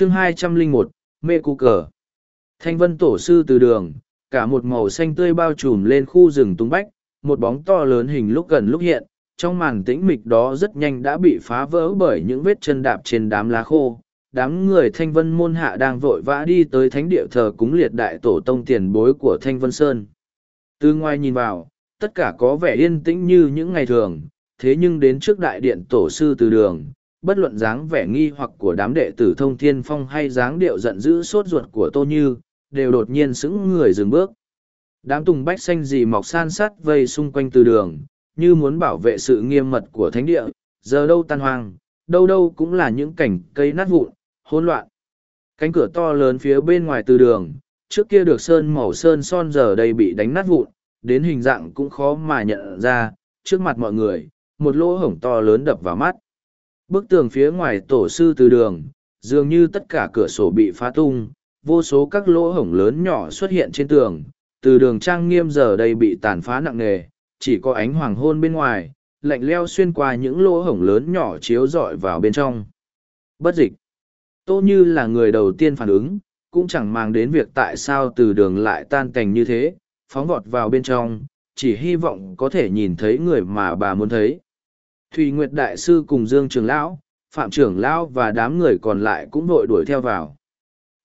chương hai trăm linh một, mê cu cờ. Thanh vân tổ sư từ đường, cả một màu xanh tươi bao trùm lên khu rừng tung bách, một bóng to lớn hình lúc gần lúc hiện, trong màn tĩnh mịch đó rất nhanh đã bị phá vỡ bởi những vết chân đạp trên đám lá khô. Đám người thanh vân môn hạ đang vội vã đi tới thánh địa thờ cúng liệt đại tổ tông tiền bối của thanh vân sơn. Từ ngoài nhìn vào, tất cả có vẻ yên tĩnh như những ngày thường, thế nhưng đến trước đại điện tổ sư từ đường bất luận dáng vẻ nghi hoặc của đám đệ tử thông thiên phong hay dáng điệu giận dữ sốt ruột của tô như, đều đột nhiên sững người dừng bước. Đám tùng bách xanh dì mọc san sát vây xung quanh từ đường, như muốn bảo vệ sự nghiêm mật của thánh địa, giờ đâu tan hoang, đâu đâu cũng là những cảnh cây nát vụn, hỗn loạn. Cánh cửa to lớn phía bên ngoài từ đường, trước kia được sơn màu sơn son giờ đây bị đánh nát vụn, đến hình dạng cũng khó mà nhận ra, trước mặt mọi người, một lỗ hổng to lớn đập vào mắt bức tường phía ngoài tổ sư từ đường, dường như tất cả cửa sổ bị phá tung, vô số các lỗ hổng lớn nhỏ xuất hiện trên tường. Từ đường trang nghiêm giờ đây bị tàn phá nặng nề, chỉ có ánh hoàng hôn bên ngoài, lạnh leo xuyên qua những lỗ hổng lớn nhỏ chiếu rọi vào bên trong. Bất dịch. Tô như là người đầu tiên phản ứng, cũng chẳng mang đến việc tại sao từ đường lại tan cành như thế, phóng vọt vào bên trong, chỉ hy vọng có thể nhìn thấy người mà bà muốn thấy thùy nguyệt đại sư cùng dương trường lão, phạm trưởng lão và đám người còn lại cũng vội đuổi theo vào.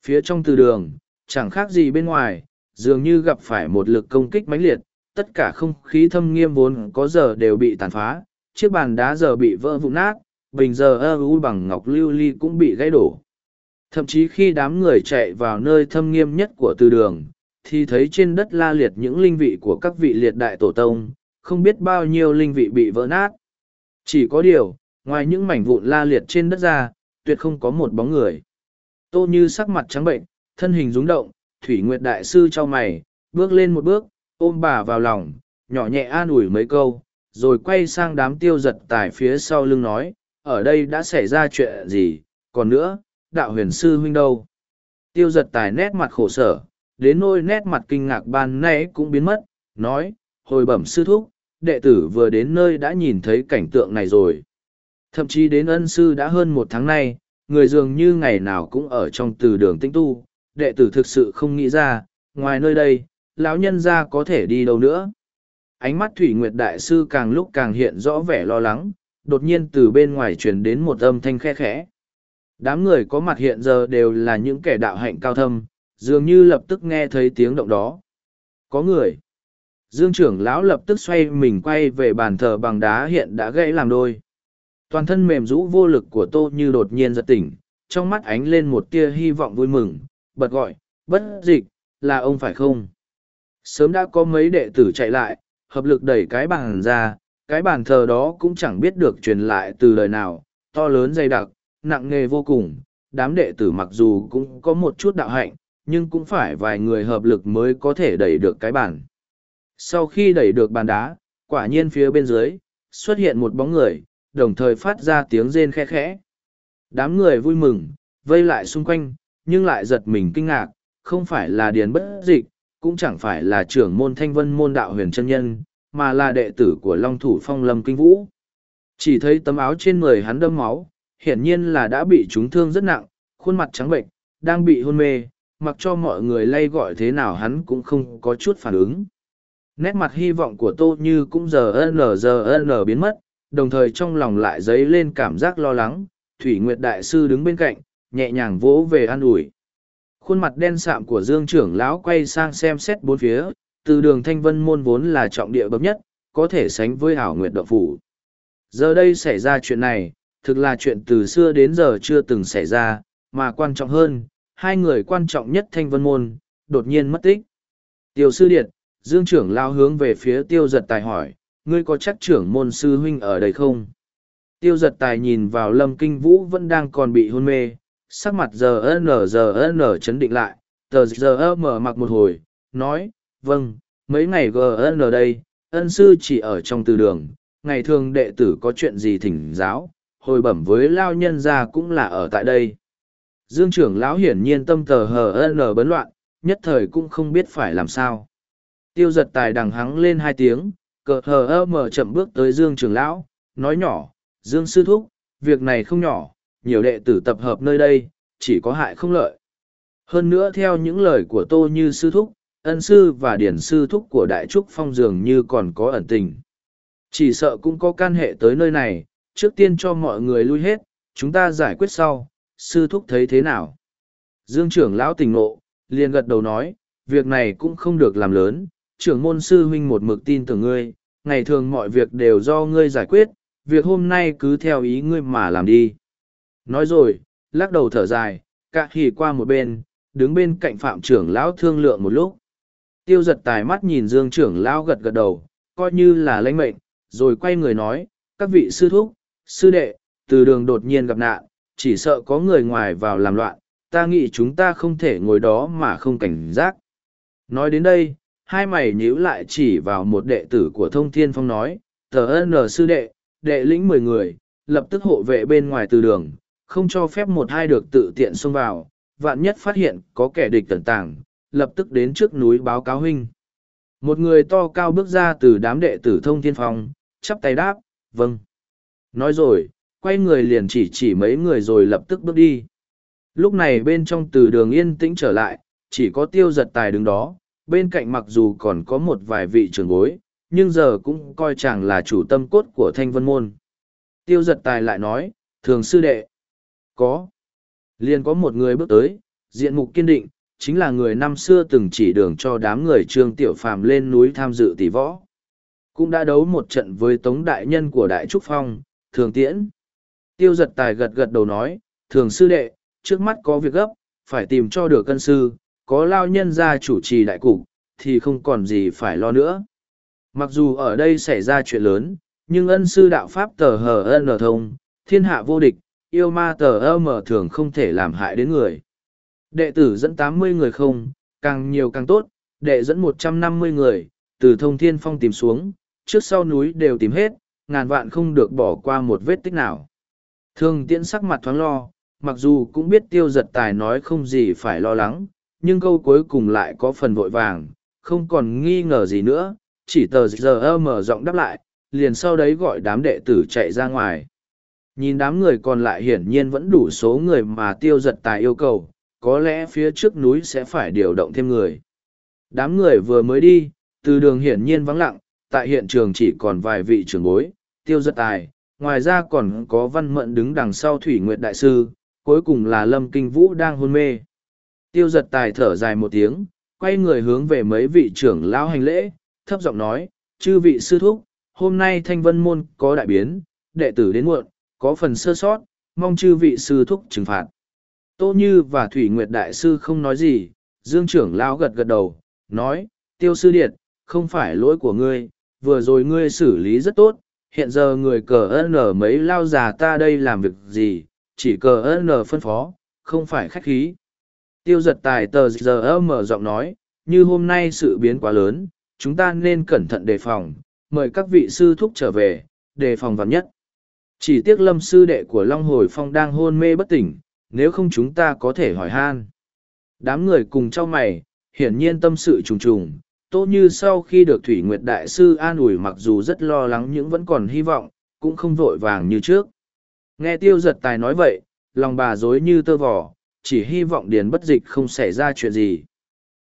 Phía trong từ đường, chẳng khác gì bên ngoài, dường như gặp phải một lực công kích mãnh liệt, tất cả không khí thâm nghiêm vốn có giờ đều bị tàn phá, chiếc bàn đá giờ bị vỡ vụn nát, bình giờ ơ u bằng ngọc lưu ly cũng bị gãy đổ. Thậm chí khi đám người chạy vào nơi thâm nghiêm nhất của từ đường, thì thấy trên đất la liệt những linh vị của các vị liệt đại tổ tông, không biết bao nhiêu linh vị bị vỡ nát chỉ có điều, ngoài những mảnh vụn la liệt trên đất ra, tuyệt không có một bóng người. Tô như sắc mặt trắng bệnh, thân hình rúng động, thủy nguyệt đại sư cho mày, bước lên một bước, ôm bà vào lòng, nhỏ nhẹ an ủi mấy câu, rồi quay sang đám tiêu giật tài phía sau lưng nói, ở đây đã xảy ra chuyện gì? Còn nữa, đạo huyền sư huynh đâu? Tiêu giật tài nét mặt khổ sở, đến nỗi nét mặt kinh ngạc ban nãy cũng biến mất, nói, hồi bẩm sư thúc đệ tử vừa đến nơi đã nhìn thấy cảnh tượng này rồi. Thậm chí đến ân sư đã hơn một tháng nay, người dường như ngày nào cũng ở trong từ đường tinh tu. Đệ tử thực sự không nghĩ ra, ngoài nơi đây, lão nhân ra có thể đi đâu nữa. Ánh mắt thủy nguyệt đại sư càng lúc càng hiện rõ vẻ lo lắng, đột nhiên từ bên ngoài truyền đến một âm thanh khe khẽ. Đám người có mặt hiện giờ đều là những kẻ đạo hạnh cao thâm, dường như lập tức nghe thấy tiếng động đó. Có người dương trưởng lão lập tức xoay mình quay về bàn thờ bằng đá hiện đã gãy làm đôi. Toàn thân mềm rũ vô lực của tô như đột nhiên giật tỉnh, trong mắt ánh lên một tia hy vọng vui mừng, bật gọi, bất dịch, là ông phải không? Sớm đã có mấy đệ tử chạy lại, hợp lực đẩy cái bàn ra, cái bàn thờ đó cũng chẳng biết được truyền lại từ lời nào, to lớn dày đặc, nặng nề vô cùng. Đám đệ tử mặc dù cũng có một chút đạo hạnh, nhưng cũng phải vài người hợp lực mới có thể đẩy được cái bàn sau khi đẩy được bàn đá, quả nhiên phía bên dưới, xuất hiện một bóng người, đồng thời phát ra tiếng rên khe khẽ. Đám người vui mừng, vây lại xung quanh, nhưng lại giật mình kinh ngạc, không phải là điền bất dịch, cũng chẳng phải là trưởng môn thanh vân môn đạo huyền chân nhân, mà là đệ tử của long thủ phong lâm kinh vũ. Chỉ thấy tấm áo trên người hắn đâm máu, hiển nhiên là đã bị trúng thương rất nặng, khuôn mặt trắng bệnh, đang bị hôn mê, mặc cho mọi người lay gọi thế nào hắn cũng không có chút phản ứng nét mặt hy vọng của tô như cũng giờ n giờ n biến mất, đồng thời trong lòng lại dấy lên cảm giác lo lắng. Thủy nguyệt đại sư đứng bên cạnh, nhẹ nhàng vỗ về an ủi. Khuôn mặt đen sạm của dương trưởng lão quay sang xem xét bốn phía, từ đường thanh vân môn vốn là trọng địa bậc nhất, có thể sánh với hảo nguyệt đậu phủ. Giờ đây xảy ra chuyện này, thực là chuyện từ xưa đến giờ chưa từng xảy ra, mà quan trọng hơn, hai người quan trọng nhất thanh vân môn, đột nhiên mất tích. Tiểu sư điện dương trưởng lao hướng về phía tiêu giật tài hỏi, ngươi có chắc trưởng môn sư huynh ở đây không? Tiêu giật tài nhìn vào lâm kinh vũ vẫn đang còn bị hôn mê, sắc mặt giờ nở giờ nở chấn định lại, tờ giờ mở mặc một hồi, nói vâng mấy ngày gn đây, ân sư chỉ ở trong từ đường, ngày thường đệ tử có chuyện gì thỉnh giáo, hồi bẩm với lao nhân ra cũng là ở tại đây. Dương trưởng lão hiển nhiên tâm tờ hờ n bấn loạn, nhất thời cũng không biết phải làm sao tiêu giật tài đằng hắng lên hai tiếng cờ hờ ơ mở chậm bước tới dương trưởng lão nói nhỏ dương sư thúc việc này không nhỏ nhiều đệ tử tập hợp nơi đây chỉ có hại không lợi. Hơn nữa theo những lời của Tô Như Sư Thúc, ân sư và điển sư thúc của Đại Trúc Phong dường như còn có ẩn tình. Chỉ sợ cũng có can hệ tới nơi này, trước tiên cho mọi người lui hết, chúng ta giải quyết sau, sư thúc thấy thế nào. Dương trưởng lão tỉnh ngộ, liền gật đầu nói, việc này cũng không được làm lớn, trưởng môn sư huynh một mực tin tưởng ngươi, ngày thường mọi việc đều do ngươi giải quyết, việc hôm nay cứ theo ý ngươi mà làm đi. Nói rồi, lắc đầu thở dài, cạ hỉ qua một bên, đứng bên cạnh phạm trưởng lão thương lượng một lúc. Tiêu giật tài mắt nhìn dương trưởng lão gật gật đầu, coi như là lãnh mệnh, rồi quay người nói, các vị sư thúc, sư đệ, từ đường đột nhiên gặp nạn, chỉ sợ có người ngoài vào làm loạn, ta nghĩ chúng ta không thể ngồi đó mà không cảnh giác. Nói đến đây, hai mày nhíu lại chỉ vào một đệ tử của thông thiên phong nói, tờ ân ờ, sư đệ, đệ lĩnh mười người, lập tức hộ vệ bên ngoài từ đường, không cho phép một hai được tự tiện xông vào, vạn nhất phát hiện có kẻ địch tẩn tàng, lập tức đến trước núi báo cáo huynh. Một người to cao bước ra từ đám đệ tử thông thiên phong, chắp tay đáp, vâng. Nói rồi, quay người liền chỉ chỉ mấy người rồi lập tức bước đi. Lúc này bên trong từ đường yên tĩnh trở lại, chỉ có tiêu giật tài đứng đó, bên cạnh mặc dù còn có một vài vị trưởng bối, nhưng giờ cũng coi chàng là chủ tâm cốt của thanh vân môn. Tiêu giật tài lại nói, thường sư đệ, có. Liền có một người bước tới, diện mục kiên định, chính là người năm xưa từng chỉ đường cho đám người trương tiểu phàm lên núi tham dự tỷ võ. Cũng đã đấu một trận với tống đại nhân của Đại Trúc Phong, thường tiễn. Tiêu giật tài gật gật đầu nói, thường sư đệ, trước mắt có việc gấp, phải tìm cho được cân sư, có lao nhân ra chủ trì đại cục, thì không còn gì phải lo nữa. Mặc dù ở đây xảy ra chuyện lớn, nhưng ân sư đạo pháp tờ hờ ân ở thông, thiên hạ vô địch, yêu ma tờ ơ mở thường không thể làm hại đến người. Đệ tử dẫn tám mươi người không, càng nhiều càng tốt, đệ dẫn một trăm năm mươi người, từ thông thiên phong tìm xuống, trước sau núi đều tìm hết, ngàn vạn không được bỏ qua một vết tích nào. Thường tiễn sắc mặt thoáng lo, mặc dù cũng biết tiêu giật tài nói không gì phải lo lắng, nhưng câu cuối cùng lại có phần vội vàng, không còn nghi ngờ gì nữa, chỉ tờ giờ mở giọng đáp lại, liền sau đấy gọi đám đệ tử chạy ra ngoài. Nhìn đám người còn lại hiển nhiên vẫn đủ số người mà tiêu giật tài yêu cầu, có lẽ phía trước núi sẽ phải điều động thêm người. Đám người vừa mới đi, từ đường hiển nhiên vắng lặng, tại hiện trường chỉ còn vài vị trưởng bối, tiêu giật tài, ngoài ra còn có văn mận đứng đằng sau Thủy Nguyệt Đại Sư, cuối cùng là Lâm Kinh Vũ đang hôn mê. Tiêu giật tài thở dài một tiếng, quay người hướng về mấy vị trưởng lão hành lễ, thấp giọng nói, chư vị sư thúc, hôm nay thanh vân môn có đại biến, đệ tử đến muộn, có phần sơ sót, mong chư vị sư thúc trừng phạt. Tô Như và Thủy Nguyệt Đại Sư không nói gì, Dương trưởng lão gật gật đầu, nói, tiêu sư điệt, không phải lỗi của ngươi, vừa rồi ngươi xử lý rất tốt, hiện giờ người cờ ơn mấy lao già ta đây làm việc gì, chỉ cờ ơn phân phó, không phải khách khí. Tiêu giật tài tờ giờ mở giọng nói, như hôm nay sự biến quá lớn, chúng ta nên cẩn thận đề phòng, mời các vị sư thúc trở về, đề phòng vắn nhất. Chỉ tiếc lâm sư đệ của Long Hồi Phong đang hôn mê bất tỉnh, nếu không chúng ta có thể hỏi han. Đám người cùng trao mày, hiển nhiên tâm sự trùng trùng, tốt như sau khi được Thủy Nguyệt Đại Sư an ủi mặc dù rất lo lắng nhưng vẫn còn hy vọng, cũng không vội vàng như trước. Nghe tiêu giật tài nói vậy, lòng bà dối như tơ vỏ, chỉ hy vọng điền bất dịch không xảy ra chuyện gì.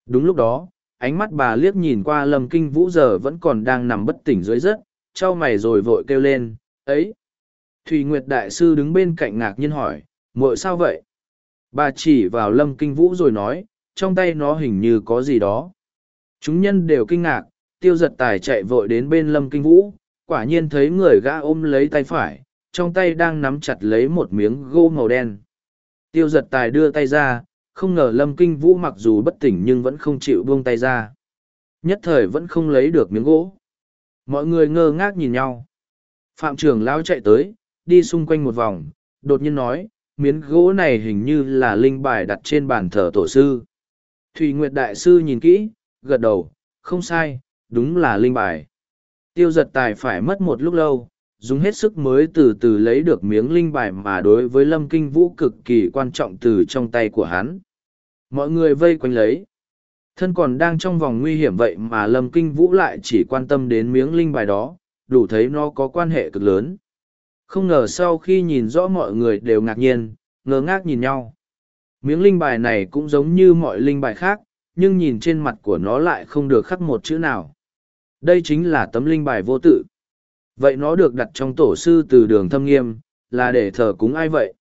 Đúng lúc đó, ánh mắt bà liếc nhìn qua lâm kinh vũ giờ vẫn còn đang nằm bất tỉnh dưới đất, trao mày rồi vội kêu lên, ấy. Thùy Nguyệt Đại Sư đứng bên cạnh ngạc nhiên hỏi, muội sao vậy? Bà chỉ vào lâm kinh vũ rồi nói, trong tay nó hình như có gì đó. Chúng nhân đều kinh ngạc, tiêu giật tài chạy vội đến bên lâm kinh vũ, quả nhiên thấy người gã ôm lấy tay phải, trong tay đang nắm chặt lấy một miếng gô màu đen. Tiêu giật tài đưa tay ra, không ngờ lâm kinh vũ mặc dù bất tỉnh nhưng vẫn không chịu buông tay ra. Nhất thời vẫn không lấy được miếng gỗ. Mọi người ngơ ngác nhìn nhau. Phạm trưởng lao chạy tới, đi xung quanh một vòng, đột nhiên nói, miếng gỗ này hình như là linh bài đặt trên bàn thờ tổ sư. Thùy Nguyệt Đại Sư nhìn kỹ, gật đầu, không sai, đúng là linh bài. Tiêu giật tài phải mất một lúc lâu, dùng hết sức mới từ từ lấy được miếng linh bài mà đối với lâm kinh vũ cực kỳ quan trọng từ trong tay của hắn mọi người vây quanh lấy thân còn đang trong vòng nguy hiểm vậy mà lâm kinh vũ lại chỉ quan tâm đến miếng linh bài đó đủ thấy nó có quan hệ cực lớn không ngờ sau khi nhìn rõ mọi người đều ngạc nhiên ngơ ngác nhìn nhau Miếng linh bài này cũng giống như mọi linh bài khác, nhưng nhìn trên mặt của nó lại không được khắc một chữ nào. Đây chính là tấm linh bài vô tự. Vậy nó được đặt trong tổ sư từ đường thâm nghiêm, là để thờ cúng ai vậy?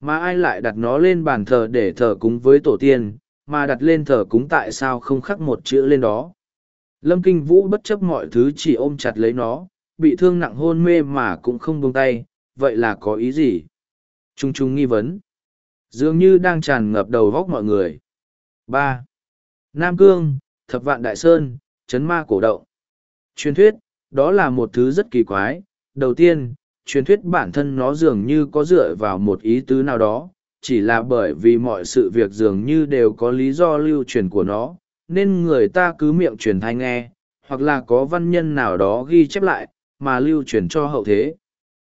Mà ai lại đặt nó lên bàn thờ để thờ cúng với tổ tiên, mà đặt lên thờ cúng tại sao không khắc một chữ lên đó? Lâm Kinh Vũ bất chấp mọi thứ chỉ ôm chặt lấy nó, bị thương nặng hôn mê mà cũng không buông tay, vậy là có ý gì? Trung trung nghi vấn. Dường như đang tràn ngập đầu góc mọi người. ba Nam Cương, Thập Vạn Đại Sơn, Trấn Ma Cổ Động. Truyền thuyết, đó là một thứ rất kỳ quái. Đầu tiên, truyền thuyết bản thân nó dường như có dựa vào một ý tứ nào đó, chỉ là bởi vì mọi sự việc dường như đều có lý do lưu truyền của nó, nên người ta cứ miệng truyền thay nghe, hoặc là có văn nhân nào đó ghi chép lại, mà lưu truyền cho hậu thế.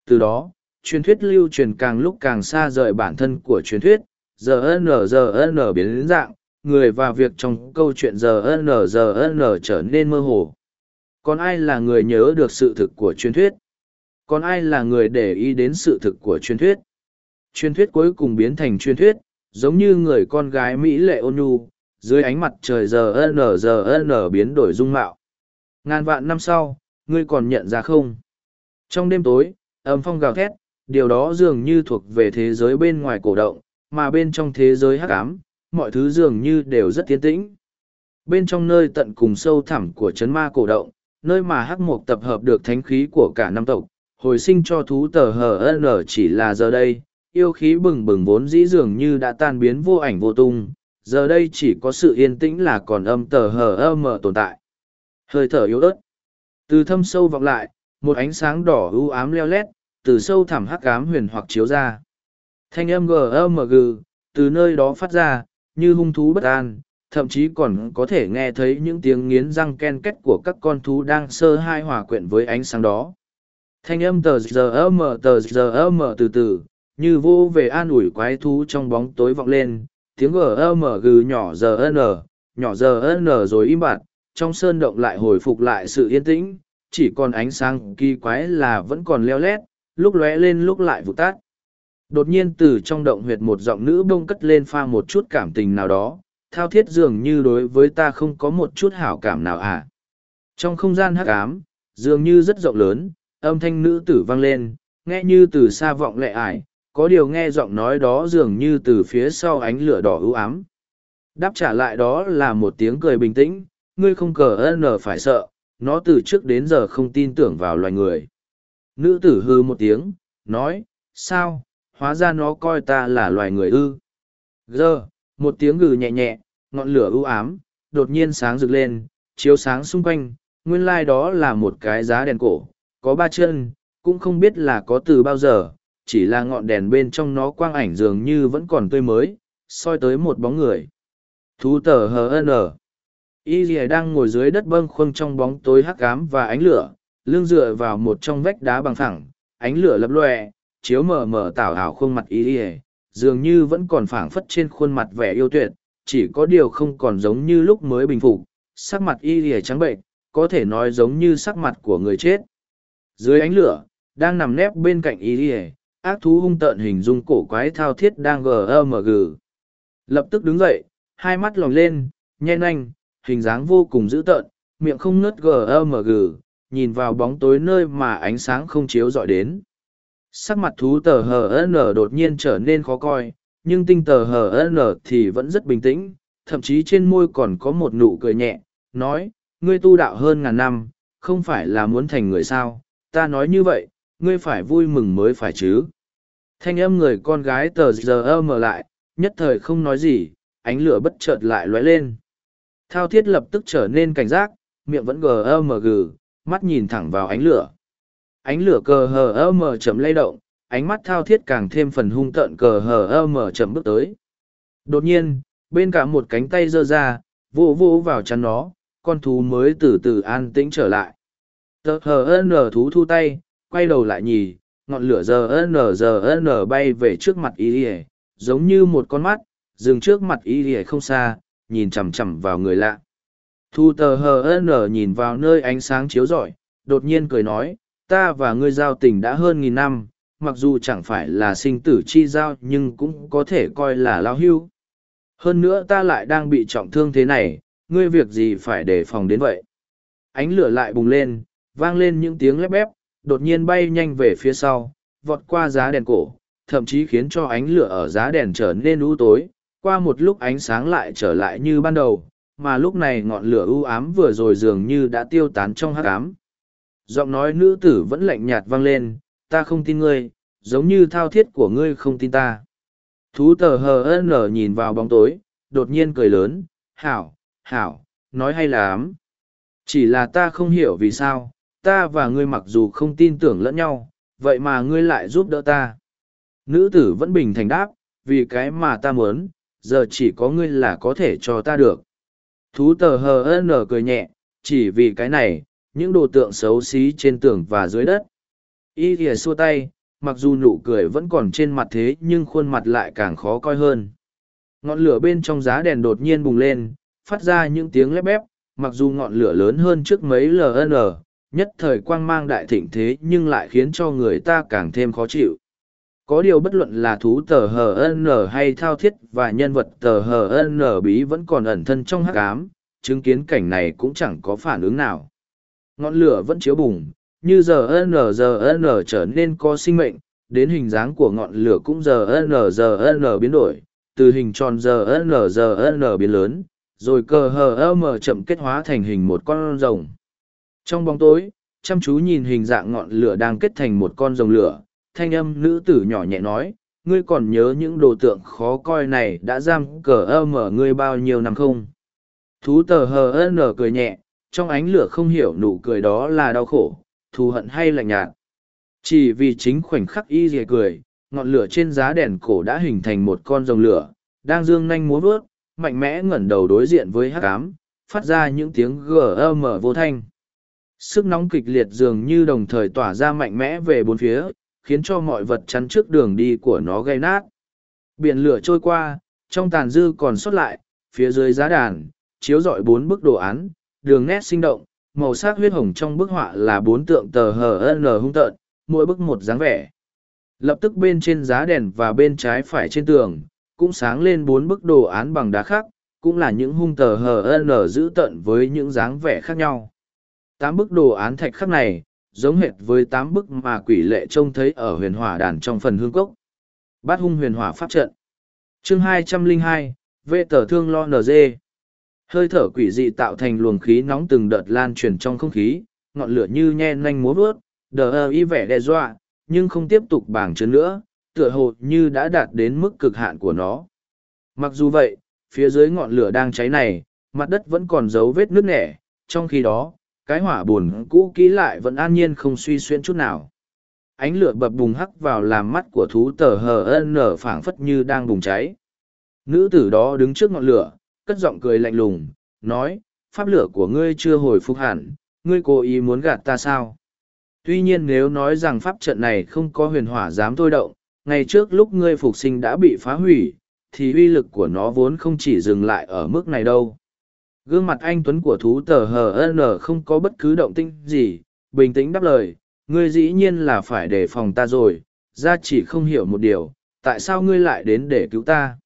Từ đó, truyền thuyết lưu truyền càng lúc càng xa rời bản thân của truyền thuyết, giờ n giờ n biến dạng, người và việc trong câu chuyện giờ n giờ n trở nên mơ hồ. Còn ai là người nhớ được sự thực của truyền thuyết? Còn ai là người để ý đến sự thực của truyền thuyết? Truyền thuyết cuối cùng biến thành truyền thuyết, giống như người con gái Mỹ lệ ôn nhu, dưới ánh mặt trời giờ n giờ n biến đổi dung mạo. Ngàn vạn năm sau, ngươi còn nhận ra không? Trong đêm tối, ấm phong gào thét, điều đó dường như thuộc về thế giới bên ngoài cổ động, mà bên trong thế giới hắc ám, mọi thứ dường như đều rất tiến tĩnh. Bên trong nơi tận cùng sâu thẳm của chấn ma cổ động, nơi mà hắc mục tập hợp được thánh khí của cả năm tộc, hồi sinh cho thú tờ hờ n chỉ là giờ đây, yêu khí bừng bừng vốn dĩ dường như đã tan biến vô ảnh vô tung, giờ đây chỉ có sự yên tĩnh là còn âm tờ hờ âm tồn tại. Hơi thở yếu ớt. Từ thâm sâu vọng lại, một ánh sáng đỏ u ám leo lét, từ sâu thẳm hắc ám huyền hoặc chiếu ra. Thanh âm gmg, từ nơi đó phát ra, như hung thú bất an, thậm chí còn có thể nghe thấy những tiếng nghiến răng ken két của các con thú đang sơ hai hòa quyện với ánh sáng đó. Thanh âm tờ giờ mờ tờ giờ mờ từ từ, như vô về an ủi quái thú trong bóng tối vọng lên, tiếng gmg nhỏ giờ n, nhỏ giờ n rồi im bặt, trong sơn động lại hồi phục lại sự yên tĩnh, chỉ còn ánh sáng kỳ quái là vẫn còn leo lét, lúc lóe lên lúc lại vụt tát. Đột nhiên từ trong động huyệt một giọng nữ bông cất lên pha một chút cảm tình nào đó, thao thiết dường như đối với ta không có một chút hảo cảm nào à. Trong không gian hắc ám, dường như rất rộng lớn, âm thanh nữ tử vang lên, nghe như từ xa vọng lệ ải, có điều nghe giọng nói đó dường như từ phía sau ánh lửa đỏ ưu ám. Đáp trả lại đó là một tiếng cười bình tĩnh, ngươi không cờ ân phải sợ, nó từ trước đến giờ không tin tưởng vào loài người. Nữ tử hư một tiếng, nói, sao, hóa ra nó coi ta là loài người ư. Giờ, một tiếng gừ nhẹ nhẹ, ngọn lửa ưu ám, đột nhiên sáng rực lên, chiếu sáng xung quanh, nguyên lai đó là một cái giá đèn cổ, có ba chân, cũng không biết là có từ bao giờ, chỉ là ngọn đèn bên trong nó quang ảnh dường như vẫn còn tươi mới, soi tới một bóng người. Thú tờ HN Y Lìa đang ngồi dưới đất bâng khuâng trong bóng tối hắc ám và ánh lửa, lưng dựa vào một trong vách đá bằng thẳng, ánh lửa lập lòe, chiếu mờ mờ tảo hảo khuôn mặt Y Lìa, dường như vẫn còn phảng phất trên khuôn mặt vẻ yêu tuyệt, chỉ có điều không còn giống như lúc mới bình phục, sắc mặt Y Lìa trắng bệnh, có thể nói giống như sắc mặt của người chết. Dưới ánh lửa, đang nằm nép bên cạnh Y Lìa, ác thú hung tợn hình dung cổ quái thao thiết đang gmg. Lập tức đứng dậy, hai mắt lòm lên, nhen nhanh, hình dáng vô cùng dữ tợn, miệng không ngớt gmg, nhìn vào bóng tối nơi mà ánh sáng không chiếu dọi đến. Sắc mặt thú tờ nở đột nhiên trở nên khó coi, nhưng tinh tờ hờ HN thì vẫn rất bình tĩnh, thậm chí trên môi còn có một nụ cười nhẹ, nói, ngươi tu đạo hơn ngàn năm, không phải là muốn thành người sao, ta nói như vậy, ngươi phải vui mừng mới phải chứ. Thanh âm người con gái tờ giờ mở lại, nhất thời không nói gì, ánh lửa bất chợt lại lóe lên. Thao thiết lập tức trở nên cảnh giác, miệng vẫn gờ mờ gừ, mắt nhìn thẳng vào ánh lửa. Ánh lửa cờ hờ mờ chấm lay động, ánh mắt thao thiết càng thêm phần hung tợn cờ hờ mờ chậm bước tới. Đột nhiên, bên cả một cánh tay giơ ra, vô vô vào chắn nó, con thú mới từ từ an tĩnh trở lại. Tờ hờ nở thú thu tay, quay đầu lại nhì, ngọn lửa giờ n giờ n bay về trước mặt y ỉa giống như một con mắt dừng trước mặt y ỉa không xa nhìn chằm chằm vào người lạ thu tờ hờ n nhìn vào nơi ánh sáng chiếu rọi đột nhiên cười nói ta và ngươi giao tình đã hơn nghìn năm mặc dù chẳng phải là sinh tử chi giao nhưng cũng có thể coi là lao hưu. Hơn nữa ta lại đang bị trọng thương thế này, ngươi việc gì phải đề phòng đến vậy. Ánh lửa lại bùng lên, vang lên những tiếng lép bép, đột nhiên bay nhanh về phía sau, vọt qua giá đèn cổ, thậm chí khiến cho ánh lửa ở giá đèn trở nên u tối, qua một lúc ánh sáng lại trở lại như ban đầu, mà lúc này ngọn lửa u ám vừa rồi dường như đã tiêu tán trong hắc ám. Giọng nói nữ tử vẫn lạnh nhạt vang lên, ta không tin ngươi, giống như thao thiết của ngươi không tin ta. Thú tờ hờ nở nhìn vào bóng tối, đột nhiên cười lớn, hảo, hảo, nói hay lắm. Chỉ là ta không hiểu vì sao, ta và ngươi mặc dù không tin tưởng lẫn nhau, vậy mà ngươi lại giúp đỡ ta. Nữ tử vẫn bình thành đáp, vì cái mà ta muốn, giờ chỉ có ngươi là có thể cho ta được. Thú tờ hờ nở cười nhẹ, chỉ vì cái này, những đồ tượng xấu xí trên tường và dưới đất. Y thìa xua tay, mặc dù nụ cười vẫn còn trên mặt thế nhưng khuôn mặt lại càng khó coi hơn. Ngọn lửa bên trong giá đèn đột nhiên bùng lên, phát ra những tiếng lép bép, mặc dù ngọn lửa lớn hơn trước mấy LN, nhất thời quang mang đại thịnh thế nhưng lại khiến cho người ta càng thêm khó chịu. Có điều bất luận là thú tờ HN hay thao thiết và nhân vật tờ HN bí vẫn còn ẩn thân trong hắc ám, chứng kiến cảnh này cũng chẳng có phản ứng nào. Ngọn lửa vẫn chiếu bùng, như giờ n giờ n trở nên có sinh mệnh, đến hình dáng của ngọn lửa cũng giờ n giờ n biến đổi, từ hình tròn giờ n giờ n biến lớn, rồi cờ hờ m chậm kết hóa thành hình một con rồng. Trong bóng tối, chăm chú nhìn hình dạng ngọn lửa đang kết thành một con rồng lửa, thanh âm nữ tử nhỏ nhẹ nói, ngươi còn nhớ những đồ tượng khó coi này đã giam cờ ơ mở ngươi bao nhiêu năm không? Thú tờ hờ nở cười nhẹ, trong ánh lửa không hiểu nụ cười đó là đau khổ, thù hận hay lạnh nhạt. Chỉ vì chính khoảnh khắc y dìa cười, ngọn lửa trên giá đèn cổ đã hình thành một con rồng lửa, đang dương nanh múa vớt, mạnh mẽ ngẩn đầu đối diện với hắc ám, phát ra những tiếng gm vô thanh. Sức nóng kịch liệt dường như đồng thời tỏa ra mạnh mẽ về bốn phía, khiến cho mọi vật chắn trước đường đi của nó gây nát. Biển lửa trôi qua, trong tàn dư còn sót lại, phía dưới giá đàn, chiếu rọi bốn bức đồ án, đường nét sinh động, màu sắc huyết hồng trong bức họa là bốn tượng tờ hờ n hung tợn, mỗi bức một dáng vẻ. Lập tức bên trên giá đèn và bên trái phải trên tường, cũng sáng lên bốn bức đồ án bằng đá khác, cũng là những hung tờ hờ n giữ tợn với những dáng vẻ khác nhau. Tám bức đồ án thạch khắc này, giống hệt với tám bức mà quỷ lệ trông thấy ở huyền hỏa đàn trong phần hương cốc. Bát hung huyền hỏa pháp trận. chương 202, vệ tờ thương lo NG. Hơi thở quỷ dị tạo thành luồng khí nóng từng đợt lan truyền trong không khí, ngọn lửa như nhe nanh múa bước, đờ ơ y vẻ đe dọa, nhưng không tiếp tục bảng chấn nữa, tựa hồ như đã đạt đến mức cực hạn của nó. Mặc dù vậy, phía dưới ngọn lửa đang cháy này, mặt đất vẫn còn dấu vết nước nẻ, trong khi đó, cái hỏa buồn cũ kỹ lại vẫn an nhiên không suy xuyên chút nào. Ánh lửa bập bùng hắc vào làm mắt của thú tờ hờ nở phảng phất như đang bùng cháy. Nữ tử đó đứng trước ngọn lửa, cất giọng cười lạnh lùng, nói, pháp lửa của ngươi chưa hồi phục hẳn, ngươi cố ý muốn gạt ta sao? Tuy nhiên nếu nói rằng pháp trận này không có huyền hỏa dám thôi động, ngày trước lúc ngươi phục sinh đã bị phá hủy, thì uy lực của nó vốn không chỉ dừng lại ở mức này đâu. Gương mặt anh Tuấn của thú tờ HN không có bất cứ động tinh gì, bình tĩnh đáp lời, ngươi dĩ nhiên là phải đề phòng ta rồi, ra chỉ không hiểu một điều, tại sao ngươi lại đến để cứu ta?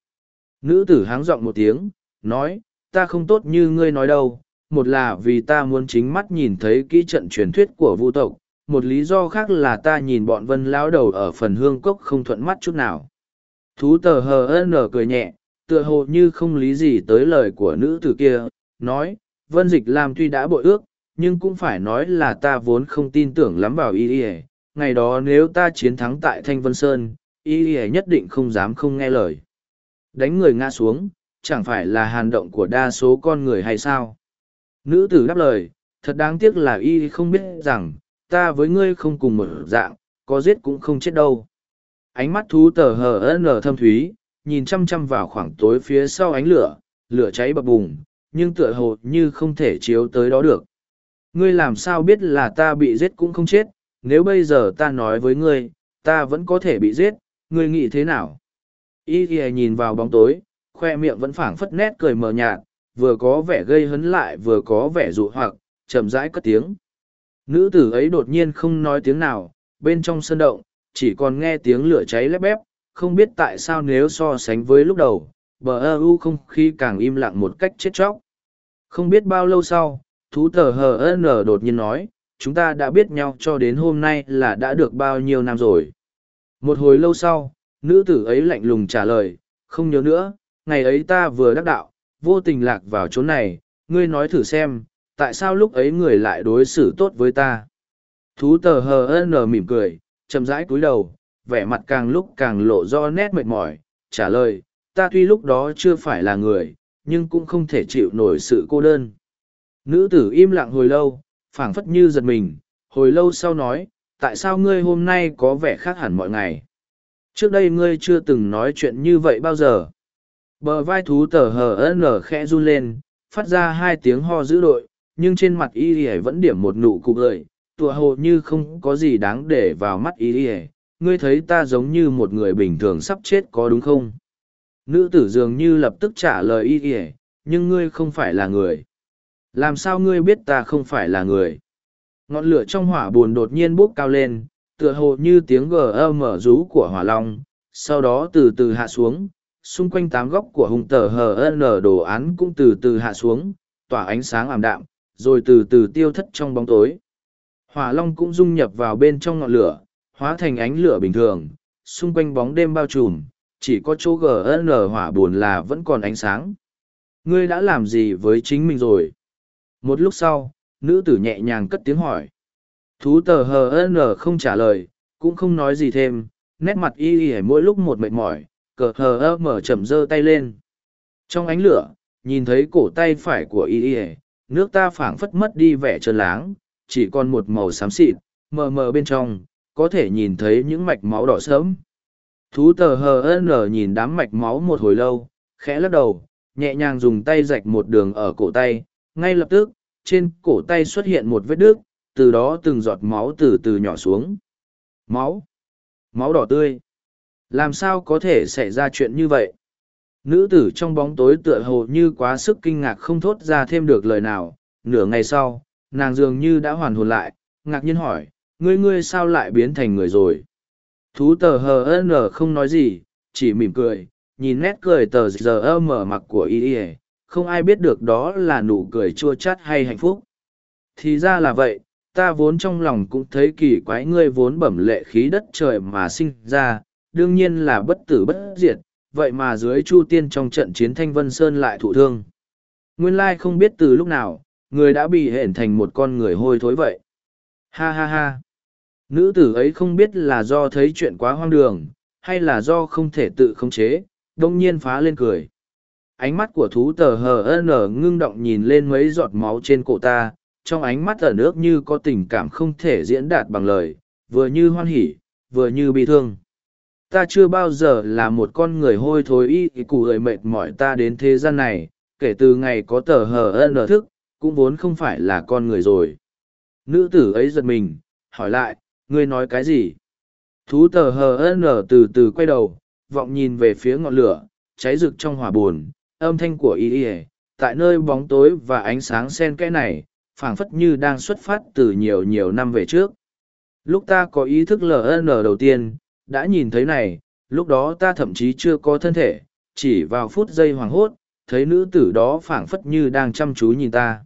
Nữ tử háng giọng một tiếng, nói, ta không tốt như ngươi nói đâu, một là vì ta muốn chính mắt nhìn thấy kỹ trận truyền thuyết của vu tộc, một lý do khác là ta nhìn bọn vân lão đầu ở phần hương cốc không thuận mắt chút nào. Thú tờ hờ nở cười nhẹ, tựa hồ như không lý gì tới lời của nữ tử kia, nói, vân dịch làm tuy đã bội ước, nhưng cũng phải nói là ta vốn không tin tưởng lắm vào y y ngày đó nếu ta chiến thắng tại thanh vân sơn y y nhất định không dám không nghe lời đánh người ngã xuống chẳng phải là hàn động của đa số con người hay sao nữ tử đáp lời thật đáng tiếc là y không biết rằng ta với ngươi không cùng một dạng có giết cũng không chết đâu ánh mắt thú tờ hờ n thâm thúy nhìn chăm chăm vào khoảng tối phía sau ánh lửa lửa cháy bập bùng nhưng tựa hồ như không thể chiếu tới đó được. Ngươi làm sao biết là ta bị giết cũng không chết, nếu bây giờ ta nói với ngươi, ta vẫn có thể bị giết, ngươi nghĩ thế nào? Y ghi nhìn vào bóng tối, khoe miệng vẫn phảng phất nét cười mờ nhạt, vừa có vẻ gây hấn lại vừa có vẻ dụ hoặc, chậm rãi cất tiếng. Nữ tử ấy đột nhiên không nói tiếng nào, bên trong sân động, chỉ còn nghe tiếng lửa cháy lép bép, không biết tại sao nếu so sánh với lúc đầu, bờ ơ u không khí càng im lặng một cách chết chóc. Không biết bao lâu sau, thú tờ hờ n đột nhiên nói, chúng ta đã biết nhau cho đến hôm nay là đã được bao nhiêu năm rồi. Một hồi lâu sau, nữ tử ấy lạnh lùng trả lời, không nhớ nữa, ngày ấy ta vừa đắc đạo, vô tình lạc vào chỗ này, ngươi nói thử xem, tại sao lúc ấy người lại đối xử tốt với ta. Thú tờ hờ nở mỉm cười, chậm rãi cúi đầu, vẻ mặt càng lúc càng lộ do nét mệt mỏi, trả lời, ta tuy lúc đó chưa phải là người, nhưng cũng không thể chịu nổi sự cô đơn. Nữ tử im lặng hồi lâu, phảng phất như giật mình, hồi lâu sau nói, tại sao ngươi hôm nay có vẻ khác hẳn mọi ngày? Trước đây ngươi chưa từng nói chuyện như vậy bao giờ. Bờ vai thú tờ hờ nở khẽ run lên, phát ra hai tiếng ho dữ đội, nhưng trên mặt y ỉa vẫn điểm một nụ cụ cười tựa hồ như không có gì đáng để vào mắt y ỉa ngươi thấy ta giống như một người bình thường sắp chết có đúng không? Nữ tử dường như lập tức trả lời y ỉa nhưng ngươi không phải là người. Làm sao ngươi biết ta không phải là người? Ngọn lửa trong hỏa buồn đột nhiên bốc cao lên, tựa hồ như tiếng gờ mở rú của hỏa long, sau đó từ từ hạ xuống, xung quanh tám góc của hùng tờ hờ đồ án cũng từ từ hạ xuống, tỏa ánh sáng ảm đạm, rồi từ từ tiêu thất trong bóng tối. Hỏa long cũng dung nhập vào bên trong ngọn lửa, hóa thành ánh lửa bình thường, xung quanh bóng đêm bao trùm, chỉ có chỗ GN hỏa buồn là vẫn còn ánh sáng. Ngươi đã làm gì với chính mình rồi? Một lúc sau, nữ tử nhẹ nhàng cất tiếng hỏi. Thú tờ HN không trả lời, cũng không nói gì thêm, nét mặt y y mỗi lúc một mệt mỏi, cờ hờ mở chậm giơ tay lên. Trong ánh lửa, nhìn thấy cổ tay phải của y ỉa nước ta phảng phất mất đi vẻ trơn láng, chỉ còn một màu xám xịt, mờ mờ bên trong, có thể nhìn thấy những mạch máu đỏ sớm. Thú tờ HN nhìn đám mạch máu một hồi lâu, khẽ lắc đầu, nhẹ nhàng dùng tay rạch một đường ở cổ tay, ngay lập tức, trên cổ tay xuất hiện một vết đứt, từ đó từng giọt máu từ từ nhỏ xuống. Máu! Máu đỏ tươi! Làm sao có thể xảy ra chuyện như vậy? Nữ tử trong bóng tối tựa hồ như quá sức kinh ngạc không thốt ra thêm được lời nào. Nửa ngày sau, nàng dường như đã hoàn hồn lại, ngạc nhiên hỏi, ngươi ngươi sao lại biến thành người rồi? Thú tờ hờ n không nói gì, chỉ mỉm cười, nhìn nét cười tờ giờ mở mặt của y y không ai biết được đó là nụ cười chua chát hay hạnh phúc. Thì ra là vậy, ta vốn trong lòng cũng thấy kỳ quái ngươi vốn bẩm lệ khí đất trời mà sinh ra, đương nhiên là bất tử bất diệt, vậy mà dưới chu tiên trong trận chiến thanh vân sơn lại thụ thương. Nguyên lai không biết từ lúc nào, người đã bị hển thành một con người hôi thối vậy. Ha ha ha. Nữ tử ấy không biết là do thấy chuyện quá hoang đường, hay là do không thể tự khống chế, đông nhiên phá lên cười. Ánh mắt của thú tờ hờ nở ngưng động nhìn lên mấy giọt máu trên cổ ta, trong ánh mắt ở nước như có tình cảm không thể diễn đạt bằng lời, vừa như hoan hỉ, vừa như bi thương. Ta chưa bao giờ là một con người hôi thối y cụ gợi mệt mỏi ta đến thế gian này, kể từ ngày có tờ hờ n thức, cũng vốn không phải là con người rồi. Nữ tử ấy giật mình, hỏi lại, ngươi nói cái gì? Thú tờ hờ n từ từ quay đầu, vọng nhìn về phía ngọn lửa, cháy rực trong hỏa buồn, âm thanh của y ỉa tại nơi bóng tối và ánh sáng sen kẽ này phảng phất như đang xuất phát từ nhiều nhiều năm về trước lúc ta có ý thức ln đầu tiên đã nhìn thấy này, lúc đó ta thậm chí chưa có thân thể, chỉ vào phút giây hoảng hốt, thấy nữ tử đó phảng phất như đang chăm chú nhìn ta.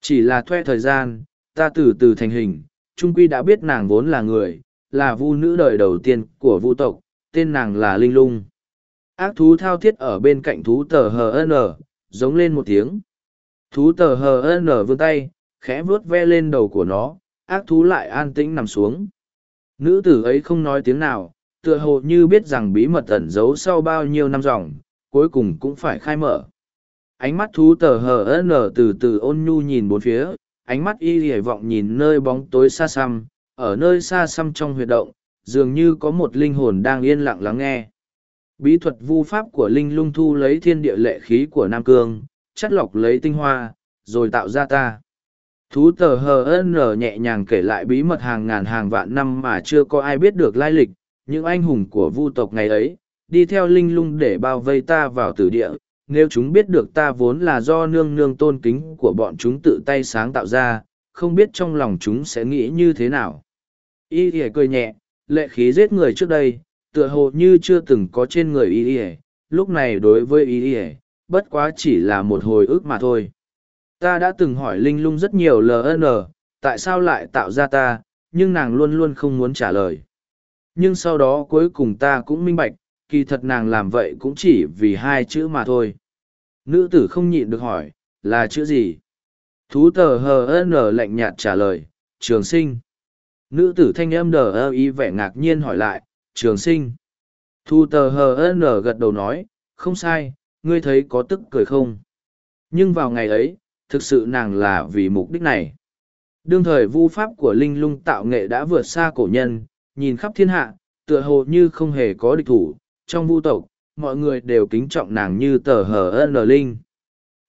Chỉ là thuê thời gian, ta từ từ thành hình, trung quy đã biết nàng vốn là người, là vu nữ đời đầu tiên của vu tộc, tên nàng là linh lung. Ác thú thao thiết ở bên cạnh thú tờ hn giống lên một tiếng. Thú tờ hn vươn tay, khẽ vuốt ve lên đầu của nó, ác thú lại an tĩnh nằm xuống nữ tử ấy không nói tiếng nào, tựa hồ như biết rằng bí mật ẩn giấu sau bao nhiêu năm dòng, cuối cùng cũng phải khai mở. Ánh mắt thú tờ nở từ từ ôn nhu nhìn bốn phía, ánh mắt y hề vọng nhìn nơi bóng tối xa xăm, ở nơi xa xăm trong huyệt động, dường như có một linh hồn đang yên lặng lắng nghe. Bí thuật vu pháp của linh lung thu lấy thiên địa lệ khí của nam cương chắt lọc lấy tinh hoa, rồi tạo ra ta thú tờ hn nhẹ nhàng kể lại bí mật hàng ngàn hàng vạn năm mà chưa có ai biết được lai lịch những anh hùng của vu tộc ngày ấy đi theo linh lung để bao vây ta vào tử địa nếu chúng biết được ta vốn là do nương nương tôn kính của bọn chúng tự tay sáng tạo ra không biết trong lòng chúng sẽ nghĩ như thế nào y ỉa cười nhẹ lệ khí giết người trước đây, tựa hồ như chưa từng có trên người y hề. lúc này đối với y hề, bất quá chỉ là một hồi ức mà thôi. Ta đã từng hỏi Linh lung rất nhiều LN, tại sao lại tạo ra ta, nhưng nàng luôn luôn không muốn trả lời. Nhưng sau đó cuối cùng ta cũng minh bạch, kỳ thật nàng làm vậy cũng chỉ vì hai chữ mà thôi. Nữ tử không nhịn được hỏi, là chữ gì? Thú tờ hờ n lạnh nhạt trả lời, trường sinh. Nữ tử thanh âm đờ ơ ý vẻ ngạc nhiên hỏi lại, trường sinh. Thu tờ hờ n gật đầu nói, không sai, ngươi thấy có tức cười không? Nhưng vào ngày ấy, thực sự nàng là vì mục đích này. Đương thời vu pháp của linh lung tạo nghệ đã vượt xa cổ nhân, nhìn khắp thiên hạ, tựa hồ như không hề có địch thủ, trong vu tộc, mọi người đều kính trọng nàng như tờ hờ lờ linh.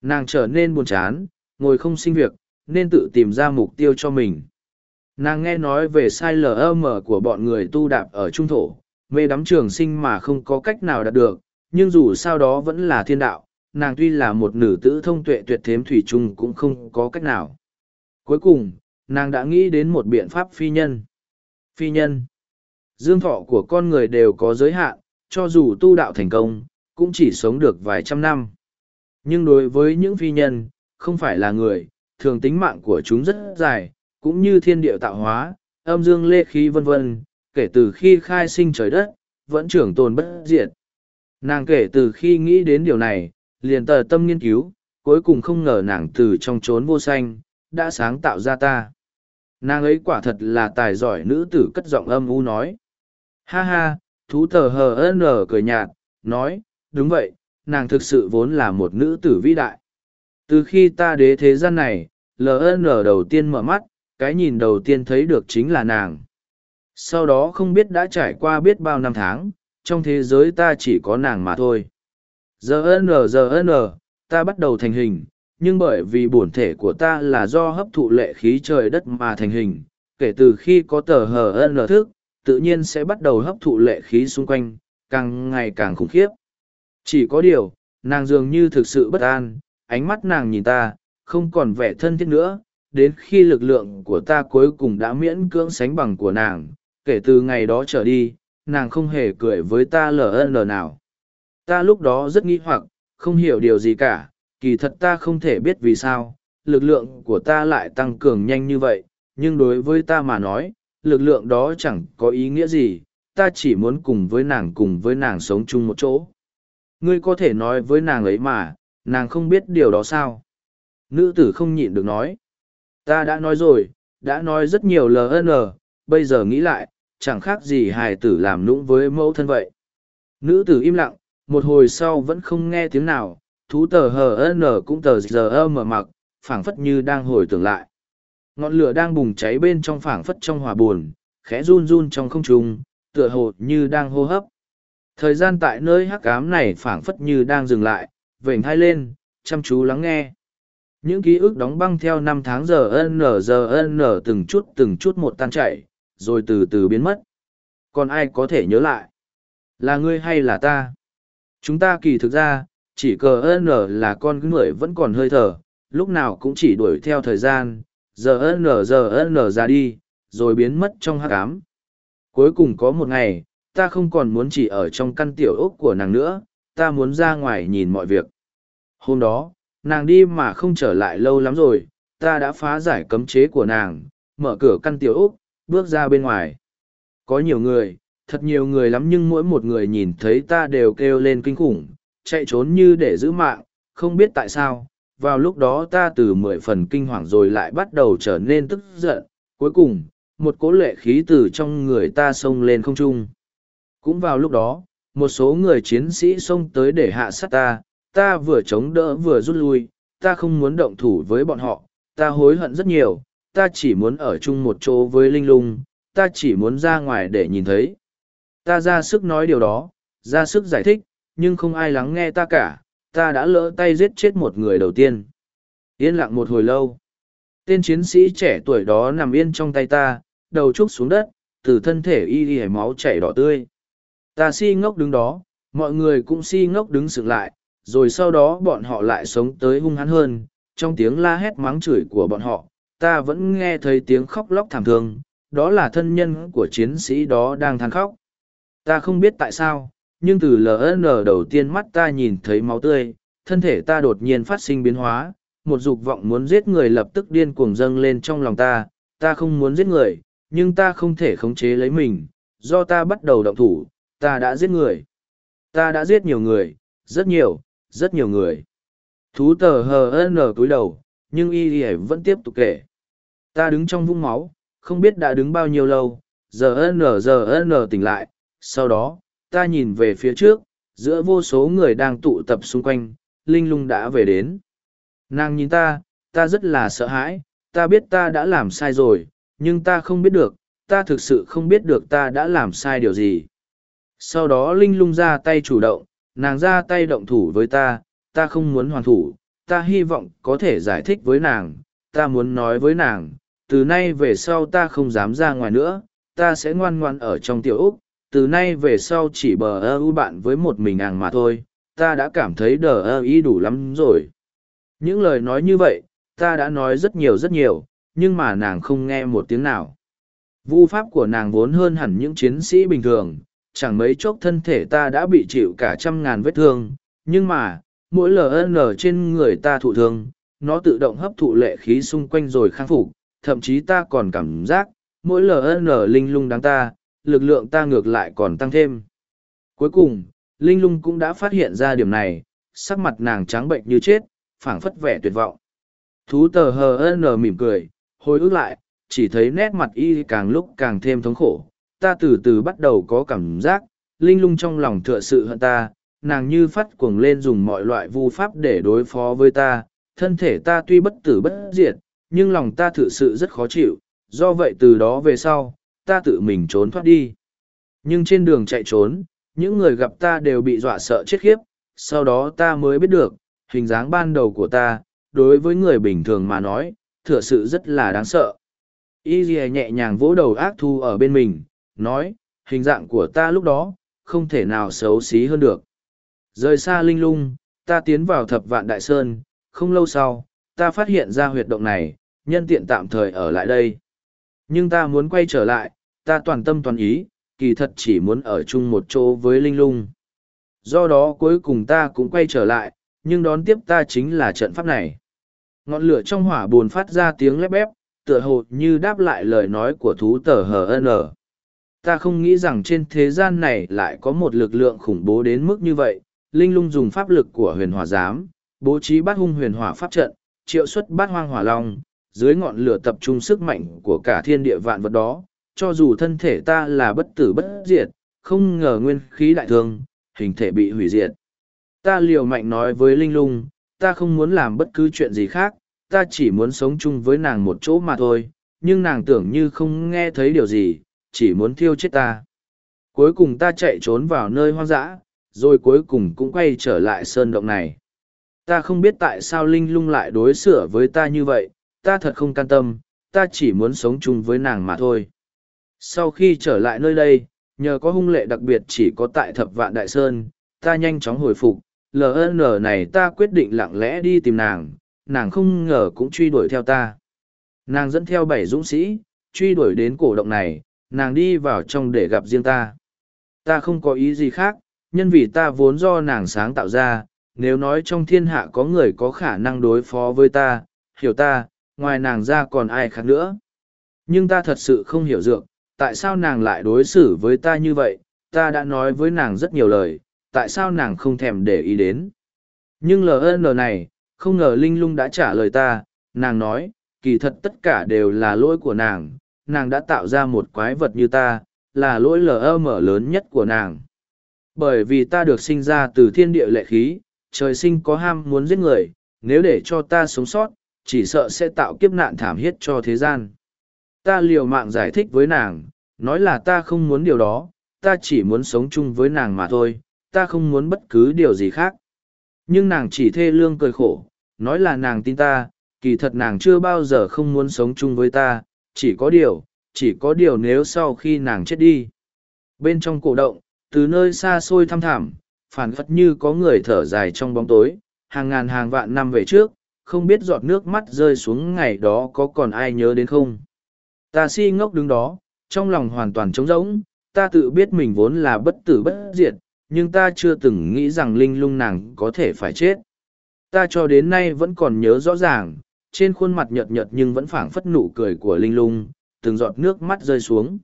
Nàng trở nên buồn chán, ngồi không sinh việc, nên tự tìm ra mục tiêu cho mình. Nàng nghe nói về sai lm của bọn người tu đạp ở trung thổ, mê đắm trường sinh mà không có cách nào đạt được, nhưng dù sao đó vẫn là thiên đạo, nàng tuy là một nữ tử thông tuệ tuyệt thếm thủy chung cũng không có cách nào. Cuối cùng, nàng đã nghĩ đến một biện pháp phi nhân. Phi nhân. Dương thọ của con người đều có giới hạn, cho dù tu đạo thành công, cũng chỉ sống được vài trăm năm. Nhưng đối với những phi nhân, không phải là người, thường tính mạng của chúng rất dài, cũng như thiên địa tạo hóa, âm dương lê khí vân vân, kể từ khi khai sinh trời đất, vẫn trưởng tồn bất diệt. Nàng kể từ khi nghĩ đến điều này, liền tờ tâm nghiên cứu, cuối cùng không ngờ nàng từ trong trốn vô xanh, đã sáng tạo ra ta. Nàng ấy quả thật là tài giỏi nữ tử cất giọng âm u nói. Ha ha, thú tờ hờ nở cười nhạt, nói, đúng vậy, nàng thực sự vốn là một nữ tử vĩ đại. Từ khi ta đế thế gian này, LN đầu tiên mở mắt, cái nhìn đầu tiên thấy được chính là nàng. Sau đó không biết đã trải qua biết bao năm tháng, trong thế giới ta chỉ có nàng mà thôi. Giờ N giờ N, ta bắt đầu thành hình, nhưng bởi vì bổn thể của ta là do hấp thụ lệ khí trời đất mà thành hình, kể từ khi có tờ hờ N thức, tự nhiên sẽ bắt đầu hấp thụ lệ khí xung quanh, càng ngày càng khủng khiếp. Chỉ có điều, nàng dường như thực sự bất an, ánh mắt nàng nhìn ta, không còn vẻ thân thiết nữa, đến khi lực lượng của ta cuối cùng đã miễn cưỡng sánh bằng của nàng, kể từ ngày đó trở đi, nàng không hề cười với ta ln nào. Ta lúc đó rất nghi hoặc, không hiểu điều gì cả, kỳ thật ta không thể biết vì sao, lực lượng của ta lại tăng cường nhanh như vậy, nhưng đối với ta mà nói, lực lượng đó chẳng có ý nghĩa gì, ta chỉ muốn cùng với nàng cùng với nàng sống chung một chỗ. Ngươi có thể nói với nàng ấy mà, nàng không biết điều đó sao? Nữ tử không nhịn được nói. Ta đã nói rồi, đã nói rất nhiều LN, bây giờ nghĩ lại, chẳng khác gì hài tử làm nũng với mẫu thân vậy. Nữ tử im lặng, một hồi sau vẫn không nghe tiếng nào, thú tờ HN cũng tờ giờ mở mặc, phảng phất như đang hồi tưởng lại. Ngọn lửa đang bùng cháy bên trong phảng phất trong hòa buồn, khẽ run run trong không trung, tựa hồ như đang hô hấp. Thời gian tại nơi hắc ám này phảng phất như đang dừng lại, vểnh hai lên, chăm chú lắng nghe. Những ký ức đóng băng theo năm tháng giờ n giờ n từng chút từng chút một tan chảy, rồi từ từ biến mất. Còn ai có thể nhớ lại? Là ngươi hay là ta? Chúng ta kỳ thực ra, chỉ cờ n là con người vẫn còn hơi thở, lúc nào cũng chỉ đuổi theo thời gian, giờ n giờ n ra đi, rồi biến mất trong hát cám. Cuối cùng có một ngày, ta không còn muốn chỉ ở trong căn tiểu ốc của nàng nữa, ta muốn ra ngoài nhìn mọi việc. Hôm đó, nàng đi mà không trở lại lâu lắm rồi, ta đã phá giải cấm chế của nàng, mở cửa căn tiểu ốc, bước ra bên ngoài. Có nhiều người, thật nhiều người lắm nhưng mỗi một người nhìn thấy ta đều kêu lên kinh khủng, chạy trốn như để giữ mạng, không biết tại sao. Vào lúc đó ta từ mười phần kinh hoàng rồi lại bắt đầu trở nên tức giận, cuối cùng, một cố lệ khí từ trong người ta xông lên không trung. Cũng vào lúc đó, một số người chiến sĩ xông tới để hạ sát ta, ta vừa chống đỡ vừa rút lui, ta không muốn động thủ với bọn họ, ta hối hận rất nhiều, ta chỉ muốn ở chung một chỗ với Linh Lung, ta chỉ muốn ra ngoài để nhìn thấy. Ta ra sức nói điều đó, ra sức giải thích, nhưng không ai lắng nghe ta cả, ta đã lỡ tay giết chết một người đầu tiên. Yên lặng một hồi lâu. Tên chiến sĩ trẻ tuổi đó nằm yên trong tay ta, đầu trúc xuống đất, từ thân thể y y máu chảy đỏ tươi. Ta si ngốc đứng đó, mọi người cũng si ngốc đứng sững lại, rồi sau đó bọn họ lại sống tới hung hãn hơn, trong tiếng la hét mắng chửi của bọn họ, ta vẫn nghe thấy tiếng khóc lóc thảm thương, đó là thân nhân của chiến sĩ đó đang than khóc. Ta không biết tại sao, nhưng từ LN đầu tiên mắt ta nhìn thấy máu tươi, thân thể ta đột nhiên phát sinh biến hóa, một dục vọng muốn giết người lập tức điên cuồng dâng lên trong lòng ta, ta không muốn giết người, nhưng ta không thể khống chế lấy mình, do ta bắt đầu động thủ, ta đã giết người. Ta đã giết nhiều người, rất nhiều, rất nhiều người. Thú tờ hờ n cúi đầu, nhưng y y vẫn tiếp tục kể. Ta đứng trong vũng máu, không biết đã đứng bao nhiêu lâu, giờ n giờ n tỉnh lại, sau đó, ta nhìn về phía trước, giữa vô số người đang tụ tập xung quanh, Linh lung đã về đến. Nàng nhìn ta, ta rất là sợ hãi, ta biết ta đã làm sai rồi, nhưng ta không biết được, ta thực sự không biết được ta đã làm sai điều gì. Sau đó Linh lung ra tay chủ động, nàng ra tay động thủ với ta, ta không muốn hoàn thủ, ta hy vọng có thể giải thích với nàng, ta muốn nói với nàng, từ nay về sau ta không dám ra ngoài nữa, ta sẽ ngoan ngoan ở trong tiểu Úc, từ nay về sau chỉ bờ ơ u bạn với một mình nàng mà thôi, ta đã cảm thấy đờ ơ ý đủ lắm rồi. Những lời nói như vậy, ta đã nói rất nhiều rất nhiều, nhưng mà nàng không nghe một tiếng nào. Vu pháp của nàng vốn hơn hẳn những chiến sĩ bình thường, chẳng mấy chốc thân thể ta đã bị chịu cả trăm ngàn vết thương, nhưng mà, mỗi LN trên người ta thụ thương, nó tự động hấp thụ lệ khí xung quanh rồi khang phục, thậm chí ta còn cảm giác, mỗi LN linh lung đáng ta, lực lượng ta ngược lại còn tăng thêm. Cuối cùng, linh lung cũng đã phát hiện ra điểm này, sắc mặt nàng trắng bệnh như chết, phảng phất vẻ tuyệt vọng. Thú tờ hờ nở mỉm cười, hồi ức lại, chỉ thấy nét mặt y càng lúc càng thêm thống khổ. Ta từ từ bắt đầu có cảm giác, linh lung trong lòng thừa sự hận ta, nàng như phát cuồng lên dùng mọi loại vu pháp để đối phó với ta. Thân thể ta tuy bất tử bất diệt, nhưng lòng ta thực sự rất khó chịu, do vậy từ đó về sau, ta tự mình trốn thoát đi. Nhưng trên đường chạy trốn, những người gặp ta đều bị dọa sợ chết khiếp, sau đó ta mới biết được, hình dáng ban đầu của ta, đối với người bình thường mà nói, thừa sự rất là đáng sợ. Y nhẹ nhàng vỗ đầu ác thu ở bên mình, nói, hình dạng của ta lúc đó, không thể nào xấu xí hơn được. Rời xa linh lung, ta tiến vào thập vạn đại sơn, không lâu sau, ta phát hiện ra huyệt động này, nhân tiện tạm thời ở lại đây. Nhưng ta muốn quay trở lại, ta toàn tâm toàn ý, kỳ thật chỉ muốn ở chung một chỗ với linh lung. Do đó cuối cùng ta cũng quay trở lại, nhưng đón tiếp ta chính là trận pháp này. Ngọn lửa trong hỏa buồn phát ra tiếng lép bép, tựa hồ như đáp lại lời nói của thú tờ hờ. Ta không nghĩ rằng trên thế gian này lại có một lực lượng khủng bố đến mức như vậy. Linh lung dùng pháp lực của huyền hỏa giám, bố trí bát hung huyền hỏa pháp trận, triệu xuất bát hoang hỏa long, dưới ngọn lửa tập trung sức mạnh của cả thiên địa vạn vật đó, cho dù thân thể ta là bất tử bất diệt, không ngờ nguyên khí đại thương, hình thể bị hủy diệt. Ta liều mạnh nói với Linh Lung, ta không muốn làm bất cứ chuyện gì khác, ta chỉ muốn sống chung với nàng một chỗ mà thôi, nhưng nàng tưởng như không nghe thấy điều gì, chỉ muốn thiêu chết ta. Cuối cùng ta chạy trốn vào nơi hoang dã, rồi cuối cùng cũng quay trở lại sơn động này. Ta không biết tại sao Linh Lung lại đối xử với ta như vậy, ta thật không can tâm, ta chỉ muốn sống chung với nàng mà thôi. Sau khi trở lại nơi đây, nhờ có hung lệ đặc biệt chỉ có tại thập vạn đại sơn, ta nhanh chóng hồi phục, LN này ta quyết định lặng lẽ đi tìm nàng, nàng không ngờ cũng truy đuổi theo ta. Nàng dẫn theo bảy dũng sĩ, truy đuổi đến cổ động này, nàng đi vào trong để gặp riêng ta. Ta không có ý gì khác, nhân vì ta vốn do nàng sáng tạo ra, nếu nói trong thiên hạ có người có khả năng đối phó với ta, hiểu ta, ngoài nàng ra còn ai khác nữa. Nhưng ta thật sự không hiểu dược, tại sao nàng lại đối xử với ta như vậy, ta đã nói với nàng rất nhiều lời, tại sao nàng không thèm để ý đến. Nhưng LN này, không ngờ Linh Lung đã trả lời ta, nàng nói, kỳ thật tất cả đều là lỗi của nàng, nàng đã tạo ra một quái vật như ta, là lỗi LM lớn nhất của nàng. Bởi vì ta được sinh ra từ thiên địa lệ khí, trời sinh có ham muốn giết người, nếu để cho ta sống sót, chỉ sợ sẽ tạo kiếp nạn thảm thiết cho thế gian. Ta liều mạng giải thích với nàng, nói là ta không muốn điều đó, ta chỉ muốn sống chung với nàng mà thôi, ta không muốn bất cứ điều gì khác. Nhưng nàng chỉ thê lương cười khổ, nói là nàng tin ta, kỳ thật nàng chưa bao giờ không muốn sống chung với ta, chỉ có điều, chỉ có điều nếu sau khi nàng chết đi. Bên trong cổ động, từ nơi xa xôi thăm thẳm, phản phất như có người thở dài trong bóng tối, hàng ngàn hàng vạn năm về trước, không biết giọt nước mắt rơi xuống ngày đó có còn ai nhớ đến không. Ta si ngốc đứng đó, trong lòng hoàn toàn trống rỗng, ta tự biết mình vốn là bất tử bất diệt, nhưng ta chưa từng nghĩ rằng linh lung nàng có thể phải chết. Ta cho đến nay vẫn còn nhớ rõ ràng, trên khuôn mặt nhợt nhợt nhưng vẫn phảng phất nụ cười của linh lung, từng giọt nước mắt rơi xuống.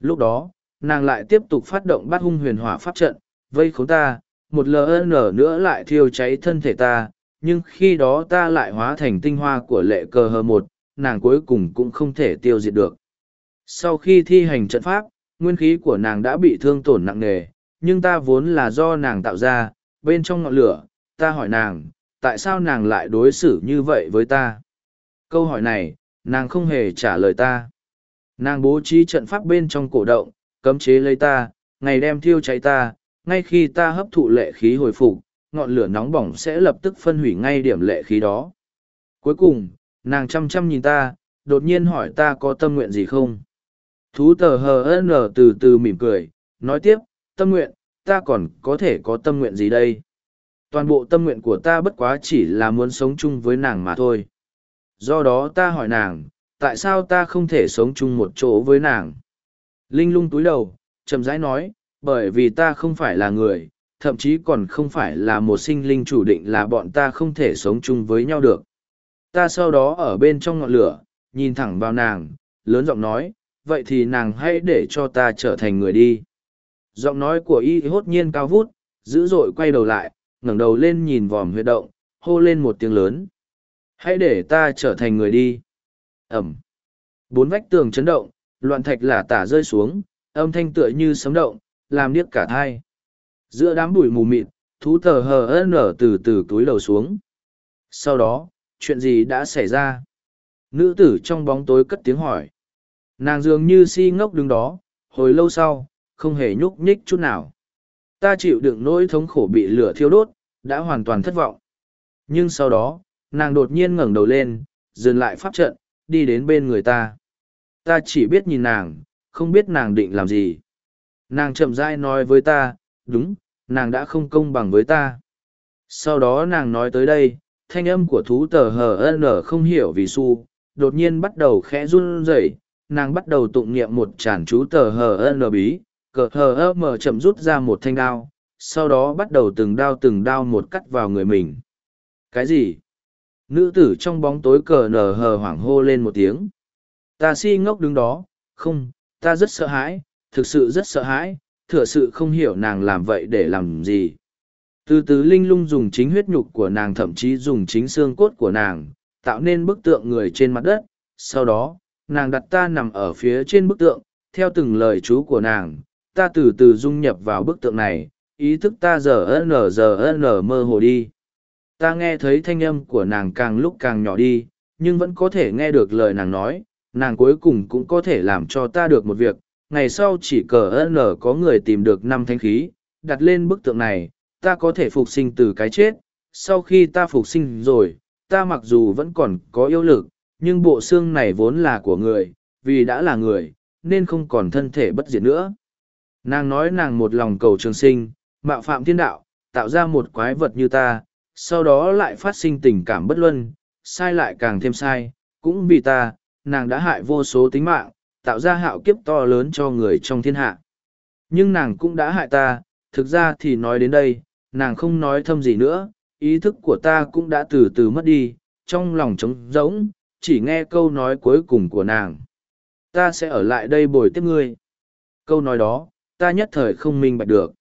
Lúc đó, nàng lại tiếp tục phát động bát hung huyền hỏa pháp trận, vây khốn ta, một lần nữa lại thiêu cháy thân thể ta, nhưng khi đó ta lại hóa thành tinh hoa của lệ cờ hờ một, nàng cuối cùng cũng không thể tiêu diệt được. Sau khi thi hành trận pháp, nguyên khí của nàng đã bị thương tổn nặng nề, nhưng ta vốn là do nàng tạo ra, bên trong ngọn lửa, ta hỏi nàng, tại sao nàng lại đối xử như vậy với ta? Câu hỏi này, nàng không hề trả lời ta. Nàng bố trí trận pháp bên trong cổ động, cấm chế lấy ta, ngày đem thiêu cháy ta, ngay khi ta hấp thụ lệ khí hồi phục, ngọn lửa nóng bỏng sẽ lập tức phân hủy ngay điểm lệ khí đó. Cuối cùng, nàng chăm chăm nhìn ta, đột nhiên hỏi ta có tâm nguyện gì không? Thú tờ hờ n từ từ mỉm cười, nói tiếp, tâm nguyện, ta còn có thể có tâm nguyện gì đây? Toàn bộ tâm nguyện của ta bất quá chỉ là muốn sống chung với nàng mà thôi. Do đó ta hỏi nàng, tại sao ta không thể sống chung một chỗ với nàng? Linh lung túi đầu, chậm rãi nói, bởi vì ta không phải là người, thậm chí còn không phải là một sinh linh chủ định là bọn ta không thể sống chung với nhau được. Ta sau đó ở bên trong ngọn lửa, nhìn thẳng vào nàng, lớn giọng nói, vậy thì nàng hãy để cho ta trở thành người đi. Giọng nói của y hốt nhiên cao vút, dữ dội quay đầu lại, ngẩng đầu lên nhìn vòm huyệt động, hô lên một tiếng lớn. Hãy để ta trở thành người đi. Ẩm. Bốn vách tường chấn động, loạn thạch lả tả rơi xuống, âm thanh tựa như sấm động, làm điếc cả thai. Giữa đám bụi mù mịt, thú tờ hờ nở từ từ túi đầu xuống. Sau đó, chuyện gì đã xảy ra? Nữ tử trong bóng tối cất tiếng hỏi. Nàng dường như si ngốc đứng đó, hồi lâu sau, không hề nhúc nhích chút nào. Ta chịu đựng nỗi thống khổ bị lửa thiêu đốt, đã hoàn toàn thất vọng. Nhưng sau đó, nàng đột nhiên ngẩng đầu lên, dừng lại pháp trận, đi đến bên người ta. Ta chỉ biết nhìn nàng, không biết nàng định làm gì. Nàng chậm rãi nói với ta, đúng, nàng đã không công bằng với ta. Sau đó nàng nói tới đây, thanh âm của thú tờ hờ ân không hiểu vì su, đột nhiên bắt đầu khẽ run rẩy nàng bắt đầu tụng niệm một tràn chú tờ hờ n bí, cờ hờ m chậm rút ra một thanh đao, sau đó bắt đầu từng đao từng đao một cắt vào người mình. Cái gì? Nữ tử trong bóng tối cờ nở hờ hoảng hô lên một tiếng. Ta si ngốc đứng đó, không, ta rất sợ hãi, thực sự rất sợ hãi, thửa sự không hiểu nàng làm vậy để làm gì. Từ từ linh lung dùng chính huyết nhục của nàng thậm chí dùng chính xương cốt của nàng, tạo nên bức tượng người trên mặt đất. Sau đó, nàng đặt ta nằm ở phía trên bức tượng, theo từng lời chú của nàng, ta từ từ dung nhập vào bức tượng này, ý thức ta giờ n giờ n mơ hồ đi. Ta nghe thấy thanh âm của nàng càng lúc càng nhỏ đi, nhưng vẫn có thể nghe được lời nàng nói, nàng cuối cùng cũng có thể làm cho ta được một việc, ngày sau chỉ cờ n có người tìm được năm thanh khí, đặt lên bức tượng này, ta có thể phục sinh từ cái chết. Sau khi ta phục sinh rồi, ta mặc dù vẫn còn có yêu lực, nhưng bộ xương này vốn là của người, vì đã là người, nên không còn thân thể bất diệt nữa. Nàng nói nàng một lòng cầu trường sinh, mạo phạm thiên đạo, tạo ra một quái vật như ta, sau đó lại phát sinh tình cảm bất luân, sai lại càng thêm sai, cũng vì ta, nàng đã hại vô số tính mạng, tạo ra hạo kiếp to lớn cho người trong thiên hạ. Nhưng nàng cũng đã hại ta, thực ra thì nói đến đây, nàng không nói thâm gì nữa, ý thức của ta cũng đã từ từ mất đi, trong lòng trống rỗng, chỉ nghe câu nói cuối cùng của nàng. Ta sẽ ở lại đây bồi tiếp ngươi. Câu nói đó, ta nhất thời không minh bạch được.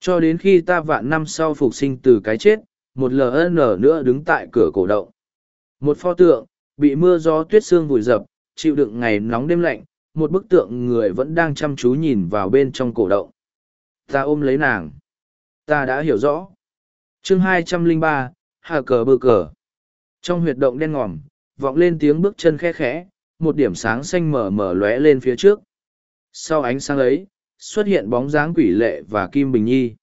Cho đến khi ta vạn năm sau phục sinh từ cái chết, một LN nữa đứng tại cửa cổ động. Một pho tượng, bị mưa gió tuyết sương vùi dập, chịu đựng ngày nóng đêm lạnh, một bức tượng người vẫn đang chăm chú nhìn vào bên trong cổ động. Ta ôm lấy nàng. Ta đã hiểu rõ. chương 203, Hà cờ bơ cờ. Trong huyệt động đen ngòm, vọng lên tiếng bước chân khe khẽ, một điểm sáng xanh mở mở lóe lên phía trước. Sau ánh sáng ấy, xuất hiện bóng dáng quỷ lệ và Kim Bình Nhi.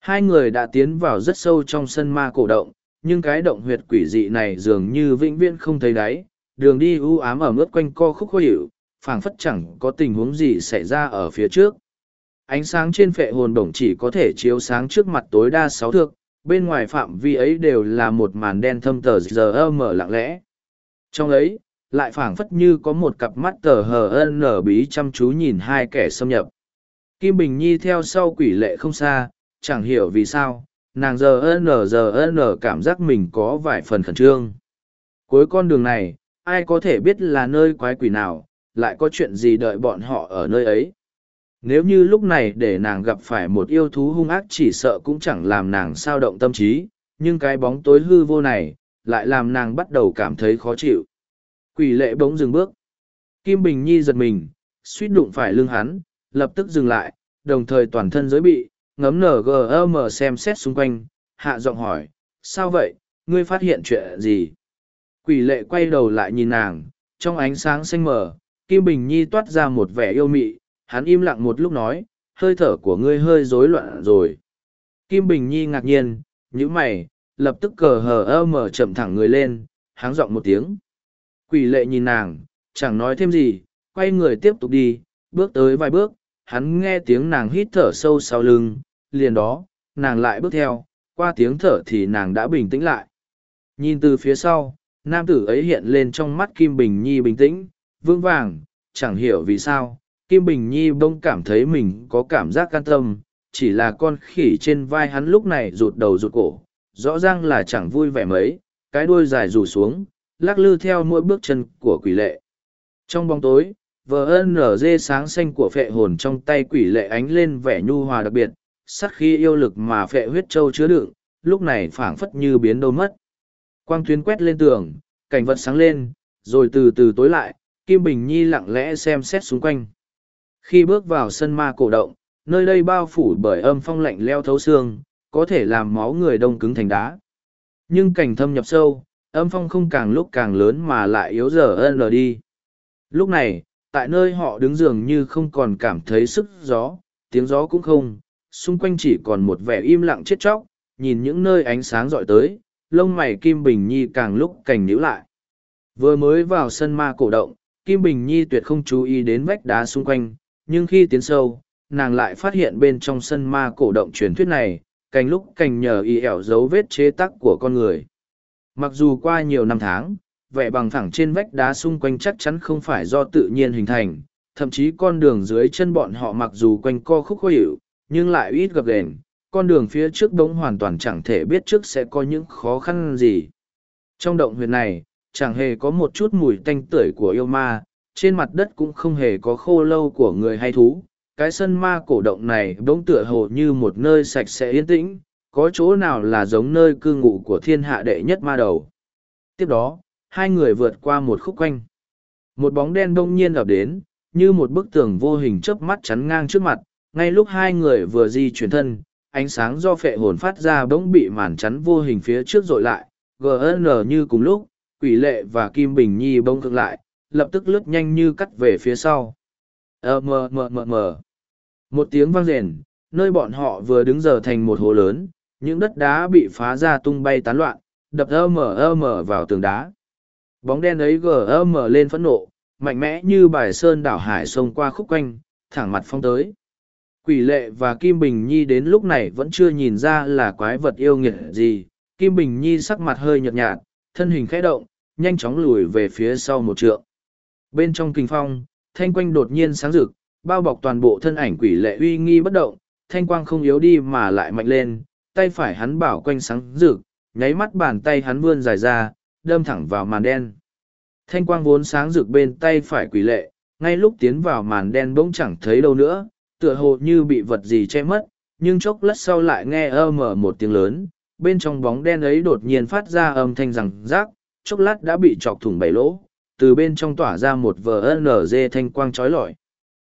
Hai người đã tiến vào rất sâu trong sân ma cổ động, nhưng cái động huyệt quỷ dị này dường như vĩnh viễn không thấy đáy, đường đi u ám ở mức quanh co khúc khó hiểu, phảng phất chẳng có tình huống gì xảy ra ở phía trước. Ánh sáng trên phệ hồn đồng chỉ có thể chiếu sáng trước mặt tối đa sáu thước, bên ngoài phạm vi ấy đều là một màn đen thâm tờ giờ mở lặng lẽ. Trong ấy, lại phảng phất như có một cặp mắt tờ hờ nở bí chăm chú nhìn hai kẻ xâm nhập. Kim Bình Nhi theo sau quỷ lệ không xa, chẳng hiểu vì sao, nàng giờ nở giờ nở cảm giác mình có vài phần khẩn trương. Cuối con đường này, ai có thể biết là nơi quái quỷ nào, lại có chuyện gì đợi bọn họ ở nơi ấy. Nếu như lúc này để nàng gặp phải một yêu thú hung ác chỉ sợ cũng chẳng làm nàng sao động tâm trí, nhưng cái bóng tối hư vô này, lại làm nàng bắt đầu cảm thấy khó chịu. Quỷ lệ bỗng dừng bước. Kim Bình Nhi giật mình, suýt đụng phải lưng hắn, lập tức dừng lại, đồng thời toàn thân giới bị, ngấm nở gm xem xét xung quanh, hạ giọng hỏi, sao vậy, ngươi phát hiện chuyện gì? Quỷ lệ quay đầu lại nhìn nàng, trong ánh sáng xanh mờ, Kim Bình Nhi toát ra một vẻ yêu mị, hắn im lặng một lúc nói, hơi thở của ngươi hơi rối loạn rồi. Kim Bình Nhi ngạc nhiên, những mày, lập tức cờ hờ ơ mở chậm thẳng người lên, háng giọng một tiếng. Quỷ lệ nhìn nàng, chẳng nói thêm gì, quay người tiếp tục đi, bước tới vài bước, hắn nghe tiếng nàng hít thở sâu sau lưng, liền đó, nàng lại bước theo, qua tiếng thở thì nàng đã bình tĩnh lại. Nhìn từ phía sau, nam tử ấy hiện lên trong mắt Kim Bình Nhi bình tĩnh, vững vàng, chẳng hiểu vì sao, Kim Bình Nhi bỗng cảm thấy mình có cảm giác can tâm, chỉ là con khỉ trên vai hắn lúc này rụt đầu rụt cổ, rõ ràng là chẳng vui vẻ mấy, cái đuôi dài rủ xuống, lắc lư theo mỗi bước chân của quỷ lệ. Trong bóng tối, VNZ sáng xanh của phệ hồn trong tay quỷ lệ ánh lên vẻ nhu hòa đặc biệt, sắc khi yêu lực mà phệ huyết châu chứa đựng, lúc này phảng phất như biến đâu mất. Quang tuyến quét lên tường, cảnh vật sáng lên, rồi từ từ tối lại, Kim Bình Nhi lặng lẽ xem xét xung quanh. Khi bước vào sân ma cổ động, nơi đây bao phủ bởi âm phong lạnh leo thấu xương, có thể làm máu người đông cứng thành đá. Nhưng cảnh thâm nhập sâu, âm phong không càng lúc càng lớn mà lại yếu dở ân đi. Lúc này, tại nơi họ đứng dường như không còn cảm thấy sức gió, tiếng gió cũng không, xung quanh chỉ còn một vẻ im lặng chết chóc, nhìn những nơi ánh sáng dọi tới, lông mày Kim Bình Nhi càng lúc càng nhíu lại. Vừa mới vào sân ma cổ động, Kim Bình Nhi tuyệt không chú ý đến vách đá xung quanh, nhưng khi tiến sâu, nàng lại phát hiện bên trong sân ma cổ động truyền thuyết này, cành lúc cành nhờ y ẻo dấu vết chế tắc của con người. Mặc dù qua nhiều năm tháng, vẻ bằng thẳng trên vách đá xung quanh chắc chắn không phải do tự nhiên hình thành, thậm chí con đường dưới chân bọn họ mặc dù quanh co khúc khó hiệu nhưng lại ít gập ghềnh, con đường phía trước bỗng hoàn toàn chẳng thể biết trước sẽ có những khó khăn gì. Trong động huyệt này, chẳng hề có một chút mùi tanh tưởi của yêu ma, trên mặt đất cũng không hề có khô lâu của người hay thú. Cái sân ma cổ động này bỗng tựa hồ như một nơi sạch sẽ yên tĩnh, có chỗ nào là giống nơi cư ngụ của thiên hạ đệ nhất ma đầu. Tiếp đó, hai người vượt qua một khúc quanh. Một bóng đen đông nhiên ập đến, như một bức tường vô hình chớp mắt chắn ngang trước mặt, ngay lúc hai người vừa di chuyển thân, ánh sáng do phệ hồn phát ra bỗng bị màn chắn vô hình phía trước dội lại, GN như cùng lúc, quỷ lệ và Kim Bình Nhi bỗng cực lại, lập tức lướt nhanh như cắt về phía sau. Ờ mờ mờ mờ mờ. Một tiếng vang rền, nơi bọn họ vừa đứng giờ thành một hồ lớn, những đất đá bị phá ra tung bay tán loạn, đập ơ mở ơ mở vào tường đá. Bóng đen ấy gờ ơ mở lên phẫn nộ, mạnh mẽ như bài sơn đảo hải sông qua khúc quanh, thẳng mặt phong tới. Quỷ lệ và Kim Bình Nhi đến lúc này vẫn chưa nhìn ra là quái vật yêu nghiệt gì. Kim Bình Nhi sắc mặt hơi nhợt nhạt, thân hình khẽ động, nhanh chóng lùi về phía sau một trượng. Bên trong kinh phong, thanh quanh đột nhiên sáng rực, bao bọc toàn bộ thân ảnh quỷ lệ uy nghi bất động, thanh quang không yếu đi mà lại mạnh lên, tay phải hắn bảo quanh sáng rực, nháy mắt bàn tay hắn vươn dài ra, đâm thẳng vào màn đen. Thanh quang vốn sáng rực bên tay phải quỷ lệ, ngay lúc tiến vào màn đen bỗng chẳng thấy đâu nữa, tựa hồ như bị vật gì che mất, nhưng chốc lát sau lại nghe ơ mở một tiếng lớn, bên trong bóng đen ấy đột nhiên phát ra âm thanh rằng rác, chốc lát đã bị chọc thủng bảy lỗ, từ bên trong tỏa ra một vnz thanh quang trói lọi.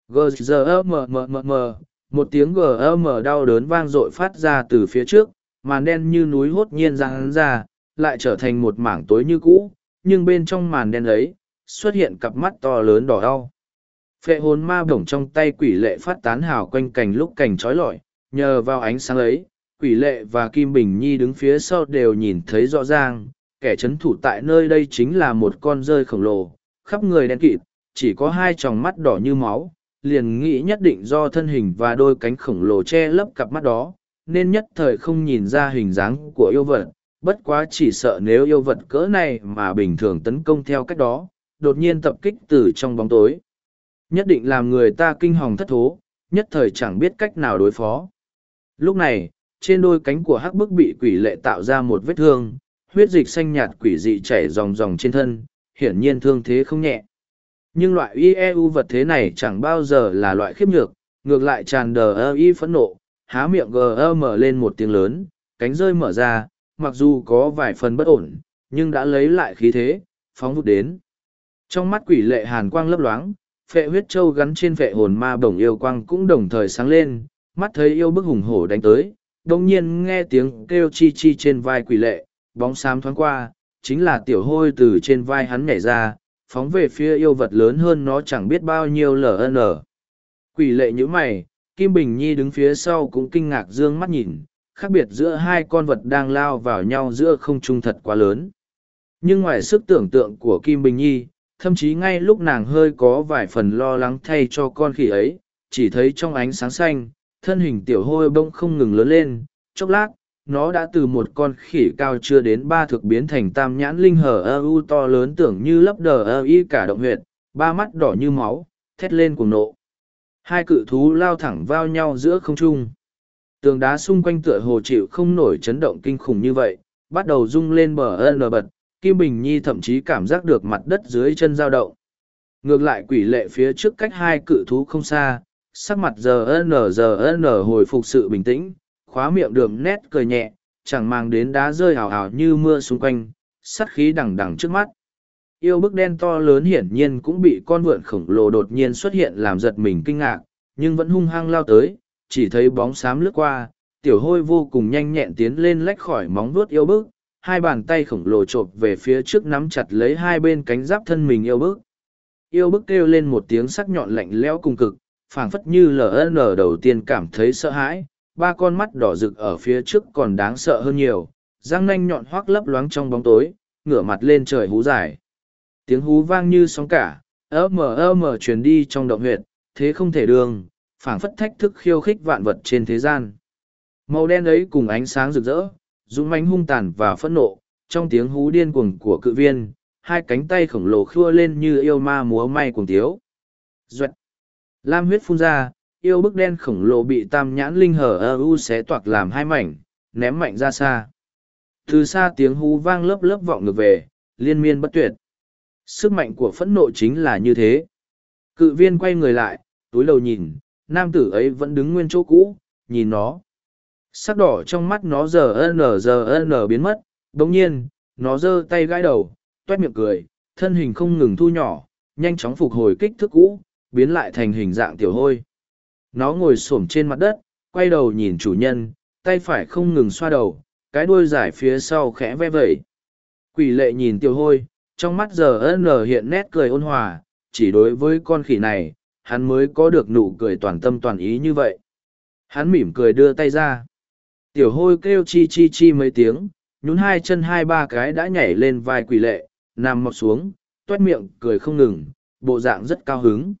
Gzm một tiếng gm đau đớn vang dội phát ra từ phía trước, màn đen như núi hốt nhiên ra hắn ra, lại trở thành một mảng tối như cũ, nhưng bên trong màn đen ấy, xuất hiện cặp mắt to lớn đỏ đau. Phệ hồn ma bổng trong tay quỷ lệ phát tán hào quanh cành lúc cành trói lọi, nhờ vào ánh sáng ấy, quỷ lệ và Kim Bình Nhi đứng phía sau đều nhìn thấy rõ ràng, kẻ chấn thủ tại nơi đây chính là một con rơi khổng lồ, khắp người đen kịt, chỉ có hai tròng mắt đỏ như máu, liền nghĩ nhất định do thân hình và đôi cánh khổng lồ che lấp cặp mắt đó, nên nhất thời không nhìn ra hình dáng của yêu vật, bất quá chỉ sợ nếu yêu vật cỡ này mà bình thường tấn công theo cách đó, đột nhiên tập kích từ trong bóng tối. Nhất định làm người ta kinh hòng thất thố, nhất thời chẳng biết cách nào đối phó. Lúc này, trên đôi cánh của hắc bức bị quỷ lệ tạo ra một vết thương, huyết dịch xanh nhạt quỷ dị chảy ròng ròng trên thân, hiển nhiên thương thế không nhẹ. Nhưng loại IEU vật thế này chẳng bao giờ là loại khiếp nhược, ngược lại tràn đờ y phẫn nộ, há miệng gờ mở lên một tiếng lớn, cánh rơi mở ra, mặc dù có vài phần bất ổn, nhưng đã lấy lại khí thế, phóng vụt đến. Trong mắt quỷ lệ hàn quang lấp loáng, phệ huyết châu gắn trên phệ hồn ma bổng yêu quang cũng đồng thời sáng lên, mắt thấy yêu bức hùng hổ đánh tới, đồng nhiên nghe tiếng kêu chi chi trên vai quỷ lệ, bóng xám thoáng qua, chính là tiểu hôi từ trên vai hắn nhảy ra, phóng về phía yêu vật lớn hơn nó chẳng biết bao nhiêu ln. Quỷ lệ nhữ mày, Kim Bình Nhi đứng phía sau cũng kinh ngạc dương mắt nhìn, khác biệt giữa hai con vật đang lao vào nhau giữa không trung thật quá lớn. Nhưng ngoài sức tưởng tượng của Kim Bình Nhi, thậm chí ngay lúc nàng hơi có vài phần lo lắng thay cho con khỉ ấy, chỉ thấy trong ánh sáng xanh, thân hình tiểu hôi bông không ngừng lớn lên, chốc lát, nó đã từ một con khỉ cao chưa đến ba thực biến thành tam nhãn linh hở ơ u to lớn tưởng như lấp đờ ơ y cả động huyệt, ba mắt đỏ như máu, thét lên cuồng nộ. Hai cự thú lao thẳng vào nhau giữa không trung. Tường đá xung quanh tựa hồ chịu không nổi chấn động kinh khủng như vậy, bắt đầu rung lên bờ ân bật, Kim Bình Nhi thậm chí cảm giác được mặt đất dưới chân dao động. Ngược lại quỷ lệ phía trước cách hai cự thú không xa, sắc mặt giờ nở giờ nở hồi phục sự bình tĩnh, khóa miệng đường nét cười nhẹ, chẳng mang đến đá rơi hào hào như mưa xung quanh, sắt khí đằng đằng trước mắt. Yêu bức đen to lớn hiển nhiên cũng bị con vượn khổng lồ đột nhiên xuất hiện làm giật mình kinh ngạc, nhưng vẫn hung hăng lao tới, chỉ thấy bóng xám lướt qua, tiểu hôi vô cùng nhanh nhẹn tiến lên lách khỏi móng vuốt yêu bức, hai bàn tay khổng lồ chộp về phía trước nắm chặt lấy hai bên cánh giáp thân mình yêu bức. Yêu bức kêu lên một tiếng sắc nhọn lạnh lẽo cùng cực, phảng phất như ln đầu tiên cảm thấy sợ hãi, ba con mắt đỏ rực ở phía trước còn đáng sợ hơn nhiều, răng nanh nhọn hoác lấp loáng trong bóng tối, ngửa mặt lên trời hú dài. Tiếng hú vang như sóng cả, ơ mờ ơ mờ truyền đi trong động huyệt, thế không thể đường, phảng phất thách thức khiêu khích vạn vật trên thế gian. Màu đen ấy cùng ánh sáng rực rỡ, dũng mãnh hung tàn và phẫn nộ, trong tiếng hú điên cuồng của cự viên, hai cánh tay khổng lồ khua lên như yêu ma múa may cuồng tiếu. Duệt! Lam huyết phun ra, yêu bức đen khổng lồ bị tam nhãn linh hở ơ u xé toạc làm hai mảnh, ném mạnh ra xa. Từ xa tiếng hú vang lớp lớp vọng ngược về, liên miên bất tuyệt. Sức mạnh của phẫn nộ chính là như thế. Cự viên quay người lại, túi đầu nhìn, nam tử ấy vẫn đứng nguyên chỗ cũ, nhìn nó. Sắc đỏ trong mắt nó giờ nở giờ nở biến mất, đồng nhiên, nó giơ tay gãi đầu, toét miệng cười, thân hình không ngừng thu nhỏ, nhanh chóng phục hồi kích thước cũ, biến lại thành hình dạng tiểu hôi. Nó ngồi xổm trên mặt đất, quay đầu nhìn chủ nhân, tay phải không ngừng xoa đầu, cái đuôi dài phía sau khẽ ve vẩy. Quỷ lệ nhìn tiểu hôi, trong mắt giờ n hiện nét cười ôn hòa, chỉ đối với con khỉ này, hắn mới có được nụ cười toàn tâm toàn ý như vậy. Hắn mỉm cười đưa tay ra. Tiểu hôi kêu chi chi chi mấy tiếng, nhún hai chân hai ba cái đã nhảy lên vai quỷ lệ, nằm mọc xuống, toét miệng cười không ngừng, bộ dạng rất cao hứng.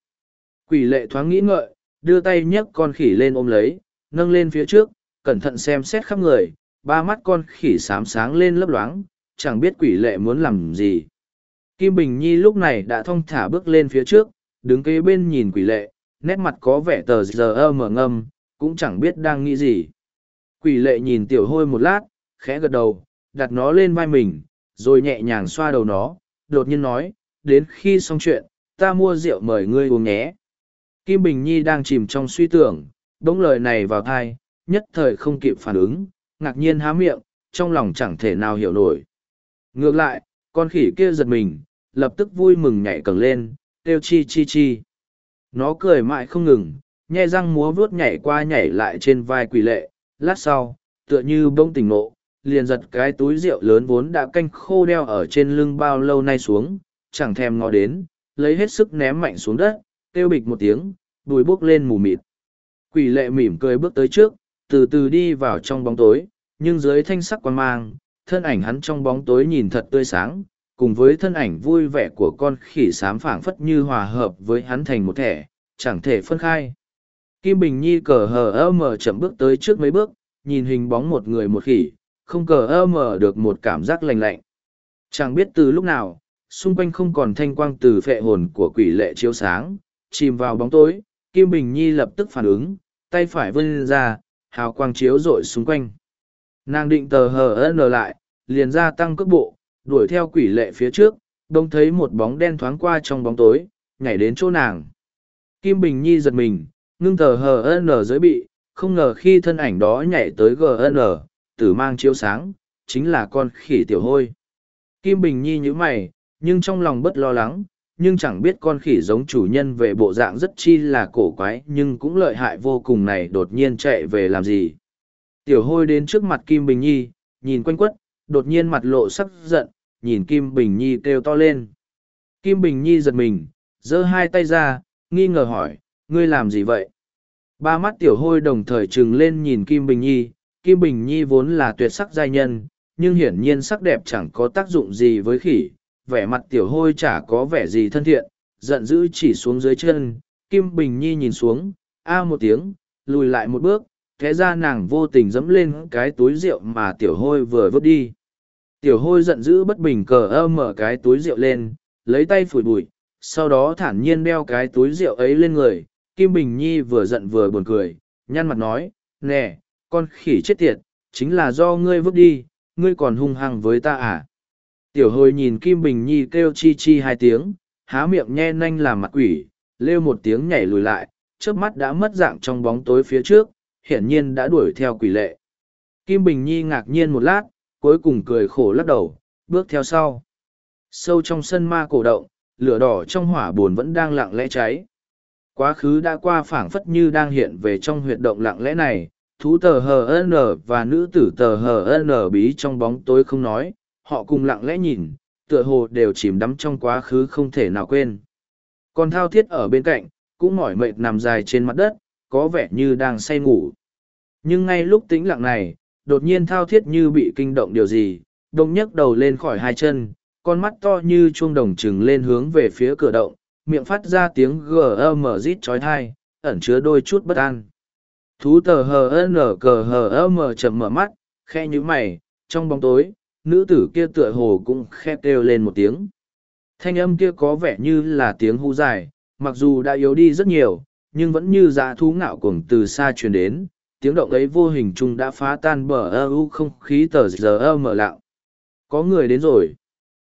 Quỷ lệ thoáng nghĩ ngợi, đưa tay nhấc con khỉ lên ôm lấy, nâng lên phía trước, cẩn thận xem xét khắp người, ba mắt con khỉ xám sáng lên lấp loáng, chẳng biết quỷ lệ muốn làm gì. Kim Bình Nhi lúc này đã thong thả bước lên phía trước, đứng kế bên nhìn quỷ lệ, nét mặt có vẻ tờ giờ mở ngâm, cũng chẳng biết đang nghĩ gì. Quỷ lệ nhìn tiểu hôi một lát, khẽ gật đầu, đặt nó lên vai mình, rồi nhẹ nhàng xoa đầu nó, đột nhiên nói, đến khi xong chuyện, ta mua rượu mời ngươi uống nhé. Kim Bình Nhi đang chìm trong suy tưởng, đống lời này vào thai, nhất thời không kịp phản ứng, ngạc nhiên há miệng, trong lòng chẳng thể nào hiểu nổi. Ngược lại, con khỉ kia giật mình, lập tức vui mừng nhảy cẳng lên, kêu chi chi chi. Nó cười mãi không ngừng, nhe răng múa vuốt nhảy qua nhảy lại trên vai quỷ lệ, lát sau, tựa như bông tỉnh nộ, liền giật cái túi rượu lớn vốn đã canh khô đeo ở trên lưng bao lâu nay xuống, chẳng thèm ngó đến, lấy hết sức ném mạnh xuống đất, kêu bịch một tiếng, đùi bốc lên mù mịt. Quỷ lệ mỉm cười bước tới trước, từ từ đi vào trong bóng tối, nhưng dưới thanh sắc quan mang, thân ảnh hắn trong bóng tối nhìn thật tươi sáng, cùng với thân ảnh vui vẻ của con khỉ sám phảng phất như hòa hợp với hắn thành một thể, chẳng thể phân khai. Kim Bình Nhi cờ hờ ơ mờ chậm bước tới trước mấy bước, nhìn hình bóng một người một khỉ, không cờ ơ mờ được một cảm giác lành lạnh. Chẳng biết từ lúc nào, xung quanh không còn thanh quang từ phệ hồn của quỷ lệ chiếu sáng, chìm vào bóng tối, Kim Bình Nhi lập tức phản ứng, tay phải vươn ra, hào quang chiếu rọi xung quanh. Nàng định tờ hờ n lại, liền ra tăng cước bộ, đuổi theo quỷ lệ phía trước, đông thấy một bóng đen thoáng qua trong bóng tối, nhảy đến chỗ nàng. Kim Bình Nhi giật mình, ngưng tờ hờ n giới bị, không ngờ khi thân ảnh đó nhảy tới gn, tử mang chiếu sáng, chính là con khỉ tiểu hôi. Kim Bình Nhi như mày, nhưng trong lòng bất lo lắng, nhưng chẳng biết con khỉ giống chủ nhân về bộ dạng rất chi là cổ quái nhưng cũng lợi hại vô cùng này đột nhiên chạy về làm gì. Tiểu hôi đến trước mặt Kim Bình Nhi, nhìn quanh quất, đột nhiên mặt lộ sắc giận, nhìn Kim Bình Nhi kêu to lên. Kim Bình Nhi giật mình, giơ hai tay ra, nghi ngờ hỏi, ngươi làm gì vậy? Ba mắt tiểu hôi đồng thời trừng lên nhìn Kim Bình Nhi, Kim Bình Nhi vốn là tuyệt sắc giai nhân, nhưng hiển nhiên sắc đẹp chẳng có tác dụng gì với khỉ, vẻ mặt tiểu hôi chả có vẻ gì thân thiện, giận dữ chỉ xuống dưới chân, Kim Bình Nhi nhìn xuống, a à một tiếng, lùi lại một bước, thế ra nàng vô tình dẫm lên cái túi rượu mà tiểu hôi vừa vứt đi. Tiểu hôi giận dữ bất bình cờ ơ mở cái túi rượu lên, lấy tay phủi bụi, sau đó thản nhiên đeo cái túi rượu ấy lên người. Kim Bình Nhi vừa giận vừa buồn cười, nhăn mặt nói, nè, con khỉ chết tiệt, chính là do ngươi vứt đi, ngươi còn hung hăng với ta à? Tiểu hồi nhìn Kim Bình Nhi kêu chi chi hai tiếng, há miệng nhe nanh làm mặt quỷ, lêu một tiếng nhảy lùi lại, trước mắt đã mất dạng trong bóng tối phía trước, hiển nhiên đã đuổi theo quỷ lệ. Kim Bình Nhi ngạc nhiên một lát, cuối cùng cười khổ lắc đầu, bước theo sau. Sâu trong sân ma cổ động, lửa đỏ trong hỏa buồn vẫn đang lặng lẽ cháy. Quá khứ đã qua phảng phất như đang hiện về trong huyệt động lặng lẽ này, thú tờ hờ n và nữ tử tờ hờ n bí trong bóng tối không nói, họ cùng lặng lẽ nhìn, tựa hồ đều chìm đắm trong quá khứ không thể nào quên. Còn thao thiết ở bên cạnh, cũng mỏi mệt nằm dài trên mặt đất, có vẻ như đang say ngủ. Nhưng ngay lúc tĩnh lặng này, đột nhiên thao thiết như bị kinh động điều gì, đông nhấc đầu lên khỏi hai chân, con mắt to như chuông đồng trừng lên hướng về phía cửa động, miệng phát ra tiếng gm rít trói thai, ẩn chứa đôi chút bất an. Thú tờ hờ n cờ hờ m chậm mở mắt, khe như mày, trong bóng tối, nữ tử kia tựa hồ cũng khép kêu lên một tiếng. Thanh âm kia có vẻ như là tiếng hú dài, mặc dù đã yếu đi rất nhiều, nhưng vẫn như dã thú ngạo cuồng từ xa truyền đến, tiếng động ấy vô hình chung đã phá tan bờ ơ u không khí tờ giờ ơ mở lặng. Có người đến rồi.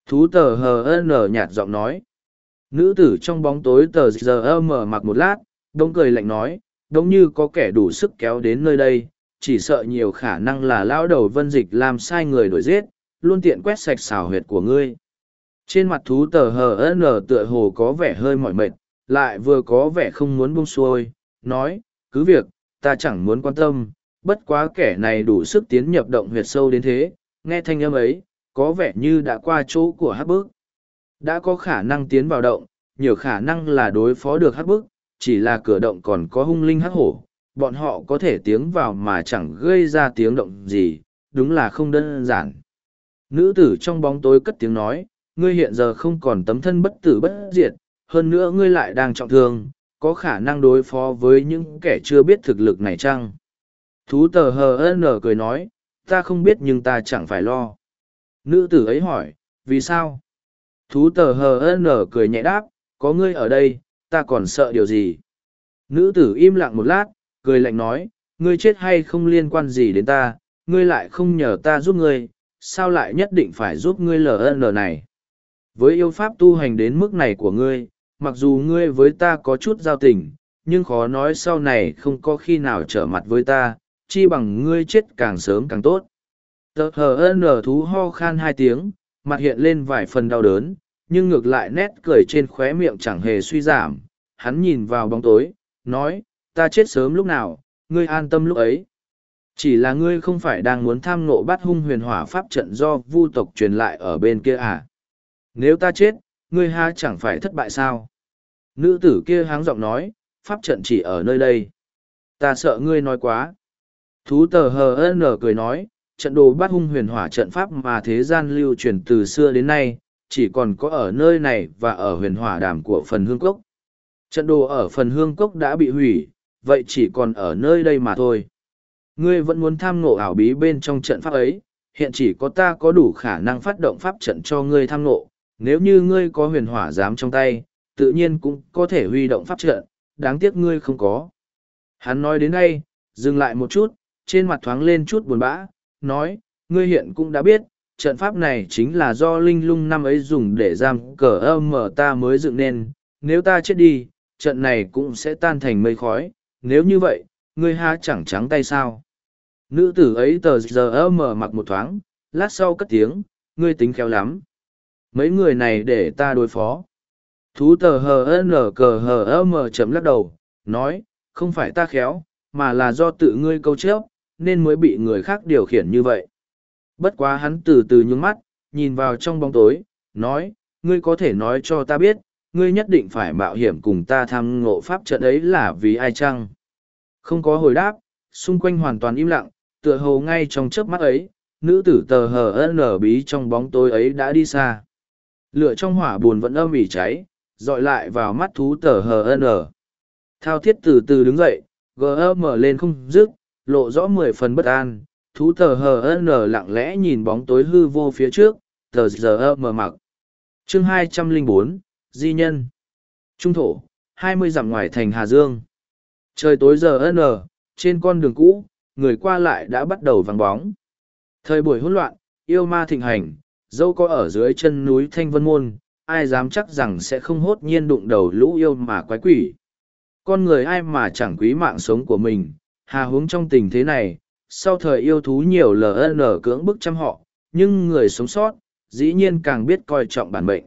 Thú tờ hờ n nhạt giọng nói. Nữ tử trong bóng tối tờ giờ ơ mở mặc một lát, đông cười lạnh nói, đông như có kẻ đủ sức kéo đến nơi đây, chỉ sợ nhiều khả năng là lão đầu vân dịch làm sai người đuổi giết, luôn tiện quét sạch xào huyệt của ngươi. Trên mặt thú tờ hờ nở tựa hồ có vẻ hơi mỏi mệt, lại vừa có vẻ không muốn buông xuôi, nói, cứ việc, ta chẳng muốn quan tâm, bất quá kẻ này đủ sức tiến nhập động huyệt sâu đến thế, nghe thanh âm ấy, có vẻ như đã qua chỗ của hát bức. Đã có khả năng tiến vào động, nhiều khả năng là đối phó được hát bức, chỉ là cửa động còn có hung linh hát hổ, bọn họ có thể tiến vào mà chẳng gây ra tiếng động gì, đúng là không đơn giản. Nữ tử trong bóng tối cất tiếng nói, ngươi hiện giờ không còn tấm thân bất tử bất diệt, hơn nữa ngươi lại đang trọng thương, có khả năng đối phó với những kẻ chưa biết thực lực này chăng? Thú tờ hờ nở cười nói, ta không biết nhưng ta chẳng phải lo. Nữ tử ấy hỏi, vì sao? Thú tờ hờ nở cười nhẹ đáp, có ngươi ở đây, ta còn sợ điều gì? Nữ tử im lặng một lát, cười lạnh nói, ngươi chết hay không liên quan gì đến ta, ngươi lại không nhờ ta giúp ngươi, sao lại nhất định phải giúp ngươi ln này? Với yêu pháp tu hành đến mức này của ngươi, mặc dù ngươi với ta có chút giao tình, nhưng khó nói sau này không có khi nào trở mặt với ta, chi bằng ngươi chết càng sớm càng tốt. Tờ hờ nở thú ho khan hai tiếng, mặt hiện lên vài phần đau đớn, nhưng ngược lại nét cười trên khóe miệng chẳng hề suy giảm. Hắn nhìn vào bóng tối, nói, ta chết sớm lúc nào, ngươi an tâm lúc ấy. Chỉ là ngươi không phải đang muốn tham nộ bắt hung huyền hỏa pháp trận do vu tộc truyền lại ở bên kia à? Nếu ta chết, ngươi ha chẳng phải thất bại sao? Nữ tử kia háng giọng nói, pháp trận chỉ ở nơi đây. Ta sợ ngươi nói quá. Thú tờ hờ nở cười nói, trận đồ bắt hung huyền hỏa trận pháp mà thế gian lưu truyền từ xưa đến nay, chỉ còn có ở nơi này và ở huyền hỏa đàm của phần hương cốc. Trận đồ ở phần hương cốc đã bị hủy, vậy chỉ còn ở nơi đây mà thôi. Ngươi vẫn muốn tham ngộ ảo bí bên trong trận pháp ấy, hiện chỉ có ta có đủ khả năng phát động pháp trận cho ngươi tham ngộ, nếu như ngươi có huyền hỏa giám trong tay, tự nhiên cũng có thể huy động pháp trận, đáng tiếc ngươi không có. Hắn nói đến đây, dừng lại một chút, trên mặt thoáng lên chút buồn bã, nói, ngươi hiện cũng đã biết, trận pháp này chính là do linh lung năm ấy dùng để giam cờ âm mở ta mới dựng nên, nếu ta chết đi, trận này cũng sẽ tan thành mây khói, nếu như vậy, ngươi há chẳng trắng tay sao. Nữ tử ấy tờ giờ mở mặc một thoáng, lát sau cất tiếng, ngươi tính khéo lắm. Mấy người này để ta đối phó. Thú tờ hờ nở cờ hờ m chấm lắc đầu, nói, không phải ta khéo, mà là do tự ngươi câu chớp, nên mới bị người khác điều khiển như vậy. Bất quá hắn từ từ nhướng mắt, nhìn vào trong bóng tối, nói, ngươi có thể nói cho ta biết, ngươi nhất định phải mạo hiểm cùng ta tham ngộ pháp trận ấy là vì ai chăng? Không có hồi đáp, xung quanh hoàn toàn im lặng, tựa hồ ngay trong chớp mắt ấy, nữ tử tờ hờ nở bí trong bóng tối ấy đã đi xa. Lửa trong hỏa buồn vẫn âm ỉ cháy, dọi lại vào mắt thú tờ hờ nở. Thao thiết từ từ đứng dậy, gờ mở lên không dứt, lộ rõ mười phần bất an, thú tờ hờ nở lặng lẽ nhìn bóng tối hư vô phía trước tờ giờ mờ mặc chương hai trăm linh bốn di nhân trung thổ hai mươi dặm ngoài thành hà dương trời tối giờ nở, trên con đường cũ người qua lại đã bắt đầu vắng bóng. Thời buổi hỗn loạn, yêu ma thịnh hành, dâu có ở dưới chân núi thanh vân môn, ai dám chắc rằng sẽ không hốt nhiên đụng đầu lũ yêu mà quái quỷ. Con người ai mà chẳng quý mạng sống của mình, hà huống trong tình thế này, sau thời yêu thú nhiều ln cưỡng bức chăm họ, nhưng người sống sót, dĩ nhiên càng biết coi trọng bản mệnh.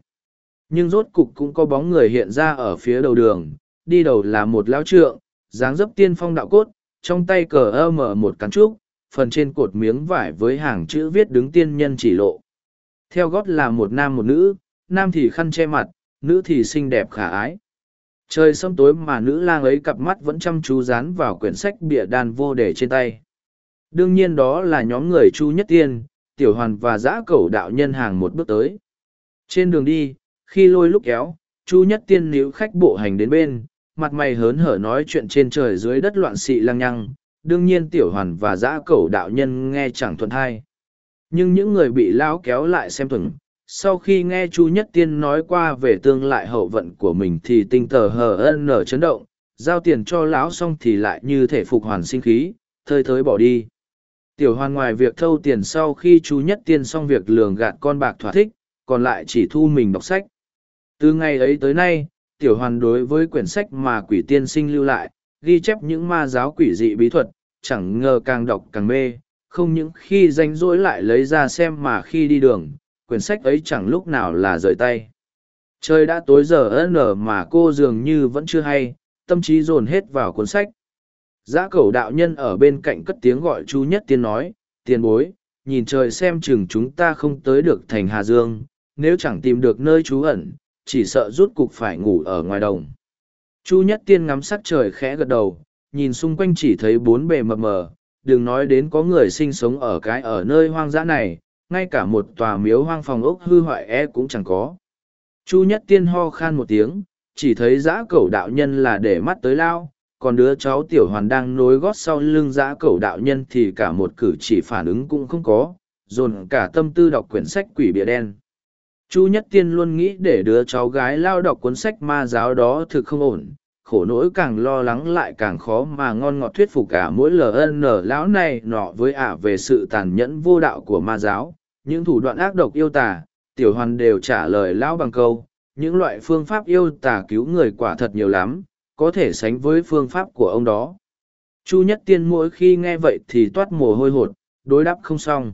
Nhưng rốt cục cũng có bóng người hiện ra ở phía đầu đường, đi đầu là một lão trượng, dáng dấp tiên phong đạo cốt trong tay cờ ơ mở một cắn trúc phần trên cột miếng vải với hàng chữ viết đứng tiên nhân chỉ lộ. Theo gót là một nam một nữ nam thì khăn che mặt nữ thì xinh đẹp khả ái. Trời sâm tối mà nữ lang ấy cặp mắt vẫn chăm chú dán vào quyển sách bịa đàn vô đề trên tay. Đương nhiên đó là nhóm người Chu Nhất Tiên, Tiểu Hoàn và Giã Cẩu đạo nhân hàng một bước tới. Trên đường đi, khi lôi lúc kéo, Chu Nhất Tiên níu khách bộ hành đến bên, mặt mày hớn hở nói chuyện trên trời dưới đất loạn xị lăng nhăng, đương nhiên Tiểu Hoàn và Giã Cẩu đạo nhân nghe chẳng thuận hay. Nhưng những người bị lão kéo lại xem thường. sau khi nghe Chu Nhất Tiên nói qua về tương lại hậu vận của mình thì tinh tờ hờ ân nở chấn động, giao tiền cho lão xong thì lại như thể phục hoàn sinh khí, thơi thới bỏ đi. Tiểu hoàn ngoài việc thâu tiền sau khi chu nhất tiên xong việc lường gạt con bạc thỏa thích, còn lại chỉ thu mình đọc sách. Từ ngày ấy tới nay, tiểu hoàn đối với quyển sách mà quỷ tiên sinh lưu lại, ghi chép những ma giáo quỷ dị bí thuật, chẳng ngờ càng đọc càng mê, không những khi danh rỗi lại lấy ra xem mà khi đi đường, quyển sách ấy chẳng lúc nào là rời tay. Trời đã tối giờ ớn nở mà cô dường như vẫn chưa hay, tâm trí dồn hết vào cuốn sách. Giã cẩu đạo nhân ở bên cạnh cất tiếng gọi chú nhất tiên nói, tiền bối, nhìn trời xem chừng chúng ta không tới được thành Hà Dương, nếu chẳng tìm được nơi trú ẩn, chỉ sợ rút cục phải ngủ ở ngoài đồng. Chu nhất tiên ngắm sắc trời khẽ gật đầu, nhìn xung quanh chỉ thấy bốn bề mập mờ, đừng nói đến có người sinh sống ở cái ở nơi hoang dã này, ngay cả một tòa miếu hoang phòng ốc hư hoại e cũng chẳng có. Chu nhất tiên ho khan một tiếng, chỉ thấy giã cẩu đạo nhân là để mắt tới lao, còn đứa cháu tiểu hoàn đang nối gót sau lưng giã cẩu đạo nhân thì cả một cử chỉ phản ứng cũng không có, dồn cả tâm tư đọc quyển sách quỷ bìa đen. Chu Nhất Tiên luôn nghĩ để đứa cháu gái lao đọc cuốn sách ma giáo đó thực không ổn, khổ nỗi càng lo lắng lại càng khó mà ngon ngọt thuyết phục cả mỗi LN lão này nọ với ả về sự tàn nhẫn vô đạo của ma giáo, những thủ đoạn ác độc yêu tà, tiểu hoàn đều trả lời lão bằng câu, những loại phương pháp yêu tà cứu người quả thật nhiều lắm, có thể sánh với phương pháp của ông đó. Chu Nhất Tiên mỗi khi nghe vậy thì toát mồ hôi hột, đối đáp không xong.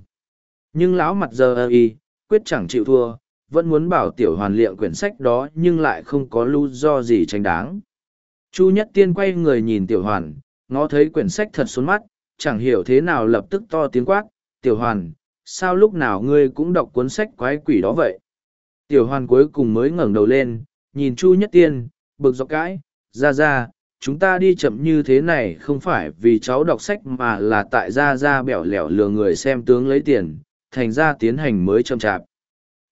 Nhưng lão mặt giờ ơ y, quyết chẳng chịu thua, vẫn muốn bảo tiểu hoàn liệm quyển sách đó nhưng lại không có lưu do gì tránh đáng. Chu Nhất Tiên quay người nhìn tiểu hoàn, ngó thấy quyển sách thật xuống mắt, chẳng hiểu thế nào lập tức to tiếng quát, tiểu hoàn, sao lúc nào ngươi cũng đọc cuốn sách quái quỷ đó vậy? Tiểu hoàn cuối cùng mới ngẩng đầu lên, nhìn Chu Nhất Tiên, bực dọc cãi, ra ra chúng ta đi chậm như thế này không phải vì cháu đọc sách mà là tại ra ra bẻo lẻo lừa người xem tướng lấy tiền thành ra tiến hành mới chậm chạp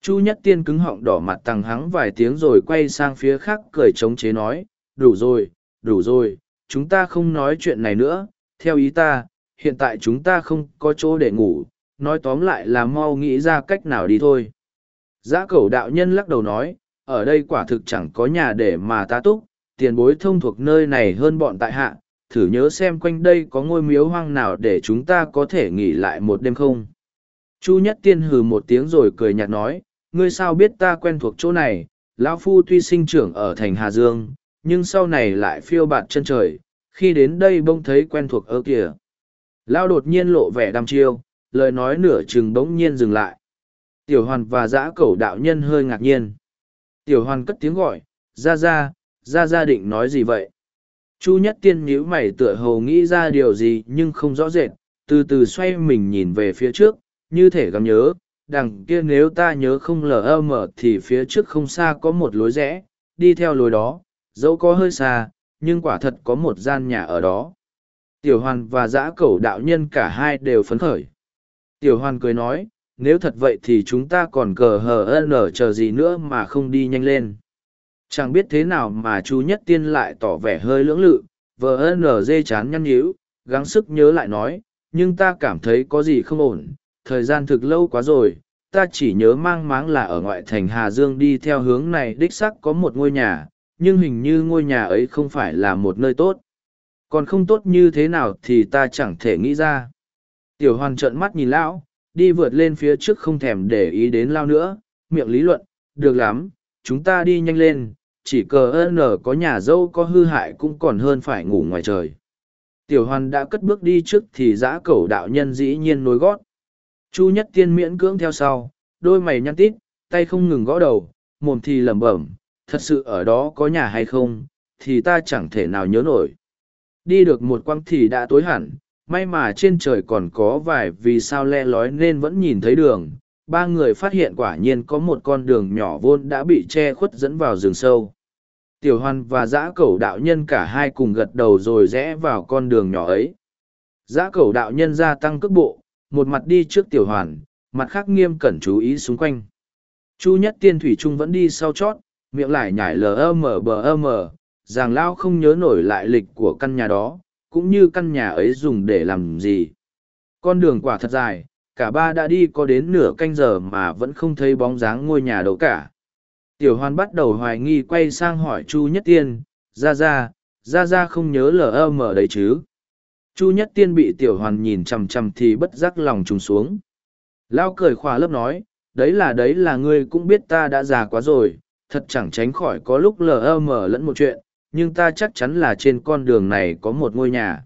chu nhất tiên cứng họng đỏ mặt tằng hắng vài tiếng rồi quay sang phía khác cười chống chế nói đủ rồi đủ rồi chúng ta không nói chuyện này nữa. Theo ý ta hiện tại chúng ta không có chỗ để ngủ. Nói tóm lại là mau nghĩ ra cách nào đi thôi. Giã cẩu đạo nhân lắc đầu nói, ở đây quả thực chẳng có nhà để mà ta túc, tiền bối thông thuộc nơi này hơn bọn tại hạ, thử nhớ xem quanh đây có ngôi miếu hoang nào để chúng ta có thể nghỉ lại một đêm không. Chu Nhất Tiên hừ một tiếng rồi cười nhạt nói, ngươi sao biết ta quen thuộc chỗ này, lão phu tuy sinh trưởng ở thành Hà Dương, nhưng sau này lại phiêu bạt chân trời, khi đến đây bông thấy quen thuộc ở kìa. Lão đột nhiên lộ vẻ đăm chiêu, lời nói nửa chừng bỗng nhiên dừng lại. Tiểu hoàn và Dã cẩu đạo nhân hơi ngạc nhiên. Tiểu hoàn cất tiếng gọi, ra ra, ra ra định nói gì vậy? Chu nhất tiên nhíu mày tựa hồ nghĩ ra điều gì nhưng không rõ rệt, từ từ xoay mình nhìn về phía trước, như thể gắm nhớ, đằng kia nếu ta nhớ không lờ mờ thì phía trước không xa có một lối rẽ, đi theo lối đó, dẫu có hơi xa, nhưng quả thật có một gian nhà ở đó. Tiểu hoàn và giã cẩu đạo nhân cả hai đều phấn khởi. Tiểu hoàn cười nói, nếu thật vậy thì chúng ta còn cờ hờ nở chờ gì nữa mà không đi nhanh lên. Chẳng biết thế nào mà chú nhất tiên lại tỏ vẻ hơi lưỡng lự, vờ nở dê chán nhăn nhíu, gắng sức nhớ lại nói, nhưng ta cảm thấy có gì không ổn, thời gian thực lâu quá rồi, ta chỉ nhớ mang máng là ở ngoại thành Hà Dương đi theo hướng này đích sắc có một ngôi nhà, nhưng hình như ngôi nhà ấy không phải là một nơi tốt. Còn không tốt như thế nào thì ta chẳng thể nghĩ ra. Tiểu hoàn trợn mắt nhìn lão, đi vượt lên phía trước không thèm để ý đến lao nữa, miệng lý luận, được lắm, chúng ta đi nhanh lên, chỉ cờ ơn nở có nhà dâu có hư hại cũng còn hơn phải ngủ ngoài trời. Tiểu hoàn đã cất bước đi trước thì giã cẩu đạo nhân dĩ nhiên nối gót. Chu nhất tiên miễn cưỡng theo sau, đôi mày nhăn tít, tay không ngừng gõ đầu, mồm thì lẩm bẩm, thật sự ở đó có nhà hay không, thì ta chẳng thể nào nhớ nổi. Đi được một quãng thì đã tối hẳn, may mà trên trời còn có vài vì sao le lói nên vẫn nhìn thấy đường. Ba người phát hiện quả nhiên có một con đường nhỏ vôn đã bị che khuất dẫn vào rừng sâu. Tiểu hoan và giã cẩu đạo nhân cả hai cùng gật đầu rồi rẽ vào con đường nhỏ ấy. Giã cẩu đạo nhân gia tăng cước bộ, một mặt đi trước tiểu hoàn, mặt khác nghiêm cẩn chú ý xung quanh. Chu nhất tiên thủy trung vẫn đi sau chót, miệng lại nhảy lờ mờ bờ mờ, rằng lao không nhớ nổi lại lịch của căn nhà đó, cũng như căn nhà ấy dùng để làm gì. Con đường quả thật dài, cả ba đã đi có đến nửa canh giờ mà vẫn không thấy bóng dáng ngôi nhà đâu cả. Tiểu hoan bắt đầu hoài nghi quay sang hỏi Chu Nhất Tiên, ra ra, ra ra không nhớ lờ mờ đấy chứ. Chu Nhất Tiên bị tiểu hoàn nhìn chằm chằm thì bất giác lòng trùng xuống. Lao cười khỏa lớp nói, đấy là đấy là ngươi cũng biết ta đã già quá rồi, thật chẳng tránh khỏi có lúc lờ mờ lẫn một chuyện, nhưng ta chắc chắn là trên con đường này có một ngôi nhà.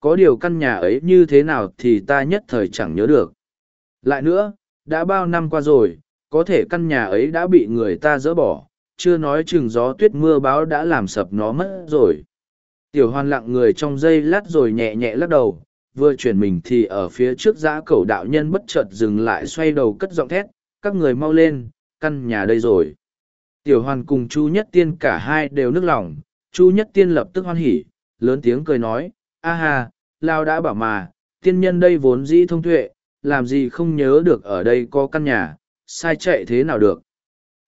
Có điều căn nhà ấy như thế nào thì ta nhất thời chẳng nhớ được. Lại nữa, đã bao năm qua rồi, có thể căn nhà ấy đã bị người ta dỡ bỏ, chưa nói chừng gió tuyết mưa báo đã làm sập nó mất rồi. Tiểu hoan lặng người trong giây lát rồi nhẹ nhẹ lắc đầu, vừa chuyển mình thì ở phía trước giã cẩu đạo nhân bất chợt dừng lại xoay đầu cất giọng thét, các người mau lên, căn nhà đây rồi. Tiểu hoàn cùng Chu Nhất Tiên cả hai đều nức lòng, Chu Nhất Tiên lập tức hoan hỉ, lớn tiếng cười nói, a ha, Lao đã bảo mà, tiên nhân đây vốn dĩ thông tuệ, làm gì không nhớ được ở đây có căn nhà, sai chạy thế nào được.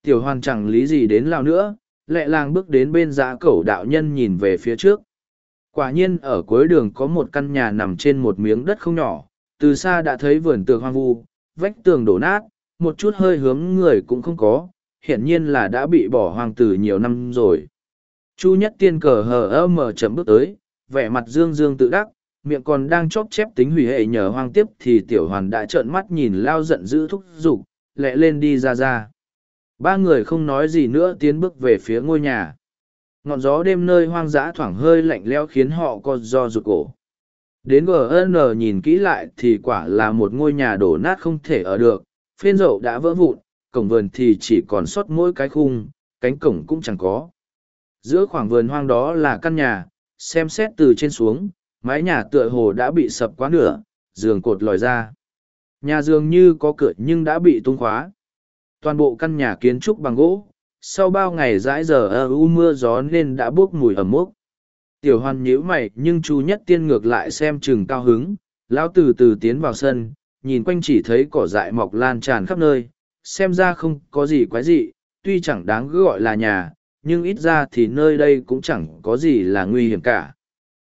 Tiểu hoàn chẳng lý gì đến Lao nữa, lẹ làng bước đến bên giã cẩu đạo nhân nhìn về phía trước. Quả nhiên ở cuối đường có một căn nhà nằm trên một miếng đất không nhỏ, từ xa đã thấy vườn tường hoang vu, vách tường đổ nát, một chút hơi hướng người cũng không có, hiển nhiên là đã bị bỏ hoang từ nhiều năm rồi. Chu nhất tiên cờ hờ ơ mở chấm bước tới, vẻ mặt dương dương tự đắc, miệng còn đang chóp chép tính hủy hệ nhờ hoang tiếp thì tiểu hoàn đã trợn mắt nhìn lao giận dữ thúc giục, lẹ lên đi ra ra. Ba người không nói gì nữa tiến bước về phía ngôi nhà. Ngọn gió đêm nơi hoang dã thoảng hơi lạnh lẽo khiến họ co do rụt cổ. Đến GN nhìn kỹ lại thì quả là một ngôi nhà đổ nát không thể ở được, phên dậu đã vỡ vụn, cổng vườn thì chỉ còn sót mỗi cái khung, cánh cổng cũng chẳng có. Giữa khoảng vườn hoang đó là căn nhà, xem xét từ trên xuống, mái nhà tựa hồ đã bị sập quá nửa, giường cột lòi ra. Nhà dường như có cửa nhưng đã bị tung khóa. Toàn bộ căn nhà kiến trúc bằng gỗ, sau bao ngày dãi giờ ơ u mưa gió nên đã buốc mùi ẩm mốc. Tiểu hoan nhíu mày nhưng chu nhất tiên ngược lại xem chừng cao hứng, lão từ từ tiến vào sân, nhìn quanh chỉ thấy cỏ dại mọc lan tràn khắp nơi, xem ra không có gì quái dị, tuy chẳng đáng gọi là nhà, nhưng ít ra thì nơi đây cũng chẳng có gì là nguy hiểm cả.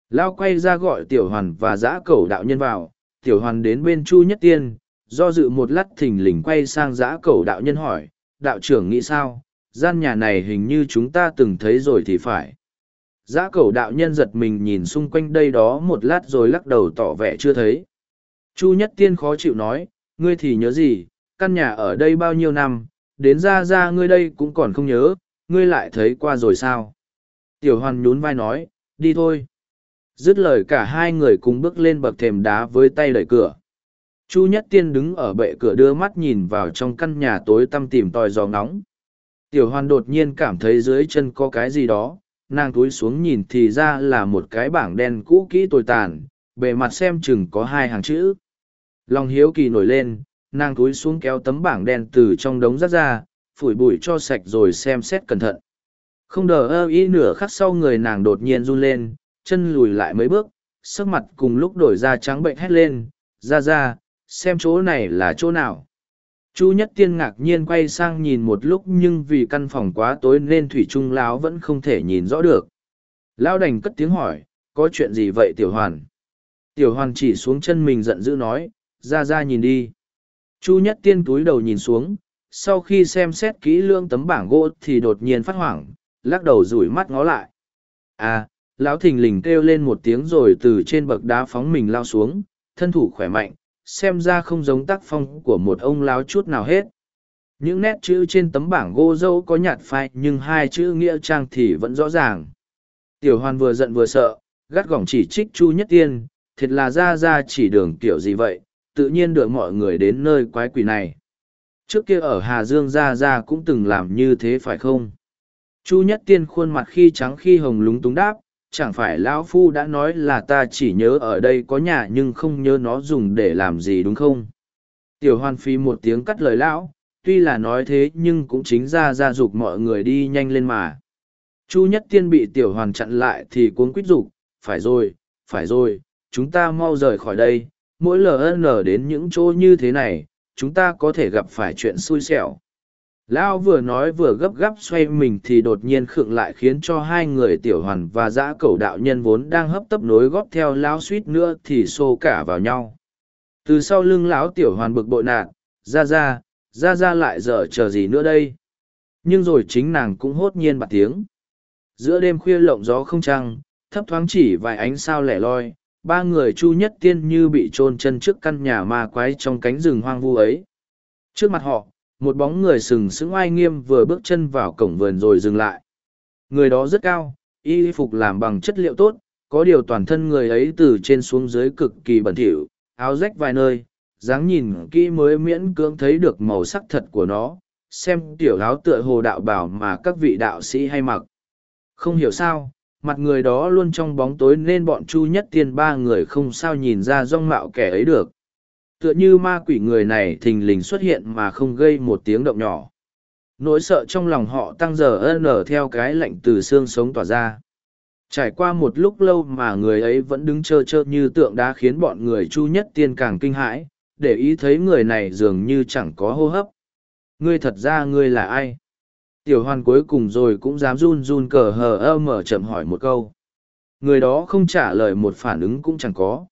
lão quay ra gọi tiểu hoàn và giã cẩu đạo nhân vào, tiểu hoàn đến bên chu nhất tiên, do dự một lát thình lình quay sang giã cẩu đạo nhân hỏi, đạo trưởng nghĩ sao, gian nhà này hình như chúng ta từng thấy rồi thì phải. Giã cầu đạo nhân giật mình nhìn xung quanh đây đó một lát rồi lắc đầu tỏ vẻ chưa thấy. Chu Nhất Tiên khó chịu nói, ngươi thì nhớ gì, căn nhà ở đây bao nhiêu năm, đến ra ra ngươi đây cũng còn không nhớ, ngươi lại thấy qua rồi sao? Tiểu hoàn nhún vai nói, đi thôi. Dứt lời cả hai người cùng bước lên bậc thềm đá với tay đẩy cửa. Chu Nhất Tiên đứng ở bệ cửa đưa mắt nhìn vào trong căn nhà tối tăm tìm tòi gió ngóng. Tiểu hoàn đột nhiên cảm thấy dưới chân có cái gì đó, nàng túi xuống nhìn thì ra là một cái bảng đen cũ kỹ tồi tàn, bề mặt xem chừng có hai hàng chữ. Lòng hiếu kỳ nổi lên, nàng túi xuống kéo tấm bảng đen từ trong đống rác ra, phủi bụi cho sạch rồi xem xét cẩn thận. Không đờ ơ ý nửa khắc sau người nàng đột nhiên run lên, chân lùi lại mấy bước, sắc mặt cùng lúc đổi ra trắng bệnh hét lên, ra ra, xem chỗ này là chỗ nào. Chu Nhất Tiên ngạc nhiên quay sang nhìn một lúc nhưng vì căn phòng quá tối nên Thủy Trung Lão vẫn không thể nhìn rõ được. Lão đành cất tiếng hỏi, có chuyện gì vậy Tiểu Hoàn? Tiểu Hoàn chỉ xuống chân mình giận dữ nói, ra ra nhìn đi. Chu Nhất Tiên túi đầu nhìn xuống, sau khi xem xét kỹ lương tấm bảng gỗ thì đột nhiên phát hoảng, lắc đầu rủi mắt ngó lại. À, lão thình lình kêu lên một tiếng rồi từ trên bậc đá phóng mình lao xuống, thân thủ khỏe mạnh, xem ra không giống tác phong của một ông láo chút nào hết. Những nét chữ trên tấm bảng gỗ dâu có nhạt phai nhưng hai chữ nghĩa trang thì vẫn rõ ràng. Tiểu hoàn vừa giận vừa sợ, gắt gỏng chỉ trích Chu Nhất Tiên, thiệt là ra ra chỉ đường kiểu gì vậy, tự nhiên được mọi người đến nơi quái quỷ này. Trước kia ở Hà Dương ra ra cũng từng làm như thế phải không? Chu Nhất Tiên khuôn mặt khi trắng khi hồng lúng túng đáp, chẳng phải lão phu đã nói là ta chỉ nhớ ở đây có nhà nhưng không nhớ nó dùng để làm gì đúng không? Tiểu hoan phi một tiếng cắt lời lão, tuy là nói thế nhưng cũng chính ra ra giục mọi người đi nhanh lên mà. Chu nhất tiên bị tiểu hoàn chặn lại thì cuốn quýt giục phải rồi phải rồi, chúng ta mau rời khỏi đây, mỗi ln đến những chỗ như thế này, chúng ta có thể gặp phải chuyện xui xẻo. Lão vừa nói vừa gấp gáp xoay mình thì đột nhiên khựng lại khiến cho hai người tiểu hoàn và dã cẩu đạo nhân vốn đang hấp tấp nối góp theo lão suýt nữa thì xô cả vào nhau. Từ sau lưng lão tiểu hoàn bực bội nạt: ra ra, ra ra lại dở chờ gì nữa đây. Nhưng rồi chính nàng cũng hốt nhiên bật tiếng. Giữa đêm khuya lộng gió không trăng, thấp thoáng chỉ vài ánh sao lẻ loi, ba người chu nhất tiên như bị chôn chân trước căn nhà ma quái trong cánh rừng hoang vu ấy. Trước mặt họ, một bóng người sừng sững oai nghiêm vừa bước chân vào cổng vườn rồi dừng lại. Người đó rất cao, y phục làm bằng chất liệu tốt, có điều toàn thân người ấy từ trên xuống dưới cực kỳ bẩn thỉu, áo rách vài nơi, dáng nhìn kỹ mới miễn cưỡng thấy được màu sắc thật của nó, xem tiểu áo tựa hồ đạo bảo mà các vị đạo sĩ hay mặc. Không hiểu sao, mặt người đó luôn trong bóng tối nên bọn chu nhất tiên ba người không sao nhìn ra rong mạo kẻ ấy được tựa như ma quỷ người này thình lình xuất hiện mà không gây một tiếng động nhỏ. Nỗi sợ trong lòng họ tăng giờ ân ở theo cái lạnh từ xương sống tỏa ra. Trải qua một lúc lâu mà người ấy vẫn đứng trơ trơ như tượng đá khiến bọn người chu nhất tiên càng kinh hãi, để ý thấy người này dường như chẳng có hô hấp. Ngươi thật ra ngươi là ai? Tiểu hoàn cuối cùng rồi cũng dám run run cờ hờ ơ mở chậm hỏi một câu. Người đó không trả lời một phản ứng cũng chẳng có.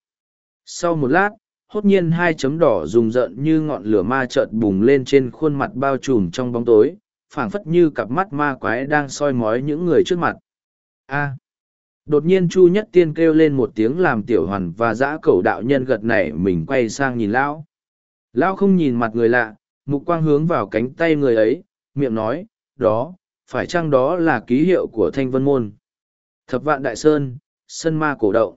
Sau một lát hốt nhiên hai chấm đỏ rùng rợn như ngọn lửa ma chợt bùng lên trên khuôn mặt bao trùm trong bóng tối, phảng phất như cặp mắt ma quái đang soi mói những người trước mặt. A. Đột nhiên chu nhất tiên kêu lên một tiếng làm tiểu hoàn và dã cẩu đạo nhân gật nảy mình quay sang nhìn lão. Lão không nhìn mặt người lạ, mục quang hướng vào cánh tay người ấy, miệng nói, đó, phải chăng đó là ký hiệu của thanh vân môn? Thập vạn đại sơn, sân ma cổ động.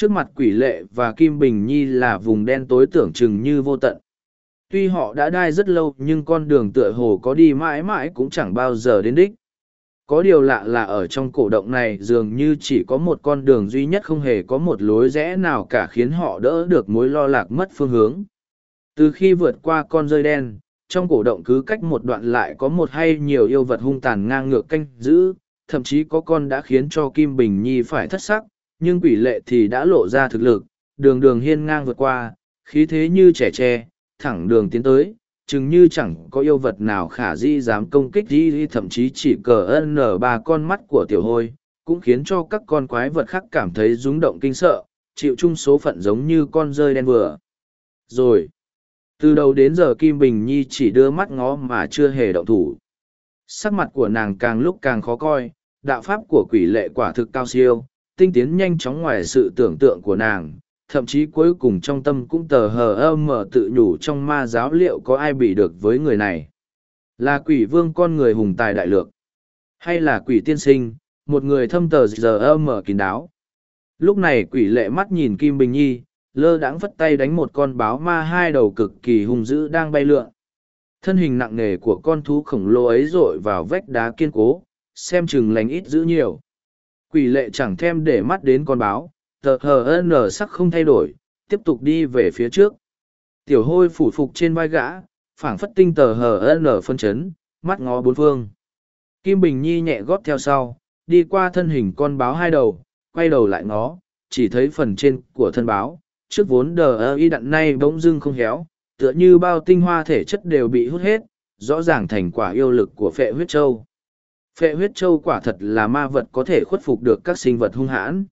Trước mặt quỷ lệ và Kim Bình Nhi là vùng đen tối tưởng chừng như vô tận. Tuy họ đã đai rất lâu nhưng con đường tựa hồ có đi mãi mãi cũng chẳng bao giờ đến đích. Có điều lạ là ở trong cổ động này dường như chỉ có một con đường duy nhất không hề có một lối rẽ nào cả khiến họ đỡ được mối lo lạc mất phương hướng. Từ khi vượt qua con rơi đen, trong cổ động cứ cách một đoạn lại có một hay nhiều yêu vật hung tàn ngang ngược canh giữ, thậm chí có con đã khiến cho Kim Bình Nhi phải thất sắc, nhưng quỷ lệ thì đã lộ ra thực lực, đường đường hiên ngang vượt qua, khí thế như trẻ tre, thẳng đường tiến tới, chừng như chẳng có yêu vật nào khả di dám công kích di thậm chí chỉ cờ ân nở ba con mắt của tiểu hôi, cũng khiến cho các con quái vật khác cảm thấy rúng động kinh sợ, chịu chung số phận giống như con rơi đen vừa. Rồi, từ đầu đến giờ kim bình nhi chỉ đưa mắt ngó mà chưa hề động thủ sắc mặt của nàng càng lúc càng khó coi đạo pháp của quỷ lệ quả thực cao siêu tinh tiến nhanh chóng ngoài sự tưởng tượng của nàng, thậm chí cuối cùng trong tâm cũng tờ hờ ơ mở tự nhủ trong ma giáo liệu có ai bị được với người này. Là quỷ vương con người hùng tài đại lược, hay là quỷ tiên sinh, một người thâm tờ giờ ơ mở kín đáo. Lúc này quỷ lệ mắt nhìn kim bình nhi, lơ đãng vất tay đánh một con báo ma hai đầu cực kỳ hung dữ đang bay lượn. Thân hình nặng nề của con thú khổng lồ ấy r ộ i vào vách đá kiên cố, xem chừng lành ít giữ nhiều quỷ lệ chẳng thèm để mắt đến con báo, tờ hờ n sắc không thay đổi, tiếp tục đi về phía trước. Tiểu hôi phủ phục trên vai gã, phảng phất tinh tờ hờ n phân chấn, mắt ngó bốn phương. Kim bình nhi nhẹ góp theo sau, đi qua thân hình con báo hai đầu, quay đầu lại ngó, chỉ thấy phần trên của thân báo, trước vốn đờ ơ y đặn nay bỗng dưng không héo, tựa như bao tinh hoa thể chất đều bị hút hết, rõ ràng thành quả yêu lực của phệ huyết châu phệ huyết châu quả thật là ma vật có thể khuất phục được các sinh vật hung hãn.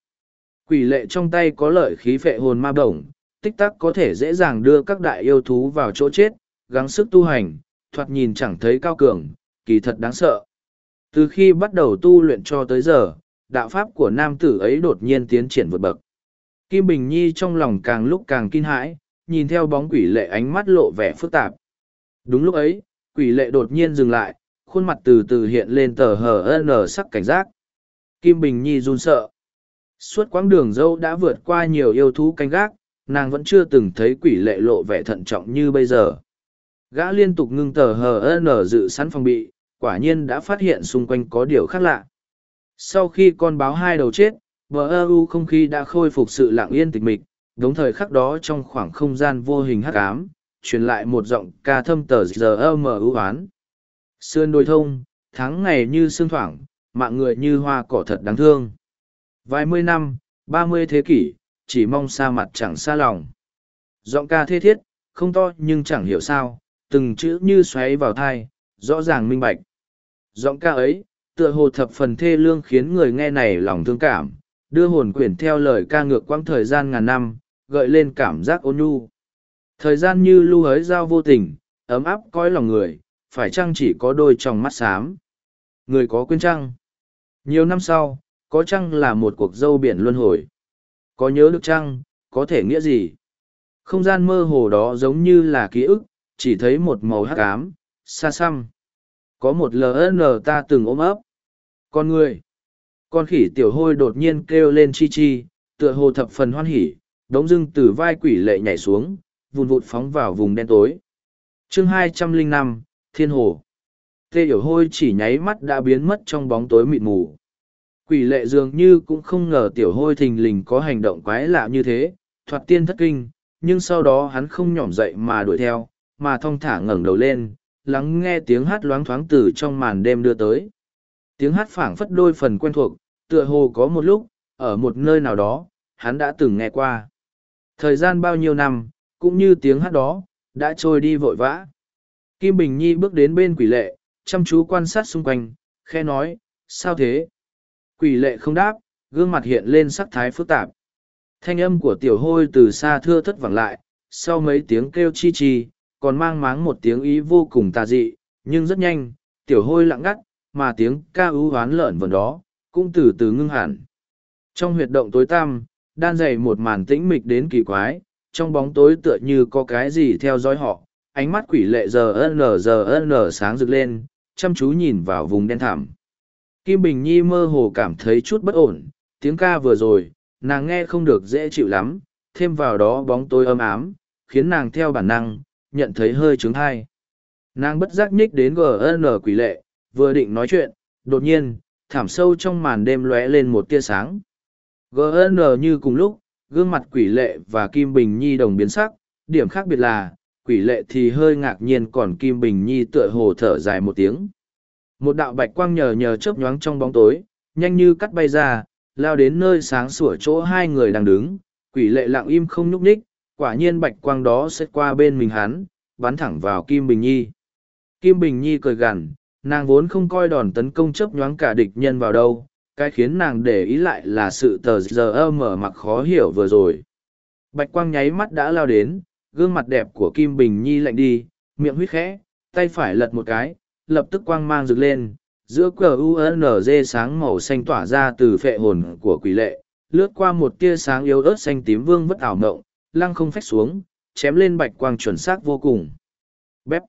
Quỷ lệ trong tay có lợi khí phệ hồn ma bổng, tích tắc có thể dễ dàng đưa các đại yêu thú vào chỗ chết, gắng sức tu hành, thoạt nhìn chẳng thấy cao cường, kỳ thật đáng sợ. Từ khi bắt đầu tu luyện cho tới giờ, đạo pháp của nam tử ấy đột nhiên tiến triển vượt bậc. Kim bình nhi trong lòng càng lúc càng kinh hãi, nhìn theo bóng quỷ lệ ánh mắt lộ vẻ phức tạp. Đúng lúc ấy, quỷ lệ đột nhiên dừng lại khuôn mặt từ từ hiện lên tờ hờ n sắc cảnh giác. Kim bình nhi run sợ. Suốt quãng đường dâu đã vượt qua nhiều yêu thú canh gác, nàng vẫn chưa từng thấy quỷ lệ lộ vẻ thận trọng như bây giờ. Gã liên tục ngưng tờ hờ n dự sẵn phòng bị, quả nhiên đã phát hiện xung quanh có điều khác lạ. Sau khi con báo hai đầu chết, bờ ơ u không khí đã khôi phục sự lặng yên tịch mịch, đống thời khắc đó trong khoảng không gian vô hình hắc ám, truyền lại một giọng ca thâm tờ giờ ơ mờ ưu oán sườn đồi thông, tháng ngày như sương thoảng, mạng người như hoa cỏ thật đáng thương. Vài mươi năm, ba mươi thế kỷ, chỉ mong xa mặt chẳng xa lòng. Giọng ca thê thiết, không to nhưng chẳng hiểu sao, từng chữ như xoáy vào thai, rõ ràng minh bạch. Giọng ca ấy, tựa hồ thập phần thê lương khiến người nghe này lòng thương cảm, đưa hồn quyển theo lời ca ngược quãng thời gian ngàn năm, gợi lên cảm giác ôn nhu. Thời gian như lưu hới dao vô tình, ấm áp coi lòng người phải chăng chỉ có đôi trong mắt xám? Người có quên chăng? Nhiều năm sau, có chăng là một cuộc dâu biển luân hồi? Có nhớ được chăng? Có thể nghĩa gì? Không gian mơ hồ đó giống như là ký ức, chỉ thấy một màu hắc ám, xa xăm. Có một ln ta từng ôm ấp. Con người. Con khỉ tiểu hôi đột nhiên kêu lên chi chi, tựa hồ thập phần hoan hỉ, đống dưng từ vai quỷ lệ nhảy xuống vùn vụt phóng vào vùng đen tối. Chương hai trăm linh năm thiên hồ. Tê hiểu hôi chỉ nháy mắt đã biến mất trong bóng tối mịt mù. Quỷ lệ dường như cũng không ngờ tiểu hôi thình lình có hành động quái lạ như thế, thoạt tiên thất kinh, nhưng sau đó hắn không nhỏm dậy mà đuổi theo, mà thong thả ngẩng đầu lên, lắng nghe tiếng hát loáng thoáng từ trong màn đêm đưa tới. Tiếng hát phảng phất đôi phần quen thuộc, tựa hồ có một lúc, ở một nơi nào đó, hắn đã từng nghe qua. Thời gian bao nhiêu năm, cũng như tiếng hát đó, đã trôi đi vội vã kim bình nhi bước đến bên quỷ lệ, chăm chú quan sát xung quanh khe nói, sao thế? Quỷ lệ không đáp, gương mặt hiện lên sắc thái phức tạp. Thanh âm của tiểu hôi từ xa thưa thất vẳng lại, sau mấy tiếng kêu chi chi, còn mang máng một tiếng ý vô cùng tà dị, nhưng rất nhanh, tiểu hôi lặng ngắt, mà tiếng ca ưu hoán lợn vần đó, cũng từ từ ngưng hẳn. Trong huyệt động tối tăm, đan dày một màn tĩnh mịch đến kỳ quái, trong bóng tối tựa như có cái gì theo dõi họ ánh mắt quỷ lệ giờ n giờ n sáng rực lên, chăm chú nhìn vào vùng đen thẳm. Kim bình nhi mơ hồ cảm thấy chút bất ổn, tiếng ca vừa rồi, nàng nghe không được dễ chịu lắm, thêm vào đó bóng tối âm ám, khiến nàng theo bản năng, nhận thấy hơi trứng thai nàng bất giác nhích đến gn quỷ lệ, vừa định nói chuyện, đột nhiên, thảm sâu trong màn đêm lóe lên một tia sáng. Gn như cùng lúc, gương mặt quỷ lệ và kim bình nhi đồng biến sắc, điểm khác biệt là quỷ lệ thì hơi ngạc nhiên còn kim bình nhi tựa hồ thở dài một tiếng. Một đạo bạch quang nhờ nhờ chớp nhoáng trong bóng tối, nhanh như cắt bay ra, lao đến nơi sáng sủa chỗ hai người đang đứng. Quỷ lệ lặng im không nhúc nhích, quả nhiên bạch quang đó sẽ qua bên mình hắn, bắn thẳng vào kim bình nhi. Kim bình nhi cười gằn, nàng vốn không coi đòn tấn công chớp nhoáng cả địch nhân vào đâu, cái khiến nàng để ý lại là sự tờ giờ mở mặc khó hiểu vừa rồi. Bạch quang nháy mắt đã lao đến gương mặt đẹp của Kim Bình Nhi lạnh đi, miệng huyết khẽ, tay phải lật một cái, lập tức quang mang rực lên, giữa cờ UNG sáng màu xanh tỏa ra từ phệ hồn của quỷ lệ, lướt qua một tia sáng yếu ớt xanh tím vương vất ảo mộng, lăng không phách xuống, chém lên bạch quang chuẩn xác vô cùng. Bép.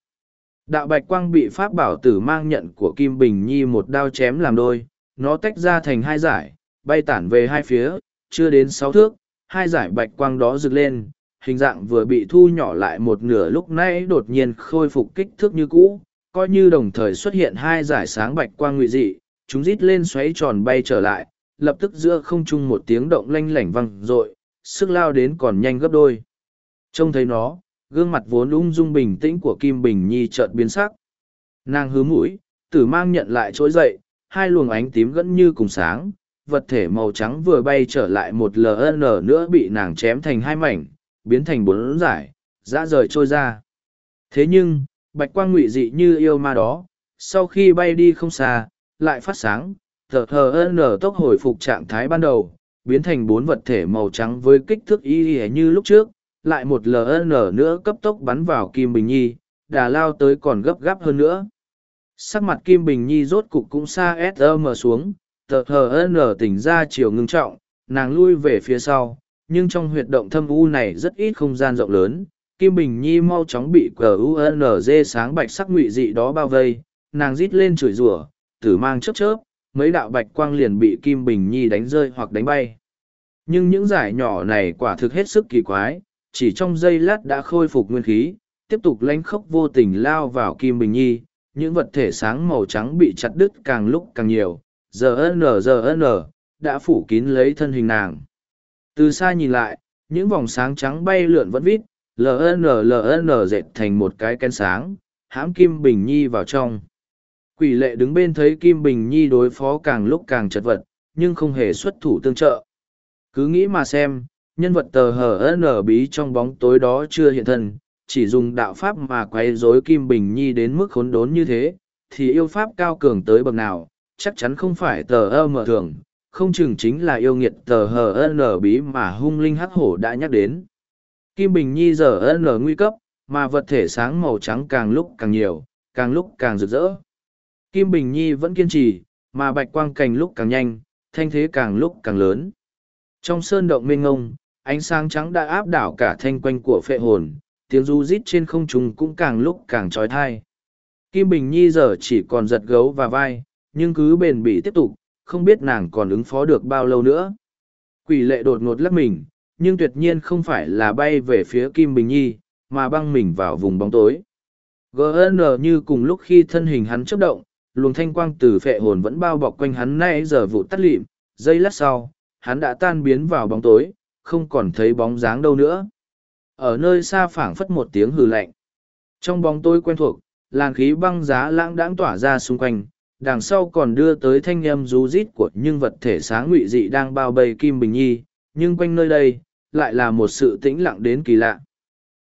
Đạo bạch quang bị pháp bảo tử mang nhận của Kim Bình Nhi một đao chém làm đôi, nó tách ra thành hai giải, bay tản về hai phía, chưa đến sáu thước, hai giải bạch quang đó rực lên, hình dạng vừa bị thu nhỏ lại một nửa lúc nãy đột nhiên khôi phục kích thước như cũ, coi như đồng thời xuất hiện hai giải sáng bạch quang ngụy dị, chúng rít lên xoáy tròn bay trở lại, lập tức giữa không trung một tiếng động lanh lảnh vang rội, sức lao đến còn nhanh gấp đôi. Trông thấy nó, gương mặt vốn ung dung bình tĩnh của Kim Bình Nhi chợt biến sắc. Nàng hứ mũi, tử mang nhận lại trỗi dậy, hai luồng ánh tím gẫn như cùng sáng, vật thể màu trắng vừa bay trở lại một ln nữa bị nàng chém thành hai mảnh, biến thành bốn giải, dã rời trôi ra. Thế nhưng, bạch quang ngụy dị như yêu ma đó, sau khi bay đi không xa, lại phát sáng, thờ thờ nở tốc hồi phục trạng thái ban đầu, biến thành bốn vật thể màu trắng với kích thước y như lúc trước, lại một ln nữa cấp tốc bắn vào Kim Bình Nhi, đà lao tới còn gấp gáp hơn nữa. Sắc mặt Kim Bình Nhi rốt cục cũng xa SM xuống, tờ hờ nở tỉnh ra chiều ngưng trọng, nàng lui về phía sau, nhưng trong huyệt động thâm u này rất ít không gian rộng lớn. Kim Bình Nhi mau chóng bị cờ UNZ sáng bạch sắc ngụy dị đó bao vây, nàng rít lên chửi rủa, tử mang chớp chớp, mấy đạo bạch quang liền bị Kim Bình Nhi đánh rơi hoặc đánh bay. Nhưng những giải nhỏ này quả thực hết sức kỳ quái, chỉ trong giây lát đã khôi phục nguyên khí, tiếp tục lánh khốc vô tình lao vào Kim Bình Nhi, những vật thể sáng màu trắng bị chặt đứt càng lúc càng nhiều, giờ n giờ n đã phủ kín lấy thân hình nàng từ xa nhìn lại những vòng sáng trắng bay lượn vẫn vít ln ln dệt thành một cái ken sáng hãm kim bình nhi vào trong. Quỷ lệ đứng bên thấy kim bình nhi đối phó càng lúc càng chật vật nhưng không hề xuất thủ tương trợ. Cứ nghĩ mà xem nhân vật tờ hờ n bí trong bóng tối đó chưa hiện thân chỉ dùng đạo pháp mà quay rối kim bình nhi đến mức khốn đốn như thế thì yêu pháp cao cường tới bậc nào chắc chắn không phải tờ ơ mở thường, không chừng chính là yêu nghiệt tờ hờ n bí mà hung linh hắc hổ đã nhắc đến. Kim Bình Nhi giờ n nguy cấp, mà vật thể sáng màu trắng càng lúc càng nhiều, càng lúc càng rực rỡ. Kim Bình Nhi vẫn kiên trì, mà bạch quang càng lúc càng nhanh, thanh thế càng lúc càng lớn. Trong sơn động mênh ngông, ánh sáng trắng đã áp đảo cả thanh quanh của phệ hồn, tiếng ru rít trên không trung cũng càng lúc càng trói thai. Kim Bình Nhi giờ chỉ còn giật gấu và vai, nhưng cứ bền bỉ tiếp tục, không biết nàng còn ứng phó được bao lâu nữa. Quỷ lệ đột ngột lắc mình, nhưng tuyệt nhiên không phải là bay về phía Kim Bình Nhi, mà băng mình vào vùng bóng tối. GN như cùng lúc khi thân hình hắn chấp động, luồng thanh quang từ phệ hồn vẫn bao bọc quanh hắn nay giờ vụ tắt lịm, giây lát sau, hắn đã tan biến vào bóng tối, không còn thấy bóng dáng đâu nữa. Ở nơi xa phảng phất một tiếng hừ lạnh. Trong bóng tối quen thuộc, làn khí băng giá lãng đãng tỏa ra xung quanh, đằng sau còn đưa tới thanh âm rú rít của những vật thể sáng ngụy dị đang bao bầy kim bình nhi, nhưng quanh nơi đây, lại là một sự tĩnh lặng đến kỳ lạ.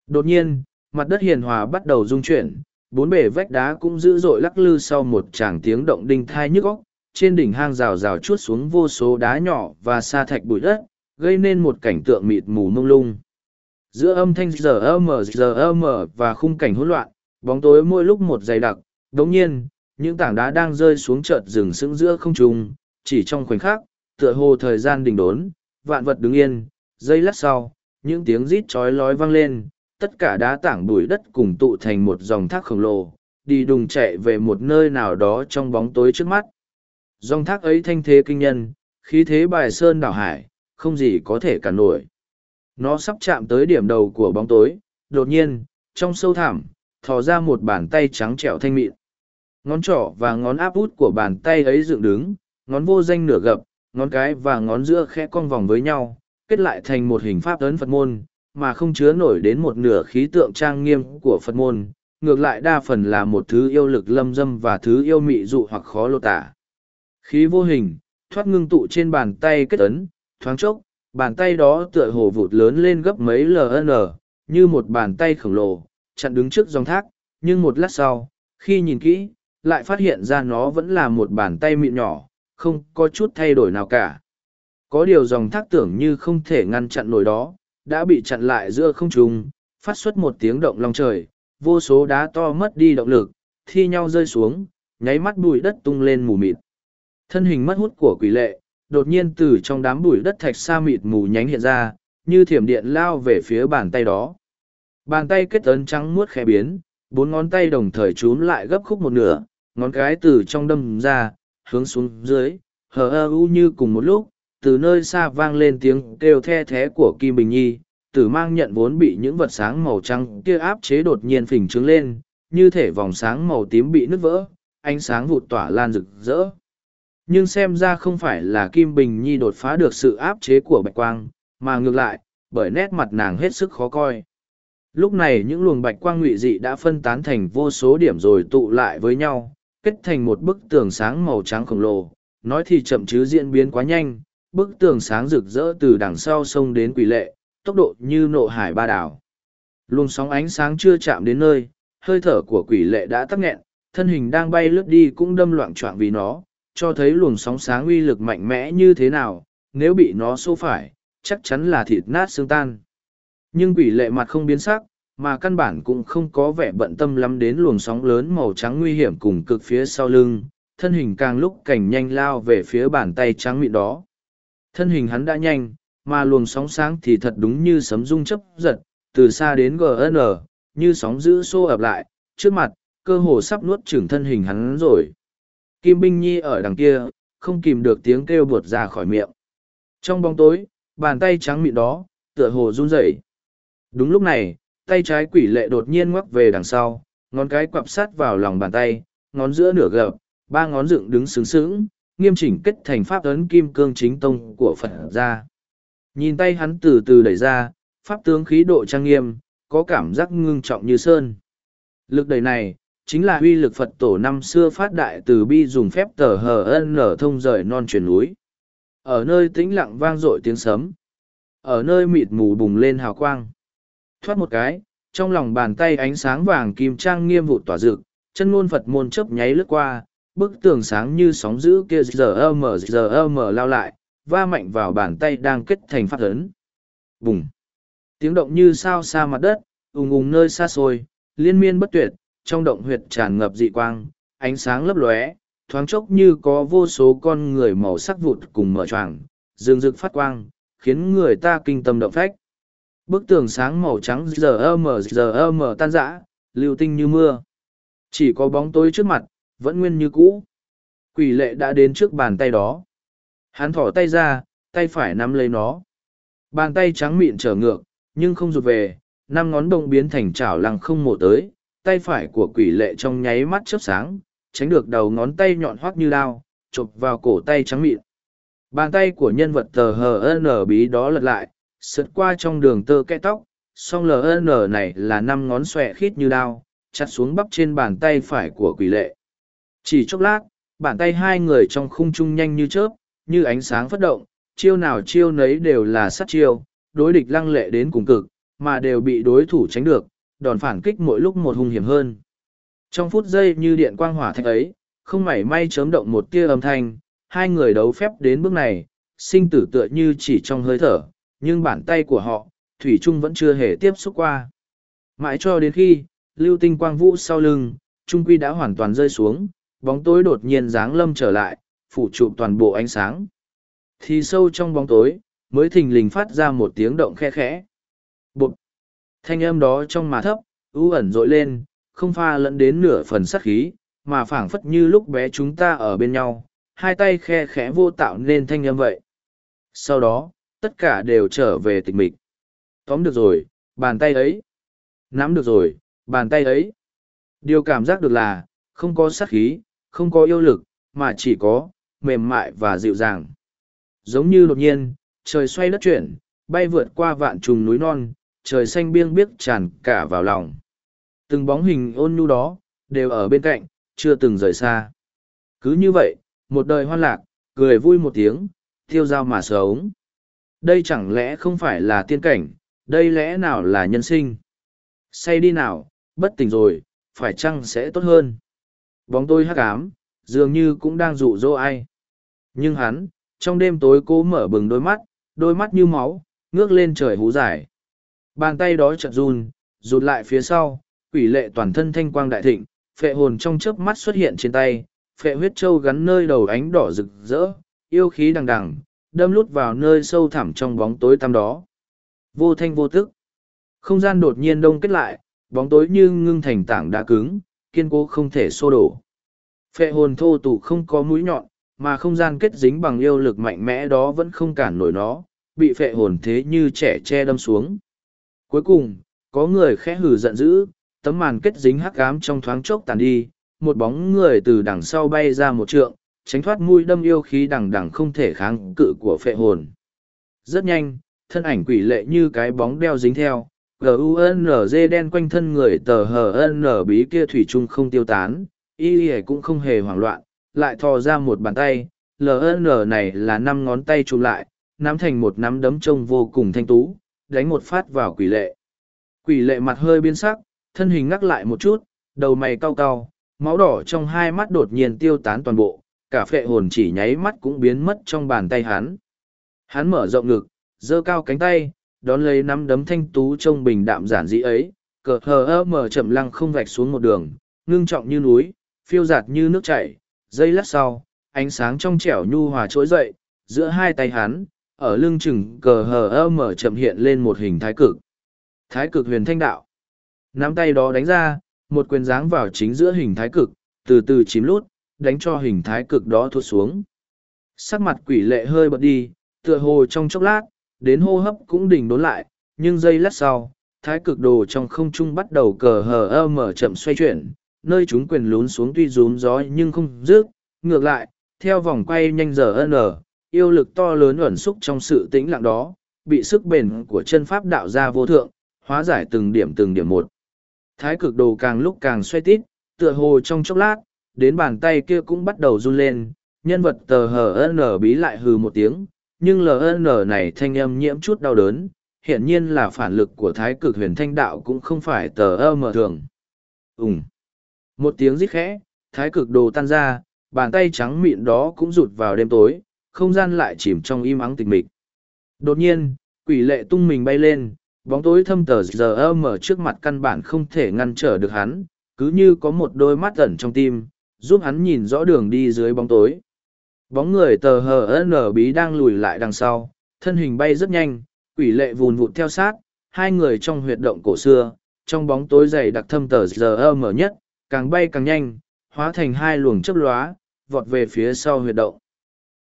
Đột nhiên, mặt đất hiền hòa bắt đầu rung chuyển, bốn bể vách đá cũng dữ dội lắc lư sau một tràng tiếng động đinh thai nhức óc, trên đỉnh hang rào rào chuốt xuống vô số đá nhỏ và sa thạch bụi đất, gây nên một cảnh tượng mịt mù mông lung. Giữa âm thanh giờ âm giờ âm và khung cảnh hỗn loạn, bóng tối mỗi lúc một dày đặc, đống nhiên những tảng đá đang rơi xuống chợt rừng sững giữa không trung, chỉ trong khoảnh khắc, tựa hồ thời gian đình đốn, vạn vật đứng yên. Giây lát sau, những tiếng rít chói lói vang lên, tất cả đá tảng bụi đất cùng tụ thành một dòng thác khổng lồ, đi đùng chạy về một nơi nào đó trong bóng tối trước mắt. Dòng thác ấy thanh thế kinh nhân, khí thế bài sơn đảo hải, không gì có thể cản nổi. Nó sắp chạm tới điểm đầu của bóng tối, đột nhiên, trong sâu thẳm, thò ra một bàn tay trắng trẻo thanh mịn ngón trỏ và ngón áp út của bàn tay ấy dựng đứng, ngón vô danh nửa gập, ngón cái và ngón giữa khẽ cong vòng với nhau, kết lại thành một hình pháp ấn phật môn, mà không chứa nổi đến một nửa khí tượng trang nghiêm của phật môn, ngược lại đa phần là một thứ yêu lực lâm dâm và thứ yêu mị dụ hoặc khó lô tả. Khí vô hình, thoát ngưng tụ trên bàn tay kết ấn, thoáng chốc, bàn tay đó tựa hồ vụt lớn lên gấp mấy ln như một bàn tay khổng lồ, chặn đứng trước dòng thác, nhưng một lát sau, khi nhìn kỹ lại phát hiện ra nó vẫn là một bàn tay mịn nhỏ, không có chút thay đổi nào cả. Có điều dòng thác tưởng như không thể ngăn chặn nổi đó, đã bị chặn lại giữa không trung, phát xuất một tiếng động long trời, vô số đá to mất đi động lực, thi nhau rơi xuống, nháy mắt bụi đất tung lên mù mịt. Thân hình mất hút của quỷ lệ, đột nhiên từ trong đám bụi đất thạch sa mịt mù nhánh hiện ra, như thiểm điện lao về phía bàn tay đó. Bàn tay kết ấn trắng muốt khẽ biến, bốn ngón tay đồng thời chúm lại gấp khúc một nửa, ngón cái từ trong đâm ra, hướng xuống dưới, hờ ơ u như cùng một lúc, từ nơi xa vang lên tiếng kêu the thé của Kim Bình Nhi, tử mang nhận vốn bị những vật sáng màu trắng kia áp chế đột nhiên phình trứng lên, như thể vòng sáng màu tím bị nứt vỡ, ánh sáng vụt tỏa lan rực rỡ. Nhưng xem ra không phải là Kim Bình Nhi đột phá được sự áp chế của Bạch Quang, mà ngược lại, bởi nét mặt nàng hết sức khó coi. Lúc này những luồng bạch quang ngụy dị đã phân tán thành vô số điểm rồi tụ lại với nhau, kết thành một bức tường sáng màu trắng khổng lồ. Nói thì chậm chứ diễn biến quá nhanh, bức tường sáng rực rỡ từ đằng sau sông đến quỷ lệ, tốc độ như nộ hải ba đảo. Luồng sóng ánh sáng chưa chạm đến nơi, hơi thở của quỷ lệ đã tắc nghẹn, thân hình đang bay lướt đi cũng đâm loạn choạng vì nó, cho thấy luồng sóng sáng uy lực mạnh mẽ như thế nào, nếu bị nó xô phải, chắc chắn là thịt nát xương tan. Nhưng quỷ lệ mặt không biến sắc, mà căn bản cũng không có vẻ bận tâm lắm đến luồng sóng lớn màu trắng nguy hiểm cùng cực phía sau lưng, thân hình càng lúc càng nhanh lao về phía bàn tay trắng mịn đó. Thân hình hắn đã nhanh, mà luồng sóng sáng thì thật đúng như sấm rung chấp giật, từ xa đến GN, như sóng giữ xô ập lại, trước mặt, cơ hồ sắp nuốt chửng thân hình hắn rồi. Kim Binh Nhi ở đằng kia, không kìm được tiếng kêu buột ra khỏi miệng. Trong bóng tối, bàn tay trắng mịn đó, tựa hồ run rẩy. Đúng lúc này, tay trái quỷ lệ đột nhiên ngoắc về đằng sau, ngón cái quặp sát vào lòng bàn tay, ngón giữa nửa gập, ba ngón dựng đứng sướng sướng, nghiêm chỉnh kết thành pháp ấn kim cương chính tông của Phật ra. Nhìn tay hắn từ từ đẩy ra, pháp tướng khí độ trang nghiêm, có cảm giác ngưng trọng như sơn. Lực đẩy này, chính là huy lực Phật tổ năm xưa phát đại từ bi dùng phép tờ hờ ân nở thông rời non chuyển núi. Ở nơi tĩnh lặng vang dội tiếng sấm. Ở nơi mịt mù bùng lên hào quang. Thoát một cái, trong lòng bàn tay ánh sáng vàng kim trang nghiêm vụ tỏa rực, chân ngôn Phật môn chớp nháy lướt qua, bức tường sáng như sóng dữ kia giờ mờ giờ mờ lao lại, va mạnh vào bàn tay đang kết thành phát ấn. Bùng! Tiếng động như sao xa mặt đất, ùng ùng nơi xa xôi, liên miên bất tuyệt, trong động huyệt tràn ngập dị quang, ánh sáng lấp lóe, thoáng chốc như có vô số con người màu sắc vụt cùng mở choàng, dương rực phát quang, khiến người ta kinh tâm động phách. Bức tường sáng màu trắng giờ mờ giờ mờ tan rã, lưu tinh như mưa. Chỉ có bóng tối trước mặt, vẫn nguyên như cũ. Quỷ lệ đã đến trước bàn tay đó. Hắn thỏ tay ra, tay phải nắm lấy nó. Bàn tay trắng mịn trở ngược, nhưng không rụt về, năm ngón đồng biến thành chảo lăng không mổ tới, tay phải của quỷ lệ trong nháy mắt chớp sáng, tránh được đầu ngón tay nhọn hoắt như lao, chụp vào cổ tay trắng mịn. Bàn tay của nhân vật tờ hờ nở bí đó lật lại, sượt qua trong đường tơ kẽ tóc, song LN này là năm ngón xòe khít như đao, chặt xuống bắp trên bàn tay phải của quỷ lệ. Chỉ chốc lát, bàn tay hai người trong khung chung nhanh như chớp, như ánh sáng phất động, chiêu nào chiêu nấy đều là sát chiêu, đối địch lăng lệ đến cùng cực, mà đều bị đối thủ tránh được, đòn phản kích mỗi lúc một hung hiểm hơn. Trong phút giây như điện quang hỏa thạch ấy, không mảy may chớm động một tia âm thanh, hai người đấu phép đến bước này, sinh tử tựa như chỉ trong hơi thở, nhưng bàn tay của họ, Thủy Trung vẫn chưa hề tiếp xúc qua. Mãi cho đến khi, lưu tinh quang vũ sau lưng, Trung Quy đã hoàn toàn rơi xuống, bóng tối đột nhiên dáng lâm trở lại, phủ trụ toàn bộ ánh sáng. Thì sâu trong bóng tối, mới thình lình phát ra một tiếng động khe khẽ. Bụt! Thanh âm đó trong mà thấp, ưu ẩn dội lên, không pha lẫn đến nửa phần sắc khí, mà phảng phất như lúc bé chúng ta ở bên nhau, hai tay khe khẽ vô tạo nên thanh âm vậy. Sau đó, tất cả đều trở về tịch mịch. Tóm được rồi, bàn tay ấy. Nắm được rồi, bàn tay ấy. Điều cảm giác được là, không có sát khí, không có yêu lực, mà chỉ có, mềm mại và dịu dàng. Giống như đột nhiên, trời xoay đất chuyển, bay vượt qua vạn trùng núi non, trời xanh biêng biếc tràn cả vào lòng. Từng bóng hình ôn nhu đó, đều ở bên cạnh, chưa từng rời xa. Cứ như vậy, một đời hoan lạc, cười vui một tiếng, tiêu dao mà sống. Đây chẳng lẽ không phải là tiên cảnh, đây lẽ nào là nhân sinh? Say đi nào, bất tỉnh rồi, phải chăng sẽ tốt hơn? Bóng tôi hắc ám, dường như cũng đang dụ dỗ ai. Nhưng hắn, trong đêm tối cố mở bừng đôi mắt, đôi mắt như máu, ngước lên trời hú dài. Bàn tay đó chợt run, rụt lại phía sau, quỷ lệ toàn thân thanh quang đại thịnh, phệ hồn trong chớp mắt xuất hiện trên tay, phệ huyết châu gắn nơi đầu ánh đỏ rực rỡ, yêu khí đằng đằng, đâm lút vào nơi sâu thẳm trong bóng tối tăm đó. Vô thanh vô tức. Không gian đột nhiên đông kết lại, bóng tối như ngưng thành tảng đá cứng, kiên cố không thể xô đổ. Phệ hồn thô tụ không có mũi nhọn, mà không gian kết dính bằng yêu lực mạnh mẽ đó vẫn không cản nổi nó, bị phệ hồn thế như trẻ che đâm xuống. Cuối cùng, có người khẽ hử giận dữ, tấm màn kết dính hắc ám trong thoáng chốc tàn đi, một bóng người từ đằng sau bay ra một trượng, tránh thoát mũi đâm yêu khí đằng đằng không thể kháng cự của phệ hồn. Rất nhanh, thân ảnh quỷ lệ như cái bóng đeo dính theo, G.U.N.G đen quanh thân người tờ hờ n bí kia thủy chung không tiêu tán, y y cũng không hề hoảng loạn, lại thò ra một bàn tay, LN này là năm ngón tay chụm lại, nắm thành một nắm đấm trông vô cùng thanh tú, đánh một phát vào quỷ lệ. Quỷ lệ mặt hơi biến sắc, thân hình ngắc lại một chút, đầu mày cau cau, máu đỏ trong hai mắt đột nhiên tiêu tán toàn bộ, cả phệ hồn chỉ nháy mắt cũng biến mất trong bàn tay hắn. Hắn mở rộng ngực, giơ cao cánh tay, đón lấy nắm đấm thanh tú trông bình đạm giản dĩ ấy, cờ hờ ơ mở chậm lăng không vạch xuống một đường, ngưng trọng như núi, phiêu giạt như nước chảy, dây lát sau, ánh sáng trong trẻo nhu hòa trỗi dậy, giữa hai tay hắn, ở lưng chừng cờ hờ ơ mở chậm hiện lên một hình thái cực. Thái cực huyền thanh đạo. Nắm tay đó đánh ra, một quyền dáng vào chính giữa hình thái cực, từ từ chím lút, đánh cho hình thái cực đó thụt xuống. Sắc mặt quỷ lệ hơi bật đi, tựa hồ trong chốc lát, đến hô hấp cũng đỉnh đốn lại, nhưng giây lát sau, thái cực đồ trong không trung bắt đầu cờ hờ ơ mở chậm xoay chuyển, nơi chúng quyền lún xuống tuy rúm gió nhưng không rước, ngược lại, theo vòng quay nhanh giờ ở, yêu lực to lớn ẩn xúc trong sự tĩnh lặng đó, bị sức bền của chân pháp đạo ra vô thượng, hóa giải từng điểm từng điểm một. Thái cực đồ càng lúc càng xoay tít, tựa hồ trong chốc lát, đến bàn tay kia cũng bắt đầu run lên, nhân vật tờ hờ n bí lại hừ một tiếng, nhưng ln này thanh âm nhiễm chút đau đớn, hiện nhiên là phản lực của thái cực huyền thanh đạo cũng không phải tờ âm thường. Úng! Một tiếng rít khẽ, thái cực đồ tan ra, bàn tay trắng mịn đó cũng rụt vào đêm tối, không gian lại chìm trong im ắng tịch mịch. Đột nhiên, quỷ lệ tung mình bay lên, bóng tối thâm tờ giờ ơ ở trước mặt căn bản không thể ngăn trở được hắn, cứ như có một đôi mắt ẩn trong tim, giúp hắn nhìn rõ đường đi dưới bóng tối. Bóng người tờ hờ nở bí đang lùi lại đằng sau, thân hình bay rất nhanh, quỷ lệ vùn vụt theo sát, hai người trong huyệt động cổ xưa, trong bóng tối dày đặc thâm tờ giờ âm nhất, càng bay càng nhanh, hóa thành hai luồng chớp lóa, vọt về phía sau huyệt động.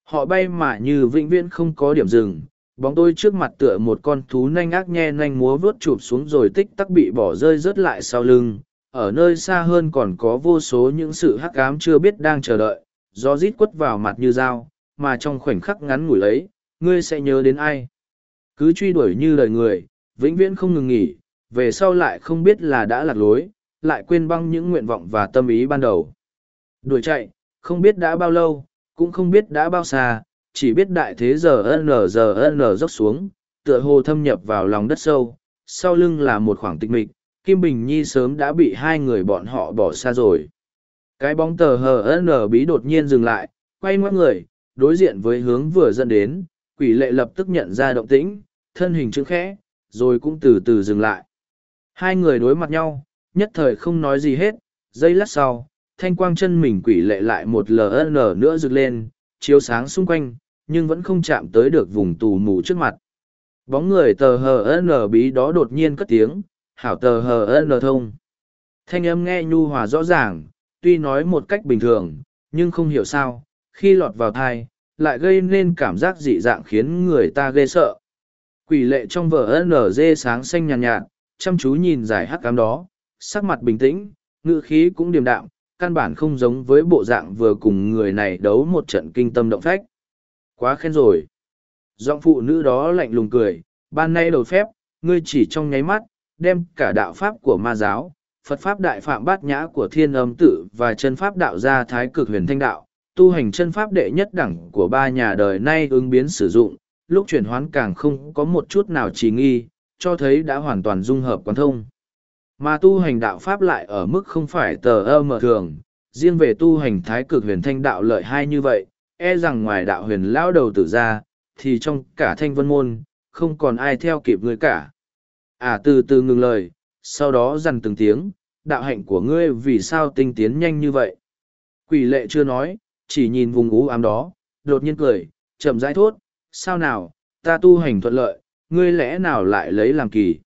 Họ bay mà như vĩnh viễn không có điểm dừng, bóng tôi trước mặt tựa một con thú nanh ác nhe nanh múa vớt chụp xuống rồi tích tắc bị bỏ rơi rớt lại sau lưng. Ở nơi xa hơn còn có vô số những sự hắc ám chưa biết đang chờ đợi, gió rít quất vào mặt như dao, mà trong khoảnh khắc ngắn ngủi ấy, ngươi sẽ nhớ đến ai. Cứ truy đuổi như đời người, vĩnh viễn không ngừng nghỉ, về sau lại không biết là đã lạc lối, lại quên băng những nguyện vọng và tâm ý ban đầu. Đuổi chạy, không biết đã bao lâu, cũng không biết đã bao xa, chỉ biết đại thế giờ n giờ n dốc xuống, tựa hồ thâm nhập vào lòng đất sâu, sau lưng là một khoảng tịch mịch, Kim Bình Nhi sớm đã bị hai người bọn họ bỏ xa rồi. Cái bóng tờ hờ n bí đột nhiên dừng lại, quay ngoắt người, đối diện với hướng vừa dẫn đến, quỷ lệ lập tức nhận ra động tĩnh, thân hình chữ khẽ, rồi cũng từ từ dừng lại. Hai người đối mặt nhau, nhất thời không nói gì hết, giây lát sau, thanh quang chân mình quỷ lệ lại một ln nữa rực lên, chiếu sáng xung quanh, nhưng vẫn không chạm tới được vùng tù mù trước mặt. Bóng người tờ hờ bí đó đột nhiên cất tiếng, hảo tờ hờ n thông. Thanh âm nghe nhu hòa rõ ràng, tuy nói một cách bình thường, nhưng không hiểu sao, khi lọt vào thai, lại gây nên cảm giác dị dạng khiến người ta ghê sợ. Quỷ lệ trong vở NG sáng xanh nhàn nhạt, nhạt, chăm chú nhìn giải hắc cám đó, sắc mặt bình tĩnh, ngữ khí cũng điềm đạm, căn bản không giống với bộ dạng vừa cùng người này đấu một trận kinh tâm động phách. Quá khen rồi. Giọng phụ nữ đó lạnh lùng cười, ban nay đầu phép, ngươi chỉ trong nháy mắt, đem cả đạo pháp của ma giáo, Phật pháp đại phạm bát nhã của thiên âm tự và chân pháp đạo gia thái cực huyền thanh đạo, tu hành chân pháp đệ nhất đẳng của ba nhà đời nay ứng biến sử dụng, lúc chuyển hoán càng không có một chút nào trì nghi, cho thấy đã hoàn toàn dung hợp quán thông. Mà tu hành đạo pháp lại ở mức không phải tờ ơ mở thường, riêng về tu hành thái cực huyền thanh đạo lợi hai như vậy, e rằng ngoài đạo huyền lão đầu tử ra, thì trong cả thanh vân môn, không còn ai theo kịp người cả. À từ từ ngừng lời, sau đó dằn từng tiếng, đạo hạnh của ngươi vì sao tinh tiến nhanh như vậy. Quỷ lệ chưa nói, chỉ nhìn vùng ú ám đó, đột nhiên cười, chậm rãi thốt, sao nào, ta tu hành thuận lợi, ngươi lẽ nào lại lấy làm kỳ.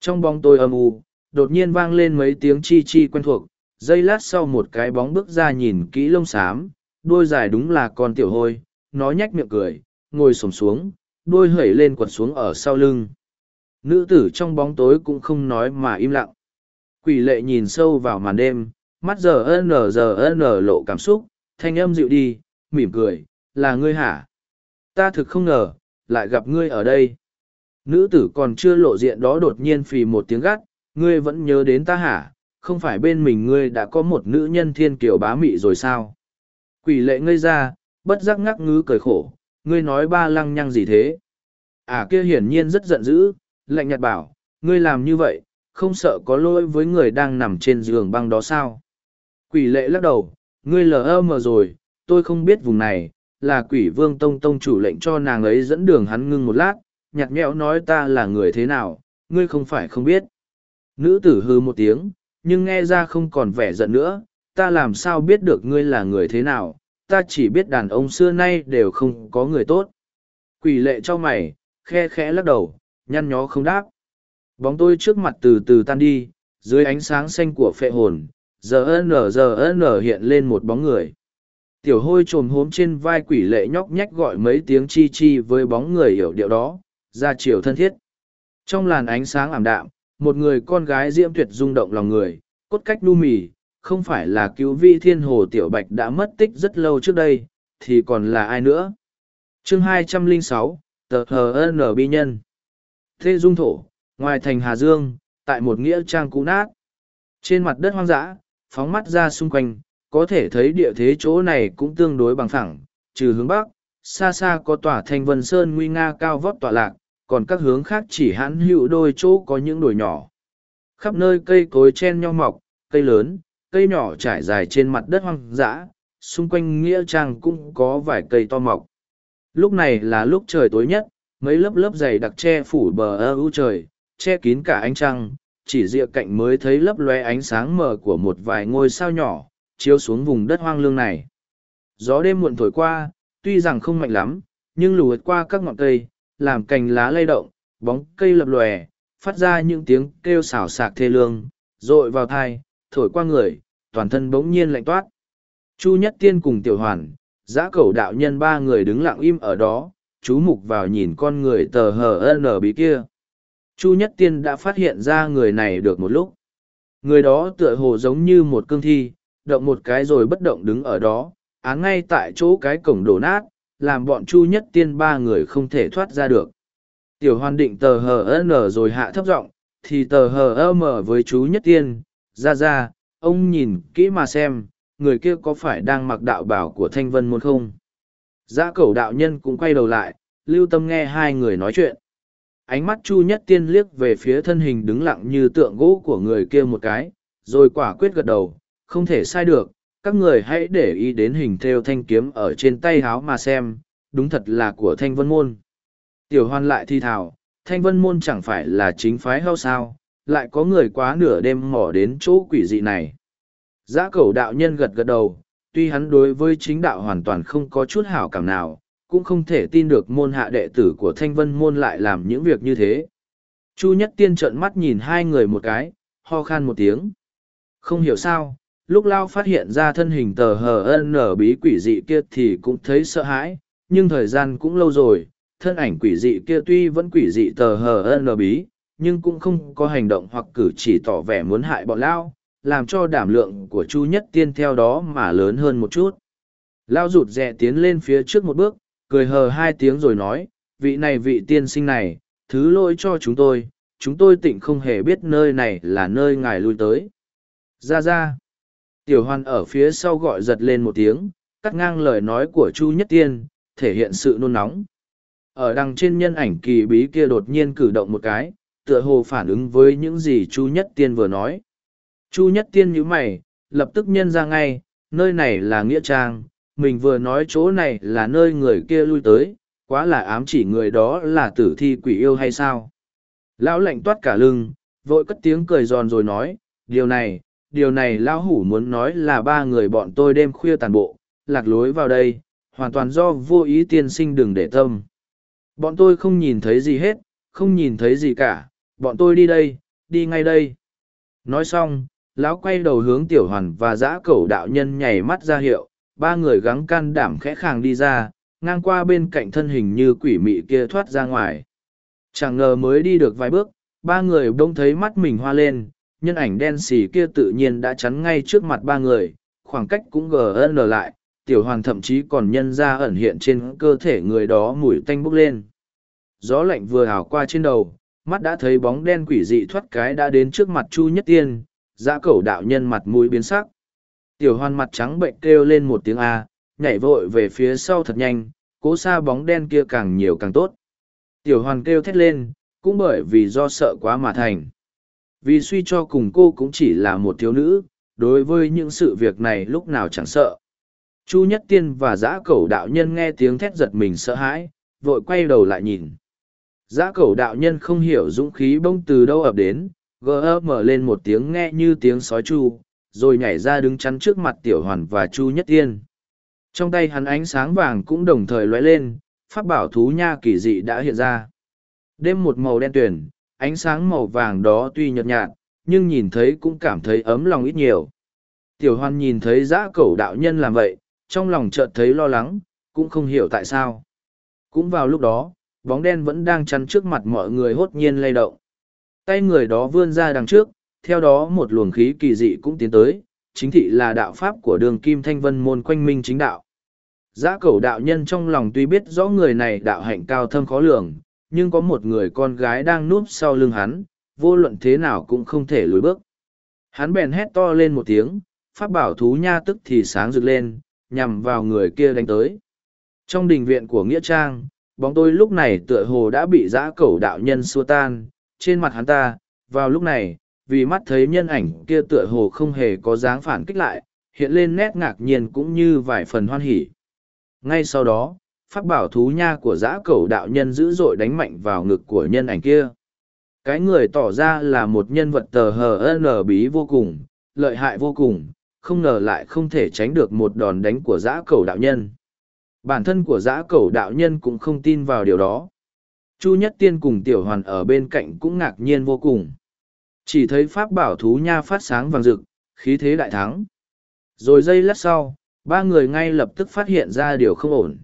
Trong bóng tôi âm u, đột nhiên vang lên mấy tiếng chi chi quen thuộc, giây lát sau một cái bóng bước ra nhìn kỹ lông xám, đôi dài đúng là con tiểu hôi, nó nhách miệng cười, ngồi xổm xuống, đôi hẩy lên quật xuống ở sau lưng. Nữ tử trong bóng tối cũng không nói mà im lặng. Quỷ lệ nhìn sâu vào màn đêm, mắt giờ n giờ n lộ cảm xúc, thanh âm dịu đi, mỉm cười, là ngươi hả? Ta thực không ngờ, lại gặp ngươi ở đây. Nữ tử còn chưa lộ diện đó đột nhiên phì một tiếng gắt, ngươi vẫn nhớ đến ta hả? Không phải bên mình ngươi đã có một nữ nhân thiên kiều bá mị rồi sao? Quỷ lệ ngây ra, bất giác ngắc ngứ cười khổ, ngươi nói ba lăng nhăng gì thế? À kia hiển nhiên rất giận dữ, lạnh nhạt bảo, ngươi làm như vậy, không sợ có lỗi với người đang nằm trên giường băng đó sao? Quỷ lệ lắc đầu, ngươi lờ mờ rồi, tôi không biết vùng này, là quỷ vương tông tông chủ lệnh cho nàng ấy dẫn đường hắn ngưng một lát, nhạt nhẽo nói ta là người thế nào, ngươi không phải không biết. Nữ tử hư một tiếng, nhưng nghe ra không còn vẻ giận nữa, ta làm sao biết được ngươi là người thế nào, ta chỉ biết đàn ông xưa nay đều không có người tốt. Quỷ lệ cho mày, khe khẽ lắc đầu, nhăn nhó không đáp. Bóng tôi trước mặt từ từ tan đi, dưới ánh sáng xanh của phệ hồn, giờ n giờ n hiện lên một bóng người. Tiểu hôi trồm hốm trên vai quỷ lệ nhóc nhách gọi mấy tiếng chi chi với bóng người hiểu điệu đó, ra chiều thân thiết. Trong làn ánh sáng ảm đạm, một người con gái diễm tuyệt rung động lòng người, cốt cách nu mì, không phải là cứu vi thiên hồ tiểu bạch đã mất tích rất lâu trước đây, thì còn là ai nữa? chương 206, tờ hờ n bi nhân. Thế dung thổ, ngoài thành Hà Dương, tại một nghĩa trang cũ nát. Trên mặt đất hoang dã, phóng mắt ra xung quanh, có thể thấy địa thế chỗ này cũng tương đối bằng phẳng, trừ hướng bắc, xa xa có tòa thanh vân sơn nguy nga cao vót tọa lạc, còn các hướng khác chỉ hãn hữu đôi chỗ có những đồi nhỏ. Khắp nơi cây cối chen nhau mọc, cây lớn, cây nhỏ trải dài trên mặt đất hoang dã, xung quanh nghĩa trang cũng có vài cây to mọc. Lúc này là lúc trời tối nhất, mấy lớp lớp dày đặc che phủ bờ ơ u trời, che kín cả ánh trăng, chỉ rìa cạnh mới thấy lấp loe ánh sáng mờ của một vài ngôi sao nhỏ, chiếu xuống vùng đất hoang lương này. Gió đêm muộn thổi qua, tuy rằng không mạnh lắm, nhưng lùi qua các ngọn cây, làm cành lá lay động, bóng cây lập lòe, phát ra những tiếng kêu xào xạc thê lương, rội vào thai, thổi qua người, toàn thân bỗng nhiên lạnh toát. Chu Nhất Tiên cùng Tiểu Hoàn, giã cầu đạo nhân ba người đứng lặng im ở đó, chú mục vào nhìn con người tờ hờ n bí kia. Chu Nhất Tiên đã phát hiện ra người này được một lúc. Người đó tựa hồ giống như một cương thi, động một cái rồi bất động đứng ở đó, án ngay tại chỗ cái cổng đổ nát, làm bọn Chu Nhất Tiên ba người không thể thoát ra được. Tiểu hoàn định tờ hờ n rồi hạ thấp giọng thì tờ hờ m với chú Nhất Tiên, ra ra, ông nhìn kỹ mà xem, người kia có phải đang mặc đạo bảo của thanh vân môn không? Giã cẩu đạo nhân cũng quay đầu lại, lưu tâm nghe hai người nói chuyện. Ánh mắt Chu Nhất Tiên liếc về phía thân hình đứng lặng như tượng gỗ của người kia một cái, rồi quả quyết gật đầu, không thể sai được, các người hãy để ý đến hình thêu thanh kiếm ở trên tay háo mà xem, đúng thật là của thanh vân môn. Tiểu hoan lại thi thảo, thanh vân môn chẳng phải là chính phái hay sao, lại có người quá nửa đêm mỏ đến chỗ quỷ dị này. Giã cẩu đạo nhân gật gật đầu, tuy hắn đối với chính đạo hoàn toàn không có chút hảo cảm nào, cũng không thể tin được môn hạ đệ tử của thanh vân môn lại làm những việc như thế. Chu nhất tiên trợn mắt nhìn hai người một cái, ho khan một tiếng. Không hiểu sao, lúc lao phát hiện ra thân hình tờ hờ n bí quỷ dị kia thì cũng thấy sợ hãi, nhưng thời gian cũng lâu rồi, thân ảnh quỷ dị kia tuy vẫn quỷ dị tờ hờ n bí, nhưng cũng không có hành động hoặc cử chỉ tỏ vẻ muốn hại bọn lao, làm cho đảm lượng của Chu Nhất Tiên theo đó mà lớn hơn một chút. Lao rụt rè tiến lên phía trước một bước, cười hờ hai tiếng rồi nói, vị này vị tiên sinh này, thứ lỗi cho chúng tôi, chúng tôi tịnh không hề biết nơi này là nơi ngài lui tới. Ra ra. Tiểu hoan ở phía sau gọi giật lên một tiếng, cắt ngang lời nói của Chu Nhất Tiên, thể hiện sự nôn nóng. Ở đằng trên nhân ảnh kỳ bí kia đột nhiên cử động một cái, tựa hồ phản ứng với những gì Chu Nhất Tiên vừa nói. Chu Nhất Tiên nhíu mày, lập tức nhân ra ngay, nơi này là Nghĩa Trang, mình vừa nói chỗ này là nơi người kia lui tới, quá là ám chỉ người đó là tử thi quỷ yêu hay sao. Lão lạnh toát cả lưng, vội cất tiếng cười giòn rồi nói, điều này, điều này lão hủ muốn nói là ba người bọn tôi đêm khuya tàn bộ, lạc lối vào đây, hoàn toàn do vô ý tiên sinh đừng để tâm. Bọn tôi không nhìn thấy gì hết, không nhìn thấy gì cả, bọn tôi đi đây, đi ngay đây. Nói xong, lão quay đầu hướng tiểu hoàn và giã cẩu đạo nhân nhảy mắt ra hiệu, ba người gắng can đảm khẽ khàng đi ra, ngang qua bên cạnh thân hình như quỷ mị kia thoát ra ngoài. Chẳng ngờ mới đi được vài bước, ba người bỗng thấy mắt mình hoa lên, nhân ảnh đen xì kia tự nhiên đã chắn ngay trước mặt ba người, khoảng cách cũng gn lại, tiểu hoàn thậm chí còn nhân ra ẩn hiện trên cơ thể người đó mùi tanh bốc lên. Gió lạnh vừa hào qua trên đầu, mắt đã thấy bóng đen quỷ dị thoát cái đã đến trước mặt Chu Nhất Tiên, dã cẩu đạo nhân mặt mũi biến sắc. Tiểu Hoan mặt trắng bệnh kêu lên một tiếng A, nhảy vội về phía sau thật nhanh, cố xa bóng đen kia càng nhiều càng tốt. Tiểu Hoan kêu thét lên, cũng bởi vì do sợ quá mà thành. Vì suy cho cùng cô cũng chỉ là một thiếu nữ, đối với những sự việc này lúc nào chẳng sợ. Chu Nhất Tiên và giã cẩu đạo nhân nghe tiếng thét giật mình sợ hãi, vội quay đầu lại nhìn. Giã cẩu đạo nhân không hiểu dũng khí bông từ đâu ập đến, gỡ mở lên một tiếng nghe như tiếng sói chu, rồi nhảy ra đứng chắn trước mặt tiểu hoàn và Chu Nhất Tiên. Trong tay hắn ánh sáng vàng cũng đồng thời lóe lên, pháp bảo thú nha kỳ dị đã hiện ra. Đêm một màu đen tuyển, ánh sáng màu vàng đó tuy nhợt nhạt, nhưng nhìn thấy cũng cảm thấy ấm lòng ít nhiều. Tiểu hoan nhìn thấy giã cẩu đạo nhân làm vậy, trong lòng chợt thấy lo lắng, cũng không hiểu tại sao. Cũng vào lúc đó, bóng đen vẫn đang chắn trước mặt mọi người hốt nhiên lay động. Tay người đó vươn ra đằng trước, theo đó một luồng khí kỳ dị cũng tiến tới, chính thị là đạo pháp của đường kim thanh vân môn quanh minh chính đạo. Giã Cầu đạo nhân trong lòng tuy biết rõ người này đạo hạnh cao thâm khó lường, nhưng có một người con gái đang núp sau lưng hắn, vô luận thế nào cũng không thể lùi bước. Hắn bèn hét to lên một tiếng, pháp bảo thú nha tức thì sáng rực lên, nhằm vào người kia đánh tới. Trong đình viện của Nghĩa Trang, bóng tôi lúc này tựa hồ đã bị giã Cầu đạo nhân xua tan, trên mặt hắn ta, vào lúc này, vì mắt thấy nhân ảnh kia tựa hồ không hề có dáng phản kích lại, hiện lên nét ngạc nhiên cũng như vài phần hoan hỉ. Ngay sau đó, pháp bảo thú nha của giã cẩu đạo nhân dữ dội đánh mạnh vào ngực của nhân ảnh kia. Cái người tỏ ra là một nhân vật tờ hờ n bí vô cùng, lợi hại vô cùng, không ngờ lại không thể tránh được một đòn đánh của giã cẩu đạo nhân. Bản thân của giã cẩu đạo nhân cũng không tin vào điều đó. Chu Nhất Tiên cùng Tiểu Hoàn ở bên cạnh cũng ngạc nhiên vô cùng. Chỉ thấy pháp bảo thú nha phát sáng vàng rực, khí thế đại thắng. Rồi giây lát sau, ba người ngay lập tức phát hiện ra điều không ổn.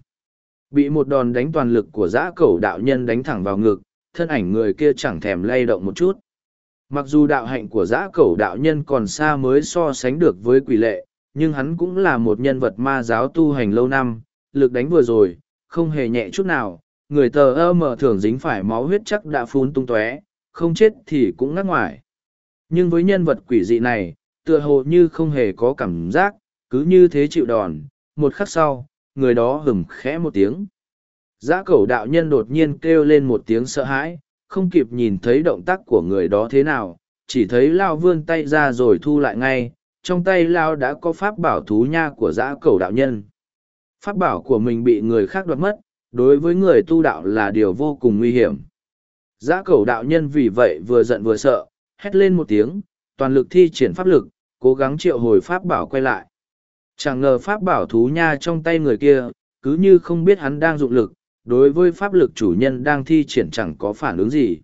Bị một đòn đánh toàn lực của giã cẩu đạo nhân đánh thẳng vào ngực, thân ảnh người kia chẳng thèm lay động một chút. Mặc dù đạo hạnh của giã cẩu đạo nhân còn xa mới so sánh được với quỷ lệ, nhưng hắn cũng là một nhân vật ma giáo tu hành lâu năm, lực đánh vừa rồi, không hề nhẹ chút nào, người tờ ơ mờ thường dính phải máu huyết chắc đã phun tung tóe, không chết thì cũng ngắc ngoài. Nhưng với nhân vật quỷ dị này, tựa hồ như không hề có cảm giác, cứ như thế chịu đòn, một khắc sau, người đó hừng khẽ một tiếng. Giã cẩu đạo nhân đột nhiên kêu lên một tiếng sợ hãi, không kịp nhìn thấy động tác của người đó thế nào, chỉ thấy Lao vươn tay ra rồi thu lại ngay, trong tay Lao đã có pháp bảo thú nha của giã cẩu đạo nhân. Pháp bảo của mình bị người khác đoạt mất, đối với người tu đạo là điều vô cùng nguy hiểm. Giã cẩu đạo nhân vì vậy vừa giận vừa sợ, hét lên một tiếng, toàn lực thi triển pháp lực, cố gắng triệu hồi pháp bảo quay lại. Chẳng ngờ pháp bảo thú nha trong tay người kia, cứ như không biết hắn đang dụng lực, đối với pháp lực chủ nhân đang thi triển chẳng có phản ứng gì.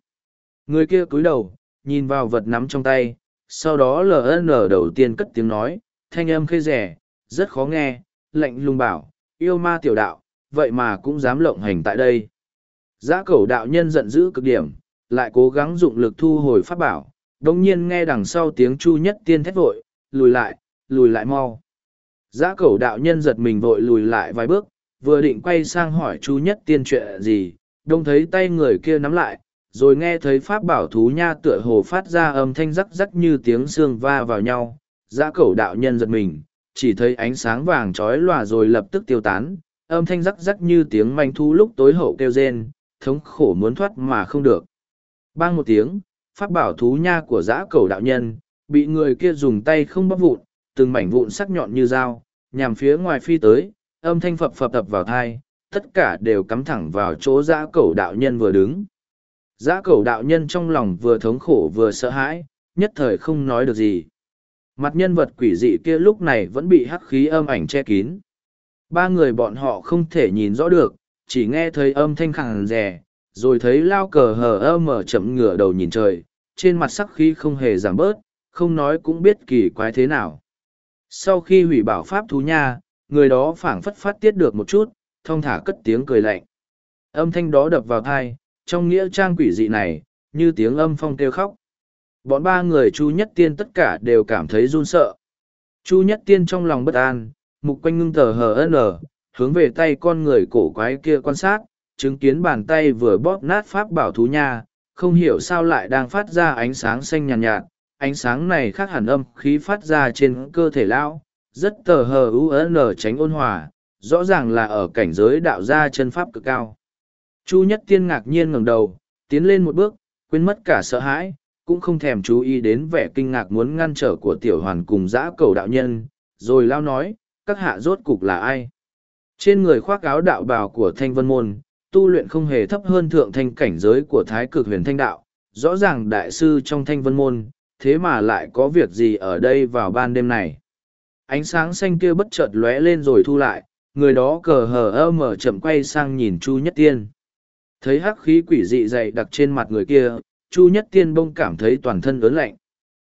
Người kia cúi đầu, nhìn vào vật nắm trong tay, sau đó LN đầu tiên cất tiếng nói, thanh âm khê rẻ, rất khó nghe, lạnh lùng bảo, yêu ma tiểu đạo, vậy mà cũng dám lộng hành tại đây. Giã cẩu đạo nhân giận dữ cực điểm, lại cố gắng dụng lực thu hồi pháp bảo, đồng nhiên nghe đằng sau tiếng chu nhất tiên thét vội, lùi lại, lùi lại mau. Giã cẩu đạo nhân giật mình vội lùi lại vài bước, vừa định quay sang hỏi chu nhất tiên chuyện gì, đông thấy tay người kia nắm lại, rồi nghe thấy pháp bảo thú nha tựa hồ phát ra âm thanh rắc rắc như tiếng xương va vào nhau. Giã cẩu đạo nhân giật mình, chỉ thấy ánh sáng vàng trói lòa rồi lập tức tiêu tán, âm thanh rắc rắc như tiếng manh thu lúc tối hậu kêu rên, thống khổ muốn thoát mà không được. Bang một tiếng, pháp bảo thú nha của giã Cầu đạo nhân, bị người kia dùng tay không bắp vụn, từng mảnh vụn sắc nhọn như dao, nhằm phía ngoài phi tới, âm thanh phập phập tập vào thai, tất cả đều cắm thẳng vào chỗ giã Cầu đạo nhân vừa đứng. Giã cầu đạo nhân trong lòng vừa thống khổ vừa sợ hãi, nhất thời không nói được gì. Mặt nhân vật quỷ dị kia lúc này vẫn bị hắc khí âm ảnh che kín. Ba người bọn họ không thể nhìn rõ được, chỉ nghe thấy âm thanh khẳng rè, rồi thấy lao cờ hờ ơ mở chậm ngửa đầu nhìn trời, trên mặt sắc khí không hề giảm bớt, không nói cũng biết kỳ quái thế nào. Sau khi hủy bảo pháp thú nha, người đó phảng phất phát tiết được một chút, thong thả cất tiếng cười lạnh. Âm thanh đó đập vào thai, trong nghĩa trang quỷ dị này, như tiếng âm phong kêu khóc. Bọn ba người Chu Nhất Tiên tất cả đều cảm thấy run sợ. Chu Nhất Tiên trong lòng bất an, mục quanh ngưng tờ hờ n hướng về tay con người cổ quái kia quan sát, chứng kiến bàn tay vừa bóp nát pháp bảo thú nha, không hiểu sao lại đang phát ra ánh sáng xanh nhàn nhạt, nhạt, ánh sáng này khác hẳn âm khí phát ra trên cơ thể lão, rất tờ hờ n tránh ôn hòa, rõ ràng là ở cảnh giới đạo gia chân pháp cực cao. Chu Nhất Tiên ngạc nhiên ngẩng đầu, tiến lên một bước, quên mất cả sợ hãi, cũng không thèm chú ý đến vẻ kinh ngạc muốn ngăn trở của tiểu hoàn cùng dã cầu đạo nhân, rồi lao nói, các hạ rốt cục là ai? Trên người khoác áo đạo bào của thanh vân môn, tu luyện không hề thấp hơn thượng thanh cảnh giới của thái cực huyền thanh đạo, rõ ràng đại sư trong thanh vân môn, thế mà lại có việc gì ở đây vào ban đêm này. Ánh sáng xanh kia bất chợt lóe lên rồi thu lại, người đó cờ hờ ơ mở chậm quay sang nhìn Chu Nhất Tiên. Thấy hắc khí quỷ dị dày đặc trên mặt người kia, Chu Nhất Tiên bông cảm thấy toàn thân ớn lạnh.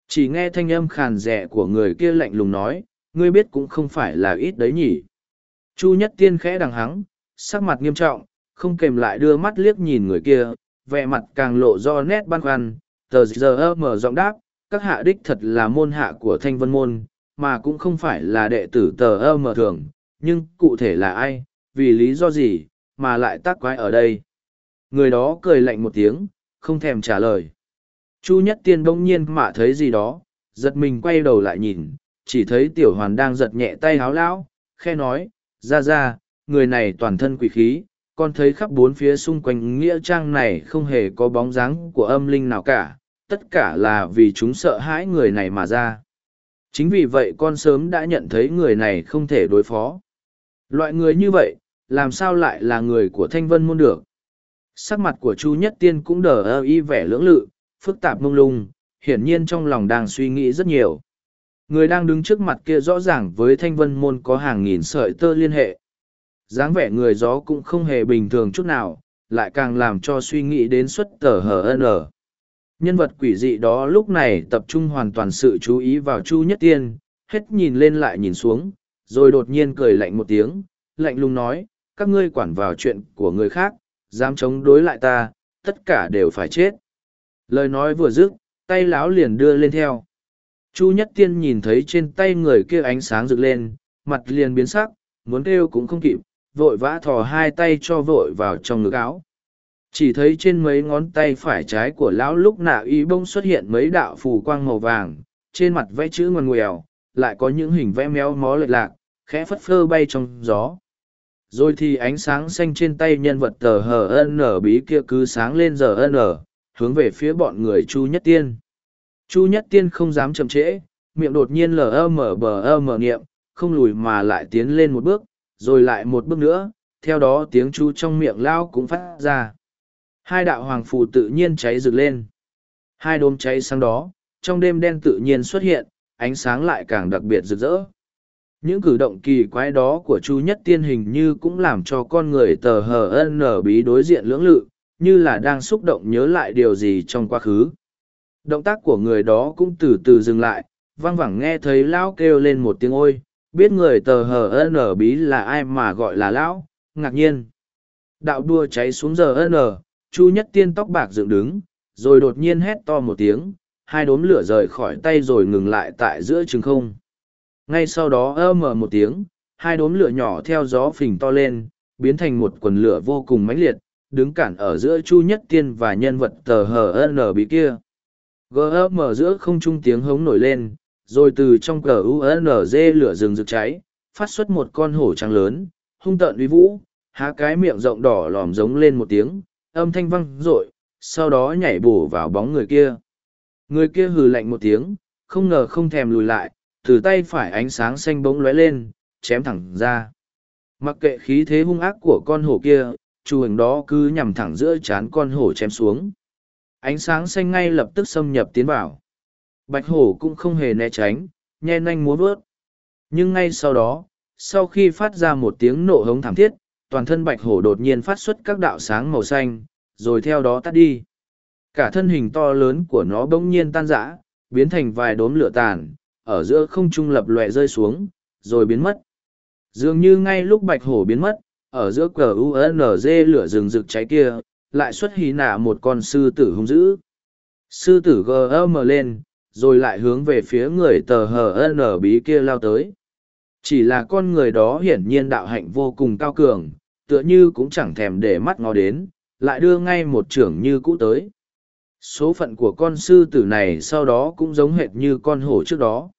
Chỉ nghe thanh âm khàn rẻ của người kia lạnh lùng nói, ngươi biết cũng không phải là ít đấy nhỉ. Chu Nhất Tiên khẽ đằng hắng, sắc mặt nghiêm trọng, không kềm lại đưa mắt liếc nhìn người kia, vẻ mặt càng lộ do nét băn khoăn, tờ giờ mở giọng đáp, các hạ đích thật là môn hạ của thanh vân môn, mà cũng không phải là đệ tử tờ ơ mở thường, nhưng cụ thể là ai, vì lý do gì, mà lại tác quái ở đây. Người đó cười lạnh một tiếng, không thèm trả lời. Chu Nhất Tiên bỗng nhiên mạ thấy gì đó, giật mình quay đầu lại nhìn, chỉ thấy tiểu hoàn đang giật nhẹ tay háo lão, khe nói, ra ra, người này toàn thân quỷ khí, con thấy khắp bốn phía xung quanh nghĩa trang này không hề có bóng dáng của âm linh nào cả, tất cả là vì chúng sợ hãi người này mà ra. Chính vì vậy con sớm đã nhận thấy người này không thể đối phó. Loại người như vậy, làm sao lại là người của thanh vân môn được? Sắc mặt của Chu Nhất Tiên cũng đờ ơ y vẻ lưỡng lự, phức tạp mông lung, hiển nhiên trong lòng đang suy nghĩ rất nhiều. Người đang đứng trước mặt kia rõ ràng với thanh vân môn có hàng nghìn sợi tơ liên hệ. dáng vẻ người gió cũng không hề bình thường chút nào, lại càng làm cho suy nghĩ đến xuất tờ hờ n. Nhân vật quỷ dị đó lúc này tập trung hoàn toàn sự chú ý vào Chu Nhất Tiên, hết nhìn lên lại nhìn xuống, rồi đột nhiên cười lạnh một tiếng, lạnh lùng nói, các ngươi quản vào chuyện của người khác, dám chống đối lại ta, tất cả đều phải chết. Lời nói vừa dứt, tay láo liền đưa lên theo. Chu Nhất Tiên nhìn thấy trên tay người kia ánh sáng rực lên, mặt liền biến sắc, muốn kêu cũng không kịp, vội vã thò hai tay cho vội vào trong ngực áo. Chỉ thấy trên mấy ngón tay phải trái của lão lúc nạ y bông xuất hiện mấy đạo phù quang màu vàng, trên mặt vẽ chữ ngoằn ngoèo, lại có những hình vẽ méo mó lệch lạc, khẽ phất phơ bay trong gió. Rồi thì ánh sáng xanh trên tay nhân vật tờ hờ nở bí kia cứ sáng lên giờ nở, hướng về phía bọn người Chu Nhất Tiên. Chu Nhất Tiên không dám chậm trễ, miệng đột nhiên lờ mở bờ mở niệm, không lùi mà lại tiến lên một bước, rồi lại một bước nữa, theo đó tiếng chu trong miệng lao cũng phát ra. Hai đạo hoàng phù tự nhiên cháy rực lên. Hai đốm cháy sáng đó, trong đêm đen tự nhiên xuất hiện, ánh sáng lại càng đặc biệt rực rỡ. Những cử động kỳ quái đó của Chu Nhất Tiên hình như cũng làm cho con người tờ hờ nở bí đối diện lưỡng lự, như là đang xúc động nhớ lại điều gì trong quá khứ. Động tác của người đó cũng từ từ dừng lại, văng vẳng nghe thấy lão kêu lên một tiếng ôi, biết người tờ hờ nở bí là ai mà gọi là lão, ngạc nhiên. Đạo đua cháy xuống giờ n, Chu Nhất Tiên tóc bạc dựng đứng, rồi đột nhiên hét to một tiếng, hai đốm lửa rời khỏi tay rồi ngừng lại tại giữa trường không. Ngay sau đó ơ mở một tiếng, hai đốm lửa nhỏ theo gió phình to lên, biến thành một quần lửa vô cùng mãnh liệt, đứng cản ở giữa Chu Nhất Tiên và nhân vật tờ hờ n bí kia. GM giữa không trung tiếng hống nổi lên, rồi từ trong GUNZ lửa rừng rực cháy, phát xuất một con hổ trắng lớn, hung tợn uy vũ, há cái miệng rộng đỏ lòm giống lên một tiếng, âm thanh vang i sau đó nhảy bổ vào bóng người kia. Người kia hừ lạnh một tiếng, không ngờ không thèm lùi lại, từ tay phải ánh sáng xanh bỗng lóe lên, chém thẳng ra. Mặc kệ khí thế hung ác của con hổ kia, chu hình đó cứ nhằm thẳng giữa chán con hổ chém xuống ánh sáng xanh ngay lập tức xâm nhập tiến vào. Bạch hổ cũng không hề né tránh, nhe nanh múa vớt. Nhưng ngay sau đó, sau khi phát ra một tiếng nổ hống thảm thiết, toàn thân bạch hổ đột nhiên phát xuất các đạo sáng màu xanh, rồi theo đó tắt đi. Cả thân hình to lớn của nó bỗng nhiên tan rã, biến thành vài đốm lửa tàn, ở giữa không trung lập lòe rơi xuống, rồi biến mất. Dường như ngay lúc bạch hổ biến mất, ở giữa cờ unz lửa rừng rực cháy kia lại xuất hí nạ một con sư tử hung dữ. Sư tử gm lên, rồi lại hướng về phía người tờ hờ n bí kia lao tới. Chỉ là con người đó hiển nhiên đạo hạnh vô cùng cao cường, tựa như cũng chẳng thèm để mắt ngó đến, lại đưa ngay một trưởng như cũ tới. Số phận của con sư tử này sau đó cũng giống hệt như con hổ trước đó.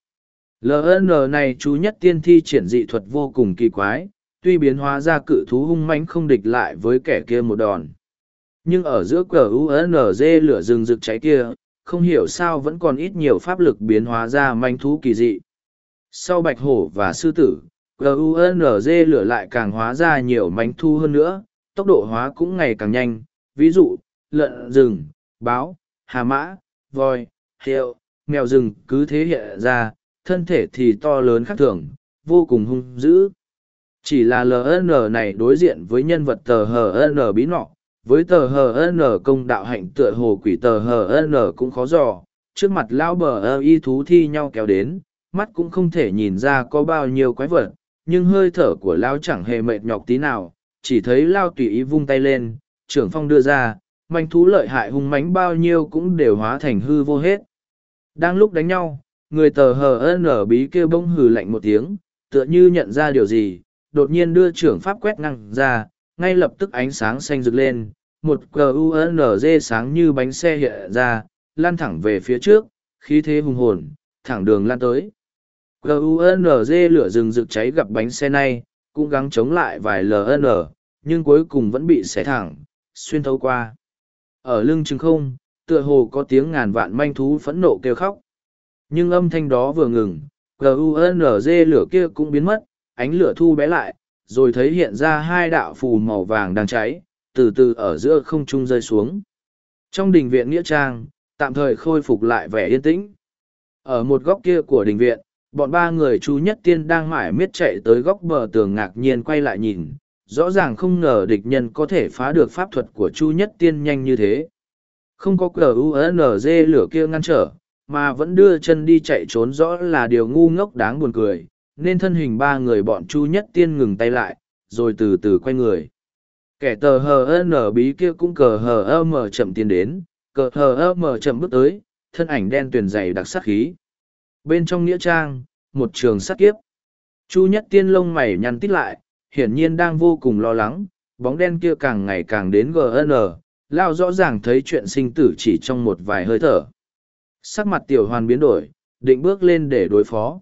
Ln này chú nhất tiên thi triển dị thuật vô cùng kỳ quái, tuy biến hóa ra cự thú hung mãnh không địch lại với kẻ kia một đòn nhưng ở giữa cờ unz lửa rừng rực cháy kia, không hiểu sao vẫn còn ít nhiều pháp lực biến hóa ra manh thú kỳ dị. Sau bạch hổ và sư tử gunz lửa lại càng hóa ra nhiều manh thu hơn nữa, tốc độ hóa cũng ngày càng nhanh. Ví dụ, lợn rừng, báo, hà mã, voi hiệu mèo rừng cứ thế hiện ra, thân thể thì to lớn khác thường, vô cùng hung dữ. Chỉ là ln này đối diện với nhân vật tờ hn bí nọ với tờ hn công đạo hạnh tựa hồ quỷ tờ hn cũng khó dò. Trước mặt lão bờ ơ y thú thi nhau kéo đến, mắt cũng không thể nhìn ra có bao nhiêu quái vật, nhưng hơi thở của lão chẳng hề mệt nhọc tí nào. Chỉ thấy lao tùy ý vung tay lên, trưởng phong đưa ra, manh thú lợi hại hung mánh bao nhiêu cũng đều hóa thành hư vô hết. Đang lúc đánh nhau, người tờ hờ n bí kêu bông hừ lạnh một tiếng, tựa như nhận ra điều gì, đột nhiên đưa trưởng pháp quét ngăn ra ngay lập tức ánh sáng xanh rực lên, một QNZ sáng như bánh xe hiện ra lan thẳng về phía trước, khí thế hùng hồn, thẳng đường lan tới. QNZ lửa rừng rực cháy gặp bánh xe này, cũng gắng chống lại vài ln nhưng cuối cùng vẫn bị xé thẳng, xuyên thấu qua. Ở lưng chừng không, tựa hồ có tiếng ngàn vạn manh thú phẫn nộ kêu khóc. Nhưng âm thanh đó vừa ngừng QNZ lửa kia cũng biến mất, ánh lửa thu bé lại rồi thấy hiện ra hai đạo phù màu vàng đang cháy, từ từ ở giữa không trung rơi xuống. Trong đình viện nghĩa trang, tạm thời khôi phục lại vẻ yên tĩnh. Ở một góc kia của đình viện, bọn ba người chú nhất tiên đang mải miết chạy tới góc bờ tường ngạc nhiên quay lại nhìn, rõ ràng không ngờ địch nhân có thể phá được pháp thuật của chu nhất tiên nhanh như thế. Không có cờ unz lửa kia ngăn trở, mà vẫn đưa chân đi chạy trốn rõ là điều ngu ngốc đáng buồn cười nên thân hình ba người bọn chu nhất tiên ngừng tay lại, rồi từ từ quay người. Kẻ tờ hờ Nở bí kia cũng cờ hờ ơ mờ chậm tiến đến, cờ hờ ơ mờ chậm bước tới, thân ảnh đen tuyền dày đặc sắc khí. Bên trong nghĩa trang, một trường sắc kiếp. Chu nhất tiên lông mày nhăn tít lại, hiển nhiên đang vô cùng lo lắng, bóng đen kia càng ngày càng đến gn lao rõ ràng thấy chuyện sinh tử chỉ trong một vài hơi thở. Sắc mặt tiểu hoàn biến đổi, định bước lên để đối phó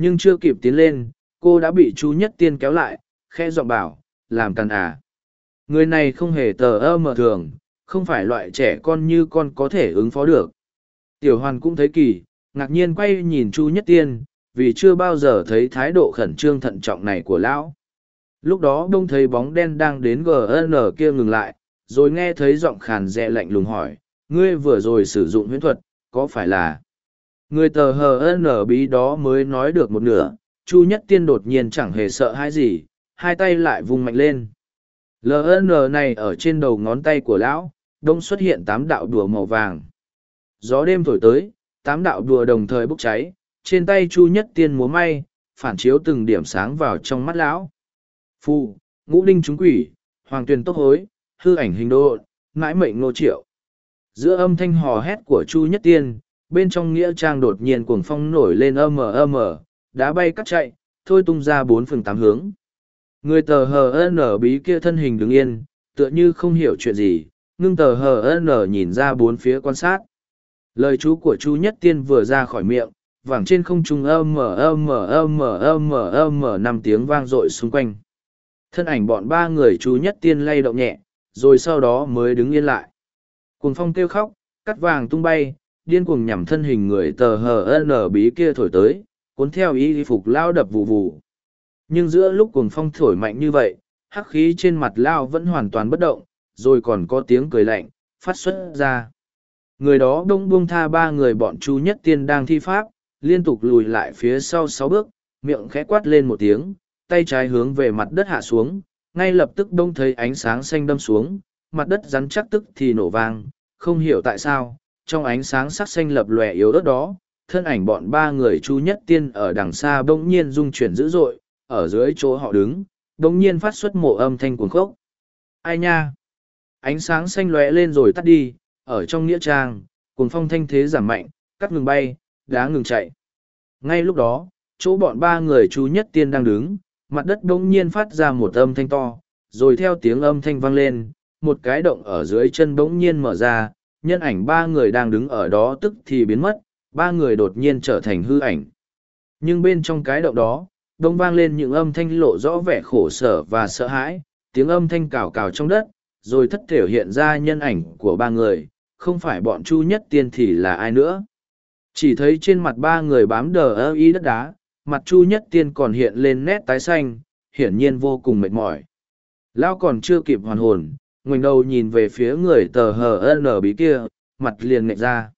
nhưng chưa kịp tiến lên, cô đã bị chu nhất tiên kéo lại khe dọn bảo, làm càn à? Người này không hề tờ ơ mờ thường, không phải loại trẻ con như con có thể ứng phó được. Tiểu hoàn cũng thấy kỳ, ngạc nhiên quay nhìn chu nhất tiên, vì chưa bao giờ thấy thái độ khẩn trương thận trọng này của lão. Lúc đó đông thấy bóng đen đang đến gn kia ngừng lại, rồi nghe thấy giọng khàn dẹ lạnh lùng hỏi, ngươi vừa rồi sử dụng huyễn thuật, có phải là người tờ hờ n bí đó mới nói được một nửa, chu nhất tiên đột nhiên chẳng hề sợ hãi gì, hai tay lại vung mạnh lên. Ln này ở trên đầu ngón tay của lão, đông xuất hiện tám đạo đùa màu vàng. Gió đêm thổi tới, tám đạo đùa đồng thời bốc cháy, trên tay chu nhất tiên múa may, phản chiếu từng điểm sáng vào trong mắt lão. Phu ngũ đinh trúng quỷ, hoàng tuyền tốc hối, hư ảnh hình đô mãi mệnh nô triệu. Giữa âm thanh hò hét của chu nhất tiên bên trong nghĩa trang đột nhiên cuồng phong nổi lên âm mờ âm mờ, đá bay cắt chạy, thôi tung ra bốn phương tám hướng. Người tờ hờ nở bí kia thân hình đứng yên, tựa như không hiểu chuyện gì, ngưng tờ hờ nở nhìn ra bốn phía quan sát. Lời chú của chú nhất tiên vừa ra khỏi miệng, vẳng trên không trung âm mờ âm mờ âm mờ mờ mờ năm tiếng vang dội xung quanh. Thân ảnh bọn ba người chú nhất tiên lay động nhẹ, rồi sau đó mới đứng yên lại. Cuồng phong kêu khóc, cắt vàng tung bay điên cuồng nhằm thân hình người tờ hờ n bí kia thổi tới, cuốn theo y phục lao đập vù vù. Nhưng giữa lúc cuồng phong thổi mạnh như vậy, hắc khí trên mặt lao vẫn hoàn toàn bất động, rồi còn có tiếng cười lạnh, phát xuất ra. Người đó đông buông tha ba người bọn chu nhất tiên đang thi pháp, liên tục lùi lại phía sau sáu bước, miệng khẽ quát lên một tiếng, tay trái hướng về mặt đất hạ xuống, ngay lập tức đông thấy ánh sáng xanh đâm xuống, mặt đất rắn chắc tức thì nổ vang, không hiểu tại sao trong ánh sáng sắc xanh lập lòe yếu ớt đó, thân ảnh bọn ba người chu nhất tiên ở đằng xa bỗng nhiên rung chuyển dữ dội, ở dưới chỗ họ đứng, bỗng nhiên phát xuất mộ âm thanh cuồng khốc. Ai nha? Ánh sáng xanh lóe lên rồi tắt đi, ở trong nghĩa trang, cuồng phong thanh thế giảm mạnh, cắt ngừng bay, đá ngừng chạy. Ngay lúc đó, chỗ bọn ba người chú nhất tiên đang đứng, mặt đất bỗng nhiên phát ra một âm thanh to, rồi theo tiếng âm thanh vang lên, một cái động ở dưới chân bỗng nhiên mở ra nhân ảnh ba người đang đứng ở đó tức thì biến mất, ba người đột nhiên trở thành hư ảnh. Nhưng bên trong cái động đó, đông vang lên những âm thanh lộ rõ vẻ khổ sở và sợ hãi, tiếng âm thanh cào cào trong đất, rồi thất thể hiện ra nhân ảnh của ba người, không phải bọn chu nhất tiên thì là ai nữa. Chỉ thấy trên mặt ba người bám đờ ơ y đất đá, mặt chu nhất tiên còn hiện lên nét tái xanh, hiển nhiên vô cùng mệt mỏi. Lao còn chưa kịp hoàn hồn ngoảnh đầu nhìn về phía người tờ hờ n bí kia, mặt liền nghệch ra.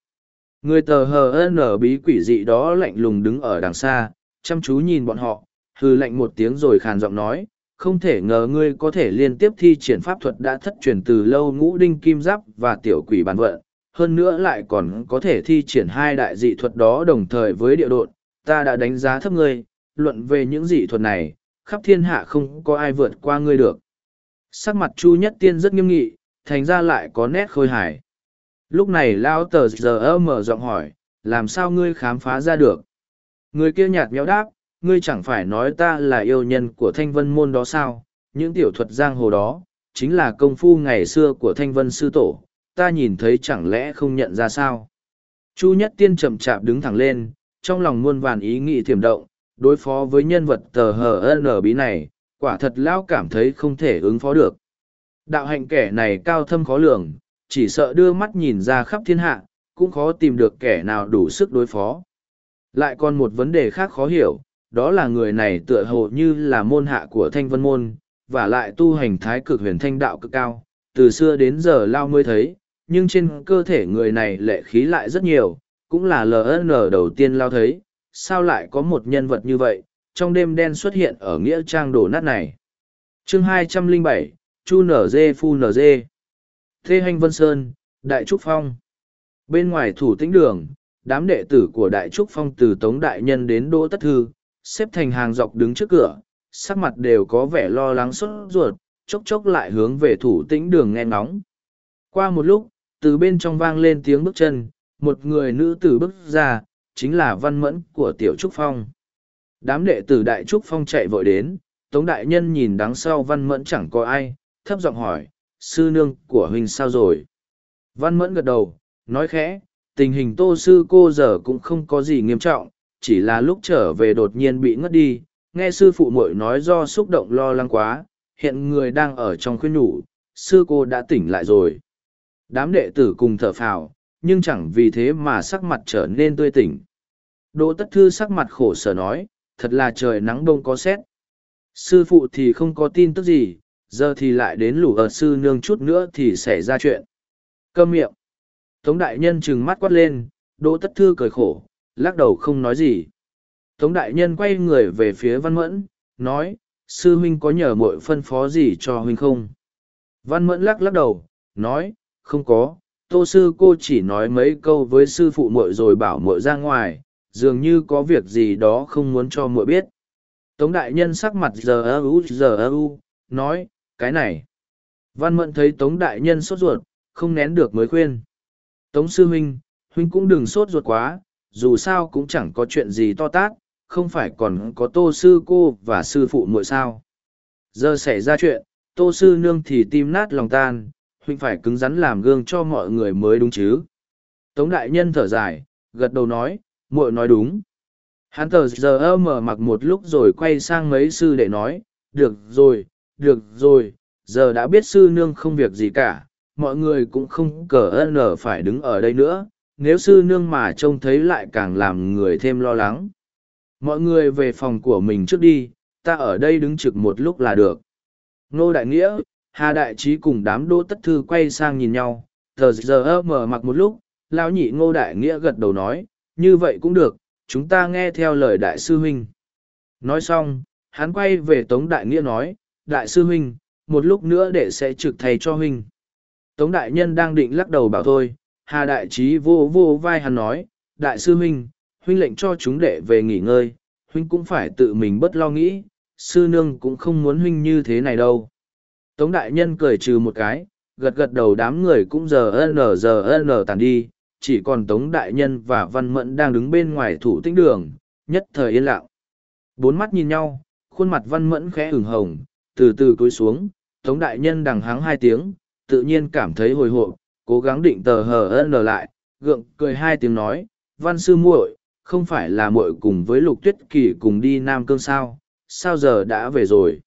Người tờ hờ n bí quỷ dị đó lạnh lùng đứng ở đằng xa, chăm chú nhìn bọn họ hư lạnh một tiếng rồi khàn giọng nói, không thể ngờ ngươi có thể liên tiếp thi triển pháp thuật đã thất truyền từ lâu ngũ đinh kim giáp và tiểu quỷ bàn vận, hơn nữa lại còn có thể thi triển hai đại dị thuật đó đồng thời với địa độn. Ta đã đánh giá thấp ngươi, luận về những dị thuật này, khắp thiên hạ không có ai vượt qua ngươi được sắc mặt chu nhất tiên rất nghiêm nghị, thành ra lại có nét khôi hài. Lúc này lão tờ giờ mở giọng hỏi, làm sao ngươi khám phá ra được? Người kia nhạt méo đáp, ngươi chẳng phải nói ta là yêu nhân của thanh vân môn đó sao? Những tiểu thuật giang hồ đó chính là công phu ngày xưa của thanh vân sư tổ, ta nhìn thấy chẳng lẽ không nhận ra sao? Chu nhất tiên chậm chạp đứng thẳng lên, trong lòng muôn vàn ý nghĩ thiểm động, đối phó với nhân vật tờ hờ ân bí này quả thật lão cảm thấy không thể ứng phó được. Đạo hạnh kẻ này cao thâm khó lường, chỉ sợ đưa mắt nhìn ra khắp thiên hạ, cũng khó tìm được kẻ nào đủ sức đối phó. Lại còn một vấn đề khác khó hiểu, đó là người này tựa hồ như là môn hạ của thanh vân môn, và lại tu hành thái cực huyền thanh đạo cực cao, từ xưa đến giờ lao mới thấy, nhưng trên cơ thể người này lệ khí lại rất nhiều, cũng là ln đầu tiên lao thấy, sao lại có một nhân vật như vậy trong đêm đen xuất hiện ở nghĩa trang đổ nát này. Chương 207, chu nở dê phu nở dê. Thê Hành vân sơn đại trúc phong. Bên ngoài thủ tĩnh đường đám đệ tử của đại trúc phong từ tống đại nhân đến đỗ tất thư xếp thành hàng dọc đứng trước cửa sắc mặt đều có vẻ lo lắng sốt ruột chốc chốc lại hướng về thủ tĩnh đường nghe ngóng. Qua một lúc từ bên trong vang lên tiếng bước chân một người nữ tử bước ra chính là văn mẫn của tiểu trúc phong đám đệ tử đại trúc phong chạy vội đến, tống đại nhân nhìn đằng sau văn mẫn chẳng có ai, thấp giọng hỏi, sư nương của huynh sao rồi? Văn mẫn gật đầu, nói khẽ, tình hình tô sư cô giờ cũng không có gì nghiêm trọng, chỉ là lúc trở về đột nhiên bị ngất đi, nghe sư phụ muội nói do xúc động lo lắng quá, hiện người đang ở trong khuyên nhủ, sư cô đã tỉnh lại rồi. Đám đệ tử cùng thở phào, nhưng chẳng vì thế mà sắc mặt trở nên tươi tỉnh. Đỗ tất thư sắc mặt khổ sở nói thật là trời nắng bông có xét sư phụ thì không có tin tức gì, giờ thì lại đến lũ ở sư nương chút nữa thì xảy ra chuyện. Câm miệng. Tống đại nhân trừng mắt quát lên, đỗ tất thư cười khổ, lắc đầu không nói gì. Tống đại nhân quay người về phía văn mẫn, nói, sư huynh có nhờ mội phân phó gì cho huynh không? Văn mẫn lắc lắc đầu, nói, không có, tô sư cô chỉ nói mấy câu với sư phụ muội rồi bảo muội ra ngoài dường như có việc gì đó không muốn cho muội biết. Tống đại nhân sắc mặt giờ ơ u, giờ ơ u, nói, cái này. Văn mẫn thấy tống đại nhân sốt ruột, không nén được mới khuyên. Tống sư huynh huynh cũng đừng sốt ruột quá, dù sao cũng chẳng có chuyện gì to tát, không phải còn có tô sư cô và sư phụ muội sao. Giờ xảy ra chuyện, tô sư nương thì tim nát lòng tan, huynh phải cứng rắn làm gương cho mọi người mới đúng chứ. Tống đại nhân thở dài, gật đầu nói muội nói đúng. Hắn tờ giờ mở mặc một lúc rồi quay sang mấy sư để nói, được rồi được rồi, giờ đã biết sư nương không việc gì cả, mọi người cũng không cờ ân ở phải đứng ở đây nữa, nếu sư nương mà trông thấy lại càng làm người thêm lo lắng. Mọi người về phòng của mình trước đi, ta ở đây đứng trực một lúc là được. Nô đại nghĩa, hà đại trí cùng đám đô tất thư quay sang nhìn nhau, tờ giờ mở mặc một lúc, lão nhị ngô đại nghĩa gật đầu nói như vậy cũng được, chúng ta nghe theo lời đại sư huynh. Nói xong, hắn quay về tống đại nghĩa nói, đại sư huynh, một lúc nữa đệ sẽ trực thầy cho huynh. Tống đại nhân đang định lắc đầu bảo thôi, hà đại trí vô vô vai hắn nói, đại sư huynh huynh lệnh cho chúng đệ về nghỉ ngơi, huynh cũng phải tự mình bất lo nghĩ, sư nương cũng không muốn huynh như thế này đâu. Tống đại nhân cười trừ một cái, gật gật đầu đám người cũng giờ lờ giờ lờ tàn đi chỉ còn tống đại nhân và văn mẫn đang đứng bên ngoài thủ tĩnh đường, nhất thời yên lặng. Bốn mắt nhìn nhau, khuôn mặt văn mẫn khẽ ửng hồng, từ từ cúi xuống, tống đại nhân đằng hắng hai tiếng, tự nhiên cảm thấy hồi hộp, cố gắng định tờ hờ n lại, gượng cười hai tiếng nói, văn sư muội, không phải là muội cùng với lục tuyết kỳ cùng đi nam cương sao? Sao giờ đã về rồi?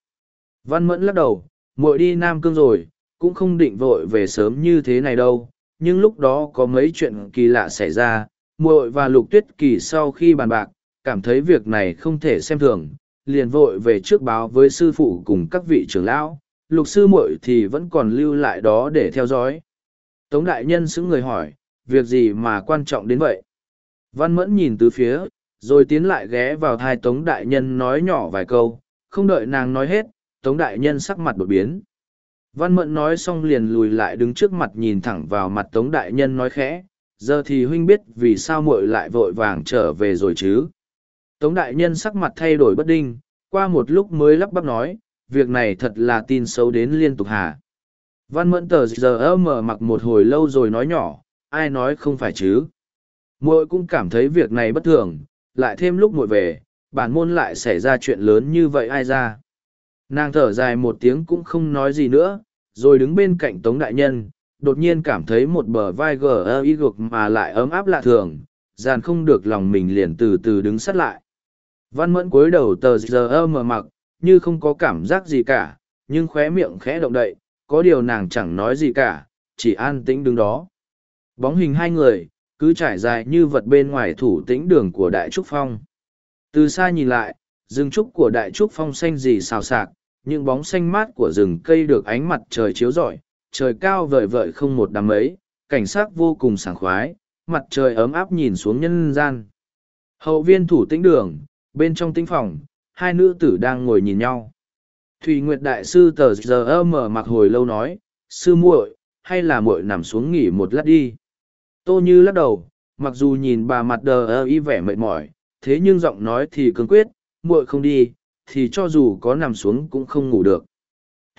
Văn mẫn lắc đầu, muội đi nam cương rồi, cũng không định vội về sớm như thế này đâu nhưng lúc đó có mấy chuyện kỳ lạ xảy ra, muội và lục tuyết kỳ sau khi bàn bạc, cảm thấy việc này không thể xem thường, liền vội về trước báo với sư phụ cùng các vị trưởng lão, lục sư muội thì vẫn còn lưu lại đó để theo dõi. Tống đại nhân xứng người hỏi, việc gì mà quan trọng đến vậy? Văn mẫn nhìn từ phía, rồi tiến lại ghé vào thai tống đại nhân nói nhỏ vài câu, không đợi nàng nói hết, tống đại nhân sắc mặt đột biến văn mẫn nói xong liền lùi lại đứng trước mặt nhìn thẳng vào mặt tống đại nhân nói khẽ, giờ thì huynh biết vì sao muội lại vội vàng trở về rồi chứ? Tống đại nhân sắc mặt thay đổi bất đinh, qua một lúc mới lắp bắp nói, việc này thật là tin xấu đến liên tục hả? Văn mẫn tờ giờ mở mặc một hồi lâu rồi nói nhỏ, ai nói không phải chứ? Muội cũng cảm thấy việc này bất thường, lại thêm lúc muội về, bản môn lại xảy ra chuyện lớn như vậy ai ra? Nàng thở dài một tiếng cũng không nói gì nữa rồi đứng bên cạnh tống đại nhân, đột nhiên cảm thấy một bờ vai gờ ơ y gục mà lại ấm áp lạ thường, dàn không được lòng mình liền từ từ đứng sắt lại. Văn mẫn cúi đầu tờ giờ ơ mờ mặc, như không có cảm giác gì cả, nhưng khóe miệng khẽ động đậy, có điều nàng chẳng nói gì cả, chỉ an tĩnh đứng đó. Bóng hình hai người, cứ trải dài như vật bên ngoài thủ tĩnh đường của đại trúc phong. Từ xa nhìn lại, rừng trúc của đại trúc phong xanh gì xào xạc những bóng xanh mát của rừng cây được ánh mặt trời chiếu rọi, trời cao vời vợi không một đám ấy, cảnh sắc vô cùng sảng khoái, mặt trời ấm áp nhìn xuống nhân gian. Hậu viên thủ tĩnh đường, bên trong tĩnh phòng, hai nữ tử đang ngồi nhìn nhau. Thùy nguyệt đại sư tờ giờ mở mặc hồi lâu nói, sư muội, hay là muội nằm xuống nghỉ một lát đi. Tô như lắc đầu, mặc dù nhìn bà mặt đờ ơ y vẻ mệt mỏi, thế nhưng giọng nói thì cương quyết, muội không đi thì cho dù có nằm xuống cũng không ngủ được.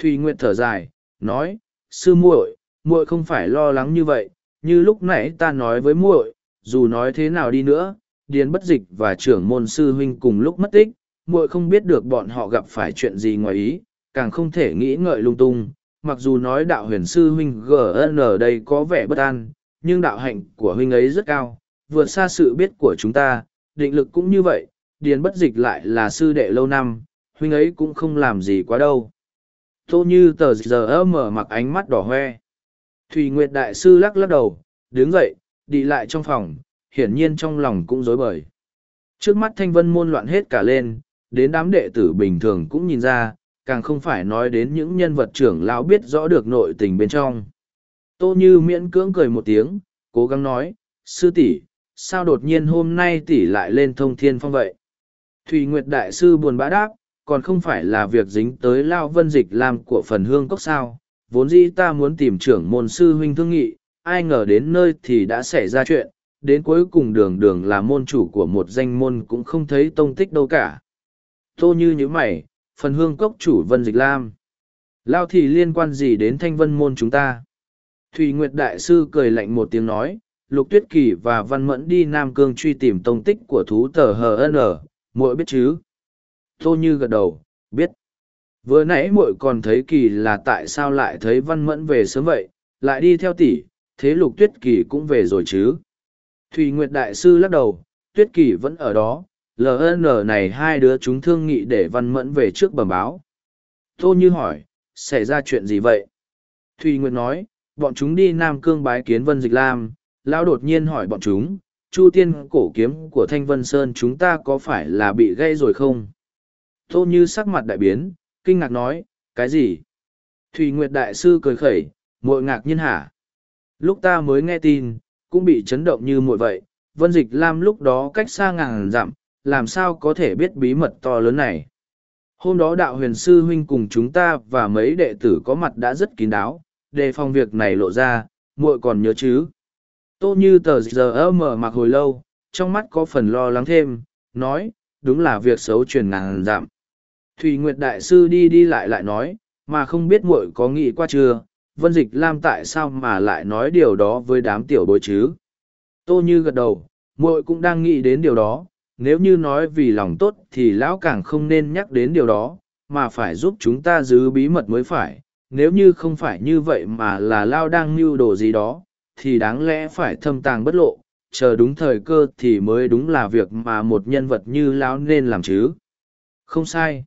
Thùy nguyệt thở dài, nói, sư muội muội không phải lo lắng như vậy, như lúc nãy ta nói với muội, dù nói thế nào đi nữa, điền bất dịch và trưởng môn sư huynh cùng lúc mất tích, muội không biết được bọn họ gặp phải chuyện gì ngoài ý, càng không thể nghĩ ngợi lung tung. Mặc dù nói đạo huyền sư huynh gn đây có vẻ bất an, nhưng đạo hạnh của huynh ấy rất cao, vượt xa sự biết của chúng ta, định lực cũng như vậy điền bất dịch lại là sư đệ lâu năm, huynh ấy cũng không làm gì quá đâu. Tô như tờ giờ mở mặc ánh mắt đỏ hoe. Thùy nguyệt đại sư lắc lắc đầu, đứng dậy, đi lại trong phòng, hiển nhiên trong lòng cũng rối bời. Trước mắt thanh vân môn loạn hết cả lên, đến đám đệ tử bình thường cũng nhìn ra, càng không phải nói đến những nhân vật trưởng lão biết rõ được nội tình bên trong. Tô như miễn cưỡng cười một tiếng, cố gắng nói, sư tỷ, sao đột nhiên hôm nay tỷ lại lên thông thiên phong vậy? Thùy nguyệt đại sư buồn bã đáp, còn không phải là việc dính tới lao vân dịch làm của phần hương cốc sao? Vốn dĩ ta muốn tìm trưởng môn sư huynh thương nghị, ai ngờ đến nơi thì đã xảy ra chuyện, đến cuối cùng đường đường là môn chủ của một danh môn cũng không thấy tông tích đâu cả. Tô như như mày, phần hương cốc chủ vân dịch lam. Lao thì liên quan gì đến thanh vân môn chúng ta? Thùy nguyệt đại sư cười lạnh một tiếng nói, lục tuyết kỳ và văn mẫn đi nam cương truy tìm tông tích của thú tờ hn muội biết chứ? Tô như gật đầu, biết. Vừa nãy muội còn thấy kỳ là tại sao lại thấy văn mẫn về sớm vậy? Lại đi theo tỷ, thế lục tuyết kỳ cũng về rồi chứ? Thùy nguyệt đại sư lắc đầu, tuyết kỳ vẫn ở đó. Ln này hai đứa chúng thương nghị để văn mẫn về trước bẩm báo. Tô như hỏi, xảy ra chuyện gì vậy? Thùy nguyệt nói, bọn chúng đi nam cương bái kiến vân dịch lam. Lão đột nhiên hỏi bọn chúng chu tiên cổ kiếm của thanh vân sơn chúng ta có phải là bị gây rồi không tô như sắc mặt đại biến kinh ngạc nói cái gì thùy nguyệt đại sư cười khẩy muội ngạc nhiên hả lúc ta mới nghe tin cũng bị chấn động như muội vậy. Vân Dịch Lam lúc đó cách xa ngàn dặm, làm sao có thể biết bí mật to lớn này. Hôm đó đạo huyền sư huynh cùng chúng ta và mấy đệ tử có mặt đã rất kín đáo, đề phòng việc này lộ ra, muội còn nhớ chứ. Tô như tờ giờ mở mặc hồi lâu, trong mắt có phần lo lắng thêm, nói, đúng là việc xấu truyền ngàn giảm Thủy Nguyệt Đại Sư đi đi lại lại nói, mà không biết muội có nghĩ qua chưa, Vân Dịch Lam tại sao mà lại nói điều đó với đám tiểu bối chứ? Tô Như gật đầu, muội cũng đang nghĩ đến điều đó, nếu như nói vì lòng tốt thì lão càng không nên nhắc đến điều đó, mà phải giúp chúng ta giữ bí mật mới phải. Nếu như không phải như vậy mà là Lao đang mưu đồ gì đó, thì đáng lẽ phải thâm tàng bất lộ, chờ đúng thời cơ thì mới đúng là việc mà một nhân vật như Lão nên làm chứ. Không sai.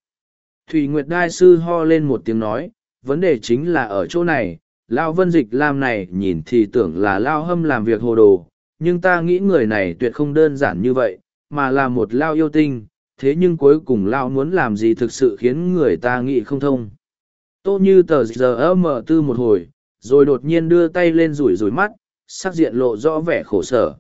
Thủy Nguyệt Đai Sư ho lên một tiếng nói, vấn đề chính là ở chỗ này, Lao Vân Dịch Lam này nhìn thì tưởng là Lao Hâm làm việc hồ đồ, nhưng ta nghĩ người này tuyệt không đơn giản như vậy, mà là một Lao yêu tinh, thế nhưng cuối cùng Lao muốn làm gì thực sự khiến người ta nghĩ không thông. Tô như tờ giờ mở tư một hồi, rồi đột nhiên đưa tay lên rủi rủi mắt, sắc diện lộ rõ vẻ khổ sở.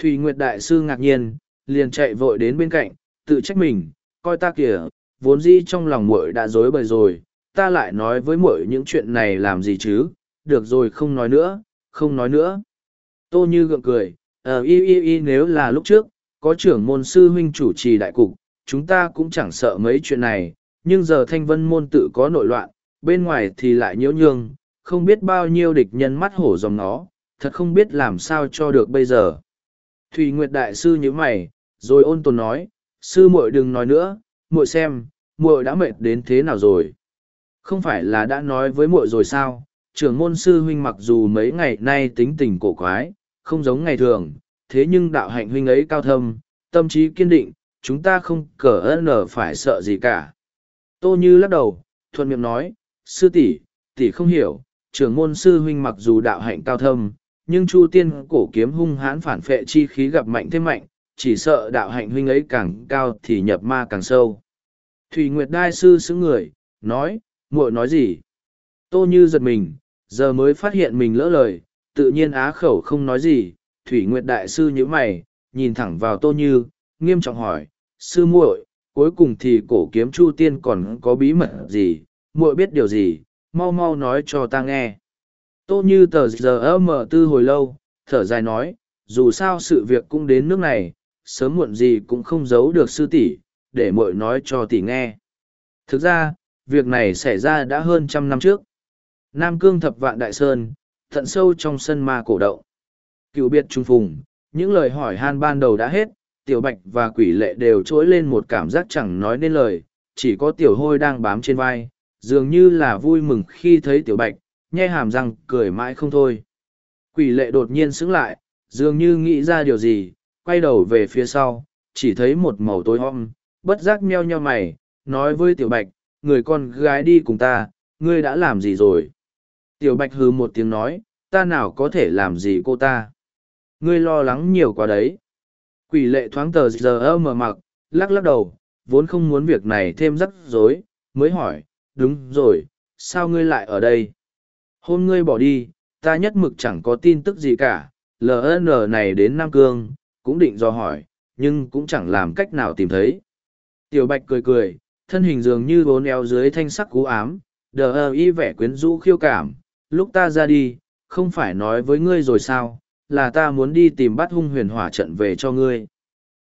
Thùy Nguyệt Đại Sư ngạc nhiên, liền chạy vội đến bên cạnh, tự trách mình, coi ta kìa, vốn dĩ trong lòng muội đã dối bời rồi, ta lại nói với muội những chuyện này làm gì chứ, được rồi không nói nữa, không nói nữa. Tô Như gượng cười, ờ y y y nếu là lúc trước, có trưởng môn sư huynh chủ trì đại cục, chúng ta cũng chẳng sợ mấy chuyện này, nhưng giờ thanh vân môn tự có nội loạn, bên ngoài thì lại nhiễu nhương, không biết bao nhiêu địch nhân mắt hổ dòng nó, thật không biết làm sao cho được bây giờ. Thùy Nguyệt Đại Sư như mày, rồi ôn tồn nói, sư muội đừng nói nữa, muội xem, muội đã mệt đến thế nào rồi. Không phải là đã nói với muội rồi sao, trưởng môn sư huynh mặc dù mấy ngày nay tính tình cổ quái, không giống ngày thường, thế nhưng đạo hạnh huynh ấy cao thâm, tâm trí kiên định, chúng ta không cờ ơn nở phải sợ gì cả. Tô Như lắc đầu, thuận miệng nói, sư tỷ, tỷ không hiểu, trưởng môn sư huynh mặc dù đạo hạnh cao thâm, nhưng chu tiên cổ kiếm hung hãn phản phệ chi khí gặp mạnh thêm mạnh, chỉ sợ đạo hạnh huynh ấy càng cao thì nhập ma càng sâu. Thủy Nguyệt Đai sư xứng người, nói, muội nói gì? Tô Như giật mình, giờ mới phát hiện mình lỡ lời, tự nhiên á khẩu không nói gì. Thủy Nguyệt Đại sư như mày, nhìn thẳng vào Tô Như, nghiêm trọng hỏi, sư muội, cuối cùng thì cổ kiếm chu tiên còn có bí mật gì, muội biết điều gì, mau mau nói cho ta nghe. Tô Như tờ giờ mở tư hồi lâu, thở dài nói, dù sao sự việc cũng đến nước này, sớm muộn gì cũng không giấu được sư tỷ, để muội nói cho tỷ nghe. Thực ra, việc này xảy ra đã hơn trăm năm trước. Nam Cương thập vạn đại sơn, thận sâu trong sân ma cổ động. Cựu biệt trung phùng, những lời hỏi han ban đầu đã hết, tiểu bạch và quỷ lệ đều trỗi lên một cảm giác chẳng nói nên lời, chỉ có tiểu hôi đang bám trên vai, dường như là vui mừng khi thấy tiểu bạch, nhe hàm răng cười mãi không thôi. Quỷ lệ đột nhiên sững lại, dường như nghĩ ra điều gì, quay đầu về phía sau, chỉ thấy một màu tối om, bất giác meo nheo mày, nói với tiểu bạch, người con gái đi cùng ta, ngươi đã làm gì rồi? Tiểu bạch hừ một tiếng nói, ta nào có thể làm gì cô ta? Ngươi lo lắng nhiều quá đấy. Quỷ lệ thoáng tờ giờ mờ mặc, lắc lắc đầu, vốn không muốn việc này thêm rắc rối, mới hỏi, đúng rồi, sao ngươi lại ở đây? Hôm ngươi bỏ đi, ta nhất mực chẳng có tin tức gì cả, LN này đến Nam Cương, cũng định do hỏi, nhưng cũng chẳng làm cách nào tìm thấy. Tiểu Bạch cười cười, thân hình dường như bốn eo dưới thanh sắc cú ám, đờ ơ y vẻ quyến rũ khiêu cảm. Lúc ta ra đi, không phải nói với ngươi rồi sao, là ta muốn đi tìm bắt hung huyền hỏa trận về cho ngươi.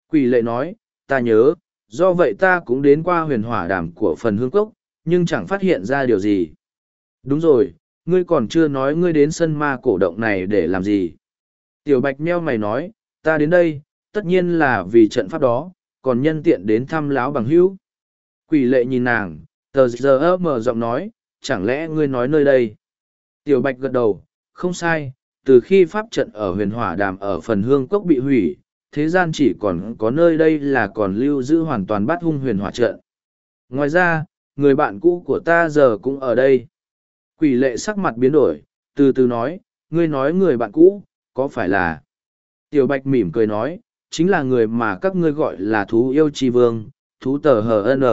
Quỷ lệ nói, ta nhớ, do vậy ta cũng đến qua huyền hỏa đàm của phần hương cốc, nhưng chẳng phát hiện ra điều gì. Đúng rồi, ngươi còn chưa nói ngươi đến sân ma cổ động này để làm gì. Tiểu Bạch meo mày nói, ta đến đây, tất nhiên là vì trận pháp đó, còn nhân tiện đến thăm lão bằng hữu. Quỷ lệ nhìn nàng, tờ giờ mở giọng nói, chẳng lẽ ngươi nói nơi đây? Tiểu Bạch gật đầu, không sai, từ khi pháp trận ở huyền hỏa đàm ở phần hương cốc bị hủy, thế gian chỉ còn có nơi đây là còn lưu giữ hoàn toàn bát hung huyền hỏa trận. Ngoài ra, người bạn cũ của ta giờ cũng ở đây. Quỷ lệ sắc mặt biến đổi, từ từ nói, ngươi nói người bạn cũ, có phải là... Tiểu Bạch mỉm cười nói, chính là người mà các ngươi gọi là thú yêu Tri vương, thú tờ hờ n.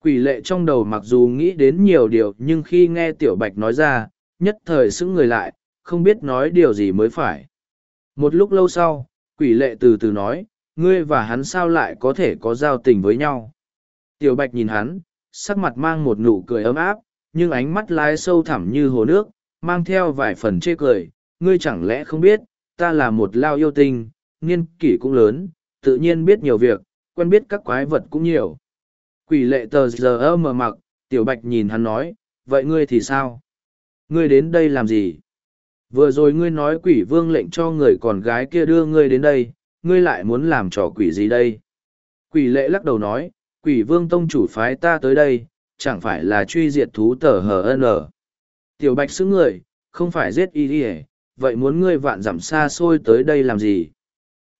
Quỷ lệ trong đầu mặc dù nghĩ đến nhiều điều nhưng khi nghe Tiểu Bạch nói ra, nhất thời sững người lại, không biết nói điều gì mới phải. Một lúc lâu sau, quỷ lệ từ từ nói, ngươi và hắn sao lại có thể có giao tình với nhau. Tiểu bạch nhìn hắn, sắc mặt mang một nụ cười ấm áp, nhưng ánh mắt lái sâu thẳm như hồ nước, mang theo vài phần chê cười, ngươi chẳng lẽ không biết, ta là một lao yêu tinh, niên kỷ cũng lớn, tự nhiên biết nhiều việc, quen biết các quái vật cũng nhiều. Quỷ lệ tờ giờ mờ mặc, tiểu bạch nhìn hắn nói, vậy ngươi thì sao? Ngươi đến đây làm gì? Vừa rồi ngươi nói quỷ vương lệnh cho người con gái kia đưa ngươi đến đây, ngươi lại muốn làm trò quỷ gì đây? Quỷ lệ lắc đầu nói, quỷ vương tông chủ phái ta tới đây, chẳng phải là truy diệt thú tờ hờ ở? Tiểu bạch xứng người, không phải giết y đi vậy muốn ngươi vạn dặm xa xôi tới đây làm gì?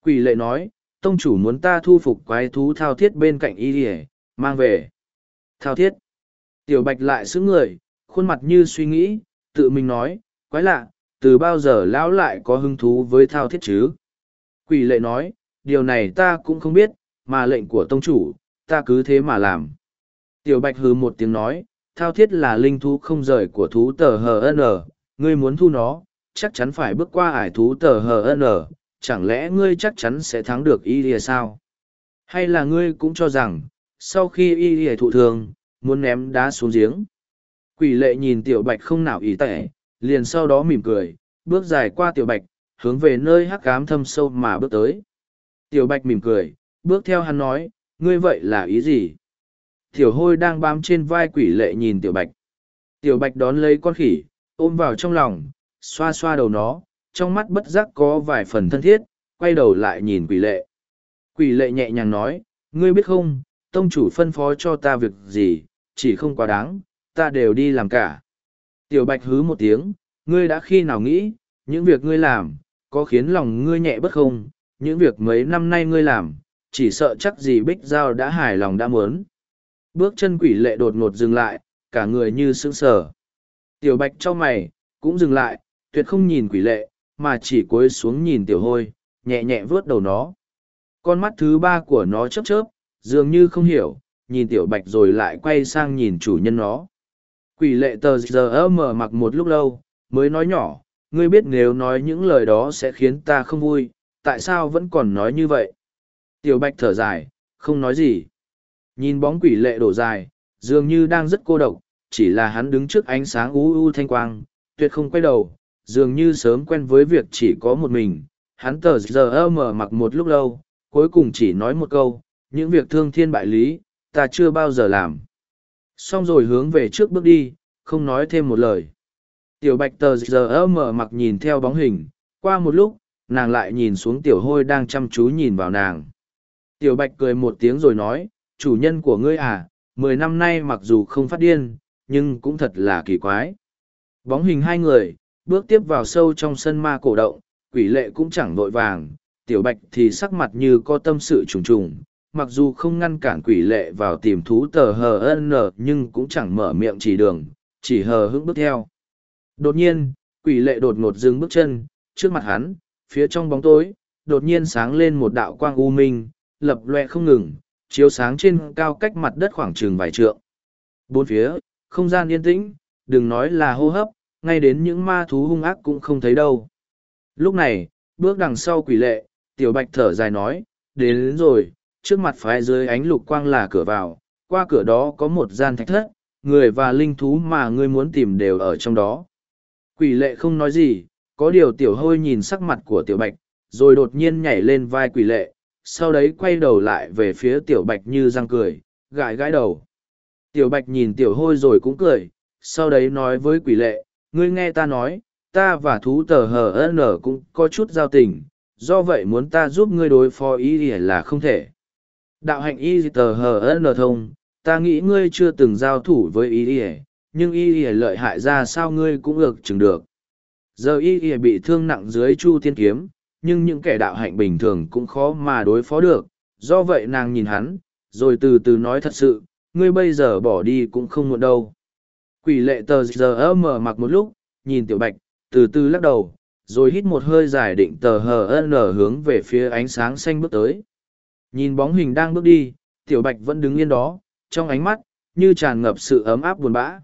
Quỷ lệ nói, tông chủ muốn ta thu phục quái thú thao thiết bên cạnh y đi mang về. Thao thiết. Tiểu bạch lại xứng người, khuôn mặt như suy nghĩ, tự mình nói, quái lạ, từ bao giờ lão lại có hứng thú với thao thiết chứ? Quỷ lệ nói, điều này ta cũng không biết, mà lệnh của tông chủ, ta cứ thế mà làm. Tiểu bạch hứ một tiếng nói, thao thiết là linh thú không rời của thú tờ HN, ngươi muốn thu nó, chắc chắn phải bước qua ải thú tờ HN, chẳng lẽ ngươi chắc chắn sẽ thắng được y lìa sao? Hay là ngươi cũng cho rằng, sau khi y lìa thụ thường, muốn ném đá xuống giếng? Quỷ lệ nhìn tiểu bạch không nào ý tệ, liền sau đó mỉm cười, bước dài qua tiểu bạch, hướng về nơi hắc cám thâm sâu mà bước tới. Tiểu bạch mỉm cười, bước theo hắn nói, ngươi vậy là ý gì? Tiểu hôi đang bám trên vai quỷ lệ nhìn tiểu bạch. Tiểu bạch đón lấy con khỉ, ôm vào trong lòng, xoa xoa đầu nó, trong mắt bất giác có vài phần thân thiết, quay đầu lại nhìn quỷ lệ. Quỷ lệ nhẹ nhàng nói, ngươi biết không, tông chủ phân phó cho ta việc gì, chỉ không quá đáng, ta đều đi làm cả. Tiểu bạch hứ một tiếng, ngươi đã khi nào nghĩ, những việc ngươi làm, có khiến lòng ngươi nhẹ bất không, những việc mấy năm nay ngươi làm, chỉ sợ chắc gì bích giao đã hài lòng đã muốn. Bước chân quỷ lệ đột ngột dừng lại, cả người như sững sờ. Tiểu bạch cho mày, cũng dừng lại, tuyệt không nhìn quỷ lệ, mà chỉ cúi xuống nhìn tiểu hôi, nhẹ nhẹ vớt đầu nó. Con mắt thứ ba của nó chớp chớp, dường như không hiểu, nhìn tiểu bạch rồi lại quay sang nhìn chủ nhân nó. Quỷ lệ tờ giờ mở mặc một lúc lâu, mới nói nhỏ, ngươi biết nếu nói những lời đó sẽ khiến ta không vui, tại sao vẫn còn nói như vậy? Tiểu bạch thở dài, không nói gì. Nhìn bóng quỷ lệ đổ dài, dường như đang rất cô độc, chỉ là hắn đứng trước ánh sáng u u thanh quang, tuyệt không quay đầu, dường như sớm quen với việc chỉ có một mình. Hắn tờ giờ mở mặc một lúc lâu, cuối cùng chỉ nói một câu, những việc thương thiên bại lý, ta chưa bao giờ làm. Xong rồi hướng về trước bước đi, không nói thêm một lời. Tiểu bạch tờ giờ mở mặc nhìn theo bóng hình, qua một lúc, nàng lại nhìn xuống tiểu hôi đang chăm chú nhìn vào nàng. Tiểu bạch cười một tiếng rồi nói, chủ nhân của ngươi à, mười năm nay mặc dù không phát điên, nhưng cũng thật là kỳ quái. Bóng hình hai người, bước tiếp vào sâu trong sân ma cổ động, quỷ lệ cũng chẳng vội vàng, tiểu bạch thì sắc mặt như có tâm sự trùng trùng, mặc dù không ngăn cản quỷ lệ vào tìm thú tờ hờ n nhưng cũng chẳng mở miệng chỉ đường, chỉ hờ hững bước theo. Đột nhiên, quỷ lệ đột ngột dừng bước chân, trước mặt hắn, phía trong bóng tối, đột nhiên sáng lên một đạo quang u minh, lập loe không ngừng, chiếu sáng trên cao cách mặt đất khoảng chừng vài trượng. Bốn phía, không gian yên tĩnh, đừng nói là hô hấp, ngay đến những ma thú hung ác cũng không thấy đâu. Lúc này, bước đằng sau quỷ lệ, tiểu bạch thở dài nói, đến, đến rồi, trước mặt phái dưới ánh lục quang là cửa vào, qua cửa đó có một gian thạch thất, người và linh thú mà ngươi muốn tìm đều ở trong đó. Quỷ lệ không nói gì, có điều tiểu hôi nhìn sắc mặt của tiểu bạch, rồi đột nhiên nhảy lên vai quỷ lệ, sau đấy quay đầu lại về phía tiểu bạch như răng cười, gãi gãi đầu. Tiểu bạch nhìn tiểu hôi rồi cũng cười, sau đấy nói với quỷ lệ, ngươi nghe ta nói, ta và thú tờ hờ n cũng có chút giao tình, do vậy muốn ta giúp ngươi đối phó ý ỉa là không thể. Đạo hạnh y tờ hờ n thông, ta nghĩ ngươi chưa từng giao thủ với ý ỉa nhưng y ỉa lợi hại ra sao ngươi cũng ược chừng được giờ y ỉa bị thương nặng dưới chu tiên kiếm nhưng những kẻ đạo hạnh bình thường cũng khó mà đối phó được do vậy nàng nhìn hắn rồi từ từ nói thật sự ngươi bây giờ bỏ đi cũng không muộn đâu quỷ lệ tờ giờ mở mặc một lúc nhìn tiểu bạch từ từ lắc đầu rồi hít một hơi dài định tờ hờ nở hướng về phía ánh sáng xanh bước tới nhìn bóng hình đang bước đi tiểu bạch vẫn đứng yên đó trong ánh mắt, như tràn ngập sự ấm áp buồn bã.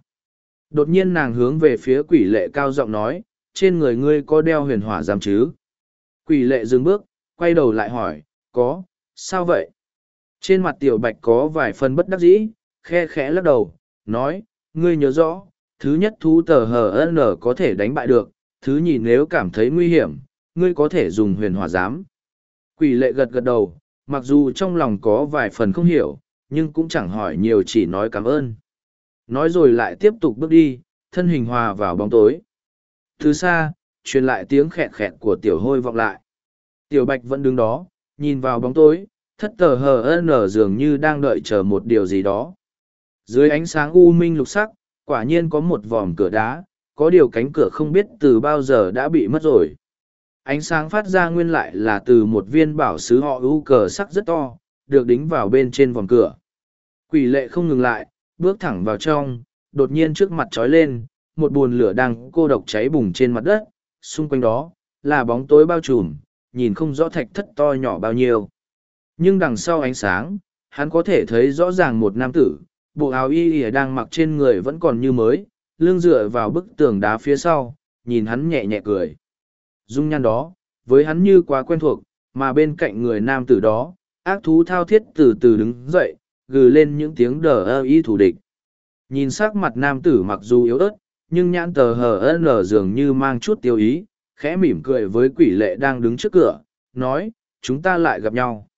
Đột nhiên nàng hướng về phía quỷ lệ cao giọng nói, trên người ngươi có đeo huyền hỏa giam chứ? Quỷ lệ dừng bước, quay đầu lại hỏi, có, sao vậy? Trên mặt tiểu bạch có vài phần bất đắc dĩ, khe khẽ lắc đầu, nói, ngươi nhớ rõ, thứ nhất thú tờ hờ n có thể đánh bại được, thứ nhì nếu cảm thấy nguy hiểm, ngươi có thể dùng huyền hỏa giám. Quỷ lệ gật gật đầu, mặc dù trong lòng có vài phần không hiểu, nhưng cũng chẳng hỏi nhiều chỉ nói cảm ơn. Nói rồi lại tiếp tục bước đi, thân hình hòa vào bóng tối. Từ xa, truyền lại tiếng khẹt khẹt của tiểu hôi vọng lại. Tiểu bạch vẫn đứng đó, nhìn vào bóng tối, thất tờ hờ nở dường như đang đợi chờ một điều gì đó. Dưới ánh sáng u minh lục sắc, quả nhiên có một vòm cửa đá, có điều cánh cửa không biết từ bao giờ đã bị mất rồi. Ánh sáng phát ra nguyên lại là từ một viên bảo sứ họ u cờ sắc rất to, được đính vào bên trên vòm cửa. Quỷ lệ không ngừng lại, bước thẳng vào trong, đột nhiên trước mặt trói lên, một bùn lửa đang cô độc cháy bùng trên mặt đất, xung quanh đó, là bóng tối bao trùm, nhìn không rõ thạch thất to nhỏ bao nhiêu. Nhưng đằng sau ánh sáng, hắn có thể thấy rõ ràng một nam tử, bộ áo y ỉa đang mặc trên người vẫn còn như mới, lưng dựa vào bức tường đá phía sau, nhìn hắn nhẹ nhẹ cười. Dung nhan đó, với hắn như quá quen thuộc, mà bên cạnh người nam tử đó, ác thú thao thiết từ từ đứng dậy, gừ lên những tiếng đờ ơ y thủ địch. Nhìn sắc mặt nam tử mặc dù yếu ớt, nhưng nhãn tờ hờ nở dường như mang chút tiêu ý, khẽ mỉm cười với quỷ lệ đang đứng trước cửa, nói, chúng ta lại gặp nhau.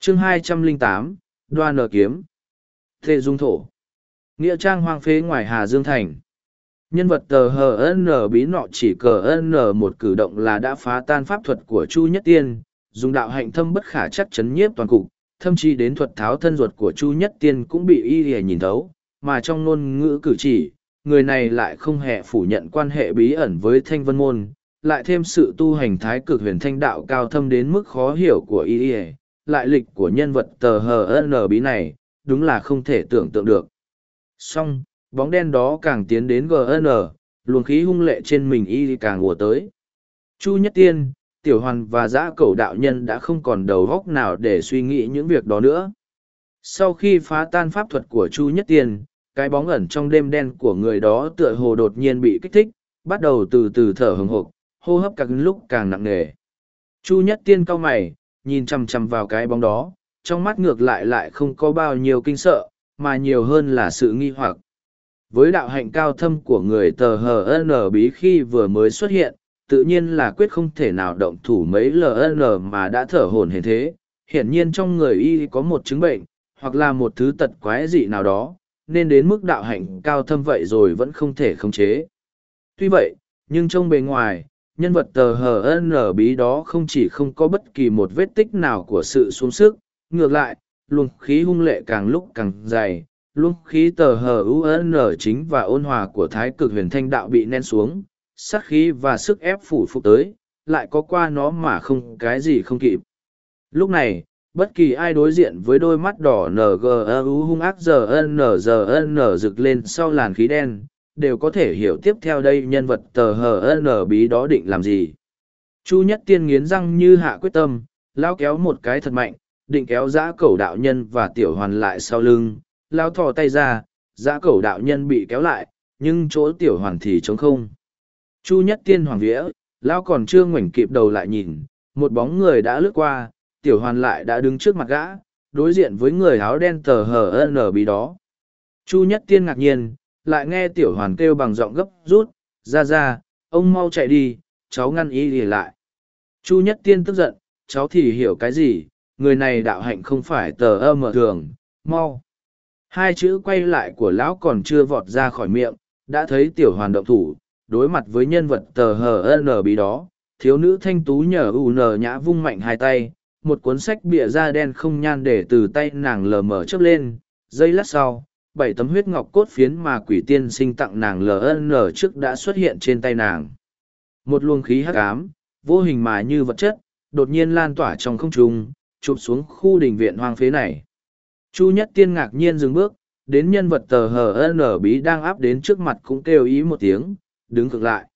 chương 208, Đoan nở kiếm. Thê Dung Thổ. Nghĩa trang hoang phế ngoài Hà Dương Thành. Nhân vật tờ hờ nở bí nọ chỉ cờ nở một cử động là đã phá tan pháp thuật của Chu Nhất Tiên, dùng đạo hạnh thâm bất khả chắc chấn nhiếp toàn cục, thậm chí đến thuật tháo thân ruột của Chu Nhất Tiên cũng bị y hề nhìn thấu, mà trong ngôn ngữ cử chỉ, người này lại không hề phủ nhận quan hệ bí ẩn với Thanh Vân Môn, lại thêm sự tu hành thái cực huyền thanh đạo cao thâm đến mức khó hiểu của y hề, lại lịch của nhân vật tờ hờ n bí này, đúng là không thể tưởng tượng được. Song, bóng đen đó càng tiến đến GN, luồng khí hung lệ trên mình y càng ùa tới. Chu Nhất Tiên, Tiểu Hoàn và Giã Cẩu Đạo Nhân đã không còn đầu góc nào để suy nghĩ những việc đó nữa. Sau khi phá tan pháp thuật của Chu Nhất Tiên, cái bóng ẩn trong đêm đen của người đó tựa hồ đột nhiên bị kích thích, bắt đầu từ từ thở hừng hộp, hô hấp càng lúc càng nặng nề. Chu Nhất Tiên cau mày, nhìn chằm chằm vào cái bóng đó, trong mắt ngược lại lại không có bao nhiêu kinh sợ, mà nhiều hơn là sự nghi hoặc. Với đạo hạnh cao thâm của người tờ hờ n bí khi vừa mới xuất hiện, tự nhiên là quyết không thể nào động thủ mấy LN mà đã thở hồn hển thế. Hiển nhiên trong người y có một chứng bệnh, hoặc là một thứ tật quái dị nào đó, nên đến mức đạo hạnh cao thâm vậy rồi vẫn không thể khống chế. Tuy vậy, nhưng trong bề ngoài, nhân vật tờ hờ n bí đó không chỉ không có bất kỳ một vết tích nào của sự xuống sức, ngược lại, luồng khí hung lệ càng lúc càng dày, luồng khí tờ hờ UN chính và ôn hòa của thái cực huyền thanh đạo bị nén xuống, sát khí và sức ép phủ phục tới, lại có qua nó mà không cái gì không kịp. Lúc này, bất kỳ ai đối diện với đôi mắt đỏ NGU hung ác giờ n giờ n rực lên sau làn khí đen, đều có thể hiểu tiếp theo đây nhân vật tờ hờ n bí đó định làm gì. Chu nhất tiên nghiến răng như hạ quyết tâm, lao kéo một cái thật mạnh, định kéo giã cẩu đạo nhân và tiểu hoàn lại sau lưng, lao thò tay ra, giã cẩu đạo nhân bị kéo lại, nhưng chỗ tiểu hoàn thì trống không. Chu nhất tiên hoàng vĩa, lao còn chưa ngoảnh kịp đầu lại nhìn, một bóng người đã lướt qua, tiểu hoàn lại đã đứng trước mặt gã, đối diện với người áo đen tờ hờ nở bí đó. Chu nhất tiên ngạc nhiên, lại nghe tiểu hoàn kêu bằng giọng gấp rút, ra ra, ông mau chạy đi, cháu ngăn ý đi lại. Chu nhất tiên tức giận, cháu thì hiểu cái gì, người này đạo hạnh không phải tờ ơ mở thường, mau. Hai chữ quay lại của lão còn chưa vọt ra khỏi miệng, đã thấy tiểu hoàn động thủ, đối mặt với nhân vật tờ hờ nở bí đó, thiếu nữ thanh tú nhờ u nờ nhã vung mạnh hai tay, một cuốn sách bịa da đen không nhan để từ tay nàng lờ mở chớp lên, giây lát sau, bảy tấm huyết ngọc cốt phiến mà quỷ tiên sinh tặng nàng ln trước đã xuất hiện trên tay nàng. Một luồng khí hắc ám, vô hình mà như vật chất, đột nhiên lan tỏa trong không trung, chụp xuống khu đình viện hoang phế này. Chu Nhất Tiên ngạc nhiên dừng bước, đến nhân vật tờ hờ n bí đang áp đến trước mặt cũng kêu ý một tiếng, đứng cực lại.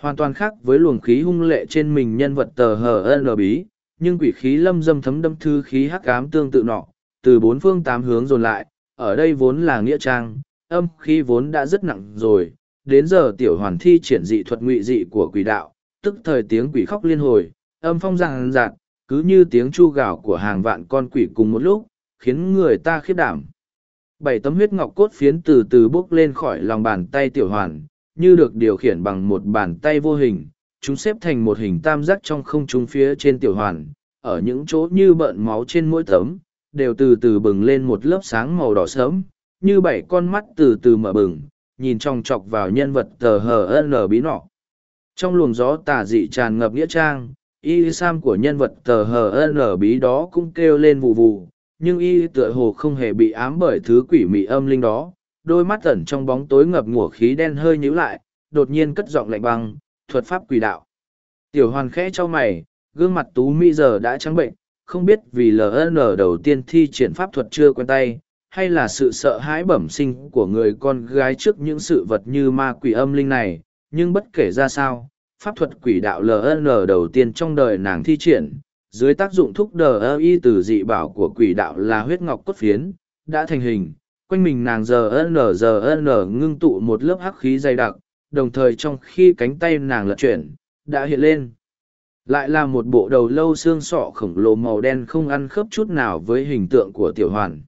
Hoàn toàn khác với luồng khí hung lệ trên mình nhân vật tờ hờ n bí, nhưng quỷ khí lâm dâm thấm đâm thư khí hắc ám tương tự nọ, từ bốn phương tám hướng dồn lại, ở đây vốn là nghĩa trang, âm khí vốn đã rất nặng rồi, đến giờ tiểu hoàn thi triển dị thuật ngụy dị của quỷ đạo, tức thời tiếng quỷ khóc liên hồi, Âm phong ràng rạt, cứ như tiếng chu gào của hàng vạn con quỷ cùng một lúc, khiến người ta khiếp đảm. Bảy tấm huyết ngọc cốt phiến từ từ bốc lên khỏi lòng bàn tay tiểu hoàn, như được điều khiển bằng một bàn tay vô hình. Chúng xếp thành một hình tam giác trong không trung phía trên tiểu hoàn, ở những chỗ như bợn máu trên mỗi tấm, đều từ từ bừng lên một lớp sáng màu đỏ sớm, như bảy con mắt từ từ mở bừng, nhìn trong chọc vào nhân vật tờ hờ n bí nọ. Trong luồng gió tà dị tràn ngập nghĩa trang, y sam của nhân vật tờ hờ n bí đó cũng kêu lên vụ vụ, nhưng y tựa hồ không hề bị ám bởi thứ quỷ mị âm linh đó, đôi mắt ẩn trong bóng tối ngập ngủa khí đen hơi nhíu lại, đột nhiên cất giọng lạnh băng, thuật pháp quỷ đạo. Tiểu hoàn khẽ cho mày, gương mặt tú mỹ giờ đã trắng bệnh, không biết vì LN đầu tiên thi triển pháp thuật chưa quen tay, hay là sự sợ hãi bẩm sinh của người con gái trước những sự vật như ma quỷ âm linh này, nhưng bất kể ra sao, pháp thuật quỷ đạo LN đầu tiên trong đời nàng thi triển, dưới tác dụng thúc đờ y từ dị bảo của quỷ đạo là huyết ngọc cốt phiến, đã thành hình, quanh mình nàng giờ n giờ n ngưng tụ một lớp hắc khí dày đặc, đồng thời trong khi cánh tay nàng lật chuyển, đã hiện lên. Lại là một bộ đầu lâu xương sọ khổng lồ màu đen không ăn khớp chút nào với hình tượng của tiểu hoàn.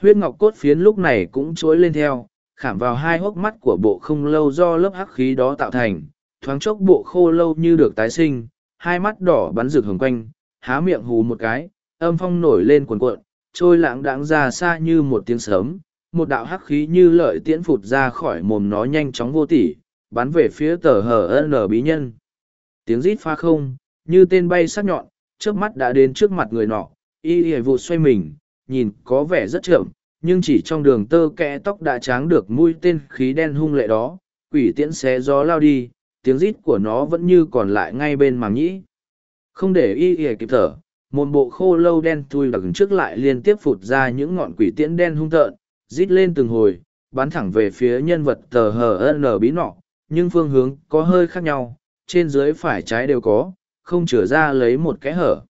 Huyết ngọc cốt phiến lúc này cũng trối lên theo, khảm vào hai hốc mắt của bộ không lâu do lớp hắc khí đó tạo thành, thoáng chốc bộ khô lâu như được tái sinh, hai mắt đỏ bắn rực hồng quanh, há miệng hù một cái, âm phong nổi lên cuồn cuộn, trôi lãng đãng ra xa như một tiếng sớm, một đạo hắc khí như lợi tiễn phụt ra khỏi mồm nó nhanh chóng vô tỉ, bắn về phía tờ hờ n bí nhân. Tiếng rít pha không, như tên bay sắc nhọn, trước mắt đã đến trước mặt người nọ, y y vụ xoay mình, nhìn có vẻ rất chậm, nhưng chỉ trong đường tơ kẽ tóc đã tráng được mũi tên khí đen hung lệ đó, quỷ tiễn xé gió lao đi, tiếng rít của nó vẫn như còn lại ngay bên màng nhĩ. Không để y y kịp thở, một bộ khô lâu đen thui đằng trước lại liên tiếp phụt ra những ngọn quỷ tiễn đen hung tợn, rít lên từng hồi, bắn thẳng về phía nhân vật tờ hờ n bí nọ, nhưng phương hướng có hơi khác nhau, trên dưới phải trái đều có, không trở ra lấy một cái hở.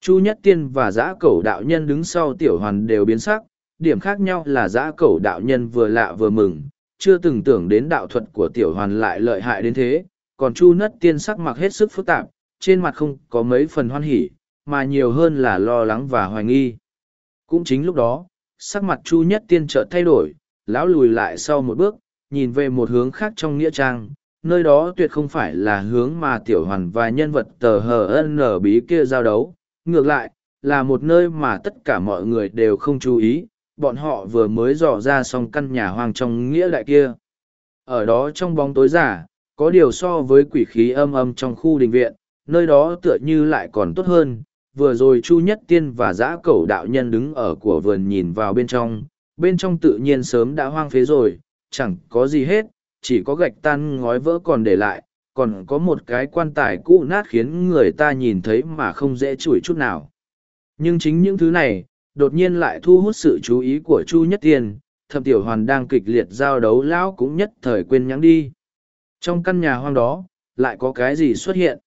Chu Nhất Tiên và giã cẩu đạo nhân đứng sau tiểu hoàn đều biến sắc, điểm khác nhau là giã cẩu đạo nhân vừa lạ vừa mừng, chưa từng tưởng đến đạo thuật của tiểu hoàn lại lợi hại đến thế, còn Chu Nhất Tiên sắc mặt hết sức phức tạp, trên mặt không có mấy phần hoan hỉ, mà nhiều hơn là lo lắng và hoài nghi. Cũng chính lúc đó, sắc mặt Chu Nhất Tiên chợt thay đổi, lão lùi lại sau một bước, nhìn về một hướng khác trong nghĩa trang, nơi đó tuyệt không phải là hướng mà tiểu hoàn và nhân vật tờ hờ n bí kia giao đấu, ngược lại, là một nơi mà tất cả mọi người đều không chú ý, bọn họ vừa mới dò ra xong căn nhà hoang trong nghĩa đại kia. Ở đó trong bóng tối giả, có điều so với quỷ khí âm âm trong khu đình viện, nơi đó tựa như lại còn tốt hơn. Vừa rồi Chu Nhất Tiên và Giã Cẩu đạo nhân đứng ở của vườn nhìn vào bên trong, bên trong tự nhiên sớm đã hoang phế rồi, chẳng có gì hết, chỉ có gạch tan ngói vỡ còn để lại, còn có một cái quan tài cũ nát khiến người ta nhìn thấy mà không dễ chửi chút nào. Nhưng chính những thứ này, đột nhiên lại thu hút sự chú ý của Chu Nhất Tiên, thập tiểu hoàn đang kịch liệt giao đấu lão cũng nhất thời quên nhắn đi. Trong căn nhà hoang đó, lại có cái gì xuất hiện?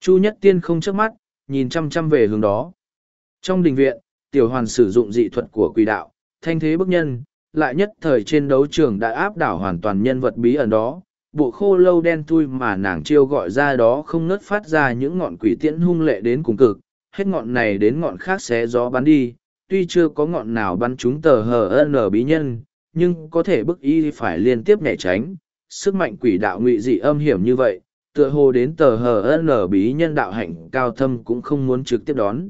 Chu Nhất Tiên không chớp mắt, nhìn chăm chăm về hướng đó. Trong đình viện, tiểu hoàn sử dụng dị thuật của quỷ đạo, thanh thế bức nhân, lại nhất thời trên đấu trường đã áp đảo hoàn toàn nhân vật bí ẩn đó. Bộ khô lâu đen thui mà nàng chiêu gọi ra đó không ngớt phát ra những ngọn quỷ tiễn hung lệ đến cùng cực, hết ngọn này đến ngọn khác xé gió bắn đi, tuy chưa có ngọn nào bắn trúng tờ hờ n bí nhân, nhưng có thể bức y phải liên tiếp nhảy tránh. Sức mạnh quỷ đạo ngụy dị âm hiểm như vậy, tựa hồ đến tờ hờ n bí nhân đạo hạnh cao thâm cũng không muốn trực tiếp đón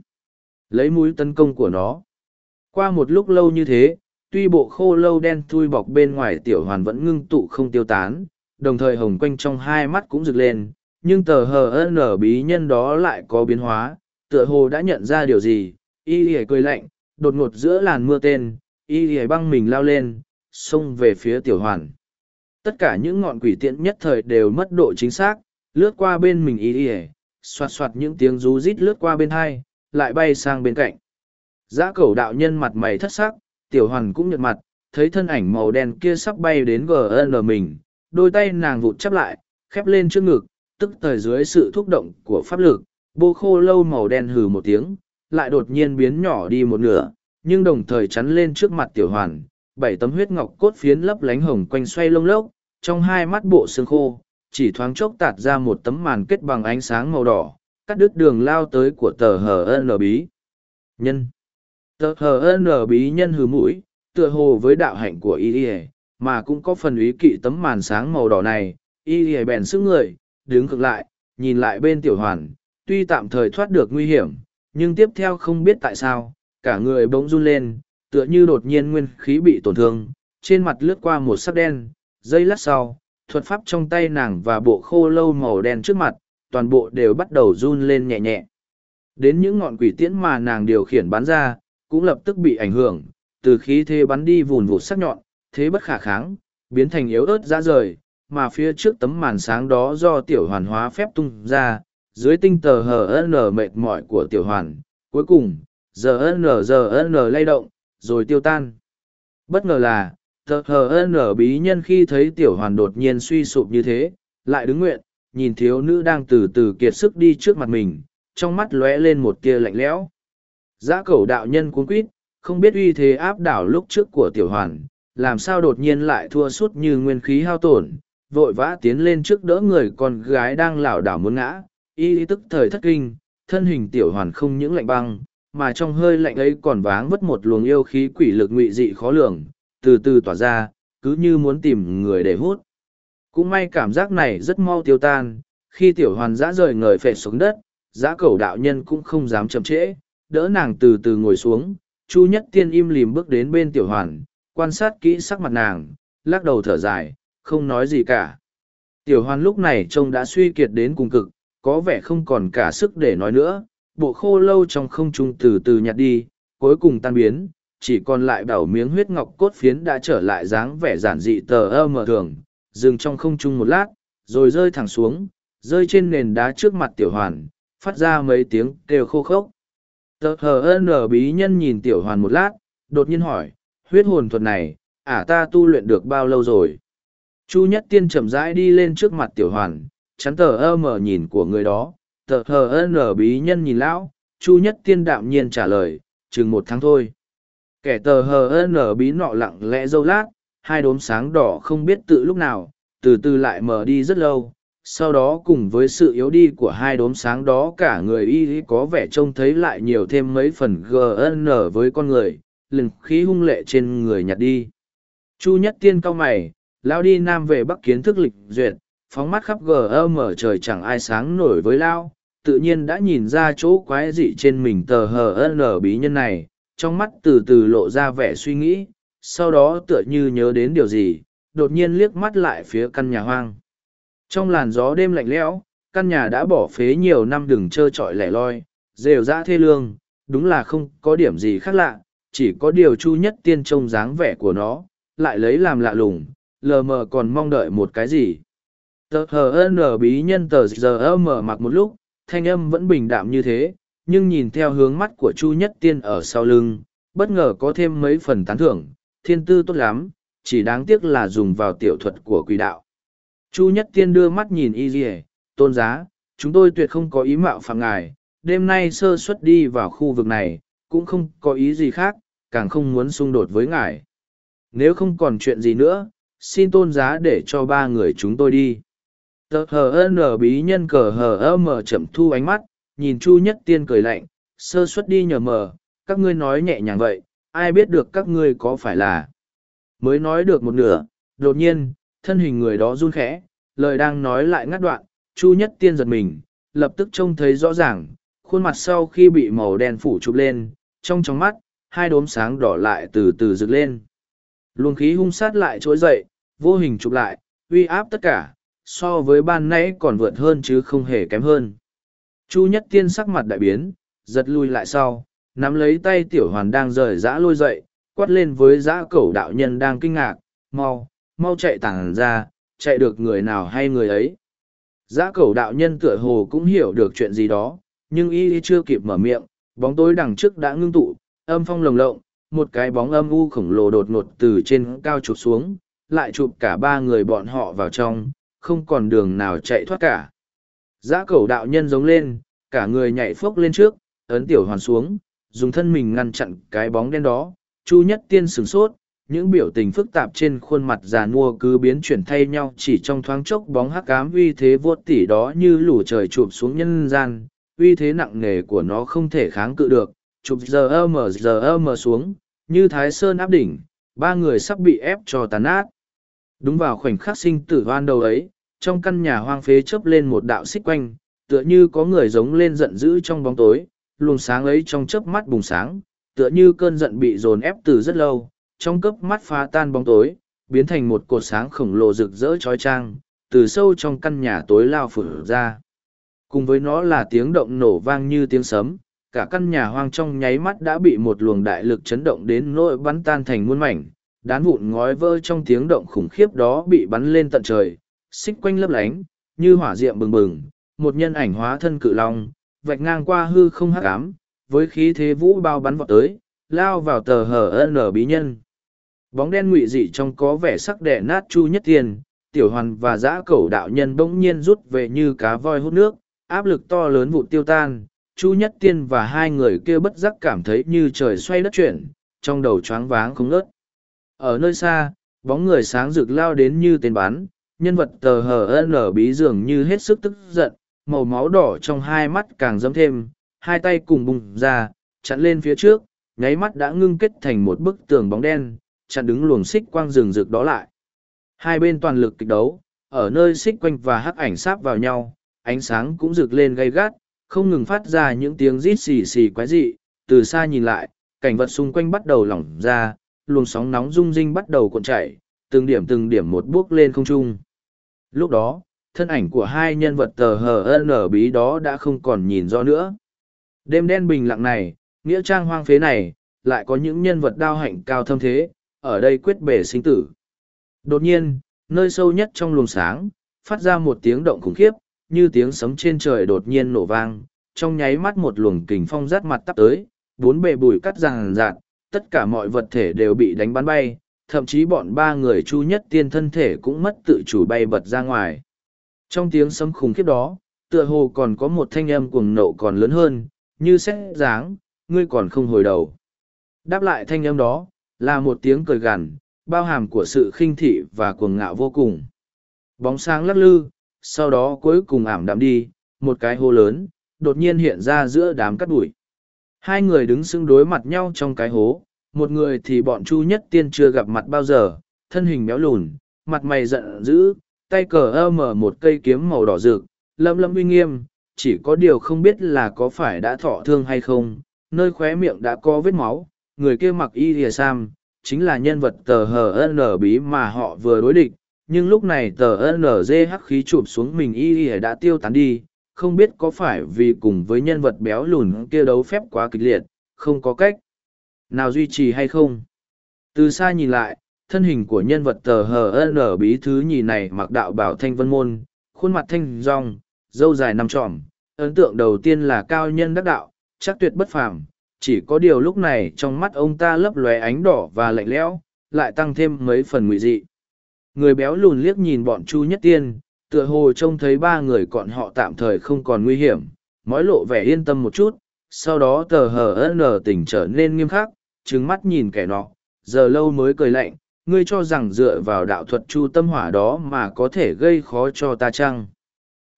lấy mũi tấn công của nó qua một lúc lâu như thế tuy bộ khô lâu đen thui bọc bên ngoài tiểu hoàn vẫn ngưng tụ không tiêu tán, đồng thời hồng quanh trong hai mắt cũng rực lên, nhưng tờ hờ nở bí nhân đó lại có biến hóa, tựa hồ đã nhận ra điều gì. Y ỉa cười lạnh, đột ngột giữa làn mưa tên, y ỉa băng mình lao lên, xông về phía tiểu hoàn. Tất cả những ngọn quỷ tiễn nhất thời đều mất độ chính xác, lướt qua bên mình Y ỉa xoạt xoạt những tiếng rú rít lướt qua bên hai, lại bay sang bên cạnh. Giã cẩu đạo nhân mặt mày thất sắc tiểu hoàn cũng nhợt mặt thấy thân ảnh màu đen kia sắp bay đến gn mình đôi tay nàng vụt chắp lại khép lên trước ngực tức thời dưới sự thúc động của pháp lực bô khô lâu màu đen hừ một tiếng lại đột nhiên biến nhỏ đi một nửa nhưng đồng thời chắn lên trước mặt tiểu hoàn bảy tấm huyết ngọc cốt phiến lấp lánh hồng quanh xoay lông lốc trong hai mắt bộ xương khô chỉ thoáng chốc tạt ra một tấm màn kết bằng ánh sáng màu đỏ, cắt đứt đường lao tới của tờ hờ ân bí. Nhân tờ hờ n bí nhân hừ mũi, tựa hồ với đạo hạnh của y ỉa mà cũng có phần ý kỵ tấm màn sáng màu đỏ này. Y ỉa bèn sức người, đứng cực lại, nhìn lại bên tiểu hoàn, tuy tạm thời thoát được nguy hiểm, nhưng tiếp theo không biết tại sao, cả người bỗng run lên, tựa như đột nhiên nguyên khí bị tổn thương, trên mặt lướt qua một sắc đen. Giây lát sau, thuật pháp trong tay nàng và bộ khô lâu màu đen trước mặt, toàn bộ đều bắt đầu run lên nhẹ nhẹ. Đến những ngọn quỷ tiễn mà nàng điều khiển bắn ra cũng lập tức bị ảnh hưởng, từ khí thế bắn đi vùn vụt sắc nhọn, thế bất khả kháng, biến thành yếu ớt ra rời, mà phía trước tấm màn sáng đó do tiểu hoàn hóa phép tung ra, dưới tinh tờ hờ mệt mỏi của tiểu hoàn, cuối cùng giờ n giờ n lay động, rồi tiêu tan. Bất ngờ là, tờ hờ bí nhân khi thấy tiểu hoàn đột nhiên suy sụp như thế, lại đứng nguyện, nhìn thiếu nữ đang từ từ kiệt sức đi trước mặt mình, trong mắt lóe lên một tia lạnh lẽo giã cẩu đạo nhân cuốn quýt, không biết uy thế áp đảo lúc trước của tiểu hoàn, làm sao đột nhiên lại thua sút như nguyên khí hao tổn, vội vã tiến lên trước đỡ người con gái đang lảo đảo muốn ngã. Y tức thời thất kinh, thân hình tiểu hoàn không những lạnh băng, mà trong hơi lạnh ấy còn váng vất một luồng yêu khí quỷ lực ngụy dị khó lường, từ từ tỏa ra, cứ như muốn tìm người để hút. Cũng may cảm giác này rất mau tiêu tan, khi tiểu hoàn giã rời người phệ xuống đất, giã cầu đạo nhân cũng không dám chậm trễ đỡ nàng từ từ ngồi xuống, chu nhất tiên im lìm bước đến bên tiểu hoàn, quan sát kỹ sắc mặt nàng, lắc đầu thở dài, không nói gì cả. Tiểu hoàn lúc này trông đã suy kiệt đến cùng cực, có vẻ không còn cả sức để nói nữa, bộ khô lâu trong không trung từ từ nhạt đi, cuối cùng tan biến, chỉ còn lại bảo miếng huyết ngọc cốt phiến đã trở lại dáng vẻ giản dị tờ ơ mờ thường, dừng trong không trung một lát, rồi rơi thẳng xuống, rơi trên nền đá trước mặt tiểu hoàn, phát ra mấy tiếng kêu khô khốc tờ hờ n bí nhân nhìn tiểu hoàn một lát, đột nhiên hỏi, huyết hồn thuật này, ả ta tu luyện được bao lâu rồi? Chu nhất tiên chậm rãi đi lên trước mặt tiểu hoàn, chắn tờ ơ mờ nhìn của người đó. Tờ hờ n bí nhân nhìn lão, chu nhất tiên đạm nhiên trả lời, chừng một tháng thôi. Kẻ tờ hờ n bí nọ lặng lẽ dâu lát, hai đốm sáng đỏ không biết tự lúc nào, từ từ lại mờ đi rất lâu sau đó cùng với sự yếu đi của hai đốm sáng đó, cả người y có vẻ trông thấy lại nhiều thêm mấy phần gn với con người lừng khí hung lệ trên người nhặt đi. Chu nhất tiên cao mày lao đi nam về bắc kiến thức lịch duyệt, phóng mắt khắp gm trời chẳng ai sáng nổi với lao tự nhiên đã nhìn ra chỗ quái dị trên mình tờ hờ n bí nhân này, trong mắt từ từ lộ ra vẻ suy nghĩ, sau đó tựa như nhớ đến điều gì, đột nhiên liếc mắt lại phía căn nhà hoang trong làn gió đêm lạnh lẽo, căn nhà đã bỏ phế nhiều năm đừng trơ trọi lẻ loi, rêu rã thê lương, đúng là không có điểm gì khác lạ, chỉ có điều chu nhất tiên trông dáng vẻ của nó, lại lấy làm lạ lùng, lờ mờ còn mong đợi một cái gì. Tờ hờ n bí nhân tờ giờ mở mặc một lúc, thanh âm vẫn bình đạm như thế, nhưng nhìn theo hướng mắt của chu nhất tiên ở sau lưng, bất ngờ có thêm mấy phần tán thưởng, thiên tư tốt lắm, chỉ đáng tiếc là dùng vào tiểu thuật của quỷ đạo chu nhất tiên đưa mắt nhìn y dỉa tôn giá, chúng tôi tuyệt không có ý mạo phạm ngài, đêm nay sơ xuất đi vào khu vực này, cũng không có ý gì khác, càng không muốn xung đột với ngài. Nếu không còn chuyện gì nữa, xin tôn giá để cho ba người chúng tôi đi. Tờ hờ nở bí nhân cờ hờ mở chậm thu ánh mắt, nhìn chu nhất tiên cười lạnh, sơ xuất đi nhờ mờ, các ngươi nói nhẹ nhàng vậy, ai biết được các ngươi có phải là? Mới nói được một nửa, đột nhiên thân hình người đó run khẽ, lời đang nói lại ngắt đoạn, chu nhất tiên giật mình, lập tức trông thấy rõ ràng, khuôn mặt sau khi bị màu đen phủ chụp lên, trong trong mắt, hai đốm sáng đỏ lại từ từ rực lên. Luồng khí hung sát lại trỗi dậy, vô hình chụp lại, uy áp tất cả, so với ban nãy còn vượt hơn chứ không hề kém hơn. Chu nhất tiên sắc mặt đại biến, giật lui lại sau, nắm lấy tay tiểu hoàn đang rời dã lôi dậy, quát lên với dã cẩu đạo nhân đang kinh ngạc, mau mau chạy tàng ra chạy được người nào hay người ấy Giã cẩu đạo nhân tựa hồ cũng hiểu được chuyện gì đó nhưng y chưa kịp mở miệng bóng tối đằng trước đã ngưng tụ âm phong lồng lộng một cái bóng âm u khổng lồ đột ngột từ trên cao chụp xuống lại chụp cả ba người bọn họ vào trong không còn đường nào chạy thoát cả Giã cầu đạo nhân giống lên, cả người nhảy phốc lên trước, ấn tiểu hoàn xuống, dùng thân mình ngăn chặn cái bóng đen đó. Chu nhất tiên sửng sốt, những biểu tình phức tạp trên khuôn mặt già nua cứ biến chuyển thay nhau chỉ trong thoáng chốc bóng hắc ám uy thế vô tỉ đó như lũ trời chụp xuống nhân gian, uy thế nặng nề của nó không thể kháng cự được, chụp giờ mờ giờ mờ xuống, như thái sơn áp đỉnh, ba người sắp bị ép cho tàn át. Đúng vào khoảnh khắc sinh tử hoan đầu ấy, trong căn nhà hoang phế chớp lên một đạo xích quanh, tựa như có người giống lên giận dữ trong bóng tối, luồng sáng ấy trong chớp mắt bùng sáng, tựa như cơn giận bị dồn ép từ rất lâu, trong cớp mắt phá tan bóng tối, biến thành một cột sáng khổng lồ rực rỡ trói trang, từ sâu trong căn nhà tối lao phở ra. Cùng với nó là tiếng động nổ vang như tiếng sấm, cả căn nhà hoang trong nháy mắt đã bị một luồng đại lực chấn động đến nỗi bắn tan thành muôn mảnh, đán vụn ngói vỡ trong tiếng động khủng khiếp đó bị bắn lên tận trời, xích quanh lấp lánh, như hỏa diệm bừng bừng, một nhân ảnh hóa thân cự long, vạch ngang qua hư không hắc ám, với khí thế vũ bao bắn vọt tới, lao vào tờ hở nở bí nhân. Bóng đen ngụy dị trong có vẻ sắc đẻ nát chu nhất tiền, tiểu hoàn và dã cẩu đạo nhân bỗng nhiên rút về như cá voi hút nước, áp lực to lớn vụ tiêu tan. Chu Nhất Tiên và hai người kia bất giác cảm thấy như trời xoay đất chuyển, trong đầu choáng váng không ngớt. Ở nơi xa, bóng người sáng rực lao đến như tên bắn, nhân vật tờ hờ nở bí dường như hết sức tức giận, màu máu đỏ trong hai mắt càng dâm thêm, hai tay cùng bùng ra, chặn lên phía trước, nháy mắt đã ngưng kết thành một bức tường bóng đen, chặn đứng luồng xích quang rừng rực đó lại. Hai bên toàn lực kịch đấu, ở nơi xích quanh và hắc ảnh sáp vào nhau, ánh sáng cũng rực lên gay gắt, không ngừng phát ra những tiếng rít xì xì quái dị, từ xa nhìn lại, cảnh vật xung quanh bắt đầu lỏng ra, luồng sóng nóng rung rinh bắt đầu cuộn chảy, từng điểm từng điểm một bước lên không trung. Lúc đó, thân ảnh của hai nhân vật tờ hờ nở bí đó đã không còn nhìn rõ nữa. Đêm đen bình lặng này, nghĩa trang hoang phế này, lại có những nhân vật đao hạnh cao thâm thế, ở đây quyết bể sinh tử. Đột nhiên, nơi sâu nhất trong luồng sáng, phát ra một tiếng động khủng khiếp, như tiếng sấm trên trời đột nhiên nổ vang, trong nháy mắt một luồng kình phong rát mặt tắp tới, bốn bề bùi cắt ràng rạt, tất cả mọi vật thể đều bị đánh bắn bay, thậm chí bọn ba người chu nhất tiên thân thể cũng mất tự chủ bay bật ra ngoài. Trong tiếng sấm khủng khiếp đó, tựa hồ còn có một thanh âm cuồng nộ còn lớn hơn, như xét dáng, ngươi còn không hồi đầu. Đáp lại thanh âm đó, là một tiếng cười gằn, bao hàm của sự khinh thị và cuồng ngạo vô cùng. Bóng sáng lắc lư, sau đó cuối cùng ảm đạm đi, một cái hô lớn, đột nhiên hiện ra giữa đám cắt bụi. Hai người đứng xứng đối mặt nhau trong cái hố, một người thì bọn Chu Nhất Tiên chưa gặp mặt bao giờ, thân hình béo lùn, mặt mày giận dữ, tay cờ ơ mở một cây kiếm màu đỏ rực, lâm lâm uy nghiêm, chỉ có điều không biết là có phải đã thọ thương hay không, nơi khóe miệng đã có vết máu, người kia mặc y lìa sam, chính là nhân vật tờ hn bí mà họ vừa đối địch, nhưng lúc này tờ NG hắc khí chụp xuống mình y lìa đã tiêu tán đi, không biết có phải vì cùng với nhân vật béo lùn kia đấu phép quá kịch liệt, không có cách nào duy trì hay không. Từ xa nhìn lại, thân hình của nhân vật tờ hn bí thứ nhì này mặc đạo bảo thanh vân môn, khuôn mặt thanh rong, dâu dài nằm trọm, ấn tượng đầu tiên là cao nhân đắc đạo, chắc tuyệt bất phàm. Chỉ có điều lúc này trong mắt ông ta lấp lóe ánh đỏ và lạnh lẽo, lại tăng thêm mấy phần ngụy dị. Người béo lùn liếc nhìn bọn Chu Nhất Tiên, tựa hồ trông thấy ba người còn họ tạm thời không còn nguy hiểm, mói lộ vẻ yên tâm một chút, sau đó tờ hờ nở tỉnh trở nên nghiêm khắc, trừng mắt nhìn kẻ nọ, giờ lâu mới cười lạnh, ngươi cho rằng dựa vào đạo thuật chu tâm hỏa đó mà có thể gây khó cho ta chăng?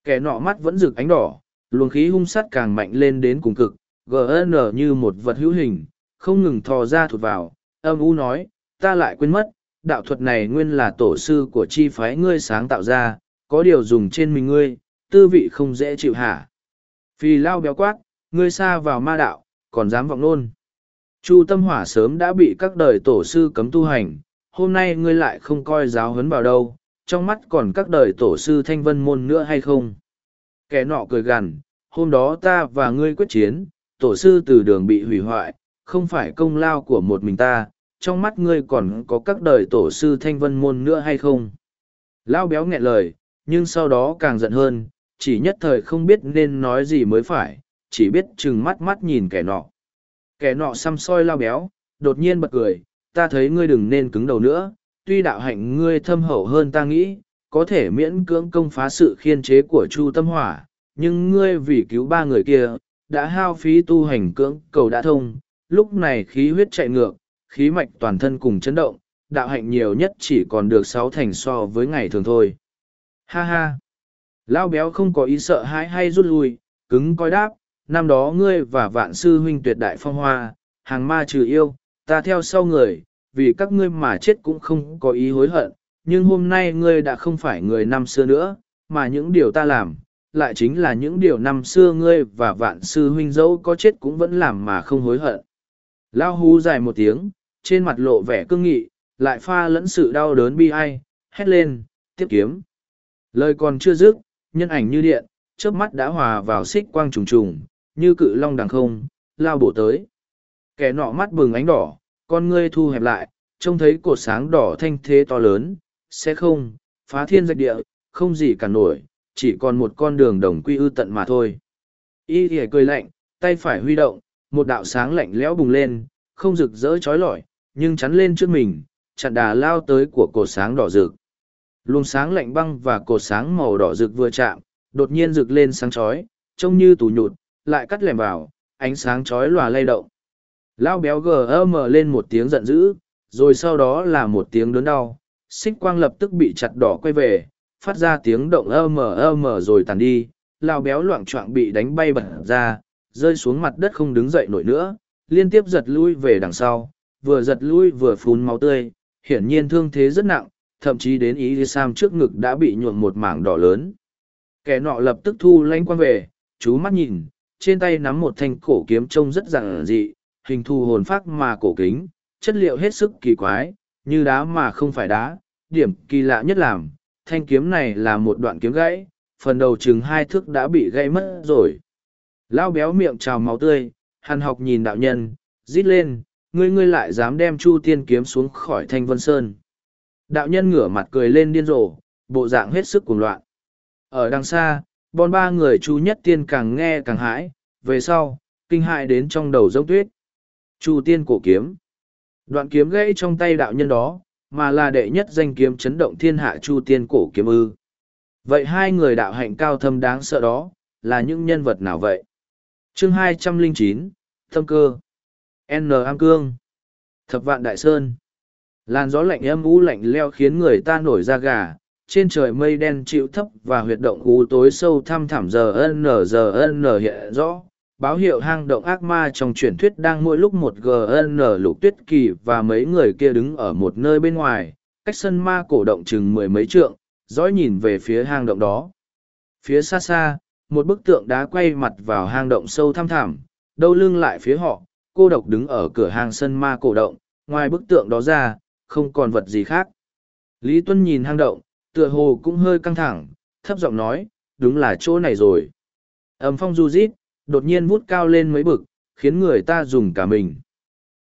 Kẻ nọ mắt vẫn rực ánh đỏ, luồng khí hung sắt càng mạnh lên đến cùng cực, gn như một vật hữu hình, không ngừng thò ra thụt vào, âm u nói, ta lại quên mất, đạo thuật này nguyên là tổ sư của chi phái ngươi sáng tạo ra, có điều dùng trên mình ngươi, tư vị không dễ chịu hả. phì lao béo quát, ngươi xa vào ma đạo, còn dám vọng nôn. Chu tâm hỏa sớm đã bị các đời tổ sư cấm tu hành, hôm nay ngươi lại không coi giáo huấn vào đâu, trong mắt còn các đời tổ sư thanh vân môn nữa hay không? Kẻ nọ cười gằn, hôm đó ta và ngươi quyết chiến, tổ sư từ đường bị hủy hoại, không phải công lao của một mình ta, trong mắt ngươi còn có các đời tổ sư thanh vân môn nữa hay không? Lao béo nghẹn lời, nhưng sau đó càng giận hơn, chỉ nhất thời không biết nên nói gì mới phải, chỉ biết chừng mắt mắt nhìn kẻ nọ. Kẻ nọ xăm soi lao béo, đột nhiên bật cười, ta thấy ngươi đừng nên cứng đầu nữa, tuy đạo hạnh ngươi thâm hậu hơn ta nghĩ, có thể miễn cưỡng công phá sự khiên chế của Chu Tâm Hỏa, nhưng ngươi vì cứu ba người kia, đã hao phí tu hành cưỡng cầu đã thông, lúc này khí huyết chạy ngược, khí mạch toàn thân cùng chấn động, đạo hạnh nhiều nhất chỉ còn được sáu thành so với ngày thường thôi. Ha ha! Lao béo không có ý sợ hãi hay rút lui, cứng coi đáp, năm đó ngươi và vạn sư huynh tuyệt đại phong hoa, hàng ma trừ yêu, ta theo sau người, vì các ngươi mà chết cũng không có ý hối hận, nhưng hôm nay ngươi đã không phải người năm xưa nữa, mà những điều ta làm, lại chính là những điều năm xưa ngươi và vạn sư huynh dẫu có chết cũng vẫn làm mà không hối hận. Lao hú dài một tiếng, trên mặt lộ vẻ cương nghị, lại pha lẫn sự đau đớn bi ai, hét lên, tiếp kiếm. Lời còn chưa dứt, nhân ảnh như điện, chớp mắt đã hòa vào xích quang trùng trùng, như cự long đằng không, lao bổ tới. Kẻ nọ mắt bừng ánh đỏ, con ngươi thu hẹp lại, trông thấy cột sáng đỏ thanh thế to lớn, sẽ không, phá thiên rạch địa, không gì cả nổi, chỉ còn một con đường đồng quy ư tận mà thôi. Y thì cười lạnh, tay phải huy động, một đạo sáng lạnh lẽo bùng lên, không rực rỡ trói lọi, nhưng chắn lên trước mình, chặn đà lao tới của cột sáng đỏ rực. Luồng sáng lạnh băng và cột sáng màu đỏ rực vừa chạm, đột nhiên rực lên sáng chói, trông như tủ nhụt, lại cắt lẻm vào, ánh sáng chói lòa lay động. Lao béo gầm lên một tiếng giận dữ, rồi sau đó là một tiếng đớn đau, xích quang lập tức bị chặt đỏ quay về, phát ra tiếng động ơ mờ ơ mờ rồi tàn đi, lao béo loạn trọng bị đánh bay bật ra, rơi xuống mặt đất không đứng dậy nổi nữa, liên tiếp giật lui về đằng sau, vừa giật lui vừa phun máu tươi, hiển nhiên thương thế rất nặng, thậm chí đến ý Sam trước ngực đã bị nhuộm một mảng đỏ lớn. Kẻ nọ lập tức thu lánh quang về, chú mắt nhìn, trên tay nắm một thanh cổ kiếm trông rất giản dị, hình thù hồn phác mà cổ kính, chất liệu hết sức kỳ quái, như đá mà không phải đá, điểm kỳ lạ nhất làm, thanh kiếm này là một đoạn kiếm gãy, phần đầu chừng hai thước đã bị gãy mất rồi. Lão béo miệng trào máu tươi, hàn học nhìn đạo nhân, rít lên, ngươi ngươi lại dám đem chu tiên kiếm xuống khỏi thanh vân sơn. Đạo nhân ngửa mặt cười lên điên rồ, bộ dạng hết sức cuồng loạn. Ở đằng xa, bọn ba người chu nhất tiên càng nghe càng hãi, về sau, kinh hại đến trong đầu giống tuyết. Chu tiên cổ kiếm. Đoạn kiếm gãy trong tay đạo nhân đó, mà là đệ nhất danh kiếm chấn động thiên hạ chu tiên cổ kiếm ư. Vậy hai người đạo hạnh cao thâm đáng sợ đó, là những nhân vật nào vậy? chương hai trăm linh chín Thâm cơ N. Am Cương Thập Vạn Đại Sơn Làn gió lạnh âm u lạnh leo khiến người ta nổi da gà, trên trời mây đen chịu thấp và huyệt động u tối sâu thăm thẳm giờ n giờ n hiện rõ, báo hiệu hang động ác ma trong truyền thuyết đang mỗi lúc một gn lục tuyết kỳ và mấy người kia đứng ở một nơi bên ngoài, cách sân ma cổ động chừng mười mấy trượng, dõi nhìn về phía hang động đó. Phía xa xa, một bức tượng đá quay mặt vào hang động sâu thăm thẳm, đâu lưng lại phía họ, cô độc đứng ở cửa hang sân ma cổ động, ngoài bức tượng đó ra, không còn vật gì khác. Lý tuân nhìn hang động, tựa hồ cũng hơi căng thẳng, thấp giọng nói, đúng là chỗ này rồi. Ẩm phong du rít đột nhiên vút cao lên mấy bực, khiến người ta dùng cả mình.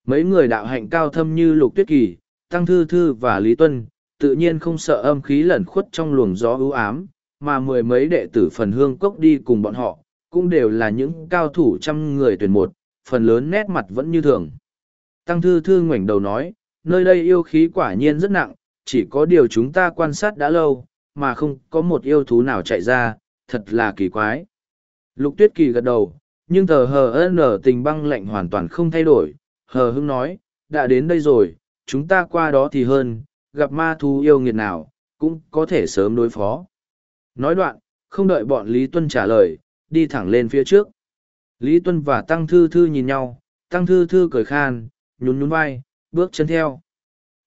Mấy người đạo hạnh cao thâm như Lục Tuyết Kỳ, Tăng Thư Thư và Lý Tuân, tự nhiên không sợ âm khí lẩn khuất trong luồng gió ưu ám, mà mười mấy đệ tử phần hương cốc đi cùng bọn họ, cũng đều là những cao thủ trăm người tuyển một, phần lớn nét mặt vẫn như thường. Tăng Thư Thư ngoảnh đầu nói, nơi đây yêu khí quả nhiên rất nặng, chỉ có điều chúng ta quan sát đã lâu, mà không có một yêu thú nào chạy ra, thật là kỳ quái. Lục tuyết kỳ gật đầu, nhưng thờ hờ nở tình băng lạnh hoàn toàn không thay đổi, hờ hưng nói, đã đến đây rồi, chúng ta qua đó thì hơn, gặp ma thú yêu nghiệt nào, cũng có thể sớm đối phó. Nói đoạn, không đợi bọn Lý Tuân trả lời, đi thẳng lên phía trước. Lý Tuân và Tăng Thư Thư nhìn nhau, Tăng Thư Thư cười khan, nhún nhún vai, bước chân theo.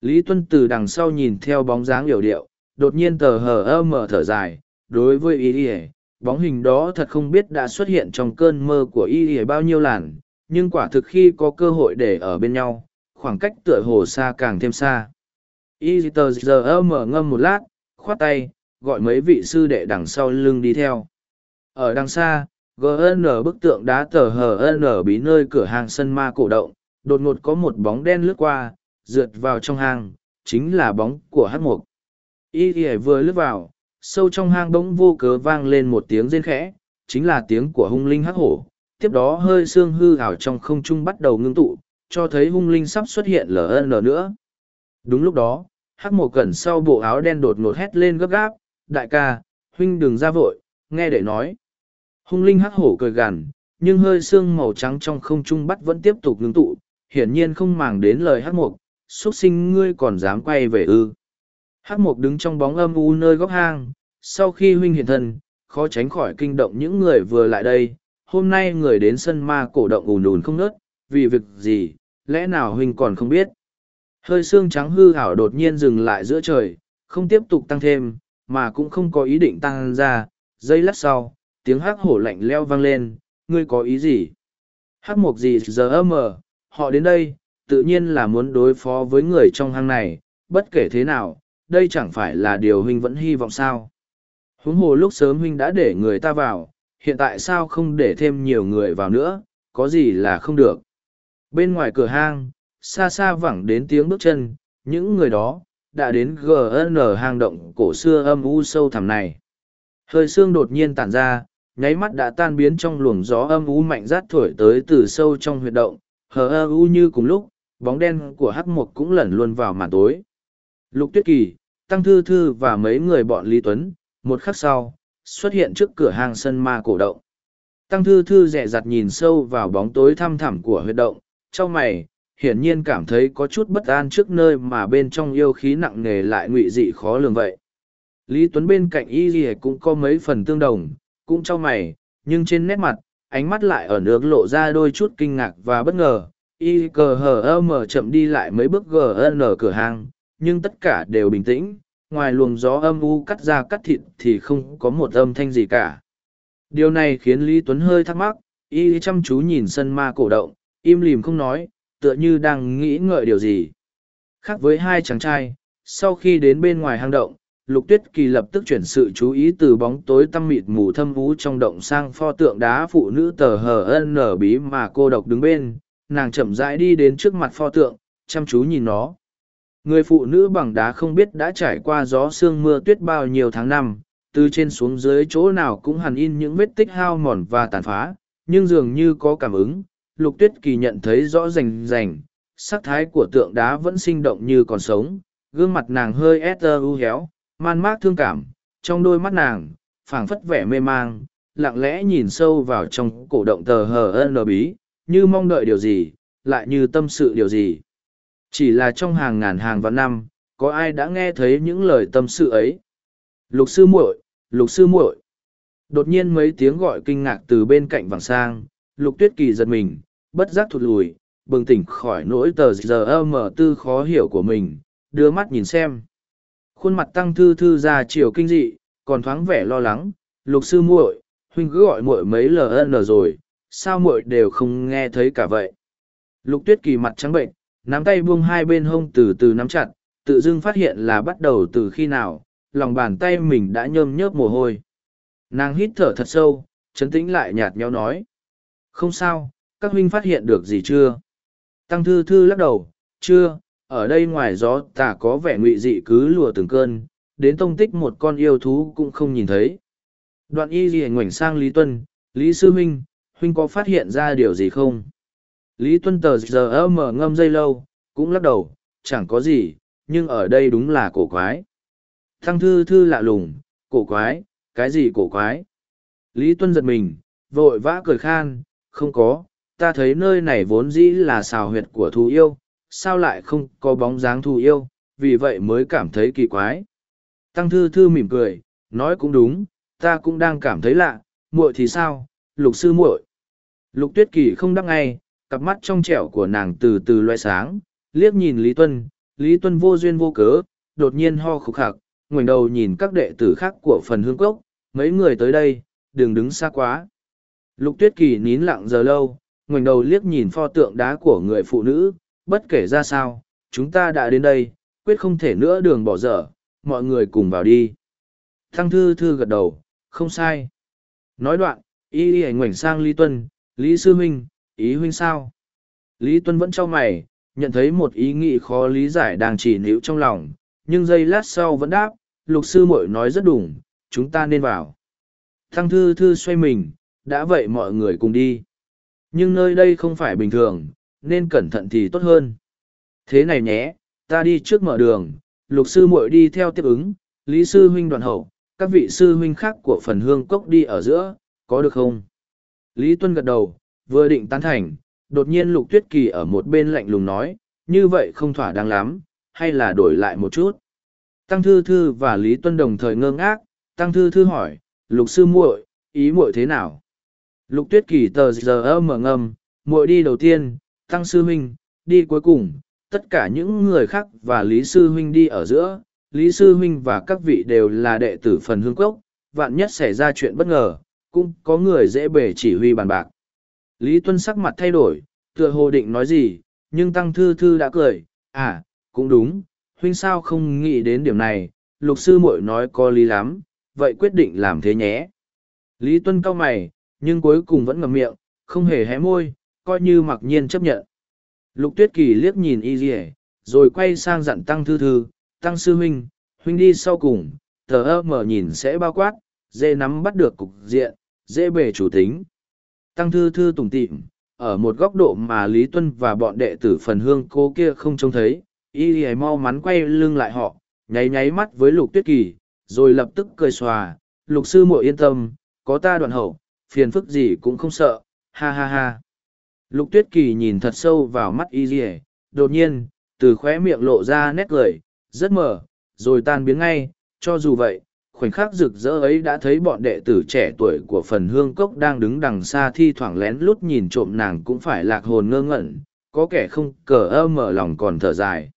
Lý Tuân từ đằng sau nhìn theo bóng dáng hiểu điệu, đột nhiên tờ hờ ơ mở thở dài, đối với ý ý bóng hình đó thật không biết đã xuất hiện trong cơn mơ của y ỉa bao nhiêu làn, nhưng quả thực khi có cơ hội để ở bên nhau, khoảng cách tựa hồ xa càng thêm xa. Y tờ giờ mở ngâm một lát, khoát tay, gọi mấy vị sư đệ đằng sau lưng đi theo. Ở đằng xa gn bức tượng đá tờ hn bí nơi cửa hàng sân ma cổ động, đột ngột có một bóng đen lướt qua, rượt vào trong hang, chính là bóng của hát mục y ỉa vừa lướt vào sâu trong hang bỗng vô cớ vang lên một tiếng rên khẽ, chính là tiếng của hung linh hắc hổ. Tiếp đó hơi xương hư ảo trong không trung bắt đầu ngưng tụ, cho thấy hung linh sắp xuất hiện ln nữa. Đúng lúc đó, hắc mộ cẩn sau bộ áo đen đột ngột hét lên gấp gáp, đại ca, huynh đừng ra vội, nghe để nói. Hung linh hắc hổ cười gằn, nhưng hơi xương màu trắng trong không trung bắt vẫn tiếp tục ngưng tụ, hiển nhiên không màng đến lời hắc mục, xuất sinh ngươi còn dám quay về ư. Hắc mục đứng trong bóng âm u nơi góc hang, sau khi huynh hiện thân, khó tránh khỏi kinh động những người vừa lại đây, hôm nay người đến sân ma cổ động ùn ùn không nớt, vì việc gì, lẽ nào huynh còn không biết. Hơi xương trắng hư hảo đột nhiên dừng lại giữa trời, không tiếp tục tăng thêm, mà cũng không có ý định tăng ra, giây lát sau, tiếng hắc hổ lạnh leo vang lên, ngươi có ý gì? Hắc mục gì giờ mờ, họ đến đây, tự nhiên là muốn đối phó với người trong hang này, bất kể thế nào, đây chẳng phải là điều huynh vẫn hy vọng sao. Huống hồ lúc sớm huynh đã để người ta vào, hiện tại sao không để thêm nhiều người vào nữa, có gì là không được. Bên ngoài cửa hang, xa xa vẳng đến tiếng bước chân, những người đó, đã đến GN hang động cổ xưa âm u sâu thẳm này. Hơi xương đột nhiên tản ra, nháy mắt đã tan biến trong luồng gió âm u mạnh rát thổi tới từ sâu trong huyệt động, hờ ơ u như cùng lúc, bóng đen của hắc mục cũng lẩn luôn vào màn tối. Lục Tuyết Kỳ, Tăng Thư Thư và mấy người bọn Lý Tuấn, một khắc sau, xuất hiện trước cửa hàng sân ma cổ động. Tăng Thư Thư rẻ dặt nhìn sâu vào bóng tối thăm thẳm của huyệt động, trong mày, hiển nhiên cảm thấy có chút bất an trước nơi mà bên trong yêu khí nặng nề lại ngụy dị khó lường vậy. Lý Tuấn bên cạnh y gì cũng có mấy phần tương đồng, cũng trong mày, nhưng trên nét mặt, ánh mắt lại ở nước lộ ra đôi chút kinh ngạc và bất ngờ. Y cờ hờ mở chậm đi lại mấy bước gn cửa hàng, nhưng tất cả đều bình tĩnh, ngoài luồng gió âm u cắt ra cắt thịt thì không có một âm thanh gì cả. Điều này khiến Lý Tuấn hơi thắc mắc, y chăm chú nhìn sân ma cổ động, im lìm không nói, tựa như đang nghĩ ngợi điều gì. Khác với hai chàng trai, sau khi đến bên ngoài hang động, Lục Tuyết Kỳ lập tức chuyển sự chú ý từ bóng tối tăm mịt mù thâm vú trong động sang pho tượng đá phụ nữ tờ hờ nở bí mà cô độc đứng bên, nàng chậm rãi đi đến trước mặt pho tượng, chăm chú nhìn nó. Người phụ nữ bằng đá không biết đã trải qua gió sương mưa tuyết bao nhiêu tháng năm, từ trên xuống dưới chỗ nào cũng hằn in những vết tích hao mòn và tàn phá, nhưng dường như có cảm ứng, lục tuyết kỳ nhận thấy rõ rành rành, sắc thái của tượng đá vẫn sinh động như còn sống, gương mặt nàng hơi ét u héo, man mác thương cảm, trong đôi mắt nàng, phảng phất vẻ mê mang, lặng lẽ nhìn sâu vào trong cổ động tờ hờ ân bí, như mong đợi điều gì, lại như tâm sự điều gì. Chỉ là trong hàng ngàn hàng vạn năm, có ai đã nghe thấy những lời tâm sự ấy? Lục sư muội, lục sư muội. Đột nhiên mấy tiếng gọi kinh ngạc từ bên cạnh vàng sang, lục tuyết kỳ giật mình, bất giác thụt lùi, bừng tỉnh khỏi nỗi tờ giờ mở tư khó hiểu của mình, đưa mắt nhìn xem. Khuôn mặt tăng thư thư ra chiều kinh dị, còn thoáng vẻ lo lắng, lục sư muội, huynh cứ gọi muội mấy ln rồi, sao muội đều không nghe thấy cả vậy. Lục tuyết kỳ mặt trắng bệnh, nắm tay buông hai bên hông từ từ nắm chặt, tự dưng phát hiện là bắt đầu từ khi nào, lòng bàn tay mình đã nhơm nhớp mồ hôi. Nàng hít thở thật sâu, chấn tĩnh lại nhạt nhẽo nói. Không sao, các huynh phát hiện được gì chưa? Tăng thư thư lắc đầu, chưa, ở đây ngoài gió tà có vẻ ngụy dị cứ lùa từng cơn, đến tông tích một con yêu thú cũng không nhìn thấy. Đoạn y gì ngoảnh sang Lý Tuân, Lý Sư Huynh, Huynh có phát hiện ra điều gì không? Lý Tuân tờ giờ mở ngâm dây lâu, cũng lắc đầu, chẳng có gì, nhưng ở đây đúng là cổ quái. Thăng thư thư lạ lùng, cổ quái, cái gì cổ quái? Lý Tuân giật mình, vội vã cười khan, không có, ta thấy nơi này vốn dĩ là xào huyệt của thù yêu, sao lại không có bóng dáng thù yêu, vì vậy mới cảm thấy kỳ quái. Tăng thư thư mỉm cười, nói cũng đúng, ta cũng đang cảm thấy lạ, muội thì sao, lục sư muội. Lục tuyết kỳ không đáp ngay, cặp mắt trong trẻo của nàng từ từ loe sáng, liếc nhìn Lý Tuân, Lý Tuân vô duyên vô cớ, đột nhiên ho khục khạc, ngoảnh đầu nhìn các đệ tử khác của phần hương cốc, mấy người tới đây, đừng đứng xa quá. Lục tuyết kỳ nín lặng giờ lâu, ngoảnh đầu liếc nhìn pho tượng đá của người phụ nữ, bất kể ra sao, chúng ta đã đến đây, quyết không thể nữa đường bỏ dở, mọi người cùng vào đi. Thăng thư thư gật đầu, không sai. Nói đoạn, y y ảnh ngoảnh sang Lý Tuân, Lý Sư Minh, ý huynh sao? Lý Tuân vẫn cho mày, nhận thấy một ý nghĩ khó lý giải đang chỉ níu trong lòng, nhưng giây lát sau vẫn đáp, lục sư muội nói rất đúng, chúng ta nên vào. Thăng thư thư xoay mình, đã vậy mọi người cùng đi. Nhưng nơi đây không phải bình thường, nên cẩn thận thì tốt hơn. Thế này nhé, ta đi trước mở đường, lục sư muội đi theo tiếp ứng, lý sư huynh đoàn hậu, các vị sư huynh khác của phần hương cốc đi ở giữa, có được không? Lý Tuân gật đầu, vừa định tán thành, đột nhiên lục tuyết kỳ ở một bên lạnh lùng nói, như vậy không thỏa đáng lắm, hay là đổi lại một chút. Tăng Thư Thư và Lý Tuân đồng thời ngơ ngác, Tăng Thư Thư hỏi, lục sư muội, ý muội thế nào? Lục tuyết kỳ tờ giờ mở ngầm, muội đi đầu tiên, tăng sư huynh, đi cuối cùng, tất cả những người khác và Lý Sư Huynh đi ở giữa. Lý Sư Huynh và các vị đều là đệ tử phần hương cốc, vạn nhất xảy ra chuyện bất ngờ, cũng có người dễ bể chỉ huy bàn bạc. Lý Tuân sắc mặt thay đổi, tựa hồ định nói gì, nhưng Tăng Thư Thư đã cười, à, cũng đúng, huynh sao không nghĩ đến điểm này, lục sư muội nói có lý lắm, vậy quyết định làm thế nhé. Lý Tuân cau mày, nhưng cuối cùng vẫn ngậm miệng, không hề hé môi, coi như mặc nhiên chấp nhận. Lục tuyết kỳ liếc nhìn y dì rồi quay sang dặn tăng thư thư, tăng sư huynh, huynh đi sau cùng, tờ ơ mở nhìn sẽ bao quát, dễ nắm bắt được cục diện, dễ bề chủ tính. Tăng thư thư tùng tịm, ở một góc độ mà Lý Tuân và bọn đệ tử phần hương cô kia không trông thấy, y dì mau mắn quay lưng lại họ, nháy nháy mắt với lục tuyết kỳ, rồi lập tức cười xòa, lục sư muội yên tâm, có ta đoạn hậu, phiền phức gì cũng không sợ, ha ha ha. Lục tuyết kỳ nhìn thật sâu vào mắt y y đột nhiên, từ khóe miệng lộ ra nét cười, rất mờ, rồi tan biến ngay, cho dù vậy, khoảnh khắc rực rỡ ấy đã thấy bọn đệ tử trẻ tuổi của phần hương cốc đang đứng đằng xa thi thoảng lén lút nhìn trộm nàng cũng phải lạc hồn ngơ ngẩn, có kẻ không cờ ơ mở lòng còn thở dài.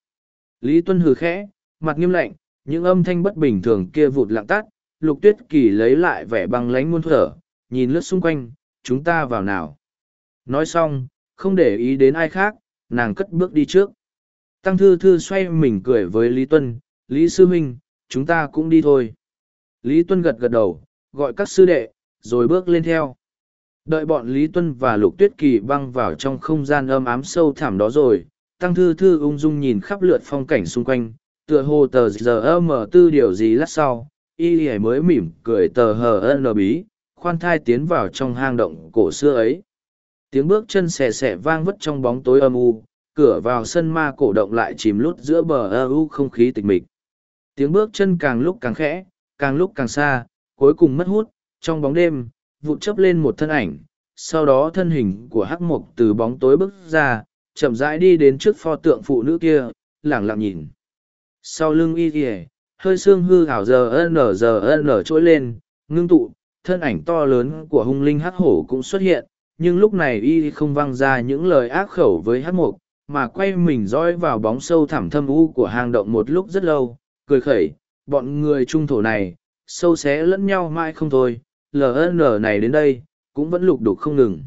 Lý Tuân hừ khẽ, mặt nghiêm lạnh, những âm thanh bất bình thường kia vụt lặng tắt, lục tuyết kỳ lấy lại vẻ băng lánh muôn thở, nhìn lướt xung quanh, chúng ta vào nào. Nói xong, không để ý đến ai khác, nàng cất bước đi trước. Tăng Thư Thư xoay mình cười với Lý Tuân, Lý Sư Minh, chúng ta cũng đi thôi. Lý Tuân gật gật đầu, gọi các sư đệ, rồi bước lên theo. Đợi bọn Lý Tuân và Lục Tuyết Kỳ băng vào trong không gian âm ám sâu thẳm đó rồi, Tăng Thư Thư ung dung nhìn khắp lượt phong cảnh xung quanh, tựa hồ tờ giờ mở tư điều gì lát sau, y mới mỉm cười tờ hờ ân bí, khoan thai tiến vào trong hang động cổ xưa ấy tiếng bước chân xè xè vang vất trong bóng tối âm u cửa vào sân ma cổ động lại chìm lút giữa bờ ơ u không khí tịch mịch tiếng bước chân càng lúc càng khẽ càng lúc càng xa cuối cùng mất hút trong bóng đêm vụt chấp lên một thân ảnh sau đó thân hình của hắc mục từ bóng tối bước ra chậm rãi đi đến trước pho tượng phụ nữ kia lẳng lặng nhìn. Sau lưng y kìa, hơi xương hư hảo giờ nở giờ nở trỗi lên ngưng tụ thân ảnh to lớn của hung linh hắc hổ cũng xuất hiện nhưng lúc này y không văng ra những lời ác khẩu với Hắc mục mà quay mình dõi vào bóng sâu thẳm thâm u của hang động một lúc rất lâu cười khẩy bọn người trung thổ này, sâu xé lẫn nhau mãi không thôi ln này đến đây, cũng vẫn lục đục không ngừng.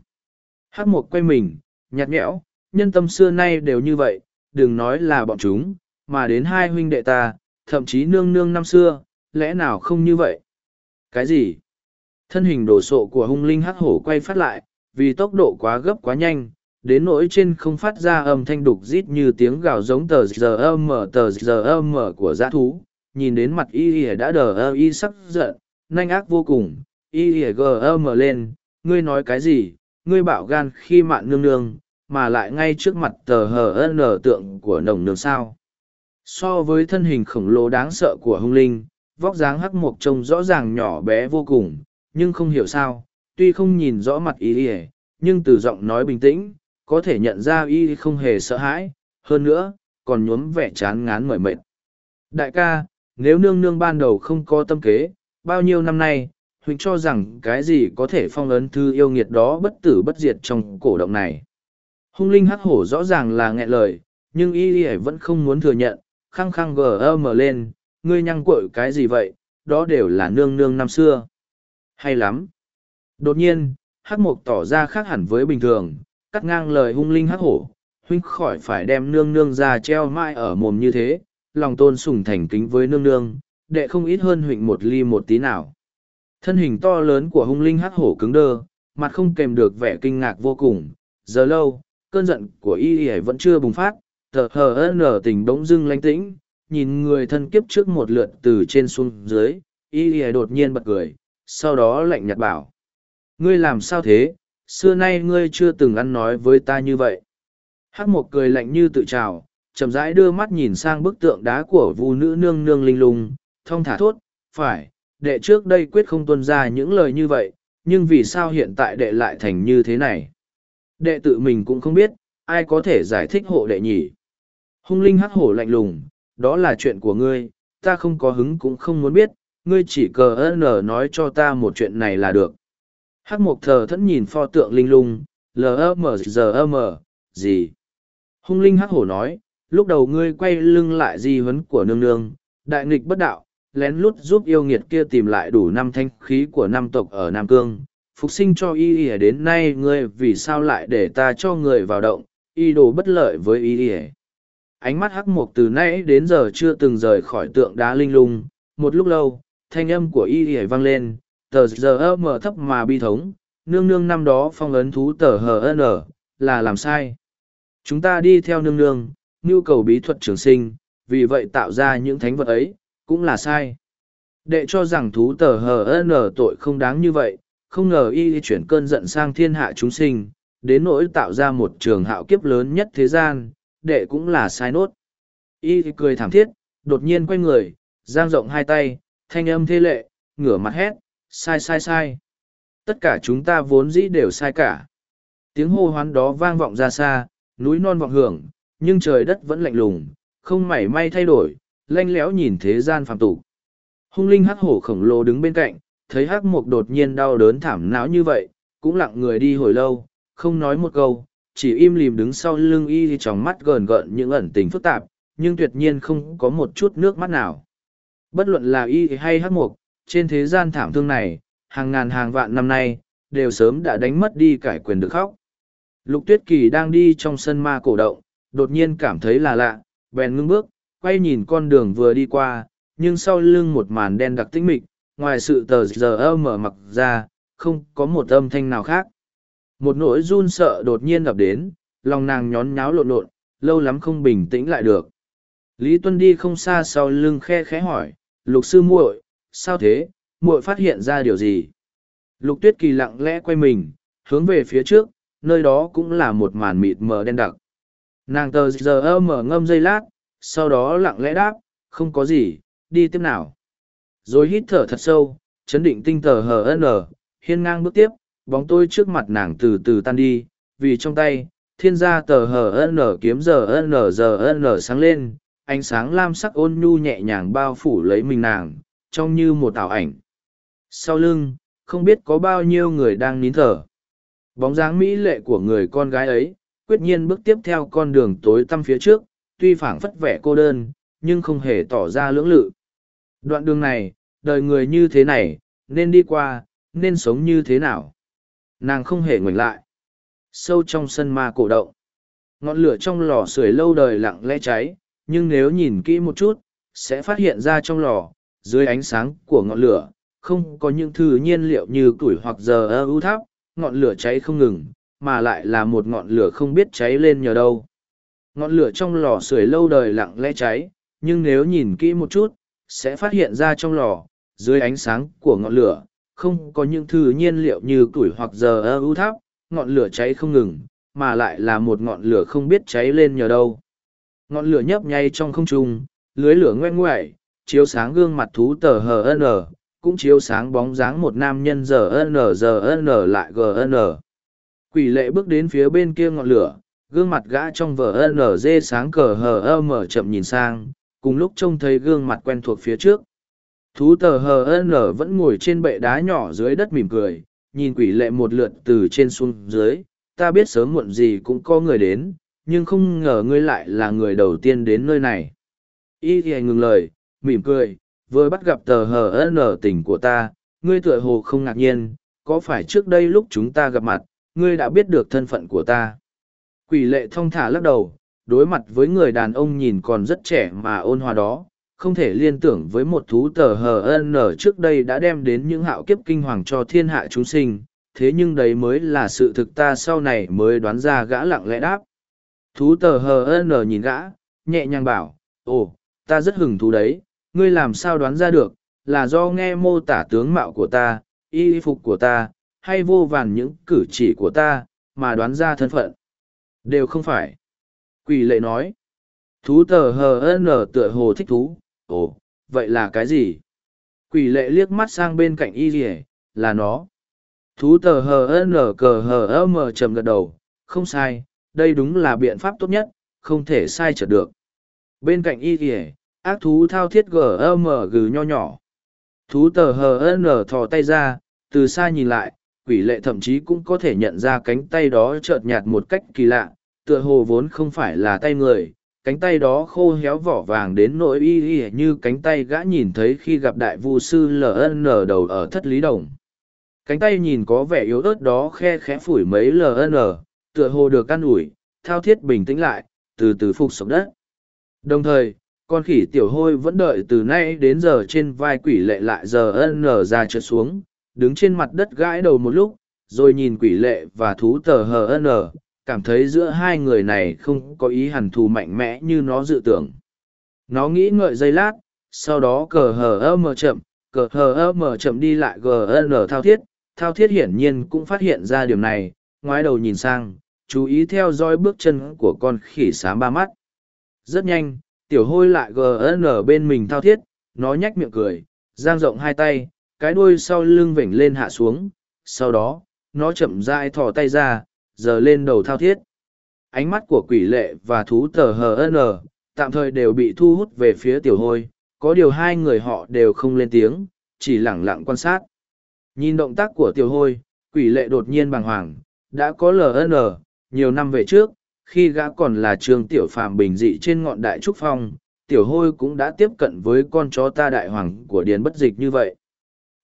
Hát một quay mình, nhạt nhẽo, nhân tâm xưa nay đều như vậy, đừng nói là bọn chúng, mà đến hai huynh đệ ta, thậm chí nương nương năm xưa, lẽ nào không như vậy? Cái gì? Thân hình đồ sộ của hung linh hát hổ quay phát lại, vì tốc độ quá gấp quá nhanh, đến nỗi trên không phát ra âm thanh đục rít như tiếng gào giống tờ giờ âm mở, tờ giờ âm mở của dã thú nhìn đến mặt y ỉa đã đờ ơ y sắc giận, nanh ác vô cùng. Y ỉa gờ mở lên, ngươi nói cái gì? Ngươi bảo gan khi mạn nương nương, mà lại ngay trước mặt tờ hờ n tượng của nồng nương sao? So với thân hình khổng lồ đáng sợ của hung linh, vóc dáng hắc mộc trông rõ ràng nhỏ bé vô cùng, nhưng không hiểu sao, tuy không nhìn rõ mặt y ỉa nhưng từ giọng nói bình tĩnh, có thể nhận ra y không hề sợ hãi. Hơn nữa, còn nhuốm vẻ chán ngán mỏi mệt. Đại ca nếu nương nương ban đầu không có tâm kế bao nhiêu năm nay huynh cho rằng cái gì có thể phong ấn thư yêu nghiệt đó bất tử bất diệt trong cổ động này. Hung linh hắc hổ rõ ràng là nghẹn lời nhưng y y vẫn không muốn thừa nhận khăng khăng gờ mở lên ngươi nhăng cội cái gì vậy đó đều là nương nương năm xưa. Hay lắm. Đột nhiên, hắc mục tỏ ra khác hẳn với bình thường, cắt ngang lời hung linh hắc hổ, huynh khỏi phải đem nương nương ra treo mãi ở mồm như thế, lòng tôn sùng thành kính với nương nương, đệ không ít hơn huynh một ly một tí nào. Thân hình to lớn của hung linh hắc hổ cứng đơ, mặt không kèm được vẻ kinh ngạc vô cùng, giờ lâu, cơn giận của y y vẫn chưa bùng phát, thờ hờ nở tình bỗng dưng lanh tĩnh, nhìn người thân kiếp trước một lượt từ trên xuống dưới, y y đột nhiên bật cười, sau đó lạnh nhạt bảo ngươi làm sao thế? Xưa nay ngươi chưa từng ăn nói với ta như vậy. Hắc một cười lạnh như tự trào chậm rãi đưa mắt nhìn sang bức tượng đá của vu nữ nương nương linh lung, thong thả thốt, phải, đệ trước đây quyết không tuân ra những lời như vậy, nhưng vì sao hiện tại đệ lại thành như thế này? Đệ tự mình cũng không biết, ai có thể giải thích hộ đệ nhỉ? Hung linh hắc hổ lạnh lùng, đó là chuyện của ngươi, ta không có hứng cũng không muốn biết, ngươi chỉ cờ ân nói cho ta một chuyện này là được. Hắc mộc thờ thẫn nhìn pho tượng linh lung lm giờ mờ gì? Hung linh hắc hổ nói lúc đầu ngươi quay lưng lại di huấn của nương nương, đại nghịch bất đạo, lén lút giúp yêu nghiệt kia tìm lại đủ năm thanh khí của năm tộc ở nam cương. Phục sinh cho y y đến nay ngươi vì sao lại để ta cho người vào động, y đồ bất lợi với y y. ánh mắt hắc mộc từ nãy đến giờ chưa từng rời khỏi tượng đá linh lung. Một lúc lâu, thanh âm của y y vang lên, tờ giờ mở thấp mà bi thống. Nương nương năm đó phong ấn thú tờ ở là làm sai. Chúng ta đi theo nương nương nhu cầu bí thuật trường sinh, vì vậy tạo ra những thánh vật ấy, cũng là sai. Đệ cho rằng thú tờ hn tội không đáng như vậy, không ngờ y chuyển cơn giận sang thiên hạ chúng sinh, đến nỗi tạo ra một trường hạo kiếp lớn nhất thế gian, đệ cũng là sai nốt. Y cười thảm thiết, đột nhiên quay người, giang rộng hai tay, thanh âm thê lệ, ngửa mặt hét, sai sai sai. Tất cả chúng ta vốn dĩ đều sai cả. Tiếng hô hoán đó vang vọng ra xa, núi non vọng hưởng nhưng trời đất vẫn lạnh lùng, không mảy may thay đổi, lanh lẽo nhìn thế gian phàm tục. Hung linh hắc hổ khổng lồ đứng bên cạnh, thấy hắc mục đột nhiên đau đớn thảm não như vậy, cũng lặng người đi hồi lâu, không nói một câu, chỉ im lìm đứng sau lưng y thì trong mắt gờn gợn những ẩn tình phức tạp, nhưng tuyệt nhiên không có một chút nước mắt nào. Bất luận là y hay hắc mục trên thế gian thảm thương này, hàng ngàn hàng vạn năm nay, đều sớm đã đánh mất đi cải quyền được khóc. Lục tuyết kỳ đang đi trong sân ma cổ động đột nhiên cảm thấy là lạ, bèn ngưng bước, quay nhìn con đường vừa đi qua, nhưng sau lưng một màn đen đặc tĩnh mịch, ngoài sự tờ giờ ơ mở mặc ra, không có một âm thanh nào khác. Một nỗi run sợ đột nhiên ập đến, lòng nàng nhón nháo lộn lộn, lâu lắm không bình tĩnh lại được. Lý tuân đi không xa sau lưng khe khẽ hỏi, lục sư muội, sao thế? Muội phát hiện ra điều gì? Lục tuyết kỳ lặng lẽ quay mình, hướng về phía trước, nơi đó cũng là một màn mịt mờ đen đặc nàng tờ giờ ơ mở ngâm dây lát, sau đó lặng lẽ đáp, không có gì, đi tiếp nào. Rồi hít thở thật sâu, chấn định tinh tờ hờ n hiên ngang bước tiếp, bóng tôi trước mặt nàng từ từ tan đi, vì trong tay, thiên gia tờ hờ n kiếm giờ n giờ n sáng lên, ánh sáng lam sắc ôn nhu nhẹ nhàng bao phủ lấy mình nàng, trông như một ảo ảnh. Sau lưng, không biết có bao nhiêu người đang nín thở. Bóng dáng mỹ lệ của người con gái ấy quyết nhiên bước tiếp theo con đường tối tăm phía trước, tuy phảng phất vẻ cô đơn, nhưng không hề tỏ ra lưỡng lự. Đoạn đường này, đời người như thế này, nên đi qua, nên sống như thế nào? Nàng không hề ngoảnh lại. Sâu trong sân ma cổ động. Ngọn lửa trong lò sưởi lâu đời lặng lẽ cháy, nhưng nếu nhìn kỹ một chút, sẽ phát hiện ra trong lò, dưới ánh sáng của ngọn lửa, không có những thứ nhiên liệu như củi hoặc giờ ưu tháp, ngọn lửa cháy không ngừng mà lại là một ngọn lửa không biết cháy lên nhờ đâu. Ngọn lửa trong lò sưởi lâu đời lặng lẽ cháy, nhưng nếu nhìn kỹ một chút, sẽ phát hiện ra trong lò, dưới ánh sáng của ngọn lửa, không có những thứ nhiên liệu như củi hoặc giờ ơ ưu tháp, ngọn lửa cháy không ngừng, mà lại là một ngọn lửa không biết cháy lên nhờ đâu. Ngọn lửa nhấp nhay trong không trung, lưới lửa ngoe ngoại chiếu sáng gương mặt thú tờ hn cũng chiếu sáng bóng dáng một nam nhân giờ n giờ n lại gn quỷ lệ bước đến phía bên kia ngọn lửa, gương mặt gã trong vở n sáng cờ hờ mở chậm nhìn sang, cùng lúc trông thấy gương mặt quen thuộc phía trước. Thú tờ hờ n vẫn ngồi trên bệ đá nhỏ dưới đất mỉm cười, nhìn quỷ lệ một lượt từ trên xuống dưới. Ta biết sớm muộn gì cũng có người đến, nhưng không ngờ ngươi lại là người đầu tiên đến nơi này. Y thì ngừng lời, mỉm cười, vừa bắt gặp tờ hờ n tình của ta, ngươi tựa hồ không ngạc nhiên, có phải trước đây lúc chúng ta gặp mặt ngươi đã biết được thân phận của ta. Quỷ lệ thong thả lắc đầu, đối mặt với người đàn ông nhìn còn rất trẻ mà ôn hòa đó, không thể liên tưởng với một thú tờ hờ n trước đây đã đem đến những hạo kiếp kinh hoàng cho thiên hạ chúng sinh, thế nhưng đấy mới là sự thực ta sau này mới đoán ra gã lặng lẽ đáp. Thú tờ hờ n nhìn gã, nhẹ nhàng bảo, ồ, ta rất hừng thú đấy, ngươi làm sao đoán ra được, là do nghe mô tả tướng mạo của ta, y phục của ta hay vô vàn những cử chỉ của ta mà đoán ra thân phận? Đều không phải. Quỷ lệ nói. Thú tờ hờ n tựa hồ thích thú. Ồ, vậy là cái gì? Quỷ lệ liếc mắt sang bên cạnh y rỉa là nó. Thú tờ hờ n cờ hờ mờ trầm gật đầu. Không sai, đây đúng là biện pháp tốt nhất, không thể sai chợt được. Bên cạnh y rỉa ác thú thao thiết gm gừ nho nhỏ. Thú tờ hờ n thò tay ra, từ xa nhìn lại quỷ lệ thậm chí cũng có thể nhận ra cánh tay đó chợt nhạt một cách kỳ lạ, tựa hồ vốn không phải là tay người, cánh tay đó khô héo vỏ vàng đến nỗi y y như cánh tay gã nhìn thấy khi gặp đại vu sư ln đầu ở thất lý đồng. Cánh tay nhìn có vẻ yếu ớt đó khe khẽ phủi mấy ln tựa hồ được ăn ủi thao thiết bình tĩnh lại từ từ phục sống đất. Đồng thời con khỉ tiểu hôi vẫn đợi từ nay đến giờ trên vai quỷ lệ lại giờ ân nở ra trượt xuống đứng trên mặt đất gãi đầu một lúc, rồi nhìn quỷ lệ và thú tờ hờ ân cảm thấy giữa hai người này không có ý hằn thù mạnh mẽ như nó dự tưởng. Nó nghĩ ngợi giây lát, sau đó cờ hờ ơ mờ chậm, cờ hờ ơ mờ chậm đi lại gn thao thiết. Thao thiết hiển nhiên cũng phát hiện ra điều này, ngoái đầu nhìn sang, chú ý theo dõi bước chân của con khỉ xám ba mắt. Rất nhanh, tiểu hôi lại gn bên mình thao thiết, nó nhách miệng cười, giang rộng hai tay cái đuôi sau lưng vểnh lên hạ xuống, sau đó, nó chậm rãi thò tay ra, giờ lên đầu thao thiết. Ánh mắt của quỷ lệ và thú tờ hn tạm thời đều bị thu hút về phía tiểu hôi, có điều hai người họ đều không lên tiếng, chỉ lẳng lặng quan sát. Nhìn động tác của tiểu hôi, quỷ lệ đột nhiên bàng hoàng, đã có ln nhiều năm về trước, khi gã còn là trường tiểu phạm bình dị trên ngọn đại trúc phong, tiểu hôi cũng đã tiếp cận với con chó ta đại hoàng của điền bất dịch như vậy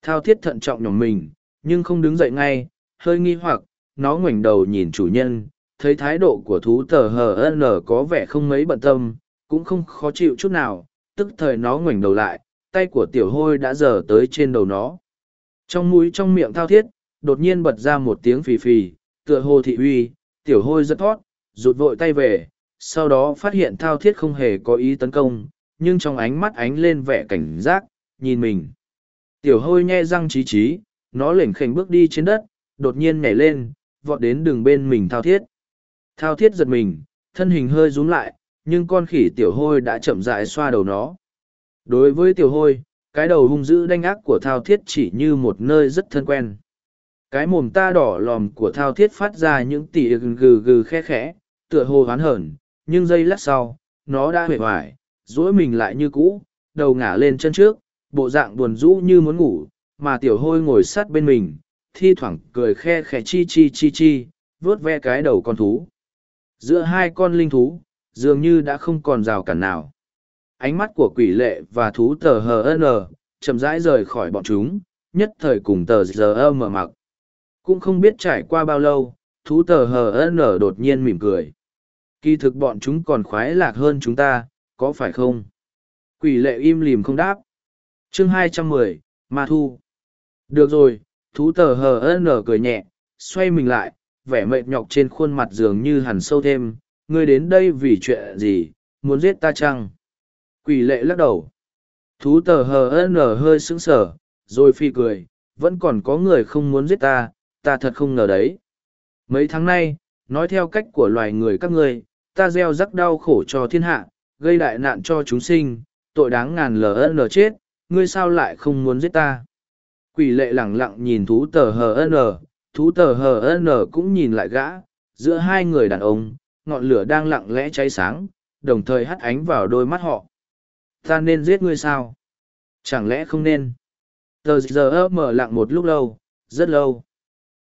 thao thiết thận trọng nhỏ mình, nhưng không đứng dậy ngay, hơi nghi hoặc, nó ngoảnh đầu nhìn chủ nhân, thấy thái độ của thú tờ hờ có vẻ không mấy bận tâm, cũng không khó chịu chút nào, tức thời nó ngoảnh đầu lại, tay của tiểu hôi đã dở tới trên đầu nó. Trong mũi trong miệng thao thiết, đột nhiên bật ra một tiếng phì phì, tựa hồ thị uy, tiểu hôi rất thót rụt vội tay về, sau đó phát hiện thao thiết không hề có ý tấn công, nhưng trong ánh mắt ánh lên vẻ cảnh giác, nhìn mình tiểu hôi nhe răng trí trí nó lểnh khểnh bước đi trên đất, đột nhiên nhảy lên, vọt đến đường bên mình thao thiết. Thao thiết giật mình, thân hình hơi rúm lại, nhưng con khỉ tiểu hôi đã chậm dại xoa đầu nó. Đối với tiểu hôi, cái đầu hung dữ đanh ác của thao thiết chỉ như một nơi rất thân quen. Cái mồm ta đỏ lòm của thao thiết phát ra những tỉ gừ gừ khe khẽ, tựa hồ hoán hởn nhưng giây lát sau, nó đã huệ hoài dỗi mình lại như cũ, đầu ngả lên chân trước bộ dạng buồn rũ như muốn ngủ, mà tiểu hôi ngồi sát bên mình, thi thoảng cười khe khẽ chi chi chi chi vớt ve cái đầu con thú. Giữa hai con linh thú, dường như đã không còn rào cản nào. Ánh mắt của quỷ lệ và thú tờ hờ chậm rãi rời khỏi bọn chúng, nhất thời cùng tờ giờ mở mặc. Cũng không biết trải qua bao lâu, thú tờ hờ đột nhiên mỉm cười. Kỳ thực bọn chúng còn khoái lạc hơn chúng ta, có phải không? Quỷ lệ im lìm không đáp chương hai trăm mười, ma thu. Được rồi, thú tờ hờ nở cười nhẹ, xoay mình lại, vẻ mệt nhọc trên khuôn mặt dường như hẳn sâu thêm. Ngươi đến đây vì chuyện gì? Muốn giết ta chăng? Quỷ lệ lắc đầu. Thú tờ hờ nở hơi sững sờ, rồi phi cười. Vẫn còn có người không muốn giết ta ta thật không ngờ đấy. Mấy tháng nay, nói theo cách của loài người các ngươi, ta gieo rắc đau khổ cho thiên hạ, gây đại nạn cho chúng sinh, tội đáng ngàn ln chết ngươi sao lại không muốn giết ta? Quỷ lệ lẳng lặng nhìn thú tờ hờ n thú tờ hờ n cũng nhìn lại gã, giữa hai người đàn ông, ngọn lửa đang lặng lẽ cháy sáng, đồng thời hắt ánh vào đôi mắt họ. Ta nên giết ngươi sao? Chẳng lẽ không nên? Tờ giờ mở lặng một lúc lâu, rất lâu.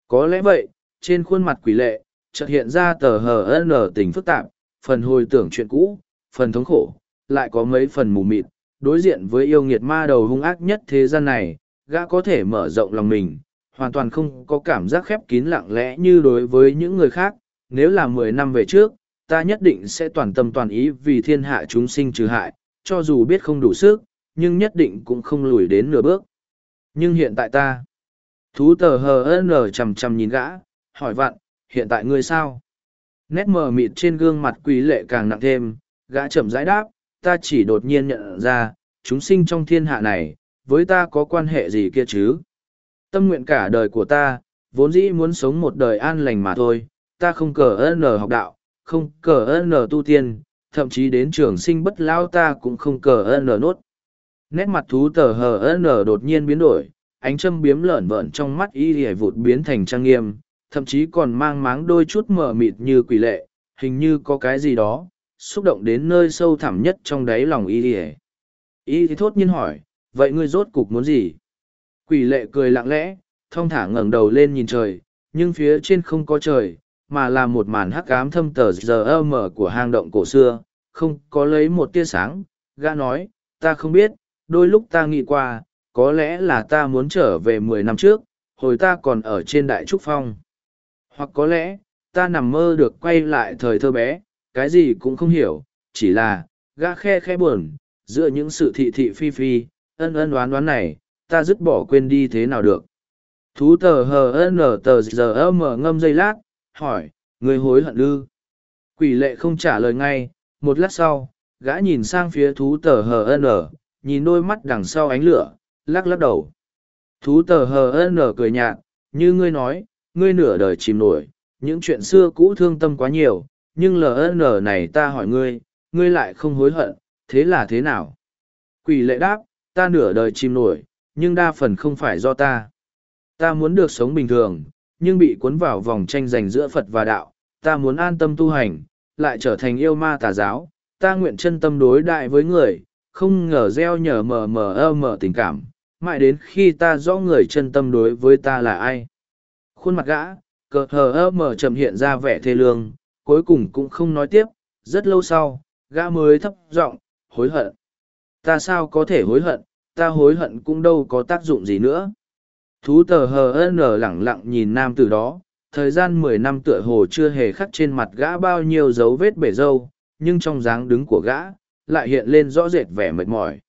Có lẽ vậy, trên khuôn mặt quỷ lệ, chợt hiện ra tờ hờ n tình phức tạp, phần hồi tưởng chuyện cũ, phần thống khổ, lại có mấy phần mù mịt đối diện với yêu nghiệt ma đầu hung ác nhất thế gian này, gã có thể mở rộng lòng mình, hoàn toàn không có cảm giác khép kín lặng lẽ như đối với những người khác. Nếu là mười năm về trước, ta nhất định sẽ toàn tâm toàn ý vì thiên hạ chúng sinh trừ hại, cho dù biết không đủ sức, nhưng nhất định cũng không lùi đến nửa bước. Nhưng hiện tại ta, thú tờ HN n chằm chằm nhìn gã, hỏi vặn, hiện tại ngươi sao? Nét mờ mịt trên gương mặt quý lệ càng nặng thêm, gã chậm rãi đáp ta chỉ đột nhiên nhận ra, chúng sinh trong thiên hạ này, với ta có quan hệ gì kia chứ? Tâm nguyện cả đời của ta, vốn dĩ muốn sống một đời an lành mà thôi, ta không cờ ơn học đạo, không cờ ơn tu tiên, thậm chí đến trường sinh bất lao ta cũng không cờ ơn nốt. Nét mặt thú tờ hờ ơn đột nhiên biến đổi, ánh châm biếm lởn vợn trong mắt y hề vụt biến thành trang nghiêm, thậm chí còn mang máng đôi chút mờ mịt như quỷ lệ, hình như có cái gì đó xúc động đến nơi sâu thẳm nhất trong đáy lòng y ỉa y thì thốt nhiên hỏi vậy ngươi rốt cục muốn gì quỷ lệ cười lặng lẽ thong thả ngẩng đầu lên nhìn trời, nhưng phía trên không có trời, mà là một màn hắc ám thâm tờ giờ mở của hang động cổ xưa, không có lấy một tia sáng. Gã nói, ta không biết, đôi lúc ta nghĩ qua, có lẽ là ta muốn trở về mười năm trước, hồi ta còn ở trên đại trúc phong. Hoặc có lẽ, ta nằm mơ được quay lại thời thơ bé, cái gì cũng không hiểu, chỉ là, gã khe khe buồn, giữa những sự thị thị phi phi, ân ân đoán đoán này, ta dứt bỏ quên đi thế nào được. Thú tờ hờ n tờ giờ mở ngâm dây lát, hỏi, người hối hận ư? Quỷ lệ không trả lời ngay, một lát sau, gã nhìn sang phía thú tờ hờ n, nhìn đôi mắt đằng sau ánh lửa, lắc lắc đầu. Thú tờ hờ n cười nhạt, như ngươi nói, ngươi nửa đời chìm nổi, những chuyện xưa cũ thương tâm quá nhiều, nhưng LN này ta hỏi ngươi, ngươi lại không hối hận, thế là thế nào? Quỷ lệ đáp, ta nửa đời chìm nổi, nhưng đa phần không phải do ta. Ta muốn được sống bình thường, nhưng bị cuốn vào vòng tranh giành giữa Phật và đạo, ta muốn an tâm tu hành, lại trở thành yêu ma tà giáo, ta nguyện chân tâm đối đại với người, không ngờ gieo nhờ mờ mờ ơ mờ tình cảm, mãi đến khi ta rõ người chân tâm đối với ta là ai. Khuôn mặt gã, cờ hờ ơ mờ chậm hiện ra vẻ thê lương, cuối cùng cũng không nói tiếp, rất lâu sau, gã mới thấp giọng hối hận. Ta sao có thể hối hận, ta hối hận cũng đâu có tác dụng gì nữa. Thú tờ hờ lờ lẳng lặng nhìn nam từ đó, thời gian mười năm tựa hồ chưa hề khắc trên mặt gã bao nhiêu dấu vết bể dâu, nhưng trong dáng đứng của gã, lại hiện lên rõ rệt vẻ mệt mỏi.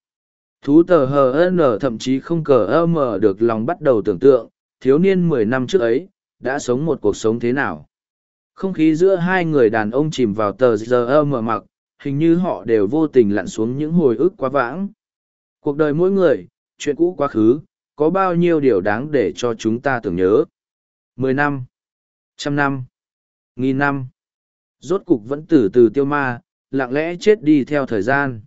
Thú tờ hờ lờ thậm chí không cờ ơ mờ được lòng bắt đầu tưởng tượng, thiếu niên mười năm trước ấy, đã sống một cuộc sống thế nào. Không khí giữa hai người đàn ông chìm vào tờ giờ ơ mờ mặc, hình như họ đều vô tình lặn xuống những hồi ức quá vãng. Cuộc đời mỗi người, chuyện cũ quá khứ, có bao nhiêu điều đáng để cho chúng ta tưởng nhớ. Mười năm, trăm năm, nghìn năm, rốt cục vẫn từ từ tiêu ma, lặng lẽ chết đi theo thời gian.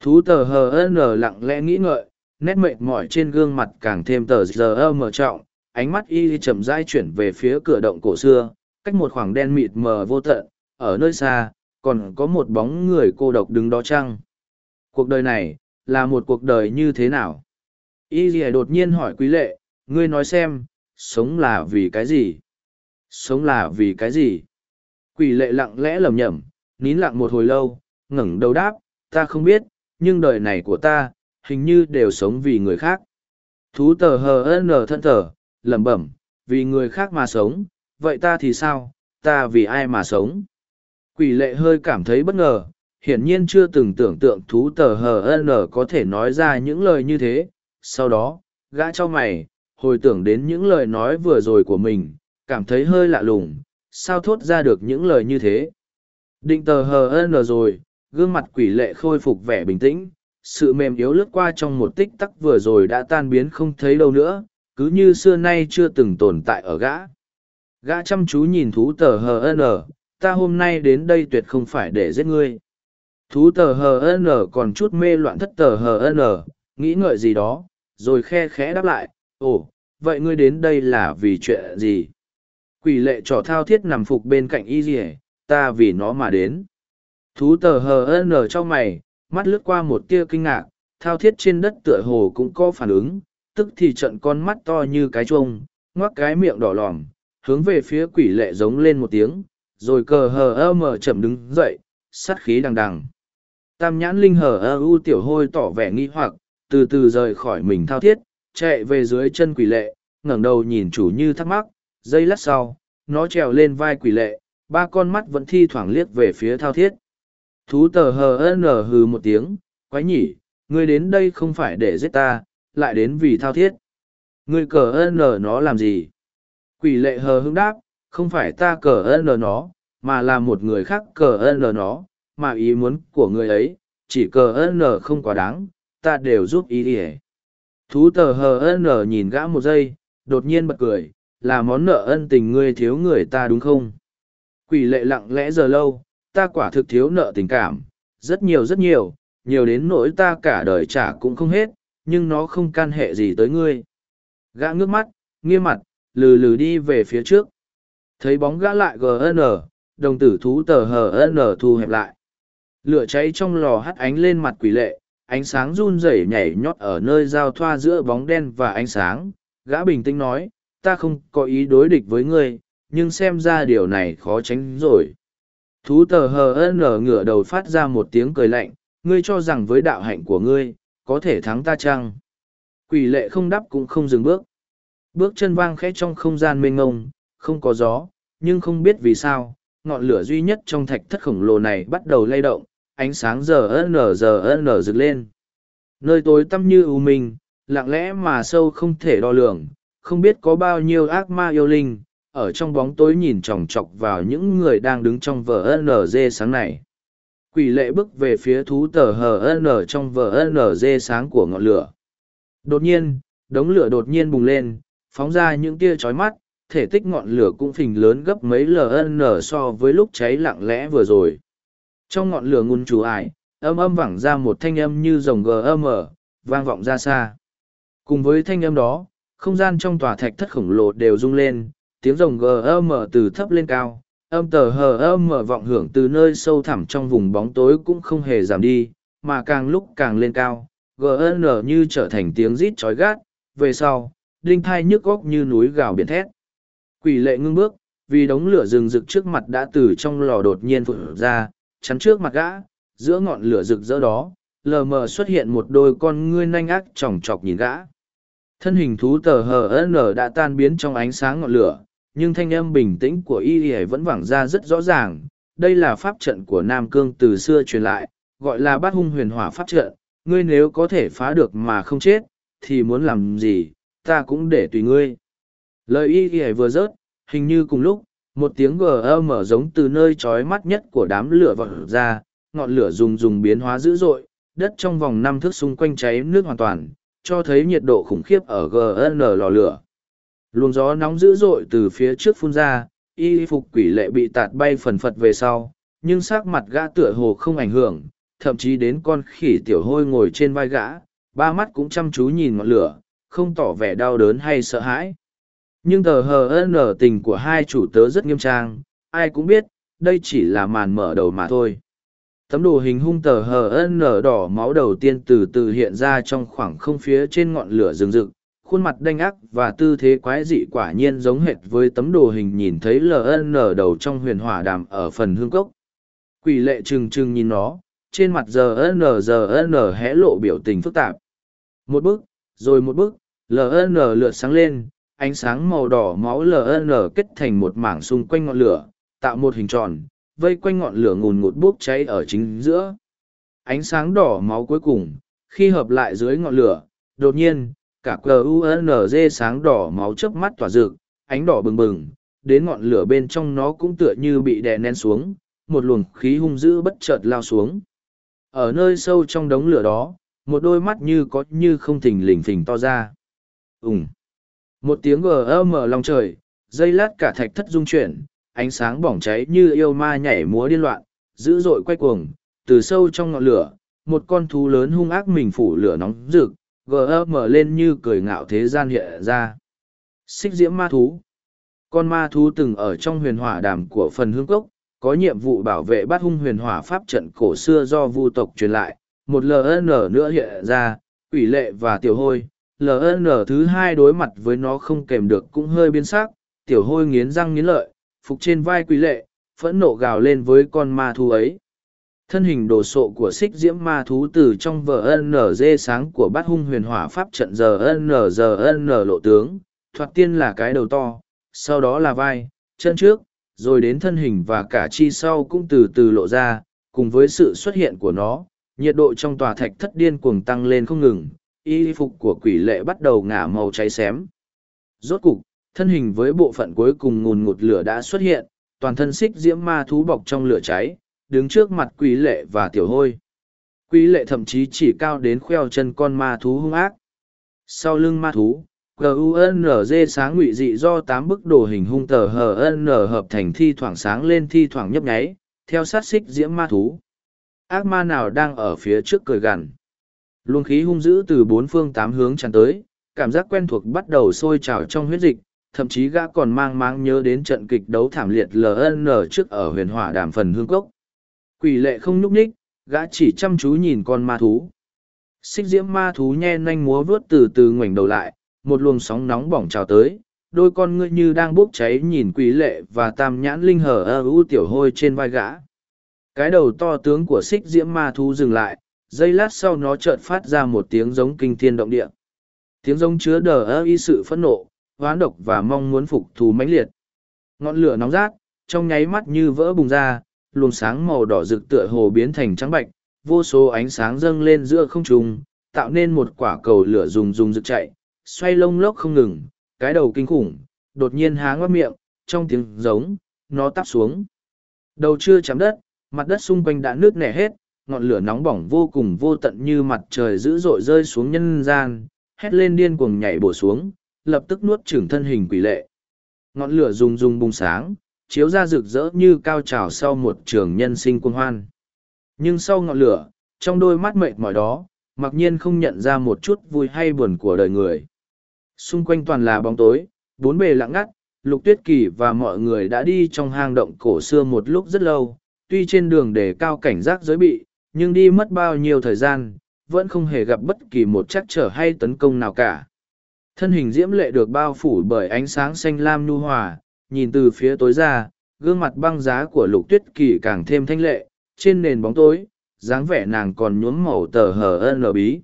Thú tờ hờ n lặng lẽ nghĩ ngợi, nét mệt mỏi trên gương mặt càng thêm tờ giờ mở trọng, ánh mắt y chậm rãi chuyển về phía cửa động cổ xưa, cách một khoảng đen mịt mờ vô tận, ở nơi xa, còn có một bóng người cô độc đứng đó chăng? Cuộc đời này, là một cuộc đời như thế nào? Y dì đột nhiên hỏi quý lệ, ngươi nói xem, sống là vì cái gì? Sống là vì cái gì? Quỷ lệ lặng lẽ lầm nhầm, nín lặng một hồi lâu, ngẩng đầu đáp, ta không biết, nhưng đời này của ta, hình như đều sống vì người khác. Thú tờ hờ ơn thân thở, lẩm bẩm, vì người khác mà sống, vậy ta thì sao, ta vì ai mà sống? Quỷ lệ hơi cảm thấy bất ngờ, hiển nhiên chưa từng tưởng tượng thú tờ hờ n có thể nói ra những lời như thế. Sau đó, gã cho mày, hồi tưởng đến những lời nói vừa rồi của mình, cảm thấy hơi lạ lùng, sao thốt ra được những lời như thế. Định tờ hờ n rồi, gương mặt quỷ lệ khôi phục vẻ bình tĩnh, sự mềm yếu lướt qua trong một tích tắc vừa rồi đã tan biến không thấy đâu nữa, cứ như xưa nay chưa từng tồn tại ở gã. Gã chăm chú nhìn thú tờ hờ n, ta hôm nay đến đây tuyệt không phải để giết ngươi. Thú tờ hờ n còn chút mê loạn thất tờ hờ n, nghĩ ngợi gì đó, rồi khe khẽ đáp lại, ồ, vậy ngươi đến đây là vì chuyện gì? Quỷ lệ trò thao thiết nằm phục bên cạnh y dì ta vì nó mà đến. Thú tờ hờ n trong mày, mắt lướt qua một tia kinh ngạc, thao thiết trên đất tựa hồ cũng có phản ứng, tức thì trận con mắt to như cái chuông, ngoắc cái miệng đỏ lòm, hướng về phía quỷ lệ giống lên một tiếng, rồi cờ hờ ơ mờ chậm đứng dậy, sát khí đằng đằng. Tam nhãn linh hờ ơ u tiểu hôi tỏ vẻ nghi hoặc, từ từ rời khỏi mình thao thiết, chạy về dưới chân quỷ lệ, ngẩng đầu nhìn chủ như thắc mắc, giây lát sau, nó trèo lên vai quỷ lệ, ba con mắt vẫn thi thoảng liếc về phía thao thiết. Thú tờ hờ ơ nở hừ một tiếng, quái nhỉ, ngươi đến đây không phải để giết ta, lại đến vì thao thiết. Ngươi cờ ơ nở nó làm gì? Quỷ lệ hờ hững đáp, không phải ta cờ ơn nó, mà là một người khác cờ ơn nó, mà ý muốn của người ấy, chỉ cờ ơn không quá đáng, ta đều giúp ý đi Thú tờ hờ ơn nhìn gã một giây, đột nhiên bật cười, là món nợ ân tình ngươi thiếu người ta đúng không? Quỷ lệ lặng lẽ giờ lâu, ta quả thực thiếu nợ tình cảm, rất nhiều rất nhiều, nhiều đến nỗi ta cả đời trả cũng không hết, nhưng nó không can hệ gì tới ngươi. Gã ngước mắt, nghiêm mặt, lừ lừ đi về phía trước. Thấy bóng gã lại GN, đồng tử thú tờ HN thu hẹp lại. Lửa cháy trong lò hắt ánh lên mặt quỷ lệ, ánh sáng run rẩy nhảy nhót ở nơi giao thoa giữa bóng đen và ánh sáng. Gã bình tĩnh nói, ta không có ý đối địch với ngươi, nhưng xem ra điều này khó tránh rồi. Thú tờ hờ N ngửa đầu phát ra một tiếng cười lạnh, ngươi cho rằng với đạo hạnh của ngươi, có thể thắng ta chăng? Quỷ lệ không đắp cũng không dừng bước. Bước chân vang khẽ trong không gian mênh ngông, không có gió, nhưng không biết vì sao, ngọn lửa duy nhất trong thạch thất khổng lồ này bắt đầu lay động, ánh sáng giờ nở giờ nở rực lên. Nơi tối tăm như u minh, lặng lẽ mà sâu không thể đo lường, không biết có bao nhiêu ác ma yêu linh, ở trong bóng tối nhìn chòng chọc vào những người đang đứng trong vở NG sáng này. Quỷ lệ bước về phía thú tờ HN trong vở NG sáng của ngọn lửa. Đột nhiên, đống lửa đột nhiên bùng lên, phóng ra những tia chói mắt, thể tích ngọn lửa cũng phình lớn gấp mấy LN so với lúc cháy lặng lẽ vừa rồi. Trong ngọn lửa ngùn trù ải, âm âm vẳng ra một thanh âm như rồng GM, vang vọng ra xa. Cùng với thanh âm đó, không gian trong tòa thạch thất khổng lồ đều rung lên, tiếng rồng GM từ thấp lên cao, âm tờ hờ HM vọng hưởng từ nơi sâu thẳm trong vùng bóng tối cũng không hề giảm đi, mà càng lúc càng lên cao, GN như trở thành tiếng rít chói gát, về sau, đinh thai nhức góc như núi gào biển thét. Quỷ lệ ngưng bước, vì đống lửa rừng rực trước mặt đã từ trong lò đột nhiên vụt ra, chắn trước mặt gã, giữa ngọn lửa rực rỡ đó, lờ mờ xuất hiện một đôi con ngươi nanh ác chòng chọc nhìn gã. Thân hình thú tờ HN đã tan biến trong ánh sáng ngọn lửa, nhưng thanh âm bình tĩnh của y y vẫn vẳng ra rất rõ ràng. Đây là pháp trận của Nam Cương từ xưa truyền lại, gọi là bát hung huyền hỏa pháp trận. Ngươi nếu có thể phá được mà không chết, thì muốn làm gì, ta cũng để tùy ngươi. Lời y y vừa rớt, hình như cùng lúc, một tiếng gờ mở giống từ nơi trói mắt nhất của đám lửa vọt ra, ngọn lửa dùng dùng biến hóa dữ dội, đất trong vòng năm thước xung quanh cháy nước hoàn toàn, cho thấy nhiệt độ khủng khiếp ở GN lò lửa. Luồng gió nóng dữ dội từ phía trước phun ra, y phục quỷ lệ bị tạt bay phần phật về sau, nhưng sắc mặt gã tựa hồ không ảnh hưởng, thậm chí đến con khỉ tiểu hôi ngồi trên vai gã, ba mắt cũng chăm chú nhìn ngọn lửa, không tỏ vẻ đau đớn hay sợ hãi. Nhưng tờ hờ nở tình của hai chủ tớ rất nghiêm trang, ai cũng biết, đây chỉ là màn mở đầu mà thôi. Tấm đồ hình hung tờ hờ nở đỏ máu đầu tiên từ từ hiện ra trong khoảng không phía trên ngọn lửa rừng rực, khuôn mặt đanh ác và tư thế quái dị quả nhiên giống hệt với tấm đồ hình nhìn thấy ln đầu trong huyền hỏa đàm ở phần hương cốc quỷ lệ trừng trừng nhìn nó trên mặt giờ n giờ n hé lộ biểu tình phức tạp một bước rồi một bước ln lượt sáng lên ánh sáng màu đỏ máu ln kết thành một mảng xung quanh ngọn lửa tạo một hình tròn vây quanh ngọn lửa ngùn ngụt bốc cháy ở chính giữa ánh sáng đỏ máu cuối cùng khi hợp lại dưới ngọn lửa đột nhiên cả QUNZ sáng đỏ máu chớp mắt tỏa rực, ánh đỏ bừng bừng, đến ngọn lửa bên trong nó cũng tựa như bị đè nén xuống, một luồng khí hung dữ bất chợt lao xuống. Ở nơi sâu trong đống lửa đó, một đôi mắt như có như không thình lình phình to ra. Ùng. Một tiếng gờ mở lòng trời, dây lát cả thạch thất rung chuyển, ánh sáng bỏng cháy như yêu ma nhảy múa điên loạn, dữ dội quay cuồng, từ sâu trong ngọn lửa, một con thú lớn hung ác mình phủ lửa nóng rực, gờ mở lên như cười ngạo thế gian hiện ra xích diễm ma thú con ma thú từng ở trong huyền hỏa đàm của phần hương cốc có nhiệm vụ bảo vệ bát hung huyền hỏa pháp trận cổ xưa do vu tộc truyền lại một ln nữa hiện ra ủy lệ và tiểu hôi ln thứ hai đối mặt với nó không kèm được cũng hơi biến sắc, tiểu hôi nghiến răng nghiến lợi, phục trên vai quý lệ, phẫn nộ gào lên với con ma thú ấy. Thân hình đồ sộ của xích diễm ma thú từ trong vở nz sáng của bát hung huyền hỏa pháp trận giờ n giờ lộ tướng, thoạt tiên là cái đầu to, sau đó là vai, chân trước, rồi đến thân hình và cả chi sau cũng từ từ lộ ra, cùng với sự xuất hiện của nó, nhiệt độ trong tòa thạch thất điên cuồng tăng lên không ngừng y phục của quỷ lệ bắt đầu ngả màu cháy xém rốt cục thân hình với bộ phận cuối cùng ngùn ngụt lửa đã xuất hiện toàn thân xích diễm ma thú bọc trong lửa cháy đứng trước mặt quỷ lệ và tiểu hôi. Quỷ lệ thậm chí chỉ cao đến khoeo chân con ma thú hung ác. Sau lưng ma thú, GUNZ sáng ngụy dị do tám bức đồ hình hung tờ HN hợp thành thi thoảng sáng lên thi thoảng nhấp nháy, theo sát xích diễm ma thú. Ác ma nào đang ở phía trước cười gằn. Luồng khí hung dữ từ bốn phương tám hướng tràn tới, cảm giác quen thuộc bắt đầu sôi trào trong huyết dịch, thậm chí gã còn mang mang nhớ đến trận kịch đấu thảm liệt LN trước ở huyền hỏa đàm phần hương cốc. Quỷ lệ không nhúc nhích, gã chỉ chăm chú nhìn con ma thú. Xích diễm ma thú nhe nanh múa vướt từ từ ngoảnh đầu lại, một luồng sóng nóng bỏng trào tới, đôi con ngươi như đang bốc cháy nhìn quỷ lệ và tam nhãn linh hở ơ u tiểu hôi trên vai gã cái đầu to tướng của xích diễm ma thú dừng lại giây lát sau nó chợt phát ra một tiếng giống kinh thiên động địa. Tiếng giống chứa đờ ơ y sự phẫn nộ hoán độc và mong muốn phục thù mãnh liệt. Ngọn lửa nóng rát, trong nháy mắt như vỡ bùng ra, luồng sáng màu đỏ rực tựa hồ biến thành trắng bạch, vô số ánh sáng dâng lên giữa không trung, tạo nên một quả cầu lửa rùng rùng rực chạy, xoay lông lốc không ngừng, cái đầu kinh khủng, đột nhiên há ngoắt miệng, trong tiếng giống, nó tắp xuống. Đầu chưa chạm đất, mặt đất xung quanh đã nước nẻ hết ngọn lửa nóng bỏng vô cùng vô tận như mặt trời dữ dội rơi xuống nhân gian, hét lên điên cuồng nhảy bổ xuống, lập tức nuốt chửng thân hình quỷ lệ. Ngọn lửa rung rung bùng sáng, chiếu ra rực rỡ như cao trào sau một trường nhân sinh quân hoan. Nhưng sau ngọn lửa, trong đôi mắt mệt mỏi đó, mặc nhiên không nhận ra một chút vui hay buồn của đời người. Xung quanh toàn là bóng tối, bốn bề lặng ngắt, lục tuyết kỳ và mọi người đã đi trong hang động cổ xưa một lúc rất lâu, tuy trên đường để cao cảnh giác giới bị nhưng đi mất bao nhiêu thời gian, vẫn không hề gặp bất kỳ một chắc trở hay tấn công nào cả. Thân hình diễm lệ được bao phủ bởi ánh sáng xanh lam nhu hòa, nhìn từ phía tối ra, gương mặt băng giá của lục tuyết kỳ càng thêm thanh lệ, trên nền bóng tối, dáng vẻ nàng còn nhuốm màu tờ hờ ân lờ bí.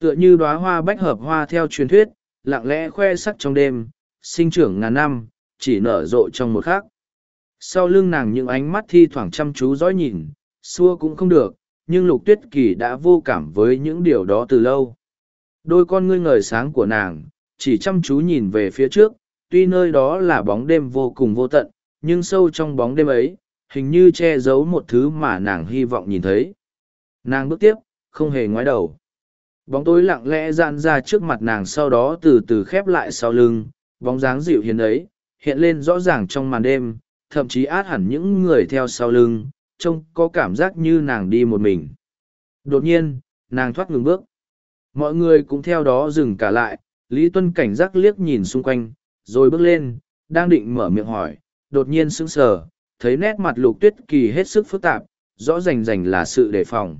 Tựa như đóa hoa bách hợp hoa theo truyền thuyết, lặng lẽ khoe sắc trong đêm, sinh trưởng ngàn năm, chỉ nở rộ trong một khắc. Sau lưng nàng những ánh mắt thi thoảng chăm chú dõi nhìn, xua cũng không được nhưng lục tuyết kỳ đã vô cảm với những điều đó từ lâu. Đôi con ngươi ngời sáng của nàng, chỉ chăm chú nhìn về phía trước, tuy nơi đó là bóng đêm vô cùng vô tận, nhưng sâu trong bóng đêm ấy, hình như che giấu một thứ mà nàng hy vọng nhìn thấy. Nàng bước tiếp, không hề ngoái đầu. Bóng tối lặng lẽ dạn ra trước mặt nàng sau đó từ từ khép lại sau lưng, bóng dáng dịu hiền ấy, hiện lên rõ ràng trong màn đêm, thậm chí át hẳn những người theo sau lưng trông có cảm giác như nàng đi một mình. Đột nhiên, nàng thoát ngừng bước. Mọi người cũng theo đó dừng cả lại, lý tuân cảnh giác liếc nhìn xung quanh, rồi bước lên, đang định mở miệng hỏi, đột nhiên sững sờ, thấy nét mặt lục tuyết kỳ hết sức phức tạp, rõ rành rành là sự đề phòng.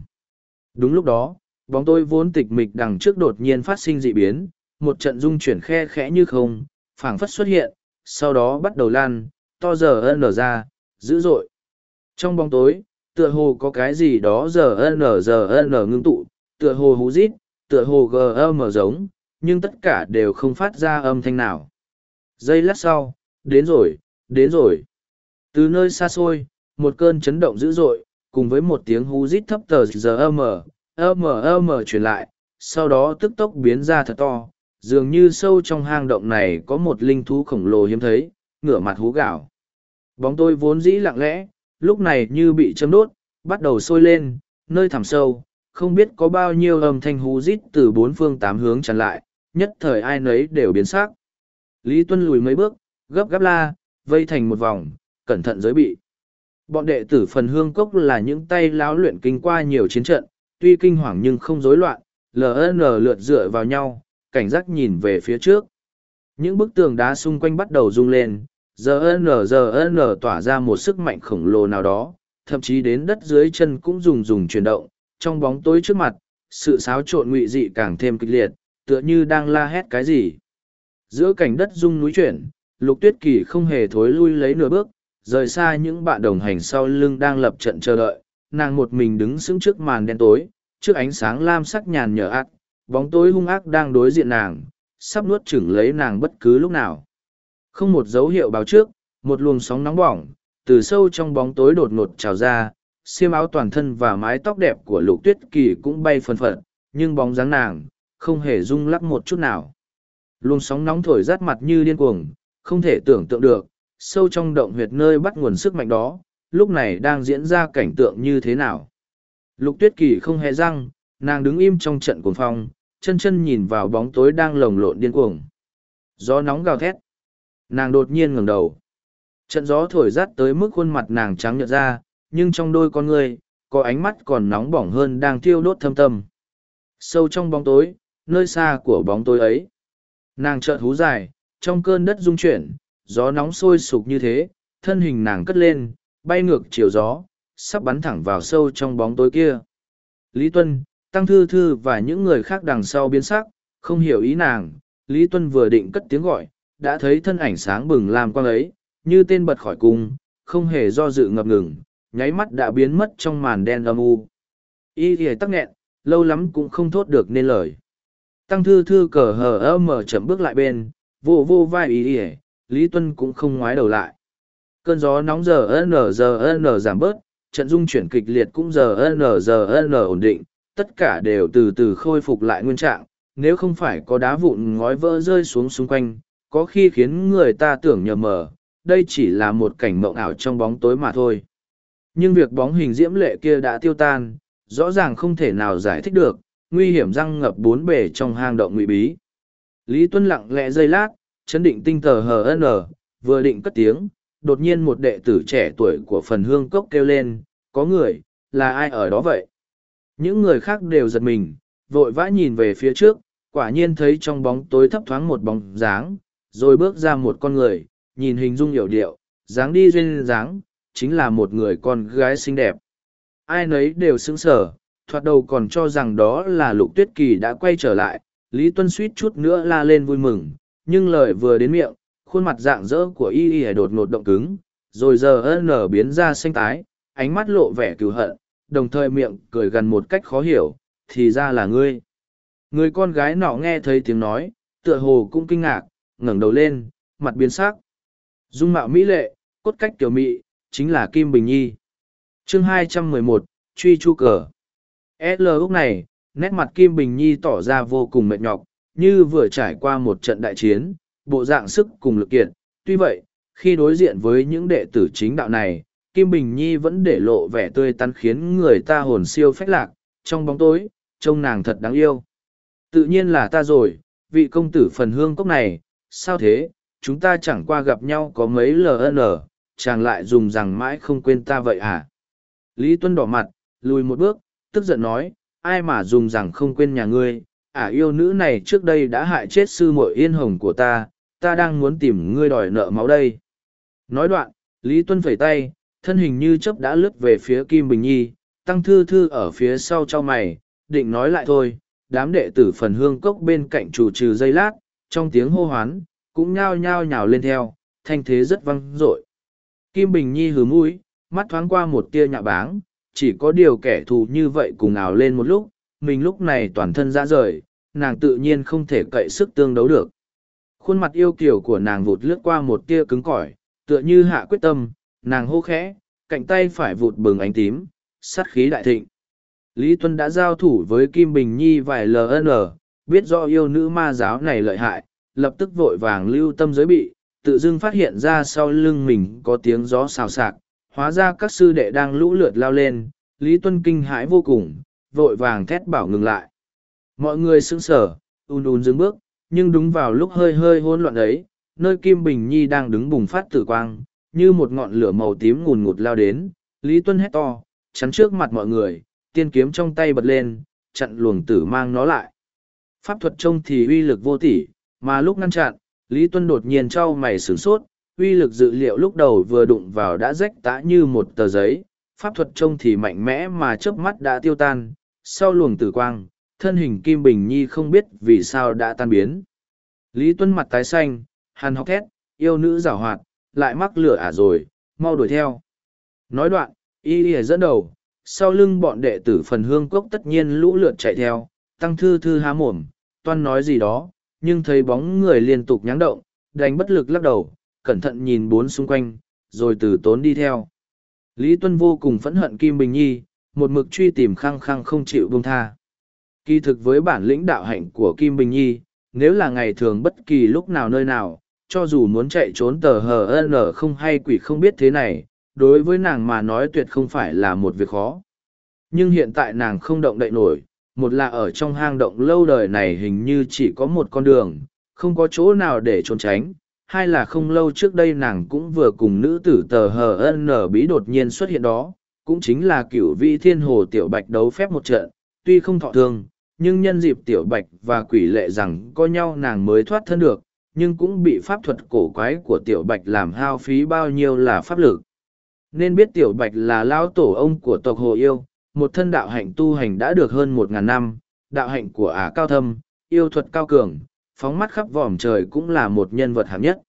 Đúng lúc đó, bóng tôi vốn tịch mịch đằng trước đột nhiên phát sinh dị biến, một trận dung chuyển khe khẽ như không, phảng phất xuất hiện, sau đó bắt đầu lan, to giờ nở ra, dữ dội trong bóng tối, tựa hồ có cái gì đó giờ n giờ n ngưng tụ, tựa hồ hú rít, tựa hồ gm giống, nhưng tất cả đều không phát ra âm thanh nào. Giây lát sau, đến rồi đến rồi. Từ nơi xa xôi, một cơn chấn động dữ dội, cùng với một tiếng hú rít thấp tờ giờ âm âm âm truyền lại, sau đó tức tốc biến ra thật to, dường như sâu trong hang động này có một linh thú khổng lồ hiếm thấy, ngửa mặt hú gạo bóng tôi vốn dĩ lặng lẽ lúc này như bị châm đốt, bắt đầu sôi lên, nơi thẳm sâu, không biết có bao nhiêu âm thanh hú rít từ bốn phương tám hướng tràn lại, nhất thời ai nấy đều biến sắc. Lý tuân lùi mấy bước, gấp gáp la, vây thành một vòng, cẩn thận giới bị. Bọn đệ tử phần hương cốc là những tay láo luyện kinh qua nhiều chiến trận, tuy kinh hoàng nhưng không rối loạn ln lượt dựa vào nhau, cảnh giác nhìn về phía trước. Những bức tường đá xung quanh bắt đầu rung lên giờ n giờ n tỏa ra một sức mạnh khổng lồ nào đó, thậm chí đến đất dưới chân cũng dùng dùng chuyển động, trong bóng tối trước mặt, sự xáo trộn ngụy dị càng thêm kịch liệt, tựa như đang la hét cái gì. Giữa cảnh đất rung núi chuyển, lục tuyết kỳ không hề thối lui lấy nửa bước, rời xa những bạn đồng hành sau lưng đang lập trận chờ đợi, nàng một mình đứng sững trước màn đen tối, trước ánh sáng lam sắc nhàn nhở ác, bóng tối hung ác đang đối diện nàng, sắp nuốt chửng lấy nàng bất cứ lúc nào không một dấu hiệu báo trước, một luồng sóng nóng bỏng, từ sâu trong bóng tối đột ngột trào ra, xiêm áo toàn thân và mái tóc đẹp của lục tuyết kỳ cũng bay phần phật, nhưng bóng dáng nàng không hề rung lắc một chút nào. Luồng sóng nóng thổi rát mặt như điên cuồng, không thể tưởng tượng được, sâu trong động huyệt nơi bắt nguồn sức mạnh đó, lúc này đang diễn ra cảnh tượng như thế nào. Lục tuyết kỳ không hề răng, nàng đứng im trong trận cuồng phong, chân chân nhìn vào bóng tối đang lồng lộn điên cuồng. Gió nóng gào thét nàng đột nhiên ngẩng đầu. Trận gió thổi rát tới mức khuôn mặt nàng trắng nhợt ra, nhưng trong đôi con ngươi, có ánh mắt còn nóng bỏng hơn đang thiêu đốt thâm tâm. Sâu trong bóng tối, nơi xa của bóng tối ấy. Nàng chợt hú dài, trong cơn đất rung chuyển, gió nóng sôi sục như thế, thân hình nàng cất lên, bay ngược chiều gió, sắp bắn thẳng vào sâu trong bóng tối kia. Lý tuân, tăng thư thư và những người khác đằng sau biến sắc, không hiểu ý nàng, lý tuân vừa định cất tiếng gọi đã thấy thân ảnh sáng bừng làm quang ấy, như tên bật khỏi cung, không hề do dự ngập ngừng, nháy mắt đã biến mất trong màn đen âm u. Y thì tắc nghẹn, lâu lắm cũng không thốt được nên lời. Tăng thư thư cờ hờ ơ mở chậm bước lại bên, vô vô vai y thì Lý Tuân cũng không ngoái đầu lại. Cơn gió nóng giờ n giờ n giảm bớt, trận dung chuyển kịch liệt cũng giờ n giờ n ổn định, tất cả đều từ từ khôi phục lại nguyên trạng, nếu không phải có đá vụn ngói vỡ rơi xuống xung quanh, có khi khiến người ta tưởng nhờ mờ, đây chỉ là một cảnh mộng ảo trong bóng tối mà thôi. Nhưng việc bóng hình diễm lệ kia đã tiêu tan, rõ ràng không thể nào giải thích được, nguy hiểm răng ngập bốn bể trong hang động ngụy bí. Lý Tuân lặng lẽ giây lát, chấn định tinh tờ hờ n, vừa định cất tiếng, đột nhiên một đệ tử trẻ tuổi của phần hương cốc kêu lên, có người, là ai ở đó vậy? Những người khác đều giật mình, vội vã nhìn về phía trước, quả nhiên thấy trong bóng tối thấp thoáng một bóng dáng, rồi bước ra một con người, nhìn hình dung hiểu điệu, dáng đi duyên dáng, chính là một người con gái xinh đẹp. Ai nấy đều sững sờ, thoạt đầu còn cho rằng đó là lục tuyết kỳ đã quay trở lại, Lý Tuân suýt chút nữa la lên vui mừng, nhưng lời vừa đến miệng, khuôn mặt dạng dỡ của y y đột ngột động cứng, rồi giờ nở biến ra xanh tái, ánh mắt lộ vẻ cừu hận, đồng thời miệng cười gần một cách khó hiểu, thì ra là ngươi. Người con gái nọ nghe thấy tiếng nói, tựa hồ cũng kinh ngạc, ngẩng đầu lên, mặt biến sắc. Dung mạo mỹ lệ, cốt cách tiểu mỹ, chính là Kim Bình Nhi. chương 211, truy chu cờ. L lúc này, nét mặt Kim Bình Nhi tỏ ra vô cùng mệt nhọc, như vừa trải qua một trận đại chiến, bộ dạng sức cùng lực kiện. Tuy vậy, khi đối diện với những đệ tử chính đạo này, Kim Bình Nhi vẫn để lộ vẻ tươi tắn khiến người ta hồn siêu phách lạc, trong bóng tối, trông nàng thật đáng yêu. Tự nhiên là ta rồi, vị công tử phần hương cốc này, sao thế, chúng ta chẳng qua gặp nhau có mấy ln, chàng lại dùng rằng mãi không quên ta vậy à? Lý Tuân đỏ mặt, lùi một bước, tức giận nói, ai mà dùng rằng không quên nhà ngươi, ả yêu nữ này trước đây đã hại chết sư muội yên hồng của ta, ta đang muốn tìm ngươi đòi nợ máu đây. Nói đoạn, Lý Tuân phẩy tay, thân hình như chớp đã lướt về phía Kim Bình Nhi, tăng thư thư ở phía sau cho mày, định nói lại thôi, đám đệ tử phần hương cốc bên cạnh chủ trừ dây lát, trong tiếng hô hoán, cũng nhao nhao nhào lên theo, thanh thế rất vang dội. Kim Bình Nhi hứ mũi, mắt thoáng qua một tia nhạ báng, chỉ có điều kẻ thù như vậy cùng ảo lên một lúc, mình lúc này toàn thân ra rời, nàng tự nhiên không thể cậy sức tương đấu được. Khuôn mặt yêu kiều của nàng vụt lướt qua một tia cứng cỏi, tựa như hạ quyết tâm, nàng hô khẽ, cạnh tay phải vụt bừng ánh tím, sát khí đại thịnh. Lý Tuân đã giao thủ với Kim Bình Nhi vài LN, biết rõ yêu nữ ma giáo này lợi hại, lập tức vội vàng lưu tâm giới bị, tự dưng phát hiện ra sau lưng mình có tiếng gió xào xạc, hóa ra các sư đệ đang lũ lượt lao lên, Lý Tuân kinh hãi vô cùng, vội vàng thét bảo ngừng lại. Mọi người sững sờ, un un dừng bước, nhưng đúng vào lúc hơi hơi hỗn loạn ấy, nơi Kim Bình Nhi đang đứng bùng phát tử quang, như một ngọn lửa màu tím ngùn ngụt lao đến, Lý Tuân hét to, chắn trước mặt mọi người, tiên kiếm trong tay bật lên, chặn luồng tử mang nó lại. Pháp thuật trông thì uy lực vô tỷ, mà lúc ngăn chặn, Lý Tuân đột nhiên trao mày sửng sốt, uy lực dự liệu lúc đầu vừa đụng vào đã rách tã như một tờ giấy, pháp thuật trông thì mạnh mẽ mà chớp mắt đã tiêu tan, sau luồng tử quang, thân hình Kim Bình Nhi không biết vì sao đã tan biến. Lý Tuân mặt tái xanh, hàn học thét, yêu nữ giảo hoạt, lại mắc lửa ả rồi, mau đuổi theo. Nói đoạn, y y dẫn đầu, sau lưng bọn đệ tử phần hương cốc tất nhiên lũ lượt chạy theo, tăng thư thư há mồm, toan nói gì đó, nhưng thấy bóng người liên tục nháng động, đánh bất lực lắc đầu, cẩn thận nhìn bốn xung quanh, rồi từ tốn đi theo. Lý Tuân vô cùng phẫn hận Kim Bình Nhi, một mực truy tìm khăng khăng không chịu buông tha. Kỳ thực với bản lĩnh đạo hạnh của Kim Bình Nhi, nếu là ngày thường bất kỳ lúc nào nơi nào, cho dù muốn chạy trốn tờ hờ n không hay quỷ không biết thế này, đối với nàng mà nói tuyệt không phải là một việc khó. Nhưng hiện tại nàng không động đậy nổi, một là ở trong hang động lâu đời này hình như chỉ có một con đường, không có chỗ nào để trốn tránh, hai là không lâu trước đây nàng cũng vừa cùng nữ tử tờ hờ n bí đột nhiên xuất hiện đó, cũng chính là cửu vi thiên hồ tiểu bạch đấu phép một trận, tuy không thọ thương, nhưng nhân dịp tiểu bạch và quỷ lệ rằng có nhau nàng mới thoát thân được, nhưng cũng bị pháp thuật cổ quái của tiểu bạch làm hao phí bao nhiêu là pháp lực. Nên biết tiểu bạch là lao tổ ông của tộc hồ yêu, một thân đạo hạnh tu hành đã được hơn một ngàn năm, đạo hạnh của ả cao thâm, yêu thuật cao cường, phóng mắt khắp vòm trời cũng là một nhân vật hạng nhất.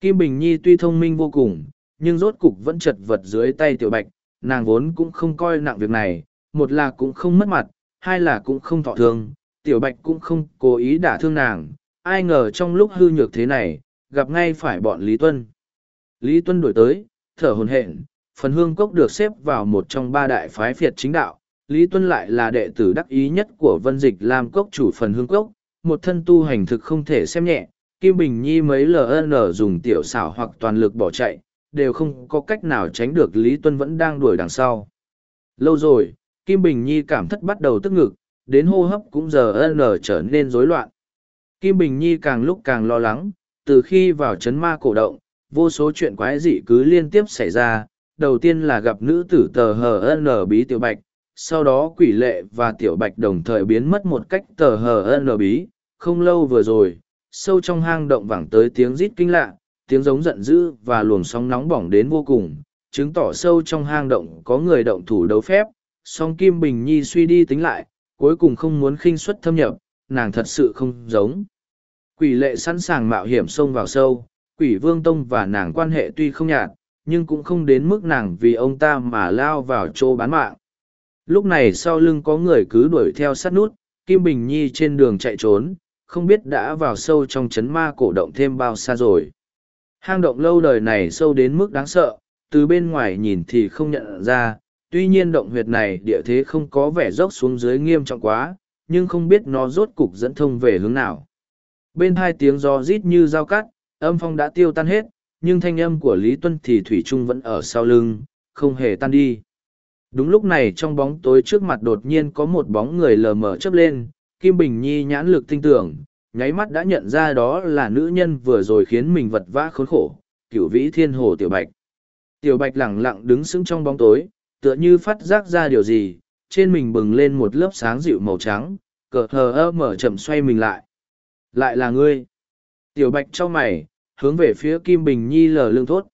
Kim Bình Nhi tuy thông minh vô cùng, nhưng rốt cục vẫn chật vật dưới tay tiểu bạch, nàng vốn cũng không coi nặng việc này, một là cũng không mất mặt, hai là cũng không thọ thương, tiểu bạch cũng không cố ý đả thương nàng, ai ngờ trong lúc hư nhược thế này, gặp ngay phải bọn Lý Tuân. Lý Tuân đổi tới, thở hồn hển, phần hương cốc được xếp vào một trong ba đại phái phiệt chính đạo. Lý Tuân lại là đệ tử đắc ý nhất của vân dịch Lam cốc chủ phần hương cốc, một thân tu hành thực không thể xem nhẹ. Kim Bình Nhi mấy LN dùng tiểu xảo hoặc toàn lực bỏ chạy, đều không có cách nào tránh được Lý Tuân vẫn đang đuổi đằng sau. Lâu rồi, Kim Bình Nhi cảm thất bắt đầu tức ngực, đến hô hấp cũng giờ N trở nên rối loạn. Kim Bình Nhi càng lúc càng lo lắng, từ khi vào chấn ma cổ động, vô số chuyện quái dị cứ liên tiếp xảy ra. Đầu tiên là gặp nữ tử tờ hờ n bí tiểu bạch, sau đó quỷ lệ và tiểu bạch đồng thời biến mất một cách tờ hờ n bí. Không lâu vừa rồi, sâu trong hang động vẳng tới tiếng rít kinh lạ, tiếng giống giận dữ và luồng sóng nóng bỏng đến vô cùng, chứng tỏ sâu trong hang động có người động thủ đấu phép. Song Kim Bình Nhi suy đi tính lại, cuối cùng không muốn khinh suất thâm nhập, nàng thật sự không giống. Quỷ lệ sẵn sàng mạo hiểm xông vào sâu, quỷ vương tông và nàng quan hệ tuy không nhạt, nhưng cũng không đến mức nàng vì ông ta mà lao vào chỗ bán mạng. Lúc này sau lưng có người cứ đuổi theo sát nút, Kim Bình Nhi trên đường chạy trốn, không biết đã vào sâu trong chấn ma cổ động thêm bao xa rồi. Hang động lâu đời này sâu đến mức đáng sợ, từ bên ngoài nhìn thì không nhận ra, tuy nhiên động huyệt này địa thế không có vẻ dốc xuống dưới nghiêm trọng quá, nhưng không biết nó rốt cục dẫn thông về hướng nào bên hai tiếng gió rít như dao cắt âm phong đã tiêu tan hết nhưng thanh âm của lý tuân thì thủy trung vẫn ở sau lưng không hề tan đi. Đúng lúc này trong bóng tối trước mặt đột nhiên có một bóng người lờ mờ chớp lên kim bình nhi nhãn lực tinh tưởng nháy mắt đã nhận ra đó là nữ nhân vừa rồi khiến mình vật vã khốn khổ cửu vĩ thiên hồ tiểu bạch. Tiểu bạch lẳng lặng đứng sững trong bóng tối tựa như phát giác ra điều gì trên mình bừng lên một lớp sáng dịu màu trắng cờ hờ ơ mở chậm xoay mình lại. Lại là ngươi. Tiểu bạch cho mày, hướng về phía Kim Bình Nhi lờ lương thốt.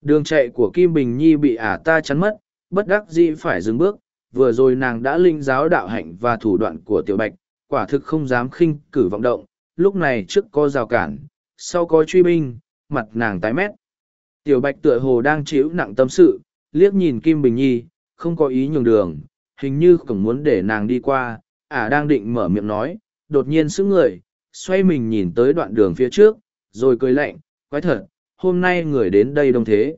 Đường chạy của Kim Bình Nhi bị ả ta chắn mất, bất đắc dĩ phải dừng bước, vừa rồi nàng đã linh giáo đạo hạnh và thủ đoạn của tiểu bạch, quả thực không dám khinh cử vọng động, lúc này trước có rào cản, sau có truy binh, mặt nàng tái mét. Tiểu bạch tựa hồ đang chịu nặng tâm sự, liếc nhìn Kim Bình Nhi, không có ý nhường đường, hình như cũng muốn để nàng đi qua, ả đang định mở miệng nói, đột nhiên sững người, xoay mình nhìn tới đoạn đường phía trước, rồi cười lạnh, quái thật, hôm nay người đến đây đông thế.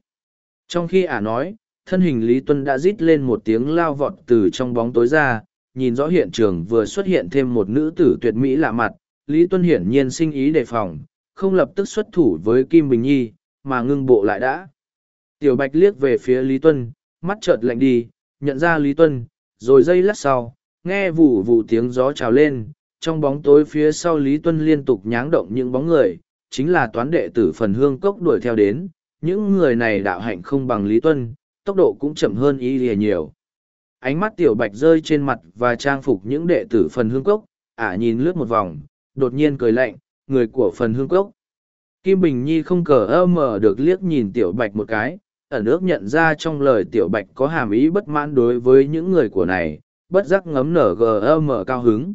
Trong khi ả nói, thân hình Lý Tuân đã rít lên một tiếng lao vọt từ trong bóng tối ra, nhìn rõ hiện trường vừa xuất hiện thêm một nữ tử tuyệt mỹ lạ mặt, Lý Tuân hiển nhiên sinh ý đề phòng, không lập tức xuất thủ với Kim Bình Nhi, mà ngưng bộ lại đã. Tiểu Bạch liếc về phía Lý Tuân, mắt chợt lạnh đi, nhận ra Lý Tuân, rồi giây lát sau, nghe vụ vụ tiếng gió trào lên, trong bóng tối phía sau Lý Tuân liên tục nháng động những bóng người, chính là toán đệ tử phần hương cốc đuổi theo đến, những người này đạo hạnh không bằng Lý Tuân, tốc độ cũng chậm hơn y lìa nhiều. Ánh mắt tiểu bạch rơi trên mặt và trang phục những đệ tử phần hương cốc, ả nhìn lướt một vòng, đột nhiên cười lạnh, người của phần hương cốc. Kim Bình Nhi không cờ ơ mở được liếc nhìn tiểu bạch một cái, ẩn ước nhận ra trong lời tiểu bạch có hàm ý bất mãn đối với những người của này, bất giác ngấm nở gờ ơ mở cao hứng.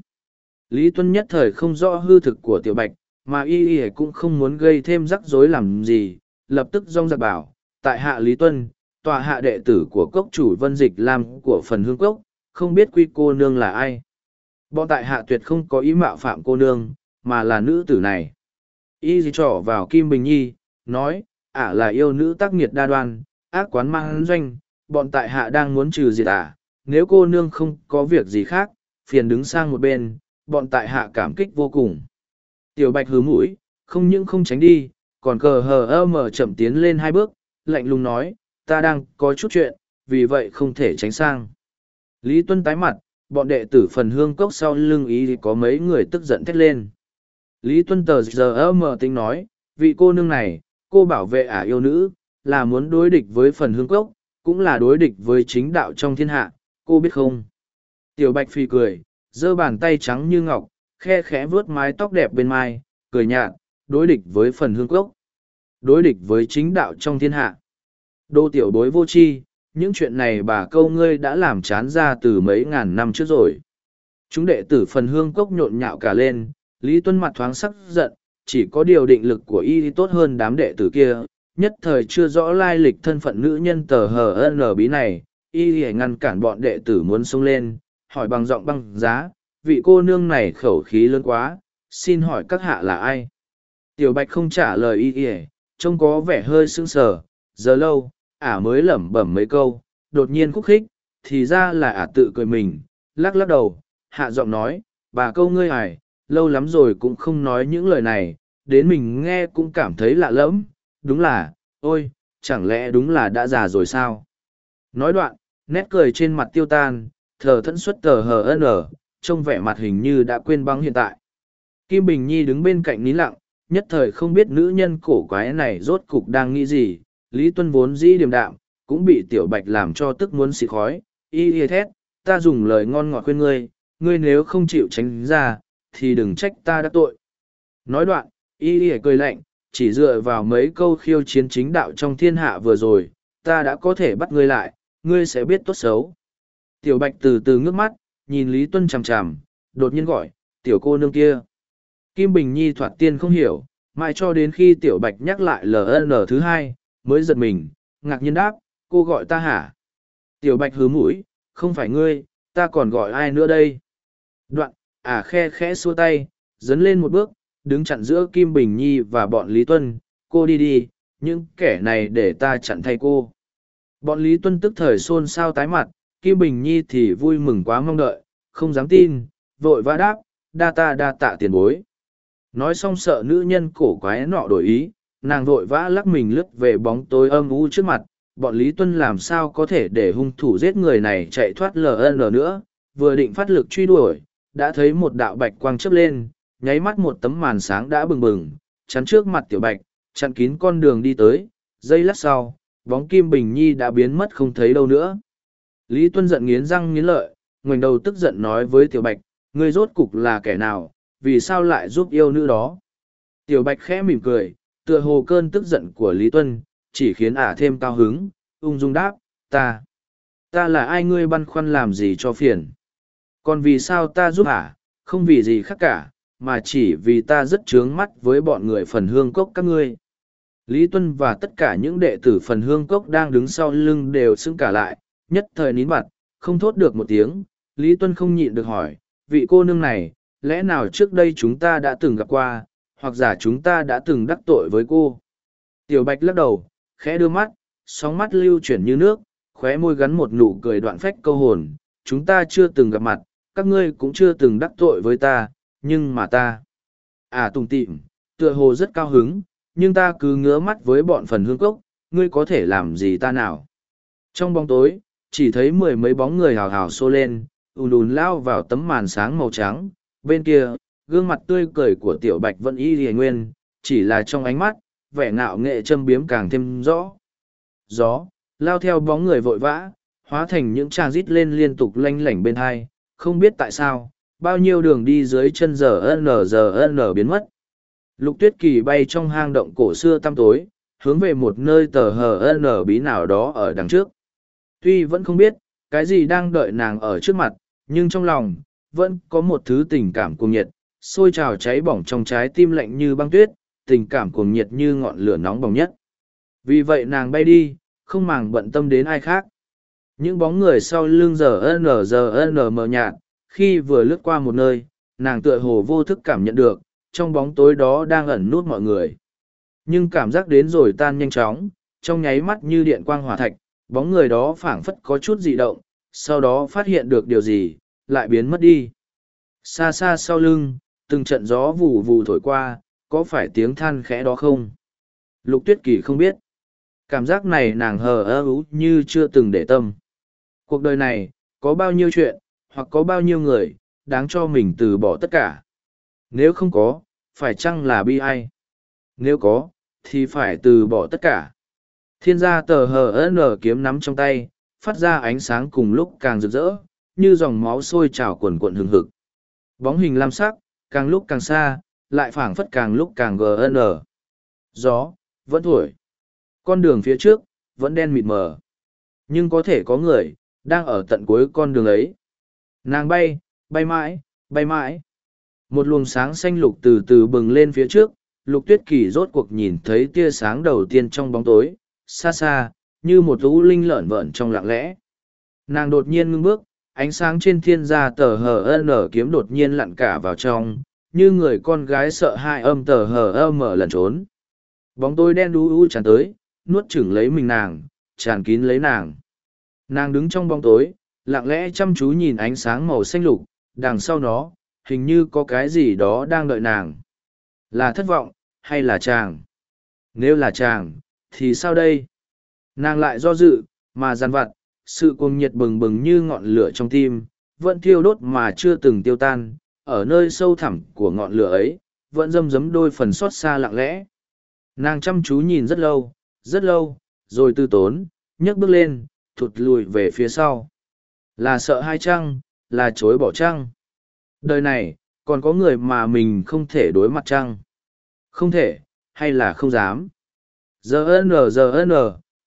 Lý Tuân nhất thời không rõ hư thực của tiểu bạch, mà y y cũng không muốn gây thêm rắc rối làm gì, lập tức rong giặc bảo, tại hạ Lý Tuân, tòa hạ đệ tử của cốc chủ vân dịch làm của phần hương cốc, không biết quy cô nương là ai. Bọn tại hạ tuyệt không có ý mạo phạm cô nương, mà là nữ tử này. Y gì trỏ vào Kim Bình Nhi, nói, ả là yêu nữ tác nghiệt đa đoan, ác quán mang doanh, bọn tại hạ đang muốn trừ diệt ả, nếu cô nương không có việc gì khác, phiền đứng sang một bên, bọn tại hạ cảm kích vô cùng. Tiểu bạch hứ mũi, không những không tránh đi, còn cờ hờ ơ mở chậm tiến lên hai bước, lạnh lùng nói, ta đang có chút chuyện, vì vậy không thể tránh sang. Lý Tuân tái mặt, bọn đệ tử phần hương cốc sau lưng ý thì có mấy người tức giận thét lên. Lý Tuân tờ giờ ơ mở tính nói, vị cô nương này, cô bảo vệ ả yêu nữ, là muốn đối địch với phần hương cốc, cũng là đối địch với chính đạo trong thiên hạ, cô biết không? Tiểu Bạch Phi cười, giơ bàn tay trắng như ngọc, khe khẽ vuốt mái tóc đẹp bên mai, cười nhạt, đối địch với phần hương cốc. Đối địch với chính đạo trong thiên hạ. Đô tiểu đối vô chi, những chuyện này bà câu ngươi đã làm chán ra từ mấy ngàn năm trước rồi. Chúng đệ tử phần hương cốc nhộn nhạo cả lên, Lý Tuân mặt thoáng sắc giận, chỉ có điều định lực của y tốt hơn đám đệ tử kia, nhất thời chưa rõ lai lịch thân phận nữ nhân tờ hờ ân bí này, y hãy ngăn cản bọn đệ tử muốn xông lên, hỏi bằng giọng băng giá, vị cô nương này khẩu khí lớn quá, xin hỏi các hạ là ai? Tiểu Bạch không trả lời y ỉa, trông có vẻ hơi sững sờ, giờ lâu, ả mới lẩm bẩm mấy câu, đột nhiên khúc khích, thì ra là ả tự cười mình, lắc lắc đầu, hạ giọng nói, bà câu ngươi hài, lâu lắm rồi cũng không nói những lời này, đến mình nghe cũng cảm thấy lạ lẫm, đúng là, ôi, chẳng lẽ đúng là đã già rồi sao? Nói đoạn, nét cười trên mặt tiêu tan, thờ thẫn xuất tờ hờ n, trông vẻ mặt hình như đã quên băng hiện tại. Kim Bình Nhi đứng bên cạnh nín lặng, nhất thời không biết nữ nhân cổ quái này rốt cục đang nghĩ gì, Lý Tuân vốn dĩ điềm đạm, cũng bị Tiểu Bạch làm cho tức muốn xị khói, y y thét, ta dùng lời ngon ngọt khuyên ngươi, ngươi nếu không chịu tránh ra, thì đừng trách ta đã tội. Nói đoạn, y y cười lạnh, chỉ dựa vào mấy câu khiêu chiến chính đạo trong thiên hạ vừa rồi, ta đã có thể bắt ngươi lại, ngươi sẽ biết tốt xấu. Tiểu Bạch từ từ ngước mắt, nhìn Lý Tuân chằm chằm, đột nhiên gọi, tiểu cô nương kia. Kim Bình Nhi thoạt tiên không hiểu, mãi cho đến khi Tiểu Bạch nhắc lại LN thứ hai, mới giật mình, ngạc nhiên đáp, cô gọi ta hả? Tiểu Bạch hứ mũi, không phải ngươi, ta còn gọi ai nữa đây? Đoạn, à khe khẽ xua tay, dấn lên một bước, đứng chặn giữa Kim Bình Nhi và bọn Lý Tuân, cô đi đi, những kẻ này để ta chặn thay cô. Bọn Lý Tuân tức thời xôn xao tái mặt, Kim Bình Nhi thì vui mừng quá mong đợi, không dám tin, vội vã đáp, đa ta đa tạ tiền bối. Nói xong sợ nữ nhân cổ quái nọ đổi ý, nàng vội vã lắc mình lướt về bóng tối âm u trước mặt, bọn Lý Tuân làm sao có thể để hung thủ giết người này chạy thoát LN nữa, vừa định phát lực truy đuổi, đã thấy một đạo bạch quang chớp lên, nháy mắt một tấm màn sáng đã bừng bừng, chắn trước mặt tiểu bạch, chặn kín con đường đi tới, giây lát sau, bóng kim bình nhi đã biến mất không thấy đâu nữa. Lý Tuân giận nghiến răng nghiến lợi, ngoảnh đầu tức giận nói với tiểu bạch, ngươi rốt cục là kẻ nào, vì sao lại giúp yêu nữ đó. Tiểu bạch khẽ mỉm cười, tựa hồ cơn tức giận của Lý Tuân, chỉ khiến ả thêm cao hứng, ung dung đáp, ta. Ta là ai ngươi băn khoăn làm gì cho phiền. Còn vì sao ta giúp ả, không vì gì khác cả, mà chỉ vì ta rất trướng mắt với bọn người phần hương cốc các ngươi. Lý Tuân và tất cả những đệ tử phần hương cốc đang đứng sau lưng đều xứng cả lại, nhất thời nín mặt, không thốt được một tiếng. Lý Tuân không nhịn được hỏi, vị cô nương này, lẽ nào trước đây chúng ta đã từng gặp qua, hoặc giả chúng ta đã từng đắc tội với cô. Tiểu Bạch lắc đầu, khẽ đưa mắt, sóng mắt lưu chuyển như nước, khóe môi gắn một nụ cười đoạn phách câu hồn, chúng ta chưa từng gặp mặt, các ngươi cũng chưa từng đắc tội với ta, nhưng mà ta... À tùng tịm, tựa hồ rất cao hứng, nhưng ta cứ ngứa mắt với bọn phần hương cốc, ngươi có thể làm gì ta nào. Trong bóng tối, chỉ thấy mười mấy bóng người hào hào xô lên, ùn ùn lao vào tấm màn sáng màu trắng, bên kia, gương mặt tươi cười của tiểu bạch vẫn y hề nguyên, chỉ là trong ánh mắt, vẻ ngạo nghệ châm biếm càng thêm rõ. Gió, lao theo bóng người vội vã, hóa thành những tràng rít lên liên tục lanh lảnh bên hai, không biết tại sao, bao nhiêu đường đi dưới chân giờ n giờ n biến mất. Lục tuyết kỳ bay trong hang động cổ xưa tăm tối, hướng về một nơi tờ hờ n bí nào đó ở đằng trước. Tuy vẫn không biết, cái gì đang đợi nàng ở trước mặt, nhưng trong lòng, vẫn có một thứ tình cảm cuồng nhiệt, sôi trào cháy bỏng trong trái tim lạnh như băng tuyết, tình cảm cuồng nhiệt như ngọn lửa nóng bỏng nhất. Vì vậy nàng bay đi, không màng bận tâm đến ai khác. Những bóng người sau lưng giờ n giờ n mờ nhạt, khi vừa lướt qua một nơi, nàng tựa hồ vô thức cảm nhận được, trong bóng tối đó đang ẩn nút mọi người. Nhưng cảm giác đến rồi tan nhanh chóng, trong nháy mắt như điện quang hỏa thạch, bóng người đó phảng phất có chút dị động, sau đó phát hiện được điều gì, lại biến mất đi. Xa xa sau lưng, từng trận gió vù vù thổi qua, có phải tiếng than khẽ đó không? Lục tuyết kỳ không biết. Cảm giác này nàng hờ ơ ú như chưa từng để tâm. Cuộc đời này, có bao nhiêu chuyện, hoặc có bao nhiêu người, đáng cho mình từ bỏ tất cả. Nếu không có, phải chăng là bi ai? Nếu có, thì phải từ bỏ tất cả. Thiên gia tờ hờ nở kiếm nắm trong tay, phát ra ánh sáng cùng lúc càng rực rỡ, như dòng máu sôi trào cuồn cuộn hừng hực. Bóng hình lam sắc, càng lúc càng xa, lại phảng phất càng lúc càng gn. Gió, vẫn thổi. Con đường phía trước, vẫn đen mịt mờ. Nhưng có thể có người, đang ở tận cuối con đường ấy. Nàng bay, bay mãi, bay mãi. một luồng sáng xanh lục từ từ bừng lên phía trước lục tuyết kỳ rốt cuộc nhìn thấy tia sáng đầu tiên trong bóng tối xa xa, như một lũ linh lợn vợn trong lặng lẽ. Nàng đột nhiên ngưng bước, ánh sáng trên thiên gia tờ hờ n kiếm đột nhiên lặn cả vào trong, như người con gái sợ hai âm tờ hờ ơ mở lẩn trốn. Bóng tối đen đu u tràn tới, nuốt chửng lấy mình nàng, tràn kín lấy nàng. Nàng đứng trong bóng tối, lặng lẽ chăm chú nhìn ánh sáng màu xanh lục, đằng sau nó, hình như có cái gì đó đang đợi nàng. Là thất vọng, hay là chàng? Nếu là chàng thì sao đây? Nàng lại do dự, mà dằn vặt, sự cuồng nhiệt bừng bừng như ngọn lửa trong tim, vẫn thiêu đốt mà chưa từng tiêu tan, ở nơi sâu thẳm của ngọn lửa ấy, vẫn râm rấm đôi phần xót xa lặng lẽ. Nàng chăm chú nhìn rất lâu rất lâu, rồi tư tốn, nhấc bước lên, thụt lùi về phía sau. Là sợ hai trăng là chối bỏ trăng đời này, còn có người mà mình không thể đối mặt trăng không thể, hay là không dám? Giờ n giờ n,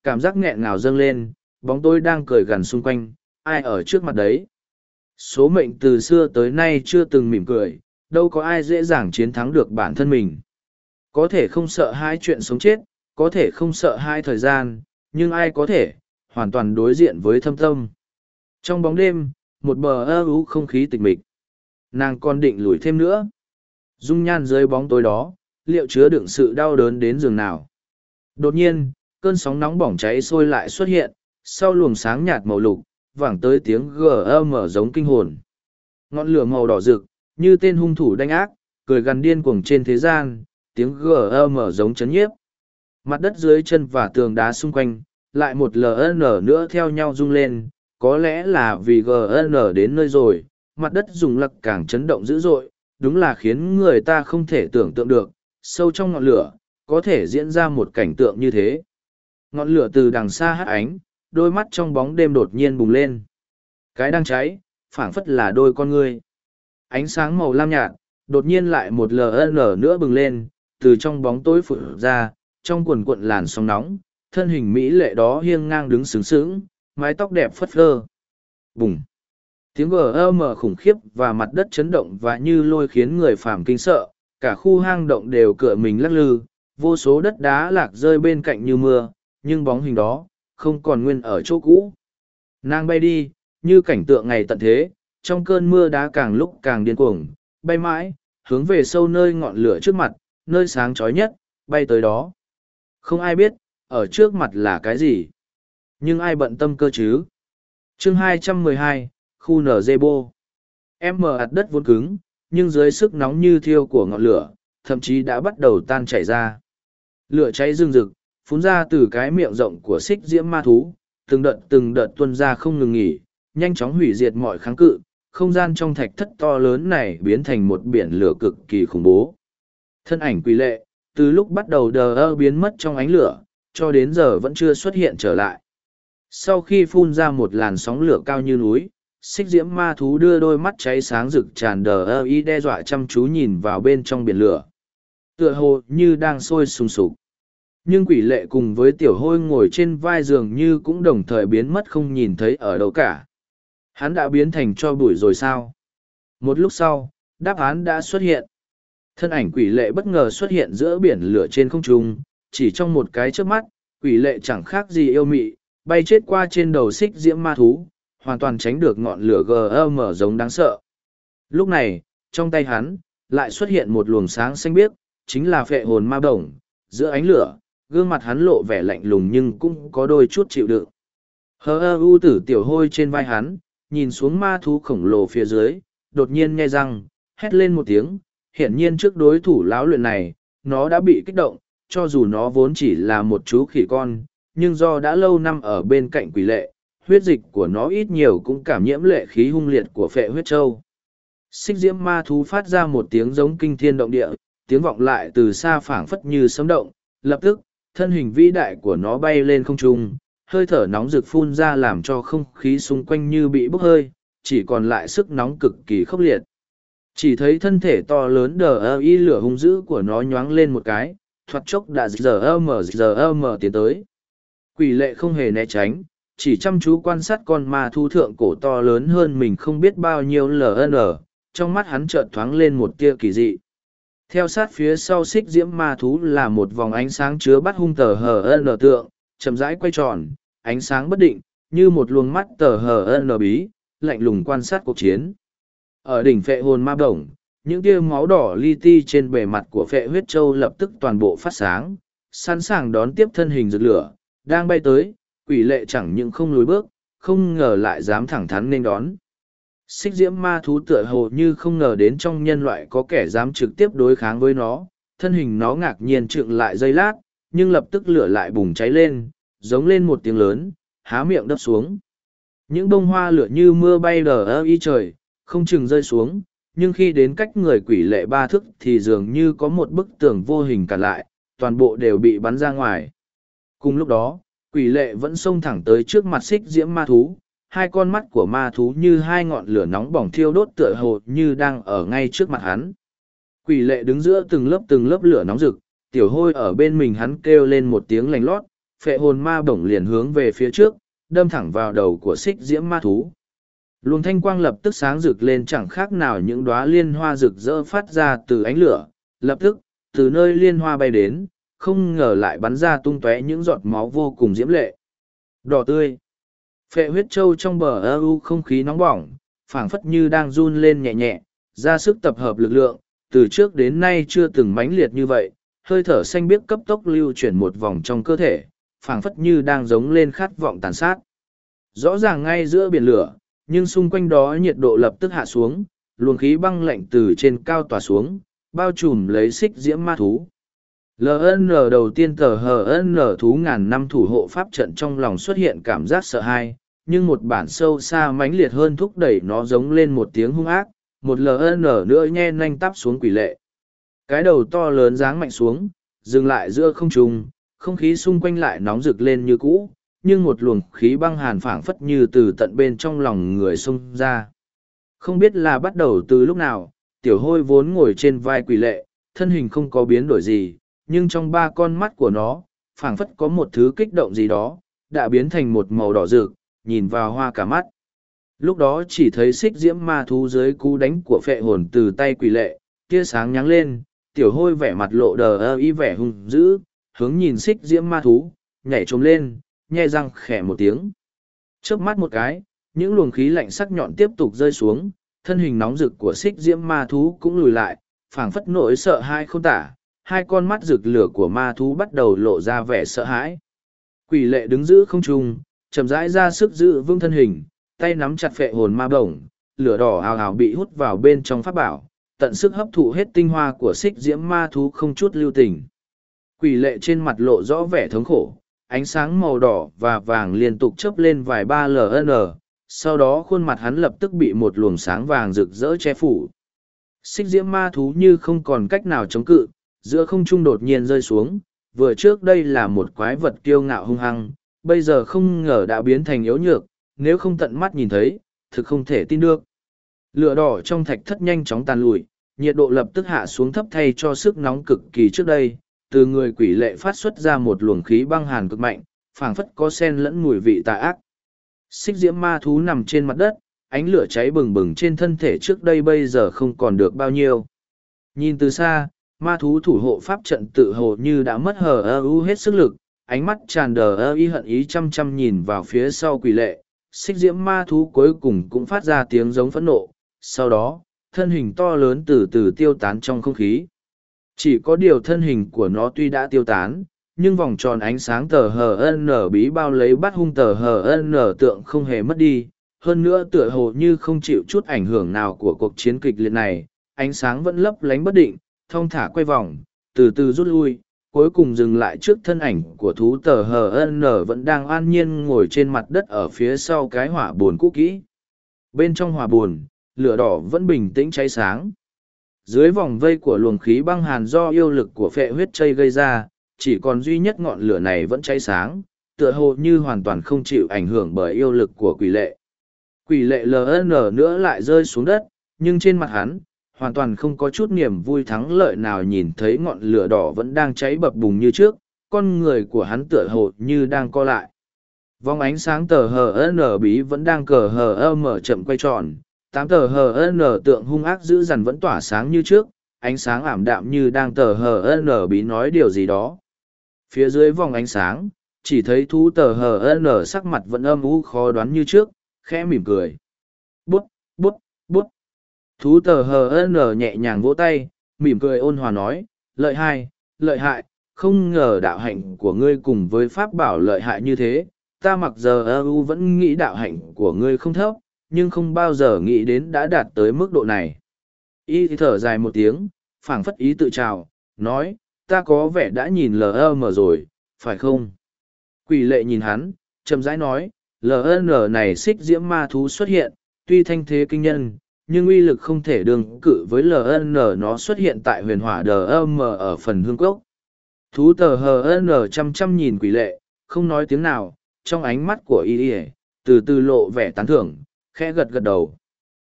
cảm giác nghẹn ngào dâng lên, bóng tôi đang cười gần xung quanh, ai ở trước mặt đấy? Số mệnh từ xưa tới nay chưa từng mỉm cười, đâu có ai dễ dàng chiến thắng được bản thân mình. Có thể không sợ hai chuyện sống chết, có thể không sợ hai thời gian, nhưng ai có thể, hoàn toàn đối diện với thâm tâm. Trong bóng đêm, một bờ ơ ú không khí tịch mịch. Nàng còn định lùi thêm nữa. Dung nhan dưới bóng tối đó, liệu chứa đựng sự đau đớn đến giường nào? Đột nhiên, cơn sóng nóng bỏng cháy sôi lại xuất hiện, sau luồng sáng nhạt màu lục, vẳng tới tiếng gm giống kinh hồn. Ngọn lửa màu đỏ rực, như tên hung thủ đanh ác, cười gằn điên cuồng trên thế gian, tiếng gm giống chấn nhiếp. Mặt đất dưới chân và tường đá xung quanh, lại một ln nữa theo nhau rung lên, có lẽ là vì gn đến nơi rồi, mặt đất dùng lặc càng chấn động dữ dội, đúng là khiến người ta không thể tưởng tượng được, sâu trong ngọn lửa có thể diễn ra một cảnh tượng như thế. Ngọn lửa từ đằng xa hắt ánh, đôi mắt trong bóng đêm đột nhiên bùng lên. Cái đang cháy, phảng phất là đôi con ngươi ánh sáng màu lam nhạt, đột nhiên lại một ln nữa bừng lên, từ trong bóng tối phụ ra, trong quần cuộn làn sóng nóng, thân hình mỹ lệ đó hiêng ngang đứng sướng sướng mái tóc đẹp phất phơ. Bùng. Tiếng gm khủng khiếp và mặt đất chấn động và như lôi khiến người phàm kinh sợ, cả khu hang động đều cựa mình lắc lư vô số đất đá lạc rơi bên cạnh như mưa nhưng bóng hình đó không còn nguyên ở chỗ cũ. Nàng bay đi như cảnh tượng ngày tận thế trong cơn mưa đá càng lúc càng điên cuồng bay mãi hướng về sâu nơi ngọn lửa trước mặt nơi sáng trói nhất bay tới đó. Không ai biết ở trước mặt là cái gì. Nhưng ai bận tâm cơ chứ? Chương 212, khu nở dê bô. Em mờ ạt đất vốn cứng nhưng dưới sức nóng như thiêu của ngọn lửa thậm chí đã bắt đầu tan chảy ra lửa cháy rừng rực, phun ra từ cái miệng rộng của xích diễm ma thú, từng đợt từng đợt tuân ra không ngừng nghỉ, nhanh chóng hủy diệt mọi kháng cự, không gian trong thạch thất to lớn này biến thành một biển lửa cực kỳ khủng bố. Thân ảnh quỷ lệ, từ lúc bắt đầu đờ ơ biến mất trong ánh lửa, cho đến giờ vẫn chưa xuất hiện trở lại. Sau khi phun ra một làn sóng lửa cao như núi, xích diễm ma thú đưa đôi mắt cháy sáng rực tràn đờ ơ y đe dọa chăm chú nhìn vào bên trong biển lửa tựa hồ như đang sôi sùng sục. Nhưng quỷ lệ cùng với tiểu hôi ngồi trên vai giường như cũng đồng thời biến mất không nhìn thấy ở đâu cả. Hắn đã biến thành cho bụi rồi sao? Một lúc sau, đáp án đã xuất hiện. Thân ảnh quỷ lệ bất ngờ xuất hiện giữa biển lửa trên không trung, chỉ trong một cái trước mắt, quỷ lệ chẳng khác gì yêu mị, bay chết qua trên đầu xích diễm ma thú, hoàn toàn tránh được ngọn lửa gm giống đáng sợ. Lúc này, trong tay hắn, lại xuất hiện một luồng sáng xanh biếc chính là phệ hồn ma đồng giữa ánh lửa, gương mặt hắn lộ vẻ lạnh lùng nhưng cũng có đôi chút chịu đựng. Hờ ơ u tử tiểu hôi trên vai hắn, nhìn xuống ma thú khổng lồ phía dưới, đột nhiên nghe răng, hét lên một tiếng, hiển nhiên trước đối thủ lão luyện này, nó đã bị kích động, cho dù nó vốn chỉ là một chú khỉ con, nhưng do đã lâu năm ở bên cạnh quỷ lệ, huyết dịch của nó ít nhiều cũng cảm nhiễm lệ khí hung liệt của phệ huyết châu. Xích diễm ma thú phát ra một tiếng giống kinh thiên động địa tiếng vọng lại từ xa phảng phất như sấm động, lập tức, thân hình vĩ đại của nó bay lên không trung, hơi thở nóng rực phun ra làm cho không khí xung quanh như bị bốc hơi, chỉ còn lại sức nóng cực kỳ khốc liệt chỉ thấy thân thể to lớn đờ ơ y lửa hung dữ của nó nhoáng lên một cái, thoạt chốc đã giờ ơ mờ, giờ ơ mờ tiến tới quỷ lệ không hề né tránh, chỉ chăm chú quan sát con ma thu thượng cổ to lớn hơn mình không biết bao nhiêu ln trong mắt hắn chợt thoáng lên một tia kỳ dị. Theo sát phía sau xích diễm ma thú là một vòng ánh sáng chứa bắt hung tờ hờ lờ tượng, chậm rãi quay tròn, ánh sáng bất định, như một luồng mắt tờ hờ lờ bí, lạnh lùng quan sát cuộc chiến. Ở đỉnh phệ hồn ma bổng, những tia máu đỏ li ti trên bề mặt của phệ huyết châu lập tức toàn bộ phát sáng, sẵn sàng đón tiếp thân hình rực lửa, đang bay tới, quỷ lệ chẳng những không lùi bước, không ngờ lại dám thẳng thắn nên đón. Xích diễm ma thú tựa hồ như không ngờ đến trong nhân loại có kẻ dám trực tiếp đối kháng với nó, thân hình nó ngạc nhiên trượng lại dây lát, nhưng lập tức lửa lại bùng cháy lên, giống lên một tiếng lớn, há miệng đấp xuống. Những bông hoa lửa như mưa bay đờ ơ y trời, không chừng rơi xuống, nhưng khi đến cách người quỷ lệ ba thức thì dường như có một bức tường vô hình cản lại, toàn bộ đều bị bắn ra ngoài. Cùng lúc đó, quỷ lệ vẫn xông thẳng tới trước mặt xích diễm ma thú, hai con mắt của ma thú như hai ngọn lửa nóng bỏng thiêu đốt tựa hồ như đang ở ngay trước mặt hắn. Quỷ lệ đứng giữa từng lớp từng lớp lửa nóng rực, tiểu hôi ở bên mình hắn kêu lên một tiếng lành lót, phệ hồn ma bổng liền hướng về phía trước, đâm thẳng vào đầu của xích diễm ma thú. Luồng thanh quang lập tức sáng rực lên chẳng khác nào những đóa liên hoa rực rỡ phát ra từ ánh lửa, lập tức, từ nơi liên hoa bay đến, không ngờ lại bắn ra tung tóe những giọt máu vô cùng diễm lệ. Đỏ tươi. Phệ huyết châu trong bờ ơ u không khí nóng bỏng, phảng phất như đang run lên nhẹ nhẹ, ra sức tập hợp lực lượng, từ trước đến nay chưa từng mãnh liệt như vậy, hơi thở xanh biếc cấp tốc lưu chuyển một vòng trong cơ thể, phảng phất như đang giống lên khát vọng tàn sát. Rõ ràng ngay giữa biển lửa, nhưng xung quanh đó nhiệt độ lập tức hạ xuống, luồng khí băng lạnh từ trên cao tỏa xuống, bao trùm lấy xích diễm ma thú. LN đầu tiên tờ HN thú ngàn năm thủ hộ pháp trận trong lòng xuất hiện cảm giác sợ hãi, nhưng một bản sâu xa mãnh liệt hơn thúc đẩy nó giống lên một tiếng hung ác, một LN nữa nhe nanh tắp xuống quỷ lệ. Cái đầu to lớn dáng mạnh xuống, dừng lại giữa không trung, không khí xung quanh lại nóng rực lên như cũ, nhưng một luồng khí băng hàn phảng phất như từ tận bên trong lòng người xông ra. Không biết là bắt đầu từ lúc nào, tiểu hôi vốn ngồi trên vai quỷ lệ, thân hình không có biến đổi gì, nhưng trong ba con mắt của nó, phảng phất có một thứ kích động gì đó, đã biến thành một màu đỏ rực, nhìn vào hoa cả mắt. Lúc đó chỉ thấy xích diễm ma thú dưới cú đánh của phệ hồn từ tay quỷ lệ, tia sáng nháng lên, tiểu hôi vẻ mặt lộ đờ ơ y vẻ hung dữ, hướng nhìn xích diễm ma thú, nhảy trồm lên, nhe răng khẽ một tiếng. Chớp mắt một cái, những luồng khí lạnh sắc nhọn tiếp tục rơi xuống, thân hình nóng rực của xích diễm ma thú cũng lùi lại, phảng phất nỗi sợ hai không tả, hai con mắt rực lửa của ma thú bắt đầu lộ ra vẻ sợ hãi. Quỷ lệ đứng giữ không trung, chậm rãi ra sức giữ vững thân hình, tay nắm chặt phệ hồn ma bổng, lửa đỏ hào hào bị hút vào bên trong pháp bảo, tận sức hấp thụ hết tinh hoa của xích diễm ma thú không chút lưu tình. Quỷ lệ trên mặt lộ rõ vẻ thống khổ, ánh sáng màu đỏ và vàng liên tục chớp lên vài ba ln, sau đó khuôn mặt hắn lập tức bị một luồng sáng vàng rực rỡ che phủ. Xích diễm ma thú như không còn cách nào chống cự, giữa không trung đột nhiên rơi xuống, vừa trước đây là một quái vật kiêu ngạo hung hăng, bây giờ không ngờ đã biến thành yếu nhược, nếu không tận mắt nhìn thấy, thực không thể tin được. Lửa đỏ trong thạch thất nhanh chóng tàn lụi, nhiệt độ lập tức hạ xuống thấp thay cho sức nóng cực kỳ trước đây, từ người quỷ lệ phát xuất ra một luồng khí băng hàn cực mạnh, phảng phất có sen lẫn mùi vị tà ác. Xích diễm ma thú nằm trên mặt đất, ánh lửa cháy bừng bừng trên thân thể trước đây bây giờ không còn được bao nhiêu. Nhìn từ xa, ma thú thủ hộ pháp trận tự hồ như đã mất hờ ơ u hết sức lực, ánh mắt tràn đờ ơ y hận ý chăm chăm nhìn vào phía sau quỷ lệ, xích diễm ma thú cuối cùng cũng phát ra tiếng giống phẫn nộ, sau đó, thân hình to lớn từ từ tiêu tán trong không khí. Chỉ có điều thân hình của nó tuy đã tiêu tán, nhưng vòng tròn ánh sáng tờ hờ n bí bao lấy bắt hung tờ hờ n tượng không hề mất đi, hơn nữa tựa hồ như không chịu chút ảnh hưởng nào của cuộc chiến kịch liệt này, ánh sáng vẫn lấp lánh bất định, thong thả quay vòng, từ từ rút lui, cuối cùng dừng lại trước thân ảnh của thú tờ hn vẫn đang an nhiên ngồi trên mặt đất ở phía sau cái hỏa buồn cũ kỹ. Bên trong hỏa buồn, lửa đỏ vẫn bình tĩnh cháy sáng. Dưới vòng vây của luồng khí băng hàn do yêu lực của phệ huyết chây gây ra, chỉ còn duy nhất ngọn lửa này vẫn cháy sáng, tựa hồ như hoàn toàn không chịu ảnh hưởng bởi yêu lực của quỷ lệ. Quỷ lệ LN nữa lại rơi xuống đất, nhưng trên mặt hắn, hoàn toàn không có chút niềm vui thắng lợi nào nhìn thấy ngọn lửa đỏ vẫn đang cháy bập bùng như trước, con người của hắn tựa hồ như đang co lại. Vòng ánh sáng tờ hờ n bí vẫn đang cờ hờ mở chậm quay tròn, tám tờ hờ n tượng hung ác dữ dằn vẫn tỏa sáng như trước ánh sáng ảm đạm như đang tờ hờ n bí nói điều gì đó. Phía dưới vòng ánh sáng chỉ thấy thú tờ hờ n sắc mặt vẫn âm u khó đoán như trước khẽ mỉm cười. Bút bút bút thú tờ hờ n nhẹ nhàng vỗ tay mỉm cười ôn hòa nói lợi hại, lợi hại không ngờ đạo hạnh của ngươi cùng với pháp bảo lợi hại như thế. Ta mặc giờ ơ vẫn nghĩ đạo hạnh của ngươi không thấp nhưng không bao giờ nghĩ đến đã đạt tới mức độ này. Y thở dài một tiếng phảng phất ý tự trào nói ta có vẻ đã nhìn lm rồi phải không? Quỷ lệ nhìn hắn chậm rãi nói ln này xích diễm ma thú xuất hiện tuy thanh thế kinh nhân nhưng uy lực không thể đương cự với ln nó xuất hiện tại huyền hỏa đm ở phần hương cốc. Thú tờ hn chăm chăm nhìn quỷ lệ, không nói tiếng nào, trong ánh mắt của y ỉa từ từ lộ vẻ tán thưởng, khẽ gật gật đầu.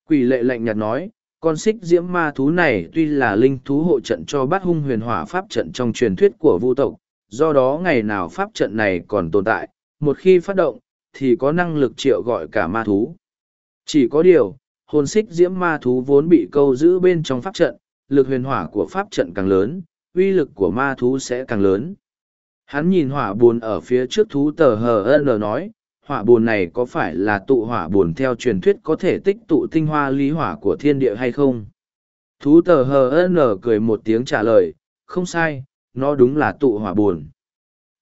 Quỷ lệ lạnh nhạt nói, con xích diễm ma thú này tuy là linh thú hộ trận cho bát hung huyền hỏa pháp trận trong truyền thuyết của vu tộc, do đó ngày nào pháp trận này còn tồn tại, một khi phát động, thì có năng lực triệu gọi cả ma thú. Chỉ có điều hồn xích diễm ma thú vốn bị câu giữ bên trong pháp trận, lực huyền hỏa của pháp trận càng lớn, uy lực của ma thú sẽ càng lớn. Hắn nhìn hỏa buồn ở phía trước thú tờ hờ nói, hỏa buồn này có phải là tụ hỏa buồn theo truyền thuyết có thể tích tụ tinh hoa lý hỏa của thiên địa hay không? Thú tờ hờ cười một tiếng trả lời, không sai, nó đúng là tụ hỏa buồn.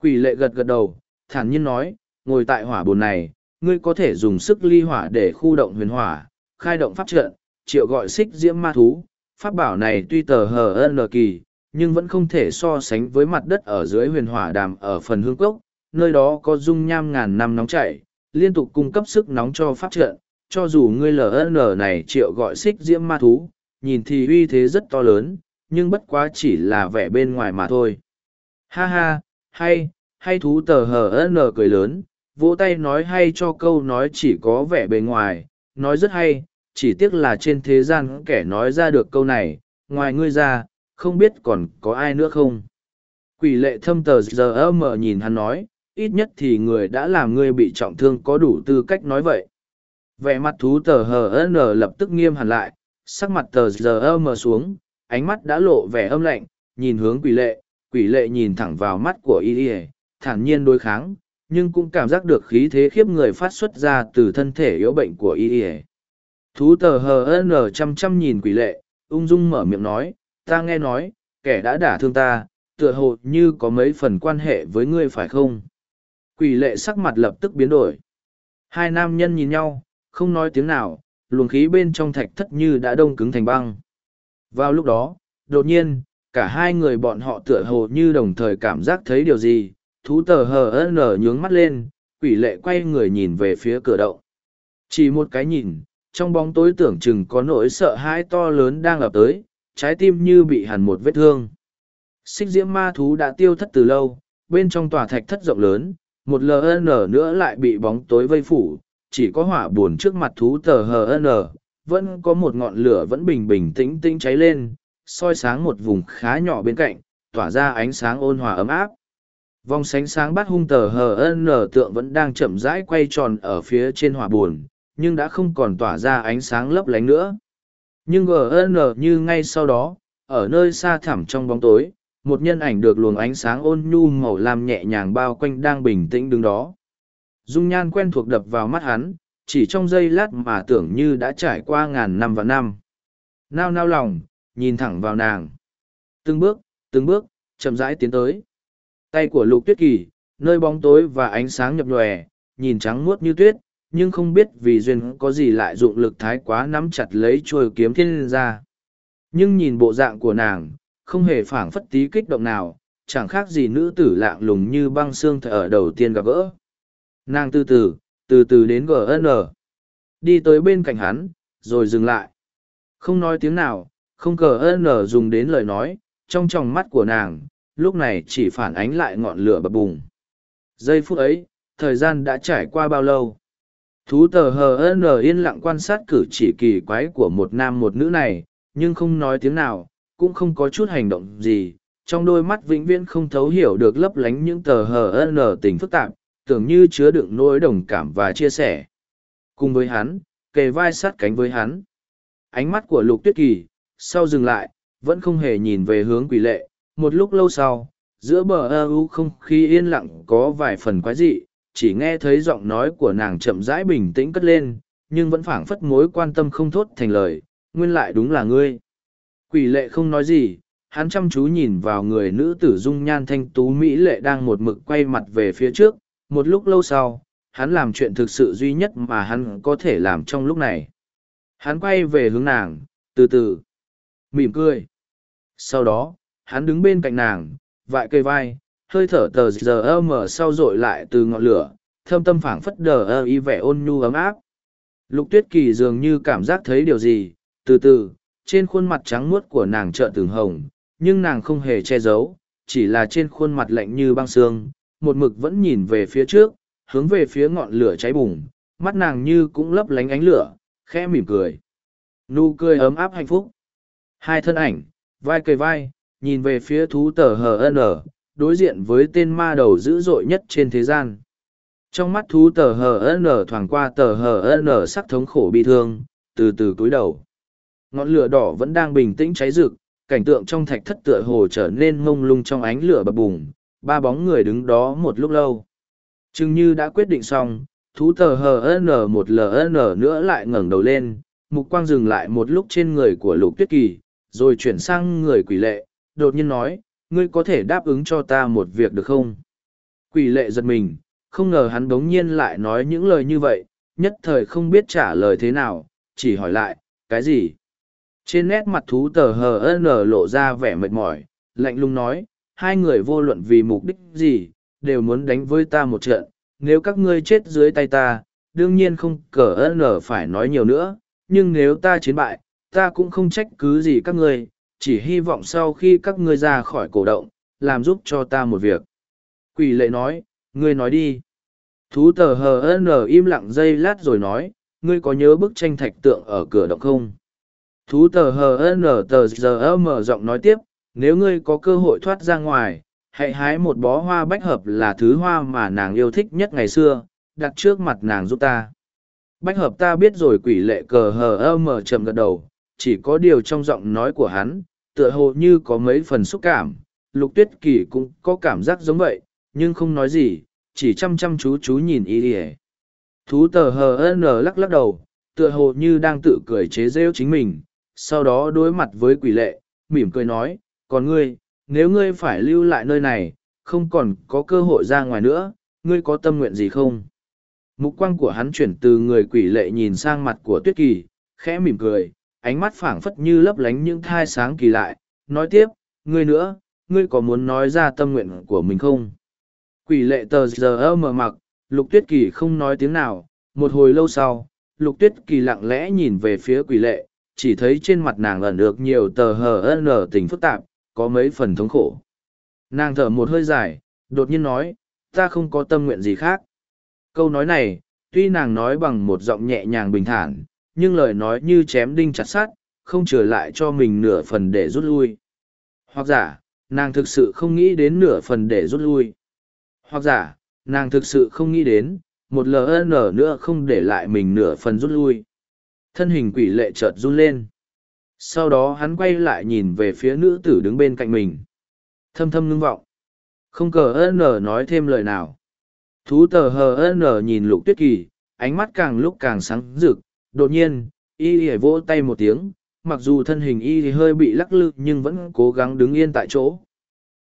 Quỷ lệ gật gật đầu, thản nhiên nói, ngồi tại hỏa buồn này, ngươi có thể dùng sức ly hỏa để khu động huyền hỏa khai động pháp trận triệu gọi xích diễm ma thú pháp bảo này tuy tờ hờ n kỳ nhưng vẫn không thể so sánh với mặt đất ở dưới huyền hỏa đàm ở phần hương cốc, nơi đó có dung nham ngàn năm nóng chảy, liên tục cung cấp sức nóng cho pháp trận, cho dù ngươi LN này triệu gọi xích diễm ma thú, nhìn thì uy thế rất to lớn, nhưng bất quá chỉ là vẻ bên ngoài mà thôi. Ha ha, hay, hay thú tờ hờ n cười lớn, vỗ tay nói hay cho câu nói chỉ có vẻ bề ngoài, nói rất hay, chỉ tiếc là trên thế gian kẻ nói ra được câu này, ngoài ngươi ra, không biết còn có ai nữa không? Quỷ lệ thâm tờ giờ mờ nhìn hắn nói ít nhất thì người đã làm ngươi bị trọng thương có đủ tư cách nói vậy. Vẻ mặt thú tờ hờ n lập tức nghiêm hẳn lại sắc mặt tờ giờ mờ xuống ánh mắt đã lộ vẻ âm lạnh nhìn hướng quỷ lệ quỷ lệ nhìn thẳng vào mắt của y ỉa thản nhiên đối kháng nhưng cũng cảm giác được khí thế khiếp người phát xuất ra từ thân thể yếu bệnh của y ỉa thú tờ hờ n chăm chăm nhìn quỷ lệ ung dung mở miệng nói ta nghe nói, kẻ đã đả thương ta, tựa hồ như có mấy phần quan hệ với ngươi phải không? Quỷ lệ sắc mặt lập tức biến đổi. Hai nam nhân nhìn nhau, không nói tiếng nào, luồng khí bên trong thạch thất như đã đông cứng thành băng. Vào lúc đó, đột nhiên, cả hai người bọn họ tựa hồ như đồng thời cảm giác thấy điều gì, thú tờ hờ nở nhướng mắt lên, quỷ lệ quay người nhìn về phía cửa động. Chỉ một cái nhìn, trong bóng tối tưởng chừng có nỗi sợ hãi to lớn đang ập tới, trái tim như bị hằn một vết thương. Xích diễm ma thú đã tiêu thất từ lâu, bên trong tòa thạch thất rộng lớn, một LN nữa lại bị bóng tối vây phủ, chỉ có hỏa buồn trước mặt thú tờ HN, vẫn có một ngọn lửa vẫn bình bình tĩnh tĩnh cháy lên, soi sáng một vùng khá nhỏ bên cạnh, tỏa ra ánh sáng ôn hòa ấm áp. Vòng sánh sáng bắt hung tờ HN tượng vẫn đang chậm rãi quay tròn ở phía trên hỏa buồn, nhưng đã không còn tỏa ra ánh sáng lấp lánh nữa. Nhưng gn như ngay sau đó ở nơi xa thẳm trong bóng tối một nhân ảnh được luồng ánh sáng ôn nhu màu lam nhẹ nhàng bao quanh đang bình tĩnh đứng đó. Dung nhan quen thuộc đập vào mắt hắn chỉ trong giây lát mà tưởng như đã trải qua ngàn năm và năm. Nao nao lòng nhìn thẳng vào nàng. Từng bước từng bước chậm rãi tiến tới tay của lục tuyết kỳ nơi bóng tối và ánh sáng nhập nhòe nhìn trắng muốt như tuyết nhưng không biết vì duyên có gì lại dụng lực thái quá nắm chặt lấy trôi kiếm thiên ra. Nhưng nhìn bộ dạng của nàng, không hề phảng phất tí kích động nào, chẳng khác gì nữ tử lạng lùng như băng xương ở đầu tiên gặp gỡ. Nàng từ từ, từ từ đến GN. Đi tới bên cạnh hắn, rồi dừng lại. Không nói tiếng nào, không cờ n dùng đến lời nói, trong tròng mắt của nàng, lúc này chỉ phản ánh lại ngọn lửa bập bùng. Giây phút ấy, thời gian đã trải qua bao lâu? Thú tờ HN yên lặng quan sát cử chỉ kỳ quái của một nam một nữ này, nhưng không nói tiếng nào, cũng không có chút hành động gì. Trong đôi mắt vĩnh viễn không thấu hiểu được lấp lánh những tờ HN tình phức tạp, tưởng như chứa đựng nỗi đồng cảm và chia sẻ. Cùng với hắn, kề vai sát cánh với hắn. Ánh mắt của lục tuyết kỳ, sau dừng lại, vẫn không hề nhìn về hướng quỷ lệ. Một lúc lâu sau, giữa bờ ơ u không khí yên lặng có vài phần quái dị, chỉ nghe thấy giọng nói của nàng chậm rãi bình tĩnh cất lên, nhưng vẫn phảng phất mối quan tâm không thốt thành lời, nguyên lại đúng là ngươi. Quỷ lệ không nói gì, hắn chăm chú nhìn vào người nữ tử dung nhan thanh tú Mỹ lệ đang một mực quay mặt về phía trước, một lúc lâu sau, hắn làm chuyện thực sự duy nhất mà hắn có thể làm trong lúc này. Hắn quay về hướng nàng, từ từ, mỉm cười. Sau đó, hắn đứng bên cạnh nàng, vại cây vai, hơi thở tờ giờ mở sau dội lại từ ngọn lửa, thâm tâm phảng phất đờ ơ y vẻ ôn nhu ấm áp. Lục tuyết kỳ dường như cảm giác thấy điều gì, từ từ, trên khuôn mặt trắng muốt của nàng trợn từng hồng, nhưng nàng không hề che giấu, chỉ là trên khuôn mặt lạnh như băng xương, một mực vẫn nhìn về phía trước, hướng về phía ngọn lửa cháy bùng, mắt nàng như cũng lấp lánh ánh lửa, khẽ mỉm cười. Nụ cười ấm áp hạnh phúc. Hai thân ảnh, vai cười vai, nhìn về phía thú tờ HN, đối diện với tên ma đầu dữ dội nhất trên thế gian. Trong mắt thú tờ HN thoảng qua tờ HN sắc thống khổ bi thương, từ từ cúi đầu. Ngọn lửa đỏ vẫn đang bình tĩnh cháy rực, cảnh tượng trong thạch thất tựa hồ trở nên mông lung trong ánh lửa bập bùng, ba bóng người đứng đó một lúc lâu. Chừng như đã quyết định xong, thú tờ HN một LN nữa lại ngẩng đầu lên, mục quang dừng lại một lúc trên người của lục tuyết kỳ, rồi chuyển sang người quỷ lệ, đột nhiên nói, ngươi có thể đáp ứng cho ta một việc được không? Quỷ lệ giật mình, không ngờ hắn đống nhiên lại nói những lời như vậy, nhất thời không biết trả lời thế nào, chỉ hỏi lại, cái gì? Trên nét mặt thú tờ nở lộ ra vẻ mệt mỏi, lạnh lùng nói, hai người vô luận vì mục đích gì, đều muốn đánh với ta một trận, nếu các ngươi chết dưới tay ta, đương nhiên không cờ nở phải nói nhiều nữa, nhưng nếu ta chiến bại, ta cũng không trách cứ gì các ngươi, chỉ hy vọng sau khi các ngươi ra khỏi cổ động, làm giúp cho ta một việc. Quỷ lệ nói, ngươi nói đi. Thú tờ HN im lặng giây lát rồi nói, ngươi có nhớ bức tranh thạch tượng ở cửa động không? Thú tờ HN tờ giờ mở giọng nói tiếp, nếu ngươi có cơ hội thoát ra ngoài, hãy hái một bó hoa bách hợp là thứ hoa mà nàng yêu thích nhất ngày xưa, đặt trước mặt nàng giúp ta. Bách hợp ta biết rồi quỷ lệ cờ hờ mở chậm gật đầu, chỉ có điều trong giọng nói của hắn, tựa hồ như có mấy phần xúc cảm, lục tuyết kỳ cũng có cảm giác giống vậy, nhưng không nói gì, chỉ chăm chăm chú chú nhìn y ỉa thú tờ hờ n lắc lắc đầu tựa hồ như đang tự cười chế rêu chính mình. Sau đó đối mặt với quỷ lệ mỉm cười nói còn ngươi nếu ngươi phải lưu lại nơi này không còn có cơ hội ra ngoài nữa ngươi có tâm nguyện gì không? Mục quang của hắn chuyển từ người quỷ lệ nhìn sang mặt của tuyết kỳ khẽ mỉm cười ánh mắt phảng phất như lấp lánh những thai sáng kỳ lại nói tiếp ngươi nữa ngươi có muốn nói ra tâm nguyện của mình không Quỷ lệ tờ giờ mở mặc, lục tuyết kỳ không nói tiếng nào, một hồi lâu sau, lục tuyết kỳ lặng lẽ nhìn về phía quỷ lệ, chỉ thấy trên mặt nàng ẩn được nhiều tờ hờ nở tình phức tạp, có mấy phần thống khổ. Nàng thở một hơi dài, đột nhiên nói, ta không có tâm nguyện gì khác. Câu nói này, tuy nàng nói bằng một giọng nhẹ nhàng bình thản, nhưng lời nói như chém đinh chặt sát, không trở lại cho mình nửa phần để rút lui. Hoặc giả, nàng thực sự không nghĩ đến nửa phần để rút lui. Hoặc giả, nàng thực sự không nghĩ đến, một LN nữa không để lại mình nửa phần rút lui. Thân hình quỷ lệ chợt run lên. Sau đó hắn quay lại nhìn về phía nữ tử đứng bên cạnh mình. Thâm thâm ngưng vọng. Không cờ N nói thêm lời nào. Thú tờ hờ N nhìn lục tuyết kỳ, ánh mắt càng lúc càng sáng rực. Đột nhiên, y hề vỗ tay một tiếng, mặc dù thân hình y hơi bị lắc lư nhưng vẫn cố gắng đứng yên tại chỗ.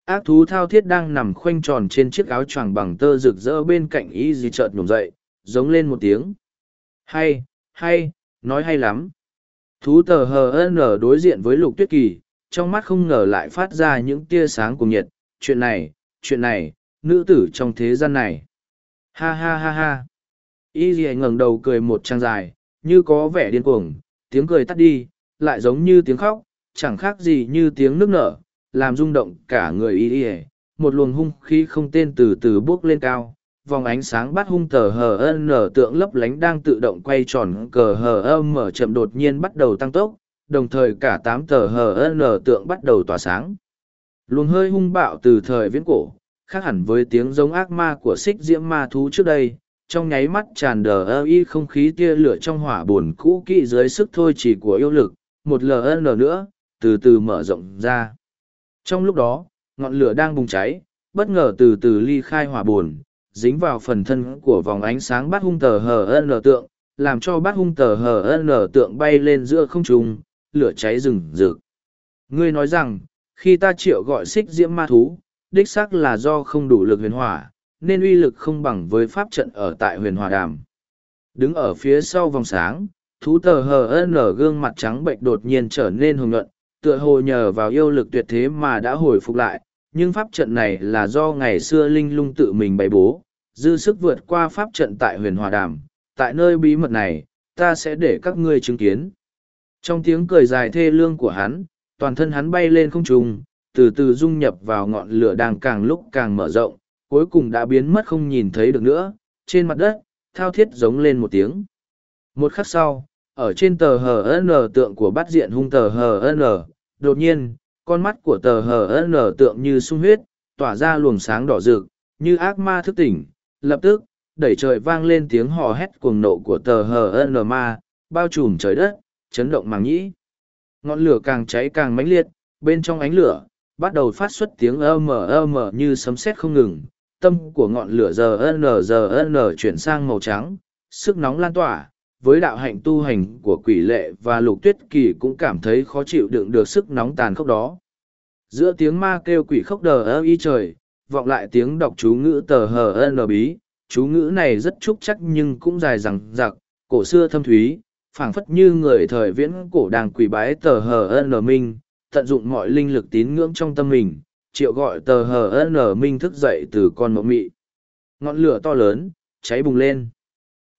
Ác thú thao thiết đang nằm khoanh tròn trên chiếc áo choàng bằng tơ rực rỡ bên cạnh y gì chợt nhổm dậy giống lên một tiếng. Hay hay nói hay lắm. Thú tờ hờ ở đối diện với lục tuyết kỳ trong mắt không ngờ lại phát ra những tia sáng cùng nhiệt. Chuyện này chuyện này nữ tử trong thế gian này. Ha ha ha ha. Y gì ngẩng đầu cười một trang dài như có vẻ điên cuồng, tiếng cười tắt đi, lại giống như tiếng khóc, chẳng khác gì như tiếng nước nở, làm rung động cả người y y. Một luồng hung khí không tên từ từ bước lên cao, vòng ánh sáng bắt hung tờ hờ nở tượng lấp lánh đang tự động quay tròn, cờ hờ âm mở chậm đột nhiên bắt đầu tăng tốc, đồng thời cả tám tờ hờ nở tượng bắt đầu tỏa sáng. Luồng hơi hung bạo từ thời viễn cổ, khác hẳn với tiếng giống ác ma của xích diễm ma thú trước đây trong nháy mắt tràn đờ ơ y không khí tia lửa trong hỏa bồn cũ kỹ dưới sức thôi chỉ của yêu lực, một ln nữa, từ từ mở rộng ra. Trong lúc đó, ngọn lửa đang bùng cháy, bất ngờ từ từ ly khai hỏa bồn, dính vào phần thân của vòng ánh sáng bát hung tờ hờ n tượng, làm cho bát hung tờ hờ n tượng bay lên giữa không trung, lửa cháy rừng rực. Ngươi nói rằng, khi ta triệu gọi xích diễm ma thú, đích xác là do không đủ lực huyền hỏa, nên uy lực không bằng với pháp trận ở tại huyền hòa đàm. Đứng ở phía sau vòng sáng, thú tờ hờ nở gương mặt trắng bệnh đột nhiên trở nên hồng nhuận, tựa hồ nhờ vào yêu lực tuyệt thế mà đã hồi phục lại, nhưng pháp trận này là do ngày xưa linh lung tự mình bày bố, dư sức vượt qua pháp trận tại huyền hòa đàm. Tại nơi bí mật này, ta sẽ để các ngươi chứng kiến. Trong tiếng cười dài thê lương của hắn, toàn thân hắn bay lên không trung, từ từ dung nhập vào ngọn lửa đang càng lúc càng mở rộng, cuối cùng đã biến mất không nhìn thấy được nữa, trên mặt đất, thao thiết giống lên một tiếng. Một khắc sau, ở trên tờ HN tượng của bát diện hung tờ HN, đột nhiên, con mắt của tờ HN tượng như sung huyết, tỏa ra luồng sáng đỏ rực, như ác ma thức tỉnh, lập tức, đẩy trời vang lên tiếng hò hét cuồng nộ của tờ HN ma, bao trùm trời đất, chấn động màng nhĩ. Ngọn lửa càng cháy càng mãnh liệt, bên trong ánh lửa, bắt đầu phát xuất tiếng ơ mờ ơ mờ như sấm sét không ngừng. Tâm của ngọn lửa giờ n giờ n chuyển sang màu trắng, sức nóng lan tỏa. Với đạo hạnh tu hành của quỷ lệ và lục tuyết kỳ cũng cảm thấy khó chịu đựng được sức nóng tàn khốc đó. Giữa tiếng ma kêu quỷ khóc đờ ơ y trời, vọng lại tiếng đọc chú ngữ tờ hờ n bí. Chú ngữ này rất trúc chắc nhưng cũng dài rằng giặc, cổ xưa thâm thúy, phảng phất như người thời viễn cổ đang quỳ bái tờ hờ n minh tận dụng mọi linh lực tín ngưỡng trong tâm mình triệu gọi tờ hờ n minh thức dậy từ con mộng mị. Ngọn lửa to lớn cháy bùng lên.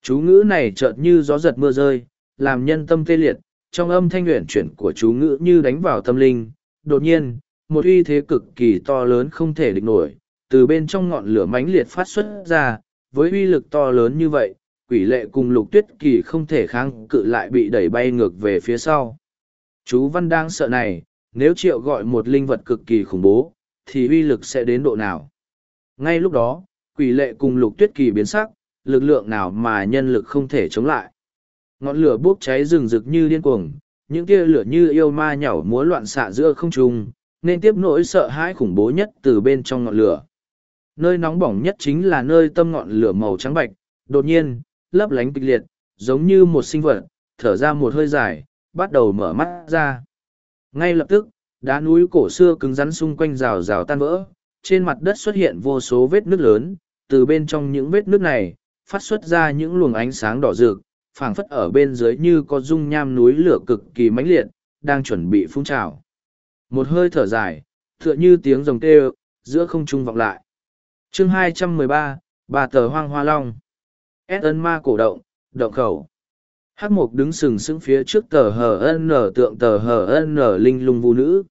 Chú ngữ này chợt như gió giật mưa rơi làm nhân tâm tê liệt trong âm thanh luyện chuyển của chú ngữ như đánh vào tâm linh. Đột nhiên một uy thế cực kỳ to lớn không thể địch nổi từ bên trong ngọn lửa mãnh liệt phát xuất ra với uy lực to lớn như vậy quỷ lệ cùng lục tuyết kỳ không thể kháng cự lại bị đẩy bay ngược về phía sau. Chú Văn đang sợ này, nếu triệu gọi một linh vật cực kỳ khủng bố, thì uy lực sẽ đến độ nào? Ngay lúc đó, quỷ lệ cùng lục tuyết kỳ biến sắc, lực lượng nào mà nhân lực không thể chống lại. Ngọn lửa bốc cháy rừng rực như điên cuồng, những tia lửa như yêu ma nhảy múa loạn xạ giữa không trung, nên tiếp nỗi sợ hãi khủng bố nhất từ bên trong ngọn lửa. Nơi nóng bỏng nhất chính là nơi tâm ngọn lửa màu trắng bạch, đột nhiên, lấp lánh kịch liệt, giống như một sinh vật, thở ra một hơi dài, bắt đầu mở mắt ra. Ngay lập tức, đá núi cổ xưa cứng rắn xung quanh rào rào tan vỡ, trên mặt đất xuất hiện vô số vết nước lớn, từ bên trong những vết nước này, phát xuất ra những luồng ánh sáng đỏ rực, phảng phất ở bên dưới như có dung nham núi lửa cực kỳ mãnh liệt, đang chuẩn bị phun trào. Một hơi thở dài, tựa như tiếng rồng kêu, giữa không trung vọng lại. chương 213, bà tờ hoang hoa long ét ân ma cổ động động khẩu hắc mục đứng sừng sững phía trước tờ hờ ân nở tượng tờ hờ ân nở linh lung vũ nữ.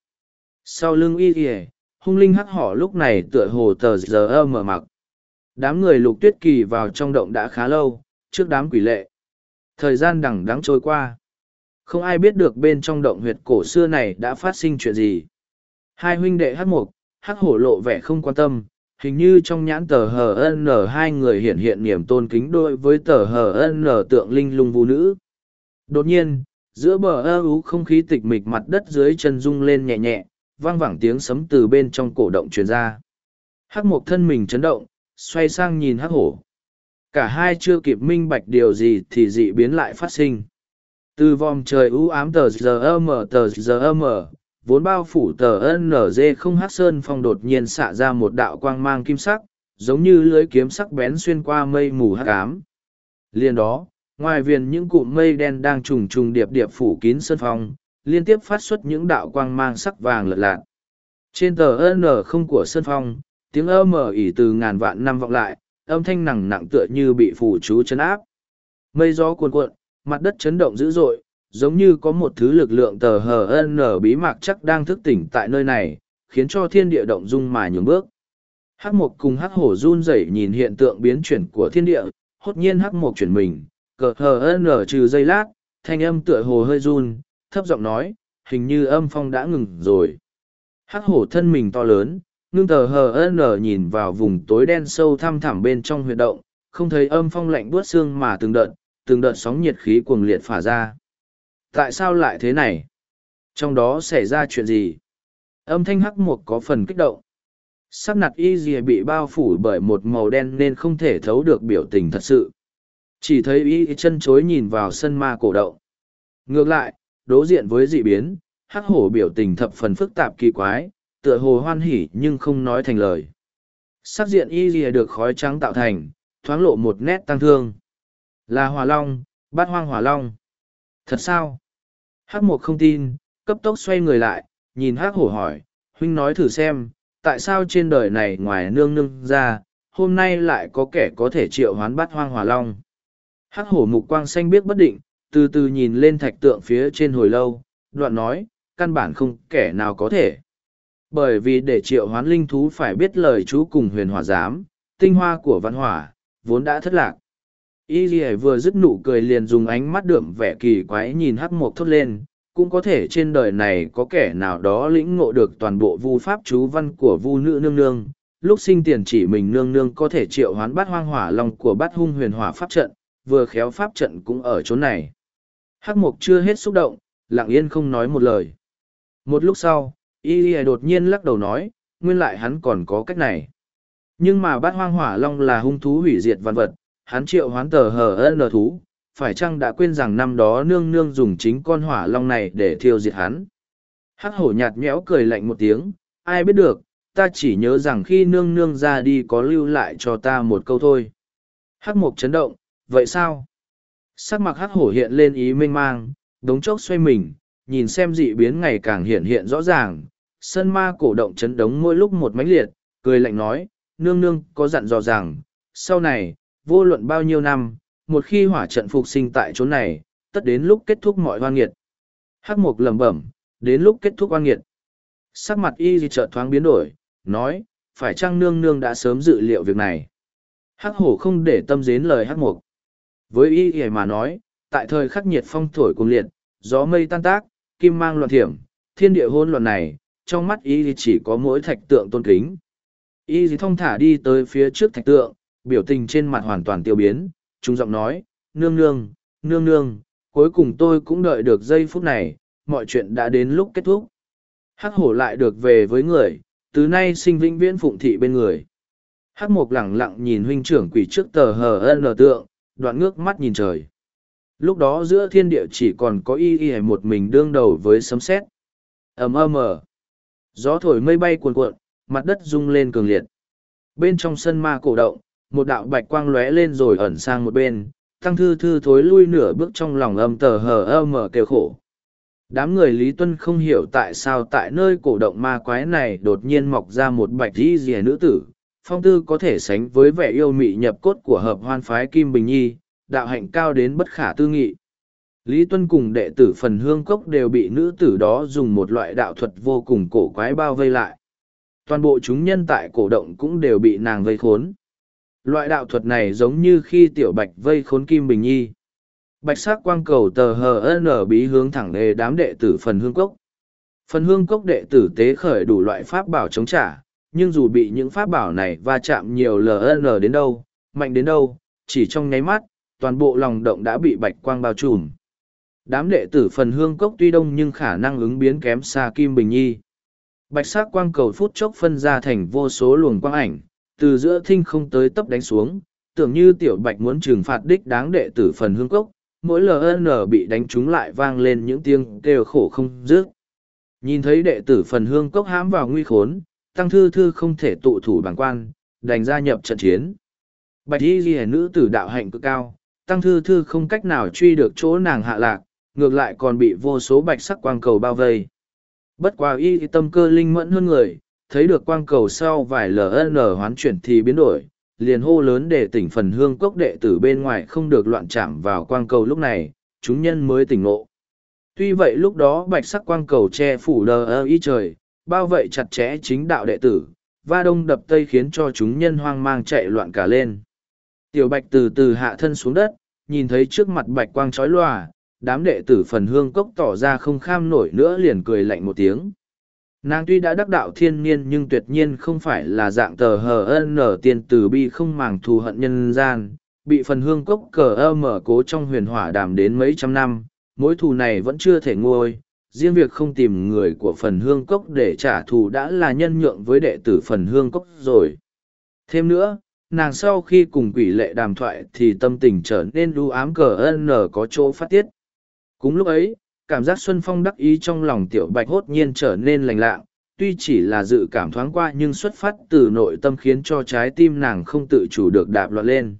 Sau lưng y ỉa hung linh hắc họ lúc này tựa hồ tờ giờ ơ mở mặc. Đám người lục tuyết kỳ vào trong động đã khá lâu, trước đám quỷ lệ. Thời gian đằng đắng trôi qua. Không ai biết được bên trong động huyệt cổ xưa này đã phát sinh chuyện gì. Hai huynh đệ hắc mục hắc hổ lộ vẻ không quan tâm hình như trong nhãn tờ hờ n hai người hiện hiện niềm tôn kính đôi với tờ hờ n tượng linh lung vũ nữ. Đột nhiên, giữa bờ ơ ú không khí tịch mịch mặt đất dưới chân rung lên nhẹ nhẹ, vang vẳng tiếng sấm từ bên trong cổ động truyền ra. Hắc mộc thân mình chấn động, xoay sang nhìn hắc hổ. Cả hai chưa kịp minh bạch điều gì thì dị biến lại phát sinh. Từ vòm trời ưu ám tờ giờ mờ tờ giờ mờ vốn bao phủ tờ nz không hát sơn phong đột nhiên xạ ra một đạo quang mang kim sắc, giống như lưới kiếm sắc bén xuyên qua mây mù hắc ám. Liền đó, ngoài viền những cụm mây đen đang trùng trùng điệp điệp phủ kín sơn phong, liên tiếp phát xuất những đạo quang mang sắc vàng lợt lạc trên tờ n không của sơn phong, tiếng ơ mờ ỉ từ ngàn vạn năm vọng lại, âm thanh nặng nặng tựa như bị phủ chú chấn áp. Mây gió cuồn cuộn, mặt đất chấn động dữ dội giống như có một thứ lực lượng tờ hờ nở bí mạc chắc đang thức tỉnh tại nơi này khiến cho thiên địa động dung mà nhường bước hắc mộc cùng hắc hổ run rẩy nhìn hiện tượng biến chuyển của thiên địa hốt nhiên hắc mộc chuyển mình cờ hờ nở trừ giây lát thanh âm tựa hồ hơi run thấp giọng nói hình như âm phong đã ngừng rồi hắc hổ thân mình to lớn ngưng tờ hờ nở nhìn vào vùng tối đen sâu thăm thẳm bên trong huyệt động không thấy âm phong lạnh buốt xương mà từng đợt, từng đợt sóng nhiệt khí cuồng liệt phả ra. Tại sao lại thế này? Trong đó xảy ra chuyện gì? Âm thanh hắc mục có phần kích động. Sắc nặt y dì bị bao phủ bởi một màu đen nên không thể thấu được biểu tình thật sự. Chỉ thấy y chân chối nhìn vào sân ma cổ động. Ngược lại, đối diện với dị biến, hắc hổ biểu tình thập phần phức tạp kỳ quái, tựa hồ hoan hỉ nhưng không nói thành lời. Sắc diện y dì được khói trắng tạo thành, thoáng lộ một nét tăng thương. Là hỏa long, bát hoang hỏa long. Thật sao? Hắc Mộc không tin, cấp tốc xoay người lại, nhìn hắc hổ hỏi, huynh nói thử xem, tại sao trên đời này ngoài nương nương ra, hôm nay lại có kẻ có thể triệu hoán bát hoang hỏa long. Hắc hổ mục quang xanh biết bất định, từ từ nhìn lên thạch tượng phía trên hồi lâu, đoạn nói, căn bản không kẻ nào có thể. Bởi vì để triệu hoán linh thú phải biết lời chú cùng huyền hỏa giám, tinh hoa của văn hỏa, vốn đã thất lạc. Y Ghi vừa dứt nụ cười liền dùng ánh mắt đượm vẻ kỳ quái nhìn hắc mộc thốt lên, cũng có thể trên đời này có kẻ nào đó lĩnh ngộ được toàn bộ vu pháp chú văn của vu nữ nương nương. Lúc sinh tiền chỉ mình nương nương có thể triệu hoán bát hoang hỏa long của bát hung huyền hỏa pháp trận, vừa khéo pháp trận cũng ở chỗ này. Hắc mộc chưa hết xúc động, lặng yên không nói một lời. Một lúc sau, y lìa đột nhiên lắc đầu nói, nguyên lại hắn còn có cách này. Nhưng mà bát hoang hỏa long là hung thú hủy diệt văn vật, hắn triệu hoán tờ hờ ân thú, phải chăng đã quên rằng năm đó nương nương dùng chính con hỏa long này để thiêu diệt hắn. Hắc hổ nhạt nhẽo cười lạnh một tiếng, ai biết được, ta chỉ nhớ rằng khi nương nương ra đi có lưu lại cho ta một câu thôi. Hắc mục chấn động, vậy sao? Sắc mặt hắc hổ hiện lên ý mênh mang, đống chốc xoay mình, nhìn xem dị biến ngày càng hiện hiện rõ ràng. Sân ma cổ động chấn đống mỗi lúc một mãnh liệt, cười lạnh nói, nương nương có dặn dò rằng, sau này, vô luận bao nhiêu năm, một khi hỏa trận phục sinh tại chỗ này, tất đến lúc kết thúc mọi hoan nghiệt. Hắc mục lẩm bẩm, đến lúc kết thúc hoan nghiệt. Sắc mặt y gì chợt thoáng biến đổi, nói, phải chăng nương nương đã sớm dự liệu việc này. Hắc hổ không để tâm dến lời hắc mục. Với y gì mà nói, tại thời khắc nhiệt phong thổi cùng liệt, gió mây tan tác, kim mang loạn thiểm, thiên địa hôn loạn này, trong mắt y chỉ có mỗi thạch tượng tôn kính. Y gì thong thả đi tới phía trước thạch tượng, biểu tình trên mặt hoàn toàn tiêu biến, trung giọng nói, nương nương, nương nương, cuối cùng tôi cũng đợi được giây phút này, mọi chuyện đã đến lúc kết thúc. Hắc hổ lại được về với người, từ nay sinh vĩnh viễn phụng thị bên người. Hắc mục lẳng lặng nhìn huynh trưởng quỷ trước tờ hờ ân tượng, đoạn ngước mắt nhìn trời. Lúc đó giữa thiên địa chỉ còn có y y một mình đương đầu với sấm sét ầm ầm ờ. gió thổi mây bay cuồn cuộn mặt đất rung lên cường liệt bên trong sân ma cổ động một đạo bạch quang lóe lên rồi ẩn sang một bên, tăng thư thư thối lui nửa bước trong lòng âm tờ hờ ơ ở kêu khổ. Đám người lý tuân không hiểu tại sao tại nơi cổ động ma quái này đột nhiên mọc ra một bạch di rìa nữ tử. Phong tư có thể sánh với vẻ yêu mị nhập cốt của hợp hoan phái kim bình nhi, đạo hạnh cao đến bất khả tư nghị. Lý tuân cùng đệ tử phần hương cốc đều bị nữ tử đó dùng một loại đạo thuật vô cùng cổ quái bao vây lại. Toàn bộ chúng nhân tại cổ động cũng đều bị nàng vây khốn loại đạo thuật này giống như khi tiểu bạch vây khốn kim bình nhi. Bạch s á c quang cầu tờ hờ n bí hướng thẳng đề đám đệ tử phần hương cốc. Phần hương cốc đệ tử tế khởi đủ loại pháp bảo chống trả, nhưng dù bị những pháp bảo này va chạm nhiều ln đến đâu, mạnh đến đâu, chỉ trong nháy mắt, toàn bộ lòng động đã bị bạch quang bao trùm. Đám đệ tử phần hương cốc tuy đông nhưng khả năng ứng biến kém xa kim bình nhi. Bạch s á c quang cầu phút chốc phân ra thành vô số luồng quang ảnh từ giữa thinh không tới tấp đánh xuống, tưởng như tiểu bạch muốn trừng phạt đích đáng đệ tử phần hương cốc, mỗi ln bị đánh trúng lại vang lên những tiếng kêu khổ không dứt. Nhìn thấy đệ tử phần hương cốc hãm vào nguy khốn, tăng thư thư không thể tụ thủ bằng quan, đành gia nhập trận chiến. Bạch y ghi nữ tử đạo hạnh cực cao, tăng thư thư không cách nào truy được chỗ nàng hạ lạc, ngược lại còn bị vô số bạch sắc quang cầu bao vây. Bất quá y tâm cơ linh mẫn hơn người thấy được quang cầu sau vài ln hoán chuyển thì biến đổi, liền hô lớn để tỉnh phần hương cốc đệ tử bên ngoài không được loạn chạm vào quang cầu lúc này, chúng nhân mới tỉnh ngộ. Tuy vậy lúc đó bạch sắc quang cầu che phủ đờ ơ y trời, bao vậy chặt chẽ chính đạo đệ tử, va đông đập tây khiến cho chúng nhân hoang mang chạy loạn cả lên. Tiểu bạch từ từ hạ thân xuống đất, nhìn thấy trước mặt bạch quang trói lòa, đám đệ tử phần hương cốc tỏ ra không kham nổi nữa liền cười lạnh một tiếng nàng tuy đã đắc đạo thiên niên nhưng tuyệt nhiên không phải là dạng tờ hờ ân nở tiền từ bi không màng thù hận nhân gian bị phần hương cốc cờ ơ mở cố trong huyền hỏa đàm đến mấy trăm năm, mối thù này vẫn chưa thể nguôi. Riêng việc không tìm người của phần hương cốc để trả thù đã là nhân nhượng với đệ tử phần hương cốc rồi. Thêm nữa, nàng sau khi cùng quỷ lệ đàm thoại thì tâm tình trở nên đu ám cờ ân nở có chỗ phát tiết. Cúng lúc ấy, cảm giác Xuân Phong đắc ý trong lòng tiểu bạch hốt nhiên trở nên lành lạng, tuy chỉ là dự cảm thoáng qua nhưng xuất phát từ nội tâm khiến cho trái tim nàng không tự chủ được đạp loạn lên.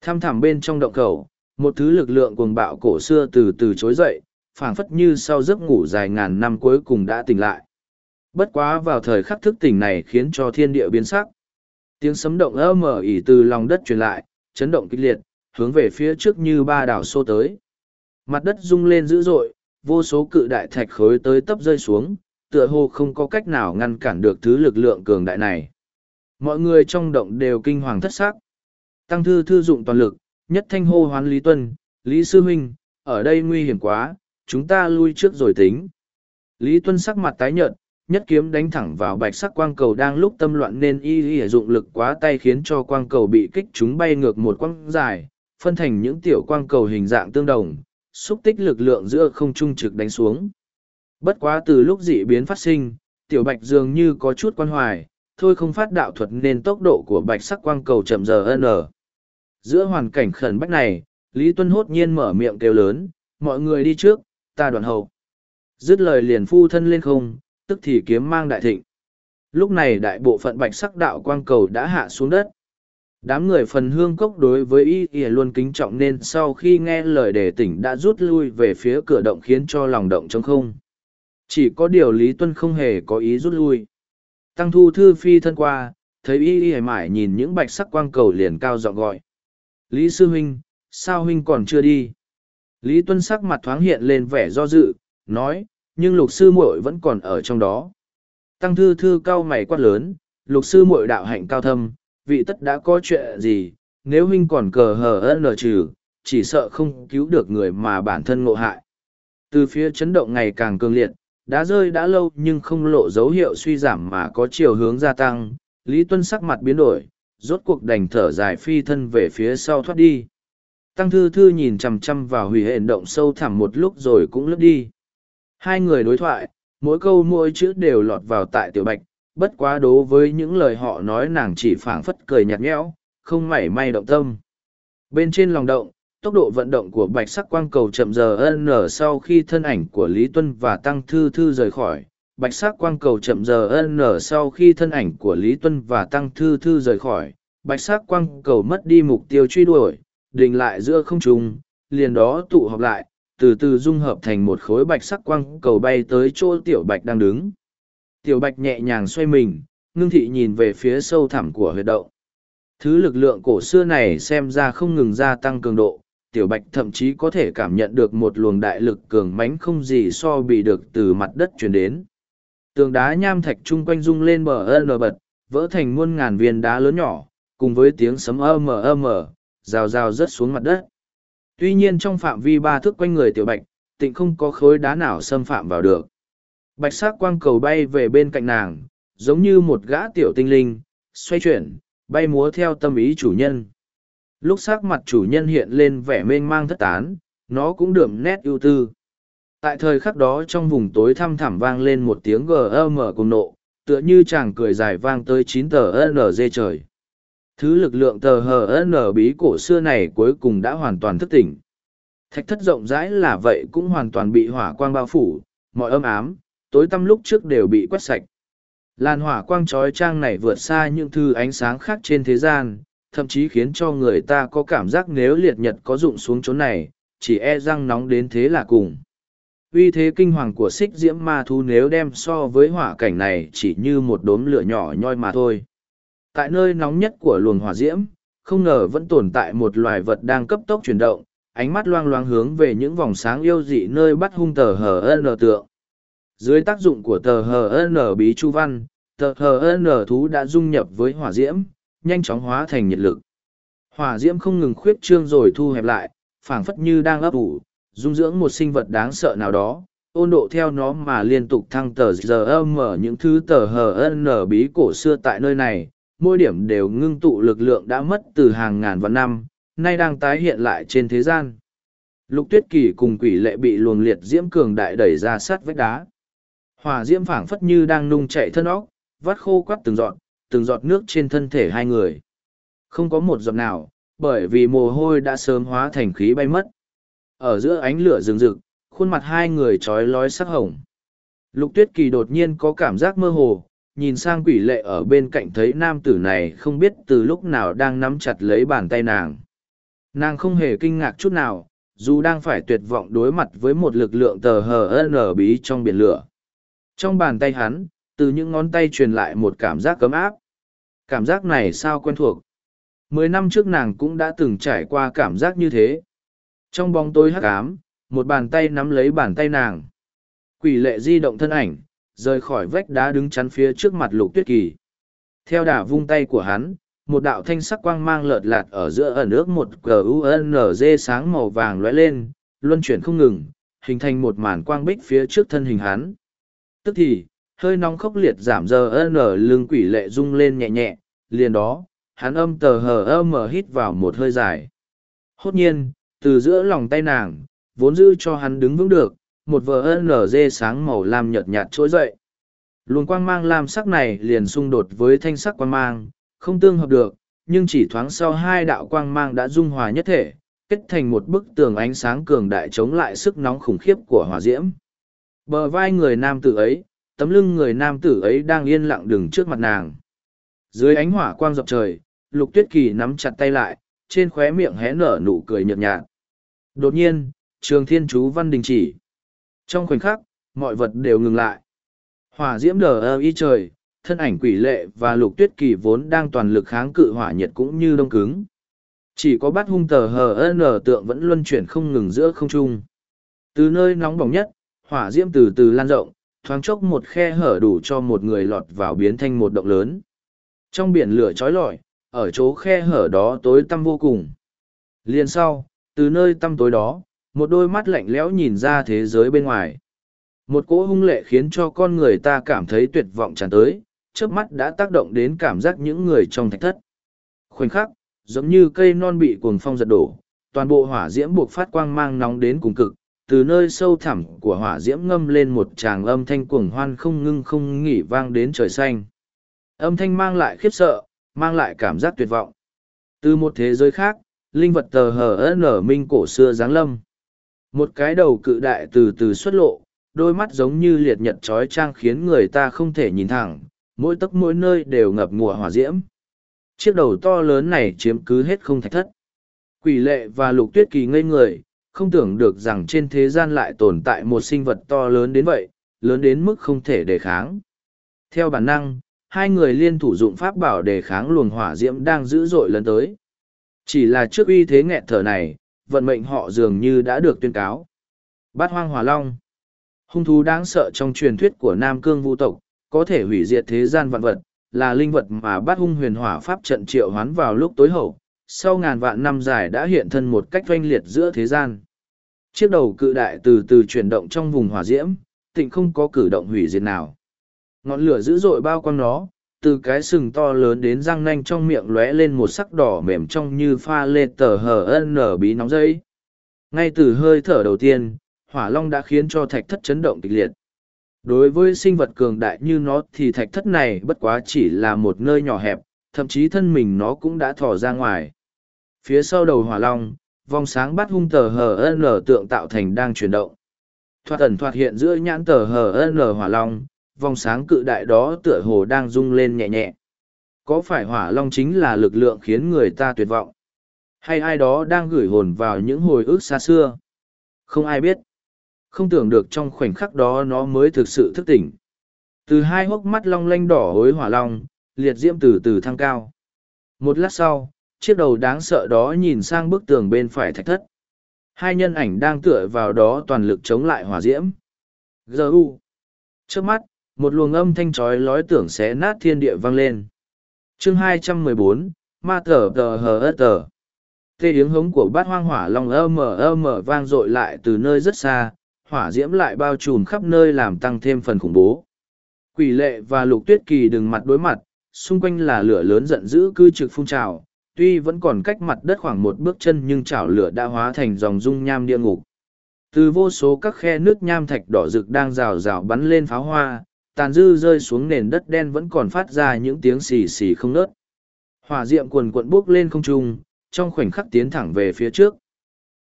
Tham thẳm bên trong động khẩu, một thứ lực lượng cuồng bạo cổ xưa từ từ chối dậy, phảng phất như sau giấc ngủ dài ngàn năm cuối cùng đã tỉnh lại. Bất quá vào thời khắc thức tỉnh này khiến cho thiên địa biến sắc. Tiếng sấm động ơ mở ỉ từ lòng đất truyền lại, chấn động kịch liệt, hướng về phía trước như ba đảo xô tới. Mặt đất rung lên dữ dội, vô số cự đại thạch khối tới tấp rơi xuống, tựa hồ không có cách nào ngăn cản được thứ lực lượng cường đại này. Mọi người trong động đều kinh hoàng thất sắc. Tăng thư thư dụng toàn lực, nhất thanh hô hoán Lý Tuân, Lý Sư Huynh, ở đây nguy hiểm quá, chúng ta lui trước rồi tính. Lý Tuân sắc mặt tái nhợt, nhất kiếm đánh thẳng vào bạch sắc quang cầu đang lúc tâm loạn nên y y dụng lực quá tay khiến cho quang cầu bị kích chúng bay ngược một quang dài, phân thành những tiểu quang cầu hình dạng tương đồng, xúc tích lực lượng giữa không trung trực đánh xuống. Bất quá từ lúc dị biến phát sinh, tiểu bạch dường như có chút quan hoài, thôi không phát đạo thuật nên tốc độ của bạch sắc quang cầu chậm giờ n. Giữa hoàn cảnh khẩn bách này, Lý Tuân hốt nhiên mở miệng kêu lớn, mọi người đi trước, ta đoàn hậu. Dứt lời liền phu thân lên không, tức thì kiếm mang đại thịnh. Lúc này đại bộ phận bạch sắc đạo quang cầu đã hạ xuống đất. Đám người phần hương cốc đối với y y luôn kính trọng nên sau khi nghe lời đề tỉnh đã rút lui về phía cửa động khiến cho lòng động trống không. Chỉ có điều Lý Tuân không hề có ý rút lui. Tăng thu thư phi thân qua, thấy y y mải nhìn những bạch sắc quang cầu liền cao dọn gọi. Lý Sư Huynh, sao Huynh còn chưa đi? Lý Tuân sắc mặt thoáng hiện lên vẻ do dự, nói, nhưng lục sư muội vẫn còn ở trong đó. Tăng thư thư cao mày quát lớn, lục sư muội đạo hạnh cao thâm, vị tất đã có chuyện gì, nếu huynh còn cờ hờ ân lờ trừ, chỉ sợ không cứu được người mà bản thân ngộ hại. Từ phía chấn động ngày càng cường liệt, đã rơi đã lâu nhưng không lộ dấu hiệu suy giảm mà có chiều hướng gia tăng, Lý Tuân sắc mặt biến đổi, rốt cuộc đành thở dài phi thân về phía sau thoát đi. Tăng thư thư nhìn chằm chằm vào hủy hển động sâu thẳm một lúc rồi cũng lướt đi. Hai người đối thoại, mỗi câu mỗi chữ đều lọt vào tại tiểu bạch, bất quá đố với những lời họ nói nàng chỉ phảng phất cười nhạt nhẽo, không mảy may động tâm. Bên trên lòng động, tốc độ vận động của bạch sắc quang cầu chậm giờ ân nở sau khi thân ảnh của Lý Tuân và Tăng Thư Thư rời khỏi. Bạch sắc quang cầu chậm giờ ân nở sau khi thân ảnh của Lý Tuân và Tăng Thư Thư rời khỏi. Bạch sắc quang cầu mất đi mục tiêu truy đuổi, đình lại giữa không trung, liền đó tụ họp lại, từ từ dung hợp thành một khối bạch sắc quang cầu bay tới chỗ tiểu bạch đang đứng. Tiểu bạch nhẹ nhàng xoay mình, ngưng thị nhìn về phía sâu thẳm của huyệt động. Thứ lực lượng cổ xưa này xem ra không ngừng gia tăng cường độ, tiểu bạch thậm chí có thể cảm nhận được một luồng đại lực cường mãnh không gì so bị được từ mặt đất truyền đến. Tường đá nham thạch chung quanh rung lên bờ ân bật, vỡ thành muôn ngàn viên đá lớn nhỏ, cùng với tiếng sấm ơ mờ ơ mờ, rào rào rớt xuống mặt đất. Tuy nhiên trong phạm vi ba thước quanh người tiểu bạch, tịnh không có khối đá nào xâm phạm vào được. Bạch sắc quang cầu bay về bên cạnh nàng, giống như một gã tiểu tinh linh, xoay chuyển, bay múa theo tâm ý chủ nhân. Lúc sắc mặt chủ nhân hiện lên vẻ mênh mang thất tán, nó cũng đượm nét ưu tư. Tại thời khắc đó trong vùng tối thăm thẳm vang lên một tiếng gm cùng nộ, tựa như chàng cười dài vang tới chín tờ NG trời. Thứ lực lượng tờ HN bí cổ xưa này cuối cùng đã hoàn toàn thức tỉnh. Thạch thất rộng rãi là vậy cũng hoàn toàn bị hỏa quang bao phủ, mọi âm ám, tối tăm lúc trước đều bị quét sạch. Làn hỏa quang trói trang này vượt xa những thứ ánh sáng khác trên thế gian, thậm chí khiến cho người ta có cảm giác nếu liệt nhật có dụng xuống chỗ này, chỉ e răng nóng đến thế là cùng. Vì thế kinh hoàng của xích diễm ma thu nếu đem so với hỏa cảnh này chỉ như một đốm lửa nhỏ nhoi mà thôi tại nơi nóng nhất của luồng hỏa diễm, không ngờ vẫn tồn tại một loài vật đang cấp tốc chuyển động, ánh mắt loang loang hướng về những vòng sáng yêu dị nơi bắt hung tờ ưn lờ tượng. Dưới tác dụng của tờ hờ bí chu văn, tờ hờ thú đã dung nhập với hỏa diễm, nhanh chóng hóa thành nhiệt lực. Hỏa diễm không ngừng khuyết trương rồi thu hẹp lại, phảng phất như đang ấp ủ, dung dưỡng một sinh vật đáng sợ nào đó, ôn độ theo nó mà liên tục thăng tờ giờ âm ở những thứ tờ hờ bí cổ xưa tại nơi này mỗi điểm đều ngưng tụ lực lượng đã mất từ hàng ngàn vạn năm, nay đang tái hiện lại trên thế gian. Lục tuyết kỳ cùng quỷ lệ bị luồng liệt diễm cường đại đẩy ra sát vách đá. Hỏa diễm phảng phất như đang nung chạy thân óc, vắt khô quắt từng giọt, từng giọt nước trên thân thể hai người. Không có một giọt nào, bởi vì mồ hôi đã sớm hóa thành khí bay mất. Ở giữa ánh lửa rừng rực, khuôn mặt hai người trói lói sắc hồng. Lục tuyết kỳ đột nhiên có cảm giác mơ hồ, nhìn sang quỷ lệ ở bên cạnh thấy nam tử này không biết từ lúc nào đang nắm chặt lấy bàn tay nàng. Nàng không hề kinh ngạc chút nào, dù đang phải tuyệt vọng đối mặt với một lực lượng tờ hờ ân bí trong biển lửa. Trong bàn tay hắn, từ những ngón tay truyền lại một cảm giác cấm áp. Cảm giác này sao quen thuộc. Mười năm trước nàng cũng đã từng trải qua cảm giác như thế. Trong bóng tối hắc ám, một bàn tay nắm lấy bàn tay nàng. Quỷ lệ di động thân ảnh, rời khỏi vách đá đứng chắn phía trước mặt lục tuyết kỳ. Theo đả vung tay của hắn, một đạo thanh sắc quang mang lợt lạt ở giữa ẩn ước một GUNZ sáng màu vàng lóe lên, luân chuyển không ngừng, hình thành một màn quang bích phía trước thân hình hắn. Tức thì, hơi nóng khốc liệt giảm giờ n lưng quỷ lệ rung lên nhẹ nhẹ, liền đó, hắn âm tờ hờ âm hít vào một hơi dài. Hốt nhiên, từ giữa lòng tay nàng, vốn giữ cho hắn đứng vững được, một vờ NG sáng màu lam nhợt nhạt trỗi dậy. Luồng quang mang lam sắc này liền xung đột với thanh sắc quang mang, không tương hợp được, nhưng chỉ thoáng sau hai đạo quang mang đã dung hòa nhất thể, kết thành một bức tường ánh sáng cường đại chống lại sức nóng khủng khiếp của hỏa diễm. Bờ vai người nam tử ấy, tấm lưng người nam tử ấy đang yên lặng đứng trước mặt nàng. Dưới ánh hỏa quang dọc trời, lục tuyết kỳ nắm chặt tay lại, trên khóe miệng hé nở nụ cười nhợt nhạt. Đột nhiên, trường thiên chú văn đình chỉ. Trong khoảnh khắc, mọi vật đều ngừng lại. Hỏa diễm đờ ơ y trời, thân ảnh quỷ lệ và lục tuyết kỳ vốn đang toàn lực kháng cự hỏa nhiệt cũng như đông cứng. Chỉ có bát hung tờ hờ nở tượng vẫn luân chuyển không ngừng giữa không trung. Từ nơi nóng bỏng nhất, hỏa diễm từ từ lan rộng, thoáng chốc một khe hở đủ cho một người lọt vào biến thành một động lớn. Trong biển lửa trói lọi, ở chỗ khe hở đó tối tăm vô cùng. Liền sau, từ nơi tăm tối đó, một đôi mắt lạnh lẽo nhìn ra thế giới bên ngoài. Một cỗ hung lệ khiến cho con người ta cảm thấy tuyệt vọng tràn tới, trước mắt đã tác động đến cảm giác những người trong thạch thất. Khoảnh khắc, giống như cây non bị cuồng phong giật đổ, toàn bộ hỏa diễm buộc phát quang mang nóng đến cùng cực, từ nơi sâu thẳm của hỏa diễm ngâm lên một tràng âm thanh cuồng hoan không ngưng không nghỉ vang đến trời xanh. Âm thanh mang lại khiếp sợ, mang lại cảm giác tuyệt vọng. Từ một thế giới khác, linh vật tờ hờ nở minh cổ xưa giáng lâm. Một cái đầu cự đại từ từ xuất lộ, đôi mắt giống như liệt nhật trói trang khiến người ta không thể nhìn thẳng, mỗi tấc mỗi nơi đều ngập ngùa hỏa diễm. Chiếc đầu to lớn này chiếm cứ hết không thạch thất. Quỷ lệ và lục tuyết kỳ ngây người, không tưởng được rằng trên thế gian lại tồn tại một sinh vật to lớn đến vậy, lớn đến mức không thể đề kháng. Theo bản năng, hai người liên thủ dụng pháp bảo đề kháng luồng hỏa diễm đang dữ dội lớn tới. Chỉ là trước uy thế nghẹt thở này, vận mệnh họ dường như đã được tuyên cáo. Bát hoang hỏa long. Hung thú đáng sợ trong truyền thuyết của Nam Cương Vu tộc, có thể hủy diệt thế gian vạn vật, là linh vật mà bát hung huyền hỏa pháp trận triệu hoán vào lúc tối hậu, sau ngàn vạn năm dài đã hiện thân một cách oanh liệt giữa thế gian. Chiếc đầu cự đại từ từ chuyển động trong vùng hỏa diễm, tịnh không có cử động hủy diệt nào. Ngọn lửa dữ dội bao quanh nó, từ cái sừng to lớn đến răng nanh trong miệng lóe lên một sắc đỏ mềm trong như pha lê tờ hờ nở bí nóng dây. Ngay từ hơi thở đầu tiên, hỏa long đã khiến cho thạch thất chấn động kịch liệt. Đối với sinh vật cường đại như nó thì thạch thất này bất quá chỉ là một nơi nhỏ hẹp, thậm chí thân mình nó cũng đã thò ra ngoài. Phía sau đầu hỏa long, vòng sáng bắt hung tờ hờ nở tượng tạo thành đang chuyển động. Thoạt ẩn thoạt hiện giữa nhãn tờ hờ nở hỏa long, vòng sáng cự đại đó tựa hồ đang rung lên nhẹ nhẹ. Có phải hỏa long chính là lực lượng khiến người ta tuyệt vọng? Hay ai đó đang gửi hồn vào những hồi ức xa xưa? Không ai biết. Không tưởng được trong khoảnh khắc đó nó mới thực sự thức tỉnh. Từ hai hốc mắt long lanh đỏ hối hỏa long, liệt diễm từ từ thăng cao. Một lát sau, chiếc đầu đáng sợ đó nhìn sang bức tường bên phải thạch thất. Hai nhân ảnh đang tựa vào đó toàn lực chống lại hỏa diễm. Giờ u. Trước mắt, một luồng âm thanh trói lói tưởng xé nát thiên địa vang lên chương 214, ma tờ tờ hờ ớt tờ tê tiếng hống của bát hoang hỏa long ơ mờ ơ mờ vang dội lại từ nơi rất xa hỏa diễm lại bao trùm khắp nơi làm tăng thêm phần khủng bố quỷ lệ và lục tuyết kỳ đừng mặt đối mặt xung quanh là lửa lớn giận dữ cư trực phun trào tuy vẫn còn cách mặt đất khoảng một bước chân nhưng chảo lửa đã hóa thành dòng dung nham địa ngục. Từ vô số các khe nước nham thạch đỏ rực đang rào rào bắn lên pháo hoa, tàn dư rơi xuống nền đất đen vẫn còn phát ra những tiếng xì xì không nớt. Hỏa diệm cuồn cuộn bốc lên không trung, trong khoảnh khắc tiến thẳng về phía trước.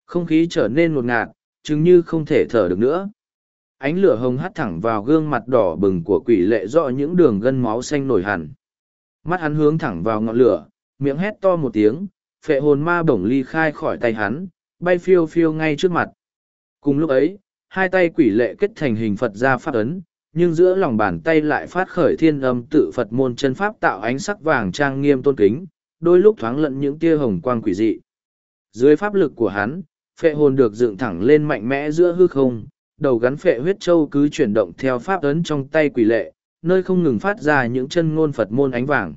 Không khí trở nên ngột ngạt, chứng như không thể thở được nữa. Ánh lửa hồng hắt thẳng vào gương mặt đỏ bừng của quỷ lệ rõ những đường gân máu xanh nổi hẳn. Mắt hắn hướng thẳng vào ngọn lửa, miệng hét to một tiếng, phệ hồn ma bổng ly khai khỏi tay hắn, bay phiêu phiêu ngay trước mặt. Cùng lúc ấy, hai tay quỷ lệ kết thành hình Phật ra phát ấn, nhưng giữa lòng bàn tay lại phát khởi thiên âm tự Phật môn chân pháp tạo ánh sắc vàng trang nghiêm tôn kính, đôi lúc thoáng lẫn những tia hồng quang quỷ dị. Dưới pháp lực của hắn, phệ hồn được dựng thẳng lên mạnh mẽ giữa hư không, đầu gắn phệ huyết châu cứ chuyển động theo pháp ấn trong tay quỷ lệ, nơi không ngừng phát ra những chân ngôn Phật môn ánh vàng.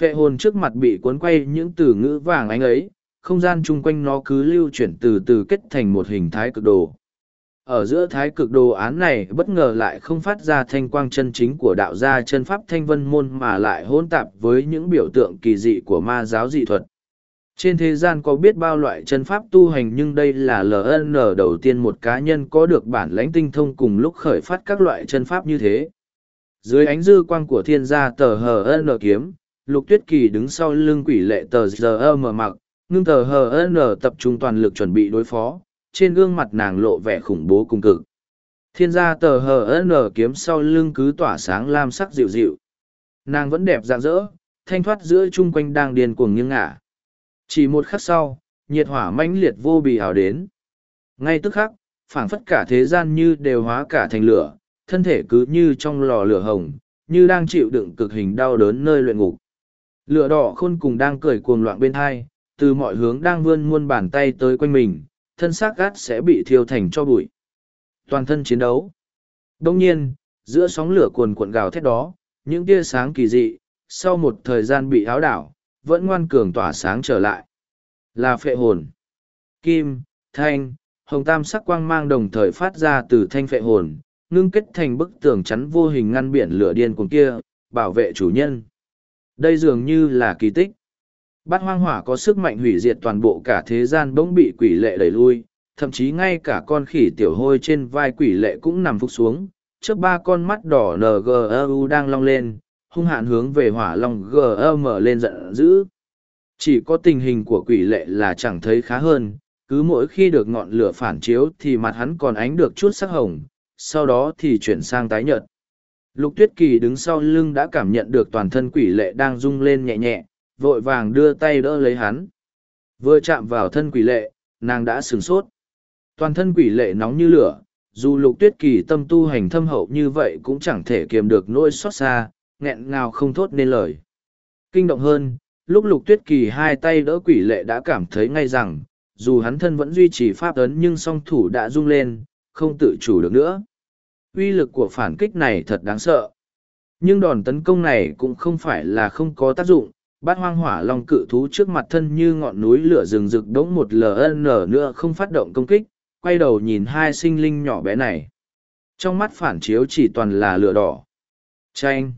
Phệ hồn trước mặt bị cuốn quay những từ ngữ vàng ánh ấy, không gian chung quanh nó cứ lưu chuyển từ từ kết thành một hình thái cực đồ. Ở giữa thái cực đồ án này bất ngờ lại không phát ra thanh quang chân chính của đạo gia chân pháp thanh vân môn mà lại hỗn tạp với những biểu tượng kỳ dị của ma giáo dị thuật. Trên thế gian có biết bao loại chân pháp tu hành nhưng đây là LN đầu tiên một cá nhân có được bản lãnh tinh thông cùng lúc khởi phát các loại chân pháp như thế. Dưới ánh dư quang của thiên gia tờ HN kiếm, lục tuyết kỳ đứng sau lưng quỷ lệ tờ giờ mở mặc, ngưng tờ hờ nờ tập trung toàn lực chuẩn bị đối phó, trên gương mặt nàng lộ vẻ khủng bố cùng cực. Thiên gia tờ hờ nờ kiếm sau lưng cứ tỏa sáng lam sắc dịu dịu. Nàng vẫn đẹp rạng rỡ, thanh thoát giữa chung quanh đang điên cuồng nghiêng ngả. Chỉ một khắc sau, nhiệt hỏa mãnh liệt vô bì hào đến. Ngay tức khắc, phảng phất cả thế gian như đều hóa cả thành lửa, thân thể cứ như trong lò lửa hồng, như đang chịu đựng cực hình đau đớn nơi luyện ngục. Lửa đỏ khôn cùng đang cười cuồng loạn bên hai, từ mọi hướng đang vươn muôn bàn tay tới quanh mình, thân xác gắt sẽ bị thiêu thành cho bụi. Toàn thân chiến đấu. Đông nhiên, giữa sóng lửa cuồn cuộn gào thét đó, những tia sáng kỳ dị, sau một thời gian bị áo đảo, vẫn ngoan cường tỏa sáng trở lại. Là phệ hồn. Kim, thanh, hồng tam sắc quang mang đồng thời phát ra từ thanh phệ hồn, ngưng kết thành bức tường chắn vô hình ngăn biển lửa điên cuồng kia, bảo vệ chủ nhân. Đây dường như là kỳ tích. Bát hoang hỏa có sức mạnh hủy diệt toàn bộ cả thế gian bỗng bị quỷ lệ đẩy lui, thậm chí ngay cả con khỉ tiểu hôi trên vai quỷ lệ cũng nằm phục xuống, trước ba con mắt đỏ NGU đang long lên, hung hạn hướng về hỏa long GM lên giận dữ. Chỉ có tình hình của quỷ lệ là chẳng thấy khá hơn, cứ mỗi khi được ngọn lửa phản chiếu thì mặt hắn còn ánh được chút sắc hồng, sau đó thì chuyển sang tái nhợt. Lục tuyết kỳ đứng sau lưng đã cảm nhận được toàn thân quỷ lệ đang rung lên nhẹ nhẹ, vội vàng đưa tay đỡ lấy hắn. Vừa chạm vào thân quỷ lệ, nàng đã sửng sốt. Toàn thân quỷ lệ nóng như lửa, dù lục tuyết kỳ tâm tu hành thâm hậu như vậy cũng chẳng thể kiềm được nỗi xót xa, nghẹn ngào không thốt nên lời. Kinh động hơn, lúc lục tuyết kỳ hai tay đỡ quỷ lệ đã cảm thấy ngay rằng, dù hắn thân vẫn duy trì pháp ấn nhưng song thủ đã rung lên, không tự chủ được nữa. Uy lực của phản kích này thật đáng sợ. Nhưng đòn tấn công này cũng không phải là không có tác dụng, bát hoang hỏa long cự thú trước mặt thân như ngọn núi lửa rừng rực đống một ln nữa không phát động công kích, quay đầu nhìn hai sinh linh nhỏ bé này. Trong mắt phản chiếu chỉ toàn là lửa đỏ. Chanh!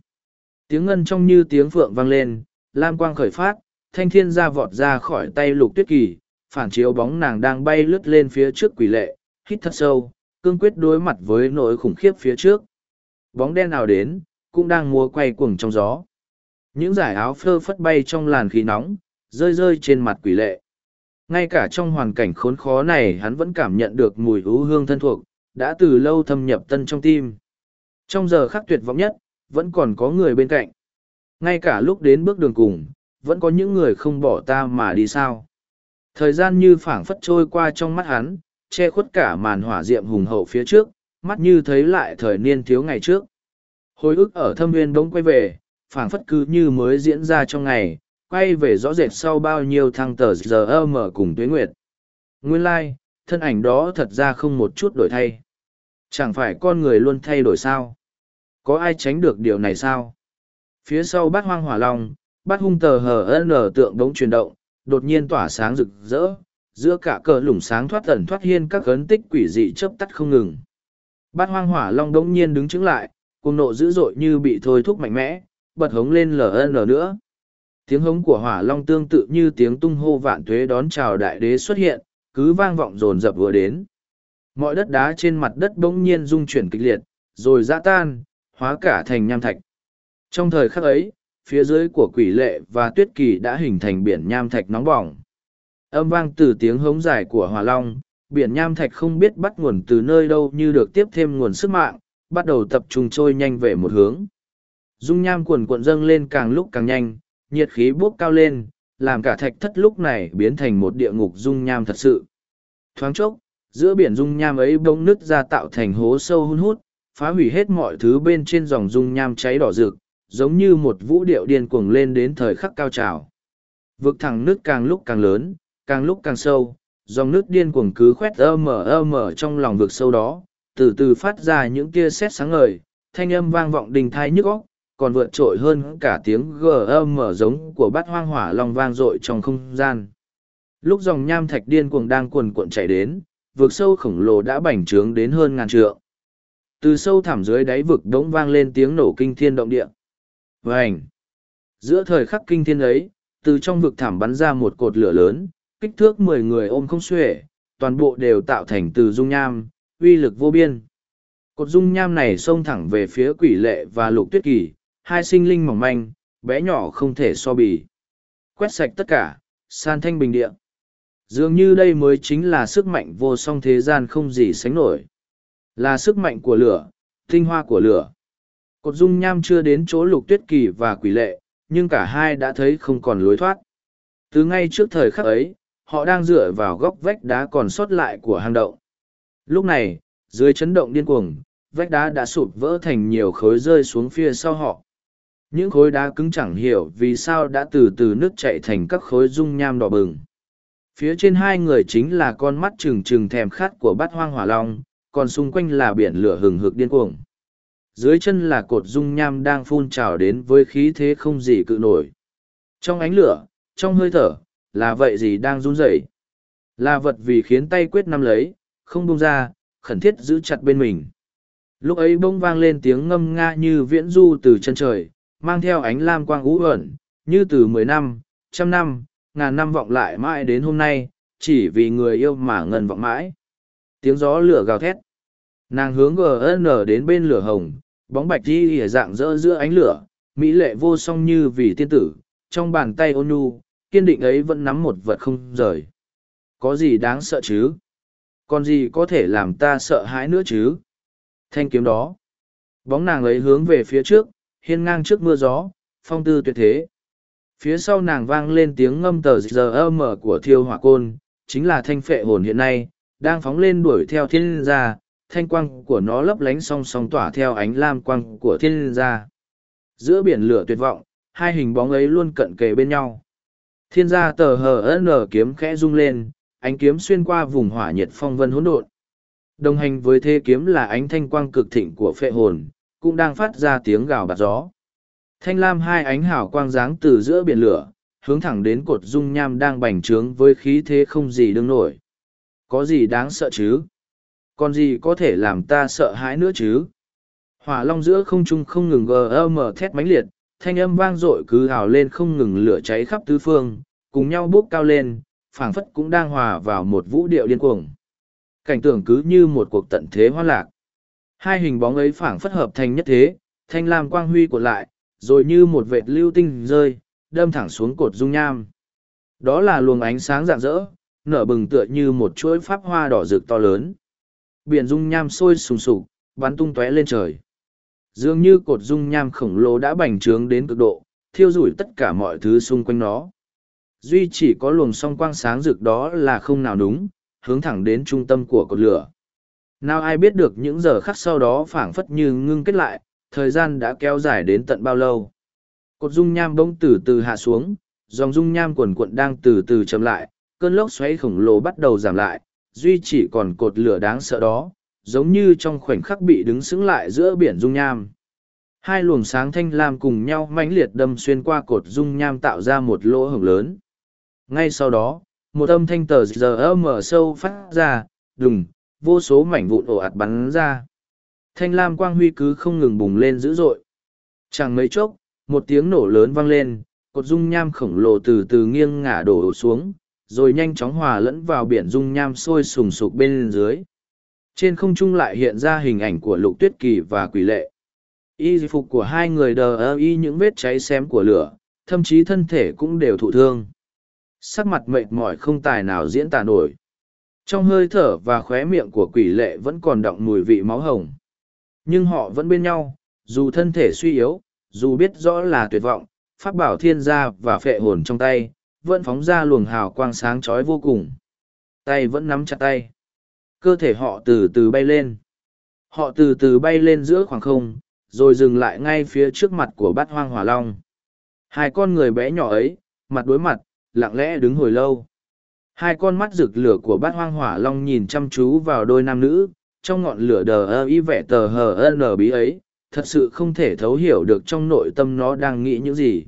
Tiếng ngân trong như tiếng phượng vang lên, lam quang khởi phát, thanh thiên ra vọt ra khỏi tay lục tuyết kỳ, phản chiếu bóng nàng đang bay lướt lên phía trước quỷ lệ, hít thật sâu, cương quyết đối mặt với nỗi khủng khiếp phía trước. Bóng đen nào đến, cũng đang múa quay cuồng trong gió. Những giải áo phơ phất bay trong làn khí nóng, rơi rơi trên mặt quỷ lệ. Ngay cả trong hoàn cảnh khốn khó này hắn vẫn cảm nhận được mùi hú hương thân thuộc, đã từ lâu thâm nhập tân trong tim. Trong giờ khắc tuyệt vọng nhất, vẫn còn có người bên cạnh. Ngay cả lúc đến bước đường cùng, vẫn có những người không bỏ ta mà đi sao. Thời gian như phảng phất trôi qua trong mắt hắn, che khuất cả màn hỏa diệm hùng hậu phía trước, mắt như thấy lại thời niên thiếu ngày trước. Hồi ức ở thâm nguyên bỗng quay về, phảng phất cứ như mới diễn ra trong ngày, quay về rõ rệt sau bao nhiêu thăng tờ giờ mở cùng tuế nguyệt. Nguyên lai, like, thân ảnh đó thật ra không một chút đổi thay. Chẳng phải con người luôn thay đổi sao? Có ai tránh được điều này sao? Phía sau bát hoang hỏa long, bát hung tờ hờ nở tượng đống chuyển động, đột nhiên tỏa sáng rực rỡ, giữa cả cờ lủng sáng thoát tẩn thoát hiên các ấn tích quỷ dị chớp tắt không ngừng. Bát hoang hỏa long đống nhiên đứng chứng lại, cùng nộ dữ dội như bị thôi thúc mạnh mẽ, bật hống lên ln nữa. Tiếng hống của hỏa long tương tự như tiếng tung hô vạn tuế đón chào đại đế xuất hiện, cứ vang vọng rồn rập vừa đến. Mọi đất đá trên mặt đất đống nhiên rung chuyển kịch liệt, rồi dã tan, hóa cả thành nham thạch. Trong thời khắc ấy, phía dưới của quỷ lệ và tuyết kỳ đã hình thành biển nham thạch nóng bỏng. Âm vang từ tiếng hống dài của hỏa long, biển nham thạch không biết bắt nguồn từ nơi đâu như được tiếp thêm nguồn sức mạng, bắt đầu tập trung trôi nhanh về một hướng. Dung nham cuồn cuộn dâng lên càng lúc càng nhanh, nhiệt khí bốc cao lên, làm cả thạch thất lúc này biến thành một địa ngục dung nham thật sự. Thoáng chốc, giữa biển dung nham ấy bỗng nứt ra tạo thành hố sâu hun hút, phá hủy hết mọi thứ bên trên dòng dung nham cháy đỏ rực, giống như một vũ điệu điên cuồng lên đến thời khắc cao trào. Vực thẳng nước càng lúc càng lớn, càng lúc càng sâu, dòng nước điên cuồng cứ khoét ơ mở ơ mở trong lòng vực sâu đó, từ từ phát ra những tia sét sáng ngời, thanh âm vang vọng đình thai nhức óc, còn vượt trội hơn cả tiếng gm giống của bát hoang hỏa long vang dội trong không gian. Lúc dòng nham thạch điên cuồng đang cuồn cuộn chảy đến, vực sâu khổng lồ đã bành trướng đến hơn ngàn trượng. Từ sâu thẳm dưới đáy vực đống vang lên tiếng nổ kinh thiên động địa. Vành! Giữa thời khắc kinh thiên ấy, từ trong vực thẳm bắn ra một cột lửa lớn, kích thước mười người ôm không xuể, toàn bộ đều tạo thành từ dung nham, uy lực vô biên. Cột dung nham này xông thẳng về phía quỷ lệ và lục tuyết kỳ, hai sinh linh mỏng manh, bé nhỏ không thể so bì. Quét sạch tất cả, san thanh bình địa. Dường như đây mới chính là sức mạnh vô song thế gian không gì sánh nổi. Là sức mạnh của lửa, tinh hoa của lửa. Cột dung nham chưa đến chỗ lục tuyết kỳ và quỷ lệ, nhưng cả hai đã thấy không còn lối thoát. Từ ngay trước thời khắc ấy, họ đang dựa vào góc vách đá còn sót lại của hang động. Lúc này, dưới chấn động điên cuồng, vách đá đã sụp vỡ thành nhiều khối rơi xuống phía sau họ. Những khối đá cứng chẳng hiểu vì sao đã từ từ nước chạy thành các khối dung nham đỏ bừng. Phía trên hai người chính là con mắt trừng trừng thèm khát của bát hoang hỏa long, còn xung quanh là biển lửa hừng hực điên cuồng. Dưới chân là cột dung nham đang phun trào đến với khí thế không gì cự nổi. Trong ánh lửa, trong hơi thở, là vậy gì đang run rẩy Là vật vì khiến tay quyết nắm lấy, không buông ra, khẩn thiết giữ chặt bên mình. Lúc ấy bông vang lên tiếng ngâm nga như viễn du từ chân trời, mang theo ánh lam quang ú uẩn như từ mười năm, trăm năm, ngàn năm vọng lại mãi đến hôm nay, chỉ vì người yêu mà ngần vọng mãi. Tiếng gió lửa gào thét. Nàng hướng GN đến bên lửa hồng, bóng bạch đi ỉa dạng rỡ giữa ánh lửa, mỹ lệ vô song như vì tiên tử, trong bàn tay ôn nhu, kiên định ấy vẫn nắm một vật không rời. Có gì đáng sợ chứ? Còn gì có thể làm ta sợ hãi nữa chứ? Thanh kiếm đó. Bóng nàng ấy hướng về phía trước, hiên ngang trước mưa gió, phong tư tuyệt thế. Phía sau nàng vang lên tiếng ngâm tờ giờ mở của thiêu hỏa côn, chính là thanh phệ hồn hiện nay, đang phóng lên đuổi theo thiên gia, thanh quang của nó lấp lánh song song tỏa theo ánh lam quang của thiên gia. Giữa biển lửa tuyệt vọng, hai hình bóng ấy luôn cận kề bên nhau. Thiên gia tờ hờ nở kiếm khẽ rung lên, ánh kiếm xuyên qua vùng hỏa nhiệt phong vân hỗn độn. Đồng hành với thế kiếm là ánh thanh quang cực thịnh của phệ hồn, cũng đang phát ra tiếng gào bạt gió. Thanh lam hai ánh hào quang dáng từ giữa biển lửa, hướng thẳng đến cột dung nham đang bành trướng với khí thế không gì đương nổi. Có gì đáng sợ chứ? Còn gì có thể làm ta sợ hãi nữa chứ? Hỏa long giữa không trung không ngừng gm thét mãnh liệt, thanh âm vang dội cứ hào lên không ngừng lửa cháy khắp tứ phương, cùng nhau bốc cao lên, phảng phất cũng đang hòa vào một vũ điệu điên cuồng. Cảnh tượng cứ như một cuộc tận thế hoa lạc. Hai hình bóng ấy phảng phất hợp thành nhất thế, thanh lam quang huy của lại, rồi như một vệt lưu tinh rơi, đâm thẳng xuống cột dung nham. Đó là luồng ánh sáng rạng rỡ, nở bừng tựa như một chuỗi pháp hoa đỏ rực to lớn. Biển dung nham sôi sùng sục, bắn tung tóe lên trời. Dường như cột dung nham khổng lồ đã bành trướng đến cực độ, thiêu rủi tất cả mọi thứ xung quanh nó. Duy chỉ có luồng song quang sáng rực đó là không nào đúng, hướng thẳng đến trung tâm của cột lửa. Nào ai biết được những giờ khắc sau đó phảng phất như ngưng kết lại, thời gian đã kéo dài đến tận bao lâu. Cột dung nham bỗng từ từ hạ xuống, dòng dung nham quần cuộn đang từ từ chậm lại, cơn lốc xoáy khổng lồ bắt đầu giảm lại, duy chỉ còn cột lửa đáng sợ đó, giống như trong khoảnh khắc bị đứng sững lại giữa biển dung nham. Hai luồng sáng thanh lam cùng nhau mãnh liệt đâm xuyên qua cột dung nham tạo ra một lỗ hổng lớn. Ngay sau đó, một âm thanh tờ giờ mở sâu phát ra, đùng, vô số mảnh vụn ổ ạt bắn ra. Thanh lam quang huy cứ không ngừng bùng lên dữ dội. Chẳng mấy chốc, một tiếng nổ lớn vang lên, cột dung nham khổng lồ từ từ nghiêng ngả đổ xuống rồi nhanh chóng hòa lẫn vào biển dung nham sôi sùng sục bên dưới trên không trung lại hiện ra hình ảnh của lục tuyết kỳ và quỷ lệ. Y phục của hai người đờ ơ y những vết cháy xém của lửa, thậm chí thân thể cũng đều thụ thương. Sắc mặt mệt mỏi không tài nào diễn tả nổi. Trong hơi thở và khóe miệng của quỷ lệ vẫn còn đọng mùi vị máu hồng. Nhưng họ vẫn bên nhau, dù thân thể suy yếu, dù biết rõ là tuyệt vọng, pháp bảo thiên gia và phệ hồn trong tay, vẫn phóng ra luồng hào quang sáng trói vô cùng. Tay vẫn nắm chặt tay cơ thể họ từ từ bay lên. Họ từ từ bay lên giữa khoảng không, rồi dừng lại ngay phía trước mặt của bát hoang hỏa long. Hai con người bé nhỏ ấy, mặt đối mặt, lặng lẽ đứng hồi lâu. Hai con mắt rực lửa của bát hoang hỏa long nhìn chăm chú vào đôi nam nữ, trong ngọn lửa đờ ơ y vẻ tờ hờ ân bí ấy, thật sự không thể thấu hiểu được trong nội tâm nó đang nghĩ những gì.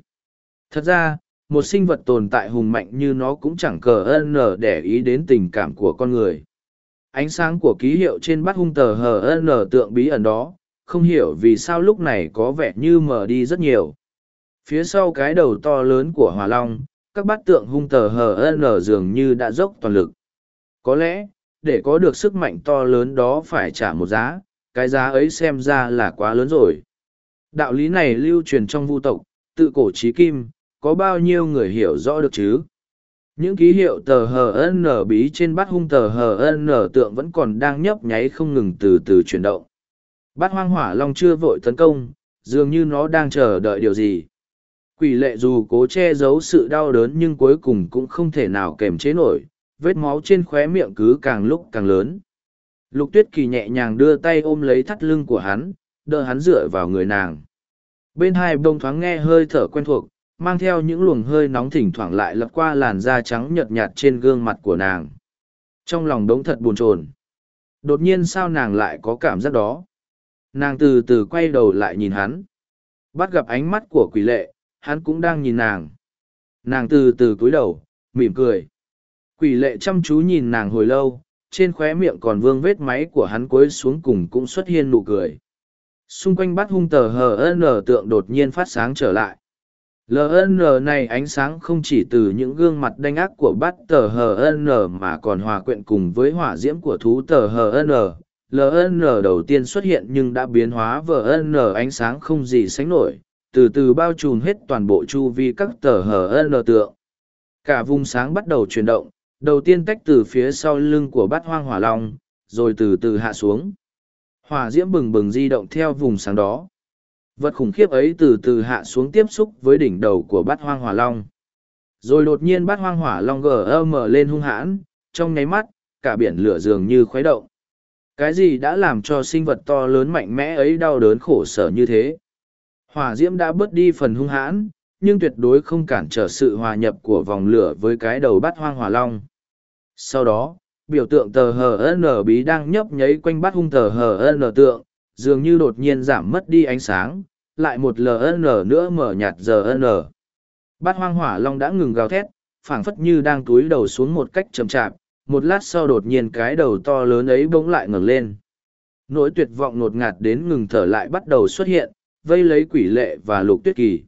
Thật ra, một sinh vật tồn tại hùng mạnh như nó cũng chẳng cờ ơ nở để ý đến tình cảm của con người ánh sáng của ký hiệu trên bát hung tờ hờ ân tượng bí ẩn đó, không hiểu vì sao lúc này có vẻ như mờ đi rất nhiều. Phía sau cái đầu to lớn của hỏa long, các bát tượng hung tờ hờ n dường như đã dốc toàn lực. Có lẽ, để có được sức mạnh to lớn đó phải trả một giá, cái giá ấy xem ra là quá lớn rồi. Đạo lý này lưu truyền trong vu tộc, tự cổ trí kim, có bao nhiêu người hiểu rõ được chứ? Những ký hiệu tờ hờ n bí trên bát hung tờ hờ n tượng vẫn còn đang nhấp nháy không ngừng từ từ chuyển động. Bát hoang hỏa long chưa vội tấn công, dường như nó đang chờ đợi điều gì. Quỷ lệ dù cố che giấu sự đau đớn nhưng cuối cùng cũng không thể nào kềm chế nổi, vết máu trên khóe miệng cứ càng lúc càng lớn. Lục tuyết kỳ nhẹ nhàng đưa tay ôm lấy thắt lưng của hắn, đỡ hắn dựa vào người nàng. Bên hai bông thoáng nghe hơi thở quen thuộc mang theo những luồng hơi nóng thỉnh thoảng lại lật qua làn da trắng nhợt nhạt trên gương mặt của nàng. Trong lòng đống thật buồn chồn. Đột nhiên sao nàng lại có cảm giác đó? Nàng từ từ quay đầu lại nhìn hắn. Bắt gặp ánh mắt của quỷ lệ, hắn cũng đang nhìn nàng. Nàng từ từ cúi đầu, mỉm cười. Quỷ lệ chăm chú nhìn nàng hồi lâu, trên khóe miệng còn vương vết máy của hắn cuối xuống cùng cũng xuất hiện nụ cười. Xung quanh bắt hung tờ hờ nở tượng đột nhiên phát sáng trở lại ln này ánh sáng không chỉ từ những gương mặt đanh ác của bát tờ hn mà còn hòa quyện cùng với hỏa diễm của thú tờ hn ln đầu tiên xuất hiện nhưng đã biến hóa vn ánh sáng không gì sánh nổi, từ từ bao trùm hết toàn bộ chu vi các tờ hn tượng. Cả vùng sáng bắt đầu chuyển động, đầu tiên tách từ phía sau lưng của bát hoang hỏa long, rồi từ từ hạ xuống. Hỏa diễm bừng bừng di động theo vùng sáng đó vật khủng khiếp ấy từ từ hạ xuống tiếp xúc với đỉnh đầu của bát hoang hỏa long. Rồi đột nhiên bát hoang hỏa long gờ mở lên hung hãn, trong nháy mắt, cả biển lửa dường như khuấy động. Cái gì đã làm cho sinh vật to lớn mạnh mẽ ấy đau đớn khổ sở như thế? Hỏa diễm đã bớt đi phần hung hãn, nhưng tuyệt đối không cản trở sự hòa nhập của vòng lửa với cái đầu bát hoang hỏa long. Sau đó, biểu tượng tờ hờ n bí đang nhấp nháy quanh bát hung tờ hờ n tượng dường như đột nhiên giảm mất đi ánh sáng, lại một ln nữa mở nhạt giờ n. Bát hoang hỏa long đã ngừng gào thét, phảng phất như đang túi đầu xuống một cách chậm chạp, một lát sau đột nhiên cái đầu to lớn ấy bỗng lại ngẩng lên. Nỗi tuyệt vọng ngột ngạt đến ngừng thở lại bắt đầu xuất hiện, vây lấy quỷ lệ và lục tuyết kỳ.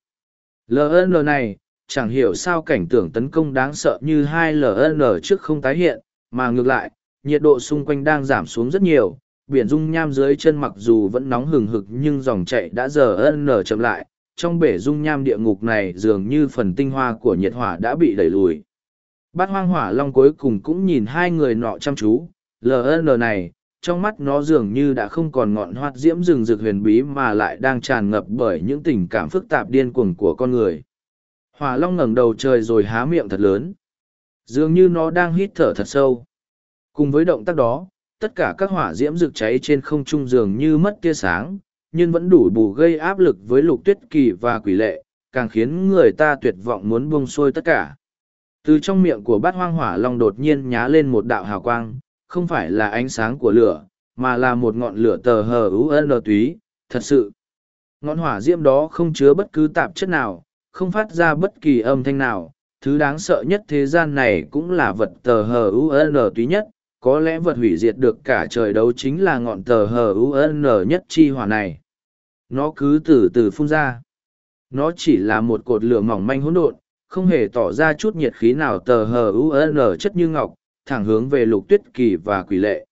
Ln này, chẳng hiểu sao cảnh tưởng tấn công đáng sợ như hai ln trước không tái hiện, mà ngược lại, nhiệt độ xung quanh đang giảm xuống rất nhiều biển dung nham dưới chân mặc dù vẫn nóng hừng hực nhưng dòng chạy đã giờ ân nở chậm lại. Trong bể dung nham địa ngục này dường như phần tinh hoa của nhiệt hỏa đã bị đẩy lùi. Bát hoang hỏa long cuối cùng cũng nhìn hai người nọ chăm chú. Ln này, trong mắt nó dường như đã không còn ngọn hoạt diễm rừng rực huyền bí mà lại đang tràn ngập bởi những tình cảm phức tạp điên cuồng của con người. Hỏa long ngẩng đầu trời rồi há miệng thật lớn. Dường như nó đang hít thở thật sâu. Cùng với động tác đó tất cả các hỏa diễm rực cháy trên không trung dường như mất tia sáng, nhưng vẫn đủ bù gây áp lực với lục tuyết kỳ và quỷ lệ, càng khiến người ta tuyệt vọng muốn buông xuôi tất cả. Từ trong miệng của bát hoang hỏa long đột nhiên nhá lên một đạo hào quang, không phải là ánh sáng của lửa, mà là một ngọn lửa tờ hờ u n túy, thật sự. Ngọn hỏa diễm đó không chứa bất cứ tạp chất nào, không phát ra bất kỳ âm thanh nào, thứ đáng sợ nhất thế gian này cũng là vật tờ hờ u n túy nhất có lẽ vật hủy diệt được cả trời đấu chính là ngọn tờ hờ un nhất chi hỏa này. Nó cứ từ từ phun ra. Nó chỉ là một cột lửa mỏng manh hỗn độn, không hề tỏ ra chút nhiệt khí nào tờ hờ un chất như ngọc, thẳng hướng về lục tuyết kỳ và quỷ lệ.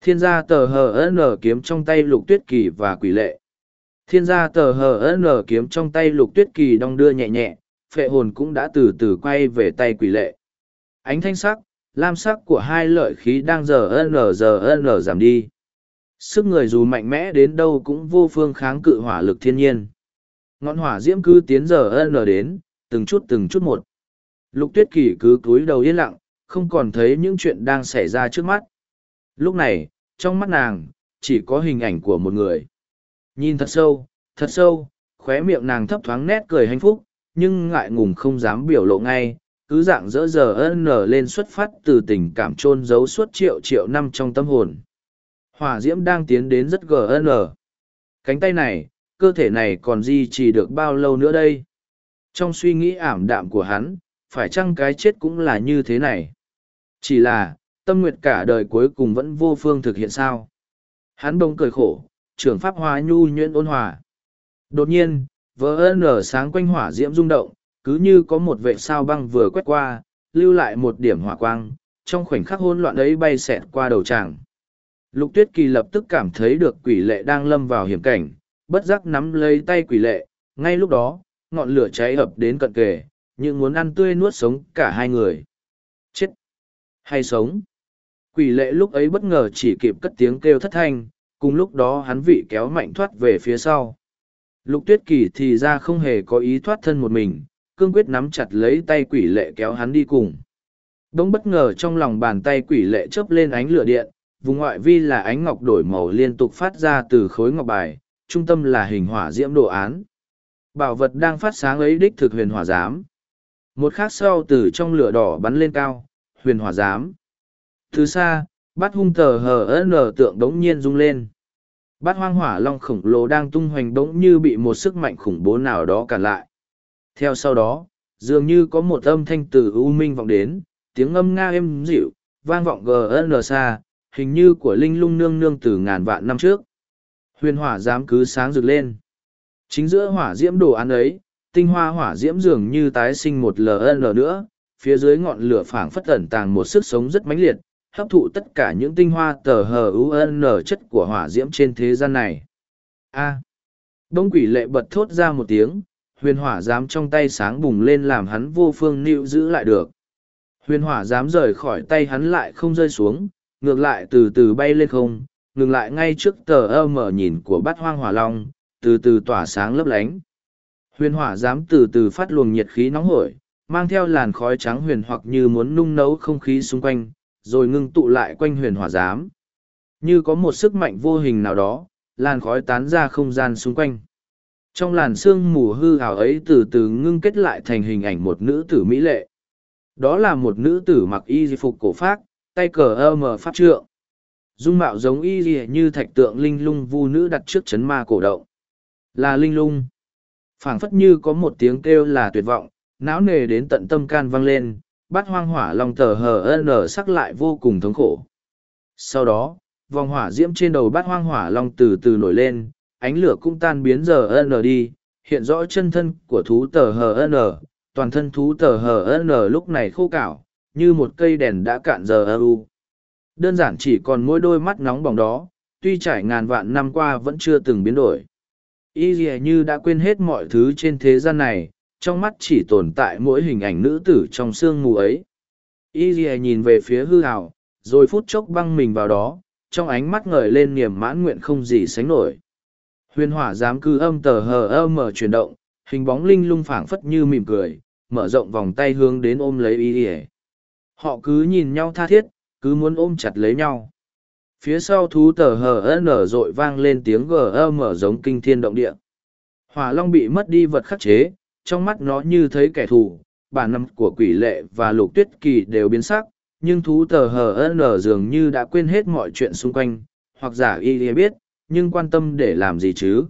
Thiên gia tờ hờ n kiếm trong tay lục tuyết kỳ và quỷ lệ. Thiên gia tờ hờ n kiếm trong tay lục tuyết kỳ đong đưa nhẹ nhẹ, phệ hồn cũng đã từ từ quay về tay quỷ lệ. Ánh thanh sắc lam sắc của hai lợi khí đang giờ n giờ n giảm đi. Sức người dù mạnh mẽ đến đâu cũng vô phương kháng cự hỏa lực thiên nhiên. Ngọn hỏa diễm cứ tiến giờ n đến, từng chút từng chút một. Lục tuyết kỳ cứ cúi đầu yên lặng, không còn thấy những chuyện đang xảy ra trước mắt. Lúc này, trong mắt nàng, chỉ có hình ảnh của một người. Nhìn thật sâu thật sâu, khóe miệng nàng thấp thoáng nét cười hạnh phúc, nhưng ngại ngùng không dám biểu lộ ngay cứ dạng dỡ giờ ân nở lên xuất phát từ tình cảm chôn giấu suốt triệu triệu năm trong tâm hồn. Hỏa diễm đang tiến đến rất gn cánh tay này, cơ thể này còn duy trì được bao lâu nữa đây? Trong suy nghĩ ảm đạm của hắn, phải chăng cái chết cũng là như thế này? Chỉ là, tâm nguyệt cả đời cuối cùng vẫn vô phương thực hiện sao? Hắn bỗng cười khổ, trưởng pháp hóa nhu nhuyễn ôn hòa. Đột nhiên vỡ nở sáng quanh hỏa diễm rung động cứ như có một vệ sao băng vừa quét qua, lưu lại một điểm hỏa quang, trong khoảnh khắc hỗn loạn ấy bay xẹt qua đầu tràng lục tuyết kỳ lập tức cảm thấy được quỷ lệ đang lâm vào hiểm cảnh, bất giác nắm lấy tay quỷ lệ, ngay lúc đó, ngọn lửa cháy ập đến cận kề nhưng muốn ăn tươi nuốt sống cả hai người. Chết! Hay sống! Quỷ lệ lúc ấy bất ngờ chỉ kịp cất tiếng kêu thất thanh, cùng lúc đó hắn vị kéo mạnh thoát về phía sau. Lục tuyết kỳ thì ra không hề có ý thoát thân một mình cương quyết nắm chặt lấy tay quỷ lệ kéo hắn đi cùng. Đông bất ngờ trong lòng bàn tay quỷ lệ chớp lên ánh lửa điện, vùng ngoại vi là ánh ngọc đổi màu liên tục phát ra từ khối ngọc bài, trung tâm là hình hỏa diễm đồ án. Bảo vật đang phát sáng ấy đích thực huyền hỏa giám. Một khắc sau từ trong lửa đỏ bắn lên cao, huyền hỏa giám. Từ xa, bát hung tờ hờ nở tượng đống nhiên rung lên. Bát hoang hỏa long khổng lồ đang tung hoành đống như bị một sức mạnh khủng bố nào đó cản lại theo sau đó, dường như có một âm thanh từ u minh vọng đến, tiếng âm nga êm dịu, vang vọng gn xa hình như của linh lung nương nương từ ngàn vạn năm trước. Huyền hỏa dám cứ sáng rực lên. Chính giữa hỏa diễm đồ án ấy, tinh hoa hỏa diễm dường như tái sinh một ln nữa, phía dưới ngọn lửa phảng phất ẩn tàng một sức sống rất mãnh liệt, hấp thụ tất cả những tinh hoa tờ hờ un chất của hỏa diễm trên thế gian này. A. Đông quỷ lệ bật thốt ra một tiếng huyền hỏa dám trong tay sáng bùng lên làm hắn vô phương nịu giữ lại được huyền hỏa dám rời khỏi tay hắn lại không rơi xuống ngược lại từ từ bay lên không ngừng lại ngay trước tờ ơ mở nhìn của bát hoang hỏa long từ từ tỏa sáng lấp lánh huyền hỏa dám từ từ phát luồng nhiệt khí nóng hổi mang theo làn khói trắng huyền hoặc như muốn nung nấu không khí xung quanh rồi ngưng tụ lại quanh huyền hỏa giám. Như có một sức mạnh vô hình nào đó, làn khói tán ra không gian xung quanh. Trong làn sương mù hư hào ấy từ từ ngưng kết lại thành hình ảnh một nữ tử mỹ lệ. Đó là một nữ tử mặc y phục cổ phác, tay cờ ơ mờ pháp trượng. Dung mạo giống y như thạch tượng linh lung vu nữ đặt trước chấn ma cổ động. Là linh lung. phảng phất như có một tiếng kêu là tuyệt vọng, não nề đến tận tâm can vang lên, bát hoang hỏa long tờ hờ nở sắc lại vô cùng thống khổ. Sau đó, vòng hỏa diễm trên đầu bát hoang hỏa long từ từ nổi lên, ánh lửa cũng tan biến giờ n đi, hiện rõ chân thân của thú tờ hờ n, toàn thân thú tờ hờ n lúc này khô cảo, như một cây đèn đã cạn giờ u. Đơn giản chỉ còn mỗi đôi mắt nóng bỏng đó, tuy trải ngàn vạn năm qua vẫn chưa từng biến đổi. Y như đã quên hết mọi thứ trên thế gian này, trong mắt chỉ tồn tại mỗi hình ảnh nữ tử trong sương mù ấy. Y dìa nhìn về phía hư hảo rồi phút chốc băng mình vào đó, trong ánh mắt ngời lên niềm mãn nguyện không gì sánh nổi. Huyền hỏa dám cư âm tờ hờ ơ mở chuyển động, hình bóng linh lung phảng phất như mỉm cười, mở rộng vòng tay hướng đến ôm lấy Y ỉa Họ cứ nhìn nhau tha thiết, cứ muốn ôm chặt lấy nhau. Phía sau thú tờ hờ ơ nở rội vang lên tiếng gờ ơ mở giống kinh thiên động địa. Hỏa long bị mất đi vật khắc chế, trong mắt nó như thấy kẻ thù, bản năm của quỷ lệ và lục tuyết kỳ đều biến sắc, nhưng thú tờ hờ nở dường như đã quên hết mọi chuyện xung quanh, hoặc giả y ỉa biết, nhưng quan tâm để làm gì chứ.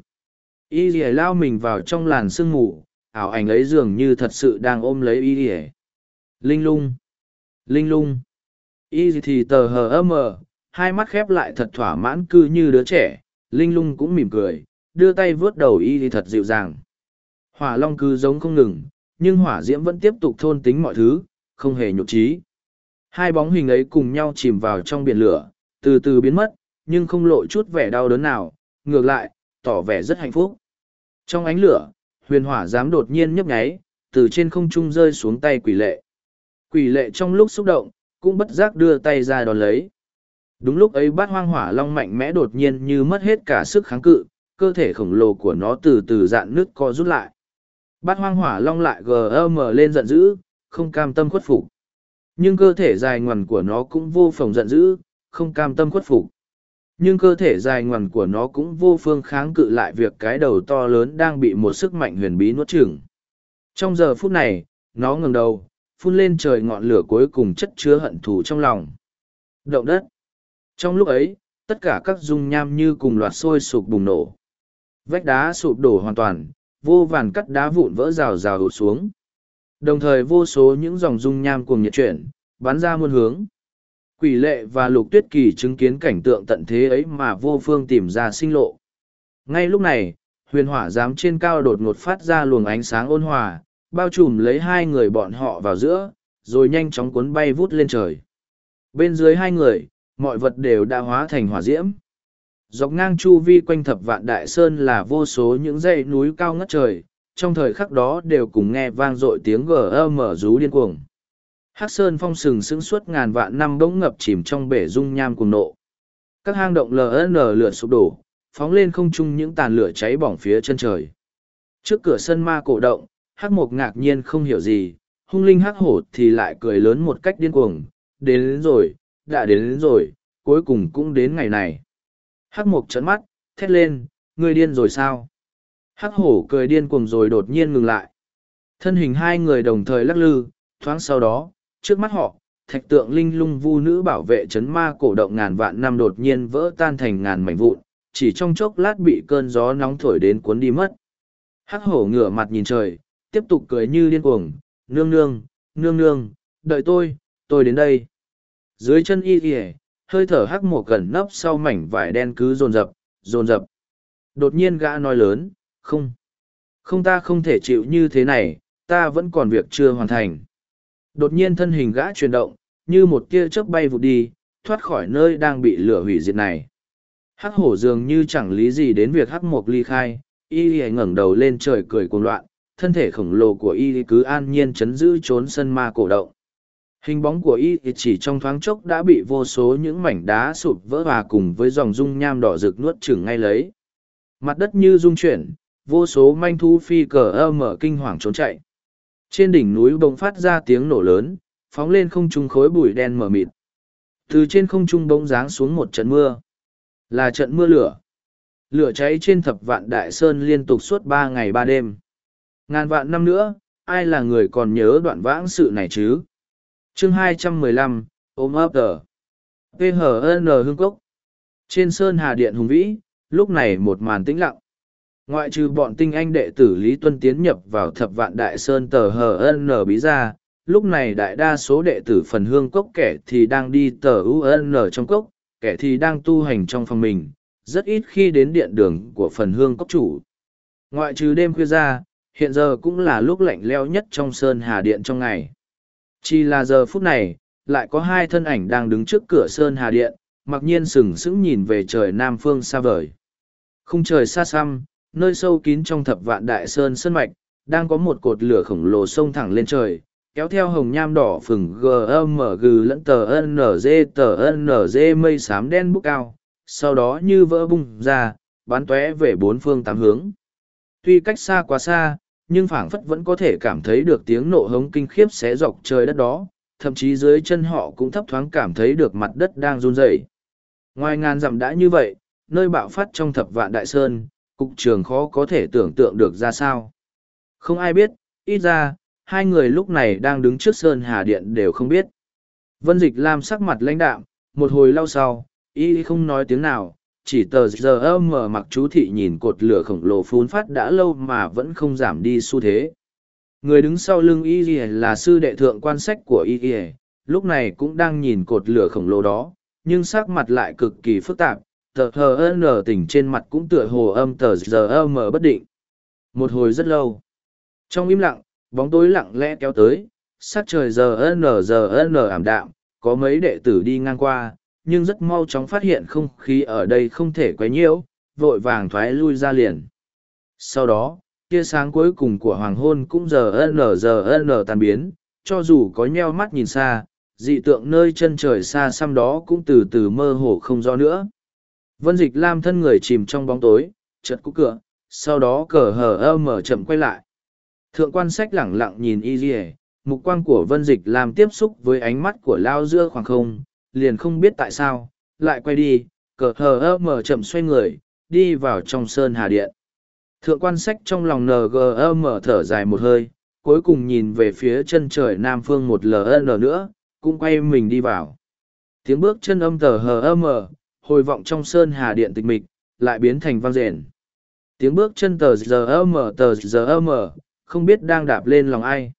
Y ỉa lao mình vào trong làn sương mù, ảo ảnh ấy dường như thật sự đang ôm lấy y ỉa Linh lung! Linh lung! Y thì tờ hờ mờ, hai mắt khép lại thật thỏa mãn cư như đứa trẻ, Linh lung cũng mỉm cười, đưa tay vớt đầu y thì thật dịu dàng Hỏa long cứ giống không ngừng, nhưng hỏa diễm vẫn tiếp tục thôn tính mọi thứ, không hề nhục trí. Hai bóng hình ấy cùng nhau chìm vào trong biển lửa, từ từ biến mất, nhưng không lộ chút vẻ đau đớn nào, ngược lại, tỏ vẻ rất hạnh phúc. Trong ánh lửa, huyền hỏa dám đột nhiên nhấp nháy, từ trên không trung rơi xuống tay quỷ lệ. Quỷ lệ trong lúc xúc động, cũng bất giác đưa tay ra đón lấy. Đúng lúc ấy bát hoang hỏa long mạnh mẽ đột nhiên như mất hết cả sức kháng cự, cơ thể khổng lồ của nó từ từ dạn nước co rút lại. Bát hoang hỏa long lại gầm lên giận dữ, không cam tâm khuất phục. Nhưng cơ thể dài ngoằn của nó cũng vô phòng giận dữ, không cam tâm khuất phục. Nhưng cơ thể dài ngoằn của nó cũng vô phương kháng cự lại việc cái đầu to lớn đang bị một sức mạnh huyền bí nuốt chửng. Trong giờ phút này, nó ngừng đầu, phun lên trời ngọn lửa cuối cùng chất chứa hận thù trong lòng. Động đất. Trong lúc ấy, tất cả các dung nham như cùng loạt sôi sụp bùng nổ. Vách đá sụp đổ hoàn toàn, vô vàn cắt đá vụn vỡ rào rào hụt xuống. Đồng thời vô số những dòng dung nham cùng nhiệt chuyển, bắn ra muôn hướng. Quỷ lệ và lục tuyết kỳ chứng kiến cảnh tượng tận thế ấy mà vô phương tìm ra sinh lộ. Ngay lúc này, huyền hỏa giám trên cao đột ngột phát ra luồng ánh sáng ôn hòa, bao trùm lấy hai người bọn họ vào giữa, rồi nhanh chóng cuốn bay vút lên trời. Bên dưới hai người, mọi vật đều đã hóa thành hỏa diễm. Dọc ngang chu vi quanh thập vạn đại sơn là vô số những dãy núi cao ngất trời, trong thời khắc đó đều cùng nghe vang dội tiếng gm rú điên cuồng. Hắc sơn phong sừng sững suốt ngàn vạn năm bỗng ngập chìm trong bể dung nham cùng nộ. Các hang động LN lửa sụp đổ, phóng lên không trung những tàn lửa cháy bỏng phía chân trời. Trước cửa sân ma cổ động, Hắc Mộc ngạc nhiên không hiểu gì, hung linh Hắc Hổ thì lại cười lớn một cách điên cuồng, đến, đến rồi, đã đến, đến rồi, cuối cùng cũng đến ngày này. Hắc Mộc trấn mắt, thét lên, ngươi điên rồi sao? Hắc Hổ cười điên cuồng rồi đột nhiên ngừng lại. Thân hình hai người đồng thời lắc lư, thoáng sau đó, trước mắt họ, thạch tượng linh lung vu nữ bảo vệ chấn ma cổ động ngàn vạn năm đột nhiên vỡ tan thành ngàn mảnh vụn, chỉ trong chốc lát bị cơn gió nóng thổi đến cuốn đi mất. Hắc hổ ngửa mặt nhìn trời, tiếp tục cười như điên cuồng, nương nương, nương nương, đợi tôi, tôi đến đây. Dưới chân y kìa, hơi thở hắc mổ gần nấp sau mảnh vải đen cứ rồn rập, rồn rập. Đột nhiên gã nói lớn, không, không ta không thể chịu như thế này, ta vẫn còn việc chưa hoàn thành. Đột nhiên thân hình gã chuyển động, như một tia chớp bay vụt đi, thoát khỏi nơi đang bị lửa hủy diệt này. Hắc hổ dường như chẳng lý gì đến việc hắc mộc ly khai, y y ngẩng đầu lên trời cười cuồng loạn, thân thể khổng lồ của y cứ an nhiên chấn giữ trốn sân ma cổ động. Hình bóng của y chỉ trong thoáng chốc đã bị vô số những mảnh đá sụp vỡ và cùng với dòng dung nham đỏ rực nuốt chửng ngay lấy. Mặt đất như rung chuyển, vô số manh thú phi cờ ơ mở kinh hoàng trốn chạy. Trên đỉnh núi bỗng phát ra tiếng nổ lớn, phóng lên không trung khối bụi đen mờ mịt. Từ trên không trung bỗng giáng xuống một trận mưa. Là trận mưa lửa. Lửa cháy trên thập vạn đại sơn liên tục suốt ba ngày ba đêm. Ngàn vạn năm nữa, ai là người còn nhớ đoạn vãng sự này chứ? chương 215, ôm ấp tờ. PHN Hương Cốc. Trên sơn hà điện hùng vĩ, lúc này một màn tĩnh lặng. Ngoại trừ bọn tinh anh đệ tử Lý Tuân tiến nhập vào thập vạn đại sơn tờ nở bí ra, lúc này đại đa số đệ tử phần hương cốc kẻ thì đang đi tờ UN trong cốc, kẻ thì đang tu hành trong phòng mình, rất ít khi đến điện đường của phần hương cốc chủ. Ngoại trừ đêm khuya ra, hiện giờ cũng là lúc lạnh leo nhất trong sơn hà điện trong ngày. Chỉ là giờ phút này, lại có hai thân ảnh đang đứng trước cửa sơn hà điện, mặc nhiên sừng sững nhìn về trời nam phương xa vời. Không trời xa xăm, nơi sâu kín trong thập vạn đại sơn sân mạch, đang có một cột lửa khổng lồ sông thẳng lên trời, kéo theo hồng nham đỏ phừng gmg lẫn tờ nz tờ nz mây xám đen bốc cao, sau đó như vỡ bung ra, bắn tóe về bốn phương tám hướng. Tuy cách xa quá xa, nhưng phảng phất vẫn có thể cảm thấy được tiếng nộ hống kinh khiếp xé dọc trời đất đó, thậm chí dưới chân họ cũng thấp thoáng cảm thấy được mặt đất đang run rẩy. Ngoài ngàn dặm đã như vậy, nơi bạo phát trong thập vạn đại sơn, cục trường khó có thể tưởng tượng được ra sao. Không ai biết, ít ra, hai người lúc này đang đứng trước Sơn Hà Điện đều không biết. Vân Dịch Lam sắc mặt lãnh đạm, một hồi lâu sau, y không nói tiếng nào, chỉ tờ giờ âm mở mặc chú thị nhìn cột lửa khổng lồ phun phát đã lâu mà vẫn không giảm đi xu thế. Người đứng sau lưng y là sư đệ thượng quan sách của y lúc này cũng đang nhìn cột lửa khổng lồ đó, nhưng sắc mặt lại cực kỳ phức tạp, tờ hờ n tỉnh trên mặt cũng tựa hồ âm tờ giờ âm bất định một hồi rất lâu Trong im lặng, bóng tối lặng lẽ kéo tới, sát trời giờ n giờ n ảm đạm, có mấy đệ tử đi ngang qua, nhưng rất mau chóng phát hiện không khí ở đây không thể quấy nhiễu, vội vàng thoái lui ra liền. Sau đó, tia sáng cuối cùng của hoàng hôn cũng giờ n giờ n tan biến, cho dù có nheo mắt nhìn xa, dị tượng nơi chân trời xa xăm đó cũng từ từ mơ hồ không rõ nữa. Vân dịch lam thân người chìm trong bóng tối, chật cú cửa, sau đó cờ hờ ơ mở chậm quay lại. Thượng quan sách lẳng lặng nhìn y dì mục quang của vân dịch làm tiếp xúc với ánh mắt của lao giữa khoảng không, liền không biết tại sao, lại quay đi, cờ hờ ơ mở chậm xoay người, đi vào trong sơn hà điện. Thượng quan sách trong lòng NGM thở dài một hơi, cuối cùng nhìn về phía chân trời nam phương một LN nữa, cũng quay mình đi vào. Tiếng bước chân âm tờ hờ mờ, hồi vọng trong sơn hà điện tịch mịch, lại biến thành vang rền. Tiếng bước chân tờ giờ mờ tờ giờ mờ, không biết đang đạp lên lòng ai.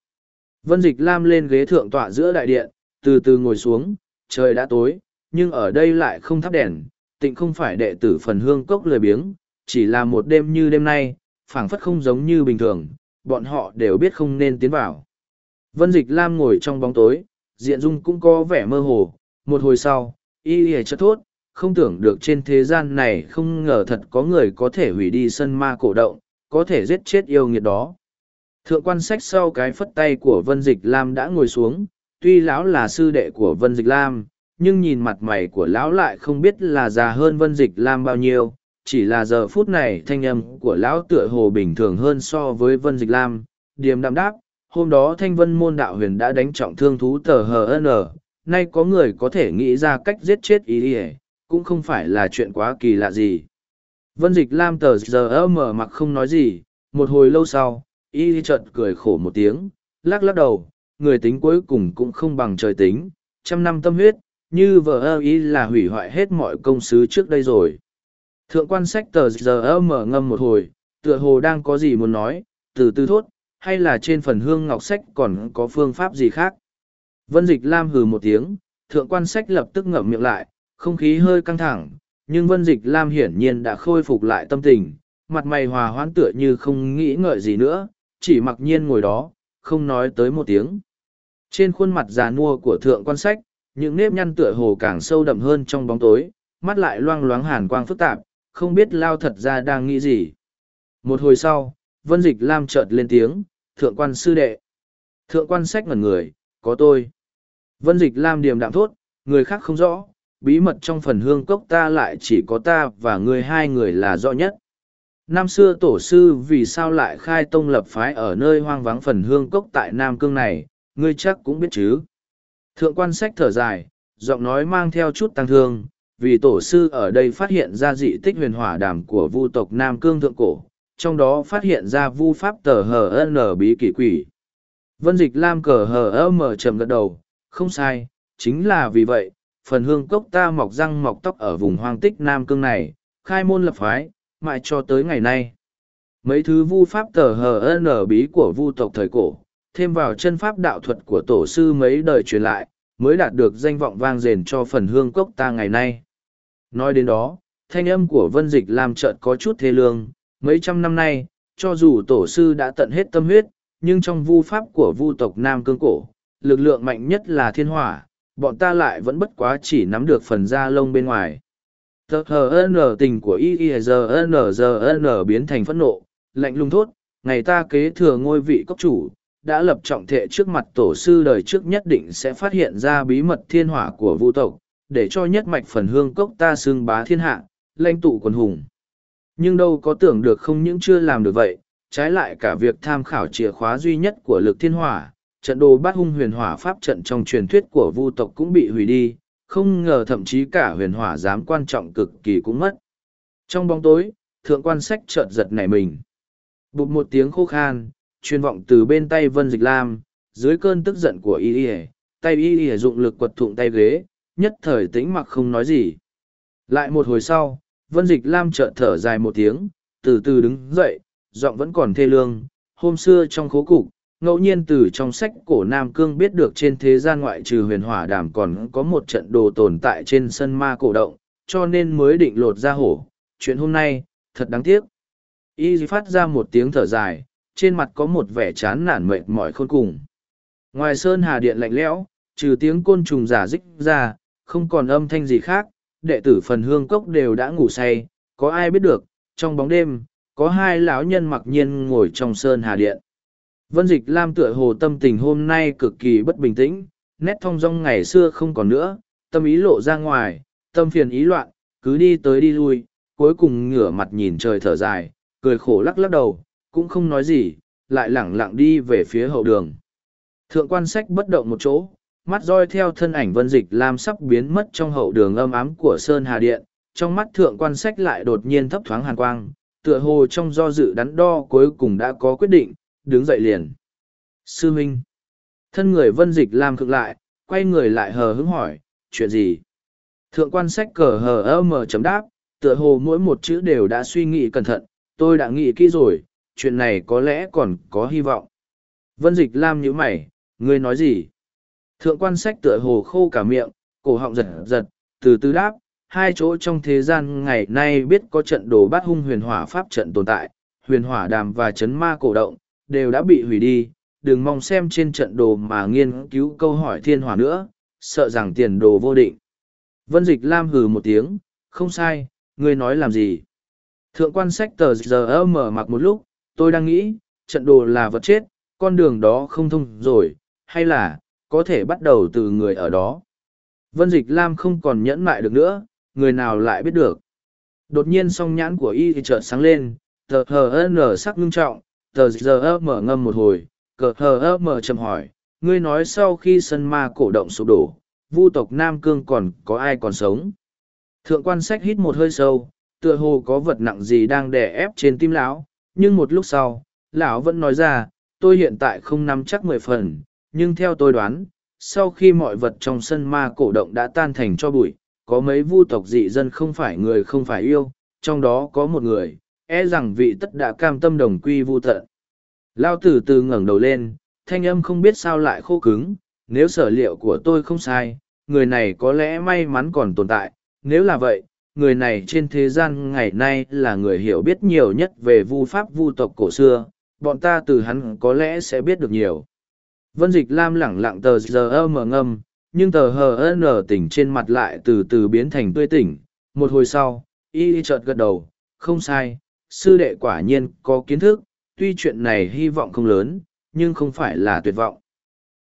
Vân Dịch Lam lên ghế thượng tọa giữa đại điện, từ từ ngồi xuống, trời đã tối, nhưng ở đây lại không thắp đèn, tịnh không phải đệ tử phần hương cốc lười biếng, chỉ là một đêm như đêm nay, phảng phất không giống như bình thường, bọn họ đều biết không nên tiến vào. Vân Dịch Lam ngồi trong bóng tối, diện dung cũng có vẻ mơ hồ, một hồi sau, y y chất thốt, không tưởng được trên thế gian này không ngờ thật có người có thể hủy đi sân ma cổ động, có thể giết chết yêu nghiệt đó. Thượng quan sách sau cái phất tay của Vân Dịch Lam đã ngồi xuống, tuy lão là sư đệ của Vân Dịch Lam, nhưng nhìn mặt mày của lão lại không biết là già hơn Vân Dịch Lam bao nhiêu, chỉ là giờ phút này thanh âm của lão tựa hồ bình thường hơn so với Vân Dịch Lam, điềm đạm đáp, hôm đó thanh vân môn đạo huyền đã đánh trọng thương thú tờ hn nay có người có thể nghĩ ra cách giết chết ý ỉa cũng không phải là chuyện quá kỳ lạ gì vân dịch lam tờ giờ mở mặc không nói gì một hồi lâu sau y chợt cười khổ một tiếng lắc lắc đầu người tính cuối cùng cũng không bằng trời tính trăm năm tâm huyết như vợ ơ y là hủy hoại hết mọi công sứ trước đây rồi thượng quan sách tờ giờ mở ngâm một hồi tựa hồ đang có gì muốn nói từ từ thốt hay là trên phần hương ngọc sách còn có phương pháp gì khác. Vân Dịch Lam hừ một tiếng, thượng quan sách lập tức ngậm miệng lại, không khí hơi căng thẳng, nhưng Vân Dịch Lam hiển nhiên đã khôi phục lại tâm tình, mặt mày hòa hoãn tựa như không nghĩ ngợi gì nữa, chỉ mặc nhiên ngồi đó, không nói tới một tiếng. Trên khuôn mặt già nua của thượng quan sách, những nếp nhăn tựa hồ càng sâu đậm hơn trong bóng tối, mắt lại loang loáng hàn quang phức tạp, không biết lao thật ra đang nghĩ gì. Một hồi sau, Vân Dịch Lam chợt lên tiếng, thượng quan sư đệ. Thượng quan sách ngẩn người, có tôi. Vân Dịch Lam điềm đạm thốt, người khác không rõ, bí mật trong phần hương cốc ta lại chỉ có ta và người hai người là rõ nhất. Năm xưa tổ sư vì sao lại khai tông lập phái ở nơi hoang vắng phần hương cốc tại Nam Cương này, ngươi chắc cũng biết chứ. Thượng quan sách thở dài, giọng nói mang theo chút tăng thương, vì tổ sư ở đây phát hiện ra dị tích huyền hỏa đàm của vu tộc Nam Cương thượng cổ, trong đó phát hiện ra vu pháp tờ hờ n bí kỷ quỷ. Vân dịch lam cờ hờ mở trầm gật đầu, không sai, chính là vì vậy, phần hương cốc ta mọc răng mọc tóc ở vùng hoang tích Nam Cương này, khai môn lập phái, mãi cho tới ngày nay. Mấy thứ vu pháp tờ hờ nở bí của vu tộc thời cổ, thêm vào chân pháp đạo thuật của tổ sư mấy đời truyền lại, mới đạt được danh vọng vang dền cho phần hương cốc ta ngày nay. Nói đến đó, thanh âm của vân dịch làm trợn có chút thê lương, Mấy trăm năm nay, cho dù tổ sư đã tận hết tâm huyết, nhưng trong vu pháp của vu tộc Nam Cương Cổ, lực lượng mạnh nhất là thiên hỏa, bọn ta lại vẫn bất quá chỉ nắm được phần da lông bên ngoài. Tờ hờ n tình của y y giờ n giờ biến thành phẫn nộ, lạnh lung thốt, ngày ta kế thừa ngôi vị cốc chủ, đã lập trọng thệ trước mặt tổ sư đời trước nhất định sẽ phát hiện ra bí mật thiên hỏa của vũ tộc, để cho nhất mạch phần hương cốc ta xương bá thiên hạ, lãnh tụ quần hùng. Nhưng đâu có tưởng được không những chưa làm được vậy, trái lại cả việc tham khảo chìa khóa duy nhất của lực thiên hỏa, trận đồ bát hung huyền hỏa pháp trận trong truyền thuyết của vu tộc cũng bị hủy đi, không ngờ thậm chí cả huyền hỏa dám quan trọng cực kỳ cũng mất. Trong bóng tối, thượng quan sách chợt giật nảy mình. Bụt một tiếng khô khan, truyền vọng từ bên tay Vân Dịch Lam, dưới cơn tức giận của y y tay y y dụng lực quật thụng tay ghế, nhất thời tĩnh mặc không nói gì. Lại một hồi sau, Vân Dịch Lam chợt thở dài một tiếng, từ từ đứng dậy, giọng vẫn còn thê lương. Hôm xưa trong khố cục, ngẫu nhiên từ trong sách cổ Nam Cương biết được trên thế gian ngoại trừ huyền hỏa đàm còn có một trận đồ tồn tại trên sân ma cổ động, cho nên mới định lột ra hổ. Chuyện hôm nay, thật đáng tiếc. Y phát ra một tiếng thở dài, trên mặt có một vẻ chán nản mệt mỏi khôn cùng. Ngoài sơn hà điện lạnh lẽo, trừ tiếng côn trùng giả dích ra, không còn âm thanh gì khác, đệ tử phần hương cốc đều đã ngủ say, có ai biết được, trong bóng đêm, có hai lão nhân mặc nhiên ngồi trong sơn hà điện. Vân Dịch Lam tựa hồ tâm tình hôm nay cực kỳ bất bình tĩnh, nét thong dong ngày xưa không còn nữa, tâm ý lộ ra ngoài, tâm phiền ý loạn, cứ đi tới đi lui, cuối cùng ngửa mặt nhìn trời thở dài, cười khổ lắc lắc đầu, cũng không nói gì, lại lẳng lặng đi về phía hậu đường. Thượng quan sách bất động một chỗ, mắt roi theo thân ảnh vân dịch lam sắp biến mất trong hậu đường âm ám của Sơn Hà Điện, trong mắt thượng quan sách lại đột nhiên thấp thoáng hàn quang, tựa hồ trong do dự đắn đo cuối cùng đã có quyết định, đứng dậy liền. Sư Minh. Thân người vân dịch lam cực lại, quay người lại hờ hứng hỏi, chuyện gì? Thượng quan sách cờ hờ ơ mờ chấm đáp, tựa hồ mỗi một chữ đều đã suy nghĩ cẩn thận, tôi đã nghĩ kỹ rồi, chuyện này có lẽ còn có hy vọng. Vân dịch lam nhíu mày, ngươi nói gì? Thượng quan sách tựa hồ khô cả miệng, cổ họng giật giật, từ từ đáp, hai chỗ trong thế gian ngày nay biết có trận đồ bát hung huyền hỏa pháp trận tồn tại, huyền hỏa đàm và chấn ma cổ động, đều đã bị hủy đi, đừng mong xem trên trận đồ mà nghiên cứu câu hỏi thiên hòa nữa, sợ rằng tiền đồ vô định. Vân Dịch Lam hừ một tiếng, không sai, ngươi nói làm gì? Thượng quan sách tờ giờ mở mặc một lúc, tôi đang nghĩ, trận đồ là vật chết, con đường đó không thông rồi, hay là, có thể bắt đầu từ người ở đó. Vân Dịch Lam không còn nhẫn mại được nữa, người nào lại biết được. Đột nhiên song nhãn của y thì chợt sáng lên, tờ hờ nở sắc ngưng trọng, tờ giờ mở ngâm một hồi, cờ hờ mở chầm hỏi, ngươi nói sau khi sân ma cổ động sụp đổ, vu tộc Nam Cương còn có ai còn sống. Thượng quan sách hít một hơi sâu, tựa hồ có vật nặng gì đang đè ép trên tim lão, nhưng một lúc sau, lão vẫn nói ra, tôi hiện tại không nắm chắc mười phần, nhưng theo tôi đoán, sau khi mọi vật trong sân ma cổ động đã tan thành cho bụi, có mấy vu tộc dị dân không phải người không phải yêu, trong đó có một người, e rằng vị tất đã cam tâm đồng quy vu tận. Lao từ từ ngẩng đầu lên, thanh âm không biết sao lại khô cứng, nếu sở liệu của tôi không sai, người này có lẽ may mắn còn tồn tại, nếu là vậy, người này trên thế gian ngày nay là người hiểu biết nhiều nhất về vu pháp vu tộc cổ xưa, bọn ta từ hắn có lẽ sẽ biết được nhiều. Vân Dịch Lam lẳng lặng tờ giờ mở ngâm, nhưng tờ hờ nở tỉnh trên mặt lại từ từ biến thành tươi tỉnh. Một hồi sau, y chợt gật đầu, không sai, sư đệ quả nhiên có kiến thức, tuy chuyện này hy vọng không lớn, nhưng không phải là tuyệt vọng.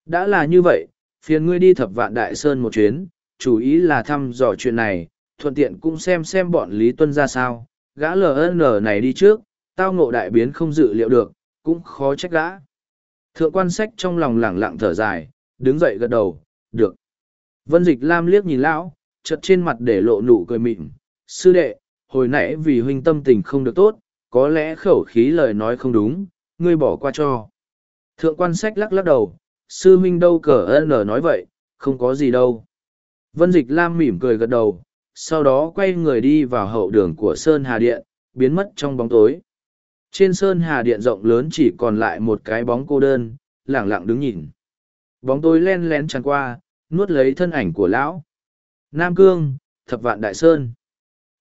Đã là như vậy, phiền ngươi đi thập vạn đại sơn một chuyến, chủ ý là thăm dò chuyện này, thuận tiện cũng xem xem bọn Lý Tuân ra sao, gã LN này đi trước, tao ngộ đại biến không dự liệu được, cũng khó trách gã. Thượng quan sách trong lòng lẳng lặng thở dài, đứng dậy gật đầu, được. Vân Dịch Lam liếc nhìn lão, chợt trên mặt để lộ nụ cười mịn. Sư đệ, hồi nãy vì huynh tâm tình không được tốt, có lẽ khẩu khí lời nói không đúng, ngươi bỏ qua cho. Thượng quan sách lắc lắc đầu, sư huynh đâu cờ ơn nói vậy, không có gì đâu. Vân Dịch Lam mỉm cười gật đầu, sau đó quay người đi vào hậu đường của Sơn Hà Điện, biến mất trong bóng tối. Trên Sơn Hà Điện rộng lớn chỉ còn lại một cái bóng cô đơn, lẳng lặng đứng nhìn. Bóng tối len lén tràn qua, nuốt lấy thân ảnh của lão. Nam Cương, Thập Vạn Đại Sơn.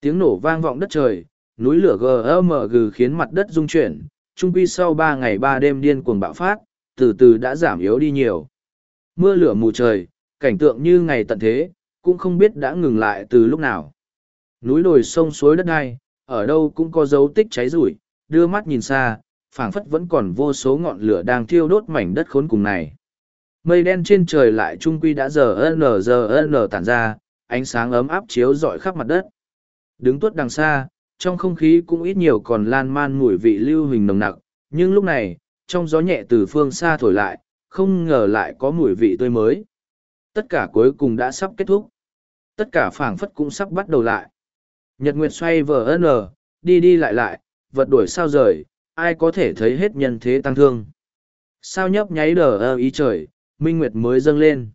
Tiếng nổ vang vọng đất trời, núi lửa GMG khiến mặt đất rung chuyển, trung quy sau ba ngày ba đêm điên cuồng bạo phát, từ từ đã giảm yếu đi nhiều. Mưa lửa mù trời, cảnh tượng như ngày tận thế, cũng không biết đã ngừng lại từ lúc nào. Núi đồi sông suối đất đai, ở đâu cũng có dấu tích cháy rủi, đưa mắt nhìn xa, phảng phất vẫn còn vô số ngọn lửa đang thiêu đốt mảnh đất khốn cùng này. Mây đen trên trời lại trung quy đã giờ n giờ n tản ra, ánh sáng ấm áp chiếu rọi khắp mặt đất. Đứng tuốt đằng xa, trong không khí cũng ít nhiều còn lan man mùi vị lưu hình nồng nặc, nhưng lúc này, trong gió nhẹ từ phương xa thổi lại, không ngờ lại có mùi vị tươi mới. Tất cả cuối cùng đã sắp kết thúc. Tất cả phảng phất cũng sắp bắt đầu lại. Nhật Nguyệt xoay vờ n, đi đi lại lại, vật đuổi sao rời, ai có thể thấy hết nhân thế tăng thương. Sao nhấp nháy đờ ơ ý trời, minh nguyệt mới dâng lên.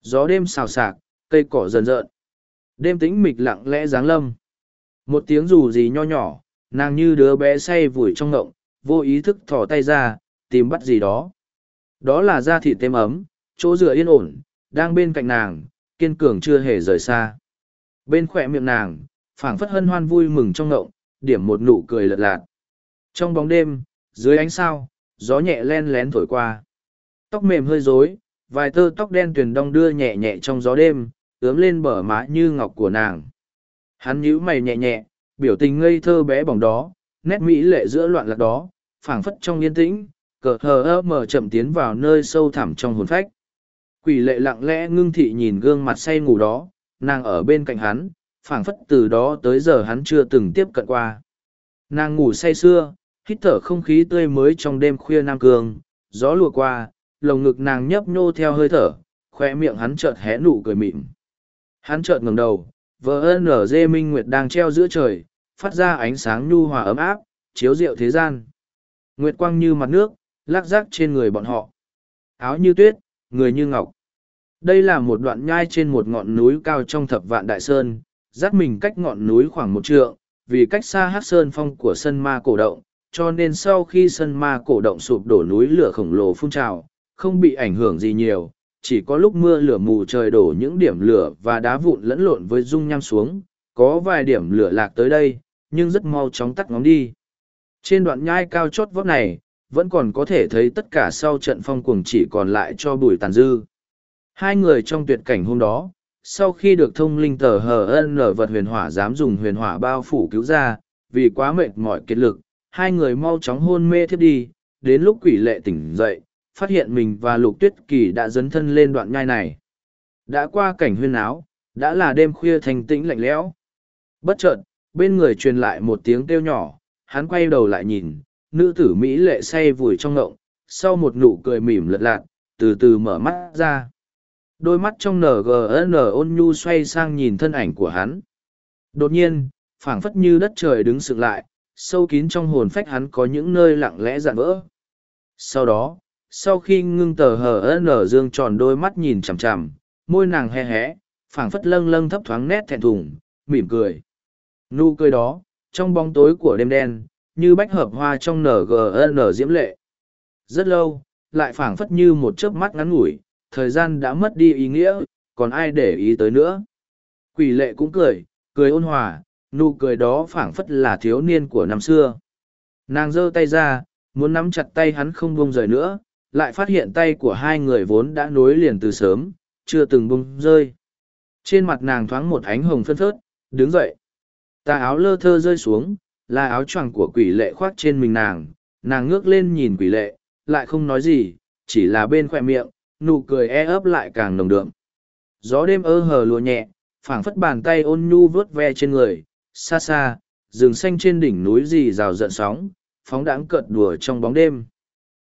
Gió đêm xào xạc, cây cỏ dần rợn. Đêm tĩnh mịch lặng lẽ giáng lâm. Một tiếng dù gì nho nhỏ, nàng như đứa bé say vùi trong ngộng, vô ý thức thò tay ra, tìm bắt gì đó. Đó là da thịt têm ấm, chỗ dựa yên ổn, đang bên cạnh nàng, kiên cường chưa hề rời xa. Bên khỏe miệng nàng, phảng phất hân hoan vui mừng trong ngộng, điểm một nụ cười lật lạt. Trong bóng đêm, dưới ánh sao, gió nhẹ len lén thổi qua. Tóc mềm hơi rối, vài tơ tóc đen tuyền đong đưa nhẹ nhẹ trong gió đêm, ướm lên bờ má như ngọc của nàng. Hắn nhíu mày nhẹ nhẹ, biểu tình ngây thơ bé bỏng đó, nét mỹ lệ giữa loạn lạc đó, phảng phất trong yên tĩnh, cờ hờ ơ mờ chậm tiến vào nơi sâu thẳm trong hồn phách. Quỷ lệ lặng lẽ ngưng thị nhìn gương mặt say ngủ đó, nàng ở bên cạnh hắn, phảng phất từ đó tới giờ hắn chưa từng tiếp cận qua. Nàng ngủ say sưa, hít thở không khí tươi mới trong đêm khuya nam cường, gió lùa qua, lồng ngực nàng nhấp nhô theo hơi thở, khoe miệng hắn chợt hé nụ cười mịn. Hắn chợt ngẩng đầu, vợ nở dê minh nguyệt đang treo giữa trời, phát ra ánh sáng nhu hòa ấm áp, chiếu rượu thế gian. Nguyệt quang như mặt nước, lác rác trên người bọn họ. Áo như tuyết, người như ngọc. Đây là một đoạn nhai trên một ngọn núi cao trong thập vạn đại sơn, dắt mình cách ngọn núi khoảng một trượng, vì cách xa hát sơn phong của sân ma cổ động, cho nên sau khi sân ma cổ động sụp đổ núi lửa khổng lồ phun trào, không bị ảnh hưởng gì nhiều, chỉ có lúc mưa lửa mù trời đổ những điểm lửa và đá vụn lẫn lộn với dung nham xuống, có vài điểm lửa lạc tới đây, nhưng rất mau chóng tắt ngóng đi. Trên đoạn nhai cao chót vót này, vẫn còn có thể thấy tất cả sau trận phong cuồng chỉ còn lại cho bùi tàn dư. Hai người trong tuyệt cảnh hôm đó, sau khi được thông linh tờ hờ ân lở vật huyền hỏa dám dùng huyền hỏa bao phủ cứu ra, vì quá mệt mỏi kiệt lực, hai người mau chóng hôn mê thiếp đi, đến lúc quỷ lệ tỉnh dậy, phát hiện mình và lục tuyết kỳ đã dấn thân lên đoạn nhai này. Đã qua cảnh huyên áo, đã là đêm khuya thanh tĩnh lạnh lẽo. Bất chợt, bên người truyền lại một tiếng kêu nhỏ, hắn quay đầu lại nhìn, nữ tử Mỹ lệ say vùi trong ngộng, sau một nụ cười mỉm lật lạc, từ từ mở mắt ra. Đôi mắt trong NGN ôn nhu xoay sang nhìn thân ảnh của hắn. Đột nhiên, phảng phất như đất trời đứng sực lại, sâu kín trong hồn phách hắn có những nơi lặng lẽ dạn vỡ. Sau đó, sau khi ngưng tờ hờ nở dương tròn đôi mắt nhìn chằm chằm, môi nàng he hé, phảng phất lâng lâng thấp thoáng nét thẹn thùng, mỉm cười. Nụ cười đó, trong bóng tối của đêm đen, như bách hợp hoa trong NGN diễm lệ. Rất lâu, lại phảng phất như một chớp mắt ngắn ngủi, thời gian đã mất đi ý nghĩa, còn ai để ý tới nữa. Quỷ lệ cũng cười, cười ôn hòa, nụ cười đó phảng phất là thiếu niên của năm xưa. Nàng giơ tay ra, muốn nắm chặt tay hắn không buông rời nữa, lại phát hiện tay của hai người vốn đã nối liền từ sớm, chưa từng bung rơi. Trên mặt nàng thoáng một ánh hồng phân phớt, đứng dậy. Tà áo lơ thơ rơi xuống, là áo choàng của quỷ lệ khoác trên mình nàng, nàng ngước lên nhìn quỷ lệ, lại không nói gì, chỉ là bên khoe miệng, nụ cười e ấp lại càng nồng đượm. Gió đêm ơ hờ lùa nhẹ, phảng phất bàn tay ôn nhu vớt ve trên người, xa xa, rừng xanh trên đỉnh núi dì rào giận sóng, phóng đãng cợt đùa trong bóng đêm.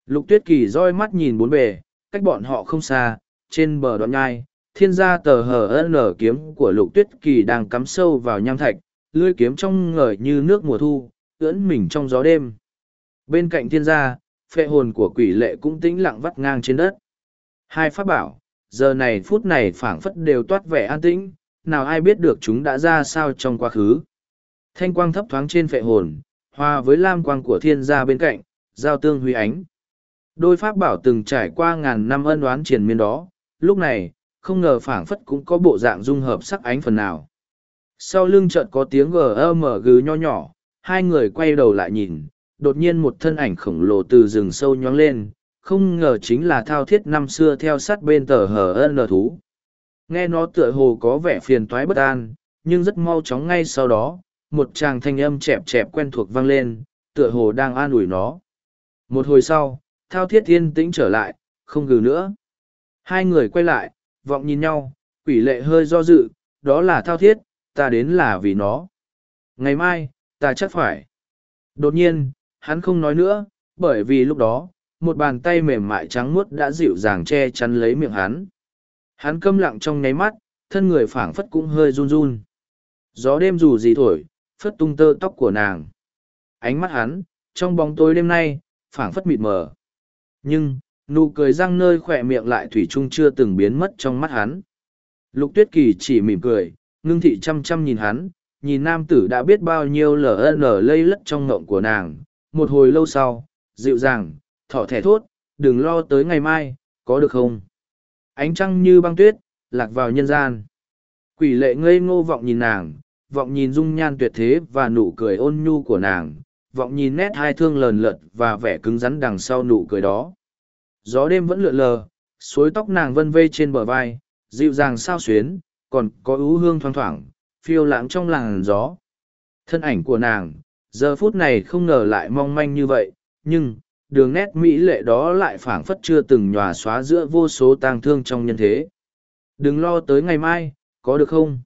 Lục tuyết kỳ roi mắt nhìn bốn bề, cách bọn họ không xa, trên bờ đoạn nhai, thiên gia tờ hờ nở kiếm của lục tuyết kỳ đang cắm sâu vào nham thạch, lưỡi kiếm trong ngời như nước mùa thu, ưỡn mình trong gió đêm. Bên cạnh thiên gia, phệ hồn của quỷ lệ cũng tĩnh lặng vắt ngang trên đất. Hai pháp bảo, giờ này phút này phảng phất đều toát vẻ an tĩnh, nào ai biết được chúng đã ra sao trong quá khứ. Thanh quang thấp thoáng trên phệ hồn, hòa với lam quang của thiên gia bên cạnh, giao tương huy ánh. Đôi pháp bảo từng trải qua ngàn năm ân oán triền miên đó, lúc này, không ngờ phảng phất cũng có bộ dạng dung hợp sắc ánh phần nào. Sau lưng chợt có tiếng gm gừ nho nhỏ, hai người quay đầu lại nhìn, đột nhiên một thân ảnh khổng lồ từ rừng sâu nhoáng lên, không ngờ chính là thao thiết năm xưa theo sát bên tờ hờ ân thú. Nghe nó tựa hồ có vẻ phiền toái bất an, nhưng rất mau chóng ngay sau đó, một tràng thanh âm chẹp chẹp quen thuộc vang lên, tựa hồ đang an ủi nó. Một hồi sau, thao thiết thiên tĩnh trở lại, không gừ nữa. Hai người quay lại, vọng nhìn nhau, quỷ lệ hơi do dự, đó là thao thiết, ta đến là vì nó. Ngày mai, ta chắc phải. Đột nhiên, hắn không nói nữa, bởi vì lúc đó, một bàn tay mềm mại trắng muốt đã dịu dàng che chắn lấy miệng hắn. Hắn câm lặng trong nháy mắt, thân người phảng phất cũng hơi run run. Gió đêm dù gì thổi, phất tung tơ tóc của nàng. Ánh mắt hắn, trong bóng tối đêm nay, phảng phất mịt mờ. Nhưng, nụ cười răng nơi khỏe miệng lại thủy chung chưa từng biến mất trong mắt hắn. Lục tuyết kỳ chỉ mỉm cười, ngưng thị chăm chăm nhìn hắn, nhìn nam tử đã biết bao nhiêu ln lây lất trong ngộng của nàng. Một hồi lâu sau, dịu dàng, thỏ thẻ thốt, đừng lo tới ngày mai, có được không? Ánh trăng như băng tuyết, lạc vào nhân gian. Quỷ lệ ngây ngô vọng nhìn nàng, vọng nhìn dung nhan tuyệt thế và nụ cười ôn nhu của nàng, vọng nhìn nét hai thương lờn lợt và vẻ cứng rắn đằng sau nụ cười đó. Gió đêm vẫn lượn lờ, suối tóc nàng vân vê trên bờ vai, dịu dàng sao xuyến, còn có ưu hương thoang thoảng, phiêu lãng trong làn gió. Thân ảnh của nàng, giờ phút này không ngờ lại mong manh như vậy, nhưng, đường nét mỹ lệ đó lại phảng phất chưa từng nhòa xóa giữa vô số tang thương trong nhân thế. Đừng lo tới ngày mai, có được không?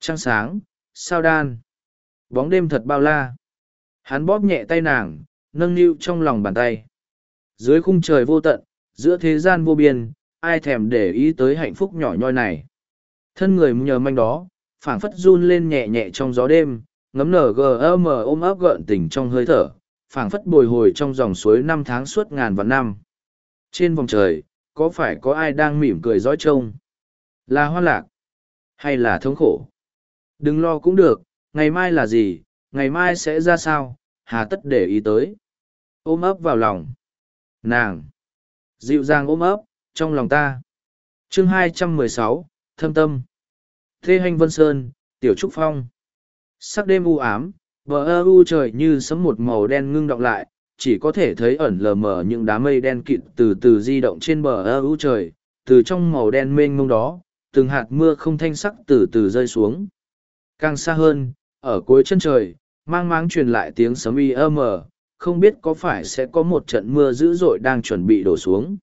Trăng sáng, sao đan? Bóng đêm thật bao la hắn bóp nhẹ tay nàng, nâng niu trong lòng bàn tay. Dưới khung trời vô tận, giữa thế gian vô biên, ai thèm để ý tới hạnh phúc nhỏ nhoi này. Thân người nhờ manh đó, phảng phất run lên nhẹ nhẹ trong gió đêm, ngấm nở gm ôm ấp gợn tình trong hơi thở, phảng phất bồi hồi trong dòng suối năm tháng suốt ngàn vạn năm. Trên vòng trời, có phải có ai đang mỉm cười dõi trông? Là hoa lạc hay là thống khổ? Đừng lo cũng được, ngày mai là gì ngày mai sẽ ra sao? Hà tất để ý tới. Ôm ấp vào lòng. Nàng. Dịu dàng ôm ấp trong lòng ta. Chương 216, thâm tâm. Thê hanh vân sơn tiểu trúc phong. Sắc đêm u ám bờ ơ u trời như sấm một màu đen ngưng đọng lại chỉ có thể thấy ẩn lờ mờ những đám mây đen kịt từ từ di động trên bờ ơ u trời từ trong màu đen mênh mông đó từng hạt mưa không thanh sắc từ từ rơi xuống. Càng xa hơn ở cuối chân trời mang máng truyền lại tiếng sấm y ơ mờ, không biết có phải sẽ có một trận mưa dữ dội đang chuẩn bị đổ xuống.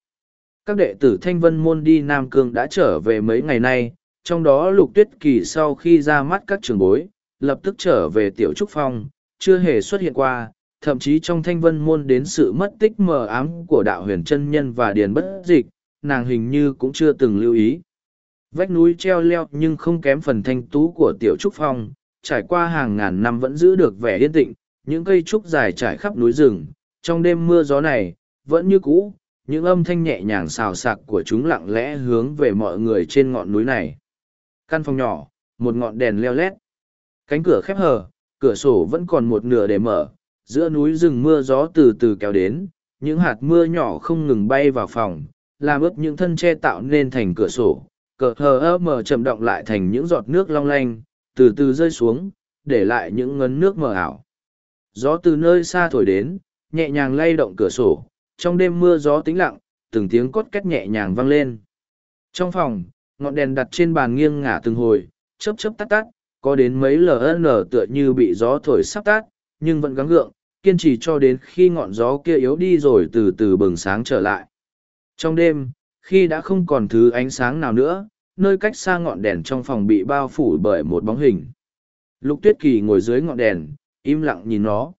Các đệ tử thanh vân môn đi nam cương đã trở về mấy ngày nay, trong đó lục tuyết kỳ sau khi ra mắt các trường bối, lập tức trở về tiểu trúc phong, chưa hề xuất hiện qua, thậm chí trong thanh vân môn đến sự mất tích mờ ám của đạo huyền chân nhân và điền bất dịch, nàng hình như cũng chưa từng lưu ý. Vách núi treo leo nhưng không kém phần thanh tú của tiểu trúc phong trải qua hàng ngàn năm vẫn giữ được vẻ yên tĩnh, những cây trúc dài trải khắp núi rừng, trong đêm mưa gió này, vẫn như cũ, những âm thanh nhẹ nhàng xào xạc của chúng lặng lẽ hướng về mọi người trên ngọn núi này. Căn phòng nhỏ, một ngọn đèn leo lét. Cánh cửa khép hờ, cửa sổ vẫn còn một nửa để mở, giữa núi rừng mưa gió từ từ kéo đến, những hạt mưa nhỏ không ngừng bay vào phòng, làm ướt những thân tre tạo nên thành cửa sổ. Cờ hờ ơ mờ chậm động lại thành những giọt nước long lanh từ từ rơi xuống để lại những ngấn nước mờ ảo. Gió từ nơi xa thổi đến nhẹ nhàng lay động cửa sổ trong đêm mưa gió tĩnh lặng từng tiếng cốt két nhẹ nhàng vang lên. Trong phòng ngọn đèn đặt trên bàn nghiêng ngả từng hồi chớp chớp tắt tắt có đến mấy ln tựa như bị gió thổi sắp tắt, nhưng vẫn gắng gượng kiên trì cho đến khi ngọn gió kia yếu đi rồi từ từ bừng sáng trở lại. Trong đêm khi đã không còn thứ ánh sáng nào nữa nơi cách xa ngọn đèn trong phòng bị bao phủ bởi một bóng hình. Lục tuyết kỳ ngồi dưới ngọn đèn, im lặng nhìn nó.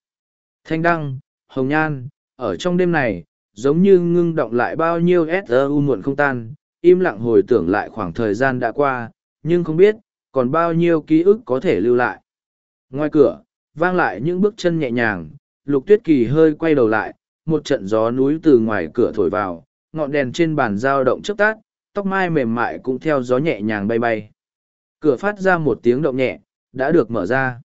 Thanh đăng, hồng nhan, ở trong đêm này, giống như ngưng động lại bao nhiêu su muộn không tan, im lặng hồi tưởng lại khoảng thời gian đã qua, nhưng không biết, còn bao nhiêu ký ức có thể lưu lại. Ngoài cửa, vang lại những bước chân nhẹ nhàng, lục tuyết kỳ hơi quay đầu lại, một trận gió núi từ ngoài cửa thổi vào, ngọn đèn trên bàn dao động chớp tát tóc mai mềm mại cũng theo gió nhẹ nhàng bay bay. Cửa phát ra một tiếng động nhẹ, đã được mở ra.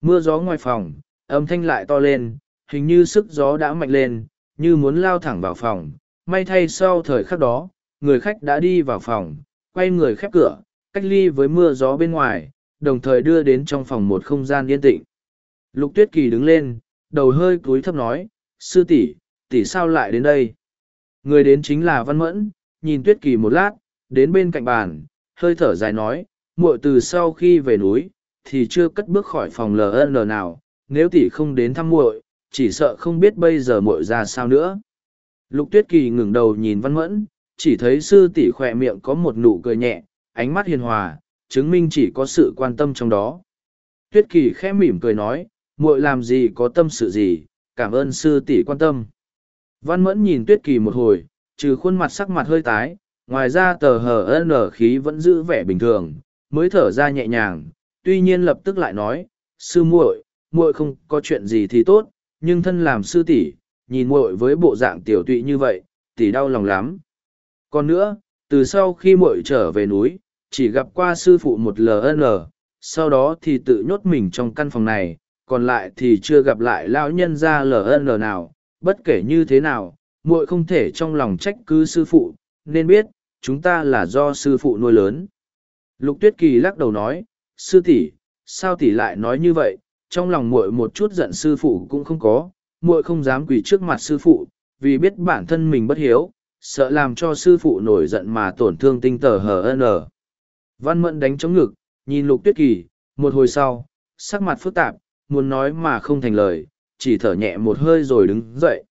Mưa gió ngoài phòng, âm thanh lại to lên, hình như sức gió đã mạnh lên, như muốn lao thẳng vào phòng. May thay sau thời khắc đó, người khách đã đi vào phòng, quay người khép cửa, cách ly với mưa gió bên ngoài, đồng thời đưa đến trong phòng một không gian yên tĩnh. Lục tuyết kỳ đứng lên, đầu hơi cúi thấp nói, sư tỷ tỷ sao lại đến đây? Người đến chính là văn mẫn nhìn tuyết kỳ một lát, đến bên cạnh bàn, hơi thở dài nói, muội từ sau khi về núi, thì chưa cất bước khỏi phòng ln nào, nếu tỷ không đến thăm muội, chỉ sợ không biết bây giờ muội ra sao nữa. Lục tuyết kỳ ngừng đầu nhìn văn mẫn, chỉ thấy sư tỷ khỏe miệng có một nụ cười nhẹ, ánh mắt hiền hòa, chứng minh chỉ có sự quan tâm trong đó. Tuyết kỳ khẽ mỉm cười nói, muội làm gì có tâm sự gì, cảm ơn sư tỷ quan tâm. Văn mẫn nhìn tuyết kỳ một hồi trừ khuôn mặt sắc mặt hơi tái, ngoài ra tờ hờ nở khí vẫn giữ vẻ bình thường, mới thở ra nhẹ nhàng, tuy nhiên lập tức lại nói, sư muội muội không có chuyện gì thì tốt, nhưng thân làm sư tỷ, nhìn muội với bộ dạng tiểu tụy như vậy, tỷ đau lòng lắm. Còn nữa, từ sau khi muội trở về núi, chỉ gặp qua sư phụ một ln sau đó thì tự nhốt mình trong căn phòng này, còn lại thì chưa gặp lại lão nhân ra ln nào, bất kể như thế nào muội không thể trong lòng trách cứ sư phụ nên biết chúng ta là do sư phụ nuôi lớn lục tuyết kỳ lắc đầu nói sư tỷ sao tỷ lại nói như vậy trong lòng muội một chút giận sư phụ cũng không có, muội không dám quỳ trước mặt sư phụ, vì biết bản thân mình bất hiếu, sợ làm cho sư phụ nổi giận mà tổn thương tinh tờ hờ. Văn Mẫn đánh chống ngực, nhìn Lục Tuyết Kỳ, một hồi sau, sắc mặt phức tạp, muốn nói mà không thành lời, chỉ thở nhẹ một hơi rồi đứng dậy.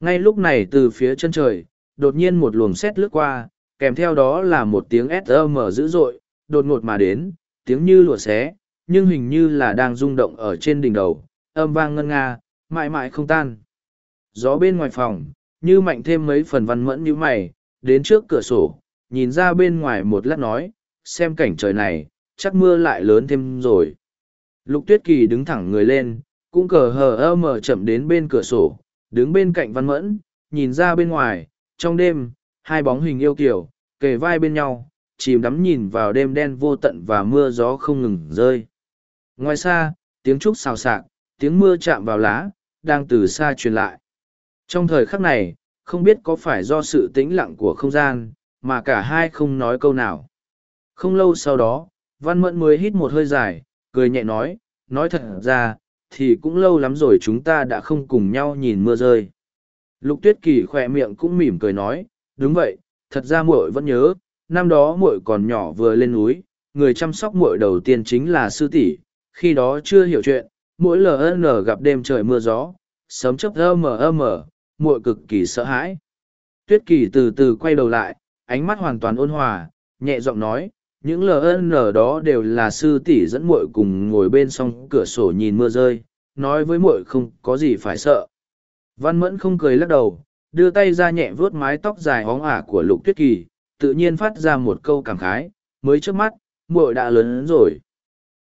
Ngay lúc này từ phía chân trời, đột nhiên một luồng sét lướt qua, kèm theo đó là một tiếng SM dữ dội, đột ngột mà đến, tiếng như lùa xé, nhưng hình như là đang rung động ở trên đỉnh đầu, âm vang ngân nga, mãi mãi không tan. Gió bên ngoài phòng, như mạnh thêm mấy phần văn mẫn như mày, đến trước cửa sổ, nhìn ra bên ngoài một lát nói, xem cảnh trời này, chắc mưa lại lớn thêm rồi. Lục tuyết kỳ đứng thẳng người lên, cũng cờ hờ ơ mở chậm đến bên cửa sổ, đứng bên cạnh văn mẫn, nhìn ra bên ngoài, trong đêm, hai bóng hình yêu kiểu, kề vai bên nhau, chìm đắm nhìn vào đêm đen vô tận và mưa gió không ngừng rơi. Ngoài xa, tiếng trúc xào xạc, tiếng mưa chạm vào lá, đang từ xa truyền lại. Trong thời khắc này, không biết có phải do sự tĩnh lặng của không gian, mà cả hai không nói câu nào. Không lâu sau đó, Văn Mẫn mới hít một hơi dài, cười nhẹ nói, nói thật ra, thì cũng lâu lắm rồi chúng ta đã không cùng nhau nhìn mưa rơi. Lục Tuyết Kỳ khỏe miệng cũng mỉm cười nói, đúng vậy, thật ra muội vẫn nhớ, năm đó muội còn nhỏ vừa lên núi, người chăm sóc muội đầu tiên chính là sư tỷ, khi đó chưa hiểu chuyện, mỗi LN gặp đêm trời mưa gió, sớm chớp ơ mờ ơ mờ, muội cực kỳ sợ hãi. Tuyết Kỳ từ từ quay đầu lại, ánh mắt hoàn toàn ôn hòa, nhẹ giọng nói, những ln đó đều là sư tỷ dẫn muội cùng ngồi bên song cửa sổ nhìn mưa rơi, nói với muội không có gì phải sợ. Văn mẫn không cười lắc đầu, đưa tay ra nhẹ vuốt mái tóc dài hóng ả của lục tuyết kỳ, tự nhiên phát ra một câu cảm khái, mới trước mắt, muội đã lớn hơn rồi.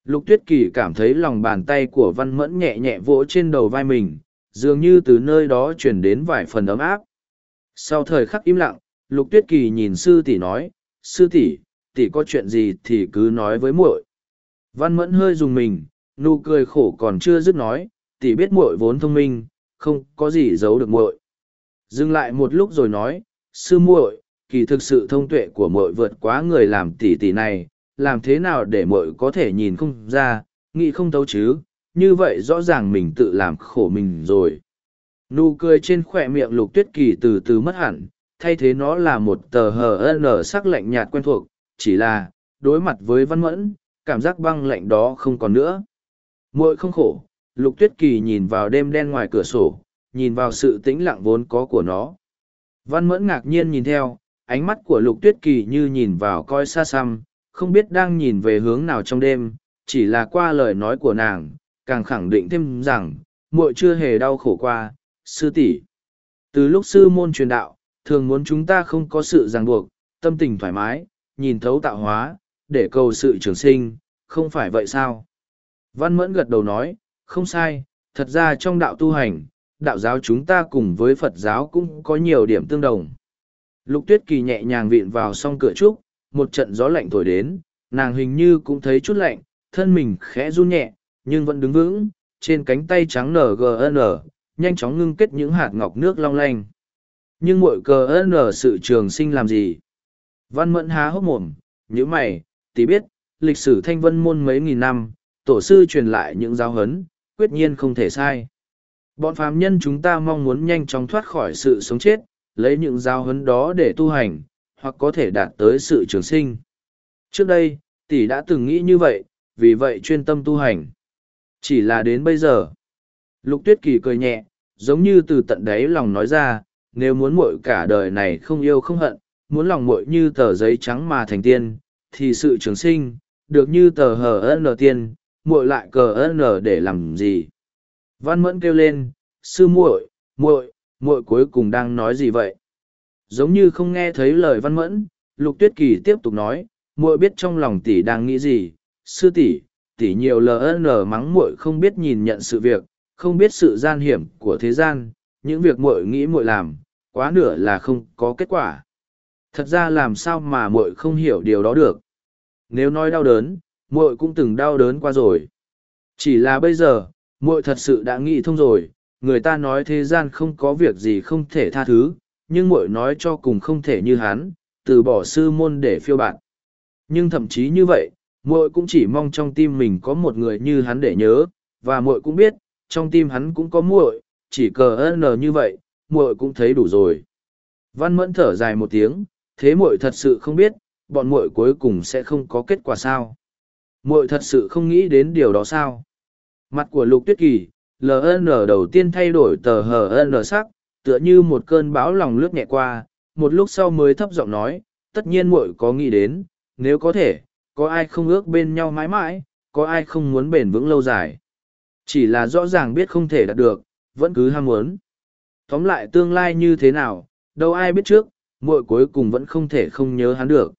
Lục tuyết kỳ cảm thấy lòng bàn tay của văn mẫn nhẹ nhẹ vỗ trên đầu vai mình, dường như từ nơi đó chuyển đến vài phần ấm áp. Sau thời khắc im lặng, lục tuyết kỳ nhìn sư tỷ nói, sư tỷ tỷ có chuyện gì thì cứ nói với muội. Văn mẫn hơi dùng mình, nụ cười khổ còn chưa dứt nói tỷ biết muội vốn thông minh, không có gì giấu được muội. Dừng lại một lúc rồi nói, sư muội, kỳ thực sự thông tuệ của muội vượt quá người làm tỷ tỷ này, làm thế nào để muội có thể nhìn không ra, nghĩ không thấu chứ? Như vậy rõ ràng mình tự làm khổ mình rồi. Nụ cười trên khỏe miệng lục tuyết kỳ từ từ mất hẳn, thay thế nó là một tờ hờ n sắc lạnh nhạt quen thuộc chỉ là, đối mặt với văn mẫn, cảm giác băng lạnh đó không còn nữa. muội không khổ, lục tuyết kỳ nhìn vào đêm đen ngoài cửa sổ, nhìn vào sự tĩnh lặng vốn có của nó. Văn mẫn ngạc nhiên nhìn theo, ánh mắt của lục tuyết kỳ như nhìn vào coi xa xăm, không biết đang nhìn về hướng nào trong đêm, chỉ là qua lời nói của nàng, càng khẳng định thêm rằng, muội chưa hề đau khổ qua, sư tỷ. Từ lúc sư môn truyền đạo, thường muốn chúng ta không có sự ràng buộc, tâm tình thoải mái, nhìn thấu tạo hóa, để cầu sự trường sinh, không phải vậy sao? Văn Mẫn gật đầu nói, không sai, thật ra trong đạo tu hành, đạo giáo chúng ta cùng với Phật giáo cũng có nhiều điểm tương đồng. Lục tuyết kỳ nhẹ nhàng vịn vào song cửa trúc, một trận gió lạnh thổi đến, nàng hình như cũng thấy chút lạnh, thân mình khẽ run nhẹ, nhưng vẫn đứng vững, trên cánh tay trắng NGN, nhanh chóng ngưng kết những hạt ngọc nước long lanh. Nhưng mỗi cờ N sự trường sinh làm gì? Văn mẫn há hốc mồm, như mày, tí biết, lịch sử thanh vân môn mấy nghìn năm, tổ sư truyền lại những giáo hấn, quyết nhiên không thể sai. Bọn phàm nhân chúng ta mong muốn nhanh chóng thoát khỏi sự sống chết, lấy những giáo hấn đó để tu hành, hoặc có thể đạt tới sự trường sinh. Trước đây, tỷ đã từng nghĩ như vậy, vì vậy chuyên tâm tu hành. Chỉ là đến bây giờ. Lục tuyết kỳ cười nhẹ, giống như từ tận đáy lòng nói ra, nếu muốn muội cả đời này không yêu không hận, muốn lòng muội như tờ giấy trắng mà thành tiên, thì sự trường sinh, được như tờ hờ n tiên, muội lại cờ n để làm gì? Văn Mẫn kêu lên, sư muội, muội, muội cuối cùng đang nói gì vậy? Giống như không nghe thấy lời Văn Mẫn, Lục Tuyết Kỳ tiếp tục nói, muội biết trong lòng tỷ đang nghĩ gì, sư tỷ, tỷ nhiều ln mắng muội không biết nhìn nhận sự việc, không biết sự gian hiểm của thế gian, những việc muội nghĩ muội làm, quá nửa là không có kết quả. Thật ra làm sao mà muội không hiểu điều đó được. Nếu nói đau đớn, muội cũng từng đau đớn qua rồi. Chỉ là bây giờ, muội thật sự đã nghĩ thông rồi, người ta nói thế gian không có việc gì không thể tha thứ, nhưng muội nói cho cùng không thể như hắn, từ bỏ sư môn để phiêu bạn. Nhưng thậm chí như vậy, muội cũng chỉ mong trong tim mình có một người như hắn để nhớ, và muội cũng biết, trong tim hắn cũng có muội, chỉ cờ ơn như vậy, muội cũng thấy đủ rồi. Văn mẫn thở dài một tiếng, thế muội thật sự không biết, bọn muội cuối cùng sẽ không có kết quả sao. Muội thật sự không nghĩ đến điều đó sao. Mặt của lục tuyết kỳ, LN đầu tiên thay đổi tờ HN sắc, tựa như một cơn bão lòng lướt nhẹ qua, một lúc sau mới thấp giọng nói, tất nhiên muội có nghĩ đến, nếu có thể, có ai không ước bên nhau mãi mãi, có ai không muốn bền vững lâu dài. Chỉ là rõ ràng biết không thể đạt được, vẫn cứ ham muốn. Tóm lại tương lai như thế nào, đâu ai biết trước, muội cuối cùng vẫn không thể không nhớ hắn được.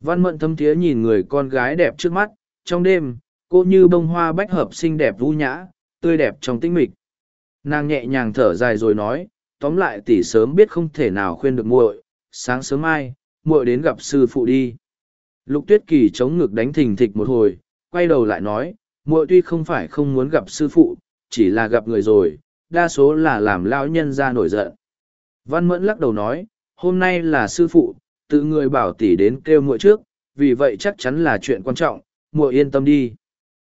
Văn mận thâm thiế nhìn người con gái đẹp trước mắt, trong đêm, cô như bông hoa bách hợp xinh đẹp vũ nhã, tươi đẹp trong tĩnh mịch. Nàng nhẹ nhàng thở dài rồi nói, tóm lại tỷ sớm biết không thể nào khuyên được muội, sáng sớm mai, muội đến gặp sư phụ đi. Lục tuyết kỳ chống ngực đánh thình thịch một hồi, quay đầu lại nói, muội tuy không phải không muốn gặp sư phụ, chỉ là gặp người rồi, đa số là làm lão nhân ra nổi giận. Văn Mẫn lắc đầu nói, hôm nay là sư phụ, tự người bảo tỷ đến kêu muội trước, vì vậy chắc chắn là chuyện quan trọng, muội yên tâm đi.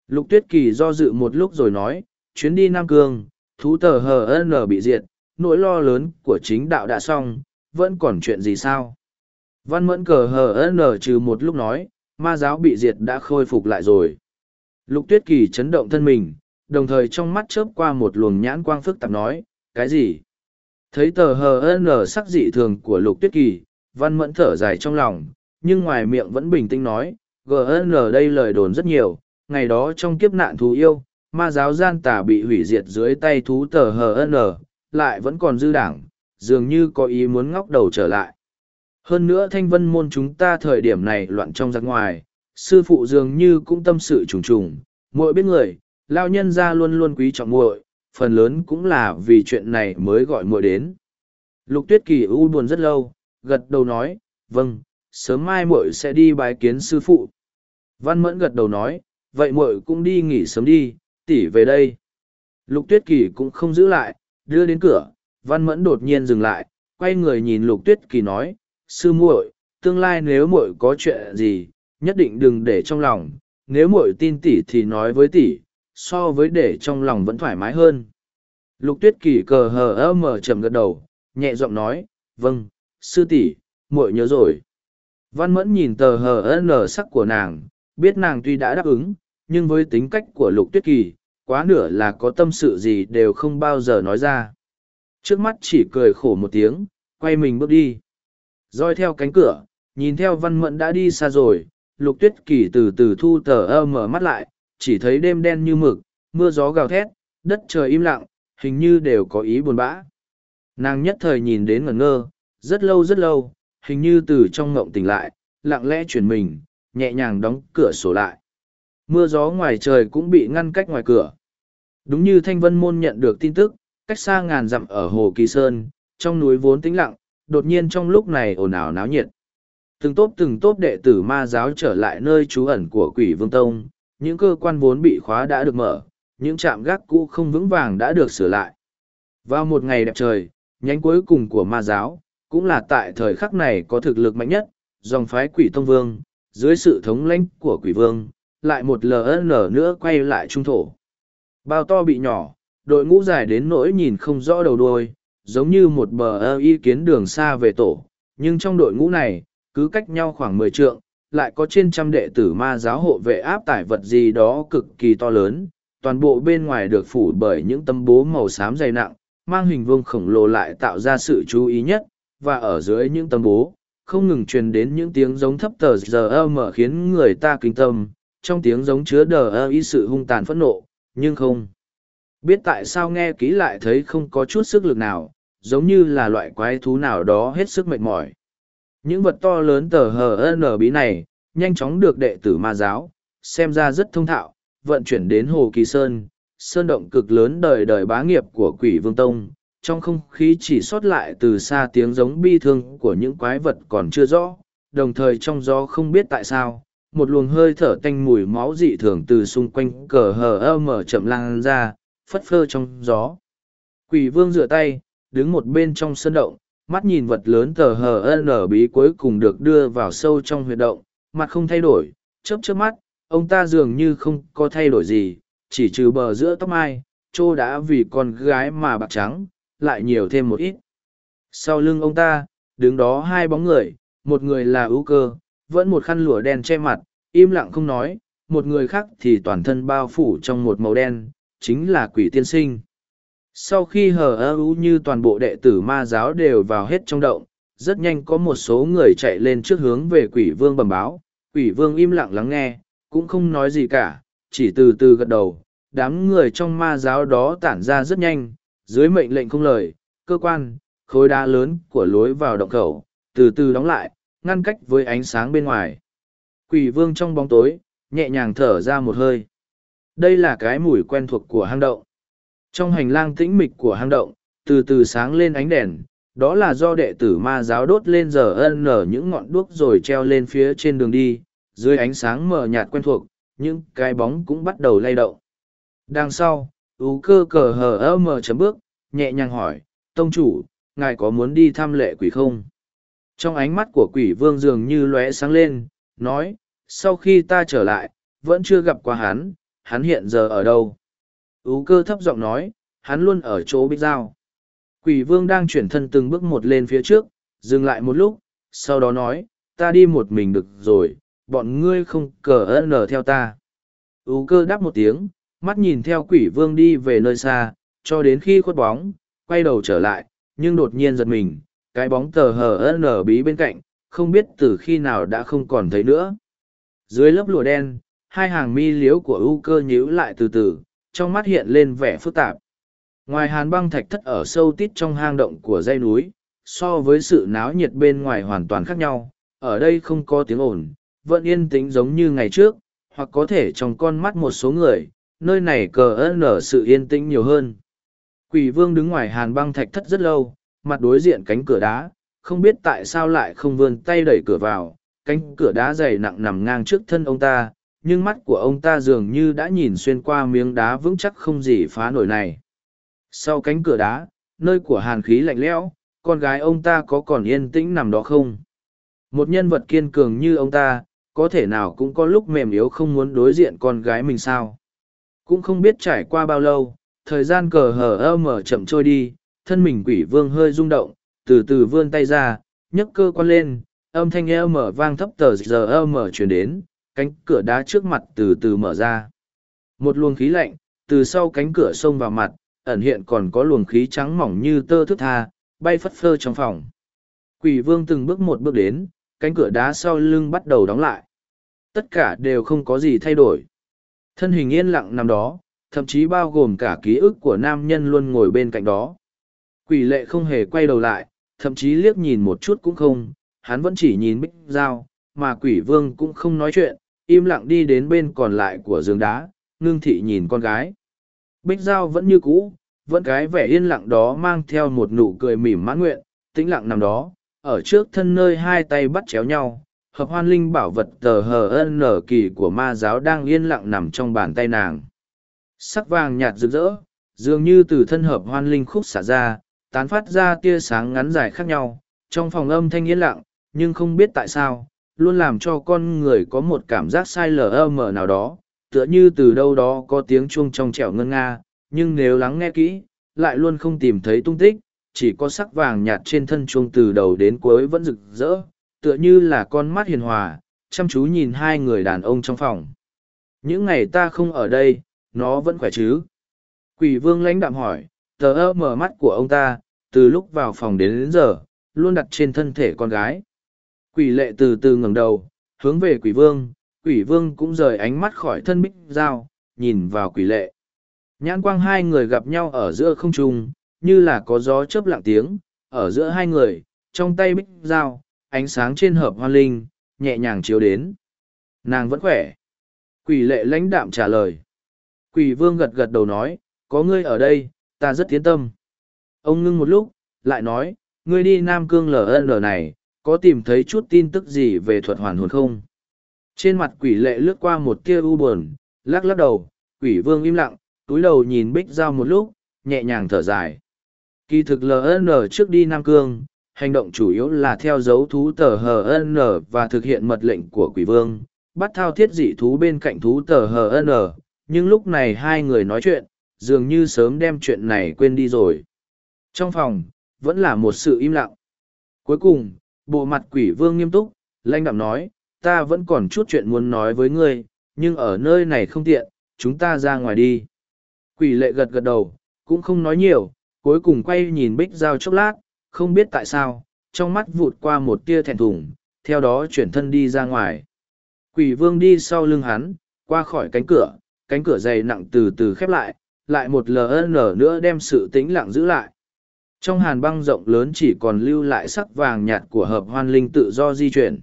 Lục Tuyết Kỳ do dự một lúc rồi nói, chuyến đi Nam Cương, thú tờ HN bị diệt, nỗi lo lớn của chính đạo đã xong, vẫn còn chuyện gì sao? Văn Mẫn cờ HN trừ một lúc nói, ma giáo bị diệt đã khôi phục lại rồi. Lục Tuyết Kỳ chấn động thân mình, đồng thời trong mắt chớp qua một luồng nhãn quang phức tạp nói, cái gì? Thấy tờ HN sắc dị thường của Lục Tuyết Kỳ, Văn Mẫn thở dài trong lòng, nhưng ngoài miệng vẫn bình tĩnh nói, GN đây lời đồn rất nhiều, ngày đó trong kiếp nạn thú yêu, ma giáo gian tà bị hủy diệt dưới tay thú tờ HN, lại vẫn còn dư đảng, dường như có ý muốn ngóc đầu trở lại. Hơn nữa thanh vân môn chúng ta thời điểm này loạn trong giặc ngoài, sư phụ dường như cũng tâm sự trùng trùng, muội biết người, lao nhân ra luôn luôn quý trọng muội, phần lớn cũng là vì chuyện này mới gọi muội đến. Lục tuyết kỳ u buồn rất lâu, gật đầu nói, vâng, sớm mai muội sẽ đi bái kiến sư phụ. Văn mẫn gật đầu nói, vậy muội cũng đi nghỉ sớm đi, tỷ về đây. Lục tuyết kỳ cũng không giữ lại, đưa đến cửa, văn mẫn đột nhiên dừng lại, quay người nhìn lục tuyết kỳ nói, sư muội, tương lai nếu muội có chuyện gì, nhất định đừng để trong lòng, nếu muội tin tỷ thì nói với tỷ, so với để trong lòng vẫn thoải mái hơn. Lục tuyết kỳ cờ hờ ơ mờ trầm gật đầu, nhẹ giọng nói, vâng, sư tỷ, muội nhớ rồi. Văn mẫn nhìn tờ hờ nở sắc của nàng, biết nàng tuy đã đáp ứng, nhưng với tính cách của lục tuyết kỳ, quá nửa là có tâm sự gì đều không bao giờ nói ra. Trước mắt chỉ cười khổ một tiếng, quay mình bước đi. Roi theo cánh cửa, nhìn theo văn mẫn đã đi xa rồi, lục tuyết kỳ từ từ thu tờ ơ mở mắt lại, chỉ thấy đêm đen như mực, mưa gió gào thét, đất trời im lặng, hình như đều có ý buồn bã. Nàng nhất thời nhìn đến ngẩn ngơ, rất lâu rất lâu, hình như từ trong ngộng tỉnh lại, lặng lẽ chuyển mình, nhẹ nhàng đóng cửa sổ lại. Mưa gió ngoài trời cũng bị ngăn cách ngoài cửa. Đúng như Thanh Vân Môn nhận được tin tức, cách xa ngàn dặm ở Hồ Kỳ Sơn, trong núi vốn tĩnh lặng, đột nhiên trong lúc này ồn ào náo nhiệt. Từng tốp từng tốp đệ tử ma giáo trở lại nơi trú ẩn của quỷ vương tông, những cơ quan vốn bị khóa đã được mở, những trạm gác cũ không vững vàng đã được sửa lại. Vào một ngày đẹp trời, nhánh cuối cùng của ma giáo, cũng là tại thời khắc này có thực lực mạnh nhất, dòng phái quỷ tông vương, dưới sự thống lãnh của quỷ vương, lại một LN nữa quay lại trung thổ. Bao to bị nhỏ, đội ngũ dài đến nỗi nhìn không rõ đầu đuôi, giống như một bờ ơ y kiến đường xa về tổ, nhưng trong đội ngũ này, cứ cách nhau khoảng mười trượng, lại có trên trăm đệ tử ma giáo hộ vệ áp tải vật gì đó cực kỳ to lớn, toàn bộ bên ngoài được phủ bởi những tấm bố màu xám dày nặng, mang hình vuông khổng lồ lại tạo ra sự chú ý nhất, và ở dưới những tấm bố, không ngừng truyền đến những tiếng giống thấp tờ giờ mở khiến người ta kinh tâm, trong tiếng giống chứa đờ ơ y sự hung tàn phẫn nộ, nhưng không. Biết tại sao nghe kỹ lại thấy không có chút sức lực nào, giống như là loại quái thú nào đó hết sức mệt mỏi. Những vật to lớn tờ hờ nở bí này, nhanh chóng được đệ tử ma giáo, xem ra rất thông thạo, vận chuyển đến Hồ Kỳ Sơn, sơn động cực lớn đời đời bá nghiệp của quỷ vương tông, trong không khí chỉ sót lại từ xa tiếng giống bi thương của những quái vật còn chưa rõ, đồng thời trong gió không biết tại sao, một luồng hơi thở tanh mùi máu dị thường từ xung quanh cờ hờ ơ mở chậm lan ra, phất phơ trong gió. Quỷ vương rửa tay, đứng một bên trong sân động, mắt nhìn vật lớn tờ hờ ơ nở bí cuối cùng được đưa vào sâu trong huyệt động, mặt không thay đổi, chớp chớp mắt, ông ta dường như không có thay đổi gì, chỉ trừ bờ giữa tóc mai, trô đã vì con gái mà bạc trắng, lại nhiều thêm một ít. Sau lưng ông ta, đứng đó hai bóng người, một người là ưu cơ, vẫn một khăn lụa đen che mặt, im lặng không nói, một người khác thì toàn thân bao phủ trong một màu đen, chính là quỷ tiên sinh. Sau khi hờ ơ như toàn bộ đệ tử ma giáo đều vào hết trong động, rất nhanh có một số người chạy lên trước hướng về quỷ vương bẩm báo, quỷ vương im lặng lắng nghe, cũng không nói gì cả, chỉ từ từ gật đầu, đám người trong ma giáo đó tản ra rất nhanh, dưới mệnh lệnh không lời, cơ quan, khối đá lớn của lối vào động khẩu, từ từ đóng lại, ngăn cách với ánh sáng bên ngoài. Quỷ vương trong bóng tối, nhẹ nhàng thở ra một hơi. Đây là cái mùi quen thuộc của hang động. Trong hành lang tĩnh mịch của hang động, từ từ sáng lên ánh đèn, đó là do đệ tử ma giáo đốt lên giờ ân nở những ngọn đuốc rồi treo lên phía trên đường đi, dưới ánh sáng mờ nhạt quen thuộc, những cái bóng cũng bắt đầu lay động. Đằng sau, ú cơ cờ hờ ơ mờ chấm bước, nhẹ nhàng hỏi, tông chủ, ngài có muốn đi thăm lệ quỷ không? Trong ánh mắt của quỷ vương dường như lóe sáng lên, nói, sau khi ta trở lại, vẫn chưa gặp qua hắn, hắn hiện giờ ở đâu? Ú cơ thấp giọng nói, hắn luôn ở chỗ bích giao. Quỷ vương đang chuyển thân từng bước một lên phía trước, dừng lại một lúc, sau đó nói, ta đi một mình được rồi, bọn ngươi không cờ ơn nở theo ta. Ú cơ đáp một tiếng, mắt nhìn theo quỷ vương đi về nơi xa, cho đến khi khuất bóng, quay đầu trở lại, nhưng đột nhiên giật mình, cái bóng tờ hờ ơn nở bí bên cạnh, không biết từ khi nào đã không còn thấy nữa. Dưới lớp lụa đen, hai hàng mi liếu của ưu cơ nhíu lại từ từ, trong mắt hiện lên vẻ phức tạp. Ngoài hàn băng thạch thất ở sâu tít trong hang động của dây núi, so với sự náo nhiệt bên ngoài hoàn toàn khác nhau, ở đây không có tiếng ồn, vẫn yên tĩnh giống như ngày trước, hoặc có thể trong con mắt một số người, nơi này cờ ơn nở sự yên tĩnh nhiều hơn. Quỷ vương đứng ngoài hàn băng thạch thất rất lâu, mặt đối diện cánh cửa đá, không biết tại sao lại không vươn tay đẩy cửa vào, cánh cửa đá dày nặng nằm ngang trước thân ông ta, nhưng mắt của ông ta dường như đã nhìn xuyên qua miếng đá vững chắc không gì phá nổi này. Sau cánh cửa đá, nơi của hàn khí lạnh lẽo, con gái ông ta có còn yên tĩnh nằm đó không? Một nhân vật kiên cường như ông ta, có thể nào cũng có lúc mềm yếu không muốn đối diện con gái mình sao? Cũng không biết trải qua bao lâu, thời gian cờ hờ ơ mở chậm trôi đi, thân mình quỷ vương hơi rung động, từ từ vươn tay ra, nhấc cơ quan lên, âm thanh e ơ mở vang thấp tờ giờ e ơ mở chuyển đến, cánh cửa đá trước mặt từ từ mở ra. Một luồng khí lạnh, từ sau cánh cửa xông vào mặt, ẩn hiện còn có luồng khí trắng mỏng như tơ thức tha, bay phất phơ trong phòng. Quỷ vương từng bước một bước đến, cánh cửa đá sau lưng bắt đầu đóng lại. Tất cả đều không có gì thay đổi. Thân hình yên lặng nằm đó, thậm chí bao gồm cả ký ức của nam nhân luôn ngồi bên cạnh đó. Quỷ lệ không hề quay đầu lại, thậm chí liếc nhìn một chút cũng không, hắn vẫn chỉ nhìn bích dao, mà quỷ vương cũng không nói chuyện, im lặng đi đến bên còn lại của giường đá, ngưng thị nhìn con gái. Bích dao vẫn như cũ, vẫn cái vẻ yên lặng đó mang theo một nụ cười mỉm mãn nguyện, tĩnh lặng nằm đó, ở trước thân nơi hai tay bắt chéo nhau, hợp hoan linh bảo vật tờ hờ ân nở kỳ của ma giáo đang yên lặng nằm trong bàn tay nàng. Sắc vàng nhạt rực rỡ, dường như từ thân hợp hoan linh khúc xả ra, tán phát ra tia sáng ngắn dài khác nhau, trong phòng âm thanh yên lặng, nhưng không biết tại sao, luôn làm cho con người có một cảm giác sai lờ âm nào đó, tựa như từ đâu đó có tiếng chuông trong trẻo ngân nga, nhưng nếu lắng nghe kỹ, lại luôn không tìm thấy tung tích, chỉ có sắc vàng nhạt trên thân chuông từ đầu đến cuối vẫn rực rỡ, tựa như là con mắt hiền hòa, chăm chú nhìn hai người đàn ông trong phòng. Những ngày ta không ở đây, nó vẫn khỏe chứ? Quỷ vương lãnh đạm hỏi, tờ ơ mở mắt của ông ta, từ lúc vào phòng đến, đến giờ, luôn đặt trên thân thể con gái. Quỷ lệ từ từ ngẩng đầu, hướng về quỷ vương, quỷ vương cũng rời ánh mắt khỏi thân bích dao, nhìn vào quỷ lệ. Nhãn quang hai người gặp nhau ở giữa không trung, như là có gió chớp lặng tiếng, ở giữa hai người, trong tay bích dao, ánh sáng trên hợp hoa linh, nhẹ nhàng chiếu đến. Nàng vẫn khỏe. Quỷ lệ lãnh đạm trả lời. Quỷ vương gật gật đầu nói, có ngươi ở đây, ta rất tiến tâm. Ông ngưng một lúc, lại nói, ngươi đi Nam Cương lở nở này, có tìm thấy chút tin tức gì về thuật hoàn hồn không? Trên mặt quỷ lệ lướt qua một tia u buồn, lắc lắc đầu, quỷ vương im lặng, túi đầu nhìn bích giao một lúc, nhẹ nhàng thở dài. Kỳ thực LN trước đi Nam Cương, hành động chủ yếu là theo dấu thú tờ HN và thực hiện mật lệnh của quỷ vương, bắt thao thiết dị thú bên cạnh thú tờ HN, nhưng lúc này hai người nói chuyện dường như sớm đem chuyện này quên đi rồi trong phòng vẫn là một sự im lặng cuối cùng bộ mặt quỷ vương nghiêm túc lanh đạm nói, ta vẫn còn chút chuyện muốn nói với ngươi, nhưng ở nơi này không tiện, chúng ta ra ngoài đi. Quỷ lệ gật gật đầu, cũng không nói nhiều, cuối cùng quay nhìn bích giao chốc lát, không biết tại sao, trong mắt vụt qua một tia thẹn thùng, theo đó chuyển thân đi ra ngoài. Quỷ vương đi sau lưng hắn, qua khỏi cánh cửa cánh cửa dày nặng từ từ khép lại lại một ln nữa đem sự tĩnh lặng giữ lại trong hàn băng rộng lớn chỉ còn lưu lại sắc vàng nhạt của hợp hoan linh tự do di chuyển.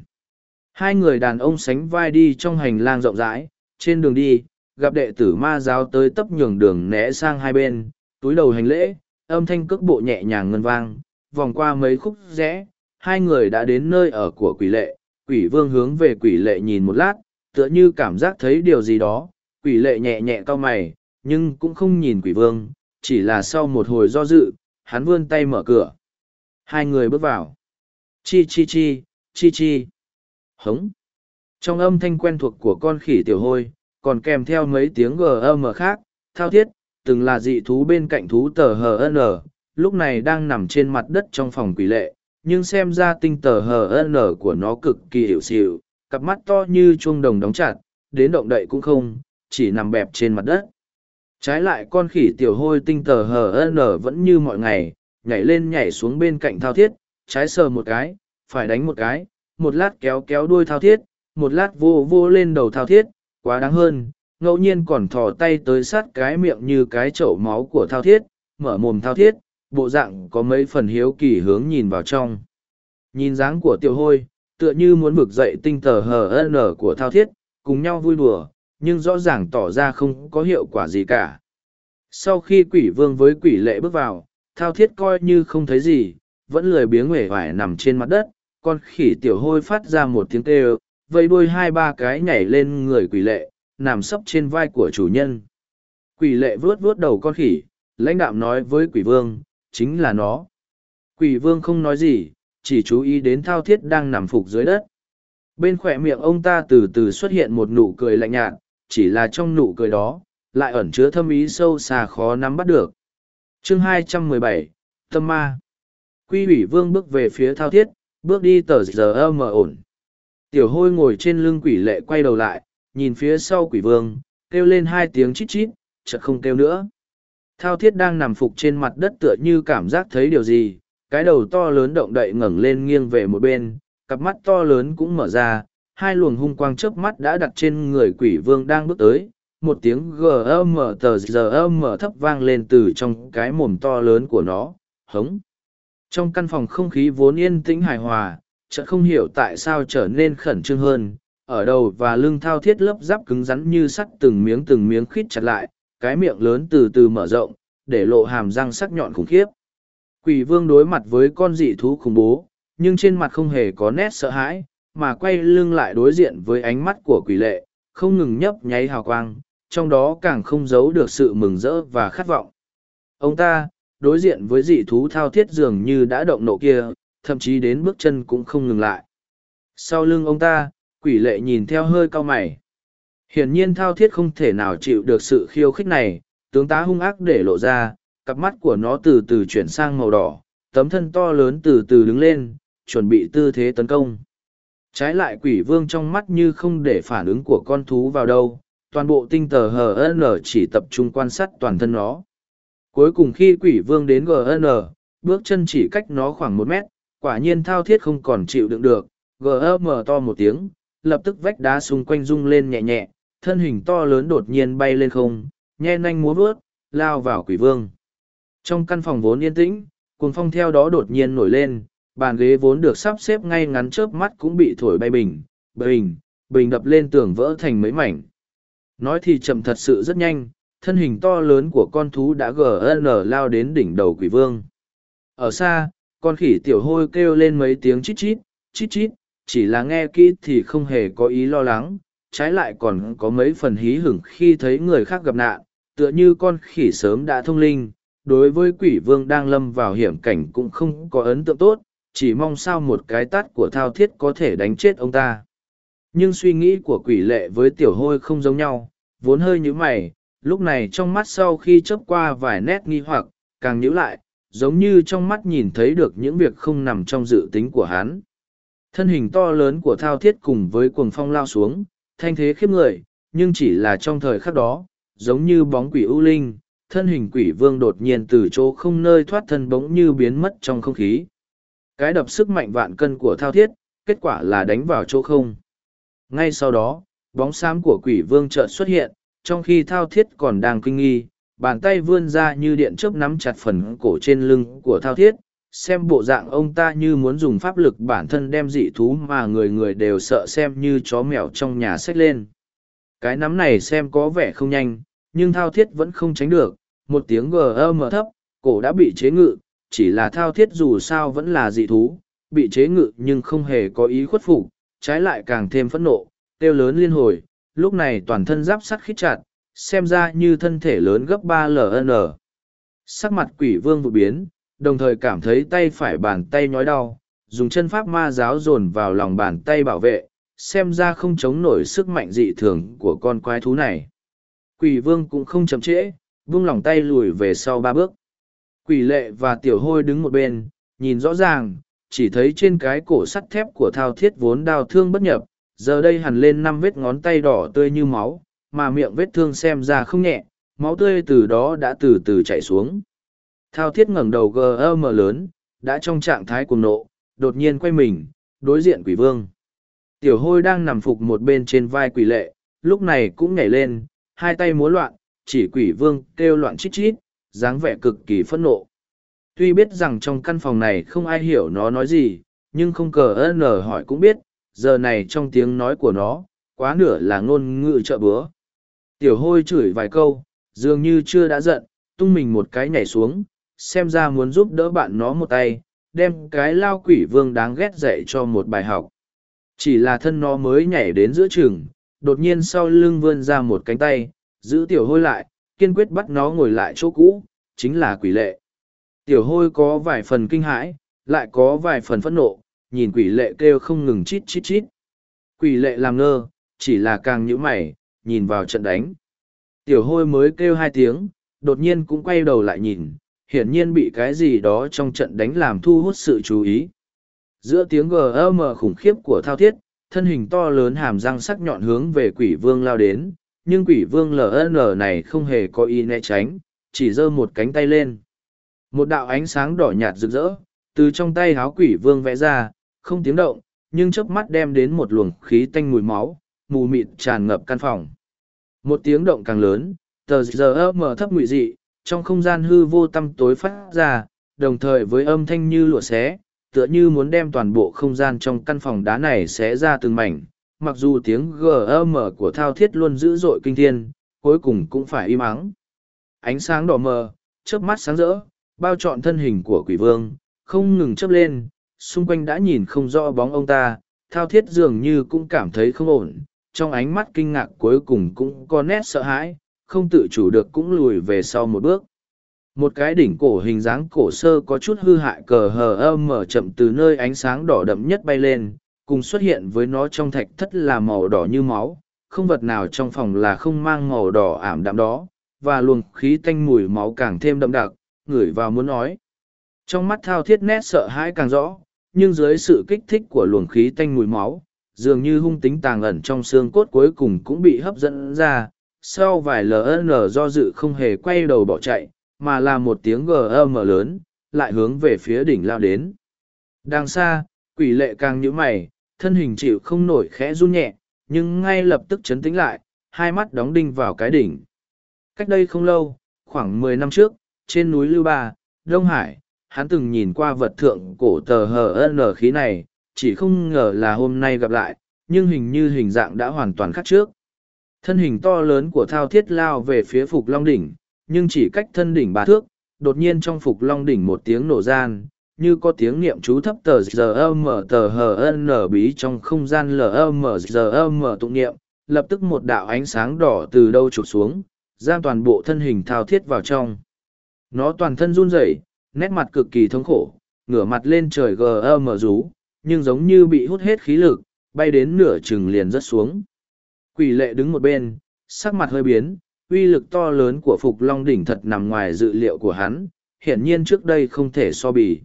Hai người đàn ông sánh vai đi trong hành lang rộng rãi, trên đường đi, gặp đệ tử ma giáo tới tấp nhường đường né sang hai bên, túi đầu hành lễ, âm thanh cước bộ nhẹ nhàng ngân vang, vòng qua mấy khúc rẽ, hai người đã đến nơi ở của quỷ lệ, quỷ vương hướng về quỷ lệ nhìn một lát, tựa như cảm giác thấy điều gì đó, quỷ lệ nhẹ nhẹ cau mày, nhưng cũng không nhìn quỷ vương, chỉ là sau một hồi do dự hắn vươn tay mở cửa. Hai người bước vào. Chi chi chi chi chi. Hống. Trong âm thanh quen thuộc của con khỉ tiểu hôi, còn kèm theo mấy tiếng gầm khác, thao thiết, từng là dị thú bên cạnh thú tờ hn lúc này đang nằm trên mặt đất trong phòng quỷ lệ, nhưng xem ra tinh tờ hn của nó cực kỳ hiểu xịu, cặp mắt to như chuông đồng đóng chặt, đến động đậy cũng không, chỉ nằm bẹp trên mặt đất trái lại con khỉ tiểu hôi tinh tờ hn vẫn như mọi ngày, nhảy lên nhảy xuống bên cạnh thao thiết, trái sờ một cái, phải đánh một cái, một lát kéo kéo đuôi thao thiết, một lát vô vô lên đầu thao thiết, quá đáng hơn, ngẫu nhiên còn thò tay tới sát cái miệng như cái chậu máu của thao thiết, mở mồm thao thiết, bộ dạng có mấy phần hiếu kỳ hướng nhìn vào trong. Nhìn dáng của tiểu hôi, tựa như muốn vực dậy tinh tờ hờ nở của thao thiết, cùng nhau vui đùa nhưng rõ ràng tỏ ra không có hiệu quả gì cả. Sau khi quỷ vương với quỷ lệ bước vào, thao thiết coi như không thấy gì, vẫn lười biếng uể vải nằm trên mặt đất, con khỉ tiểu hôi phát ra một tiếng kêu vây đuôi hai ba cái nhảy lên người quỷ lệ, nằm sấp trên vai của chủ nhân. Quỷ lệ vuốt vuốt đầu con khỉ, lãnh đạm nói với quỷ vương, chính là nó. Quỷ vương không nói gì, chỉ chú ý đến thao thiết đang nằm phục dưới đất. Bên khỏe miệng ông ta từ từ xuất hiện một nụ cười lạnh nhạt chỉ là trong nụ cười đó lại ẩn chứa thâm ý sâu xa khó nắm bắt được. Chương 217, tâm ma. Quy ủy vương bước về phía thao thiết bước đi tờ giờ mờ ổn. Tiểu hôi ngồi trên lưng quỷ lệ quay đầu lại nhìn phía sau quỷ vương kêu lên hai tiếng chít chít chợt không kêu nữa. Thao thiết đang nằm phục trên mặt đất tựa như cảm giác thấy điều gì cái đầu to lớn động đậy ngẩng lên nghiêng về một bên cặp mắt to lớn cũng mở ra hai luồng hung quang chớp mắt đã đặt trên người quỷ vương đang bước tới. Một tiếng gm tờ gm thấp vang lên từ trong cái mồm to lớn của nó. Hống. Trong căn phòng không khí vốn yên tĩnh hài hòa, chợt không hiểu tại sao trở nên khẩn trương hơn. Ở đầu và lưng thao thiết lớp giáp cứng rắn như sắt từng miếng từng miếng khít chặt lại, cái miệng lớn từ từ mở rộng, để lộ hàm răng sắc nhọn khủng khiếp. Quỷ vương đối mặt với con dị thú khủng bố, nhưng trên mặt không hề có nét sợ hãi mà quay lưng lại đối diện với ánh mắt của quỷ lệ, không ngừng nhấp nháy hào quang, trong đó càng không giấu được sự mừng rỡ và khát vọng. Ông ta, đối diện với dị thú thao thiết dường như đã động nộ kia, thậm chí đến bước chân cũng không ngừng lại. Sau lưng ông ta, quỷ lệ nhìn theo hơi cao mày. Hiển nhiên thao thiết không thể nào chịu được sự khiêu khích này, tướng tá hung ác để lộ ra, cặp mắt của nó từ từ chuyển sang màu đỏ, tấm thân to lớn từ từ đứng lên, chuẩn bị tư thế tấn công trái lại quỷ vương trong mắt như không để phản ứng của con thú vào đâu, toàn bộ tinh tờ hn chỉ tập trung quan sát toàn thân nó. Cuối cùng khi quỷ vương đến gn bước chân chỉ cách nó khoảng một mét, quả nhiên thao thiết không còn chịu đựng được. Gm to một tiếng, lập tức vách đá xung quanh rung lên nhẹ nhẹ, thân hình to lớn đột nhiên bay lên không, nhe nanh múa vớt lao vào quỷ vương. Trong căn phòng vốn yên tĩnh, cuồng phong theo đó đột nhiên nổi lên bàn ghế vốn được sắp xếp ngay ngắn chớp mắt cũng bị thổi bay bình bình bình đập lên tường vỡ thành mấy mảnh. Nói thì chậm thật sự rất nhanh, thân hình to lớn của con thú đã gn lao đến đỉnh đầu quỷ vương. Ở xa, con khỉ tiểu hôi kêu lên mấy tiếng chít chít chít chít, chỉ là nghe kỹ thì không hề có ý lo lắng, trái lại còn có mấy phần hí hửng khi thấy người khác gặp nạn, tựa như con khỉ sớm đã thông linh, đối với quỷ vương đang lâm vào hiểm cảnh cũng không có ấn tượng tốt chỉ mong sao một cái tát của thao thiết có thể đánh chết ông ta nhưng suy nghĩ của quỷ lệ với tiểu hôi không giống nhau vốn hơi nhữ mày lúc này trong mắt sau khi chớp qua vài nét nghi hoặc, càng nhữ lại, giống như trong mắt nhìn thấy được những việc không nằm trong dự tính của hắn. Thân hình to lớn của thao thiết cùng với cuồng phong lao xuống, thanh thế khiếp người, nhưng chỉ là trong thời khắc đó, giống như bóng quỷ ưu linh, thân hình quỷ vương đột nhiên từ chỗ không nơi thoát thân bỗng như biến mất trong không khí. Cái đập sức mạnh vạn cân của thao thiết, kết quả là đánh vào chỗ không. Ngay sau đó, bóng xám của quỷ vương chợt xuất hiện, trong khi thao thiết còn đang kinh nghi, bàn tay vươn ra như điện chớp nắm chặt phần cổ trên lưng của thao thiết, xem bộ dạng ông ta như muốn dùng pháp lực bản thân đem dị thú mà người người đều sợ xem như chó mèo trong nhà xách lên. Cái nắm này xem có vẻ không nhanh, nhưng thao thiết vẫn không tránh được, một tiếng gờ mở thấp, cổ đã bị chế ngự, chỉ là thao thiết dù sao vẫn là dị thú, bị chế ngự nhưng không hề có ý khuất phục, trái lại càng thêm phẫn nộ, kêu lớn liên hồi, lúc này toàn thân giáp sắt khít chặt, xem ra như thân thể lớn gấp ba ln. Sắc mặt quỷ vương vụ biến, đồng thời cảm thấy tay phải bàn tay nhói đau, dùng chân pháp ma giáo dồn vào lòng bàn tay bảo vệ, xem ra không chống nổi sức mạnh dị thường của con quái thú này. Quỷ vương cũng không chậm trễ, vung lòng tay lùi về sau ba bước. Quỷ lệ và tiểu hôi đứng một bên, nhìn rõ ràng, chỉ thấy trên cái cổ sắt thép của thao thiết vốn đau thương bất nhập, giờ đây hẳn lên năm vết ngón tay đỏ tươi như máu, mà miệng vết thương xem ra không nhẹ, máu tươi từ đó đã từ từ chảy xuống. Thao thiết ngẩng đầu gm lớn, đã trong trạng thái cuồng nộ, đột nhiên quay mình, đối diện quỷ vương. Tiểu hôi đang nằm phục một bên trên vai quỷ lệ, lúc này cũng nhảy lên, hai tay múa loạn, chỉ quỷ vương kêu loạn chít chít, dáng vẻ cực kỳ phẫn nộ. Tuy biết rằng trong căn phòng này không ai hiểu nó nói gì, nhưng không cờ ơn nở hỏi cũng biết, giờ này trong tiếng nói của nó, quá nửa là ngôn ngữ trợ bữa. Tiểu hôi chửi vài câu, dường như chưa đã giận, tung mình một cái nhảy xuống, xem ra muốn giúp đỡ bạn nó một tay, đem cái lao quỷ vương đáng ghét dạy cho một bài học. Chỉ là thân nó mới nhảy đến giữa trường, đột nhiên sau lưng vươn ra một cánh tay, giữ tiểu hôi lại, kiên quyết bắt nó ngồi lại chỗ cũ, chính là quỷ lệ. Tiểu hôi có vài phần kinh hãi, lại có vài phần phẫn nộ, nhìn quỷ lệ kêu không ngừng chít chít chít. Quỷ lệ làm ngơ, chỉ là càng nhíu mày, nhìn vào trận đánh. Tiểu hôi mới kêu hai tiếng, đột nhiên cũng quay đầu lại nhìn, hiển nhiên bị cái gì đó trong trận đánh làm thu hút sự chú ý. Giữa tiếng gầm khủng khiếp của thao thiết, thân hình to lớn hàm răng sắc nhọn hướng về quỷ vương lao đến, nhưng quỷ vương LN này không hề có ý né tránh, chỉ giơ một cánh tay lên. Một đạo ánh sáng đỏ nhạt rực rỡ, từ trong tay háo quỷ vương vẽ ra, không tiếng động, nhưng chớp mắt đem đến một luồng khí tanh mùi máu, mù mịt tràn ngập căn phòng. Một tiếng động càng lớn, tờ giờ mở thấp ngụy dị, trong không gian hư vô tăm tối phát ra, đồng thời với âm thanh như lụa xé, tựa như muốn đem toàn bộ không gian trong căn phòng đá này xé ra từng mảnh. Mặc dù tiếng gm của thao thiết luôn dữ dội kinh thiên, cuối cùng cũng phải im ắng. Ánh sáng đỏ mờ, chớp mắt sáng rỡ, bao trọn thân hình của quỷ vương, không ngừng chớp lên, xung quanh đã nhìn không rõ bóng ông ta, thao thiết dường như cũng cảm thấy không ổn, trong ánh mắt kinh ngạc cuối cùng cũng có nét sợ hãi, không tự chủ được cũng lùi về sau một bước. Một cái đỉnh cổ hình dáng cổ sơ có chút hư hại cờ hờ ơ mở chậm từ nơi ánh sáng đỏ đậm nhất bay lên, cùng xuất hiện với nó trong thạch thất là màu đỏ như máu, không vật nào trong phòng là không mang màu đỏ ảm đạm đó, và luồng khí tanh mùi máu càng thêm đậm đặc, ngửi vào muốn nói. Trong mắt thao thiết nét sợ hãi càng rõ, nhưng dưới sự kích thích của luồng khí tanh mùi máu, dường như hung tính tàng ẩn trong xương cốt cuối cùng cũng bị hấp dẫn ra. Sau vài LN do dự không hề quay đầu bỏ chạy, mà là một tiếng gm lớn, lại hướng về phía đỉnh lao đến. Đằng xa, quỷ lệ càng nhíu mày, thân hình chịu không nổi khẽ run nhẹ, nhưng ngay lập tức chấn tĩnh lại, hai mắt đóng đinh vào cái đỉnh. Cách đây không lâu, khoảng mười năm trước, trên núi Lưu Ba, Đông Hải, hắn từng nhìn qua vật thượng cổ tờ HN khí này, chỉ không ngờ là hôm nay gặp lại, nhưng hình như hình dạng đã hoàn toàn khác trước. Thân hình to lớn của thao thiết lao về phía Phục Long Đỉnh, nhưng chỉ cách thân đỉnh ba thước, đột nhiên trong Phục Long Đỉnh một tiếng nổ gian, như có tiếng niệm chú thấp tờ giờ mở tờ hờ nở bí trong không gian lm giờ mở tụng niệm, lập tức một đạo ánh sáng đỏ từ đâu trụt xuống, giam toàn bộ thân hình thao thiết vào trong. Nó toàn thân run rẩy, nét mặt cực kỳ thống khổ, ngửa mặt lên trời gm rú, nhưng giống như bị hút hết khí lực, bay đến nửa chừng liền rớt xuống. Quỷ lệ đứng một bên, sắc mặt hơi biến, uy lực to lớn của Phục Long Đỉnh thật nằm ngoài dự liệu của hắn, hiển nhiên trước đây không thể so bì.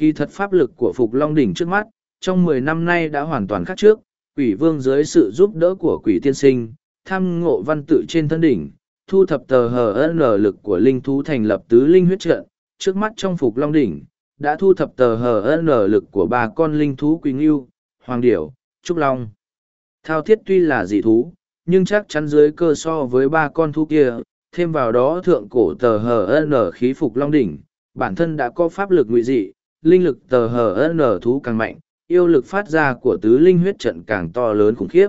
Kỳ thật pháp lực của Phục Long Đỉnh trước mắt, trong mười năm nay đã hoàn toàn khác trước, quỷ vương dưới sự giúp đỡ của quỷ tiên sinh, tham ngộ văn tự trên thân đỉnh, thu thập tờ hờ lực của linh thú thành lập tứ linh huyết trận, trước mắt trong Phục Long Đỉnh, đã thu thập tờ hờ lực của ba con linh thú quỳ ngưu, hoàng điểu, trúc long. Thao thiết tuy là dị thú, nhưng chắc chắn dưới cơ so với ba con thú kia, thêm vào đó thượng cổ tờ hờ khí phục long đỉnh, bản thân đã có pháp lực ngụy dị, linh lực tờ hờ nở thú càng mạnh, yêu lực phát ra của tứ linh huyết trận càng to lớn khủng khiếp.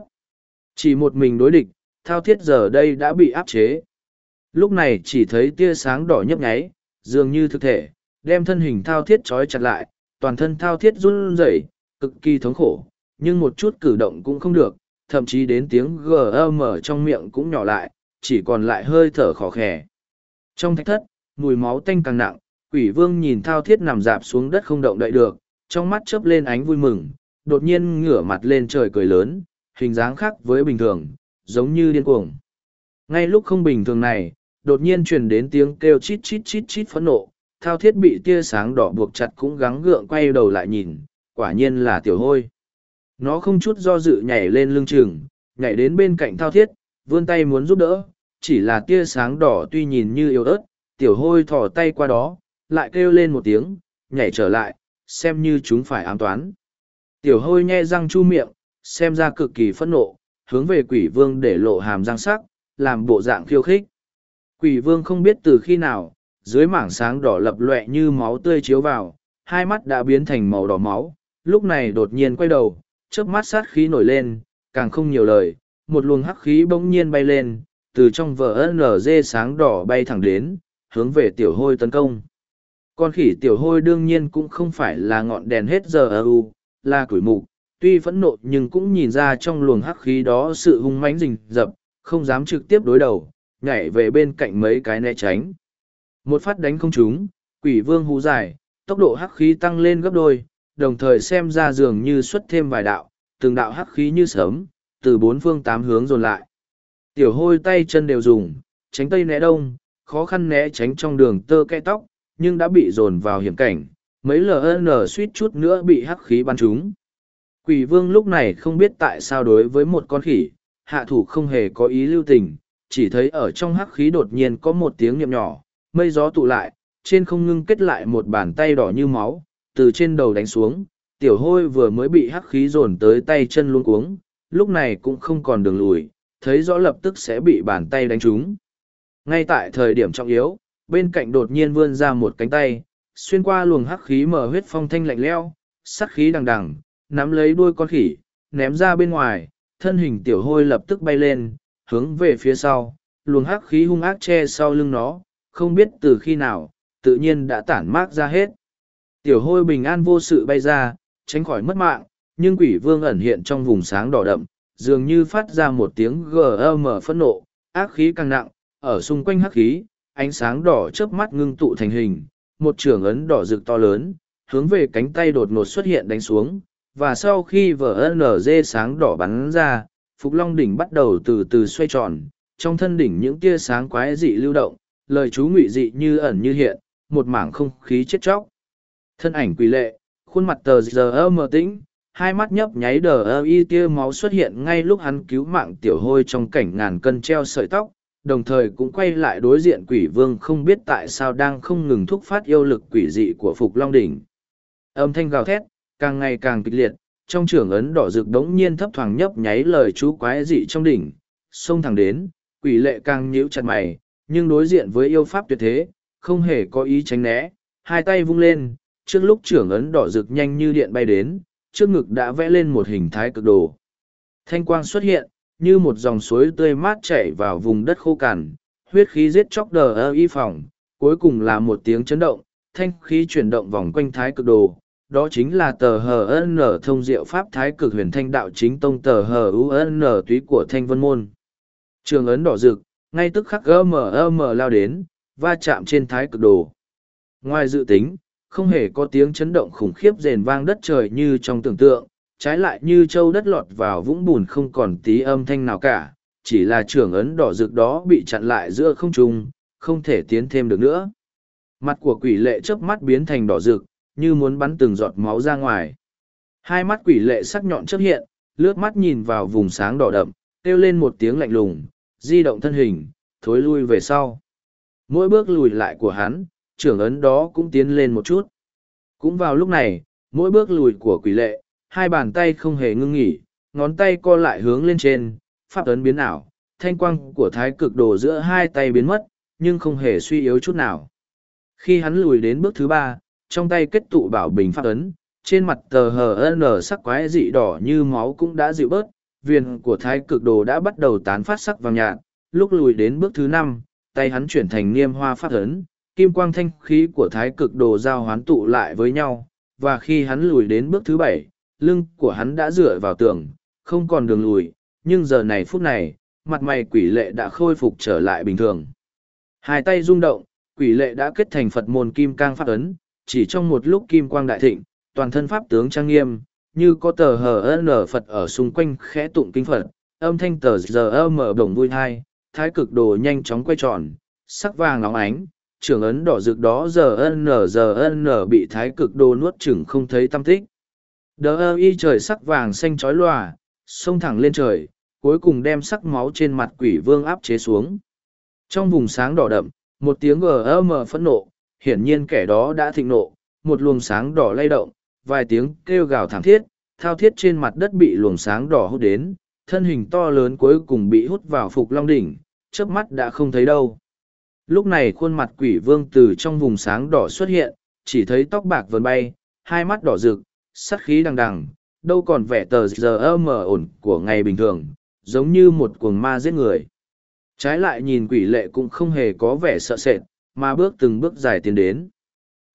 Chỉ một mình đối địch, thao thiết giờ đây đã bị áp chế. Lúc này chỉ thấy tia sáng đỏ nhấp nháy, dường như thực thể, đem thân hình thao thiết trói chặt lại, toàn thân thao thiết run rẩy, cực kỳ thống khổ, nhưng một chút cử động cũng không được, thậm chí đến tiếng gm trong miệng cũng nhỏ lại, chỉ còn lại hơi thở khó khè. Trong thạch thất, mùi máu tanh càng nặng, quỷ vương nhìn thao thiết nằm dạp xuống đất không động đậy được, trong mắt chớp lên ánh vui mừng, đột nhiên ngửa mặt lên trời cười lớn, hình dáng khác với bình thường, giống như điên cuồng. Ngay lúc không bình thường này, đột nhiên truyền đến tiếng kêu chít chít chít chít phẫn nộ, thao thiết bị tia sáng đỏ buộc chặt cũng gắng gượng quay đầu lại nhìn, quả nhiên là tiểu hôi. Nó không chút do dự nhảy lên lưng chừng, nhảy đến bên cạnh thao thiết, vươn tay muốn giúp đỡ, chỉ là tia sáng đỏ tuy nhìn như yếu ớt, tiểu hôi thò tay qua đó, lại kêu lên một tiếng, nhảy trở lại, xem như chúng phải ám toán. Tiểu hôi nhe răng chu miệng, xem ra cực kỳ phẫn nộ, hướng về quỷ vương để lộ hàm răng sắc, làm bộ dạng khiêu khích. Quỷ vương không biết từ khi nào, dưới mảng sáng đỏ lập lệ như máu tươi chiếu vào, hai mắt đã biến thành màu đỏ máu, lúc này đột nhiên quay đầu, chớp mắt sát khí nổi lên, càng không nhiều lời, một luồng hắc khí bỗng nhiên bay lên, từ trong vở NG sáng đỏ bay thẳng đến, hướng về tiểu hôi tấn công. Con khỉ tiểu hôi đương nhiên cũng không phải là ngọn đèn hết giờ u, là củi mục, tuy phẫn nộ nhưng cũng nhìn ra trong luồng hắc khí đó sự hung mãnh rình rập, không dám trực tiếp đối đầu, nhảy về bên cạnh mấy cái né tránh. Một phát đánh không trúng, quỷ vương hú dài, tốc độ hắc khí tăng lên gấp đôi, đồng thời xem ra dường như xuất thêm vài đạo, từng đạo hắc khí như sớm, từ bốn phương tám hướng dồn lại. Tiểu hôi tay chân đều dùng, tránh tây né đông, khó khăn né tránh trong đường tơ kẽ tóc, nhưng đã bị dồn vào hiểm cảnh, mấy LN suýt chút nữa bị hắc khí bắn trúng. Quỷ vương lúc này không biết tại sao đối với một con khỉ, hạ thủ không hề có ý lưu tình, chỉ thấy ở trong hắc khí đột nhiên có một tiếng niệm nhỏ, mây gió tụ lại, trên không ngưng kết lại một bàn tay đỏ như máu, từ trên đầu đánh xuống, tiểu hôi vừa mới bị hắc khí dồn tới tay chân luôn cuống, lúc này cũng không còn đường lùi, thấy rõ lập tức sẽ bị bàn tay đánh trúng. Ngay tại thời điểm trọng yếu, bên cạnh đột nhiên vươn ra một cánh tay, xuyên qua luồng hắc khí mở huyết phong thanh lạnh leo, sắc khí đằng đằng, nắm lấy đuôi con khỉ, ném ra bên ngoài, thân hình tiểu hôi lập tức bay lên, hướng về phía sau, luồng hắc khí hung ác che sau lưng nó, không biết từ khi nào, tự nhiên đã tản mát ra hết. Tiểu hôi bình an vô sự bay ra, tránh khỏi mất mạng, nhưng quỷ vương ẩn hiện trong vùng sáng đỏ đậm, dường như phát ra một tiếng gầm phẫn nộ, ác khí càng nặng, ở xung quanh hắc khí, ánh sáng đỏ chớp mắt ngưng tụ thành hình, một trường ấn đỏ rực to lớn, hướng về cánh tay đột ngột xuất hiện đánh xuống, và sau khi vở NG sáng đỏ bắn ra, Phục Long đỉnh bắt đầu từ từ xoay tròn, trong thân đỉnh những tia sáng quái dị lưu động, lời chú ngụy dị như ẩn như hiện, một mảng không khí chết chóc. Thân ảnh quỷ lệ, khuôn mặt tờ giờ mờ tĩnh, hai mắt nhấp nháy đờ ơ y tia máu xuất hiện ngay lúc hắn cứu mạng tiểu hôi trong cảnh ngàn cân treo sợi tóc, đồng thời cũng quay lại đối diện quỷ vương không biết tại sao đang không ngừng thúc phát yêu lực quỷ dị của Phục Long Đỉnh. Âm thanh gào thét, càng ngày càng kịch liệt, trong trường ấn đỏ rực đống nhiên thấp thoáng nhấp nháy lời chú quái dị trong đỉnh, xông thẳng đến, quỷ lệ càng nhíu chặt mày, nhưng đối diện với yêu pháp tuyệt thế, không hề có ý tránh né, hai tay vung lên, trước lúc trưởng ấn đỏ rực nhanh như điện bay đến, trước ngực đã vẽ lên một hình thái cực đồ. Thanh quang xuất hiện, như một dòng suối tươi mát chảy vào vùng đất khô cằn, huyết khí giết chóc đờ ơ y phòng, cuối cùng là một tiếng chấn động, thanh khí chuyển động vòng quanh thái cực đồ. Đó chính là tờ hờ n thông diệu pháp thái cực huyền thanh đạo chính tông tờ hờ n túy của thanh vân môn. Trường ấn đỏ rực, ngay tức khắc gm lao đến, va chạm trên thái cực đồ. Ngoài dự tính, không hề có tiếng chấn động khủng khiếp rền vang đất trời như trong tưởng tượng, trái lại như châu đất lọt vào vũng bùn không còn tí âm thanh nào cả, chỉ là trưởng ấn đỏ rực đó bị chặn lại giữa không trung, không thể tiến thêm được nữa. Mặt của quỷ lệ chớp mắt biến thành đỏ rực, như muốn bắn từng giọt máu ra ngoài. Hai mắt quỷ lệ sắc nhọn chớp hiện, lướt mắt nhìn vào vùng sáng đỏ đậm, kêu lên một tiếng lạnh lùng, di động thân hình, thối lui về sau. Mỗi bước lùi lại của hắn, trưởng ấn đó cũng tiến lên một chút. Cũng vào lúc này, mỗi bước lùi của quỷ lệ, hai bàn tay không hề ngưng nghỉ, ngón tay co lại hướng lên trên, pháp ấn biến ảo, thanh quang của thái cực đồ giữa hai tay biến mất, nhưng không hề suy yếu chút nào. Khi hắn lùi đến bước thứ ba, trong tay kết tụ bảo bình pháp ấn, trên mặt tờ hờ nở sắc quái dị đỏ như máu cũng đã dịu bớt, viền của thái cực đồ đã bắt đầu tán phát sắc vàng nhạt, lúc lùi đến bước thứ năm, tay hắn chuyển thành niêm hoa pháp ấn, kim quang thanh khí của thái cực đồ giao hoán tụ lại với nhau, và khi hắn lùi đến bước thứ bảy, lưng của hắn đã dựa vào tường, không còn đường lùi, nhưng giờ này phút này, mặt mày quỷ lệ đã khôi phục trở lại bình thường. Hai tay rung động, quỷ lệ đã kết thành Phật môn kim cang pháp ấn, chỉ trong một lúc kim quang đại thịnh, toàn thân pháp tướng trang nghiêm, như có tờ hờ nở Phật ở xung quanh khẽ tụng kinh Phật, âm thanh tờ giờ mở đồng vui hai, thái cực đồ nhanh chóng quay tròn, sắc vàng óng ánh, trưởng ấn đỏ rực đó giờ nở giờ nở bị thái cực đồ nuốt chửng không thấy tâm tích. Đờ y trời sắc vàng xanh chói lòa, xông thẳng lên trời, cuối cùng đem sắc máu trên mặt quỷ vương áp chế xuống. Trong vùng sáng đỏ đậm, một tiếng gm phẫn nộ, hiển nhiên kẻ đó đã thịnh nộ, một luồng sáng đỏ lay động, vài tiếng kêu gào thảm thiết, thao thiết trên mặt đất bị luồng sáng đỏ hút đến, thân hình to lớn cuối cùng bị hút vào phục long đỉnh, chớp mắt đã không thấy đâu. Lúc này khuôn mặt quỷ vương từ trong vùng sáng đỏ xuất hiện, chỉ thấy tóc bạc vần bay, hai mắt đỏ rực, sát khí đằng đằng, đâu còn vẻ tờ giờ mờ ổn của ngày bình thường, giống như một cuồng ma giết người. Trái lại nhìn quỷ lệ cũng không hề có vẻ sợ sệt, mà bước từng bước dài tiến đến.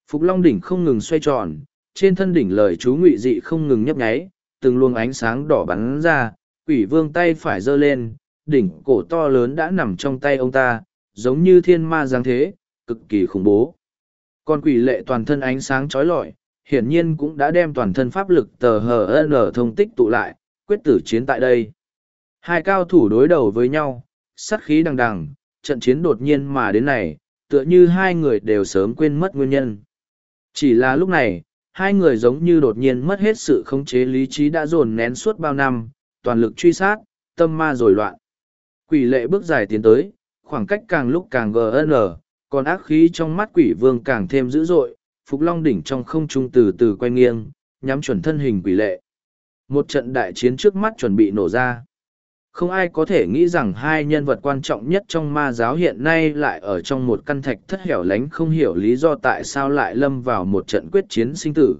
Phục Long đỉnh không ngừng xoay tròn, trên thân đỉnh lời chú ngụy dị không ngừng nhấp nháy, từng luồng ánh sáng đỏ bắn ra, quỷ vương tay phải giơ lên, đỉnh cổ to lớn đã nằm trong tay ông ta, giống như thiên ma giáng thế, cực kỳ khủng bố. Còn quỷ lệ toàn thân ánh sáng trói lọi, hiển nhiên cũng đã đem toàn thân pháp lực tờ hờ n thông tích tụ lại, quyết tử chiến tại đây. Hai cao thủ đối đầu với nhau, sát khí đằng đằng, trận chiến đột nhiên mà đến này, tựa như hai người đều sớm quên mất nguyên nhân. Chỉ là lúc này, hai người giống như đột nhiên mất hết sự khống chế lý trí đã dồn nén suốt bao năm, toàn lực truy sát, tâm ma rồi loạn. Quỷ lệ bước dài tiến tới, khoảng cách càng lúc càng gn, còn ác khí trong mắt quỷ vương càng thêm dữ dội, Phục Long đỉnh trong không trung từ từ quay nghiêng, nhắm chuẩn thân hình quỷ lệ. Một trận đại chiến trước mắt chuẩn bị nổ ra. Không ai có thể nghĩ rằng hai nhân vật quan trọng nhất trong ma giáo hiện nay lại ở trong một căn thạch thất hẻo lánh không hiểu lý do tại sao lại lâm vào một trận quyết chiến sinh tử.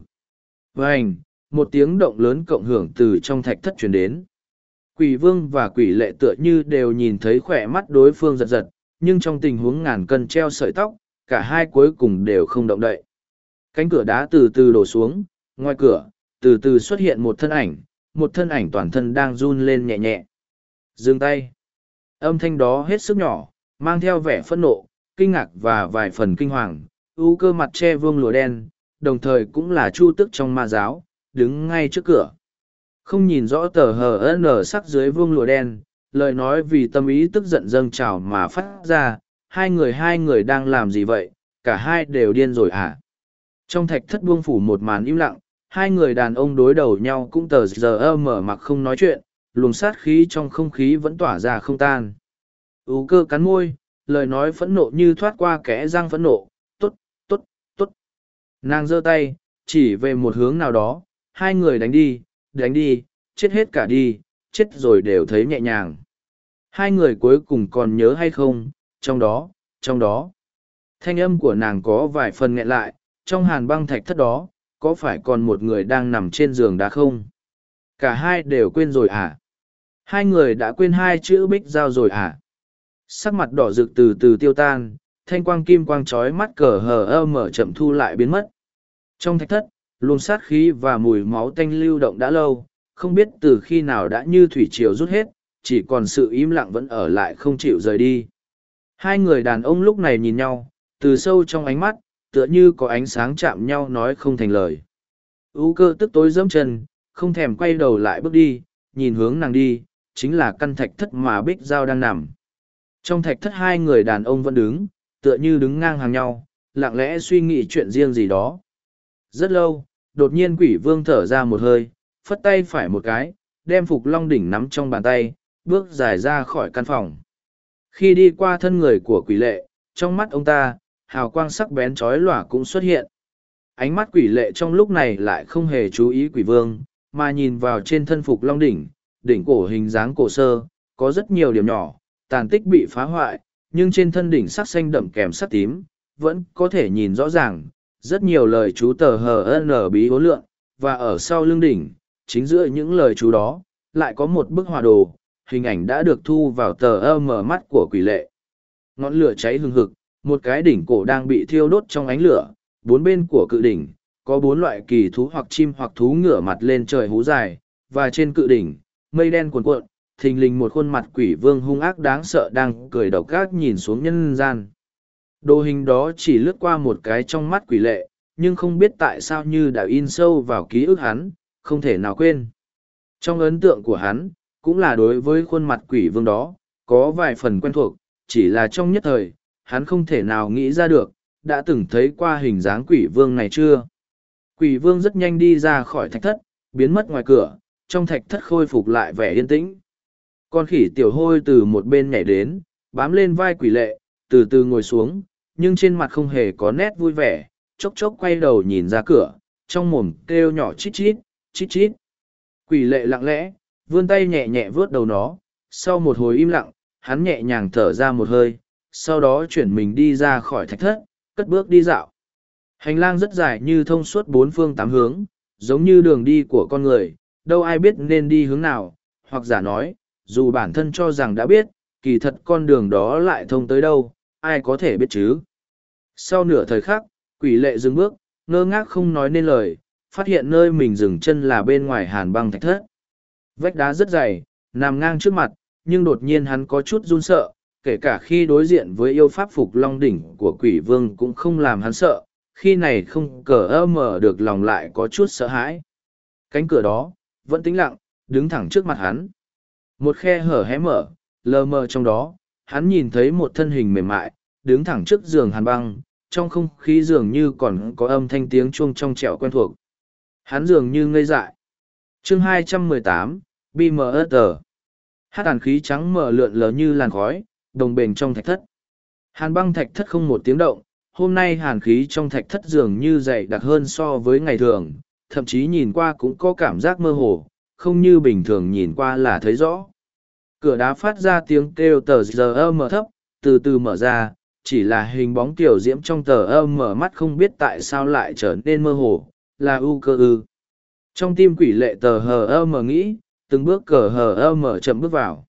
Vânh, một tiếng động lớn cộng hưởng từ trong thạch thất truyền đến. Quỷ vương và quỷ lệ tựa như đều nhìn thấy khỏe mắt đối phương giật giật, nhưng trong tình huống ngàn cân treo sợi tóc, cả hai cuối cùng đều không động đậy. Cánh cửa đá từ từ đổ xuống, ngoài cửa, từ từ xuất hiện một thân ảnh, một thân ảnh toàn thân đang run lên nhẹ nhẹ. Dừng tay. Âm thanh đó hết sức nhỏ, mang theo vẻ phẫn nộ, kinh ngạc và vài phần kinh hoàng, u cơ mặt che vương lụa đen, đồng thời cũng là chu tức trong ma giáo, đứng ngay trước cửa. Không nhìn rõ tờ hờ nở sắc dưới vương lụa đen, lời nói vì tâm ý tức giận dâng trào mà phát ra, hai người hai người đang làm gì vậy, cả hai đều điên rồi à. Trong thạch thất buông phủ một màn im lặng, hai người đàn ông đối đầu nhau cũng tờ giờ mở mặc không nói chuyện, luồng sát khí trong không khí vẫn tỏa ra không tan. Ú cơ cắn môi, lời nói phẫn nộ như thoát qua kẽ răng phẫn nộ, tốt, tốt, tốt. Nàng giơ tay, chỉ về một hướng nào đó, hai người đánh đi, đánh đi, chết hết cả đi, chết rồi đều thấy nhẹ nhàng. Hai người cuối cùng còn nhớ hay không, trong đó, trong đó. Thanh âm của nàng có vài phần nghẹn lại, trong hàn băng thạch thất đó, có phải còn một người đang nằm trên giường đá không? Cả hai đều quên rồi à? Hai người đã quên hai chữ bích giao rồi à? Sắc mặt đỏ rực từ từ tiêu tan, thanh quang kim quang trói mắt cờ hờ ơ mở chậm thu lại biến mất. Trong thạch thất, luồng sát khí và mùi máu tanh lưu động đã lâu, không biết từ khi nào đã như thủy triều rút hết, chỉ còn sự im lặng vẫn ở lại không chịu rời đi. Hai người đàn ông lúc này nhìn nhau, từ sâu trong ánh mắt, tựa như có ánh sáng chạm nhau nói không thành lời. U cơ tức tối dẫm chân, không thèm quay đầu lại bước đi, nhìn hướng nàng đi, chính là căn thạch thất mà bích giao đang nằm. Trong thạch thất hai người đàn ông vẫn đứng tựa như đứng ngang hàng nhau lặng lẽ suy nghĩ chuyện riêng gì đó. Rất lâu đột nhiên quỷ vương thở ra một hơi phất tay phải một cái đem phục long đỉnh nắm trong bàn tay bước dài ra khỏi căn phòng. Khi đi qua thân người của quỷ lệ trong mắt ông ta hào quang sắc bén trói lòa cũng xuất hiện. Ánh mắt quỷ lệ trong lúc này lại không hề chú ý quỷ vương, mà nhìn vào trên thân phục long đỉnh đỉnh cổ hình dáng cổ sơ, có rất nhiều điểm nhỏ, tàn tích bị phá hoại, nhưng trên thân đỉnh sắc xanh đậm kèm sắc tím, vẫn có thể nhìn rõ ràng, rất nhiều lời chú tờ hờ n bí hố lượng, và ở sau lưng đỉnh, chính giữa những lời chú đó, lại có một bức họa đồ, hình ảnh đã được thu vào tờ ơ mở mắt của quỷ lệ. Ngọn lửa cháy hừng hực một cái đỉnh cổ đang bị thiêu đốt trong ánh lửa, bốn bên của cự đỉnh, có bốn loại kỳ thú hoặc chim hoặc thú ngửa mặt lên trời hú dài, và trên cự đỉnh, mây đen cuồn cuộn, thình lình một khuôn mặt quỷ vương hung ác đáng sợ đang cười độc ác nhìn xuống nhân gian. Đồ hình đó chỉ lướt qua một cái trong mắt quỷ lệ, nhưng không biết tại sao như đã in sâu vào ký ức hắn, không thể nào quên. Trong ấn tượng của hắn, cũng là đối với khuôn mặt quỷ vương đó, có vài phần quen thuộc, chỉ là trong nhất thời hắn không thể nào nghĩ ra được, đã từng thấy qua hình dáng quỷ vương này chưa? Quỷ vương rất nhanh đi ra khỏi thạch thất, biến mất ngoài cửa, trong thạch thất khôi phục lại vẻ yên tĩnh. Con khỉ tiểu hôi từ một bên nhảy đến, bám lên vai quỷ lệ, từ từ ngồi xuống, nhưng trên mặt không hề có nét vui vẻ, chốc chốc quay đầu nhìn ra cửa, trong mồm kêu nhỏ chít chít chít chít. Quỷ lệ lặng lẽ, vươn tay nhẹ nhẹ vớt đầu nó, sau một hồi im lặng, hắn nhẹ nhàng thở ra một hơi sau đó chuyển mình đi ra khỏi thạch thất, cất bước đi dạo. Hành lang rất dài như thông suốt bốn phương tám hướng, giống như đường đi của con người, đâu ai biết nên đi hướng nào, hoặc giả nói, dù bản thân cho rằng đã biết, kỳ thật con đường đó lại thông tới đâu, ai có thể biết chứ? Sau nửa thời khắc, quỷ lệ dừng bước, ngơ ngác không nói nên lời, phát hiện nơi mình dừng chân là bên ngoài hàn băng thạch thất. Vách đá rất dày, nằm ngang trước mặt, nhưng đột nhiên hắn có chút run sợ kể cả khi đối diện với yêu pháp phục long đỉnh của quỷ vương cũng không làm hắn sợ khi này không cờ ơ mở được lòng lại có chút sợ hãi. Cánh cửa đó vẫn tĩnh lặng đứng thẳng trước mặt hắn. Một khe hở hé mở lờ mờ trong đó hắn nhìn thấy một thân hình mềm mại đứng thẳng trước giường hàn băng trong không khí dường như còn có âm thanh tiếng chuông trong trẻo quen thuộc. Hắn dường như ngây dại. Chương 218, bmr hát tàn khí trắng mở lượn lờ như làn khói đồng bền trong thạch thất. Hàn băng thạch thất không một tiếng động, hôm nay hàn khí trong thạch thất dường như dày đặc hơn so với ngày thường, thậm chí nhìn qua cũng có cảm giác mơ hồ, không như bình thường nhìn qua là thấy rõ. Cửa đá phát ra tiếng kêu tờ giờ âm thấp, từ từ mở ra, chỉ là hình bóng tiểu diễm trong tờ âm mở mắt không biết tại sao lại trở nên mơ hồ, là u cơ ư. Trong tim quỷ lệ tờ hờ nghĩ, từng bước cờ hờ chậm bước vào.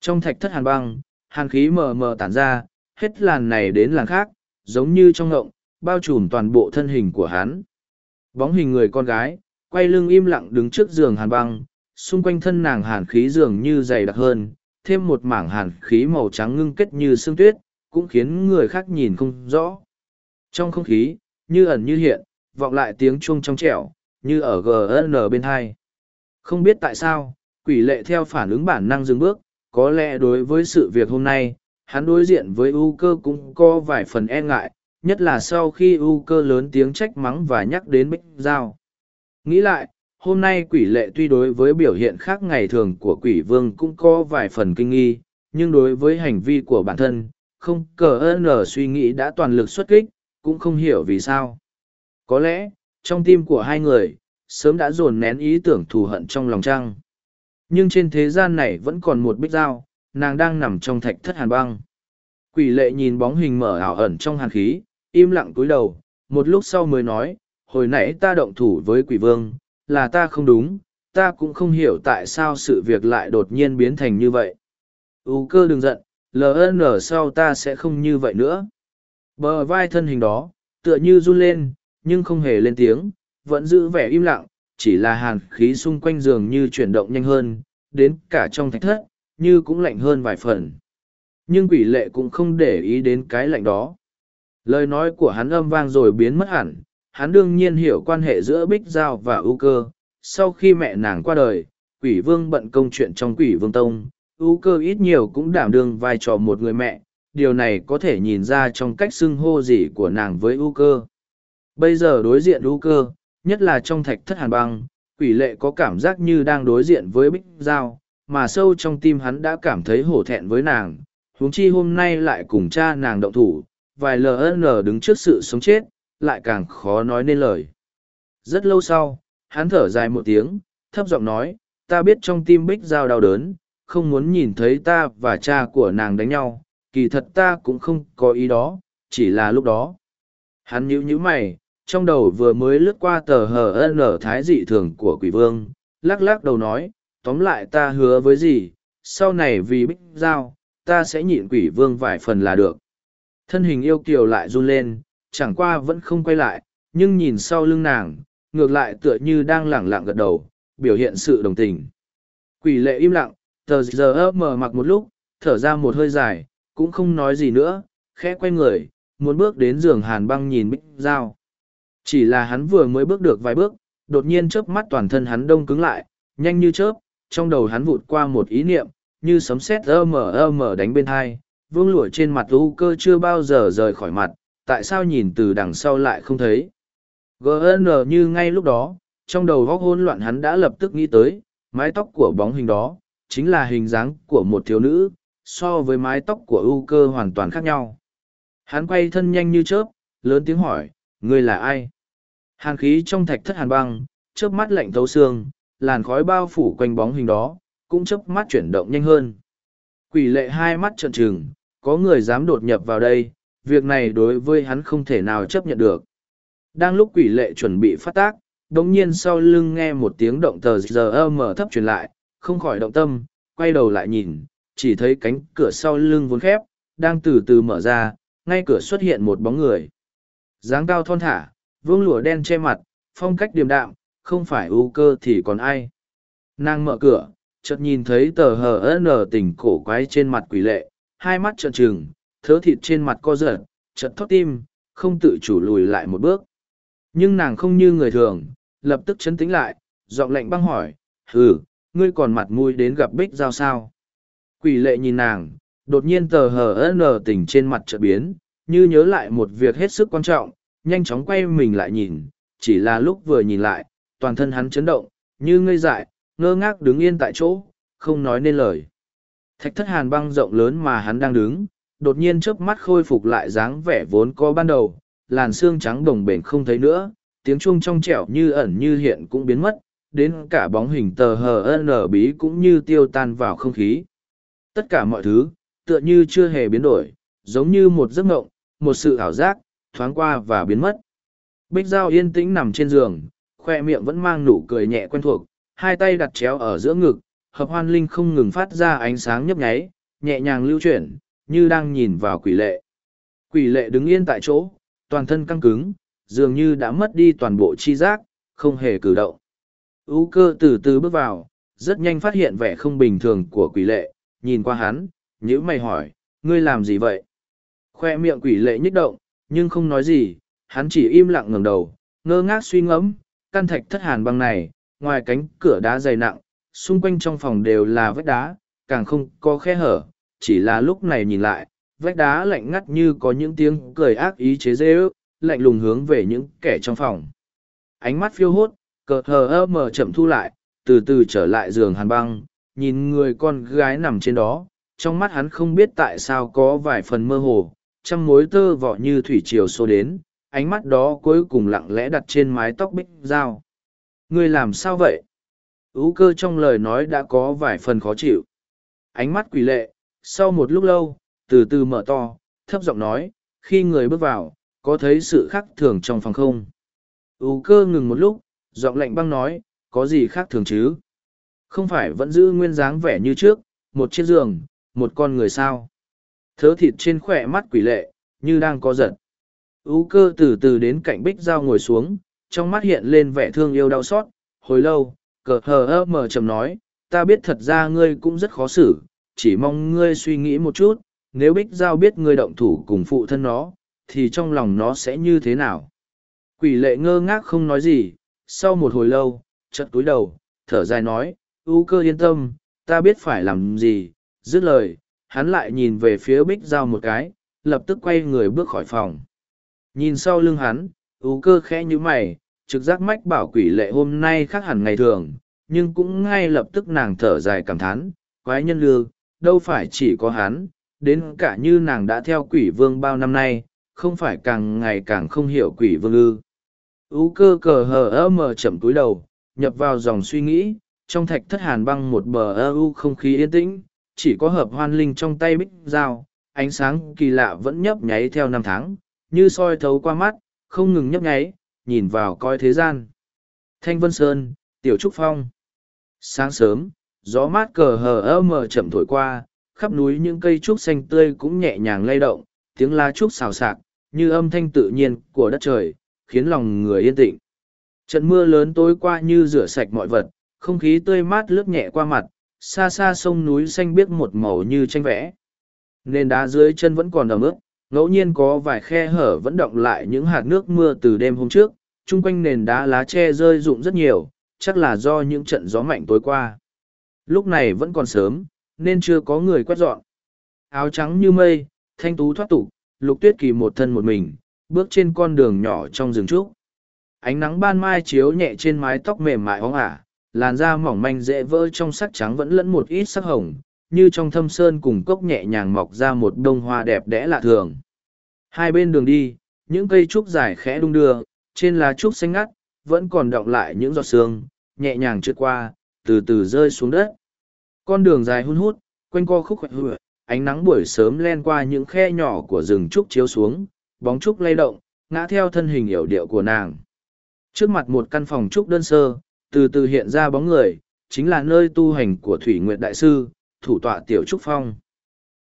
Trong thạch thất hàn băng hàn khí mờ mờ tản ra, hết làn này đến làn khác, giống như trong ngộng, bao trùm toàn bộ thân hình của hắn. Bóng hình người con gái, quay lưng im lặng đứng trước giường hàn băng, xung quanh thân nàng hàn khí dường như dày đặc hơn, thêm một mảng hàn khí màu trắng ngưng kết như sương tuyết, cũng khiến người khác nhìn không rõ. Trong không khí, như ẩn như hiện, vọng lại tiếng chuông trong trẻo, như ở gn bên hai. Không biết tại sao, quỷ lệ theo phản ứng bản năng dừng bước có lẽ đối với sự việc hôm nay, hắn đối diện với ưu cơ cũng có vài phần e ngại, nhất là sau khi ưu cơ lớn tiếng trách mắng và nhắc đến bích giao. Nghĩ lại, hôm nay quỷ lệ tuy đối với biểu hiện khác ngày thường của quỷ vương cũng có vài phần kinh nghi, nhưng đối với hành vi của bản thân, không cờ ơn suy nghĩ đã toàn lực xuất kích, cũng không hiểu vì sao. Có lẽ, trong tim của hai người, sớm đã dồn nén ý tưởng thù hận trong lòng trăng nhưng trên thế gian này vẫn còn một bích dao, nàng đang nằm trong thạch thất hàn băng. Quỷ lệ nhìn bóng hình mở ảo ẩn trong hàn khí, im lặng cúi đầu, một lúc sau mới nói, hồi nãy ta động thủ với quỷ vương, là ta không đúng, ta cũng không hiểu tại sao sự việc lại đột nhiên biến thành như vậy. Ưu cơ đừng giận ln sau ta sẽ không như vậy nữa. Bờ vai thân hình đó, tựa như run lên, nhưng không hề lên tiếng, vẫn giữ vẻ im lặng chỉ là hàn khí xung quanh giường như chuyển động nhanh hơn đến cả trong thạch thất như cũng lạnh hơn vài phần. Nhưng quỷ lệ cũng không để ý đến cái lạnh đó. Lời nói của hắn âm vang rồi biến mất hẳn hắn đương nhiên hiểu quan hệ giữa bích giao và ưu cơ. Sau khi mẹ nàng qua đời quỷ vương bận công chuyện trong quỷ vương tông, ưu cơ ít nhiều cũng đảm đương vai trò một người mẹ, điều này có thể nhìn ra trong cách xưng hô gì của nàng với ưu cơ. Bây giờ đối diện ưu cơ, nhất là trong thạch thất hàn băng, quỷ lệ có cảm giác như đang đối diện với bích giao, mà sâu trong tim hắn đã cảm thấy hổ thẹn với nàng, huống chi hôm nay lại cùng cha nàng động thủ, vài LN đứng trước sự sống chết, lại càng khó nói nên lời. Rất lâu sau, hắn thở dài một tiếng, thấp giọng nói, ta biết trong tim bích giao đau đớn, không muốn nhìn thấy ta và cha của nàng đánh nhau, kỳ thật ta cũng không có ý đó, chỉ là lúc đó. Hắn nhíu nhíu mày, trong đầu vừa mới lướt qua tờ hờ n thái dị thường của quỷ vương, lắc lắc đầu nói, tóm lại ta hứa với gì, sau này vì bích giao, ta sẽ nhịn quỷ vương vài phần là được. Thân hình yêu kiều lại run lên, chẳng qua vẫn không quay lại, nhưng nhìn sau lưng nàng, ngược lại tựa như đang lẳng lặng gật đầu, biểu hiện sự đồng tình. Quỷ lệ im lặng, tờ giờ mở mặc một lúc, thở ra một hơi dài, cũng không nói gì nữa, khẽ quay người, muốn bước đến giường hàn băng nhìn bích giao. Chỉ là hắn vừa mới bước được vài bước, đột nhiên chớp mắt toàn thân hắn đông cứng lại, nhanh như chớp, trong đầu hắn vụt qua một ý niệm, như sấm sét ơ mở ơ mở đánh bên hai, vương lụa trên mặt u cơ chưa bao giờ rời khỏi mặt, tại sao nhìn từ đằng sau lại không thấy. GN như ngay lúc đó, trong đầu góc hôn loạn hắn đã lập tức nghĩ tới, mái tóc của bóng hình đó, chính là hình dáng của một thiếu nữ, so với mái tóc của u cơ hoàn toàn khác nhau. Hắn quay thân nhanh như chớp, lớn tiếng hỏi, ngươi là ai? Hàn khí trong thạch thất hàn băng, chớp mắt lạnh thấu xương, làn khói bao phủ quanh bóng hình đó, cũng chớp mắt chuyển động nhanh hơn. Quỷ lệ hai mắt trợn trừng, có người dám đột nhập vào đây, việc này đối với hắn không thể nào chấp nhận được. Đang lúc quỷ lệ chuẩn bị phát tác, đồng nhiên sau lưng nghe một tiếng động tờ giờ mở thấp truyền lại, không khỏi động tâm, quay đầu lại nhìn, chỉ thấy cánh cửa sau lưng vốn khép, đang từ từ mở ra, ngay cửa xuất hiện một bóng người. dáng cao thon thả, vương lụa đen che mặt, phong cách điềm đạm, không phải ưu cơ thì còn ai. Nàng mở cửa, chợt nhìn thấy tờ hờ n tỉnh cổ quái trên mặt quỷ lệ, hai mắt trợn trừng, thớ thịt trên mặt co giật, chợt thót tim, không tự chủ lùi lại một bước. Nhưng nàng không như người thường, lập tức chấn tĩnh lại, giọng lạnh băng hỏi, “ừ, ngươi còn mặt mũi đến gặp bích giao sao. Quỷ lệ nhìn nàng, đột nhiên tờ hờ n tỉnh trên mặt chợt biến, như nhớ lại một việc hết sức quan trọng, nhanh chóng quay mình lại nhìn, chỉ là lúc vừa nhìn lại, toàn thân hắn chấn động, như ngây dại, ngơ ngác đứng yên tại chỗ, không nói nên lời. Thạch thất hàn băng rộng lớn mà hắn đang đứng, đột nhiên chớp mắt khôi phục lại dáng vẻ vốn có ban đầu, làn xương trắng đồng bền không thấy nữa, tiếng chuông trong trẻo như ẩn như hiện cũng biến mất, đến cả bóng hình tờ hờ nở bí cũng như tiêu tan vào không khí. Tất cả mọi thứ, tựa như chưa hề biến đổi, giống như một giấc mộng, một sự ảo giác, thoáng qua và biến mất. Bích Giao yên tĩnh nằm trên giường, khoe miệng vẫn mang nụ cười nhẹ quen thuộc, hai tay đặt chéo ở giữa ngực, hợp hoan linh không ngừng phát ra ánh sáng nhấp nháy, nhẹ nhàng lưu chuyển, như đang nhìn vào quỷ lệ. Quỷ lệ đứng yên tại chỗ, toàn thân căng cứng, dường như đã mất đi toàn bộ chi giác, không hề cử động. Ú cơ từ từ bước vào, rất nhanh phát hiện vẻ không bình thường của quỷ lệ, nhìn qua hắn, nhữ mày hỏi, ngươi làm gì vậy? Khoe miệng quỷ lệ nhích động, nhưng không nói gì, hắn chỉ im lặng ngẩng đầu, ngơ ngác suy ngẫm, căn thạch thất hàn băng này, ngoài cánh cửa đá dày nặng, xung quanh trong phòng đều là vách đá, càng không có khe hở, chỉ là lúc này nhìn lại, vách đá lạnh ngắt như có những tiếng cười ác ý chế dễ ước, lạnh lùng hướng về những kẻ trong phòng. Ánh mắt phiêu hốt, cờ hờ ơ mờ chậm thu lại, từ từ trở lại giường hàn băng, nhìn người con gái nằm trên đó, trong mắt hắn không biết tại sao có vài phần mơ hồ, trăm mối tơ vọ như thủy triều xô đến, ánh mắt đó cuối cùng lặng lẽ đặt trên mái tóc bích dao. Ngươi làm sao vậy? Ú cơ trong lời nói đã có vài phần khó chịu. Ánh mắt quỷ lệ, sau một lúc lâu, từ từ mở to, thấp giọng nói, khi người bước vào, có thấy sự khác thường trong phòng không? Ú cơ ngừng một lúc, giọng lạnh băng nói, có gì khác thường chứ? Không phải vẫn giữ nguyên dáng vẻ như trước, một chiếc giường, một con người sao? Thớ thịt trên khỏe mắt quỷ lệ, như đang có giật. Ú cơ từ từ đến cạnh bích dao ngồi xuống, trong mắt hiện lên vẻ thương yêu đau xót. Hồi lâu, cờ hờ ơ mờ trầm nói, ta biết thật ra ngươi cũng rất khó xử, chỉ mong ngươi suy nghĩ một chút, nếu bích giao biết ngươi động thủ cùng phụ thân nó, thì trong lòng nó sẽ như thế nào? Quỷ lệ ngơ ngác không nói gì, sau một hồi lâu, chợt túi đầu, thở dài nói, ưu cơ yên tâm, ta biết phải làm gì, dứt lời, hắn lại nhìn về phía bích giao một cái, lập tức quay người bước khỏi phòng. Nhìn sau lưng hắn, ú cơ khẽ như mày, trực giác mách bảo quỷ lệ hôm nay khác hẳn ngày thường, nhưng cũng ngay lập tức nàng thở dài cảm thán, quái nhân lư đâu phải chỉ có hắn, đến cả như nàng đã theo quỷ vương bao năm nay, không phải càng ngày càng không hiểu quỷ vương ư. Ú cơ cờ hờ ơ mờ chậm túi đầu, nhập vào dòng suy nghĩ, trong thạch thất hàn băng một bờ ơ u không khí yên tĩnh, chỉ có hợp hoan linh trong tay bích dao, ánh sáng kỳ lạ vẫn nhấp nháy theo năm tháng, như soi thấu qua mắt, không ngừng nhấp nháy, nhìn vào coi thế gian. Thanh Vân Sơn, Tiểu Trúc Phong. Sáng sớm, gió mát cờ hờ ơ mờ chậm thổi qua, khắp núi những cây trúc xanh tươi cũng nhẹ nhàng lay động, tiếng lá trúc xào xạc, như âm thanh tự nhiên của đất trời, khiến lòng người yên tĩnh. Trận mưa lớn tối qua như rửa sạch mọi vật, không khí tươi mát lướt nhẹ qua mặt, xa xa sông núi xanh biếc một màu như tranh vẽ. Nền đá dưới chân vẫn còn ẩm ướt, ngẫu nhiên có vài khe hở vẫn động lại những hạt nước mưa từ đêm hôm trước, chung quanh nền đá lá tre rơi rụng rất nhiều, chắc là do những trận gió mạnh tối qua. Lúc này vẫn còn sớm, nên chưa có người quét dọn. Áo trắng như mây, thanh tú thoát tục, lục tuyết kỳ một thân một mình, bước trên con đường nhỏ trong rừng trúc. Ánh nắng ban mai chiếu nhẹ trên mái tóc mềm mại óng ả, làn da mỏng manh dễ vỡ trong sắc trắng vẫn lẫn một ít sắc hồng, như trong thâm sơn cùng cốc nhẹ nhàng mọc ra một đông hoa đẹp đẽ lạ thường. Hai bên đường đi, những cây trúc dài khẽ đung đưa, trên lá trúc xanh ngắt, vẫn còn đọng lại những giọt sương, nhẹ nhàng trượt qua, từ từ rơi xuống đất. Con đường dài hun hút, quanh co khúc khoạch hựa, ánh nắng buổi sớm len qua những khe nhỏ của rừng trúc chiếu xuống, bóng trúc lay động, ngã theo thân hình hiểu điệu của nàng. Trước mặt một căn phòng trúc đơn sơ, từ từ hiện ra bóng người, chính là nơi tu hành của Thủy Nguyệt Đại Sư, thủ tọa Tiểu Trúc Phong.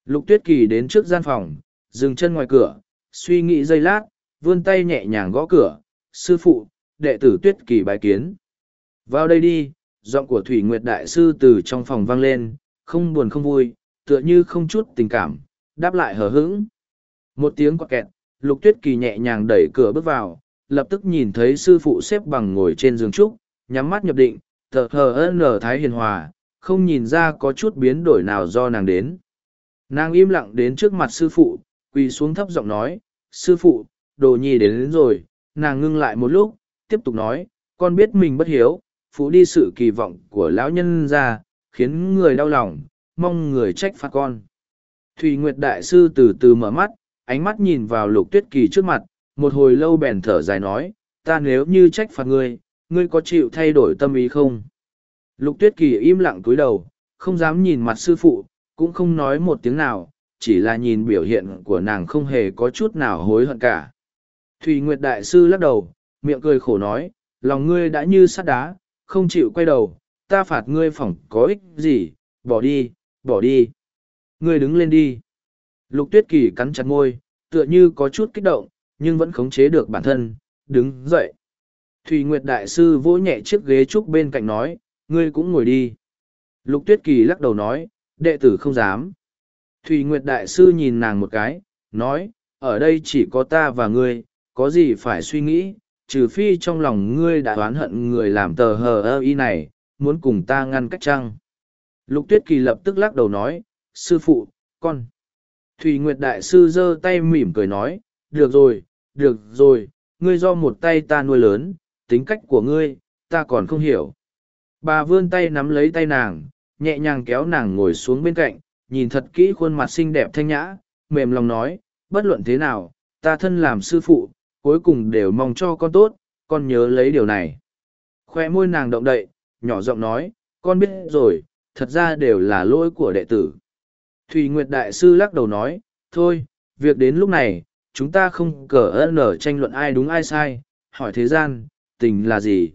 Lục Tuyết Kỳ đến trước gian phòng, dừng chân ngoài cửa, suy nghĩ giây lát, vươn tay nhẹ nhàng gõ cửa, sư phụ, đệ tử Tuyết Kỳ bài kiến. Vào đây đi, giọng của Thủy Nguyệt Đại Sư từ trong phòng vang lên, không buồn không vui, tựa như không chút tình cảm, đáp lại hờ hững. Một tiếng quạt kẹt, Lục Tuyết Kỳ nhẹ nhàng đẩy cửa bước vào, lập tức nhìn thấy sư phụ xếp bằng ngồi trên giường trúc, nhắm mắt nhập định, thờ hờ nở thái hiền hòa, không nhìn ra có chút biến đổi nào do nàng đến. Nàng im lặng đến trước mặt sư phụ, quỳ xuống thấp giọng nói, sư phụ, đồ nhi đến, đến rồi, nàng ngưng lại một lúc, tiếp tục nói, con biết mình bất hiếu, phụ đi sự kỳ vọng của lão nhân ra, khiến người đau lòng, mong người trách phạt con. Thùy Nguyệt Đại Sư từ từ mở mắt, ánh mắt nhìn vào lục tuyết kỳ trước mặt, một hồi lâu bèn thở dài nói, ta nếu như trách phạt ngươi, ngươi có chịu thay đổi tâm ý không? Lục tuyết kỳ im lặng cúi đầu, không dám nhìn mặt sư phụ, cũng không nói một tiếng nào, chỉ là nhìn biểu hiện của nàng không hề có chút nào hối hận cả. Thùy Nguyệt Đại Sư lắc đầu, miệng cười khổ nói, lòng ngươi đã như sắt đá, không chịu quay đầu, ta phạt ngươi phỏng có ích gì, bỏ đi, bỏ đi. Ngươi đứng lên đi. Lục tuyết kỳ cắn chặt môi, tựa như có chút kích động, nhưng vẫn khống chế được bản thân, đứng dậy. Thùy Nguyệt Đại Sư vỗ nhẹ chiếc ghế trúc bên cạnh nói, ngươi cũng ngồi đi. Lục tuyết kỳ lắc đầu nói, đệ tử không dám. Thùy Nguyệt Đại Sư nhìn nàng một cái, nói, ở đây chỉ có ta và ngươi, có gì phải suy nghĩ, trừ phi trong lòng ngươi đã oán hận người làm tờ hờ ơ y này, muốn cùng ta ngăn cách chăng. Lục tuyết kỳ lập tức lắc đầu nói, sư phụ, con. Thùy Nguyệt Đại Sư giơ tay mỉm cười nói, được rồi, được rồi, ngươi do một tay ta nuôi lớn, tính cách của ngươi, ta còn không hiểu. Bà vươn tay nắm lấy tay nàng, nhẹ nhàng kéo nàng ngồi xuống bên cạnh, nhìn thật kỹ khuôn mặt xinh đẹp thanh nhã, mềm lòng nói, bất luận thế nào, ta thân làm sư phụ, cuối cùng đều mong cho con tốt, con nhớ lấy điều này. Khoe môi nàng động đậy, nhỏ giọng nói, con biết rồi, thật ra đều là lỗi của đệ tử. Thùy Nguyệt Đại Sư lắc đầu nói, thôi, việc đến lúc này, chúng ta không cờ ơn ở tranh luận ai đúng ai sai, hỏi thế gian, tình là gì?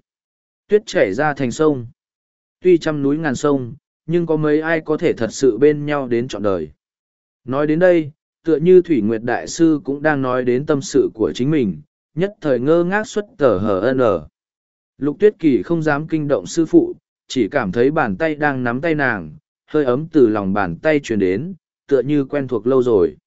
Tuyết chảy ra thành sông. Tuy trăm núi ngàn sông, nhưng có mấy ai có thể thật sự bên nhau đến trọn đời. Nói đến đây, tựa như Thủy Nguyệt Đại Sư cũng đang nói đến tâm sự của chính mình, nhất thời ngơ ngác xuất tờ hờ ân Lục Tuyết Kỳ không dám kinh động sư phụ, chỉ cảm thấy bàn tay đang nắm tay nàng, hơi ấm từ lòng bàn tay truyền đến, tựa như quen thuộc lâu rồi.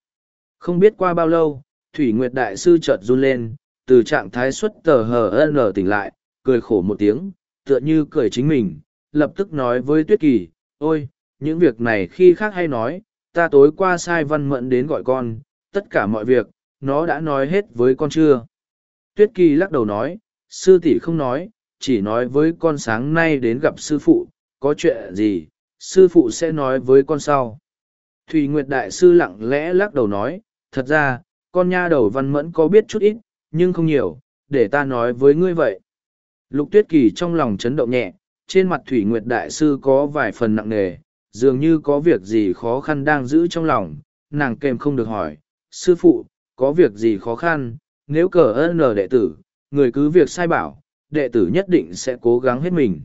Không biết qua bao lâu, Thủy Nguyệt Đại Sư chợt run lên, từ trạng thái xuất tờ hờ ân tỉnh lại, cười khổ một tiếng, tựa như cười chính mình, lập tức nói với tuyết kỳ ôi những việc này khi khác hay nói ta tối qua sai văn mẫn đến gọi con tất cả mọi việc nó đã nói hết với con chưa? Tuyết kỳ lắc đầu nói sư tỷ không nói chỉ nói với con sáng nay đến gặp sư phụ có chuyện gì sư phụ sẽ nói với con sau. Thùy nguyệt đại sư lặng lẽ lắc đầu nói thật ra con nha đầu văn mẫn có biết chút ít nhưng không nhiều, để ta nói với ngươi vậy. Lục tuyết kỳ trong lòng chấn động nhẹ, trên mặt thủy nguyệt đại sư có vài phần nặng nề, dường như có việc gì khó khăn đang giữ trong lòng, nàng kèm không được hỏi, sư phụ, có việc gì khó khăn? Nếu cờ ơn đệ tử, người cứ việc sai bảo, đệ tử nhất định sẽ cố gắng hết mình.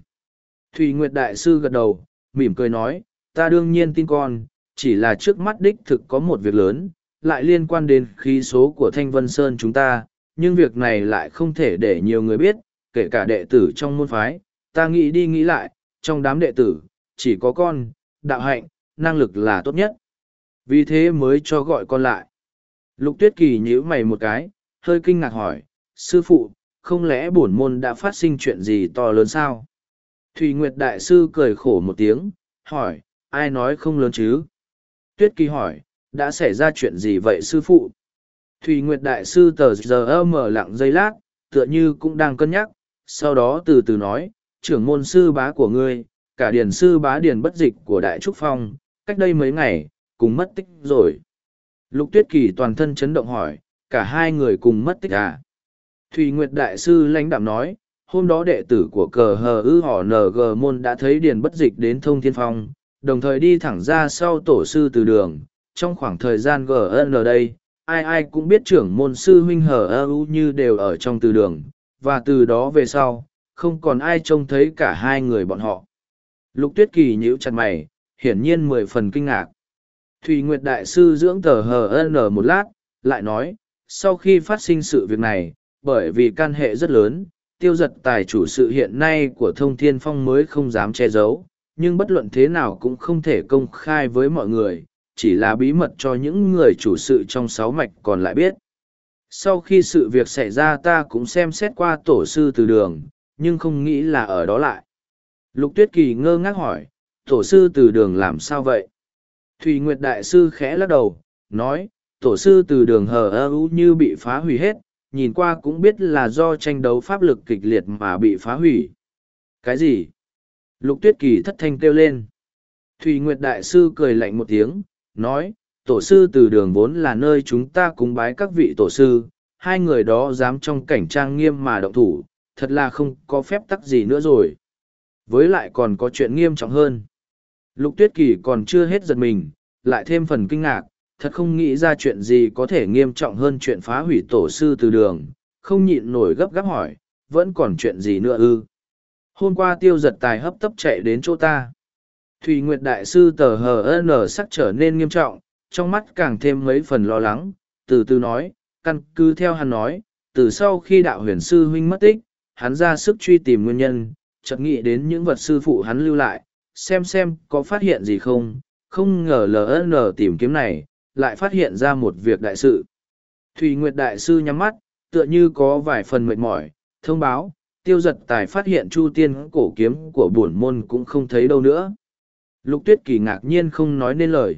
Thủy nguyệt đại sư gật đầu, mỉm cười nói, ta đương nhiên tin con, chỉ là trước mắt đích thực có một việc lớn, lại liên quan đến khí số của thanh vân sơn chúng ta nhưng việc này lại không thể để nhiều người biết, kể cả đệ tử trong môn phái. Ta nghĩ đi nghĩ lại, trong đám đệ tử, chỉ có con, đạo hạnh, năng lực là tốt nhất. Vì thế mới cho gọi con lại. Lục tuyết kỳ nhíu mày một cái, hơi kinh ngạc hỏi, sư phụ, không lẽ bổn môn đã phát sinh chuyện gì to lớn sao? Thùy nguyệt đại sư cười khổ một tiếng, hỏi, ai nói không lớn chứ? Tuyết kỳ hỏi, đã xảy ra chuyện gì vậy sư phụ? Thùy nguyệt đại sư tờ giờ mở lặng giây lát, tựa như cũng đang cân nhắc, sau đó từ từ nói, trưởng môn sư bá của ngươi, cả điển sư bá điển bất dịch của đại trúc phong, cách đây mấy ngày, cùng mất tích rồi. Lục tuyết kỳ toàn thân chấn động hỏi, cả hai người cùng mất tích à? Thùy nguyệt đại sư lãnh đạm nói, hôm đó đệ tử của cờ hờ ư họ ng môn đã thấy điền bất dịch đến thông thiên phong, đồng thời đi thẳng ra sau tổ sư từ đường, trong khoảng thời gian gn đây ai ai cũng biết trưởng môn sư huynh hờ ơ u như đều ở trong từ đường, và từ đó về sau, không còn ai trông thấy cả hai người bọn họ. Lục tuyết kỳ nhíu chặt mày, hiển nhiên mười phần kinh ngạc. Thùy nguyệt đại sư dưỡng tờ hờ n một lát, lại nói, sau khi phát sinh sự việc này, bởi vì căn hệ rất lớn, tiêu giật tài chủ sự hiện nay của thông thiên phong mới không dám che giấu, nhưng bất luận thế nào cũng không thể công khai với mọi người chỉ là bí mật cho những người chủ sự trong sáu mạch còn lại biết. Sau khi sự việc xảy ra ta cũng xem xét qua tổ sư từ đường, nhưng không nghĩ là ở đó lại. Lục tuyết kỳ ngơ ngác hỏi, tổ sư từ đường làm sao vậy? Thùy nguyệt đại sư khẽ lắc đầu, nói, tổ sư từ đường hờ ơ u như bị phá hủy hết, nhìn qua cũng biết là do tranh đấu pháp lực kịch liệt mà bị phá hủy. Cái gì? Lục tuyết kỳ thất thanh kêu lên. Thùy nguyệt đại sư cười lạnh một tiếng nói, tổ sư từ đường vốn là nơi chúng ta cúng bái các vị tổ sư, hai người đó dám trong cảnh trang nghiêm mà động thủ, thật là không có phép tắc gì nữa rồi. Với lại còn có chuyện nghiêm trọng hơn. Lục tuyết kỳ còn chưa hết giật mình, lại thêm phần kinh ngạc, thật không nghĩ ra chuyện gì có thể nghiêm trọng hơn chuyện phá hủy tổ sư từ đường, không nhịn nổi gấp gáp hỏi, vẫn còn chuyện gì nữa ư? Hôm qua tiêu giật tài hấp tấp chạy đến chỗ ta thùy nguyệt đại sư tờ hờ n sắc trở nên nghiêm trọng, trong mắt càng thêm mấy phần lo lắng, từ từ nói, căn cứ theo hắn nói, từ sau khi đạo huyền sư huynh mất tích, hắn ra sức truy tìm nguyên nhân, chợt nghĩ đến những vật sư phụ hắn lưu lại, xem xem có phát hiện gì không không ngờ ln tìm kiếm này, lại phát hiện ra một việc đại sự. Thùy nguyệt đại sư nhắm mắt, tựa như có vài phần mệt mỏi, thông báo, tiêu giật tài phát hiện chu tiên cổ kiếm của bổn môn cũng không thấy đâu nữa lục tuyết kỳ ngạc nhiên không nói nên lời.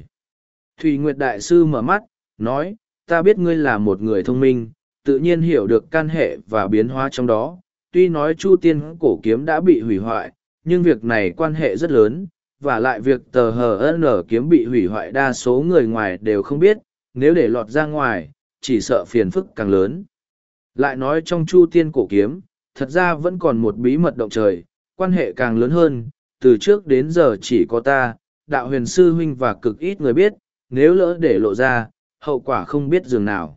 Thùy nguyệt đại sư mở mắt, nói, ta biết ngươi là một người thông minh, tự nhiên hiểu được can hệ và biến hóa trong đó. Tuy nói chu tiên cổ kiếm đã bị hủy hoại, nhưng việc này quan hệ rất lớn, và lại việc tờ hờ n kiếm bị hủy hoại đa số người ngoài đều không biết, nếu để lọt ra ngoài, chỉ sợ phiền phức càng lớn. Lại nói trong chu tiên cổ kiếm, thật ra vẫn còn một bí mật động trời, quan hệ càng lớn hơn từ trước đến giờ chỉ có ta, đạo huyền sư huynh và cực ít người biết, nếu lỡ để lộ ra, hậu quả không biết dường nào.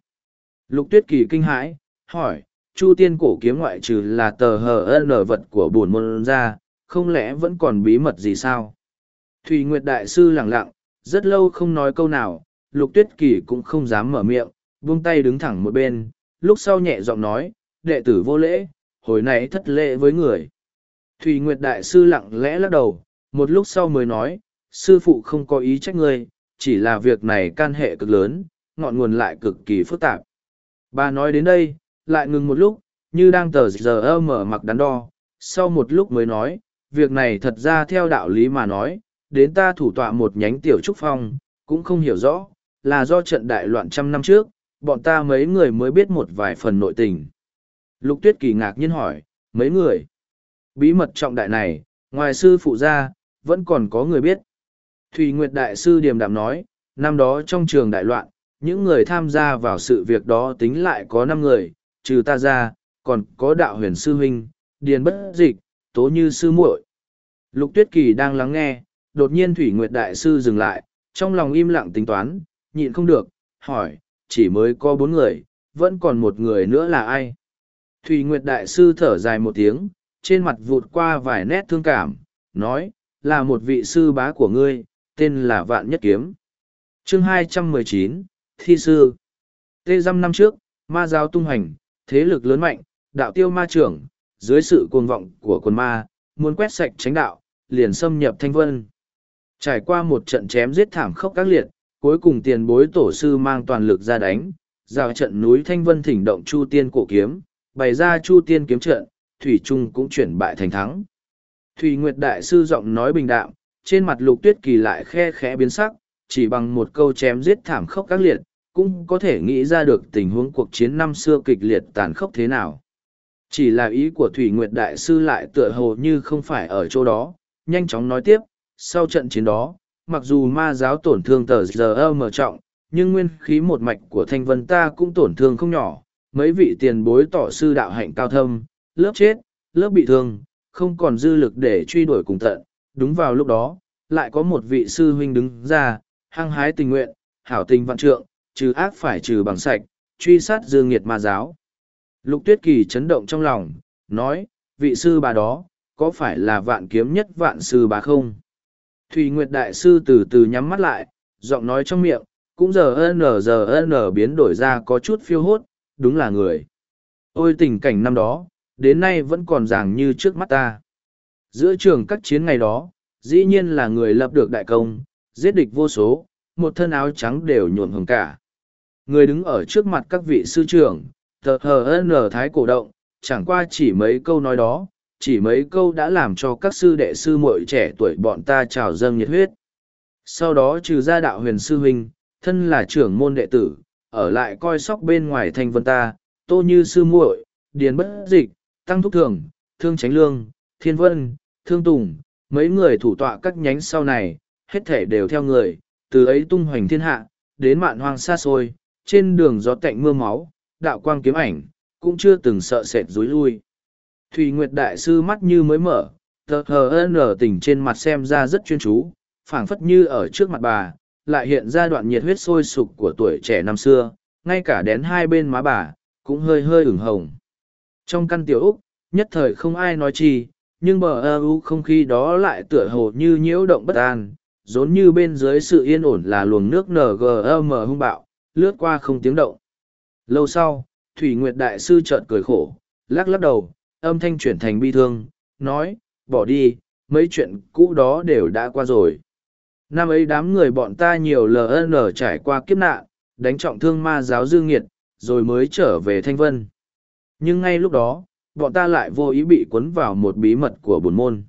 Lục tuyết kỳ kinh hãi, hỏi, chu tiên cổ kiếm ngoại trừ là tờ hờ nở vật của bổn môn ra, không lẽ vẫn còn bí mật gì sao? Thùy nguyệt đại sư lẳng lặng, rất lâu không nói câu nào, lục tuyết kỳ cũng không dám mở miệng, buông tay đứng thẳng một bên, lúc sau nhẹ giọng nói, đệ tử vô lễ, hồi nãy thất lễ với người thùy nguyệt đại sư lặng lẽ lắc đầu một lúc sau mới nói sư phụ không có ý trách ngươi chỉ là việc này can hệ cực lớn ngọn nguồn lại cực kỳ phức tạp bà nói đến đây lại ngừng một lúc như đang tờ giờ mở mặc đắn đo sau một lúc mới nói việc này thật ra theo đạo lý mà nói, đến ta thủ tọa một nhánh tiểu trúc phong, cũng không hiểu rõ, là do trận đại loạn trăm năm trước, bọn ta mấy người mới biết một vài phần nội tình. Lục tuyết kỳ ngạc nhiên hỏi, mấy người? Bí mật trọng đại này, ngoài sư phụ ra, vẫn còn có người biết. Thùy Nguyệt Đại sư điềm đạm nói, năm đó trong trường đại loạn, những người tham gia vào sự việc đó tính lại có năm người, trừ ta ra, còn có đạo huyền sư huynh, điền bất dịch, tố như sư muội. Lục Tuyết Kỳ đang lắng nghe, đột nhiên Thủy Nguyệt Đại sư dừng lại, trong lòng im lặng tính toán, nhịn không được, hỏi, chỉ mới có bốn người, vẫn còn một người nữa là ai? Thủy Nguyệt Đại sư thở dài một tiếng, trên mặt vụt qua vài nét thương cảm, nói, là một vị sư bá của ngươi, tên là Vạn Nhất Kiếm. chương 219, Thi Sư Tê dăm năm trước, ma giáo tung hành, thế lực lớn mạnh, đạo tiêu ma trưởng, dưới sự cuồng vọng của quần ma, muốn quét sạch tránh đạo, liền xâm nhập thanh vân. Trải qua một trận chém giết thảm khốc các liệt, cuối cùng tiền bối tổ sư mang toàn lực ra đánh, giao trận núi thanh vân thỉnh động chu tiên cổ kiếm, bày ra chu tiên kiếm trận, thủy trung cũng chuyển bại thành thắng. Thủy Nguyệt Đại Sư giọng nói bình đạm, trên mặt lục tuyết kỳ lại khe khẽ biến sắc, chỉ bằng một câu chém giết thảm khốc các liệt, cũng có thể nghĩ ra được tình huống cuộc chiến năm xưa kịch liệt tàn khốc thế nào. Chỉ là ý của Thủy Nguyệt Đại Sư lại tựa hồ như không phải ở chỗ đó, nhanh chóng nói tiếp, sau trận chiến đó, mặc dù ma giáo tổn thương tờ giờ mở trọng, nhưng nguyên khí một mạch của thanh vân ta cũng tổn thương không nhỏ, mấy vị tiền bối tỏ sư đạo hạnh cao thâm, lớp chết, lớp bị thương, không còn dư lực để truy đuổi cùng tận. Đúng vào lúc đó, lại có một vị sư huynh đứng ra, hăng hái tình nguyện, hảo tình vạn trượng, trừ ác phải trừ bằng sạch, truy sát dương nghiệt ma giáo. Lục tuyết kỳ chấn động trong lòng, nói, vị sư bà đó, có phải là vạn kiếm nhất vạn sư bà không? Thùy Nguyệt Đại Sư từ từ nhắm mắt lại, giọng nói trong miệng, cũng giờ n giờ n biến đổi ra có chút phiêu hốt, đúng là người. Ôi tình cảnh năm đó, đến nay vẫn còn ràng như trước mắt ta. Giữa trường các chiến ngày đó, dĩ nhiên là người lập được đại công, giết địch vô số, một thân áo trắng đều nhuộm hồng cả. Người đứng ở trước mặt các vị sư trưởng, tờ hờ n thái cổ động, chẳng qua chỉ mấy câu nói đó, chỉ mấy câu đã làm cho các sư đệ sư muội trẻ tuổi bọn ta trào dâng nhiệt huyết. Sau đó trừ ra đạo huyền sư huynh, thân là trưởng môn đệ tử, ở lại coi sóc bên ngoài thanh vân ta, tô như sư muội, điền bất dịch, tăng thúc thường, thương tránh lương, thiên vân, thương tùng, mấy người thủ tọa các nhánh sau này, hết thể đều theo người, từ ấy tung hoành thiên hạ, đến mạn hoang xa xôi, trên đường gió tạnh mưa máu, đạo quang kiếm ảnh, cũng chưa từng sợ sệt rối lui. Thùy Nguyệt Đại Sư mắt như mới mở, tờ hờ nở tỉnh trên mặt xem ra rất chuyên chú, phảng phất như ở trước mặt bà, lại hiện ra đoạn nhiệt huyết sôi sục của tuổi trẻ năm xưa, ngay cả đến hai bên má bà, cũng hơi hơi ửng hồng. Trong căn tiểu Úc, nhất thời không ai nói chi, nhưng bờ ơ u không khí đó lại tựa hồ như nhiễu động bất an, rốn như bên dưới sự yên ổn là luồng nước NGM hung bạo, lướt qua không tiếng động. Lâu sau, Thủy Nguyệt Đại Sư chợt cười khổ, lắc lắc đầu, âm thanh chuyển thành bi thương, nói, bỏ đi, mấy chuyện cũ đó đều đã qua rồi. Năm ấy đám người bọn ta nhiều LN trải qua kiếp nạn, đánh trọng thương ma giáo dương nghiệt, rồi mới trở về Thanh Vân. Nhưng ngay lúc đó, bọn ta lại vô ý bị cuốn vào một bí mật của bổn môn.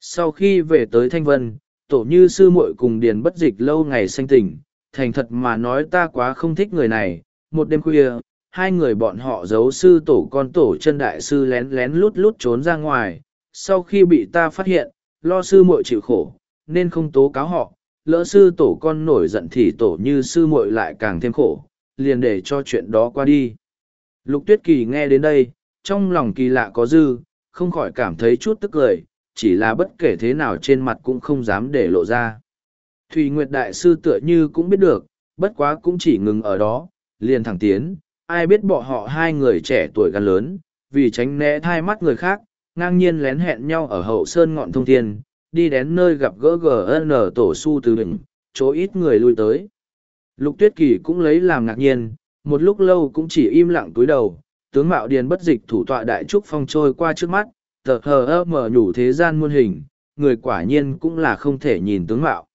Sau khi về tới Thanh Vân, tổ như sư muội cùng điền bất dịch lâu ngày sanh tình, thành thật mà nói ta quá không thích người này. Một đêm khuya, hai người bọn họ giấu sư tổ con tổ chân đại sư lén lén lút lút trốn ra ngoài. Sau khi bị ta phát hiện, lo sư muội chịu khổ, nên không tố cáo họ. Lỡ sư tổ con nổi giận thì tổ như sư muội lại càng thêm khổ, liền để cho chuyện đó qua đi. Lục tuyết kỳ nghe đến đây, trong lòng kỳ lạ có dư, không khỏi cảm thấy chút tức cười, chỉ là bất kể thế nào trên mặt cũng không dám để lộ ra. Thùy Nguyệt Đại Sư tựa như cũng biết được, bất quá cũng chỉ ngừng ở đó, liền thẳng tiến, ai biết bọn họ hai người trẻ tuổi gần lớn, vì tránh né thai mắt người khác, ngang nhiên lén hẹn nhau ở hậu sơn ngọn thông thiên, đi đến nơi gặp gỡ GN tổ su từ đỉnh, chỗ ít người lui tới. Lục Tuyết Kỳ cũng lấy làm ngạc nhiên, một lúc lâu cũng chỉ im lặng túi đầu, tướng mạo điền bất dịch thủ tọa đại trúc phong trôi qua trước mắt, tờ hờ ơ mở nhủ thế gian muôn hình, người quả nhiên cũng là không thể nhìn tướng mạo.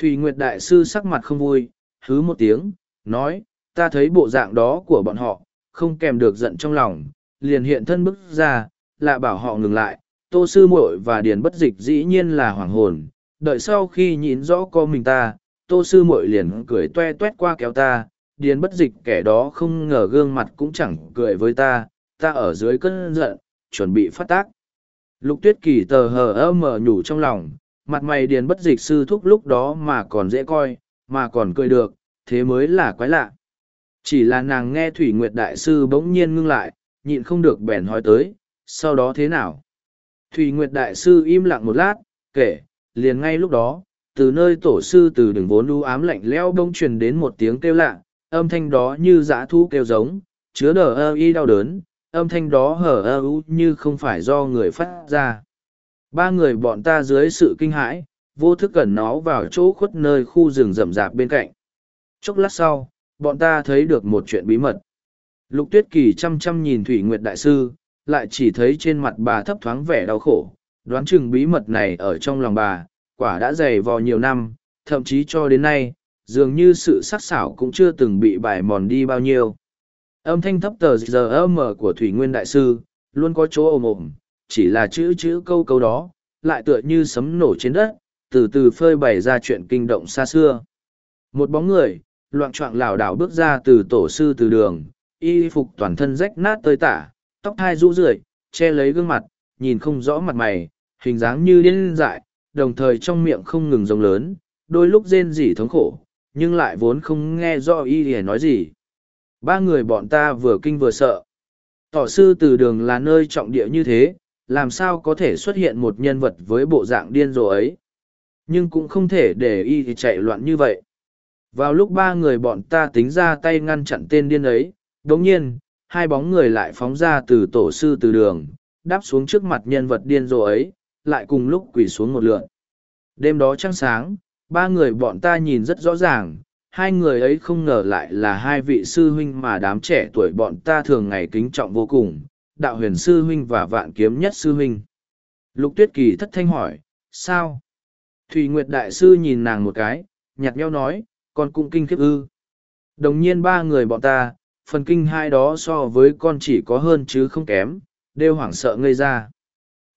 Thùy Nguyệt Đại Sư sắc mặt không vui, hứ một tiếng, nói, ta thấy bộ dạng đó của bọn họ, không kèm được giận trong lòng, liền hiện thân bước ra, lạ bảo họ ngừng lại, tô sư muội và điền bất dịch dĩ nhiên là hoàng hồn đợi sau khi nhìn rõ con mình ta tô sư muội liền cười toe toét qua kéo ta điền bất dịch kẻ đó không ngờ gương mặt cũng chẳng cười với ta ta ở dưới cơn giận, chuẩn bị phát tác. Lục tuyết kỳ tờ hờ ơ mờ nhủ trong lòng, mặt mày điền bất dịch sư thúc lúc đó mà còn dễ coi, mà còn cười được, thế mới là quái lạ. Chỉ là nàng nghe thủy nguyệt đại sư bỗng nhiên ngưng lại, nhịn không được bèn hỏi tới, sau đó thế nào? Thủy nguyệt đại sư im lặng một lát, kể, liền ngay lúc đó, từ nơi tổ sư từ đường vốn đu ám lạnh leo bông truyền đến một tiếng kêu lạ âm thanh đó như dã thu kêu giống, chứa đờ ơ y đau đớn, âm thanh đó hở ơ u như không phải do người phát ra. Ba người bọn ta dưới sự kinh hãi, vô thức cẩn nó vào chỗ khuất nơi khu rừng rậm rạp bên cạnh. Chốc lát sau, bọn ta thấy được một chuyện bí mật. Lục tuyết kỳ chăm chăm nhìn thủy nguyệt đại sư, lại chỉ thấy trên mặt bà thấp thoáng vẻ đau khổ, đoán chừng bí mật này ở trong lòng bà, quả đã dày vò nhiều năm, thậm chí cho đến nay dường như sự sắc sảo cũng chưa từng bị bài mòn đi bao nhiêu. Âm thanh thấp tờ giờ âm của thủy nguyên đại sư luôn có chỗ ồm ồm, chỉ là chữ chữ câu câu đó, lại tựa như sấm nổ trên đất, từ từ phơi bày ra chuyện kinh động xa xưa. Một bóng người, loạn choạng lảo đảo bước ra từ tổ sư từ đường, y phục toàn thân rách nát tơi tả, tóc hai rũ rượi, che lấy gương mặt, nhìn không rõ mặt mày, hình dáng như điên dại, đồng thời trong miệng không ngừng rồng lớn, đôi lúc rên rỉ thống khổ nhưng lại vốn không nghe rõ y hề nói gì. Ba người bọn ta vừa kinh vừa sợ. Tỏ sư từ đường là nơi trọng địa như thế, làm sao có thể xuất hiện một nhân vật với bộ dạng điên rồ ấy? Nhưng cũng không thể để y thì chạy loạn như vậy. Vào lúc ba người bọn ta tính ra tay ngăn chặn tên điên ấy đ ỗ n g nhiên, hai bóng người lại phóng ra từ tổ sư từ đường, đáp xuống trước mặt nhân vật điên rồ ấy, lại cùng lúc quỳ xuống một lượn. Đêm đó trăng sáng ba người bọn ta nhìn rất rõ ràng hai người ấy không ngờ lại là hai vị sư huynh mà đám trẻ tuổi bọn ta thường ngày kính trọng vô cùng đạo huyền sư huynh và vạn kiếm nhất sư huynh lục tuyết kỳ thất thanh hỏi sao Thủy nguyệt đại sư nhìn nàng một cái nhạt nhau nói con cũng kinh khiếp ư. Đồng nhiên ba người bọn ta, phần kinh hai đó so với con chỉ có hơn chứ không kém, đều hoảng sợ ngây ra.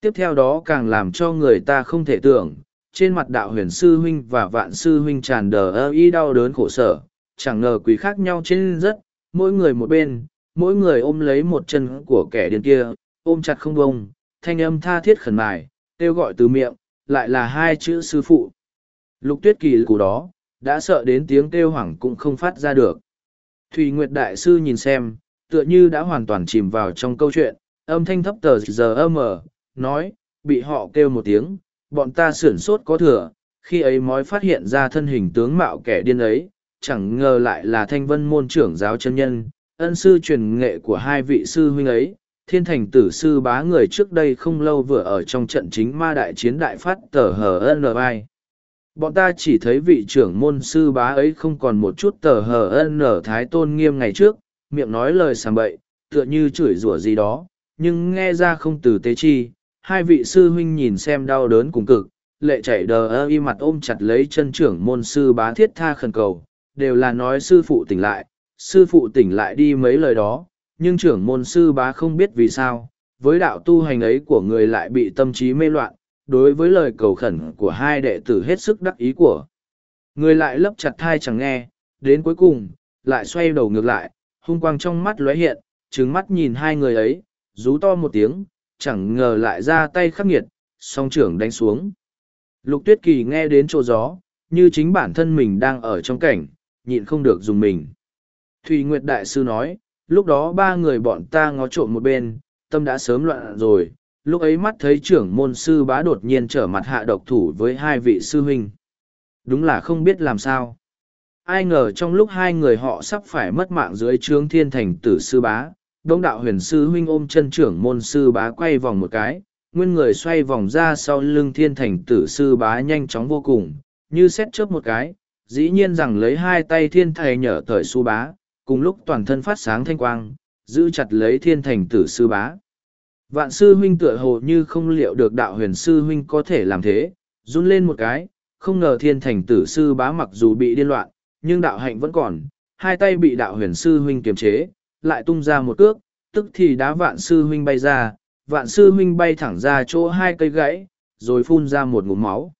Tiếp theo đó càng làm cho người ta không thể tưởng, trên mặt đạo huyền sư huynh và vạn sư huynh tràn đờ ơ y đau đớn khổ sở, chẳng ngờ quý khác nhau trên rất, mỗi người một bên, mỗi người ôm lấy một chân của kẻ điên kia, ôm chặt không bông, thanh âm tha thiết khẩn mài, kêu gọi từ miệng, lại là hai chữ sư phụ. Lục tuyết kỳ củ đó, đã sợ đến tiếng kêu hoảng cũng không phát ra được. Thùy Nguyệt Đại Sư nhìn xem, tựa như đã hoàn toàn chìm vào trong câu chuyện, âm thanh thấp tờ giờ âm ở, nói, bị họ kêu một tiếng, bọn ta sửn sốt có thừa, khi ấy mới phát hiện ra thân hình tướng mạo kẻ điên ấy, chẳng ngờ lại là thanh vân môn trưởng giáo chân nhân, ân sư truyền nghệ của hai vị sư huynh ấy. Thiên thành tử sư bá người trước đây không lâu vừa ở trong trận chính ma đại chiến đại phát tờ hờ n vai bọn ta chỉ thấy vị trưởng môn sư bá ấy không còn một chút tờ hờ ân nở thái tôn nghiêm ngày trước miệng nói lời sàm bậy tựa như chửi rủa gì đó nhưng nghe ra không từ tế chi hai vị sư huynh nhìn xem đau đớn cùng cực lệ chảy đờ ơ y mặt ôm chặt lấy chân trưởng môn sư bá thiết tha khẩn cầu đều là nói sư phụ tỉnh lại sư phụ tỉnh lại đi mấy lời đó nhưng trưởng môn sư bá không biết vì sao với đạo tu hành ấy của người lại bị tâm trí mê loạn đối với lời cầu khẩn của hai đệ tử hết sức đắc ý của. Người lại lấp chặt thai chẳng nghe, đến cuối cùng, lại xoay đầu ngược lại, hung quang trong mắt lóe hiện, trứng mắt nhìn hai người ấy, rú to một tiếng, chẳng ngờ lại ra tay khắc nghiệt, song trưởng đánh xuống. Lục tuyết kỳ nghe đến chỗ gió, như chính bản thân mình đang ở trong cảnh, nhịn không được dùng mình. Thùy Nguyệt Đại Sư nói, lúc đó ba người bọn ta ngó trộm một bên, tâm đã sớm loạn rồi, lúc ấy mắt thấy trưởng môn sư bá đột nhiên trở mặt hạ độc thủ với hai vị sư huynh. Đúng là không biết làm sao. Ai ngờ trong lúc hai người họ sắp phải mất mạng dưới trướng thiên thành tử sư bá, đông đạo huyền sư huynh ôm chân trưởng môn sư bá quay vòng một cái, nguyên người xoay vòng ra sau lưng thiên thành tử sư bá nhanh chóng vô cùng, như xét chớp một cái, dĩ nhiên rằng lấy hai tay thiên thầy nhở thời sư bá, cùng lúc toàn thân phát sáng thanh quang, giữ chặt lấy thiên thành tử sư bá. Vạn sư huynh tựa hồ như không liệu được đạo huyền sư huynh có thể làm thế, run lên một cái, không ngờ thiên thành tử sư bá mặc dù bị điên loạn, nhưng đạo hạnh vẫn còn, hai tay bị đạo huyền sư huynh kiềm chế, lại tung ra một cước, tức thì đá vạn sư huynh bay ra, vạn sư huynh bay thẳng ra chỗ hai cây gãy, rồi phun ra một ngụm máu.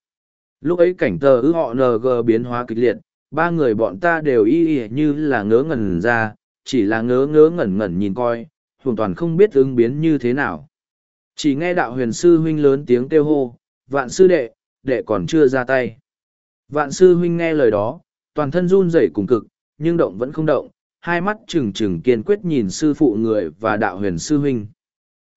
Lúc ấy cảnh tờ ư họ NG biến hóa kịch liệt, ba người bọn ta đều y y như là ngớ ngẩn ra, chỉ là ngớ ngớ ngẩn ngẩn nhìn coi, hoàn toàn không biết ứng biến như thế nào. Chỉ nghe đạo huyền sư huynh lớn tiếng kêu hô, vạn sư đệ, đệ còn chưa ra tay. Vạn sư huynh nghe lời đó, toàn thân run rẩy cùng cực, nhưng động vẫn không động, hai mắt trừng trừng kiên quyết nhìn sư phụ người và đạo huyền sư huynh.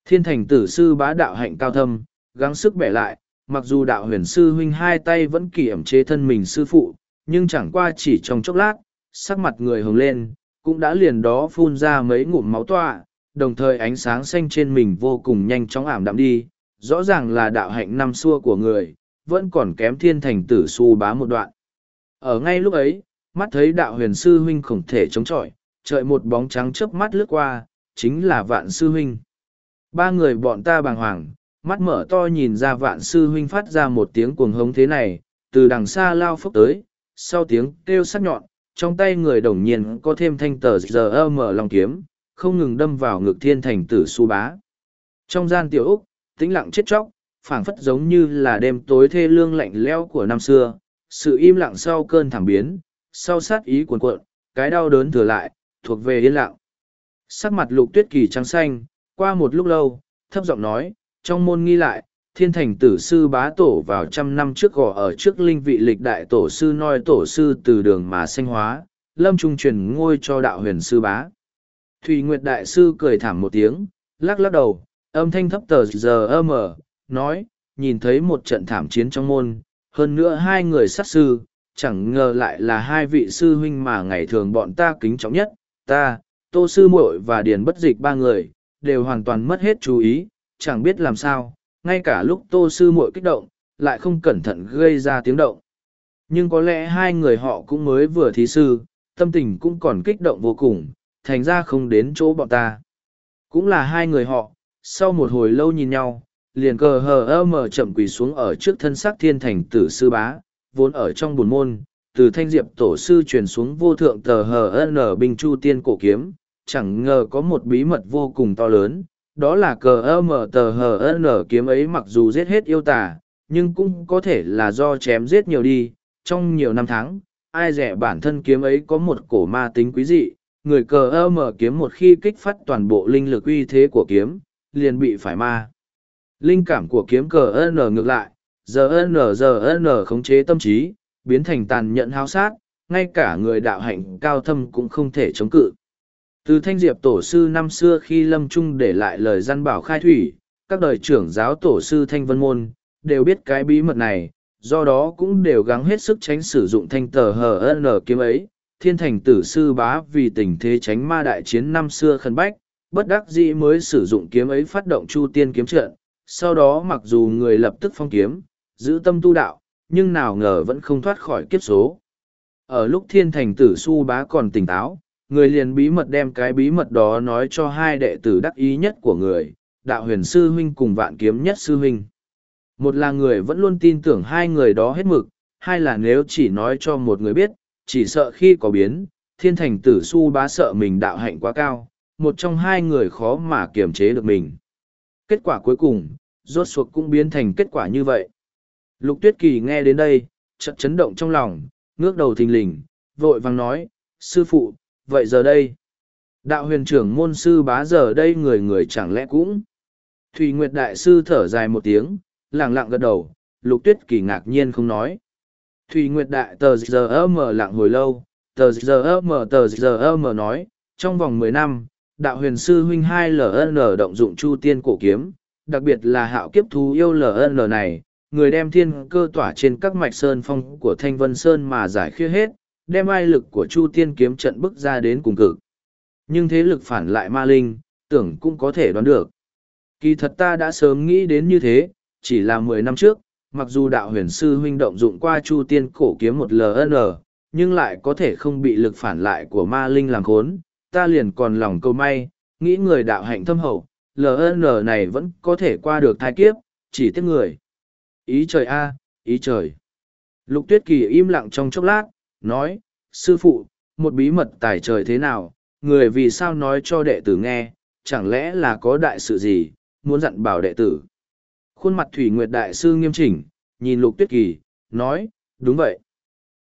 Thiên thành tử sư bá đạo hạnh cao thâm, gắng sức bẻ lại, mặc dù đạo huyền sư huynh hai tay vẫn kiểm chế thân mình sư phụ, nhưng chẳng qua chỉ trong chốc lát, sắc mặt người hồng lên, cũng đã liền đó phun ra mấy ngụm máu tọa, đồng thời ánh sáng xanh trên mình vô cùng nhanh chóng ảm đạm đi, rõ ràng là đạo hạnh năm xua của người, vẫn còn kém thiên thành tử su bá một đoạn. Ở ngay lúc ấy, mắt thấy đạo huyền sư huynh không thể chống chọi, trời một bóng trắng chớp mắt lướt qua, chính là vạn sư huynh. Ba người bọn ta bàng hoàng, mắt mở to nhìn ra vạn sư huynh phát ra một tiếng cuồng hống thế này, từ đằng xa lao phốc tới, sau tiếng kêu sắc nhọn, trong tay người đồng nhiên có thêm thanh tờ giờ mở lòng kiếm, không ngừng đâm vào ngực thiên thành tử su bá. Trong gian tiểu Úc, tĩnh lặng chết chóc, phảng phất giống như là đêm tối thê lương lạnh lẽo của năm xưa, sự im lặng sau cơn thảm biến, sau sát ý cuồn cuộn, cái đau đớn thừa lại, thuộc về yên lặng. Sắc mặt lục tuyết kỳ trắng xanh, qua một lúc lâu, thấp giọng nói, trong môn nghi lại, thiên thành tử sư bá tổ vào trăm năm trước gò ở trước linh vị lịch đại tổ sư noi tổ sư từ đường mà sanh hóa, lâm trung truyền ngôi cho đạo huyền sư bá. Thùy Nguyệt Đại Sư cười thảm một tiếng, lắc lắc đầu, âm thanh thấp tờ giờ âm ở, nói, nhìn thấy một trận thảm chiến trong môn, hơn nữa hai người sát sư, chẳng ngờ lại là hai vị sư huynh mà ngày thường bọn ta kính trọng nhất, ta, tô sư muội và điền bất dịch ba người, đều hoàn toàn mất hết chú ý, chẳng biết làm sao, ngay cả lúc tô sư muội kích động, lại không cẩn thận gây ra tiếng động. Nhưng có lẽ hai người họ cũng mới vừa thí sư, tâm tình cũng còn kích động vô cùng, thành ra không đến chỗ bọn ta. Cũng là hai người họ, sau một hồi lâu nhìn nhau, liền cờ hờ ơ mờ chậm quỳ xuống ở trước thân xác thiên thành tử sư bá, vốn ở trong buồn môn, từ thanh diệp tổ sư truyền xuống vô thượng tờ hờ n binh chu tiên cổ kiếm, chẳng ngờ có một bí mật vô cùng to lớn, đó là cờ ơ mờ tờ hờ n kiếm ấy mặc dù giết hết yêu tà, nhưng cũng có thể là do chém giết nhiều đi, trong nhiều năm tháng, ai rẻ bản thân kiếm ấy có một cổ ma tính quý dị, người cờ ơ mở kiếm một khi kích phát toàn bộ linh lực uy thế của kiếm, liền bị phải ma. Linh cảm của kiếm cờ ơ nở ngược lại, giờ ơ nở giờ ơ nở khống chế tâm trí, biến thành tàn nhẫn hao sát, ngay cả người đạo hạnh cao thâm cũng không thể chống cự. Từ thanh diệp tổ sư năm xưa khi lâm trung để lại lời gian bảo khai thủy, các đời trưởng giáo tổ sư thanh vân môn, đều biết cái bí mật này, do đó cũng đều gắng hết sức tránh sử dụng thanh tờ hờ kiếm ấy, thiên thành tử sư bá vì tình thế tránh ma đại chiến năm xưa khẩn bách, bất đắc dĩ mới sử dụng kiếm ấy phát động chu tiên kiếm trận, sau đó mặc dù người lập tức phong kiếm, giữ tâm tu đạo, nhưng nào ngờ vẫn không thoát khỏi kiếp số. Ở lúc thiên thành tử su bá còn tỉnh táo, người liền bí mật đem cái bí mật đó nói cho hai đệ tử đắc ý nhất của người, đạo huyền sư huynh cùng vạn kiếm nhất sư huynh. Một là người vẫn luôn tin tưởng hai người đó hết mực, hai là nếu chỉ nói cho một người biết, chỉ sợ khi có biến, thiên thành tử su bá sợ mình đạo hạnh quá cao, một trong hai người khó mà kiềm chế được mình. Kết quả cuối cùng, rốt cuộc cũng biến thành kết quả như vậy. Lục tuyết kỳ nghe đến đây, chợt chấn động trong lòng, ngước đầu thình lình, vội vàng nói, sư phụ, vậy giờ đây, đạo huyền trưởng môn sư bá giờ đây người người chẳng lẽ cũng. Thùy Nguyệt Đại Sư thở dài một tiếng, lặng lặng gật đầu, lục tuyết kỳ ngạc nhiên không nói. Thùy Nguyệt Đại tờ giờ mở lặng hồi lâu, tờ giờ mở tờ giờ mở nói, trong vòng mười năm, đạo huyền sư huynh hai LN động dụng chu tiên cổ kiếm, đặc biệt là hạo kiếp thú yêu LN này, người đem thiên cơ tỏa trên các mạch sơn phong của Thanh Vân Sơn mà giải khía hết, đem ai lực của chu tiên kiếm trận bức ra đến cùng cực. Nhưng thế lực phản lại ma linh, tưởng cũng có thể đoán được. Kỳ thật ta đã sớm nghĩ đến như thế, chỉ là mười năm trước, mặc dù đạo huyền sư huynh động dụng qua chu tiên cổ kiếm một ln nhưng lại có thể không bị lực phản lại của ma linh làm khốn ta liền còn lòng câu may nghĩ người đạo hạnh thâm hậu ln này vẫn có thể qua được thai kiếp chỉ tiếc người ý trời a ý trời lục tuyết kỳ im lặng trong chốc lát nói sư phụ một bí mật tài trời thế nào người vì sao nói cho đệ tử nghe chẳng lẽ là có đại sự gì muốn dặn bảo đệ tử. Khuôn mặt Thủy Nguyệt Đại Sư nghiêm chỉnh, nhìn Lục Tuyết Kỳ, nói, đúng vậy.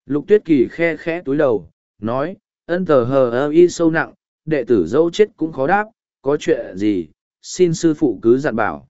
Lục Tuyết Kỳ khe khẽ túi đầu, nói, ân tờ hờ ơ y sâu nặng, đệ tử dẫu chết cũng khó đáp, có chuyện gì, xin sư phụ cứ dặn bảo.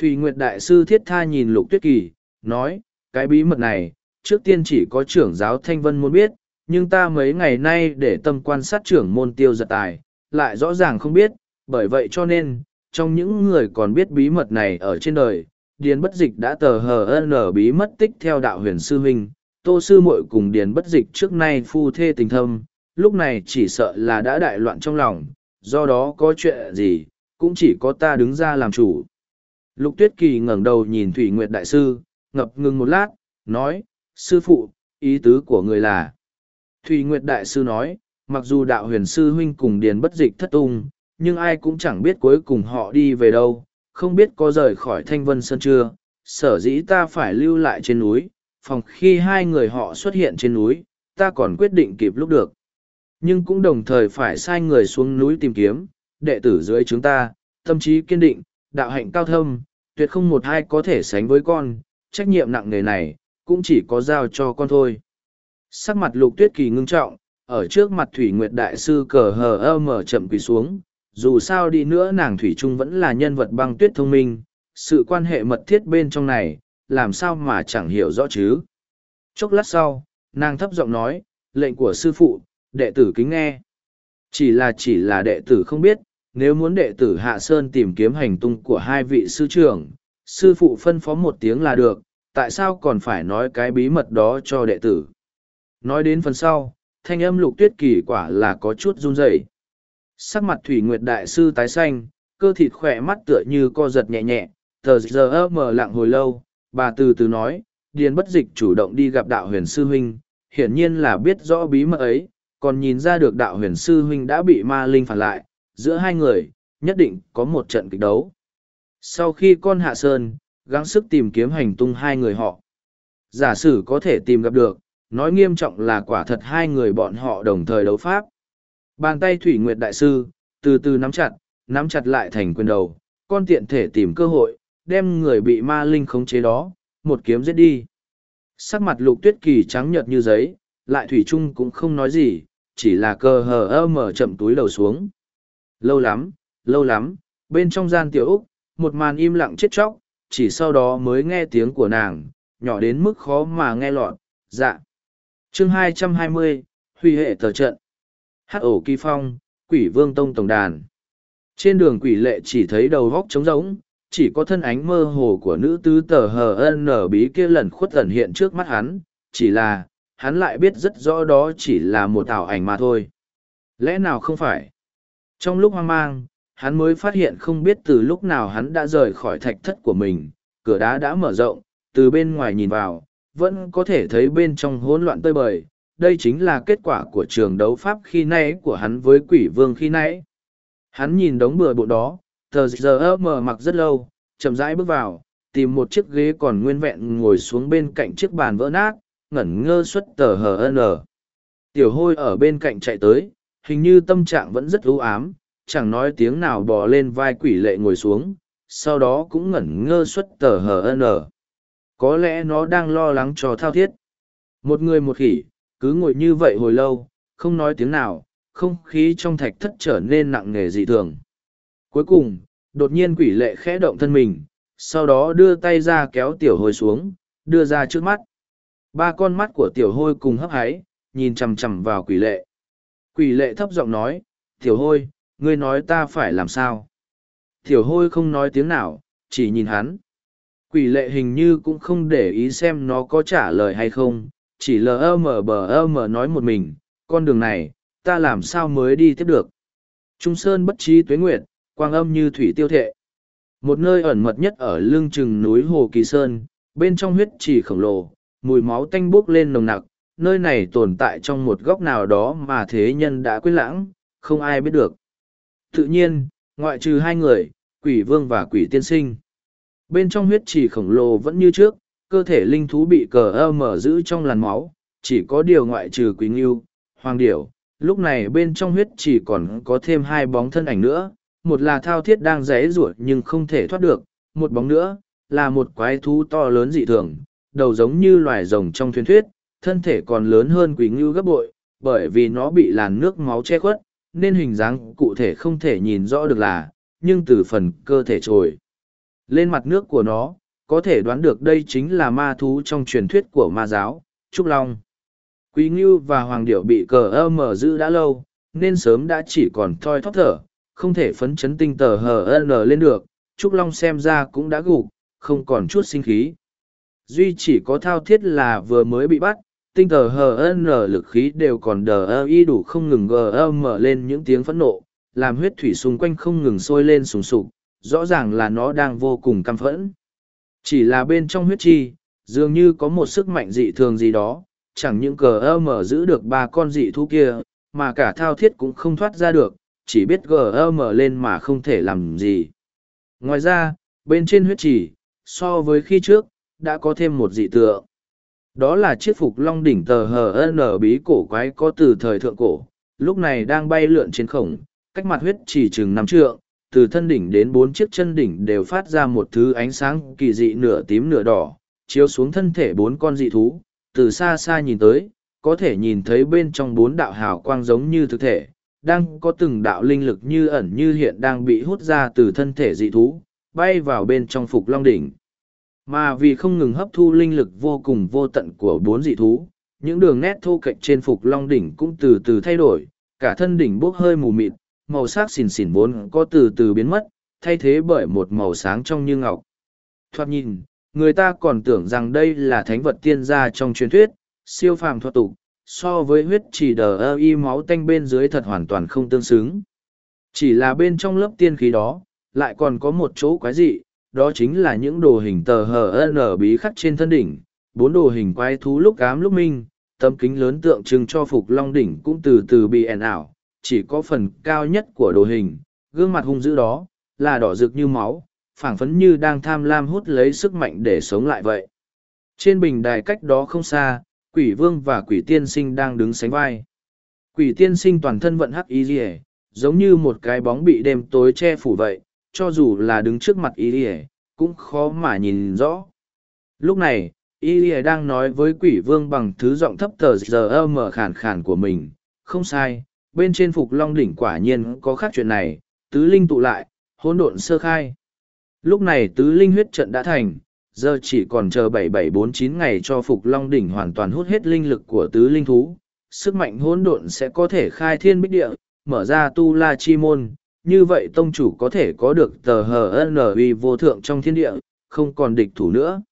Thủy Nguyệt Đại Sư thiết tha nhìn Lục Tuyết Kỳ, nói, cái bí mật này, trước tiên chỉ có trưởng giáo Thanh Vân muốn biết, nhưng ta mấy ngày nay để tâm quan sát trưởng môn tiêu giật tài, lại rõ ràng không biết, bởi vậy cho nên, trong những người còn biết bí mật này ở trên đời, Điền Bất Dịch đã tờ hờ nở bí mất tích theo đạo huyền sư huynh, tô sư muội cùng Điền Bất Dịch trước nay phu thê tình thâm, lúc này chỉ sợ là đã đại loạn trong lòng, do đó có chuyện gì, cũng chỉ có ta đứng ra làm chủ. Lục Tuyết Kỳ ngẩng đầu nhìn Thủy Nguyệt Đại Sư, ngập ngừng một lát, nói, Sư phụ, ý tứ của người là. Thủy Nguyệt Đại Sư nói, mặc dù đạo huyền sư huynh cùng Điền Bất Dịch thất tung, nhưng ai cũng chẳng biết cuối cùng họ đi về đâu, không biết có rời khỏi Thanh Vân Sơn chưa, sở dĩ ta phải lưu lại trên núi, phòng khi hai người họ xuất hiện trên núi, ta còn quyết định kịp lúc được. Nhưng cũng đồng thời phải sai người xuống núi tìm kiếm, đệ tử dưới chúng ta, tâm trí kiên định, đạo hạnh cao thâm, tuyệt không một ai có thể sánh với con, trách nhiệm nặng nề này, cũng chỉ có giao cho con thôi. Sắc mặt lục tuyết kỳ ngưng trọng, ở trước mặt Thủy Nguyệt Đại Sư cờ hờ ơ mở chậm quỳ xuống, dù sao đi nữa nàng Thủy Trung vẫn là nhân vật băng tuyết thông minh, sự quan hệ mật thiết bên trong này, làm sao mà chẳng hiểu rõ chứ. Chốc lát sau, nàng thấp giọng nói, lệnh của sư phụ, đệ tử kính nghe. Chỉ là chỉ là đệ tử không biết, nếu muốn đệ tử Hạ Sơn tìm kiếm hành tung của hai vị sư trưởng, sư phụ phân phó một tiếng là được, tại sao còn phải nói cái bí mật đó cho đệ tử. Nói đến phần sau, thanh âm lục tuyết kỳ quả là có chút run rẩy. Sắc mặt Thủy Nguyệt Đại Sư tái xanh, cơ thịt khỏe mắt tựa như co giật nhẹ nhẹ, tờ giờ mờ lặng hồi lâu, bà từ từ nói, Điền bất dịch chủ động đi gặp đạo huyền sư huynh, hiển nhiên là biết rõ bí mật ấy, còn nhìn ra được đạo huyền sư huynh đã bị ma linh phản lại, giữa hai người, nhất định có một trận kịch đấu. Sau khi con hạ sơn, gắng sức tìm kiếm hành tung hai người họ. Giả sử có thể tìm gặp được, nói nghiêm trọng là quả thật hai người bọn họ đồng thời đấu pháp. Bàn tay Thủy Nguyệt Đại Sư, từ từ nắm chặt, nắm chặt lại thành quyền đầu, con tiện thể tìm cơ hội, đem người bị ma linh khống chế đó, một kiếm giết đi. Sắc mặt lục tuyết kỳ trắng nhợt như giấy, lại Thủy Trung cũng không nói gì, chỉ là cờ hờ ơ mở chậm túi đầu xuống. Lâu lắm, lâu lắm, bên trong gian tiểu Úc, một màn im lặng chết chóc, chỉ sau đó mới nghe tiếng của nàng, nhỏ đến mức khó mà nghe lọt, dạ. chương 220, Huy hệ tờ trận. Hát ổ kỳ phong, quỷ vương tông tổng đàn. Trên đường quỷ lệ chỉ thấy đầu góc trống rỗng, chỉ có thân ánh mơ hồ của nữ tứ tờ hờ ân nở bí kia lần khuất ẩn hiện trước mắt hắn, chỉ là, hắn lại biết rất rõ đó chỉ là một ảo ảnh mà thôi. Lẽ nào không phải? Trong lúc hoang mang, hắn mới phát hiện không biết từ lúc nào hắn đã rời khỏi thạch thất của mình, cửa đá đã mở rộng, từ bên ngoài nhìn vào, vẫn có thể thấy bên trong hỗn loạn tơi bời. Đây chính là kết quả của trường đấu pháp khi nãy của hắn với quỷ vương khi nãy. Hắn nhìn đống bừa bộ đó, tờ giờ mở mặc rất lâu, chậm rãi bước vào, tìm một chiếc ghế còn nguyên vẹn ngồi xuống bên cạnh chiếc bàn vỡ nát, ngẩn ngơ xuất tờ hờ n. Tiểu hôi ở bên cạnh chạy tới, hình như tâm trạng vẫn rất ưu ám, chẳng nói tiếng nào bò lên vai quỷ lệ ngồi xuống, sau đó cũng ngẩn ngơ xuất tờ hờ n. Có lẽ nó đang lo lắng cho thao thiết. Một người một khỉ, cứ ngồi như vậy hồi lâu, không nói tiếng nào, không khí trong thạch thất trở nên nặng nề dị thường. Cuối cùng, đột nhiên quỷ lệ khẽ động thân mình, sau đó đưa tay ra kéo tiểu hôi xuống, đưa ra trước mắt. Ba con mắt của tiểu hôi cùng hấp háy, nhìn chằm chằm vào quỷ lệ. Quỷ lệ thấp giọng nói, tiểu hôi, ngươi nói ta phải làm sao? Tiểu hôi không nói tiếng nào, chỉ nhìn hắn. Quỷ lệ hình như cũng không để ý xem nó có trả lời hay không, chỉ lờ mờ bờ mờ nói một mình, con đường này, ta làm sao mới đi tiếp được. Trung Sơn bất trí tuế nguyệt, quang âm như thủy tiêu thệ. Một nơi ẩn mật nhất ở lưng chừng núi Hồ Kỳ Sơn, bên trong huyết trì khổng lồ, mùi máu tanh bốc lên nồng nặc, nơi này tồn tại trong một góc nào đó mà thế nhân đã quên lãng, không ai biết được. Tự nhiên, ngoại trừ hai người, quỷ vương và quỷ tiên sinh. Bên trong huyết trì khổng lồ vẫn như trước, cơ thể linh thú bị cờ ơ mở giữ trong làn máu, chỉ có điều ngoại trừ quỷ nghiêu, hoàng điểu. Lúc này bên trong huyết chỉ còn có thêm hai bóng thân ảnh nữa, một là thao thiết đang rẽ ruột nhưng không thể thoát được, một bóng nữa, là một quái thú to lớn dị thường, đầu giống như loài rồng trong thuyền thuyết, thân thể còn lớn hơn quỷ ngưu gấp bội, bởi vì nó bị làn nước máu che khuất, nên hình dáng cụ thể không thể nhìn rõ được là, nhưng từ phần cơ thể trồi. Lên mặt nước của nó, có thể đoán được đây chính là ma thú trong truyền thuyết của ma giáo, Trúc Long. Quý Ngưu và Hoàng Điểu bị cờ ơ mở giữ đã lâu, nên sớm đã chỉ còn thoi thóp thở, không thể phấn chấn tinh tờ hờ n lên được. Trúc Long xem ra cũng đã gục, không còn chút sinh khí. Duy chỉ có thao thiết là vừa mới bị bắt, tinh tờ hờn lực khí đều còn đờ ơ y đủ không ngừng gờ ơ mở lên những tiếng phẫn nộ, làm huyết thủy xung quanh không ngừng sôi lên sùng sục, rõ ràng là nó đang vô cùng căm phẫn. Chỉ là bên trong huyết chi, dường như có một sức mạnh dị thường gì đó, chẳng những cờ ơ mở giữ được ba con dị thú kia, mà cả thao thiết cũng không thoát ra được, chỉ biết gờ ơ mở lên mà không thể làm gì. Ngoài ra, bên trên huyết chỉ, so với khi trước, đã có thêm một dị tượng. Đó là chiếc phục long đỉnh tờ hờ n bí cổ quái có từ thời thượng cổ, lúc này đang bay lượn trên khổng, cách mặt huyết chỉ chừng năm trượng, từ thân đỉnh đến bốn chiếc chân đỉnh đều phát ra một thứ ánh sáng kỳ dị nửa tím nửa đỏ, chiếu xuống thân thể bốn con dị thú, từ xa xa nhìn tới, có thể nhìn thấy bên trong bốn đạo hào quang giống như thực thể, đang có từng đạo linh lực như ẩn như hiện đang bị hút ra từ thân thể dị thú, bay vào bên trong phục long đỉnh. Mà vì không ngừng hấp thu linh lực vô cùng vô tận của bốn dị thú, những đường nét thô cạnh trên phục long đỉnh cũng từ từ thay đổi, cả thân đỉnh bốc hơi mù mịt, màu sắc xỉn xỉn vốn có từ từ biến mất, thay thế bởi một màu sáng trong như ngọc. Thoạt nhìn, người ta còn tưởng rằng đây là thánh vật tiên gia trong truyền thuyết, siêu phàm thoát tục, so với huyết chỉ đờ ơ y máu tanh bên dưới thật hoàn toàn không tương xứng. Chỉ là bên trong lớp tiên khí đó, lại còn có một chỗ quái dị, đó chính là những đồ hình tờ hờ n bí khắc trên thân đỉnh, bốn đồ hình quái thú lúc ám lúc minh, tấm kính lớn tượng trưng cho phục long đỉnh cũng từ từ bị ẻn ảo, chỉ có phần cao nhất của đồ hình, gương mặt hung dữ đó, là đỏ rực như máu, phảng phấn như đang tham lam hút lấy sức mạnh để sống lại vậy. Trên bình đài cách đó không xa, quỷ vương và quỷ tiên sinh đang đứng sánh vai. Quỷ tiên sinh toàn thân vận hắc y rìa, giống như một cái bóng bị đêm tối che phủ vậy, cho dù là đứng trước mặt y ỉa cũng khó mà nhìn rõ. Lúc này, y ỉa đang nói với quỷ vương bằng thứ giọng thấp tờ giờ mở khàn khàn của mình, không sai, bên trên phục long đỉnh quả nhiên có khác chuyện này, tứ linh tụ lại, hỗn độn sơ khai. Lúc này tứ linh huyết trận đã thành, giờ chỉ còn chờ 7749 ngày cho phục long đỉnh hoàn toàn hút hết linh lực của tứ linh thú. Sức mạnh hỗn độn sẽ có thể khai thiên bích địa, mở ra tu la chi môn, như vậy tông chủ có thể có được tờ hờ n uy vô thượng trong thiên địa, không còn địch thủ nữa.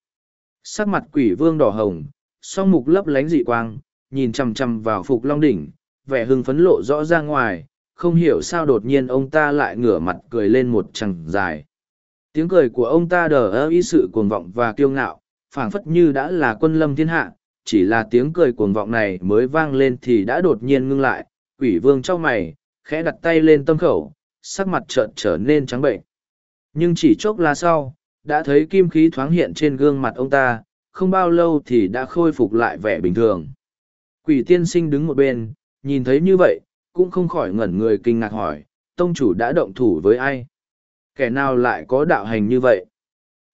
Sắc mặt quỷ vương đỏ hồng, song mục lấp lánh dị quang, nhìn chằm chằm vào phục long đỉnh, vẻ hưng phấn lộ rõ ra ngoài, không hiểu sao đột nhiên ông ta lại ngửa mặt cười lên một chằng dài. Tiếng cười của ông ta đờ ơ y sự cuồng vọng và kiêu ngạo, phảng phất như đã là quân lâm thiên hạ, chỉ là tiếng cười cuồng vọng này mới vang lên thì đã đột nhiên ngưng lại, quỷ vương trong mày, khẽ đặt tay lên tâm khẩu, sắc mặt chợt trở nên trắng bệnh. Nhưng chỉ chốc là sau, đã thấy kim khí thoáng hiện trên gương mặt ông ta, không bao lâu thì đã khôi phục lại vẻ bình thường. Quỷ tiên sinh đứng một bên, nhìn thấy như vậy, cũng không khỏi ngẩn người kinh ngạc hỏi, tông chủ đã động thủ với ai? Kẻ nào lại có đạo hành như vậy?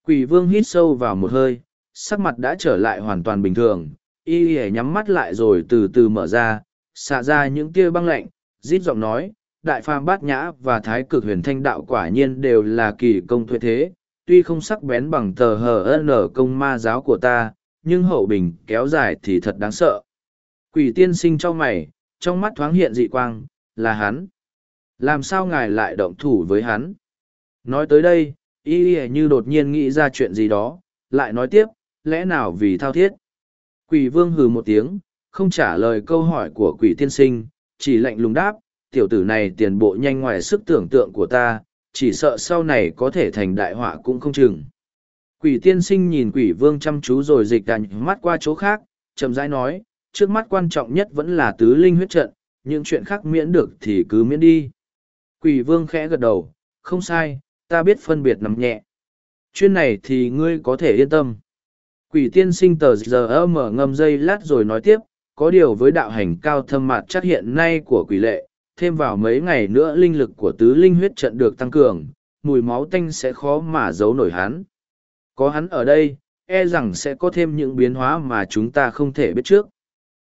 Quỷ vương hít sâu vào một hơi, sắc mặt đã trở lại hoàn toàn bình thường, y y nhắm mắt lại rồi từ từ mở ra, xạ ra những tia băng lạnh, rít giọng nói, đại phàm bát nhã và thái cực huyền thanh đạo quả nhiên đều là kỳ công thuế thế, tuy không sắc bén bằng tờ hờ n công ma giáo của ta, nhưng hậu bình kéo dài thì thật đáng sợ. Quỷ tiên sinh cho mày, trong mắt thoáng hiện dị quang, là hắn. Làm sao ngài lại động thủ với hắn? Nói tới đây, y y như đột nhiên nghĩ ra chuyện gì đó, lại nói tiếp, lẽ nào vì thao thiết? Quỷ vương hừ một tiếng, không trả lời câu hỏi của quỷ tiên sinh, chỉ lạnh lùng đáp, tiểu tử này tiền bộ nhanh ngoài sức tưởng tượng của ta, chỉ sợ sau này có thể thành đại họa cũng không chừng. Quỷ tiên sinh nhìn quỷ vương chăm chú rồi dịch đàn mắt qua chỗ khác, chậm rãi nói, trước mắt quan trọng nhất vẫn là tứ linh huyết trận, những chuyện khác miễn được thì cứ miễn đi. Quỷ vương khẽ gật đầu, không sai, ta biết phân biệt nằm nhẹ. Chuyên này thì ngươi có thể yên tâm. Quỷ tiên sinh tờ giờ mở ngâm dây lát rồi nói tiếp, có điều với đạo hành cao thâm mặt chắc hiện nay của quỷ lệ, thêm vào mấy ngày nữa linh lực của tứ linh huyết trận được tăng cường, mùi máu tanh sẽ khó mà giấu nổi hắn. Có hắn ở đây, e rằng sẽ có thêm những biến hóa mà chúng ta không thể biết trước.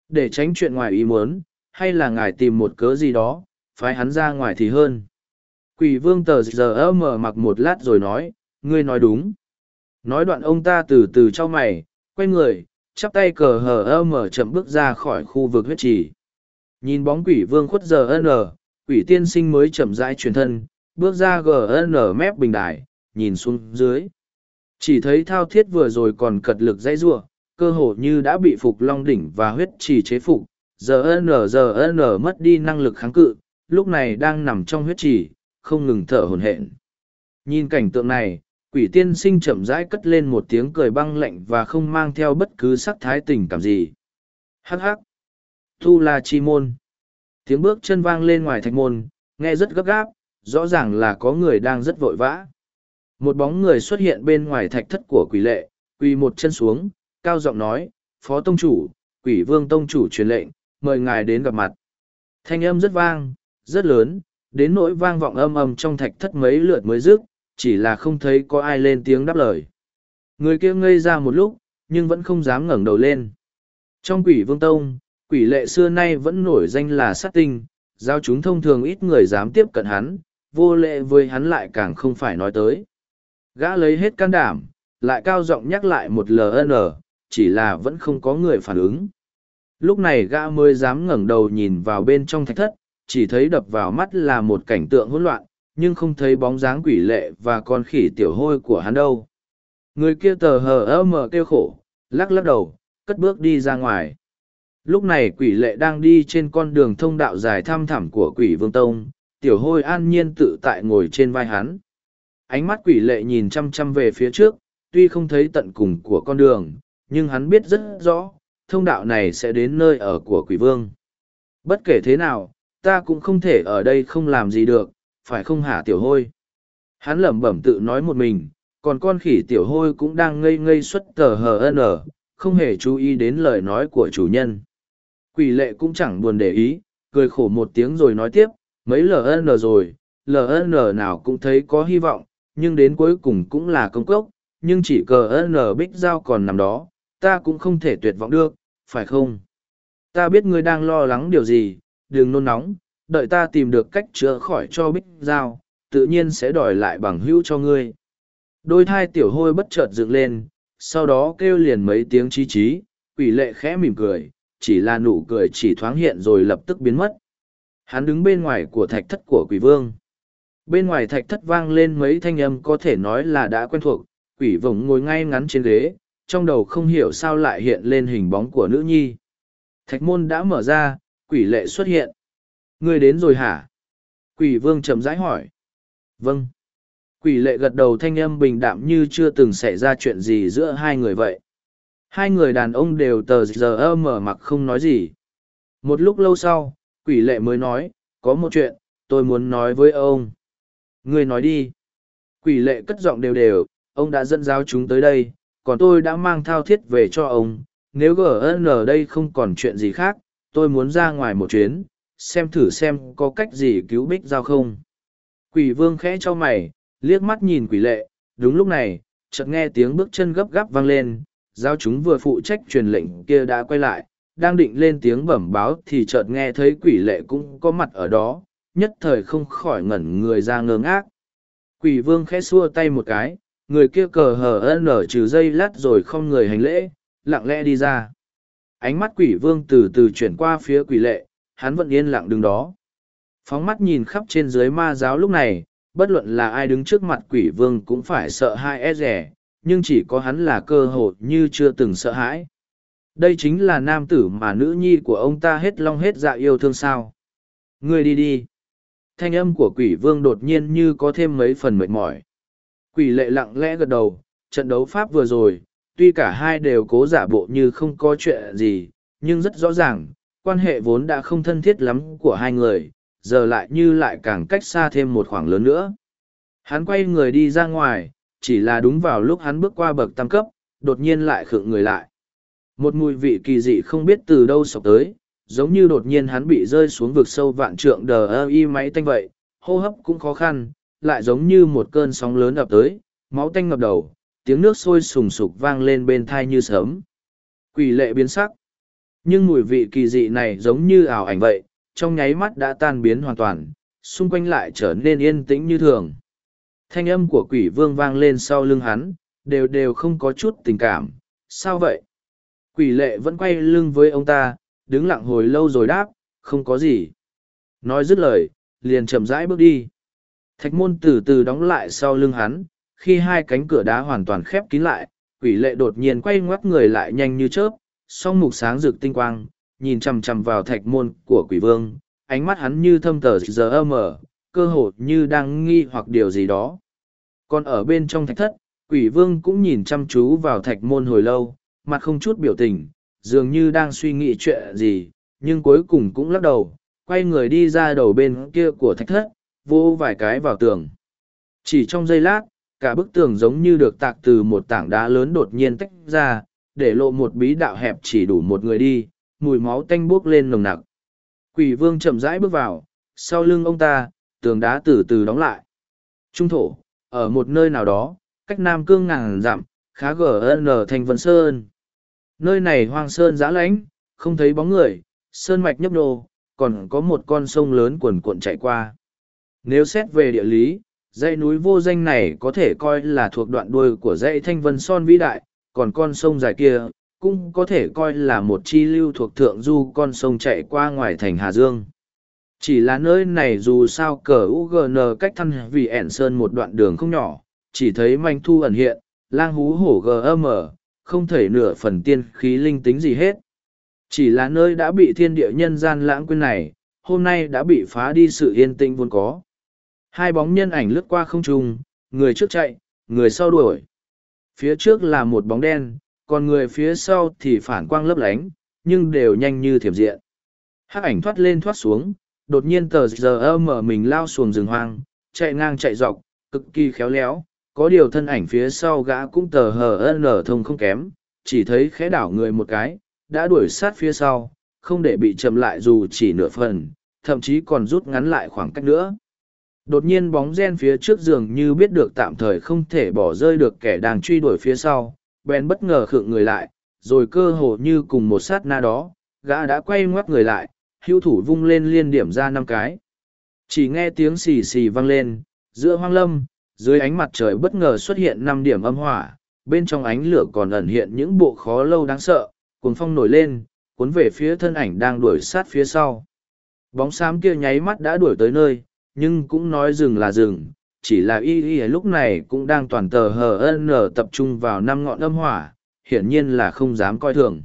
Để tránh chuyện ngoài ý muốn, hay là ngài tìm một cớ gì đó, phái hắn ra ngoài thì hơn. Quỷ vương tờ giờ mở mặc một lát rồi nói, ngươi nói đúng. Nói đoạn ông ta từ từ cho mày, quay người, chắp tay cờ hờ mở chậm bước ra khỏi khu vực huyết trì. Nhìn bóng quỷ vương khuất giờ n, quỷ tiên sinh mới chậm rãi truyền thân, bước ra gn mép bình đài, nhìn xuống dưới. Chỉ thấy thao thiết vừa rồi còn cật lực dãy giụa, cơ hồ như đã bị phục long đỉnh và huyết trì chế phục, giờ n giờ n mất đi năng lực kháng cự, lúc này đang nằm trong huyết trì, không ngừng thở hổn hển. Nhìn cảnh tượng này, quỷ tiên sinh chậm rãi cất lên một tiếng cười băng lạnh và không mang theo bất cứ sắc thái tình cảm gì. Hắc hắc! Tu La Chi Môn! Tiếng bước chân vang lên ngoài thạch môn, nghe rất gấp gáp, rõ ràng là có người đang rất vội vã. Một bóng người xuất hiện bên ngoài thạch thất của quỷ lệ, quỳ một chân xuống, cao giọng nói, Phó Tông Chủ, quỷ vương Tông Chủ truyền lệnh, mời ngài đến gặp mặt. Thanh âm rất vang, rất lớn, đến nỗi vang vọng âm âm trong thạch thất mấy lượt mới dứt, chỉ là không thấy có ai lên tiếng đáp lời. Người kia ngây ra một lúc, nhưng vẫn không dám ngẩng đầu lên. Trong quỷ vương tông, quỷ lệ xưa nay vẫn nổi danh là sát tinh, giao chúng thông thường ít người dám tiếp cận hắn, vô lệ với hắn lại càng không phải nói tới. Gã lấy hết can đảm, lại cao giọng nhắc lại một LN, chỉ là vẫn không có người phản ứng. Lúc này gã mới dám ngẩng đầu nhìn vào bên trong thạch thất, chỉ thấy đập vào mắt là một cảnh tượng hỗn loạn, nhưng không thấy bóng dáng quỷ lệ và con khỉ tiểu hôi của hắn đâu. Người kia tờ hờ ơ mờ kêu khổ, lắc lắc đầu, cất bước đi ra ngoài. Lúc này quỷ lệ đang đi trên con đường thông đạo dài thăm thẳm của quỷ vương tông, tiểu hôi an nhiên tự tại ngồi trên vai hắn. Ánh mắt quỷ lệ nhìn chăm chăm về phía trước, tuy không thấy tận cùng của con đường, nhưng hắn biết rất rõ, thông đạo này sẽ đến nơi ở của quỷ vương. Bất kể thế nào, ta cũng không thể ở đây không làm gì được, phải không hả tiểu hôi? Hắn lẩm bẩm tự nói một mình, còn con khỉ tiểu hôi cũng đang ngây ngây xuất tờ hờ n, không hề chú ý đến lời nói của chủ nhân. Quỷ lệ cũng chẳng buồn để ý, cười khổ một tiếng rồi nói tiếp, mấy LN rồi, LN nào cũng thấy có hy vọng, nhưng đến cuối cùng cũng là công cốc, nhưng chỉ cờ N bích giao còn nằm đó, ta cũng không thể tuyệt vọng được, phải không? Ta biết ngươi đang lo lắng điều gì, đừng nôn nóng, đợi ta tìm được cách chữa khỏi cho bích giao, tự nhiên sẽ đòi lại bằng hữu cho ngươi. Đôi thai tiểu hôi bất chợt dựng lên, sau đó kêu liền mấy tiếng chí chí, quỷ lệ khẽ mỉm cười, chỉ là nụ cười chỉ thoáng hiện rồi lập tức biến mất. Hắn đứng bên ngoài của thạch thất của quỷ vương. Bên ngoài thạch thất vang lên mấy thanh âm có thể nói là đã quen thuộc, quỷ vồng ngồi ngay ngắn trên ghế, trong đầu không hiểu sao lại hiện lên hình bóng của nữ nhi. Thạch môn đã mở ra, quỷ lệ xuất hiện. Ngươi đến rồi hả? Quỷ vương chậm rãi hỏi. Vâng. Quỷ lệ gật đầu thanh âm bình đạm như chưa từng xảy ra chuyện gì giữa hai người vậy. Hai người đàn ông đều tờ giờ mở mặc không nói gì. Một lúc lâu sau, quỷ lệ mới nói, có một chuyện, tôi muốn nói với ông. Người nói đi. Quỷ lệ cất giọng đều đều, ông đã dẫn giáo chúng tới đây, còn tôi đã mang thao thiết về cho ông. Nếu GN ở đây không còn chuyện gì khác, tôi muốn ra ngoài một chuyến, xem thử xem có cách gì cứu bích giao không. Quỷ vương khẽ cho mày, liếc mắt nhìn quỷ lệ, đúng lúc này, chợt nghe tiếng bước chân gấp gáp vang lên, giao chúng vừa phụ trách truyền lệnh kia đã quay lại, đang định lên tiếng bẩm báo thì chợt nghe thấy quỷ lệ cũng có mặt ở đó, nhất thời không khỏi ngẩn người ra ngơ ngác. Quỷ vương khẽ xua tay một cái, người kia cờ hờ nở trừ dây lát rồi không người hành lễ, lặng lẽ đi ra. Ánh mắt quỷ vương từ từ chuyển qua phía quỷ lệ, hắn vẫn yên lặng đứng đó. Phóng mắt nhìn khắp trên dưới ma giáo lúc này, bất luận là ai đứng trước mặt quỷ vương cũng phải sợ hai e rẻ, nhưng chỉ có hắn là cơ hội như chưa từng sợ hãi. Đây chính là nam tử mà nữ nhi của ông ta hết long hết dạ yêu thương sao. Ngươi đi đi. Thanh âm của quỷ vương đột nhiên như có thêm mấy phần mệt mỏi. Quỷ lệ lặng lẽ gật đầu, trận đấu pháp vừa rồi, tuy cả hai đều cố giả bộ như không có chuyện gì, nhưng rất rõ ràng, quan hệ vốn đã không thân thiết lắm của hai người, giờ lại như lại càng cách xa thêm một khoảng lớn nữa. Hắn quay người đi ra ngoài, chỉ là đúng vào lúc hắn bước qua bậc tam cấp, đột nhiên lại khựng người lại. Một mùi vị kỳ dị không biết từ đâu sọc tới, giống như đột nhiên hắn bị rơi xuống vực sâu vạn trượng đờ ơ y máy tanh vậy, hô hấp cũng khó khăn, lại giống như một cơn sóng lớn ập tới, máu tanh ngập đầu, tiếng nước sôi sùng sục vang lên bên thai như sớm. Quỷ lệ biến sắc. Nhưng mùi vị kỳ dị này giống như ảo ảnh vậy, trong nháy mắt đã tan biến hoàn toàn, xung quanh lại trở nên yên tĩnh như thường. Thanh âm của quỷ vương vang lên sau lưng hắn, đều đều không có chút tình cảm. Sao vậy? Quỷ lệ vẫn quay lưng với ông ta, đứng lặng hồi lâu rồi đáp, không có gì. Nói dứt lời, liền chậm rãi bước đi. Thạch môn từ từ đóng lại sau lưng hắn, khi hai cánh cửa đá hoàn toàn khép kín lại, quỷ lệ đột nhiên quay ngoắt người lại nhanh như chớp, song mục sáng rực tinh quang, nhìn chằm chằm vào thạch môn của quỷ vương, ánh mắt hắn như thâm tờ giờ mờ, cơ hồ như đang nghi hoặc điều gì đó. Còn ở bên trong thạch thất, quỷ vương cũng nhìn chăm chú vào thạch môn hồi lâu, mặt không chút biểu tình, dường như đang suy nghĩ chuyện gì, nhưng cuối cùng cũng lắc đầu, quay người đi ra đầu bên kia của thạch thất, vô vài cái vào tường. Chỉ trong giây lát, cả bức tường giống như được tạc từ một tảng đá lớn đột nhiên tách ra, để lộ một bí đạo hẹp chỉ đủ một người đi, mùi máu tanh buốc lên nồng nặc. Quỷ vương chậm rãi bước vào, sau lưng ông ta, tường đá từ từ đóng lại. Trung thổ, ở một nơi nào đó, cách Nam Cương ngàn dặm, khá gần ở thành Vân Sơn. Nơi này hoang sơn giã lãnh, không thấy bóng người, sơn mạch nhấp nhô, còn có một con sông lớn cuồn cuộn chạy qua. Nếu xét về địa lý, dãy núi vô danh này có thể coi là thuộc đoạn đuôi của dãy Thanh Vân Son vĩ đại, còn con sông dài kia, cũng có thể coi là một chi lưu thuộc thượng du con sông chạy qua ngoài thành Hà Dương. Chỉ là nơi này dù sao cờ UGN cách thân vì ẻn sơn một đoạn đường không nhỏ, chỉ thấy manh thu ẩn hiện, lang hú hổ GM, không thể nửa phần tiên khí linh tính gì hết. Chỉ là nơi đã bị thiên địa nhân gian lãng quên này, hôm nay đã bị phá đi sự yên tĩnh vốn có. Hai bóng nhân ảnh lướt qua không trung, người trước chạy, người sau đuổi. Phía trước là một bóng đen, còn người phía sau thì phản quang lấp lánh, nhưng đều nhanh như thiểm diện. Hắc ảnh thoát lên thoát xuống, đột nhiên tờ giờ mở mình lao xuồng rừng hoang, chạy ngang chạy dọc, cực kỳ khéo léo, có điều thân ảnh phía sau gã cũng tờ hờ nở thông không kém, chỉ thấy khẽ đảo người một cái, đã đuổi sát phía sau, không để bị chậm lại dù chỉ nửa phần, thậm chí còn rút ngắn lại khoảng cách nữa. Đột nhiên bóng gen phía trước giường như biết được tạm thời không thể bỏ rơi được kẻ đang truy đuổi phía sau, bèn bất ngờ khựng người lại, rồi cơ hồ như cùng một sát na đó, gã đã quay ngoắt người lại, hưu thủ vung lên liên điểm ra năm cái. Chỉ nghe tiếng xì xì vang lên, giữa hoang lâm, dưới ánh mặt trời bất ngờ xuất hiện năm điểm âm hỏa, bên trong ánh lửa còn ẩn hiện những bộ khó lâu đáng sợ, cuồng phong nổi lên, cuốn về phía thân ảnh đang đuổi sát phía sau. Bóng xám kia nháy mắt đã đuổi tới nơi, nhưng cũng nói dừng là dừng, chỉ là y y lúc này cũng đang toàn tờ hờ n tập trung vào năm ngọn âm hỏa, hiển nhiên là không dám coi thường.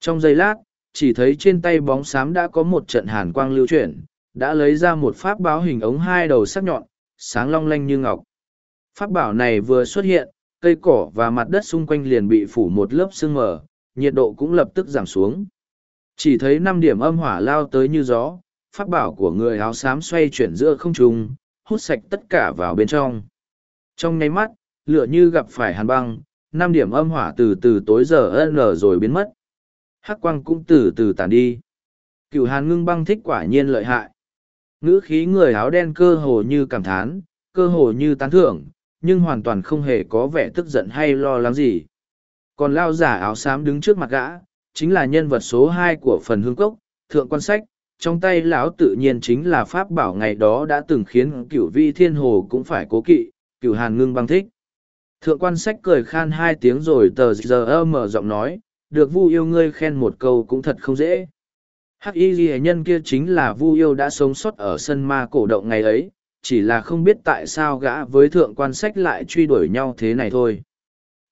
Trong giây lát, chỉ thấy trên tay bóng xám đã có một trận hàn quang lưu chuyển, đã lấy ra một pháp báo hình ống hai đầu sắc nhọn, sáng long lanh như ngọc. Pháp bảo này vừa xuất hiện, cây cỏ và mặt đất xung quanh liền bị phủ một lớp sương mờ, nhiệt độ cũng lập tức giảm xuống. Chỉ thấy năm điểm âm hỏa lao tới như gió, pháp bảo của người áo xám xoay chuyển giữa không trung, hút sạch tất cả vào bên trong. Trong nháy mắt, lửa như gặp phải hàn băng, năm điểm âm hỏa từ từ tối giờ n rồi biến mất. Hắc quang cũng từ từ tàn đi. Cựu hàn ngưng băng thích quả nhiên lợi hại. Ngữ khí người áo đen cơ hồ như cảm thán, cơ hồ như tán thưởng, nhưng hoàn toàn không hề có vẻ tức giận hay lo lắng gì. Còn lao giả áo xám đứng trước mặt gã, chính là nhân vật số hai của phần hương cốc, thượng quan sách, trong tay lão tự nhiên chính là pháp bảo ngày đó đã từng khiến cửu vi thiên hồ cũng phải cố kỵ, cửu hàn ngưng băng thích. Thượng quan sách cười khan hai tiếng rồi tờ giờ mở giọng nói, được vu yêu ngươi khen một câu cũng thật không dễ. Hắc y ghi nhân kia chính là vu yêu đã sống sót ở sân ma cổ động ngày ấy, chỉ là không biết tại sao gã với thượng quan sách lại truy đuổi nhau thế này thôi.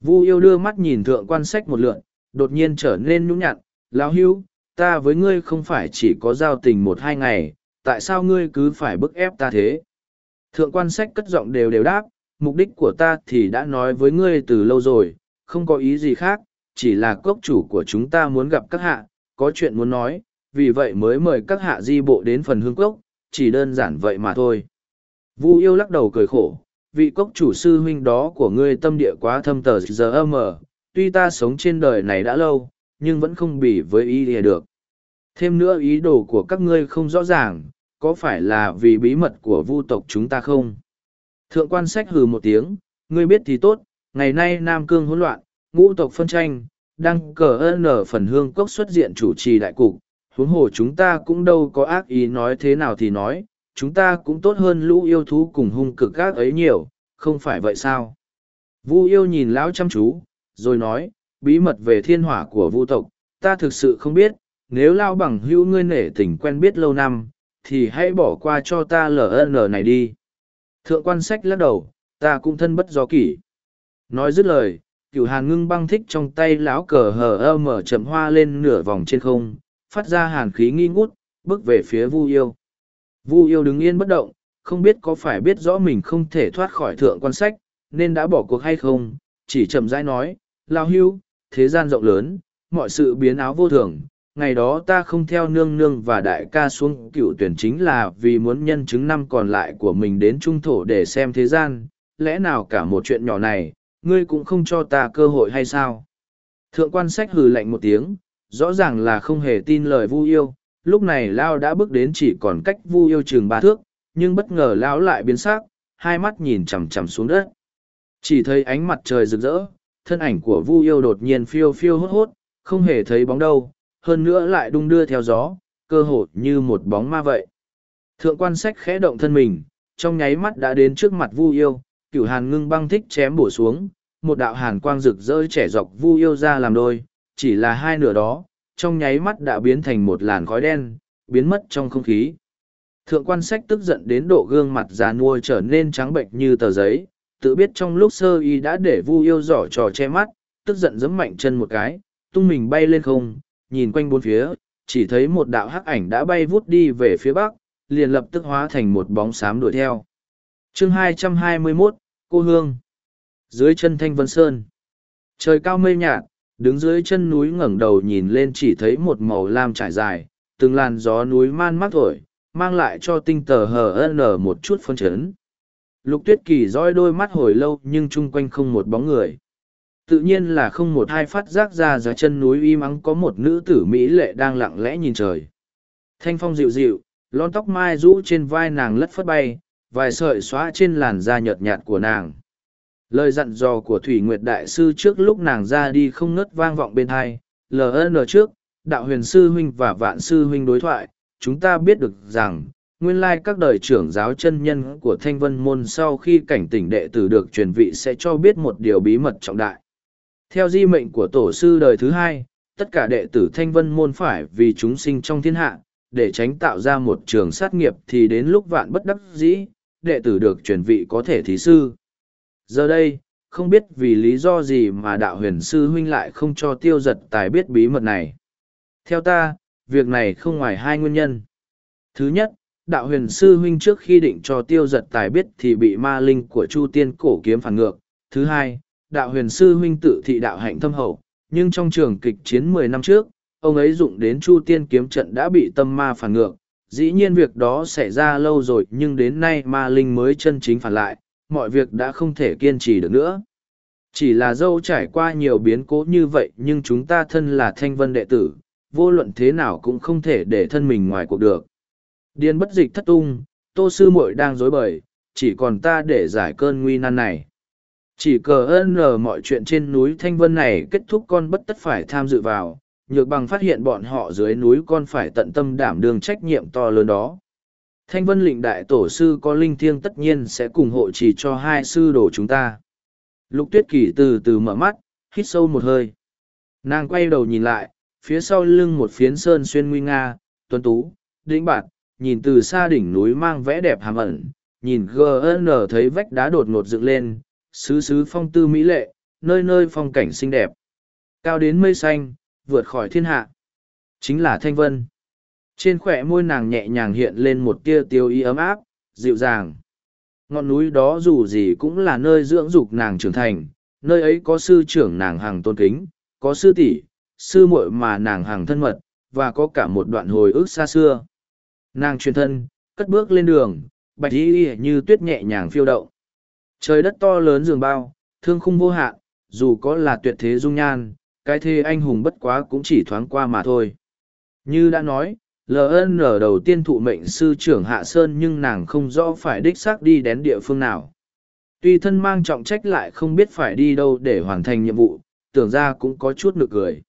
Vu yêu đưa mắt nhìn thượng quan sách một lượn, đột nhiên trở nên nhũng nhặn, lão hưu, ta với ngươi không phải chỉ có giao tình một hai ngày, tại sao ngươi cứ phải bức ép ta thế? Thượng quan sách cất giọng đều đều đáp, mục đích của ta thì đã nói với ngươi từ lâu rồi, không có ý gì khác, chỉ là cốc chủ của chúng ta muốn gặp các hạ, có chuyện muốn nói, vì vậy mới mời các hạ di bộ đến phần hương cốc, chỉ đơn giản vậy mà thôi. Vu yêu lắc đầu cười khổ, vị cốc chủ sư huynh đó của ngươi tâm địa quá thâm tờ giờ âm tuy ta sống trên đời này đã lâu, nhưng vẫn không bỉ với ý lìa được. Thêm nữa ý đồ của các ngươi không rõ ràng, có phải là vì bí mật của vu tộc chúng ta không? Thượng quan sách hừ một tiếng, ngươi biết thì tốt, ngày nay Nam Cương hỗn loạn, ngũ tộc phân tranh, đang cờ ơn ở phần hương cốc xuất diện chủ trì đại cục, huống hồ chúng ta cũng đâu có ác ý nói thế nào thì nói, chúng ta cũng tốt hơn lũ yêu thú cùng hung cực gác ấy nhiều, không phải vậy sao? Vu yêu nhìn lão chăm chú, rồi nói, bí mật về thiên hỏa của vu tộc, ta thực sự không biết, nếu lao bằng hữu ngươi nể tình quen biết lâu năm, thì hãy bỏ qua cho ta ln này đi. Thượng quan sách lắc đầu, ta cũng thân bất do kỷ. Nói dứt lời, cửu hàn ngưng băng thích trong tay lão cờ hờ ơ mở chậm hoa lên nửa vòng trên không, phát ra hàn khí nghi ngút, bước về phía vu yêu. Vu yêu đứng yên bất động, không biết có phải biết rõ mình không thể thoát khỏi thượng quan sách, nên đã bỏ cuộc hay không, chỉ chậm rãi nói, lao hưu, thế gian rộng lớn, mọi sự biến áo vô thường. Ngày đó ta không theo nương nương và đại ca xuống cựu tuyển chính là vì muốn nhân chứng năm còn lại của mình đến trung thổ để xem thế gian, lẽ nào cả một chuyện nhỏ này, ngươi cũng không cho ta cơ hội hay sao? Thượng quan sách hừ lạnh một tiếng, rõ ràng là không hề tin lời vu yêu, lúc này Lao đã bước đến chỉ còn cách vu yêu chừng ba thước, nhưng bất ngờ Lão lại biến sắc, hai mắt nhìn chằm chằm xuống đất. Chỉ thấy ánh mặt trời rực rỡ, thân ảnh của vu yêu đột nhiên phiêu phiêu hốt hốt, không hề thấy bóng đâu, hơn nữa lại đung đưa theo gió, cơ hồ như một bóng ma vậy. Thượng quan sách khẽ động thân mình, trong nháy mắt đã đến trước mặt vu yêu, cửu hàn ngưng băng thích chém bổ xuống, một đạo hàn quang rực rỡ trẻ dọc vu yêu ra làm đôi, chỉ là hai nửa đó, trong nháy mắt đã biến thành một làn khói đen, biến mất trong không khí. Thượng quan sách tức giận đến độ gương mặt già nua trở nên trắng bệnh như tờ giấy, tự biết trong lúc sơ y đã để vu yêu giỏ trò che mắt, tức giận giẫm mạnh chân một cái, tung mình bay lên không, nhìn quanh bốn phía, chỉ thấy một đạo hắc ảnh đã bay vút đi về phía bắc, liền lập tức hóa thành một bóng xám đuổi theo chương 221, Cô Hương Dưới chân Thanh Vân Sơn Trời cao mây nhạt, đứng dưới chân núi ngẩng đầu nhìn lên chỉ thấy một màu lam trải dài, từng làn gió núi man mát thổi, mang lại cho tinh tờ hờ nở một chút phân chấn. Lục tuyết kỳ dõi đôi mắt hồi lâu nhưng chung quanh không một bóng người. Tự nhiên là không một hai phát giác ra dưới chân núi y mắng có một nữ tử Mỹ lệ đang lặng lẽ nhìn trời. Thanh phong dịu dịu, lon tóc mai rũ trên vai nàng lất phất bay, vài sợi xóa trên làn da nhợt nhạt của nàng. Lời dặn dò của Thủy Nguyệt Đại Sư trước lúc nàng ra đi không ngớt vang vọng bên hai, LN trước, đạo huyền sư huynh và vạn sư huynh đối thoại, chúng ta biết được rằng, nguyên lai các đời trưởng giáo chân nhân của thanh vân môn sau khi cảnh tỉnh đệ tử được truyền vị sẽ cho biết một điều bí mật trọng đại theo di mệnh của tổ sư đời thứ hai tất cả đệ tử thanh vân môn phải vì chúng sinh trong thiên hạ để tránh tạo ra một trường sát nghiệp thì đến lúc vạn bất đắc dĩ đệ tử được truyền vị có thể thí sư giờ đây không biết vì lý do gì mà đạo huyền sư huynh lại không cho tiêu giật tài biết bí mật này theo ta việc này không ngoài hai nguyên nhân thứ nhất đạo huyền sư huynh trước khi định cho tiêu giật tài biết thì bị ma linh của chu tiên cổ kiếm phản ngược. Thứ hai, đạo huyền sư huynh tự thị đạo hạnh thâm hậu, nhưng trong trường kịch chiến mười năm trước, ông ấy dụng đến chu tiên kiếm trận đã bị tâm ma phản ngược. Dĩ nhiên việc đó xảy ra lâu rồi nhưng đến nay ma linh mới chân chính phản lại, mọi việc đã không thể kiên trì được nữa. Chỉ là dâu trải qua nhiều biến cố như vậy nhưng chúng ta thân là thanh vân đệ tử, vô luận thế nào cũng không thể để thân mình ngoài cuộc được. Điên bất dịch thất tung, tô sư muội đang dối bời, chỉ còn ta để giải cơn nguy nan này. Chỉ cờ ơn lờ mọi chuyện trên núi Thanh Vân này kết thúc con bất tất phải tham dự vào, nhược bằng phát hiện bọn họ dưới núi con phải tận tâm đảm đương trách nhiệm to lớn đó. Thanh Vân lịnh đại tổ sư có linh thiêng tất nhiên sẽ cùng hộ trì cho hai sư đồ chúng ta. Lục tuyết kỷ từ từ mở mắt, hít sâu một hơi. Nàng quay đầu nhìn lại, phía sau lưng một phiến sơn xuyên nguy nga, tuấn tú, đĩnh bạt, nhìn từ xa đỉnh núi mang vẽ đẹp hàm ẩn, nhìn GN thấy vách đá đột ngột dựng lên, xứ xứ phong tư mỹ lệ, nơi nơi phong cảnh xinh đẹp. Cao đến mây xanh, vượt khỏi thiên hạ. Chính là Thanh Vân. Trên khỏe môi nàng nhẹ nhàng hiện lên một tia tiêu ý ấm áp, dịu dàng. Ngọn núi đó dù gì cũng là nơi dưỡng dục nàng trưởng thành, nơi ấy có sư trưởng nàng hàng tôn kính, có sư tỷ, sư muội mà nàng hàng thân mật, và có cả một đoạn hồi ức xa xưa. Nàng truyền thân, cất bước lên đường, bạch y như tuyết nhẹ nhàng phiêu động. Trời đất to lớn dường bao, thương khung vô hạn, dù có là tuyệt thế dung nhan, cái thế anh hùng bất quá cũng chỉ thoáng qua mà thôi. Như đã nói, LN đầu tiên thụ mệnh sư trưởng Hạ Sơn nhưng nàng không rõ phải đích xác đi đến địa phương nào. Tuy thân mang trọng trách lại không biết phải đi đâu để hoàn thành nhiệm vụ, tưởng ra cũng có chút nực cười.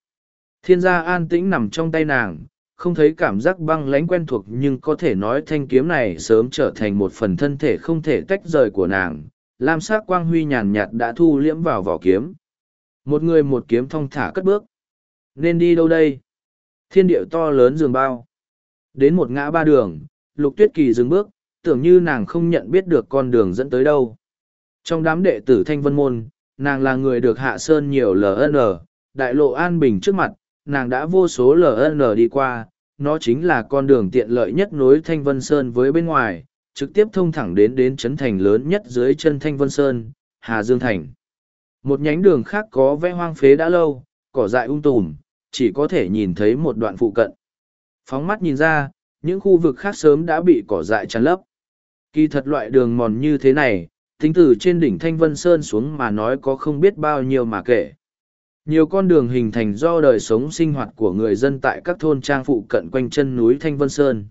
Thiên gia an tĩnh nằm trong tay nàng, không thấy cảm giác băng lãnh quen thuộc nhưng có thể nói thanh kiếm này sớm trở thành một phần thân thể không thể tách rời của nàng. Lam sắc quang huy nhàn nhạt đã thu liễm vào vỏ kiếm. Một người một kiếm thong thả cất bước. Nên đi đâu đây? Thiên điệu to lớn giường bao. Đến một ngã ba đường, lục tuyết kỳ dừng bước, tưởng như nàng không nhận biết được con đường dẫn tới đâu. Trong đám đệ tử Thanh Vân Môn, nàng là người được hạ sơn nhiều LN, đại lộ an bình trước mặt, nàng đã vô số LN đi qua, nó chính là con đường tiện lợi nhất nối Thanh Vân Sơn với bên ngoài, trực tiếp thông thẳng đến đến trấn thành lớn nhất dưới chân Thanh Vân Sơn, Hà Dương Thành. Một nhánh đường khác có vẽ hoang phế đã lâu, cỏ dại ung um tùm, chỉ có thể nhìn thấy một đoạn phụ cận. Phóng mắt nhìn ra, những khu vực khác sớm đã bị cỏ dại chắn lấp. Kỳ thật loại đường mòn như thế này, tính từ trên đỉnh Thanh Vân Sơn xuống mà nói có không biết bao nhiêu mà kể. Nhiều con đường hình thành do đời sống sinh hoạt của người dân tại các thôn trang phụ cận quanh chân núi Thanh Vân Sơn.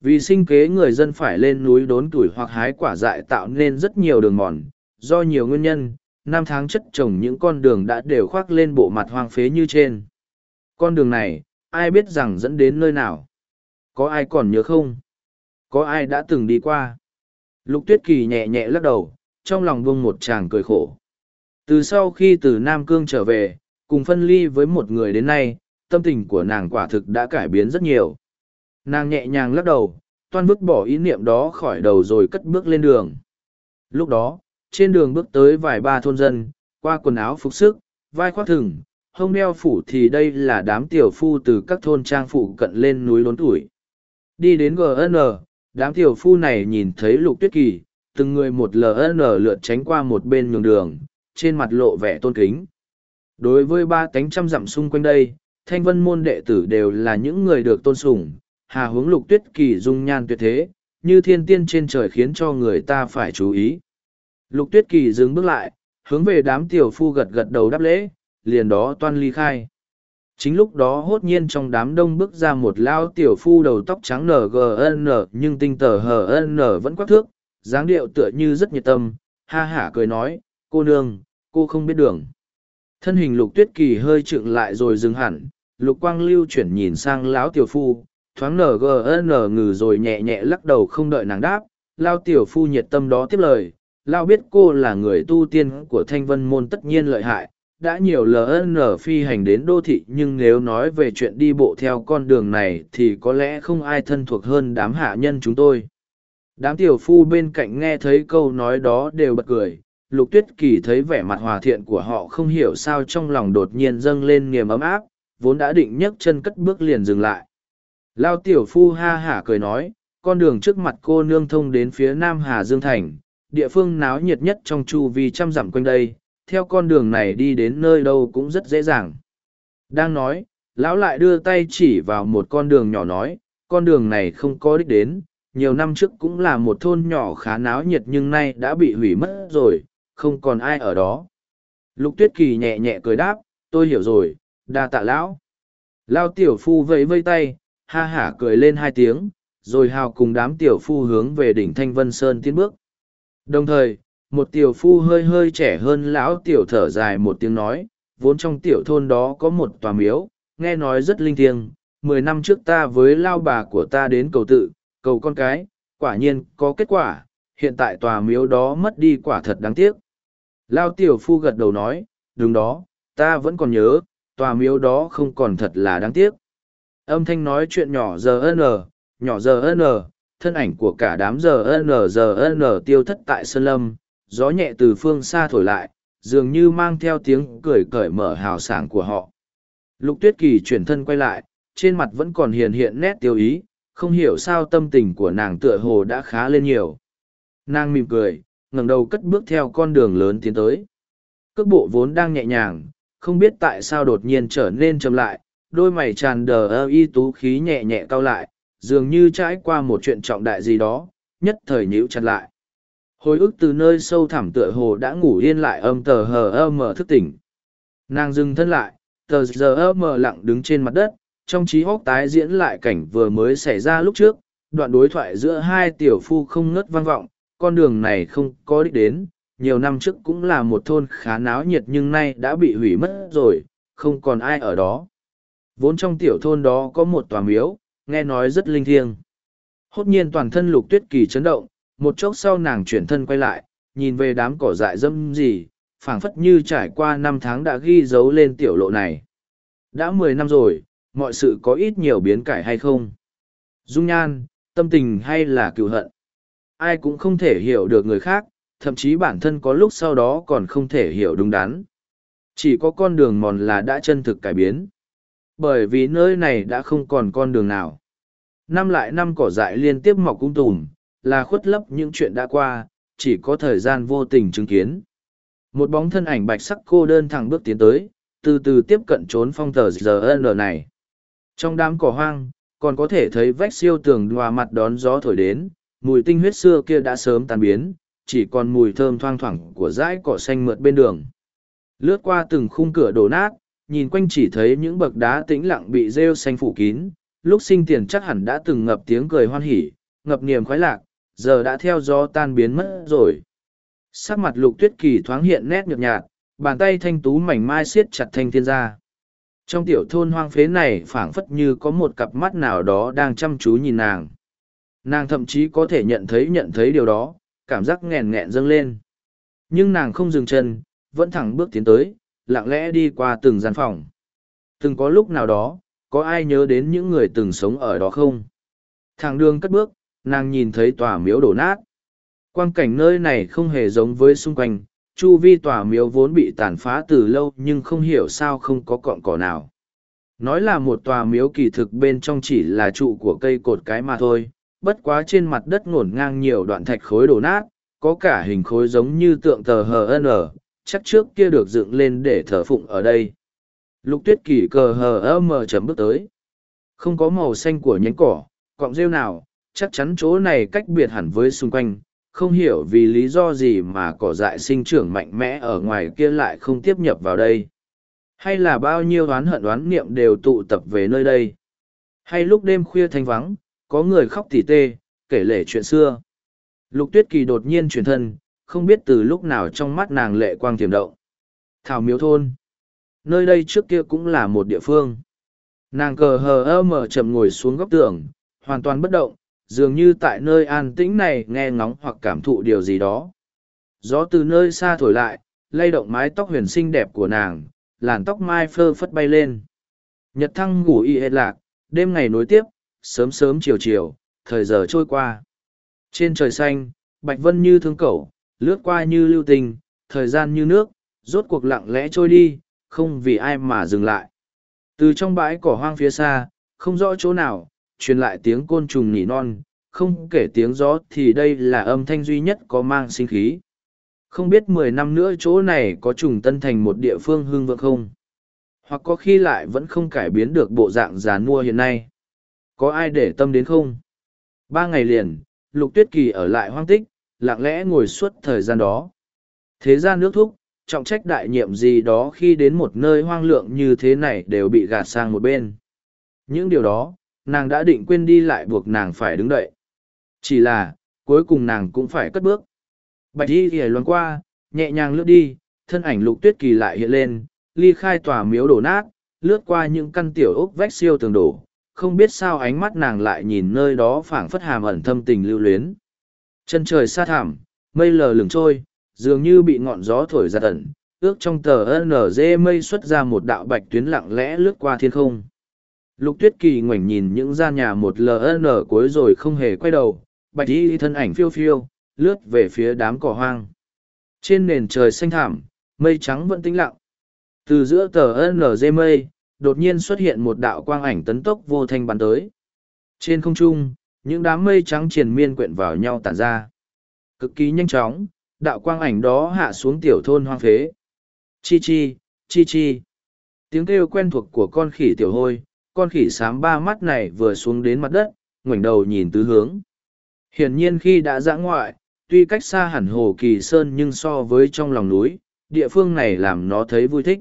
Vì sinh kế người dân phải lên núi đốn tuổi hoặc hái quả dại tạo nên rất nhiều đường mòn, do nhiều nguyên nhân, năm tháng chất trồng những con đường đã đều khoác lên bộ mặt hoang phế như trên. Con đường này, ai biết rằng dẫn đến nơi nào? Có ai còn nhớ không? Có ai đã từng đi qua? Lục tuyết kỳ nhẹ nhẹ lắc đầu, trong lòng buông một chàng cười khổ. Từ sau khi từ Nam Cương trở về, cùng phân ly với một người đến nay, tâm tình của nàng quả thực đã cải biến rất nhiều. Nàng nhẹ nhàng lắc đầu, toan vứt bỏ ý niệm đó khỏi đầu rồi cất bước lên đường. Lúc đó, trên đường bước tới vài ba thôn dân, qua quần áo phục sức, vai khoác thừng, hông đeo phủ thì đây là đám tiểu phu từ các thôn trang phụ cận lên núi lốn tuổi. Đi đến GN, đám tiểu phu này nhìn thấy lục tuyết kỳ, từng người một ln lượt tránh qua một bên nhường đường, trên mặt lộ vẻ tôn kính. Đối với ba tánh trăm dặm xung quanh đây, thanh vân môn đệ tử đều là những người được tôn sùng, hà hướng lục tuyết kỳ dung nhan tuyệt thế, như thiên tiên trên trời khiến cho người ta phải chú ý. Lục tuyết kỳ dừng bước lại, hướng về đám tiểu phu gật gật đầu đáp lễ, liền đó toan ly khai. Chính lúc đó hốt nhiên trong đám đông bước ra một lao tiểu phu đầu tóc trắng ngn nhưng tinh tờ hn vẫn quắc thước dáng điệu tựa như rất nhiệt tâm ha hả cười nói cô nương cô không biết đường. Thân hình lục tuyết kỳ hơi trựng lại rồi dừng hẳn lục quang lưu chuyển nhìn sang lão tiểu phu thoáng ngn ngừ rồi nhẹ nhẹ lắc đầu không đợi nàng đáp lao tiểu phu nhiệt tâm đó tiếp lời lao biết cô là người tu tiên của thanh vân môn tất nhiên lợi hại, đã nhiều ln phi hành đến đô thị nhưng nếu nói về chuyện đi bộ theo con đường này thì có lẽ không ai thân thuộc hơn đám hạ nhân chúng tôi. Đám tiểu phu bên cạnh nghe thấy câu nói đó đều bật cười, lục tuyết kỳ thấy vẻ mặt hòa thiện của họ không hiểu sao trong lòng đột nhiên dâng lên niềm ấm áp, vốn đã định nhấc chân cất bước liền dừng lại. Lao tiểu phu ha hả cười nói, con đường trước mặt cô nương thông đến phía nam hà dương thành địa phương náo nhiệt nhất trong chu vi trăm dặm quanh đây theo con đường này đi đến nơi đâu cũng rất dễ dàng. Đang nói, lão lại đưa tay chỉ vào một con đường nhỏ nói, con đường này không có đích đến, nhiều năm trước cũng là một thôn nhỏ khá náo nhiệt nhưng nay đã bị hủy mất rồi, không còn ai ở đó. Lục tuyết kỳ nhẹ nhẹ cười đáp, tôi hiểu rồi, đa tạ lão. Lao tiểu phu vẫy vây tay, ha hả cười lên hai tiếng, rồi hào cùng đám tiểu phu hướng về đỉnh Thanh Vân Sơn tiến bước. Đồng thời, một tiểu phu hơi hơi trẻ hơn lão tiểu thở dài một tiếng nói vốn trong tiểu thôn đó có một tòa miếu nghe nói rất linh thiêng mười năm trước ta với lao bà của ta đến cầu tự cầu con cái quả nhiên có kết quả hiện tại tòa miếu đó mất đi quả thật đáng tiếc. Lao tiểu phu gật đầu nói đúng đó ta vẫn còn nhớ tòa miếu đó không còn thật là đáng tiếc. Âm thanh nói chuyện nhỏ giờ n nhỏ giờ n thân ảnh của cả đám giờ n giờ n tiêu thất tại sơn lâm gió nhẹ từ phương xa thổi lại, dường như mang theo tiếng cười cởi mở hào sảng của họ. Lục tuyết kỳ chuyển thân quay lại, trên mặt vẫn còn hiền hiện nét tiêu ý, không hiểu sao tâm tình của nàng tựa hồ đã khá lên nhiều. Nàng mỉm cười, ngẩng đầu cất bước theo con đường lớn tiến tới. Cước bộ vốn đang nhẹ nhàng, không biết tại sao đột nhiên trở nên chậm lại, đôi mày tràn đờ ơ y tú khí nhẹ nhẹ cau lại, dường như trải qua một chuyện trọng đại gì đó, nhất thời nhíu chặt lại hồi ức từ nơi sâu thẳm tựa hồ đã ngủ yên lại âm tờ hờ ơ mờ thức tỉnh nàng dừng thân lại tờ giờ ơ mờ lặng đứng trên mặt đất trong trí hốc tái diễn lại cảnh vừa mới xảy ra lúc trước, đoạn đối thoại giữa hai tiểu phu không ngớt vang vọng, con đường này không có đích đến, nhiều năm trước cũng là một thôn khá náo nhiệt nhưng nay đã bị hủy mất rồi, không còn ai ở đó. Vốn trong tiểu thôn đó có một tòa miếu, nghe nói rất linh thiêng. Hốt nhiên toàn thân lục tuyết kỳ chấn động, một chốc sau nàng chuyển thân quay lại, nhìn về đám cỏ dại dâm gì, phảng phất như trải qua năm tháng đã ghi dấu lên tiểu lộ này. Đã mười năm rồi, mọi sự có ít nhiều biến cải hay không? Dung nhan, tâm tình hay là cựu hận? Ai cũng không thể hiểu được người khác, thậm chí bản thân có lúc sau đó còn không thể hiểu đúng đắn. Chỉ có con đường mòn là đã chân thực cải biến. Bởi vì nơi này đã không còn con đường nào. Năm lại năm cỏ dại liên tiếp mọc cung tùm, là khuất lấp những chuyện đã qua, chỉ có thời gian vô tình chứng kiến. Một bóng thân ảnh bạch sắc cô đơn thẳng bước tiến tới, từ từ tiếp cận trốn phong tờ GN này. Trong đám cỏ hoang, còn có thể thấy vách siêu tường hòa mặt đón gió thổi đến, mùi tinh huyết xưa kia đã sớm tan biến, chỉ còn mùi thơm thoang thoảng của dãi cỏ xanh mượt bên đường. Lướt qua từng khung cửa đổ nát, nhìn quanh chỉ thấy những bậc đá tĩnh lặng bị rêu xanh phủ kín, lúc sinh tiền chắc hẳn đã từng ngập tiếng cười hoan hỉ, ngập niềm khoái lạc, giờ đã theo gió tan biến mất rồi. Sắc mặt lục tuyết kỳ thoáng hiện nét nhợt nhạt, bàn tay thanh tú mảnh mai siết chặt thanh thiên ra. Trong tiểu thôn hoang phế này phảng phất như có một cặp mắt nào đó đang chăm chú nhìn nàng. Nàng thậm chí có thể nhận thấy nhận thấy điều đó, cảm giác nghẹn nghẹn dâng lên. Nhưng nàng không dừng chân, vẫn thẳng bước tiến tới, lặng lẽ đi qua từng gian phòng. Từng có lúc nào đó, có ai nhớ đến những người từng sống ở đó không? Thằng đường cất bước, nàng nhìn thấy tòa miếu đổ nát. Quang cảnh nơi này không hề giống với xung quanh, chu vi tòa miếu vốn bị tàn phá từ lâu nhưng không hiểu sao không có cọn cỏ nào. Nói là một tòa miếu kỳ thực bên trong chỉ là trụ của cây cột cái mà thôi, bất quá trên mặt đất ngổn ngang nhiều đoạn thạch khối đổ nát, có cả hình khối giống như tượng tờ HN, chắc trước kia được dựng lên để thờ phụng ở đây. Lục tuyết kỳ cờ hờ mờ chấm bước tới. Không có màu xanh của nhánh cỏ, cọng rêu nào, chắc chắn chỗ này cách biệt hẳn với xung quanh, không hiểu vì lý do gì mà cỏ dại sinh trưởng mạnh mẽ ở ngoài kia lại không tiếp nhập vào đây. Hay là bao nhiêu oán hận oán niệm đều tụ tập về nơi đây. Hay lúc đêm khuya thanh vắng, có người khóc tỉ tê, kể lể chuyện xưa. Lục tuyết kỳ đột nhiên chuyển thân, không biết từ lúc nào trong mắt nàng lệ quang tiềm động. Thảo miếu thôn. Nơi đây trước kia cũng là một địa phương. Nàng cờ hờ ơ mở chậm ngồi xuống góc tường, hoàn toàn bất động, dường như tại nơi an tĩnh này nghe ngóng hoặc cảm thụ điều gì đó. Gió từ nơi xa thổi lại, lay động mái tóc huyền xinh đẹp của nàng, làn tóc mai phơ phất bay lên. Nhật thăng ngủ y hệt lạc, đêm ngày nối tiếp, sớm sớm chiều chiều, thời giờ trôi qua. Trên trời xanh, bạch vân như thương cẩu, lướt qua như lưu tình, thời gian như nước, rốt cuộc lặng lẽ trôi đi, không vì ai mà dừng lại. Từ trong bãi cỏ hoang phía xa, không rõ chỗ nào, truyền lại tiếng côn trùng nỉ non, không kể tiếng gió thì đây là âm thanh duy nhất có mang sinh khí. Không biết mười năm nữa chỗ này có trùng tân thành một địa phương hương vượng không? Hoặc có khi lại vẫn không cải biến được bộ dạng già nua hiện nay. Có ai để tâm đến không? Ba ngày liền, Lục Tuyết Kỳ ở lại hoang tích, lặng lẽ ngồi suốt thời gian đó. Thế gian nước thúc, trọng trách đại nhiệm gì đó khi đến một nơi hoang lượng như thế này đều bị gạt sang một bên. Những điều đó, nàng đã định quên đi lại buộc nàng phải đứng đậy. Chỉ là, cuối cùng nàng cũng phải cất bước. Bạch y ghề loan qua, nhẹ nhàng lướt đi, thân ảnh lục tuyết kỳ lại hiện lên, ly khai tòa miếu đổ nát, lướt qua những căn tiểu ốc vách siêu tường đổ. Không biết sao ánh mắt nàng lại nhìn nơi đó phảng phất hàm ẩn thâm tình lưu luyến. Chân trời xa thảm, mây lờ lửng trôi, dường như bị ngọn gió thổi ra ẩn, ước trong tờ NG mây xuất ra một đạo bạch tuyến lặng lẽ lướt qua thiên không. Lục tuyết kỳ ngoảnh nhìn những gian nhà một LN cuối rồi không hề quay đầu, bạch y thân ảnh phiêu phiêu, lướt về phía đám cỏ hoang. Trên nền trời xanh thảm, mây trắng vẫn tĩnh lặng. Từ giữa tờ NG mây, đột nhiên xuất hiện một đạo quang ảnh tấn tốc vô thanh bắn tới. Trên không trung, những đám mây trắng triền miên quyện vào nhau tản ra. Cực kỳ nhanh chóng, đạo quang ảnh đó hạ xuống tiểu thôn hoang phế. Chi chi, chi chi. Tiếng kêu quen thuộc của con khỉ tiểu hôi, con khỉ xám ba mắt này vừa xuống đến mặt đất, ngoảnh đầu nhìn tứ hướng. Hiển nhiên khi đã dã ngoại, tuy cách xa hẳn hồ kỳ sơn nhưng so với trong lòng núi, địa phương này làm nó thấy vui thích.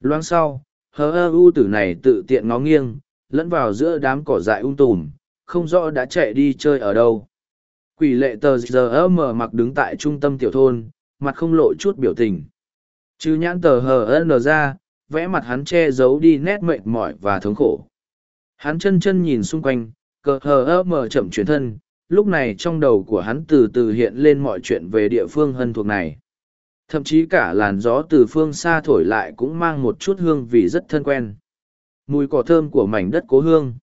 Loang sau, hờ ơ u tử này tự tiện ngó nghiêng, lẫn vào giữa đám cỏ dại ung um tùm, không rõ đã chạy đi chơi ở đâu. Quỷ lệ tờ giờ mở mặc đứng tại trung tâm tiểu thôn, mặt không lộ chút biểu tình. Chứ nhãn tờ hờ n ra, vẽ mặt hắn che giấu đi nét mệt mỏi và thống khổ. Hắn chân chân nhìn xung quanh, cờ hờ mở chậm chuyển thân, lúc này trong đầu của hắn từ từ hiện lên mọi chuyện về địa phương hân thuộc này. Thậm chí cả làn gió từ phương xa thổi lại cũng mang một chút hương vị rất thân quen. Mùi cỏ thơm của mảnh đất cố hương.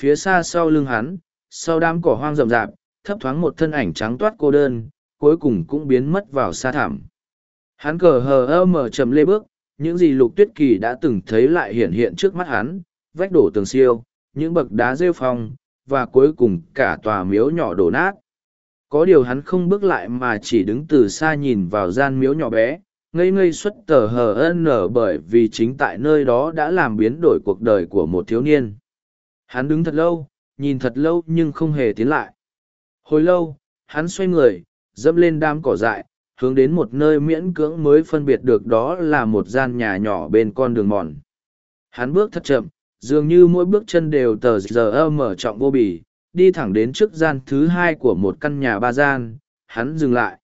Phía xa sau lưng hắn, sau đám cỏ hoang rậm rạp, thấp thoáng một thân ảnh trắng toát cô đơn, cuối cùng cũng biến mất vào xa thảm. Hắn cờ hờ ơ mở chầm lê bước, những gì lục tuyết kỳ đã từng thấy lại hiện hiện trước mắt hắn, vách đổ tường siêu, những bậc đá rêu phong, và cuối cùng cả tòa miếu nhỏ đổ nát. Có điều hắn không bước lại mà chỉ đứng từ xa nhìn vào gian miếu nhỏ bé, ngây ngây xuất tờ hờ nở bởi vì chính tại nơi đó đã làm biến đổi cuộc đời của một thiếu niên. Hắn đứng thật lâu, nhìn thật lâu nhưng không hề tiến lại. Hồi lâu, hắn xoay người, dẫm lên đám cỏ dại, hướng đến một nơi miễn cưỡng mới phân biệt được đó là một gian nhà nhỏ bên con đường mòn. Hắn bước thật chậm, dường như mỗi bước chân đều tờ giờ mở trọng vô bì, đi thẳng đến trước gian thứ hai của một căn nhà ba gian, hắn dừng lại.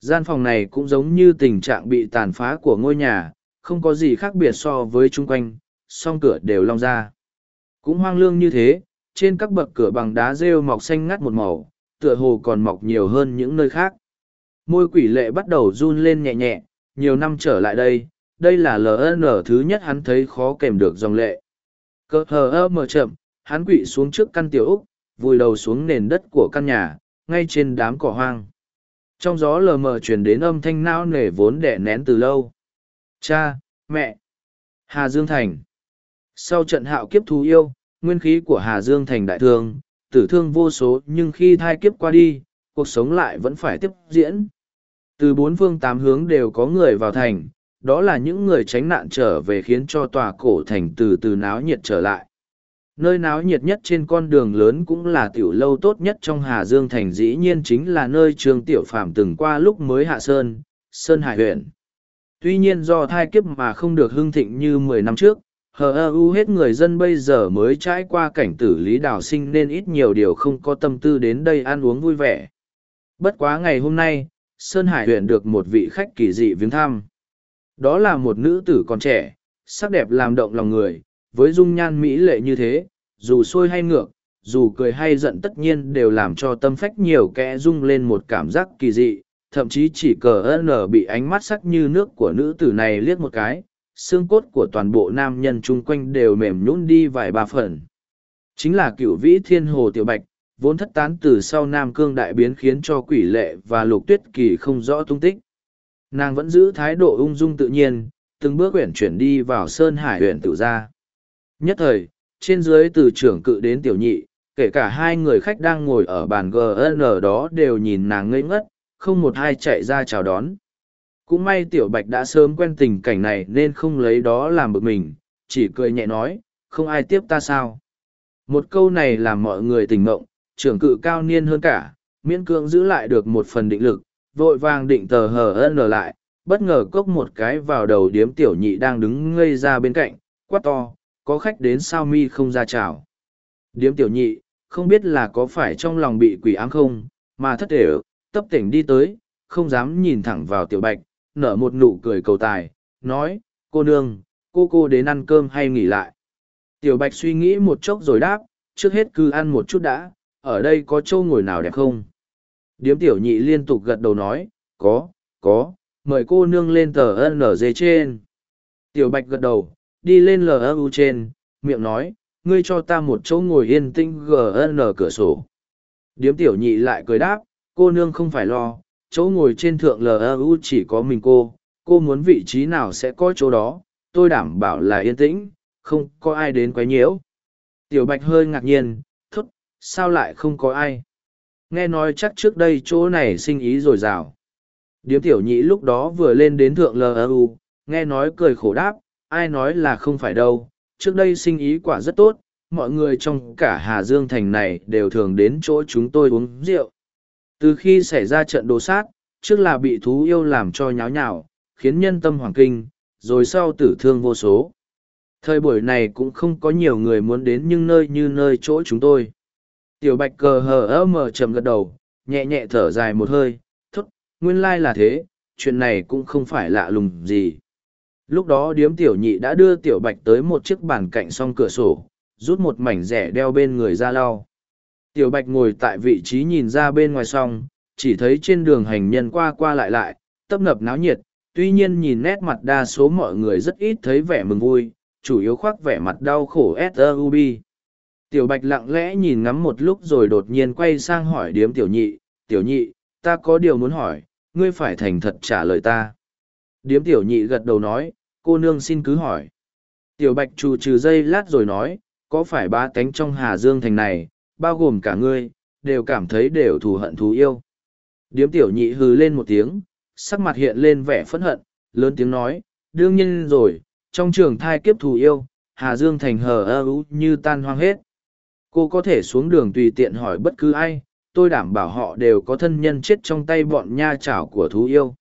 Gian phòng này cũng giống như tình trạng bị tàn phá của ngôi nhà, không có gì khác biệt so với chung quanh, song cửa đều long ra. Cũng hoang lương như thế, trên các bậc cửa bằng đá rêu mọc xanh ngắt một màu, tựa hồ còn mọc nhiều hơn những nơi khác. Môi quỷ lệ bắt đầu run lên nhẹ nhẹ, nhiều năm trở lại đây, đây là LN thứ nhất hắn thấy khó kèm được dòng lệ. Cơ hờ ơ mở chậm, hắn quỵ xuống trước căn tiểu Úc, vùi đầu xuống nền đất của căn nhà, ngay trên đám cỏ hoang. Trong gió lờ mờ truyền đến âm thanh nao nể vốn đẻ nén từ lâu. Cha, mẹ, Hà Dương Thành. Sau trận hạo kiếp thú yêu, nguyên khí của Hà Dương Thành đại thương, tử thương vô số nhưng khi thai kiếp qua đi, cuộc sống lại vẫn phải tiếp diễn. Từ bốn phương tám hướng đều có người vào thành, đó là những người tránh nạn trở về khiến cho tòa cổ thành từ từ náo nhiệt trở lại. Nơi náo nhiệt nhất trên con đường lớn cũng là tiểu lâu tốt nhất trong Hà Dương Thành dĩ nhiên chính là nơi Trương Tiểu phạm từng qua lúc mới hạ Sơn, Sơn Hải huyện. Tuy nhiên do thai kiếp mà không được hưng thịnh như mười năm trước, hờ ơ u hết người dân bây giờ mới trải qua cảnh tử lý đào sinh nên ít nhiều điều không có tâm tư đến đây ăn uống vui vẻ. Bất quá ngày hôm nay, Sơn Hải huyện được một vị khách kỳ dị viếng thăm. Đó là một nữ tử còn trẻ, sắc đẹp làm động lòng người, với dung nhan mỹ lệ như thế, dù sôi hay ngược, dù cười hay giận tất nhiên đều làm cho tâm phách nhiều kẽ rung lên một cảm giác kỳ dị, thậm chí chỉ cờ ân bị ánh mắt sắc như nước của nữ tử này liếc một cái, xương cốt của toàn bộ nam nhân chung quanh đều mềm nhũn đi vài ba phần. Chính là cựu vĩ thiên hồ tiểu bạch, vốn thất tán từ sau nam cương đại biến khiến cho quỷ lệ và lục tuyết kỳ không rõ tung tích. Nàng vẫn giữ thái độ ung dung tự nhiên, từng bước quyển chuyển đi vào sơn hải huyện tự ra. Nhất thời, trên dưới từ trưởng cự đến tiểu nhị, kể cả hai người khách đang ngồi ở bàn GN đó đều nhìn nàng ngây ngất, không một ai chạy ra chào đón. Cũng may tiểu bạch đã sớm quen tình cảnh này nên không lấy đó làm bực mình, chỉ cười nhẹ nói, không ai tiếp ta sao. Một câu này làm mọi người tỉnh mộng, trưởng cự cao niên hơn cả, miễn cưỡng giữ lại được một phần định lực, vội vàng định tờ hờ n lại, bất ngờ cốc một cái vào đầu điếm tiểu nhị đang đứng ngây ra bên cạnh, quát to, có khách đến sao mi không ra chào. Điếm tiểu nhị, không biết là có phải trong lòng bị quỷ ám không, mà thất thể tấp tỉnh đi tới, không dám nhìn thẳng vào tiểu bạch, nở một nụ cười cầu tài, nói, cô nương, cô cô đến ăn cơm hay nghỉ lại. Tiểu bạch suy nghĩ một chốc rồi đáp, trước hết cứ ăn một chút đã, ở đây có chỗ ngồi nào đẹp không? Điếm tiểu nhị liên tục gật đầu nói, có, có, mời cô nương lên tờ NG trên. Tiểu bạch gật đầu, đi lên LU trên, miệng nói, ngươi cho ta một chỗ ngồi yên tĩnh GN cửa sổ. Điếm tiểu nhị lại cười đáp, cô nương không phải lo, chỗ ngồi trên thượng LU chỉ có mình cô, cô muốn vị trí nào sẽ có chỗ đó, tôi đảm bảo là yên tĩnh, không có ai đến quấy nhiễu. Tiểu bạch hơi ngạc nhiên, thốt, sao lại không có ai? Nghe nói chắc trước đây chỗ này sinh ý rồi rào. Điếm tiểu nhị lúc đó vừa lên đến thượng LU, nghe nói cười khổ đáp, ai nói là không phải đâu, trước đây sinh ý quả rất tốt, mọi người trong cả Hà Dương Thành này đều thường đến chỗ chúng tôi uống rượu. Từ khi xảy ra trận đồ sát, trước là bị thú yêu làm cho nháo nhào, khiến nhân tâm hoàng kinh, rồi sau tử thương vô số. Thời buổi này cũng không có nhiều người muốn đến nhưng nơi như nơi chỗ chúng tôi. Tiểu bạch cờ hờ ơ mờ chầm gật đầu, nhẹ nhẹ thở dài một hơi, thốt, nguyên lai là thế, chuyện này cũng không phải lạ lùng gì. Lúc đó điếm tiểu nhị đã đưa tiểu bạch tới một chiếc bàn cạnh song cửa sổ, rút một mảnh rẻ đeo bên người ra lau. Tiểu bạch ngồi tại vị trí nhìn ra bên ngoài song, chỉ thấy trên đường hành nhân qua qua lại lại, tấp nập náo nhiệt, tuy nhiên nhìn nét mặt đa số mọi người rất ít thấy vẻ mừng vui, chủ yếu khoác vẻ mặt đau khổ S.U.B. Tiểu bạch lặng lẽ nhìn ngắm một lúc rồi đột nhiên quay sang hỏi điếm tiểu nhị, tiểu nhị, ta có điều muốn hỏi, ngươi phải thành thật trả lời ta. Điếm tiểu nhị gật đầu nói, cô nương xin cứ hỏi. Tiểu bạch trù trừ dây lát rồi nói, có phải ba tánh trong Hà Dương thành này, bao gồm cả ngươi, đều cảm thấy đều thù hận thú yêu. Điếm tiểu nhị hừ lên một tiếng, sắc mặt hiện lên vẻ phẫn hận, lớn tiếng nói, đương nhiên rồi, trong trường thai kiếp thù yêu, Hà Dương thành hờ ơ như tan hoang hết. Cô có thể xuống đường tùy tiện hỏi bất cứ ai, tôi đảm bảo họ đều có thân nhân chết trong tay bọn nha chảo của thú yêu.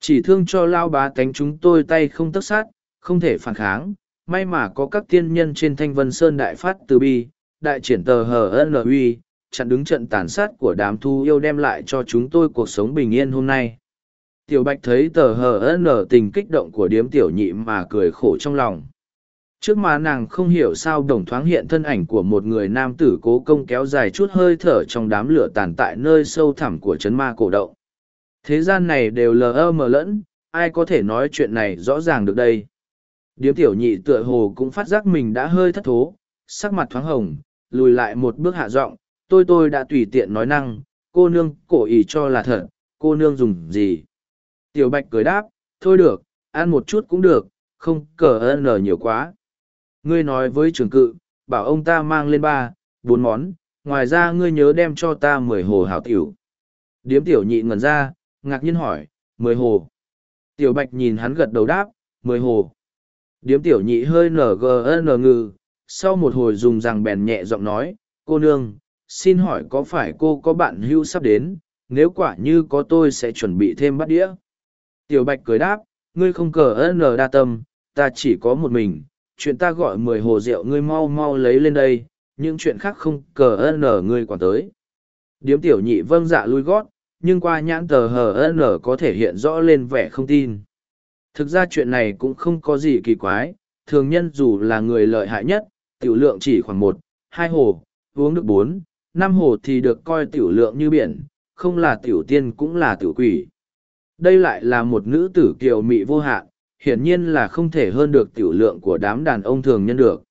Chỉ thương cho lao bá cánh chúng tôi tay không tất sát, không thể phản kháng, may mà có các tiên nhân trên thanh vân sơn đại phát từ bi, đại triển tờ HNUI, chặn đứng trận tàn sát của đám thu yêu đem lại cho chúng tôi cuộc sống bình yên hôm nay. Tiểu Bạch thấy tờ HN tình kích động của điếm tiểu nhị mà cười khổ trong lòng. Trước mà nàng không hiểu sao đồng thoáng hiện thân ảnh của một người nam tử cố công kéo dài chút hơi thở trong đám lửa tàn tại nơi sâu thẳm của chấn ma cổ động. Thế gian này đều lờ ơ mờ lẫn, ai có thể nói chuyện này rõ ràng được đây. Điếm tiểu nhị tựa hồ cũng phát giác mình đã hơi thất thố, sắc mặt thoáng hồng, lùi lại một bước hạ giọng tôi tôi đã tùy tiện nói năng, cô nương cổ ý cho là thật, cô nương dùng gì. Tiểu bạch cười đáp, thôi được, ăn một chút cũng được, không cờ ơn nở nhiều quá. Ngươi nói với trường cự, bảo ông ta mang lên ba, bốn món, ngoài ra ngươi nhớ đem cho ta mười hồ hảo tiểu. Điếm tiểu nhị ngẩn ra, ngạc nhiên hỏi, mười hồ. Tiểu bạch nhìn hắn gật đầu đáp, mười hồ. Điếm tiểu nhị hơi nở gờ nở ngừ, sau một hồi dùng rằng bèn nhẹ giọng nói, cô nương, xin hỏi có phải cô có bạn hưu sắp đến, nếu quả như có tôi sẽ chuẩn bị thêm bát đĩa. Tiểu Bạch cười đáp, ngươi không cờ ơn nở đa tâm, ta chỉ có một mình, chuyện ta gọi mười hồ rượu ngươi mau mau lấy lên đây, những chuyện khác không cờ ơn nở ngươi quản tới. Điếm tiểu nhị vâng dạ lui gót, nhưng qua nhãn tờ hờ ơn nở có thể hiện rõ lên vẻ không tin. Thực ra chuyện này cũng không có gì kỳ quái, thường nhân dù là người lợi hại nhất, tiểu lượng chỉ khoảng một, hai hồ, uống được bốn, năm hồ thì được coi tiểu lượng như biển, không là tiểu tiên cũng là tiểu quỷ. Đây lại là một nữ tử kiều mị vô hạn, hiển nhiên là không thể hơn được tiểu lượng của đám đàn ông thường nhân được.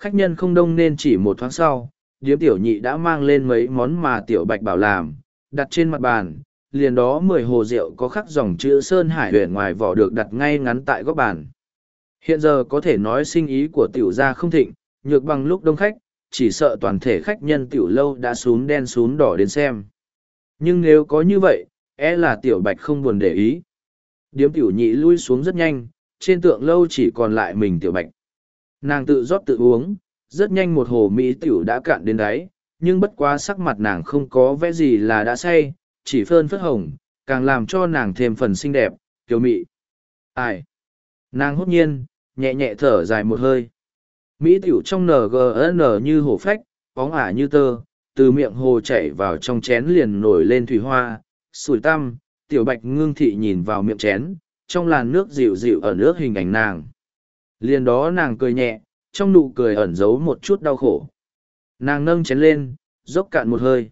Khách nhân không đông nên chỉ một tháng sau, điếm tiểu nhị đã mang lên mấy món mà tiểu bạch bảo làm, đặt trên mặt bàn, liền đó mười hồ rượu có khắc dòng chữ Sơn Hải huyền ngoài vỏ được đặt ngay ngắn tại góc bàn. Hiện giờ có thể nói sinh ý của tiểu gia không thịnh, nhược bằng lúc đông khách, chỉ sợ toàn thể khách nhân tiểu lâu đã xuống đen xuống đỏ đến xem. Nhưng nếu có như vậy, e là tiểu bạch không buồn để ý. Điếm tiểu nhị lui xuống rất nhanh, trên tượng lâu chỉ còn lại mình tiểu bạch. Nàng tự rót tự uống, rất nhanh một hồ mỹ tiểu đã cạn đến đáy, nhưng bất quá sắc mặt nàng không có vẽ gì là đã say, chỉ phơn phất hồng, càng làm cho nàng thêm phần xinh đẹp, kiều mị. Ai? Nàng hốt nhiên, nhẹ nhẹ thở dài một hơi. Mỹ tiểu trong NGN như hổ phách, bóng ả như tơ, từ miệng hồ chảy vào trong chén liền nổi lên thủy hoa, sủi tăm, tiểu bạch ngưng thị nhìn vào miệng chén, trong làn nước dịu dịu ở nước hình ảnh nàng. Liền đó nàng cười nhẹ, trong nụ cười ẩn giấu một chút đau khổ. Nàng nâng chén lên, dốc cạn một hơi.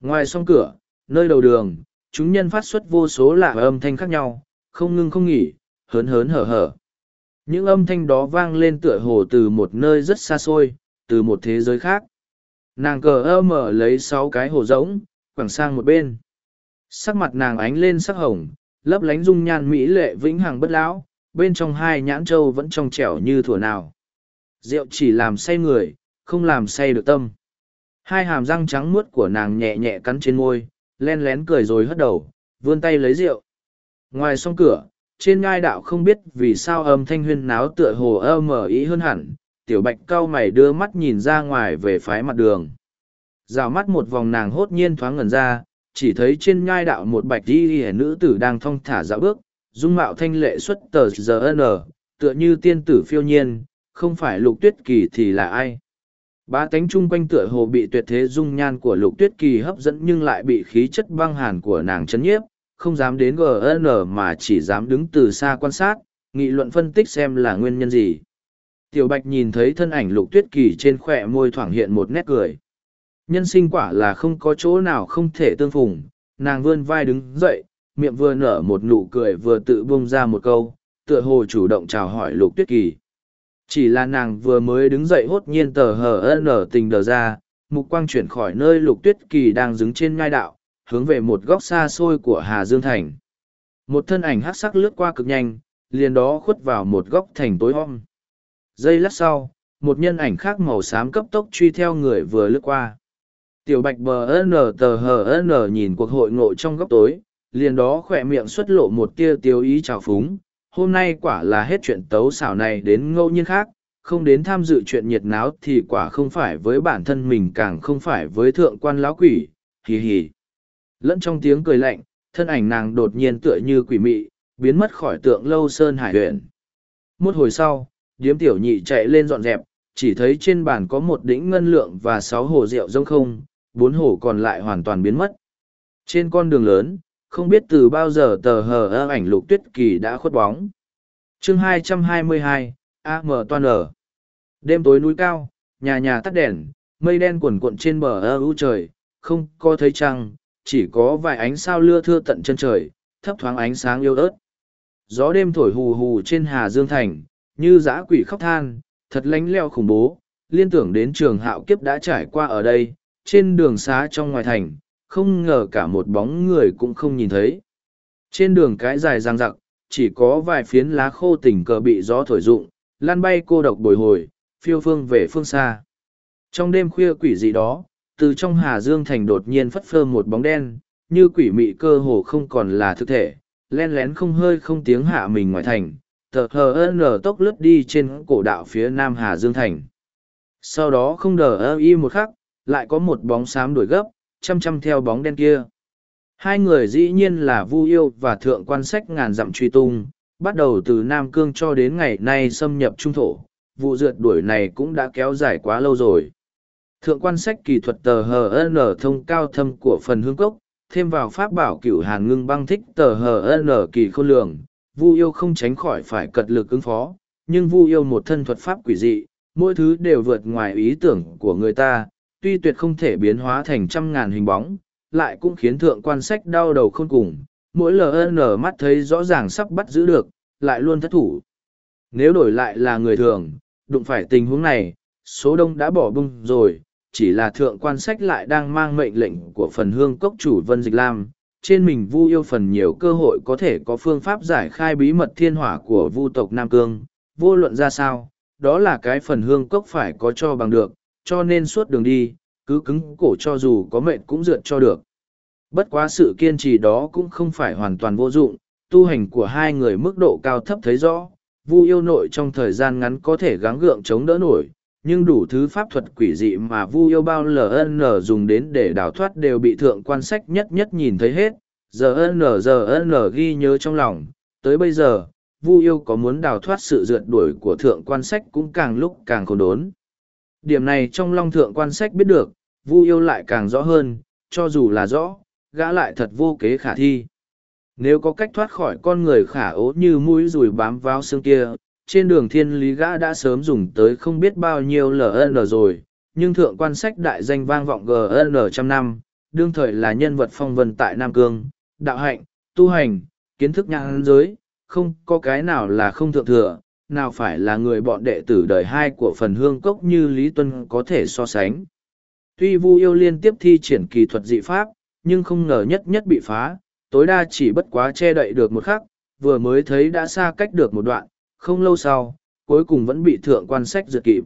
Ngoài song cửa, nơi đầu đường, chúng nhân phát xuất vô số lạ âm thanh khác nhau, không ngưng không nghỉ, hớn hớn hở hở. Những âm thanh đó vang lên tựa hồ từ một nơi rất xa xôi, từ một thế giới khác. Nàng cờ ơ mở lấy sáu cái hồ rỗng, quẳng sang một bên. Sắc mặt nàng ánh lên sắc hồng, lấp lánh dung nhan mỹ lệ vĩnh hằng bất lão, bên trong hai nhãn trâu vẫn trong trẻo như thuở nào. Rượu chỉ làm say người, không làm say được tâm. Hai hàm răng trắng muốt của nàng nhẹ nhẹ cắn trên môi, len lén cười rồi hất đầu, vươn tay lấy rượu. Ngoài song cửa, trên ngai đạo không biết vì sao âm thanh huyên náo tựa hồ ơ mở ý hơn hẳn, tiểu bạch cau mày đưa mắt nhìn ra ngoài về phái mặt đường. Rào mắt một vòng nàng hốt nhiên thoáng ngẩn ra, chỉ thấy trên ngai đạo một bạch đi hẻ nữ tử đang thong thả dạo bước, dung mạo thanh lệ xuất tờ giờ n, tựa như tiên tử phiêu nhiên, không phải lục tuyết kỳ thì là ai ba tánh chung quanh tựa hồ bị tuyệt thế dung nhan của lục tuyết kỳ hấp dẫn nhưng lại bị khí chất băng hàn của nàng chấn nhiếp không dám đến gn mà chỉ dám đứng từ xa quan sát, nghị luận phân tích xem là nguyên nhân gì. Tiểu bạch nhìn thấy thân ảnh lục tuyết kỳ trên khỏe môi thoảng hiện một nét cười. Nhân sinh quả là không có chỗ nào không thể tương phùng, nàng vươn vai đứng dậy, miệng vừa nở một nụ cười vừa tự bung ra một câu, tựa hồ chủ động chào hỏi lục tuyết kỳ. Chỉ là nàng vừa mới đứng dậy hốt nhiên tờ hờ nở tình đờ ra, mục quang chuyển khỏi nơi lục tuyết kỳ đang đứng trên ngai đạo hướng về một góc xa xôi của hà dương thành. Một thân ảnh hát sắc lướt qua cực nhanh, liền đó khuất vào một góc thành tối om. Giây lát sau, một nhân ảnh khác màu xám cấp tốc truy theo người vừa lướt qua. Tiểu bạch bờ n tờ hờ n nhìn cuộc hội ngộ trong góc tối, liền đó khỏe miệng xuất lộ một tia tiêu ý trào phúng. Hôm nay quả là hết chuyện tấu xảo này đến ngẫu nhiên khác, không đến tham dự chuyện nhiệt náo thì quả không phải với bản thân mình càng không phải với thượng quan lão quỷ, hì hì lẫn trong tiếng cười lạnh thân ảnh nàng đột nhiên tựa như quỷ mị biến mất khỏi tượng lâu sơn hải huyện một hồi sau điếm tiểu nhị chạy lên dọn dẹp chỉ thấy trên bàn có một đĩnh ngân lượng và sáu hồ rượu rông không bốn hồ còn lại hoàn toàn biến mất. Trên con đường lớn không biết từ bao giờ tờ hờ ơ ảnh lục tuyết kỳ đã khuất bóng. Chương 222, am toan ở. Đêm tối núi cao nhà nhà tắt đèn mây đen quần cuộn trên bờ ơ u trời không có thấy trăng chỉ có vài ánh sao lưa thưa tận chân trời thấp thoáng ánh sáng yêu ớt gió đêm thổi hù hù trên hà dương thành như dã quỷ khóc than thật lánh leo khủng bố liên tưởng đến trường hạo kiếp đã trải qua ở đây trên đường xá trong ngoài thành không ngờ cả một bóng người cũng không nhìn thấy. Trên đường cái dài răng rặc, chỉ có vài phiến lá khô tình cờ bị gió thổi rụng, lan bay cô độc bồi hồi, phiêu phương về phương xa. Trong đêm khuya quỷ dị đó, từ trong Hà Dương Thành đột nhiên phất phơ một bóng đen, như quỷ mị cơ hồ không còn là thực thể, len lén không hơi không tiếng hạ mình ngoài thành, tờ hờ nở tốc lướt đi trên cổ đạo phía nam Hà Dương Thành. Sau đó không đờ ơ y một khắc, lại có một bóng xám đuổi gấp, chăm chăm theo bóng đen kia. Hai người dĩ nhiên là Vu Yêu và Thượng Quan Sách ngàn dặm truy tung, bắt đầu từ Nam Cương cho đến ngày nay xâm nhập Trung Thổ, vụ rượt đuổi này cũng đã kéo dài quá lâu rồi. Thượng quan sách kỳ thuật tờ HN thông cao thâm của phần hương cốc, thêm vào pháp bảo cửu hàn ngưng băng thích tờ HN kỳ khôn lường, Vu yêu không tránh khỏi phải cật lực ứng phó, nhưng Vu yêu một thân thuật pháp quỷ dị, mỗi thứ đều vượt ngoài ý tưởng của người ta, tuy tuyệt không thể biến hóa thành trăm ngàn hình bóng, lại cũng khiến thượng quan sách đau đầu khôn cùng, mỗi LN mắt thấy rõ ràng sắp bắt giữ được, lại luôn thất thủ. Nếu đổi lại là người thường, đụng phải tình huống này, số đông đã bỏ bung rồi, chỉ là thượng quan sách lại đang mang mệnh lệnh của phần hương cốc chủ Vân Dịch Lam. Trên mình Vu yêu phần nhiều cơ hội có thể có phương pháp giải khai bí mật thiên hỏa của Vu tộc Nam Cương, vô luận ra sao, đó là cái phần hương cốc phải có cho bằng được, cho nên suốt đường đi, cứ cứng cổ cho dù có mệnh cũng dượt cho được. Bất quá sự kiên trì đó cũng không phải hoàn toàn vô dụng, tu hành của hai người mức độ cao thấp thấy rõ, Vu yêu nội trong thời gian ngắn có thể gắng gượng chống đỡ nổi, nhưng đủ thứ pháp thuật quỷ dị mà Vu yêu bao LN dùng đến để đào thoát đều bị thượng quan sách nhất nhất nhìn thấy hết. Giờ N giờ N ghi nhớ trong lòng, tới bây giờ, Vu yêu có muốn đào thoát sự rượt đuổi của thượng quan sách cũng càng lúc càng khổ đốn. Điểm này trong long thượng quan sách biết được, Vu yêu lại càng rõ hơn, cho dù là rõ, gã lại thật vô kế khả thi. Nếu có cách thoát khỏi con người khả ố như mũi rùi bám vào xương kia, trên đường thiên lý gã đã sớm dùng tới không biết bao nhiêu LN rồi, nhưng thượng quan sách đại danh vang vọng GN trăm năm, đương thời là nhân vật phong vân tại Nam Cương, đạo hạnh, tu hành, kiến thức nhãn giới, không có cái nào là không thượng thừa, nào phải là người bọn đệ tử đời hai của phần hương cốc như Lý Tuân có thể so sánh. Tuy Vu yêu liên tiếp thi triển kỳ thuật dị pháp, nhưng không ngờ nhất nhất bị phá, tối đa chỉ bất quá che đậy được một khắc, vừa mới thấy đã xa cách được một đoạn, không lâu sau, cuối cùng vẫn bị thượng quan sách dượt kịp.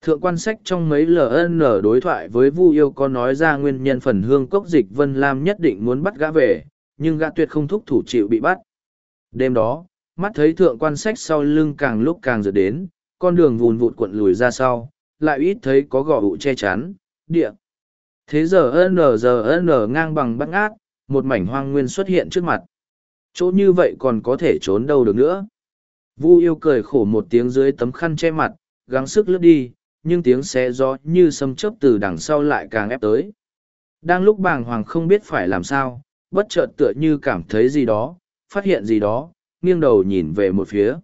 Thượng quan sách trong mấy LN đối thoại với Vu yêu có nói ra nguyên nhân phần hương cốc dịch Vân Lam nhất định muốn bắt gã về, nhưng gã tuyệt không thúc thủ chịu bị bắt. Đêm đó, mắt thấy thượng quan sách sau lưng càng lúc càng dựa đến, con đường vùn vụt cuộn lùi ra sau, lại ít thấy có gò ụ che chắn, địa. Thế giờ n giờ n ngang bằng bắt ngát, một mảnh hoang nguyên xuất hiện trước mặt. Chỗ như vậy còn có thể trốn đâu được nữa. Vu yêu cười khổ một tiếng dưới tấm khăn che mặt, gắng sức lướt đi, nhưng tiếng xé gió như sấm chớp từ đằng sau lại càng ép tới. Đang lúc bàng hoàng không biết phải làm sao, bất chợt tựa như cảm thấy gì đó, phát hiện gì đó, nghiêng đầu nhìn về một phía.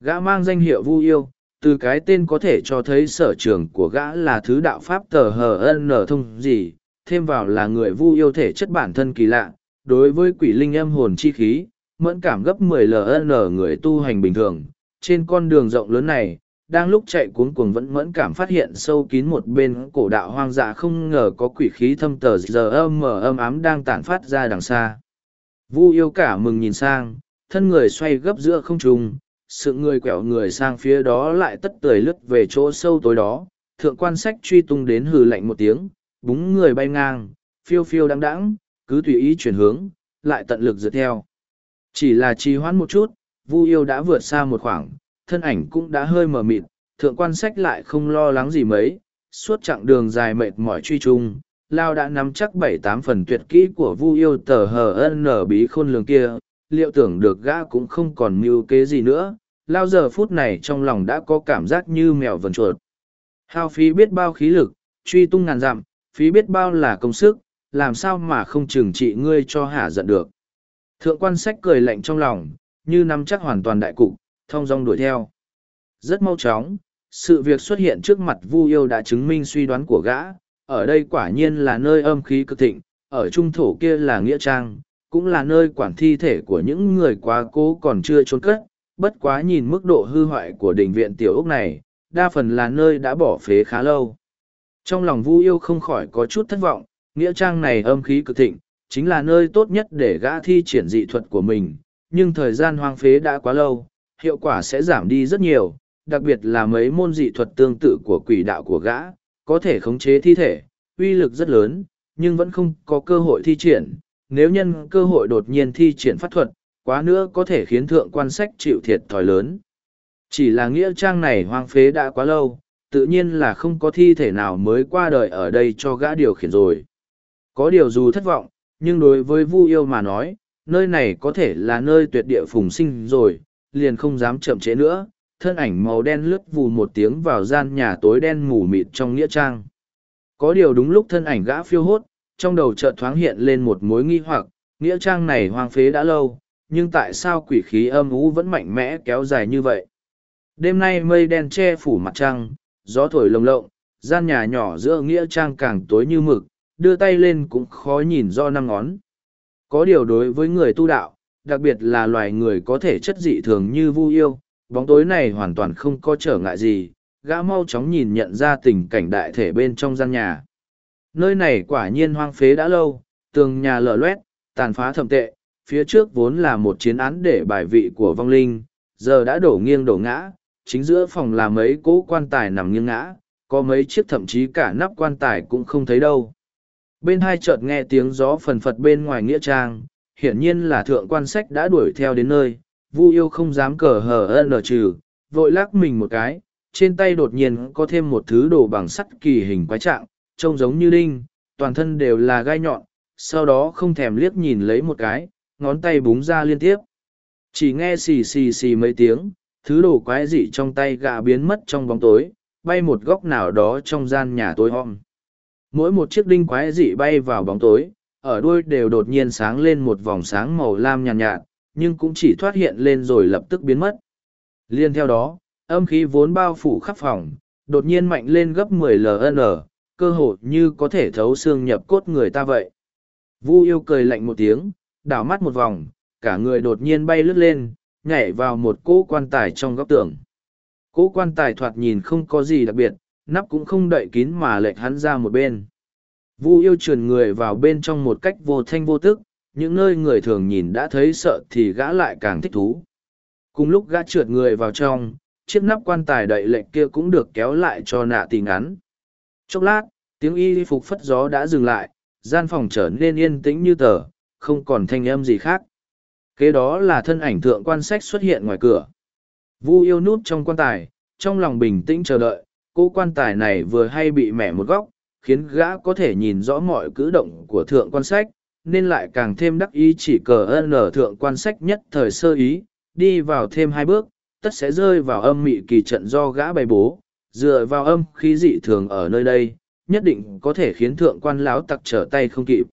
Gã mang danh hiệu Vu Yêu, từ cái tên có thể cho thấy sở trường của gã là thứ đạo pháp tờ hờ nở thông gì, thêm vào là người Vu Yêu thể chất bản thân kỳ lạ, đối với quỷ linh âm hồn chi khí, mẫn cảm gấp 10 LN người tu hành bình thường. Trên con đường rộng lớn này, đang lúc chạy cuốn cuồng vẫn mẫn cảm phát hiện sâu kín một bên cổ đạo hoang dã không ngờ có quỷ khí thâm tờ giờ âm mờ âm ám đang tản phát ra đằng xa. Vu yêu cả mừng nhìn sang, thân người xoay gấp giữa không trung, sự người quẹo người sang phía đó lại tất tời lướt về chỗ sâu tối đó. Thượng quan sách truy tung đến hừ lạnh một tiếng, búng người bay ngang, phiêu phiêu đắng đắng, cứ tùy ý chuyển hướng, lại tận lực dựa theo. Chỉ là trì hoãn một chút, Vu yêu đã vượt xa một khoảng, thân ảnh cũng đã hơi mờ mịt, thượng quan sách lại không lo lắng gì mấy, suốt chặng đường dài mệt mỏi truy chung, Lao đã nắm chắc bảy tám phần tuyệt kỹ của Vu yêu tờ hờ ân nở bí khôn lường kia, liệu tưởng được gã cũng không còn mưu kế gì nữa, Lao giờ phút này trong lòng đã có cảm giác như mèo vần chuột. Hao phí biết bao khí lực, truy tung ngàn dặm, phí biết bao là công sức, làm sao mà không trừng trị ngươi cho hả giận được. Thượng quan sách cười lạnh trong lòng, như nắm chắc hoàn toàn đại cục, thong dong đuổi theo. Rất mau chóng, sự việc xuất hiện trước mặt Vu Yêu đã chứng minh suy đoán của gã, ở đây quả nhiên là nơi âm khí cực thịnh, ở trung thổ kia là Nghĩa Trang, cũng là nơi quản thi thể của những người quá cố còn chưa trốn cất, bất quá nhìn mức độ hư hoại của đình viện tiểu ốc này, đa phần là nơi đã bỏ phế khá lâu. Trong lòng Vu Yêu không khỏi có chút thất vọng, Nghĩa Trang này âm khí cực thịnh, chính là nơi tốt nhất để gã thi triển dị thuật của mình, nhưng thời gian hoang phế đã quá lâu, hiệu quả sẽ giảm đi rất nhiều, đặc biệt là mấy môn dị thuật tương tự của quỷ đạo của gã, có thể khống chế thi thể, uy lực rất lớn, nhưng vẫn không có cơ hội thi triển. Nếu nhân cơ hội đột nhiên thi triển pháp thuật, quá nữa có thể khiến thượng quan sách chịu thiệt thòi lớn. Chỉ là nghĩa trang này hoang phế đã quá lâu, tự nhiên là không có thi thể nào mới qua đời ở đây cho gã điều khiển rồi. Có điều dù thất vọng, nhưng đối với Vu yêu mà nói, nơi này có thể là nơi tuyệt địa phùng sinh rồi, liền không dám chậm trễ nữa, thân ảnh màu đen lướt vù một tiếng vào gian nhà tối đen mù mịt trong nghĩa trang. Có điều đúng lúc thân ảnh gã phiêu hốt, trong đầu chợt thoáng hiện lên một mối nghi hoặc, nghĩa trang này hoang phế đã lâu, nhưng tại sao quỷ khí âm ú vẫn mạnh mẽ kéo dài như vậy? Đêm nay mây đen che phủ mặt trăng, gió thổi lồng lộng, gian nhà nhỏ giữa nghĩa trang càng tối như mực, đưa tay lên cũng khó nhìn do năm ngón. Có điều đối với người tu đạo, đặc biệt là loài người có thể chất dị thường như vu yêu, bóng tối này hoàn toàn không có trở ngại gì, gã mau chóng nhìn nhận ra tình cảnh đại thể bên trong gian nhà. Nơi này quả nhiên hoang phế đã lâu, tường nhà lở loét, tàn phá thầm tệ, phía trước vốn là một chiến án để bài vị của vong linh, giờ đã đổ nghiêng đổ ngã, chính giữa phòng là mấy cỗ quan tài nằm nghiêng ngã, có mấy chiếc thậm chí cả nắp quan tài cũng không thấy đâu. Bên hai chợt nghe tiếng gió phần phật bên ngoài nghĩa trang, hiển nhiên là thượng quan sách đã đuổi theo đến nơi, vu yêu không dám cờ hờ ân lờ trừ, vội lắc mình một cái, trên tay đột nhiên có thêm một thứ đồ bằng sắt kỳ hình quái trạng, trông giống như đinh, toàn thân đều là gai nhọn, sau đó không thèm liếc nhìn lấy một cái, ngón tay búng ra liên tiếp. Chỉ nghe xì xì xì mấy tiếng, thứ đồ quái dị trong tay gạ biến mất trong bóng tối, bay một góc nào đó trong gian nhà tối om. Mỗi một chiếc đinh quái dị bay vào bóng tối, ở đuôi đều đột nhiên sáng lên một vòng sáng màu lam nhàn nhạt, nhạt, nhưng cũng chỉ thoát hiện lên rồi lập tức biến mất. Liên theo đó, âm khí vốn bao phủ khắp phòng, đột nhiên mạnh lên gấp 10 LN, cơ hồ như có thể thấu xương nhập cốt người ta vậy. Vu yêu cười lạnh một tiếng, đảo mắt một vòng, cả người đột nhiên bay lướt lên, nhảy vào một cỗ quan tài trong góc tường. Cỗ quan tài thoạt nhìn không có gì đặc biệt, nắp cũng không đậy kín mà lệch hắn ra một bên. Vu yêu truyền người vào bên trong một cách vô thanh vô tức, những nơi người thường nhìn đã thấy sợ thì gã lại càng thích thú. Cùng lúc gã trượt người vào trong, chiếc nắp quan tài đậy lệch kia cũng được kéo lại cho nạ tì ngắn. Chốc lát, tiếng y phục phất gió đã dừng lại, gian phòng trở nên yên tĩnh như tờ, không còn thanh âm gì khác. Kế đó là thân ảnh thượng quan sách xuất hiện ngoài cửa. Vu yêu núp trong quan tài, trong lòng bình tĩnh chờ đợi, cô quan tài này vừa hay bị mẻ một góc, khiến gã có thể nhìn rõ mọi cử động của thượng quan sách, nên lại càng thêm đắc ý chỉ cờ ân ở thượng quan sách nhất thời sơ ý, đi vào thêm hai bước, tất sẽ rơi vào âm mị kỳ trận do gã bày bố, dựa vào âm khí dị thường ở nơi đây, nhất định có thể khiến thượng quan lão tặc trở tay không kịp.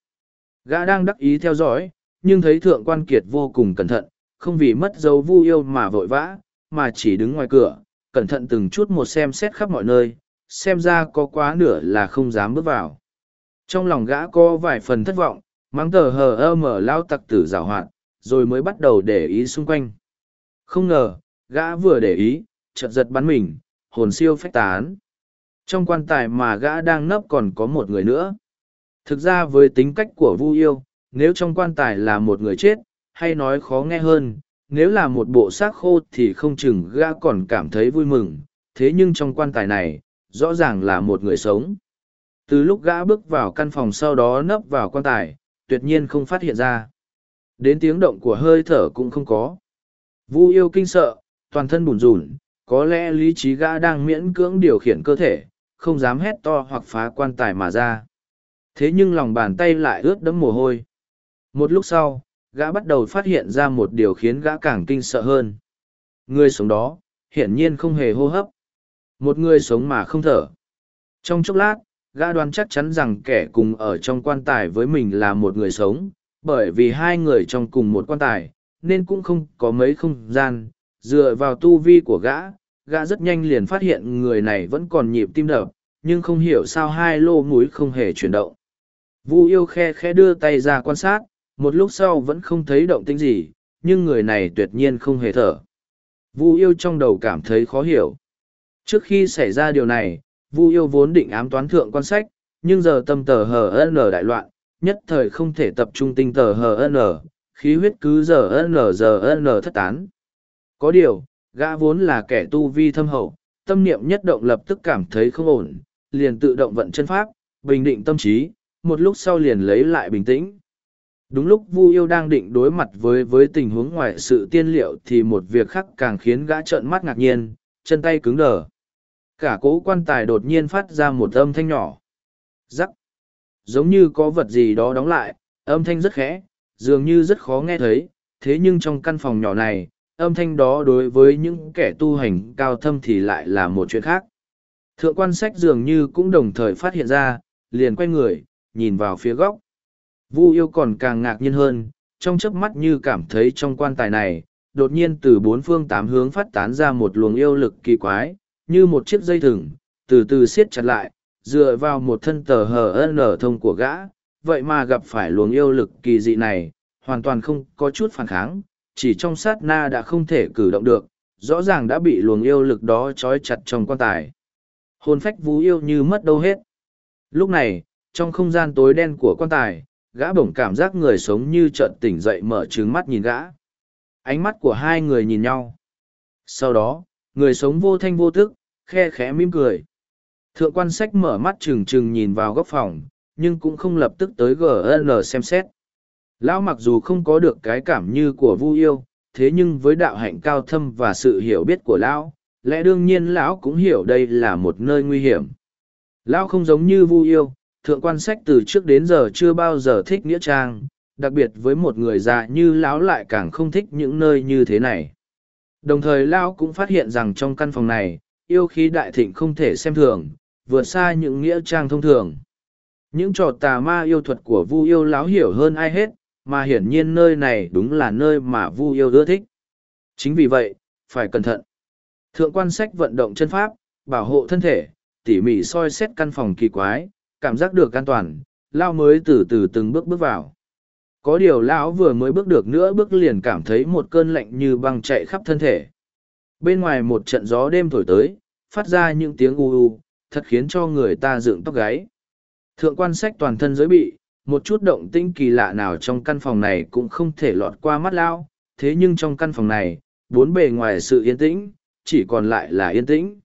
Gã đang đắc ý theo dõi, nhưng thấy thượng quan kiệt vô cùng cẩn thận, không vì mất dấu vu yêu mà vội vã, mà chỉ đứng ngoài cửa, cẩn thận từng chút một xem xét khắp mọi nơi, xem ra có quá nửa là không dám bước vào. Trong lòng gã có vài phần thất vọng, mắng tờ hờ ơ mở lao tặc tử rào hoạt, rồi mới bắt đầu để ý xung quanh. Không ngờ, gã vừa để ý, chợt giật bắn mình, hồn siêu phách tán. Trong quan tài mà gã đang nấp còn có một người nữa. Thực ra với tính cách của Vu Yêu, nếu trong quan tài là một người chết, hay nói khó nghe hơn, nếu là một bộ xác khô thì không chừng gã còn cảm thấy vui mừng, thế nhưng trong quan tài này, rõ ràng là một người sống. Từ lúc gã bước vào căn phòng sau đó nấp vào quan tài, tuyệt nhiên không phát hiện ra. Đến tiếng động của hơi thở cũng không có. Vu yêu kinh sợ, toàn thân bùn rùn, có lẽ lý trí gã đang miễn cưỡng điều khiển cơ thể, không dám hét to hoặc phá quan tài mà ra. Thế nhưng lòng bàn tay lại ướt đẫm mồ hôi. Một lúc sau, gã bắt đầu phát hiện ra một điều khiến gã càng kinh sợ hơn. Người sống đó, hiển nhiên không hề hô hấp. Một người sống mà không thở. Trong chốc lát, gã đoán chắc chắn rằng kẻ cùng ở trong quan tài với mình là một người sống, bởi vì hai người trong cùng một quan tài, nên cũng không có mấy không gian. Dựa vào tu vi của gã, gã rất nhanh liền phát hiện người này vẫn còn nhịp tim đập, nhưng không hiểu sao hai lô mũi không hề chuyển động. Vu yêu khe khe đưa tay ra quan sát, một lúc sau vẫn không thấy động tĩnh gì, nhưng người này tuyệt nhiên không hề thở. Vu yêu trong đầu cảm thấy khó hiểu. Trước khi xảy ra điều này, Vu yêu vốn định ám toán thượng quan sách, nhưng giờ tâm tờ hờ n đại loạn, nhất thời không thể tập trung tinh tờ hờ n, khí huyết cứ giờ n giờ n thất tán. Có điều, gã vốn là kẻ tu vi thâm hậu, tâm niệm nhất động lập tức cảm thấy không ổn, liền tự động vận chân pháp, bình định tâm trí, một lúc sau liền lấy lại bình tĩnh. Đúng lúc Vu Yêu đang định đối mặt với với tình huống ngoài sự tiên liệu thì một việc khác càng khiến gã trợn mắt ngạc nhiên, chân tay cứng đờ. Cả cố quan tài đột nhiên phát ra một âm thanh nhỏ. Rắc. Giống như có vật gì đó đóng lại, âm thanh rất khẽ, dường như rất khó nghe thấy, thế nhưng trong căn phòng nhỏ này, âm thanh đó đối với những kẻ tu hành cao thâm thì lại là một chuyện khác. Thượng quan sách dường như cũng đồng thời phát hiện ra, liền quay người, nhìn vào phía góc. Vu yêu còn càng ngạc nhiên hơn, trong chớp mắt như cảm thấy trong quan tài này, đột nhiên từ bốn phương tám hướng phát tán ra một luồng yêu lực kỳ quái, như một chiếc dây thừng, từ từ siết chặt lại, dựa vào một thân tờ hờ nở thông của gã, vậy mà gặp phải luồng yêu lực kỳ dị này, hoàn toàn không có chút phản kháng, chỉ trong sát na đã không thể cử động được, rõ ràng đã bị luồng yêu lực đó trói chặt trong quan tài. Hồn phách Vu yêu như mất đâu hết. Lúc này, trong không gian tối đen của quan tài, gã bổng cảm giác người sống như trợn tỉnh dậy mở trứng mắt nhìn gã. Ánh mắt của hai người nhìn nhau. Sau đó, người sống vô thanh vô tức, khe khẽ mỉm cười. Thượng quan sách mở mắt trừng trừng nhìn vào góc phòng, nhưng cũng không lập tức tới GN xem xét. Lão mặc dù không có được cái cảm như của Vu yêu, thế nhưng với đạo hạnh cao thâm và sự hiểu biết của lão, lẽ đương nhiên lão cũng hiểu đây là một nơi nguy hiểm. Lão không giống như Vu yêu, thượng quan sách từ trước đến giờ chưa bao giờ thích nghĩa trang, đặc biệt với một người già như lão lại càng không thích những nơi như thế này. Đồng thời lão cũng phát hiện rằng trong căn phòng này, yêu khí đại thịnh không thể xem thường, vượt xa những nghĩa trang thông thường. Những trò tà ma yêu thuật của Vu yêu lão hiểu hơn ai hết, mà hiển nhiên nơi này đúng là nơi mà Vu yêu ưa thích. Chính vì vậy, phải cẩn thận. Thượng quan sách vận động chân pháp, bảo hộ thân thể, tỉ mỉ soi xét căn phòng kỳ quái, cảm giác được an toàn, Lao mới từ từ từng bước bước vào. Có điều lão vừa mới bước được nữa bước liền cảm thấy một cơn lạnh như băng chạy khắp thân thể. Bên ngoài một trận gió đêm thổi tới, phát ra những tiếng u u, thật khiến cho người ta dựng tóc gáy. Thượng quan sách toàn thân giới bị, một chút động tĩnh kỳ lạ nào trong căn phòng này cũng không thể lọt qua mắt lao, thế nhưng trong căn phòng này, bốn bề ngoài sự yên tĩnh, chỉ còn lại là yên tĩnh.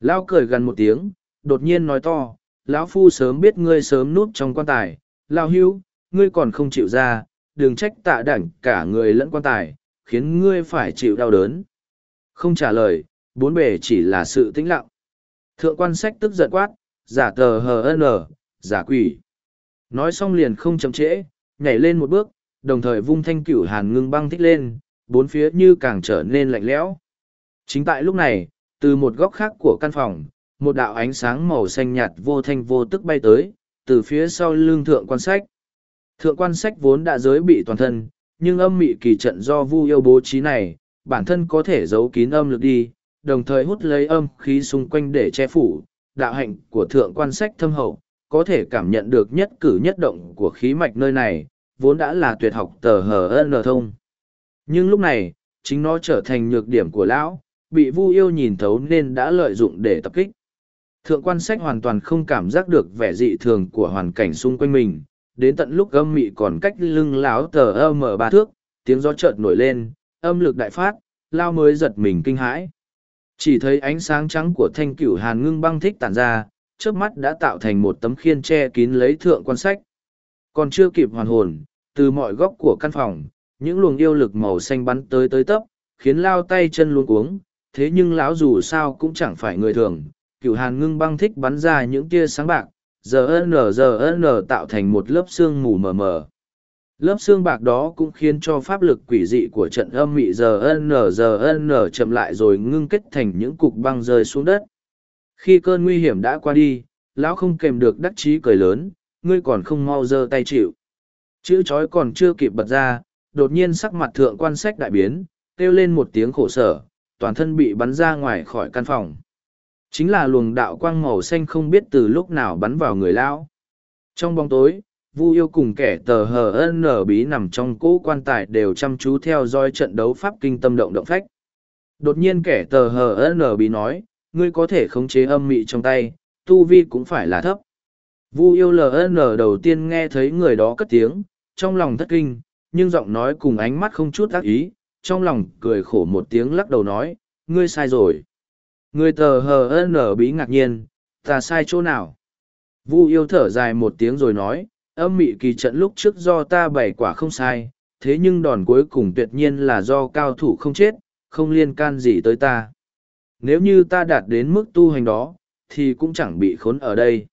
Lao cười gần một tiếng, đột nhiên nói to, lão phu sớm biết ngươi sớm núp trong quan tài, lao hưu, ngươi còn không chịu ra, đừng trách tạ đảnh cả người lẫn quan tài, khiến ngươi phải chịu đau đớn. Không trả lời, bốn bề chỉ là sự tĩnh lặng. Thượng quan sách tức giận quát, giả tờ hờ n, giả quỷ. Nói xong liền không chậm trễ, nhảy lên một bước, đồng thời vung thanh cửu hàn ngưng băng thích lên, bốn phía như càng trở nên lạnh lẽo. Chính tại lúc này, từ một góc khác của căn phòng, một đạo ánh sáng màu xanh nhạt vô thanh vô tức bay tới, từ phía sau lưng thượng quan sách. Thượng quan sách vốn đã giới bị toàn thân, nhưng âm mị kỳ trận do vu yêu bố trí này, bản thân có thể giấu kín âm lực đi, đồng thời hút lấy âm khí xung quanh để che phủ. Đạo hạnh của thượng quan sách thâm hậu, có thể cảm nhận được nhất cử nhất động của khí mạch nơi này, vốn đã là tuyệt học tờ hờ n thông. Nhưng lúc này, chính nó trở thành nhược điểm của lão, bị vu yêu nhìn thấu nên đã lợi dụng để tập kích. Thượng quan sách hoàn toàn không cảm giác được vẻ dị thường của hoàn cảnh xung quanh mình, đến tận lúc âm mị còn cách lưng láo tờ âm ở ba thước, tiếng gió chợt nổi lên, âm lực đại phát, lao mới giật mình kinh hãi. Chỉ thấy ánh sáng trắng của thanh cửu hàn ngưng băng thích tản ra, trước mắt đã tạo thành một tấm khiên che kín lấy thượng quan sách. Còn chưa kịp hoàn hồn, từ mọi góc của căn phòng, những luồng yêu lực màu xanh bắn tới tới tấp, khiến lao tay chân luôn cuống, thế nhưng lão dù sao cũng chẳng phải người thường, cửu hàn ngưng băng thích bắn ra những tia sáng bạc, giờ n giờ n tạo thành một lớp xương mù mờ mờ. Lớp xương bạc đó cũng khiến cho pháp lực quỷ dị của trận âm mị giờ n giờ n chậm lại rồi ngưng kết thành những cục băng rơi xuống đất. Khi cơn nguy hiểm đã qua đi, lão không kèm được đắc chí cười lớn, ngươi còn không mau giơ tay chịu. Chữ chói còn chưa kịp bật ra, đột nhiên sắc mặt thượng quan sách đại biến, kêu lên một tiếng khổ sở, toàn thân bị bắn ra ngoài khỏi căn phòng. Chính là luồng đạo quang màu xanh không biết từ lúc nào bắn vào người lão. Trong bóng tối, Vu yêu cùng kẻ tờ hờ nở bí nằm trong cỗ quan tài đều chăm chú theo dõi trận đấu pháp kinh tâm động động phách. Đột nhiên kẻ tờ hờ nở bí nói, ngươi có thể khống chế âm mị trong tay, tu vi cũng phải là thấp. Vu yêu LN đầu tiên nghe thấy người đó cất tiếng, trong lòng thất kinh, nhưng giọng nói cùng ánh mắt không chút ác ý, trong lòng cười khổ một tiếng lắc đầu nói, ngươi sai rồi. Người tờ hờ nở bí ngạc nhiên, ta sai chỗ nào? Vu yêu thở dài một tiếng rồi nói, âm mị kỳ trận lúc trước do ta bày quả không sai, thế nhưng đòn cuối cùng tuyệt nhiên là do cao thủ không chết, không liên can gì tới ta. Nếu như ta đạt đến mức tu hành đó, thì cũng chẳng bị khốn ở đây.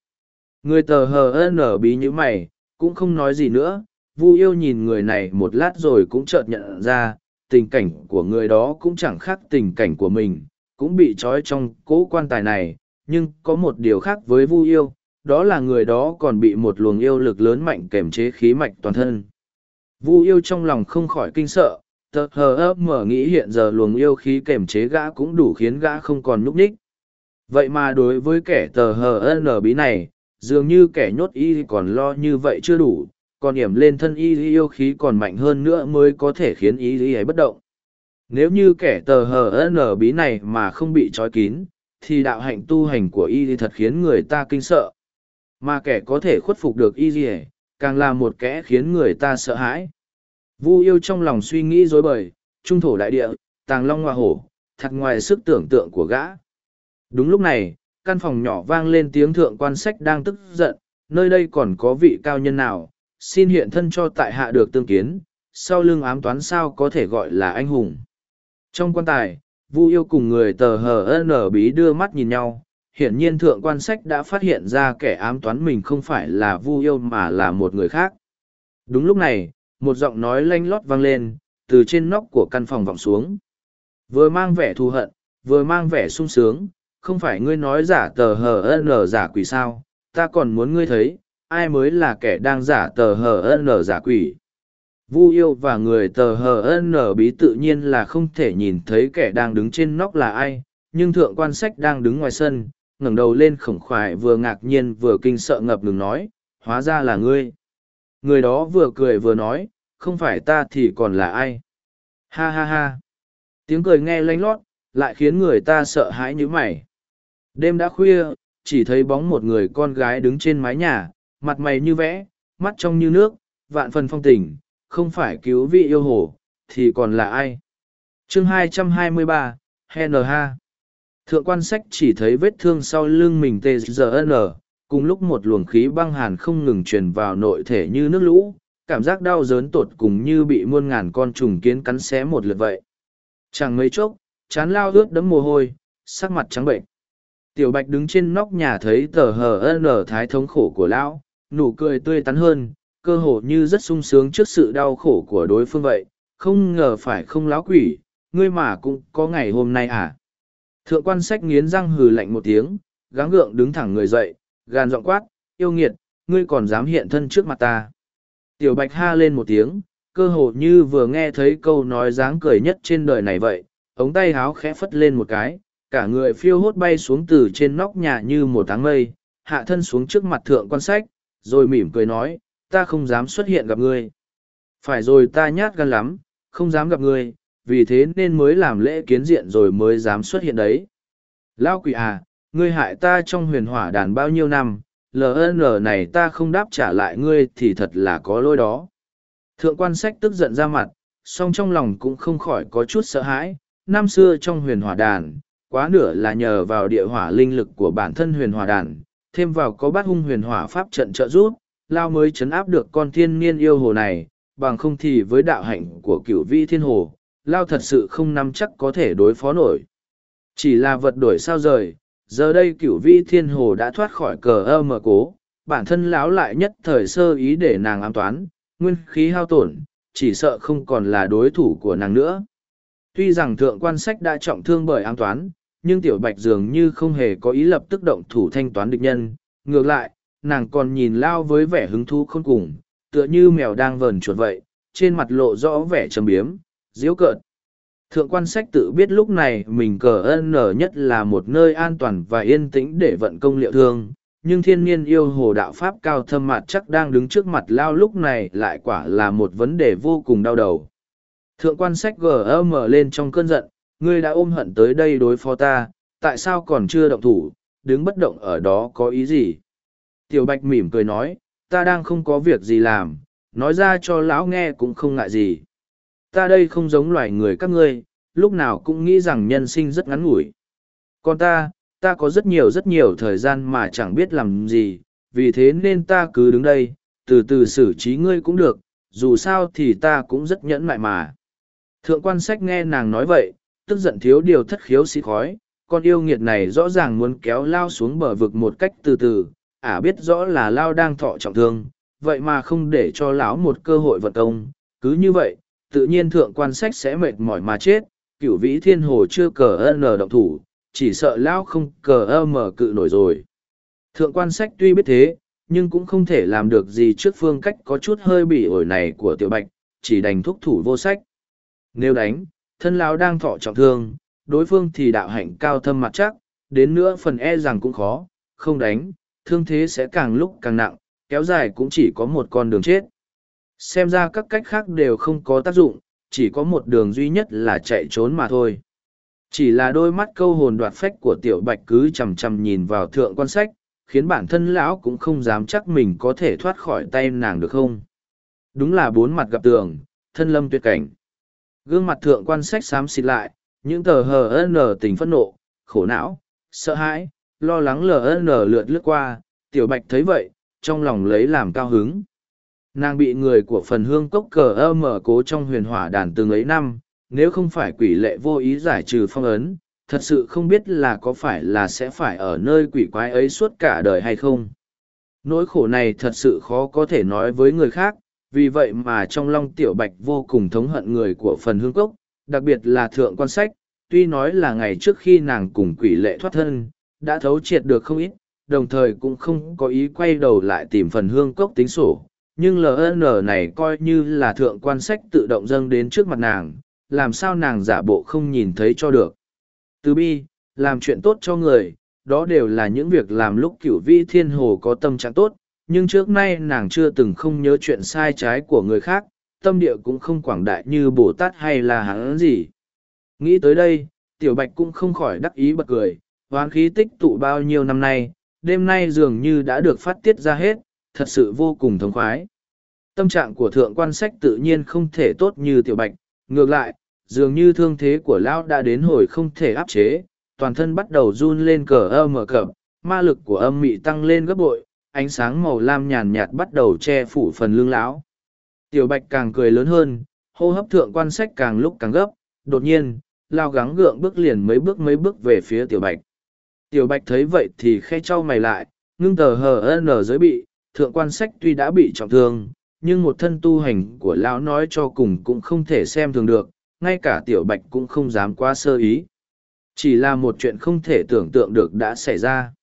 Người tờ hờ nở bí như mày, cũng không nói gì nữa, Vu yêu nhìn người này một lát rồi cũng chợt nhận ra, tình cảnh của người đó cũng chẳng khác tình cảnh của mình, cũng bị trói trong cố quan tài này, nhưng có một điều khác với Vu yêu, đó là người đó còn bị một luồng yêu lực lớn mạnh kềm chế khí mạch toàn thân. Vu yêu trong lòng không khỏi kinh sợ, tờ hờ ấp mở nghĩ hiện giờ luồng yêu khí kềm chế gã cũng đủ khiến gã không còn núp ních. Vậy mà đối với kẻ tờ hờ n bí này, dường như kẻ nhốt y còn lo như vậy chưa đủ, còn điểm lên thân y yêu khí còn mạnh hơn nữa mới có thể khiến y ấy bất động. Nếu như kẻ tờ hờ n bí này mà không bị trói kín, thì đạo hạnh tu hành của y thật khiến người ta kinh sợ. Mà kẻ có thể khuất phục được y y càng là một kẻ khiến người ta sợ hãi. Vu yêu trong lòng suy nghĩ dối bời, trung thổ đại địa, tàng long hoa hổ, thật ngoài sức tưởng tượng của gã. Đúng lúc này, căn phòng nhỏ vang lên tiếng thượng quan sách đang tức giận, nơi đây còn có vị cao nhân nào, xin hiện thân cho tại hạ được tương kiến, sau lưng ám toán sao có thể gọi là anh hùng. Trong quan tài, Vu yêu cùng người tờ hờ nở bí đưa mắt nhìn nhau, hiển nhiên thượng quan sách đã phát hiện ra kẻ ám toán mình không phải là Vu yêu mà là một người khác. Đúng lúc này, một giọng nói lanh lót vang lên, từ trên nóc của căn phòng vọng xuống. Vừa mang vẻ thù hận, vừa mang vẻ sung sướng, không phải ngươi nói giả tờ hờ nở giả quỷ sao, ta còn muốn ngươi thấy, ai mới là kẻ đang giả tờ hờ nở giả quỷ. Vu yêu và người tờ hờ nở bí tự nhiên là không thể nhìn thấy kẻ đang đứng trên nóc là ai, nhưng thượng quan sách đang đứng ngoài sân, ngẩng đầu lên khổng khoải vừa ngạc nhiên vừa kinh sợ ngập ngừng nói, hóa ra là ngươi. Người đó vừa cười vừa nói, không phải ta thì còn là ai. Ha ha ha. Tiếng cười nghe lanh lót, lại khiến người ta sợ hãi như mày. Đêm đã khuya, chỉ thấy bóng một người con gái đứng trên mái nhà, mặt mày như vẽ, mắt trong như nước, vạn phần phong tình, không phải cứu vị yêu hồ, thì còn là ai? chương 223, Hen ha. Thượng quan sách chỉ thấy vết thương sau lưng mình TZN, cùng lúc một luồng khí băng hàn không ngừng truyền vào nội thể như nước lũ, cảm giác đau đớn tột cùng như bị muôn ngàn con trùng kiến cắn xé một lượt vậy. Chẳng mấy chốc, chán lao ướt đẫm mồ hôi, sắc mặt trắng bệnh. Tiểu bạch đứng trên nóc nhà thấy tờ hờ n thái thống khổ của lão, nụ cười tươi tắn hơn, cơ hồ như rất sung sướng trước sự đau khổ của đối phương vậy, không ngờ phải không láo quỷ, ngươi mà cũng có ngày hôm nay à. Thượng quan sách nghiến răng hừ lạnh một tiếng, gắng gượng đứng thẳng người dậy, gàn giọng quát, yêu nghiệt, ngươi còn dám hiện thân trước mặt ta. Tiểu bạch ha lên một tiếng, cơ hồ như vừa nghe thấy câu nói dáng cười nhất trên đời này vậy, ống tay háo khẽ phất lên một cái, cả người phiêu hốt bay xuống từ trên nóc nhà như một tháng mây, hạ thân xuống trước mặt thượng quan sách, rồi mỉm cười nói, ta không dám xuất hiện gặp ngươi. Phải rồi ta nhát gan lắm, không dám gặp ngươi, vì thế nên mới làm lễ kiến diện rồi mới dám xuất hiện đấy. Lao quỷ à, ngươi hại ta trong huyền hỏa đàn bao nhiêu năm, LN này ta không đáp trả lại ngươi thì thật là có lỗi đó. Thượng quan sách tức giận ra mặt, song trong lòng cũng không khỏi có chút sợ hãi. Năm xưa trong huyền hỏa đàn, quá nửa là nhờ vào địa hỏa linh lực của bản thân huyền hỏa đàn, thêm vào có bát hung huyền hỏa pháp trận trợ giúp, Lao mới chấn áp được con thiên niên yêu hồ này, bằng không thì với đạo hạnh của cửu vi thiên hồ, Lao thật sự không nắm chắc có thể đối phó nổi. Chỉ là vật đổi sao rời, giờ đây cửu vi thiên hồ đã thoát khỏi cờ ơ mờ cố, bản thân lão lại nhất thời sơ ý để nàng ám toán, nguyên khí hao tổn, chỉ sợ không còn là đối thủ của nàng nữa. Tuy rằng thượng quan sách đã trọng thương bởi ám toán, nhưng tiểu bạch dường như không hề có ý lập tức động thủ thanh toán địch nhân. Ngược lại, nàng còn nhìn lao với vẻ hứng thú khôn cùng, tựa như mèo đang vờn chuột vậy, trên mặt lộ rõ vẻ trầm biếm, diễu cợt. Thượng quan sách tự biết lúc này mình cờ ân nở nhất là một nơi an toàn và yên tĩnh để vận công liệu thương, nhưng thiên nhiên yêu hồ đạo pháp cao thâm mặt chắc đang đứng trước mặt lao lúc này lại quả là một vấn đề vô cùng đau đầu. Thượng quan sách gm lên trong cơn giận, ngươi đã ôm hận tới đây đối phó ta, tại sao còn chưa động thủ, đứng bất động ở đó có ý gì? Tiểu bạch mỉm cười nói, ta đang không có việc gì làm, nói ra cho lão nghe cũng không ngại gì. Ta đây không giống loài người các ngươi, lúc nào cũng nghĩ rằng nhân sinh rất ngắn ngủi. Còn ta, ta có rất nhiều rất nhiều thời gian mà chẳng biết làm gì, vì thế nên ta cứ đứng đây, từ từ xử trí ngươi cũng được, dù sao thì ta cũng rất nhẫn mại mà. Thượng quan sách nghe nàng nói vậy, tức giận thiếu điều thất khiếu xị khói, con yêu nghiệt này rõ ràng muốn kéo lao xuống bờ vực một cách từ từ, ả à biết rõ là lao đang thọ trọng thương, vậy mà không để cho lão một cơ hội vận công, cứ như vậy, tự nhiên thượng quan sách sẽ mệt mỏi mà chết, Cựu vĩ thiên hồ chưa cờ ân động thủ, chỉ sợ lão không cờ ơ mở cự nổi rồi. Thượng quan sách tuy biết thế, nhưng cũng không thể làm được gì trước phương cách có chút hơi bỉ ổi này của tiểu bạch, chỉ đành thúc thủ vô sách. Nếu đánh, thân lão đang thọ trọng thương, đối phương thì đạo hạnh cao thâm mặt chắc, đến nữa phần e rằng cũng khó, không đánh, thương thế sẽ càng lúc càng nặng, kéo dài cũng chỉ có một con đường chết. Xem ra các cách khác đều không có tác dụng, chỉ có một đường duy nhất là chạy trốn mà thôi. Chỉ là đôi mắt câu hồn đoạt phách của tiểu bạch cứ chằm chằm nhìn vào thượng quan sách, khiến bản thân lão cũng không dám chắc mình có thể thoát khỏi tay nàng được không. Đúng là bốn mặt gặp tường, thân lâm tuyệt cảnh. Gương mặt thượng quan sách xám xịt lại, những tờ hờ ân tình phẫn nộ, khổ não, sợ hãi, lo lắng ln lượt lướt qua, tiểu bạch thấy vậy, trong lòng lấy làm cao hứng. Nàng bị người của phần hương cốc cờ ơ mở cố trong huyền hỏa đàn từng ấy năm, nếu không phải quỷ lệ vô ý giải trừ phong ấn, thật sự không biết là có phải là sẽ phải ở nơi quỷ quái ấy suốt cả đời hay không. Nỗi khổ này thật sự khó có thể nói với người khác, vì vậy mà trong long tiểu bạch vô cùng thống hận người của phần hương cốc, đặc biệt là thượng quan sách, tuy nói là ngày trước khi nàng cùng quỷ lệ thoát thân, đã thấu triệt được không ít, đồng thời cũng không có ý quay đầu lại tìm phần hương cốc tính sổ. Nhưng LN này coi như là thượng quan sách tự động dâng đến trước mặt nàng, làm sao nàng giả bộ không nhìn thấy cho được. Từ bi, làm chuyện tốt cho người, đó đều là những việc làm lúc cửu vi thiên hồ có tâm trạng tốt, nhưng trước nay nàng chưa từng không nhớ chuyện sai trái của người khác, tâm địa cũng không quảng đại như Bồ Tát hay là hắn gì. Nghĩ tới đây, Tiểu Bạch cũng không khỏi đắc ý bật cười, hoán khí tích tụ bao nhiêu năm nay, đêm nay dường như đã được phát tiết ra hết, thật sự vô cùng thống khoái. Tâm trạng của thượng quan sách tự nhiên không thể tốt như Tiểu Bạch, ngược lại, dường như thương thế của lão đã đến hồi không thể áp chế toàn thân bắt đầu run lên cờ ơ mở cập ma lực của âm mị tăng lên gấp bội ánh sáng màu lam nhàn nhạt bắt đầu che phủ phần lưng lão tiểu bạch càng cười lớn hơn hô hấp thượng quan sách càng lúc càng gấp đột nhiên lao gắng gượng bước liền mấy bước mấy bước về phía tiểu bạch tiểu bạch thấy vậy thì khe trao mày lại ngưng tờ hờ n giới bị thượng quan sách tuy đã bị trọng thương nhưng một thân tu hành của lão nói cho cùng cũng không thể xem thường được ngay cả tiểu bạch cũng không dám quá sơ ý. Chỉ là một chuyện không thể tưởng tượng được đã xảy ra.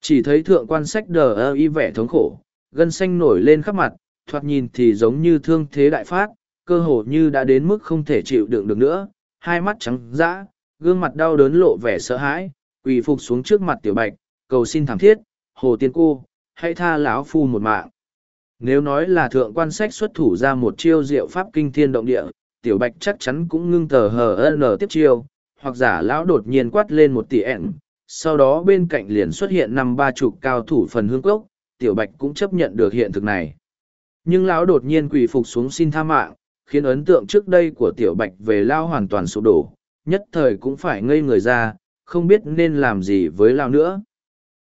Chỉ thấy thượng quan sách đờ ơ y vẻ thống khổ, gân xanh nổi lên khắp mặt, thoạt nhìn thì giống như thương thế đại phát, cơ hồ như đã đến mức không thể chịu đựng được nữa, hai mắt trắng dã, gương mặt đau đớn lộ vẻ sợ hãi, quỳ phục xuống trước mặt tiểu bạch, cầu xin thảm thiết, hồ tiên cô, hãy tha lão phu một mạng. Nếu nói là thượng quan sách xuất thủ ra một chiêu diệu pháp kinh thiên động địa, tiểu bạch chắc chắn cũng ngưng tờ hờ ân tiếp chiêu, hoặc giả lão đột nhiên quát lên một tỷ ẹn, sau đó bên cạnh liền xuất hiện năm ba chục cao thủ phần hương cốc, tiểu bạch cũng chấp nhận được hiện thực này. Nhưng lão đột nhiên quỳ phục xuống xin tha mạng, khiến ấn tượng trước đây của tiểu bạch về lao hoàn toàn sụp đổ, nhất thời cũng phải ngây người ra, không biết nên làm gì với lao nữa.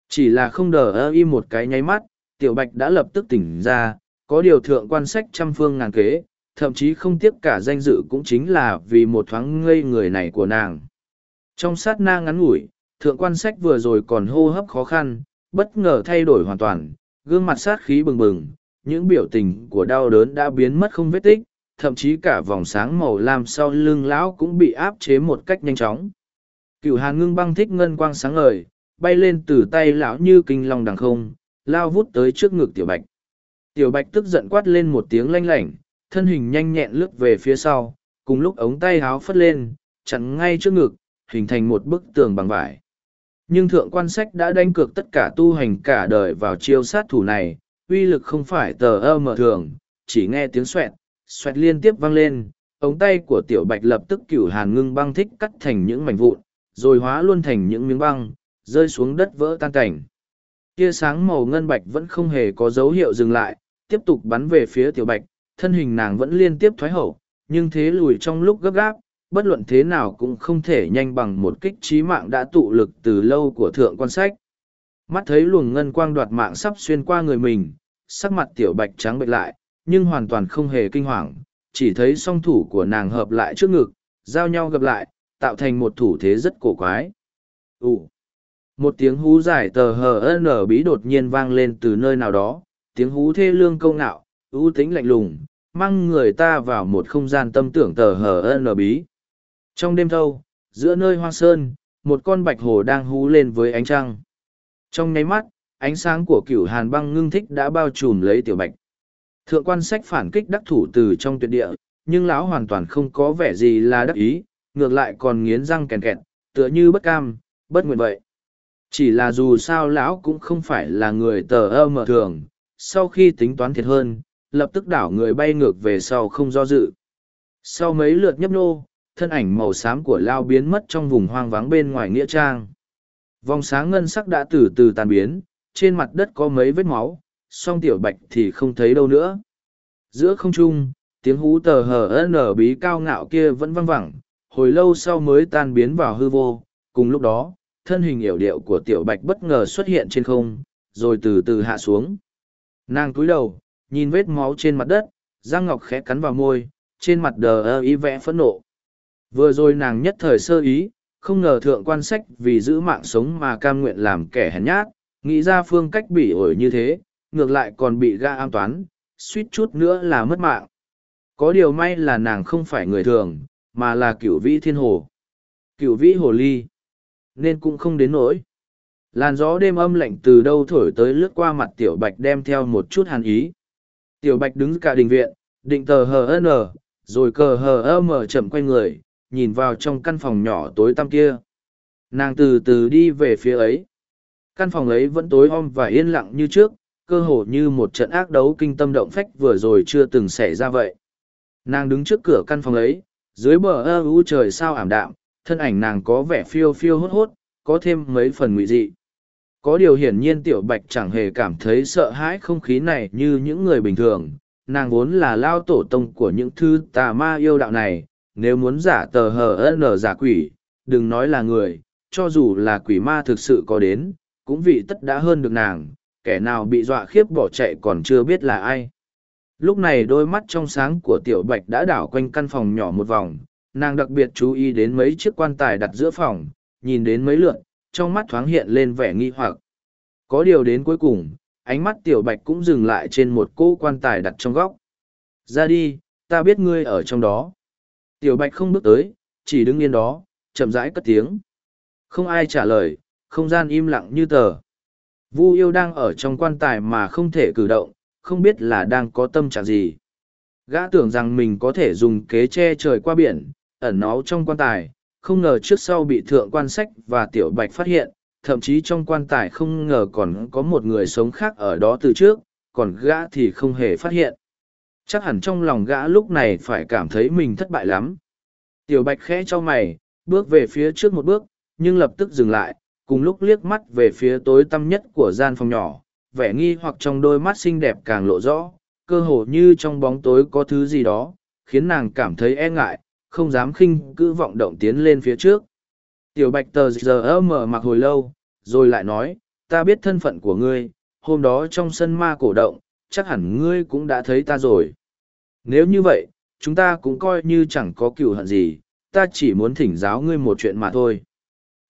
Chỉ là không đờ ơ y một cái nháy mắt, tiểu bạch đã lập tức tỉnh ra, có điều thượng quan sách trăm phương ngàn kế, thậm chí không tiếc cả danh dự cũng chính là vì một thoáng ngây người này của nàng. Trong sát na ngắn ngủi, thượng quan sách vừa rồi còn hô hấp khó khăn, bất ngờ thay đổi hoàn toàn, gương mặt sát khí bừng bừng, những biểu tình của đau đớn đã biến mất không vết tích, thậm chí cả vòng sáng màu lam sau lưng lão cũng bị áp chế một cách nhanh chóng. Cửu hàn ngưng băng thích ngân quang sáng ngời, bay lên từ tay lão như kinh long đằng không, lao vút tới trước ngực tiểu bạch. Tiểu bạch tức giận quát lên một tiếng lanh lảnh, thân hình nhanh nhẹn lướt về phía sau, cùng lúc ống tay háo phất lên, chặn ngay trước ngực, hình thành một bức tường bằng vải. Nhưng thượng quan sách đã đánh cược tất cả tu hành cả đời vào chiêu sát thủ này, uy lực không phải tờ ơ mở thường, chỉ nghe tiếng xoẹt, xoẹt liên tiếp vang lên, ống tay của tiểu bạch lập tức cửu hàn ngưng băng thích cắt thành những mảnh vụn, rồi hóa luôn thành những miếng băng, rơi xuống đất vỡ tan cảnh. Tia sáng màu ngân bạch vẫn không hề có dấu hiệu dừng lại, tiếp tục bắn về phía tiểu bạch, thân hình nàng vẫn liên tiếp thoái hậu, nhưng thế lùi trong lúc gấp gáp, bất luận thế nào cũng không thể nhanh bằng một kích trí mạng đã tụ lực từ lâu của thượng quan sách. Mắt thấy luồng ngân quang đoạt mạng sắp xuyên qua người mình, sắc mặt tiểu bạch trắng bệch lại, nhưng hoàn toàn không hề kinh hoàng, chỉ thấy song thủ của nàng hợp lại trước ngực, giao nhau gặp lại, tạo thành một thủ thế rất cổ quái. Ú! Một tiếng hú dài tờ hờ nở bí đột nhiên vang lên từ nơi nào đó, tiếng hú thê lương câu ngạo, ưu tính lạnh lùng, mang người ta vào một không gian tâm tưởng tờ hờ nở bí. Trong đêm thâu, giữa nơi hoang sơn, một con bạch hồ đang hú lên với ánh trăng. Trong nháy mắt, ánh sáng của cửu hàn băng ngưng thích đã bao trùm lấy tiểu bạch. Thượng quan sách phản kích đắc thủ từ trong tuyệt địa, nhưng lão hoàn toàn không có vẻ gì là đắc ý, ngược lại còn nghiến răng kèn kẹt, tựa như bất cam, bất nguyện vậy. Chỉ là dù sao lão cũng không phải là người tờ ơ mở thường, sau khi tính toán thiệt hơn, lập tức đảo người bay ngược về sau không do dự. Sau mấy lượt nhấp nô, thân ảnh màu xám của lao biến mất trong vùng hoang vắng bên ngoài nghĩa trang. Vòng sáng ngân sắc đã từ từ tàn biến, trên mặt đất có mấy vết máu, song tiểu bạch thì không thấy đâu nữa. Giữa không trung, tiếng hú tờ hờ nở bí cao ngạo kia vẫn văng vẳng, hồi lâu sau mới tan biến vào hư vô, cùng lúc đó, thân hình yểu điệu của tiểu bạch bất ngờ xuất hiện trên không, rồi từ từ hạ xuống. Nàng cúi đầu, nhìn vết máu trên mặt đất, Giang Ngọc khẽ cắn vào môi, trên mặt đờ ơ ý vẽ phẫn nộ. Vừa rồi nàng nhất thời sơ ý, không ngờ thượng quan sách vì giữ mạng sống mà cam nguyện làm kẻ hèn nhát, nghĩ ra phương cách bị ổi như thế, ngược lại còn bị ga an toán, suýt chút nữa là mất mạng. Có điều may là nàng không phải người thường, mà là cửu vĩ thiên hồ. Cửu vĩ hồ ly. Nên cũng không đến nỗi. Làn gió đêm âm lạnh từ đâu thổi tới lướt qua mặt tiểu bạch đem theo một chút hàn ý. Tiểu bạch đứng cả đình viện, định tờ hờ n, rồi cờ hờ mở chậm quay người, nhìn vào trong căn phòng nhỏ tối tăm kia. Nàng từ từ đi về phía ấy. Căn phòng ấy vẫn tối om và yên lặng như trước, cơ hồ như một trận ác đấu kinh tâm động phách vừa rồi chưa từng xảy ra vậy. Nàng đứng trước cửa căn phòng ấy, dưới bờ ơ u trời sao ảm đạm, thân ảnh nàng có vẻ phiêu phiêu hốt hốt, có thêm mấy phần ngụy dị. Có điều hiển nhiên tiểu bạch chẳng hề cảm thấy sợ hãi không khí này như những người bình thường, nàng vốn là lao tổ tông của những thư tà ma yêu đạo này, nếu muốn giả tờ hờ n giả quỷ, đừng nói là người, cho dù là quỷ ma thực sự có đến, cũng vị tất đã hơn được nàng, kẻ nào bị dọa khiếp bỏ chạy còn chưa biết là ai. Lúc này đôi mắt trong sáng của tiểu bạch đã đảo quanh căn phòng nhỏ một vòng, nàng đặc biệt chú ý đến mấy chiếc quan tài đặt giữa phòng, nhìn đến mấy lượn, trong mắt thoáng hiện lên vẻ nghi hoặc. Có điều đến cuối cùng, ánh mắt tiểu bạch cũng dừng lại trên một cỗ quan tài đặt trong góc. Ra đi, ta biết ngươi ở trong đó. Tiểu bạch không bước tới, chỉ đứng yên đó, chậm rãi cất tiếng. Không ai trả lời, không gian im lặng như tờ. Vu yêu đang ở trong quan tài mà không thể cử động, không biết là đang có tâm trạng gì. Gã tưởng rằng mình có thể dùng kế che trời qua biển, ẩn náu trong quan tài, không ngờ trước sau bị thượng quan sách và tiểu bạch phát hiện, thậm chí trong quan tài không ngờ còn có một người sống khác ở đó từ trước, còn gã thì không hề phát hiện. Chắc hẳn trong lòng gã lúc này phải cảm thấy mình thất bại lắm. Tiểu bạch khẽ cho mày, bước về phía trước một bước, nhưng lập tức dừng lại, cùng lúc liếc mắt về phía tối tăm nhất của gian phòng nhỏ, vẻ nghi hoặc trong đôi mắt xinh đẹp càng lộ rõ, cơ hồ như trong bóng tối có thứ gì đó, khiến nàng cảm thấy e ngại, không dám khinh cứ vọng động tiến lên phía trước. Tiểu bạch tờ giờ mở mặc hồi lâu, rồi lại nói, ta biết thân phận của ngươi, hôm đó trong sân ma cổ động, chắc hẳn ngươi cũng đã thấy ta rồi. Nếu như vậy, chúng ta cũng coi như chẳng có cựu hận gì, ta chỉ muốn thỉnh giáo ngươi một chuyện mà thôi.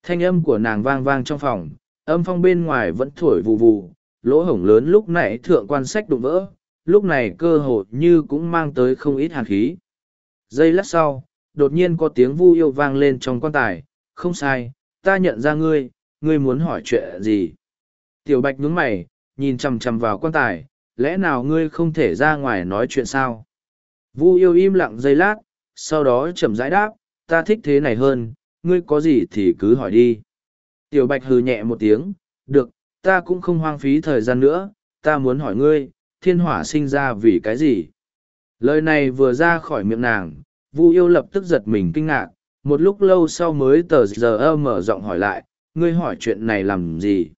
Thanh âm của nàng vang vang trong phòng, âm phong bên ngoài vẫn thổi vù vù, lỗ hổng lớn lúc nãy thượng quan sách đụng vỡ, lúc này cơ hồ như cũng mang tới không ít hàn khí. Giây lát sau, đột nhiên có tiếng vu yêu vang lên trong quan tài, không sai, ta nhận ra ngươi, ngươi muốn hỏi chuyện gì. Tiểu bạch nhướng mày, nhìn chằm chằm vào quan tài, lẽ nào ngươi không thể ra ngoài nói chuyện sao? Vu yêu im lặng giây lát, sau đó chậm rãi đáp, ta thích thế này hơn, ngươi có gì thì cứ hỏi đi. Tiểu bạch hừ nhẹ một tiếng, được, ta cũng không hoang phí thời gian nữa, ta muốn hỏi ngươi, thiên hỏa sinh ra vì cái gì? Lời này vừa ra khỏi miệng nàng, Vu yêu lập tức giật mình kinh ngạc, một lúc lâu sau mới tờ giờ mở giọng hỏi lại, ngươi hỏi chuyện này làm gì?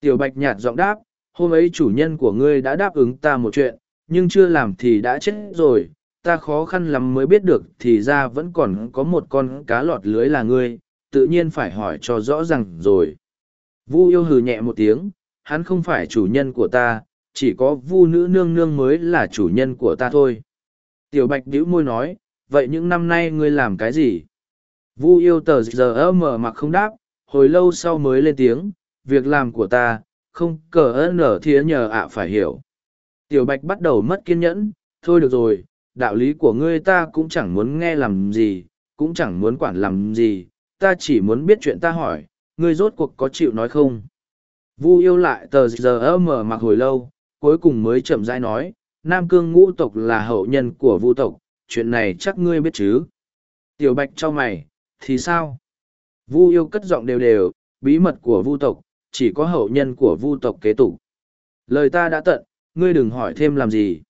Tiểu bạch nhạt giọng đáp, hôm ấy chủ nhân của ngươi đã đáp ứng ta một chuyện, nhưng chưa làm thì đã chết rồi, ta khó khăn lắm mới biết được thì ra vẫn còn có một con cá lọt lưới là ngươi, tự nhiên phải hỏi cho rõ ràng rồi. Vu yêu hừ nhẹ một tiếng, hắn không phải chủ nhân của ta, chỉ có vu nữ nương nương mới là chủ nhân của ta thôi. Tiểu bạch bĩu môi nói, vậy những năm nay ngươi làm cái gì? Vu yêu tờ giờ mở mặc không đáp, hồi lâu sau mới lên tiếng, việc làm của ta, không cờ ơn nở thía nhờ ạ phải hiểu. Tiểu bạch bắt đầu mất kiên nhẫn, thôi được rồi, đạo lý của ngươi ta cũng chẳng muốn nghe làm gì, cũng chẳng muốn quản làm gì, ta chỉ muốn biết chuyện ta hỏi, ngươi rốt cuộc có chịu nói không? Vu yêu lại tờ giờ mở mặc hồi lâu, cuối cùng mới chậm rãi nói, Nam Cương ngũ tộc là hậu nhân của Vu tộc, chuyện này chắc ngươi biết chứ? Tiểu Bạch cho mày, thì sao? Vu yêu cất giọng đều đều, bí mật của Vu tộc, chỉ có hậu nhân của Vu tộc kế tục. Lời ta đã tận, ngươi đừng hỏi thêm làm gì.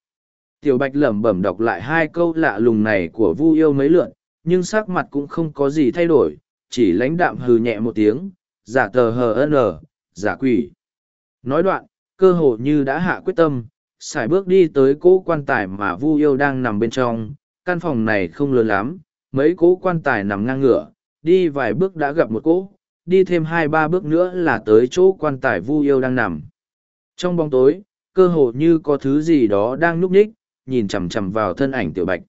Tiểu Bạch lẩm bẩm đọc lại hai câu lạ lùng này của Vu yêu mấy lượn, nhưng sắc mặt cũng không có gì thay đổi, chỉ lãnh đạm hừ nhẹ một tiếng, giả tờ hờ ân giả quỷ. Nói đoạn, cơ hồ như đã hạ quyết tâm, xài bước đi tới cỗ quan tài mà Vu yêu đang nằm bên trong, căn phòng này không lớn lắm, mấy cỗ quan tài nằm ngang ngửa, đi vài bước đã gặp một cỗ, đi thêm hai ba bước nữa là tới chỗ quan tài Vu yêu đang nằm. Trong bóng tối, cơ hồ như có thứ gì đó đang núp nhích, nhìn chằm chằm vào thân ảnh tiểu bạch.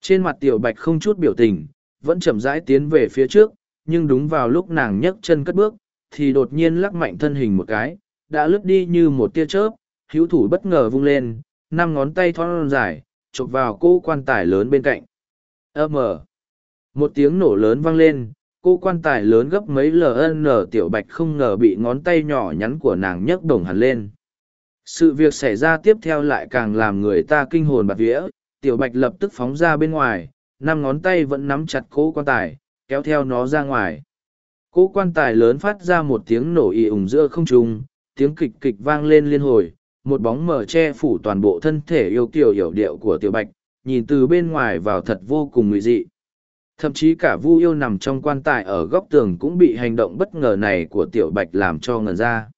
Trên mặt tiểu bạch không chút biểu tình, vẫn chậm rãi tiến về phía trước, nhưng đúng vào lúc nàng nhấc chân cất bước, thì đột nhiên lắc mạnh thân hình một cái, đã lướt đi như một tia chớp, hữu thủ bất ngờ vung lên, năm ngón tay thon dài, chụp vào cô quan tài lớn bên cạnh. Âm Một tiếng nổ lớn vang lên, cô quan tài lớn gấp mấy ln tiểu bạch không ngờ bị ngón tay nhỏ nhắn của nàng nhấc đồng hẳn lên. Sự việc xảy ra tiếp theo lại càng làm người ta kinh hồn bạt vía, tiểu bạch lập tức phóng ra bên ngoài, năm ngón tay vẫn nắm chặt cố quan tài, kéo theo nó ra ngoài. Cỗ quan tài lớn phát ra một tiếng nổ ì ủng giữa không trung, tiếng kịch kịch vang lên liên hồi, một bóng mở che phủ toàn bộ thân thể yêu kiểu hiểu điệu của tiểu bạch, nhìn từ bên ngoài vào thật vô cùng nguy dị. Thậm chí cả vu yêu nằm trong quan tài ở góc tường cũng bị hành động bất ngờ này của tiểu bạch làm cho ngần ra.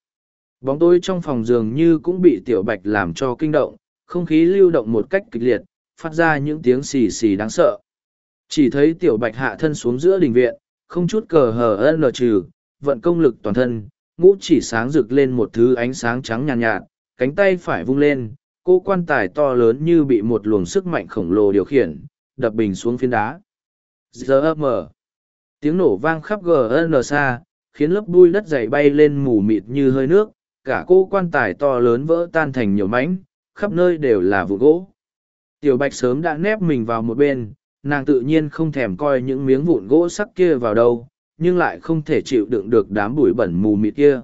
Bóng tối trong phòng dường như cũng bị tiểu bạch làm cho kinh động, không khí lưu động một cách kịch liệt, phát ra những tiếng xì xì đáng sợ. Chỉ thấy tiểu bạch hạ thân xuống giữa đình viện, không chút cờ hờ ân lờ trừ, vận công lực toàn thân, ngũ chỉ sáng rực lên một thứ ánh sáng trắng nhàn nhạt, nhạt, cánh tay phải vung lên, cô quan tài to lớn như bị một luồng sức mạnh khổng lồ điều khiển, đập bình xuống phiến đá. Giờ mở. Tiếng nổ vang khắp GN xa, khiến lớp bụi đất dày bay lên mù mịt như hơi nước, cả cô quan tài to lớn vỡ tan thành nhiều mảnh, khắp nơi đều là vụ gỗ. Tiểu bạch sớm đã nép mình vào một bên, nàng tự nhiên không thèm coi những miếng vụn gỗ sắc kia vào đâu, nhưng lại không thể chịu đựng được đám bụi bẩn mù mịt kia.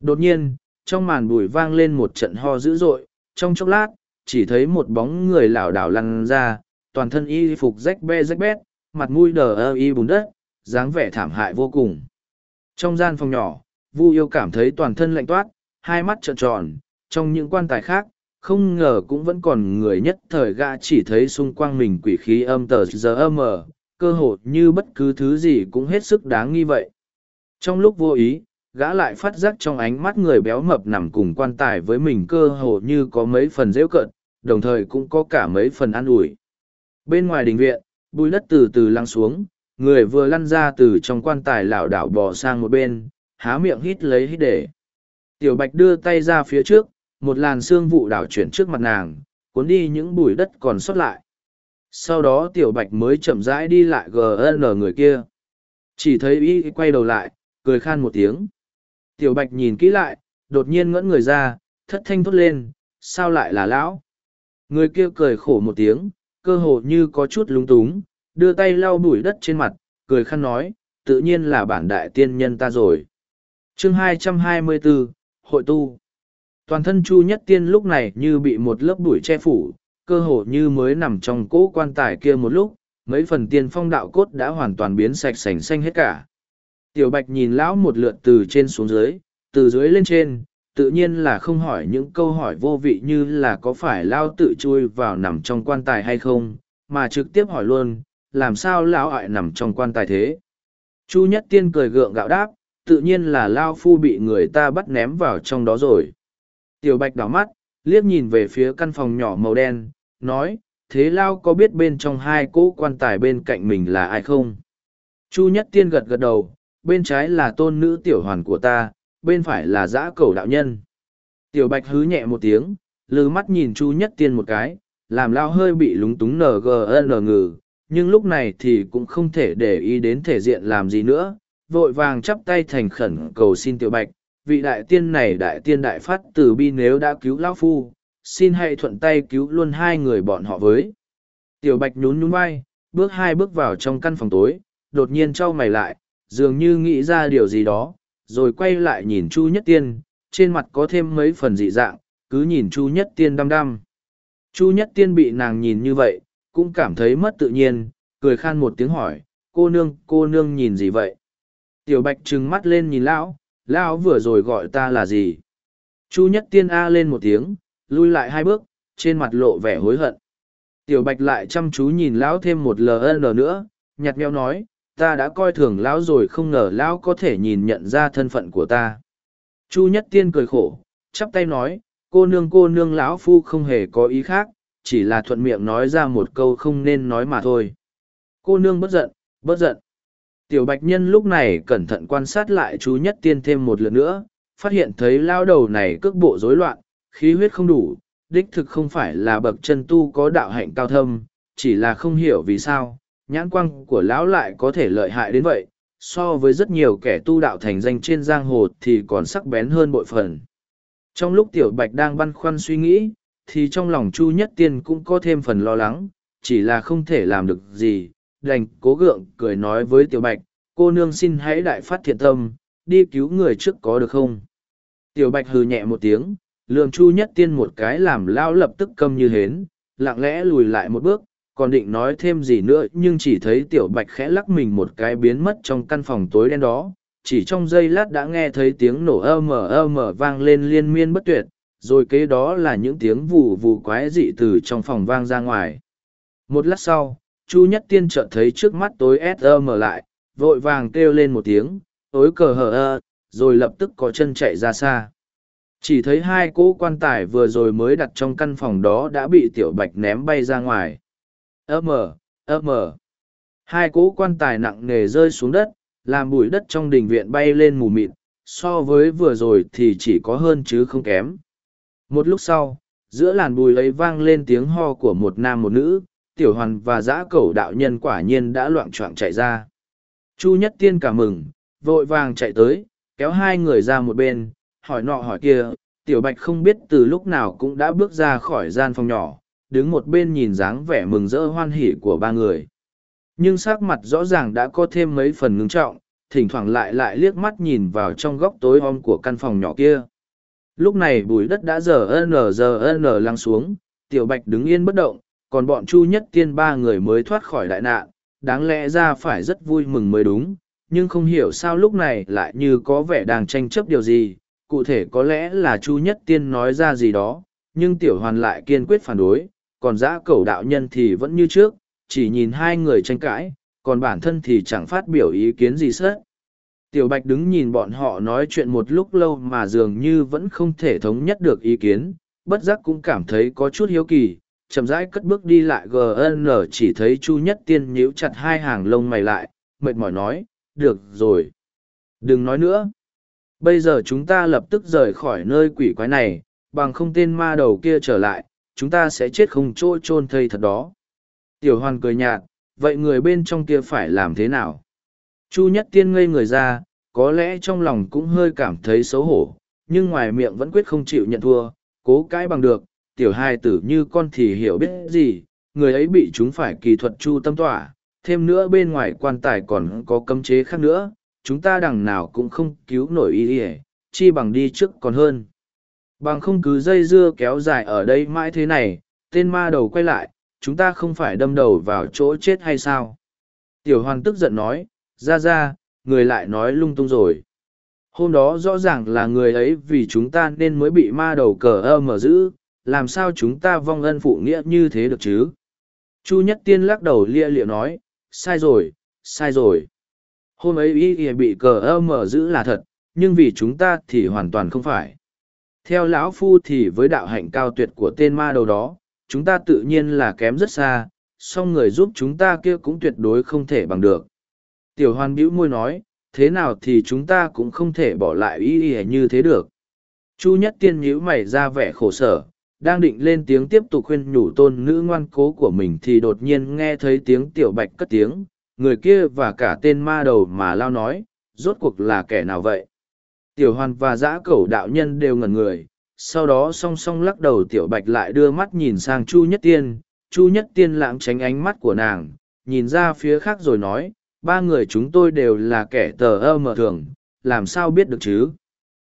Đột nhiên, trong màn bụi vang lên một trận ho dữ dội, trong chốc lát, chỉ thấy một bóng người lảo đảo lăn ra, toàn thân y phục rách be rách bét, mặt mũi đờ ơ y bùn đất, dáng vẻ thảm hại vô cùng. Trong gian phòng nhỏ, Vu yêu cảm thấy toàn thân lạnh toát, hai mắt trợn tròn, trong những quan tài khác, không ngờ cũng vẫn còn người nhất thời gã chỉ thấy xung quanh mình quỷ khí âm tờ giờ âm ở, cơ hồ như bất cứ thứ gì cũng hết sức đáng nghi vậy. Trong lúc vô ý, gã lại phát giác trong ánh mắt người béo mập nằm cùng quan tài với mình cơ hồ như có mấy phần dễ cận, đồng thời cũng có cả mấy phần an ủi. Bên ngoài đình viện, bùi đất từ từ lăn xuống, người vừa lăn ra từ trong quan tài lảo đảo bò sang một bên, há miệng hít lấy hít để. Tiểu bạch đưa tay ra phía trước, một làn xương vụ đảo chuyển trước mặt nàng, cuốn đi những bụi đất còn sót lại. Sau đó tiểu bạch mới chậm rãi đi lại GN người kia. Chỉ thấy y quay đầu lại, cười khan một tiếng. Tiểu bạch nhìn kỹ lại, đột nhiên ngẫn người ra, thất thanh thốt lên, sao lại là lão? Người kia cười khổ một tiếng, cơ hồ như có chút lúng túng, đưa tay lau bụi đất trên mặt, cười khăn nói, tự nhiên là bản đại tiên nhân ta rồi. chương 224, Hội Tu Toàn thân Chu Nhất Tiên lúc này như bị một lớp bụi che phủ, cơ hồ như mới nằm trong cỗ quan tài kia một lúc, mấy phần tiên phong đạo cốt đã hoàn toàn biến sạch sành xanh hết cả. Tiểu Bạch nhìn lão một lượt từ trên xuống dưới, từ dưới lên trên, tự nhiên là không hỏi những câu hỏi vô vị như là có phải lao tự chui vào nằm trong quan tài hay không, mà trực tiếp hỏi luôn, làm sao lão ại nằm trong quan tài thế. Chu Nhất Tiên cười gượng gạo đáp, tự nhiên là lao phu bị người ta bắt ném vào trong đó rồi. Tiểu Bạch đảo mắt, liếc nhìn về phía căn phòng nhỏ màu đen, nói, thế lao có biết bên trong hai cỗ quan tài bên cạnh mình là ai không? Chu Nhất Tiên gật gật đầu, bên trái là tôn nữ tiểu hoàn của ta, bên phải là giã cầu đạo nhân. Tiểu Bạch hứ nhẹ một tiếng, lư mắt nhìn Chu Nhất Tiên một cái, làm lao hơi bị lúng túng ngn ngừ, nhưng lúc này thì cũng không thể để ý đến thể diện làm gì nữa, vội vàng chắp tay thành khẩn cầu xin Tiểu Bạch, vị đại tiên này đại tiên đại phát từ bi nếu đã cứu lão phu, xin hãy thuận tay cứu luôn hai người bọn họ với. Tiểu bạch nhún nhún vai, bước hai bước vào trong căn phòng tối, đột nhiên trao mày lại, dường như nghĩ ra điều gì đó, rồi quay lại nhìn chu nhất tiên, trên mặt có thêm mấy phần dị dạng, cứ nhìn chu nhất tiên đăm đăm. Chu nhất tiên bị nàng nhìn như vậy, cũng cảm thấy mất tự nhiên, cười khan một tiếng hỏi, cô nương cô nương nhìn gì vậy? Tiểu bạch trừng mắt lên nhìn lão lão vừa rồi gọi ta là gì? Chu nhất tiên a lên một tiếng, lui lại hai bước, trên mặt lộ vẻ hối hận. Tiểu bạch lại chăm chú nhìn lão thêm một ln nữa nhặt meo nói, ta đã coi thường lão rồi, không ngờ lão có thể nhìn nhận ra thân phận của ta. Chu nhất tiên cười khổ, chắp tay nói, cô nương cô nương lão phu không hề có ý khác, chỉ là thuận miệng nói ra một câu không nên nói mà thôi. Cô nương bất giận bất giận. Tiểu bạch nhân lúc này cẩn thận quan sát lại chú nhất tiên thêm một lượt nữa, phát hiện thấy lao đầu này cước bộ rối loạn, khí huyết không đủ, đích thực không phải là bậc chân tu có đạo hạnh cao thâm, chỉ là không hiểu vì sao, nhãn quang của lão lại có thể lợi hại đến vậy, so với rất nhiều kẻ tu đạo thành danh trên giang hồ thì còn sắc bén hơn bội phần. Trong lúc tiểu bạch đang băn khoăn suy nghĩ, thì trong lòng chu nhất tiên cũng có thêm phần lo lắng, chỉ là không thể làm được gì, đành cố gượng cười nói với tiểu bạch, cô nương xin hãy đại phát thiện tâm, đi cứu người trước có được không? Tiểu bạch hừ nhẹ một tiếng lường chu nhất tiên một cái làm lao lập tức câm như hến, lặng lẽ lùi lại một bước, còn định nói thêm gì nữa nhưng chỉ thấy tiểu bạch khẽ lắc mình một cái biến mất trong căn phòng tối đen đó, chỉ trong giây lát đã nghe thấy tiếng nổ ơ mờ ơ mờ vang lên liên miên bất tuyệt, rồi kế đó là những tiếng vù vù quái dị từ trong phòng vang ra ngoài. Một lát sau chu nhất tiên chợt thấy trước mắt tối sm lại, vội vàng kêu lên một tiếng tối cờ hờ ơ, rồi lập tức có chân chạy ra xa. Chỉ thấy hai cỗ quan tài vừa rồi mới đặt trong căn phòng đó đã bị tiểu bạch ném bay ra ngoài. Ơ mờ ơ mờ hai cỗ quan tài nặng nề rơi xuống đất, làm bụi đất trong đình viện bay lên mù mịt, so với vừa rồi thì chỉ có hơn chứ không kém. Một lúc sau, giữa làn bùi ấy vang lên tiếng ho của một nam một nữ tiểu hoàn và giã cẩu đạo nhân quả nhiên đã loạn choạng chạy ra. Chu nhất tiên cả mừng, vội vàng chạy tới, kéo hai người ra một bên, hỏi nọ hỏi kia, tiểu bạch không biết từ lúc nào cũng đã bước ra khỏi gian phòng nhỏ, đứng một bên nhìn dáng vẻ mừng rỡ hoan hỉ của ba người. Nhưng sắc mặt rõ ràng đã có thêm mấy phần ngưng trọng, thỉnh thoảng lại lại liếc mắt nhìn vào trong góc tối om của căn phòng nhỏ kia. lúc này bùi đất đã giờ n giờ n lăng xuống tiểu bạch đứng yên bất động còn bọn chu nhất tiên ba người mới thoát khỏi đại nạn, đáng lẽ ra phải rất vui mừng mới đúng, nhưng không hiểu sao lúc này lại như có vẻ đang tranh chấp điều gì, cụ thể có lẽ là chu nhất tiên nói ra gì đó, nhưng tiểu hoàn lại kiên quyết phản đối, còn giã cẩu đạo nhân thì vẫn như trước, chỉ nhìn hai người tranh cãi, còn bản thân thì chẳng phát biểu ý kiến gì sớt. Tiểu bạch đứng nhìn bọn họ nói chuyện một lúc lâu mà dường như vẫn không thể thống nhất được ý kiến, bất giác cũng cảm thấy có chút hiếu kỳ chậm rãi cất bước đi lại gn chỉ thấy chu nhất tiên nhíu chặt hai hàng lông mày lại, mệt mỏi nói, được rồi. Đừng nói nữa. Bây giờ chúng ta lập tức rời khỏi nơi quỷ quái này, bằng không tên ma đầu kia trở lại, chúng ta sẽ chết không chỗ chôn thây thật đó. Tiểu hoàn cười nhạt, vậy người bên trong kia phải làm thế nào? Chu nhất tiên ngây người ra, có lẽ trong lòng cũng hơi cảm thấy xấu hổ, nhưng ngoài miệng vẫn quyết không chịu nhận thua, cố cãi bằng được tiểu hai tử như con thì hiểu biết gì, người ấy bị chúng phải kỳ thuật chu tâm tỏa thêm nữa bên ngoài quan tài còn có cấm chế khác nữa, chúng ta đằng nào cũng không cứu nổi y ỉa chi bằng đi trước còn hơn. Bằng không cứ dây dưa kéo dài ở đây mãi thế này, tên ma đầu quay lại, chúng ta không phải đâm đầu vào chỗ chết hay sao? Tiểu hoàn tức giận nói, ra ra, người lại nói lung tung rồi. Hôm đó rõ ràng là người ấy vì chúng ta nên mới bị ma đầu cờ ơ mở giữ làm sao chúng ta vong ân phụ nghĩa như thế được chứ? Chu nhất tiên lắc đầu lia lịa nói, sai rồi sai rồi. Hôm ấy y ỉa bị cờ ơ mở giữ là thật, nhưng vì chúng ta thì hoàn toàn không phải. Theo lão phu thì với đạo hạnh cao tuyệt của tên ma đầu đó, chúng ta tự nhiên là kém rất xa, song người giúp chúng ta kia cũng tuyệt đối không thể bằng được. Tiểu Hoan bĩu môi nói, thế nào thì chúng ta cũng không thể bỏ lại y ỉa như thế được. Chu nhất tiên nhíu mày ra vẻ khổ sở đang định lên tiếng tiếp tục khuyên nhủ tôn nữ ngoan cố của mình thì đột nhiên nghe thấy tiếng tiểu bạch cất tiếng, người kia và cả tên ma đầu mà lao nói, rốt cuộc là kẻ nào vậy? Tiểu hoàn và giã cẩu đạo nhân đều ngẩn người, sau đó song song lắc đầu tiểu bạch lại đưa mắt nhìn sang chu nhất tiên. Chu nhất tiên lãng tránh ánh mắt của nàng, nhìn ra phía khác rồi nói, ba người chúng tôi đều là kẻ tờ ơ mờ thường, làm sao biết được chứ?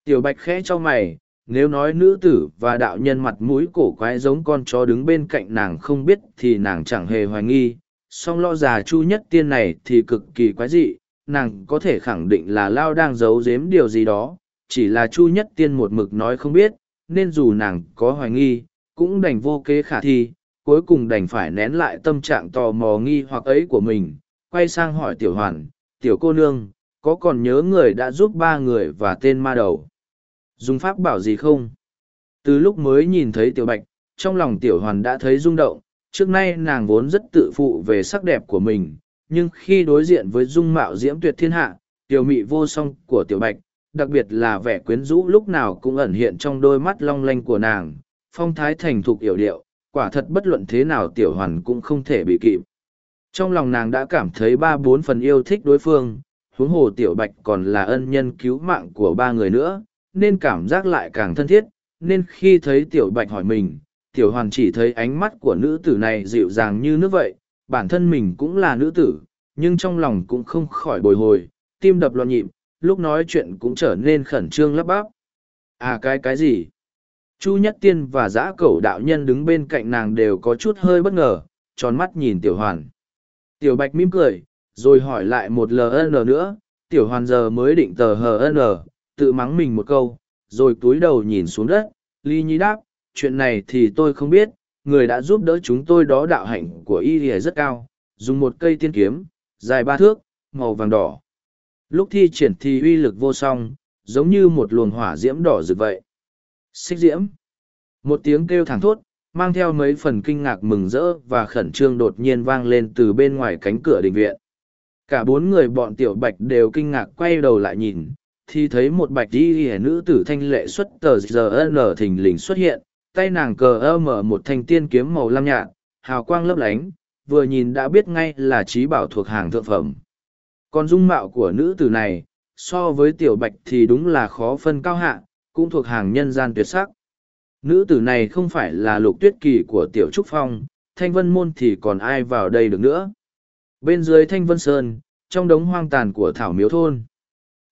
Tiểu bạch khẽ cho mày nếu nói nữ tử và đạo nhân mặt mũi cổ quái giống con chó đứng bên cạnh nàng không biết thì nàng chẳng hề hoài nghi. Song lo già chu nhất tiên này thì cực kỳ quái dị, nàng có thể khẳng định là lao đang giấu giếm điều gì đó, chỉ là chu nhất tiên một mực nói không biết, nên dù nàng có hoài nghi, cũng đành vô kế khả thi, cuối cùng đành phải nén lại tâm trạng tò mò nghi hoặc ấy của mình, quay sang hỏi tiểu hoàn, tiểu cô nương, có còn nhớ người đã giúp ba người và tên ma đầu? Dùng pháp bảo gì không? Từ lúc mới nhìn thấy tiểu bạch, trong lòng tiểu hoàn đã thấy rung động. Trước nay nàng vốn rất tự phụ về sắc đẹp của mình, nhưng khi đối diện với dung mạo diễm tuyệt thiên hạ, tiểu mị vô song của tiểu bạch, đặc biệt là vẻ quyến rũ lúc nào cũng ẩn hiện trong đôi mắt long lanh của nàng, phong thái thành thục yểu điệu, quả thật bất luận thế nào tiểu hoàn cũng không thể bị kịp. Trong lòng nàng đã cảm thấy ba bốn phần yêu thích đối phương, huống hồ tiểu bạch còn là ân nhân cứu mạng của ba người nữa nên cảm giác lại càng thân thiết, nên khi thấy tiểu bạch hỏi mình, tiểu hoàn chỉ thấy ánh mắt của nữ tử này dịu dàng như nước vậy, bản thân mình cũng là nữ tử, nhưng trong lòng cũng không khỏi bồi hồi, tim đập loạn nhịp, lúc nói chuyện cũng trở nên khẩn trương lắp bắp. À cái cái gì? Chu nhất tiên và giã cẩu đạo nhân đứng bên cạnh nàng đều có chút hơi bất ngờ, tròn mắt nhìn tiểu hoàn. Tiểu bạch mỉm cười, rồi hỏi lại một ln nữa, tiểu hoàn giờ mới định tờ hn tự mắng mình một câu, rồi túi đầu nhìn xuống đất. Ly nhi đáp, chuyện này thì tôi không biết, người đã giúp đỡ chúng tôi đó đạo hạnh của y lìa rất cao, dùng một cây tiên kiếm, dài ba thước, màu vàng đỏ. Lúc thi triển thì uy lực vô song, giống như một luồng hỏa diễm đỏ rực vậy. Xích diễm. Một tiếng kêu thẳng thốt, mang theo mấy phần kinh ngạc mừng rỡ và khẩn trương đột nhiên vang lên từ bên ngoài cánh cửa đình viện. Cả bốn người bọn tiểu bạch đều kinh ngạc quay đầu lại nhìn thì thấy một bạch đi hẻ nữ tử thanh lệ xuất tờ giờ n thình lình xuất hiện, tay nàng cờ ơ mở một thanh tiên kiếm màu lam nhạt, hào quang lấp lánh, vừa nhìn đã biết ngay là trí bảo thuộc hàng thượng phẩm. Còn dung mạo của nữ tử này, so với tiểu bạch thì đúng là khó phân cao hạ, cũng thuộc hàng nhân gian tuyệt sắc. Nữ tử này không phải là lục tuyết kỳ của tiểu trúc phong, thanh vân môn thì còn ai vào đây được nữa? Bên dưới thanh vân sơn, trong đống hoang tàn của thảo miếu thôn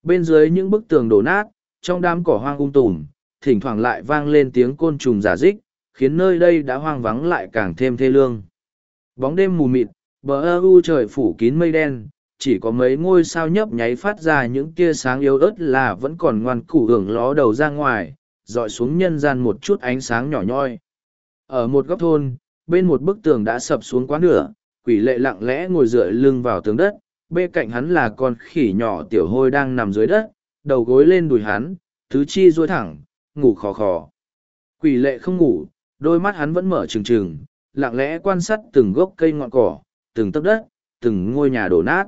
bên dưới những bức tường đổ nát trong đám cỏ hoang ung tùm thỉnh thoảng lại vang lên tiếng côn trùng giả dích, khiến nơi đây đã hoang vắng lại càng thêm thê lương. Bóng đêm mù mịt, bờ ơ u trời phủ kín mây đen, chỉ có mấy ngôi sao nhấp nháy phát ra những tia sáng yếu ớt là vẫn còn ngoan củ hưởng ló đầu ra ngoài, dọi xuống nhân gian một chút ánh sáng nhỏ nhoi. Ở một góc thôn, bên một bức tường đã sập xuống quá nửa, quỷ lệ lặng lẽ ngồi dựa lưng vào tường đất, bên cạnh hắn là con khỉ nhỏ tiểu hôi đang nằm dưới đất, đầu gối lên đùi hắn, thứ chi duỗi thẳng, ngủ khò khò. Quỷ lệ không ngủ, đôi mắt hắn vẫn mở trừng trừng, lặng lẽ quan sát từng gốc cây ngọn cỏ, từng tấc đất, từng ngôi nhà đổ nát.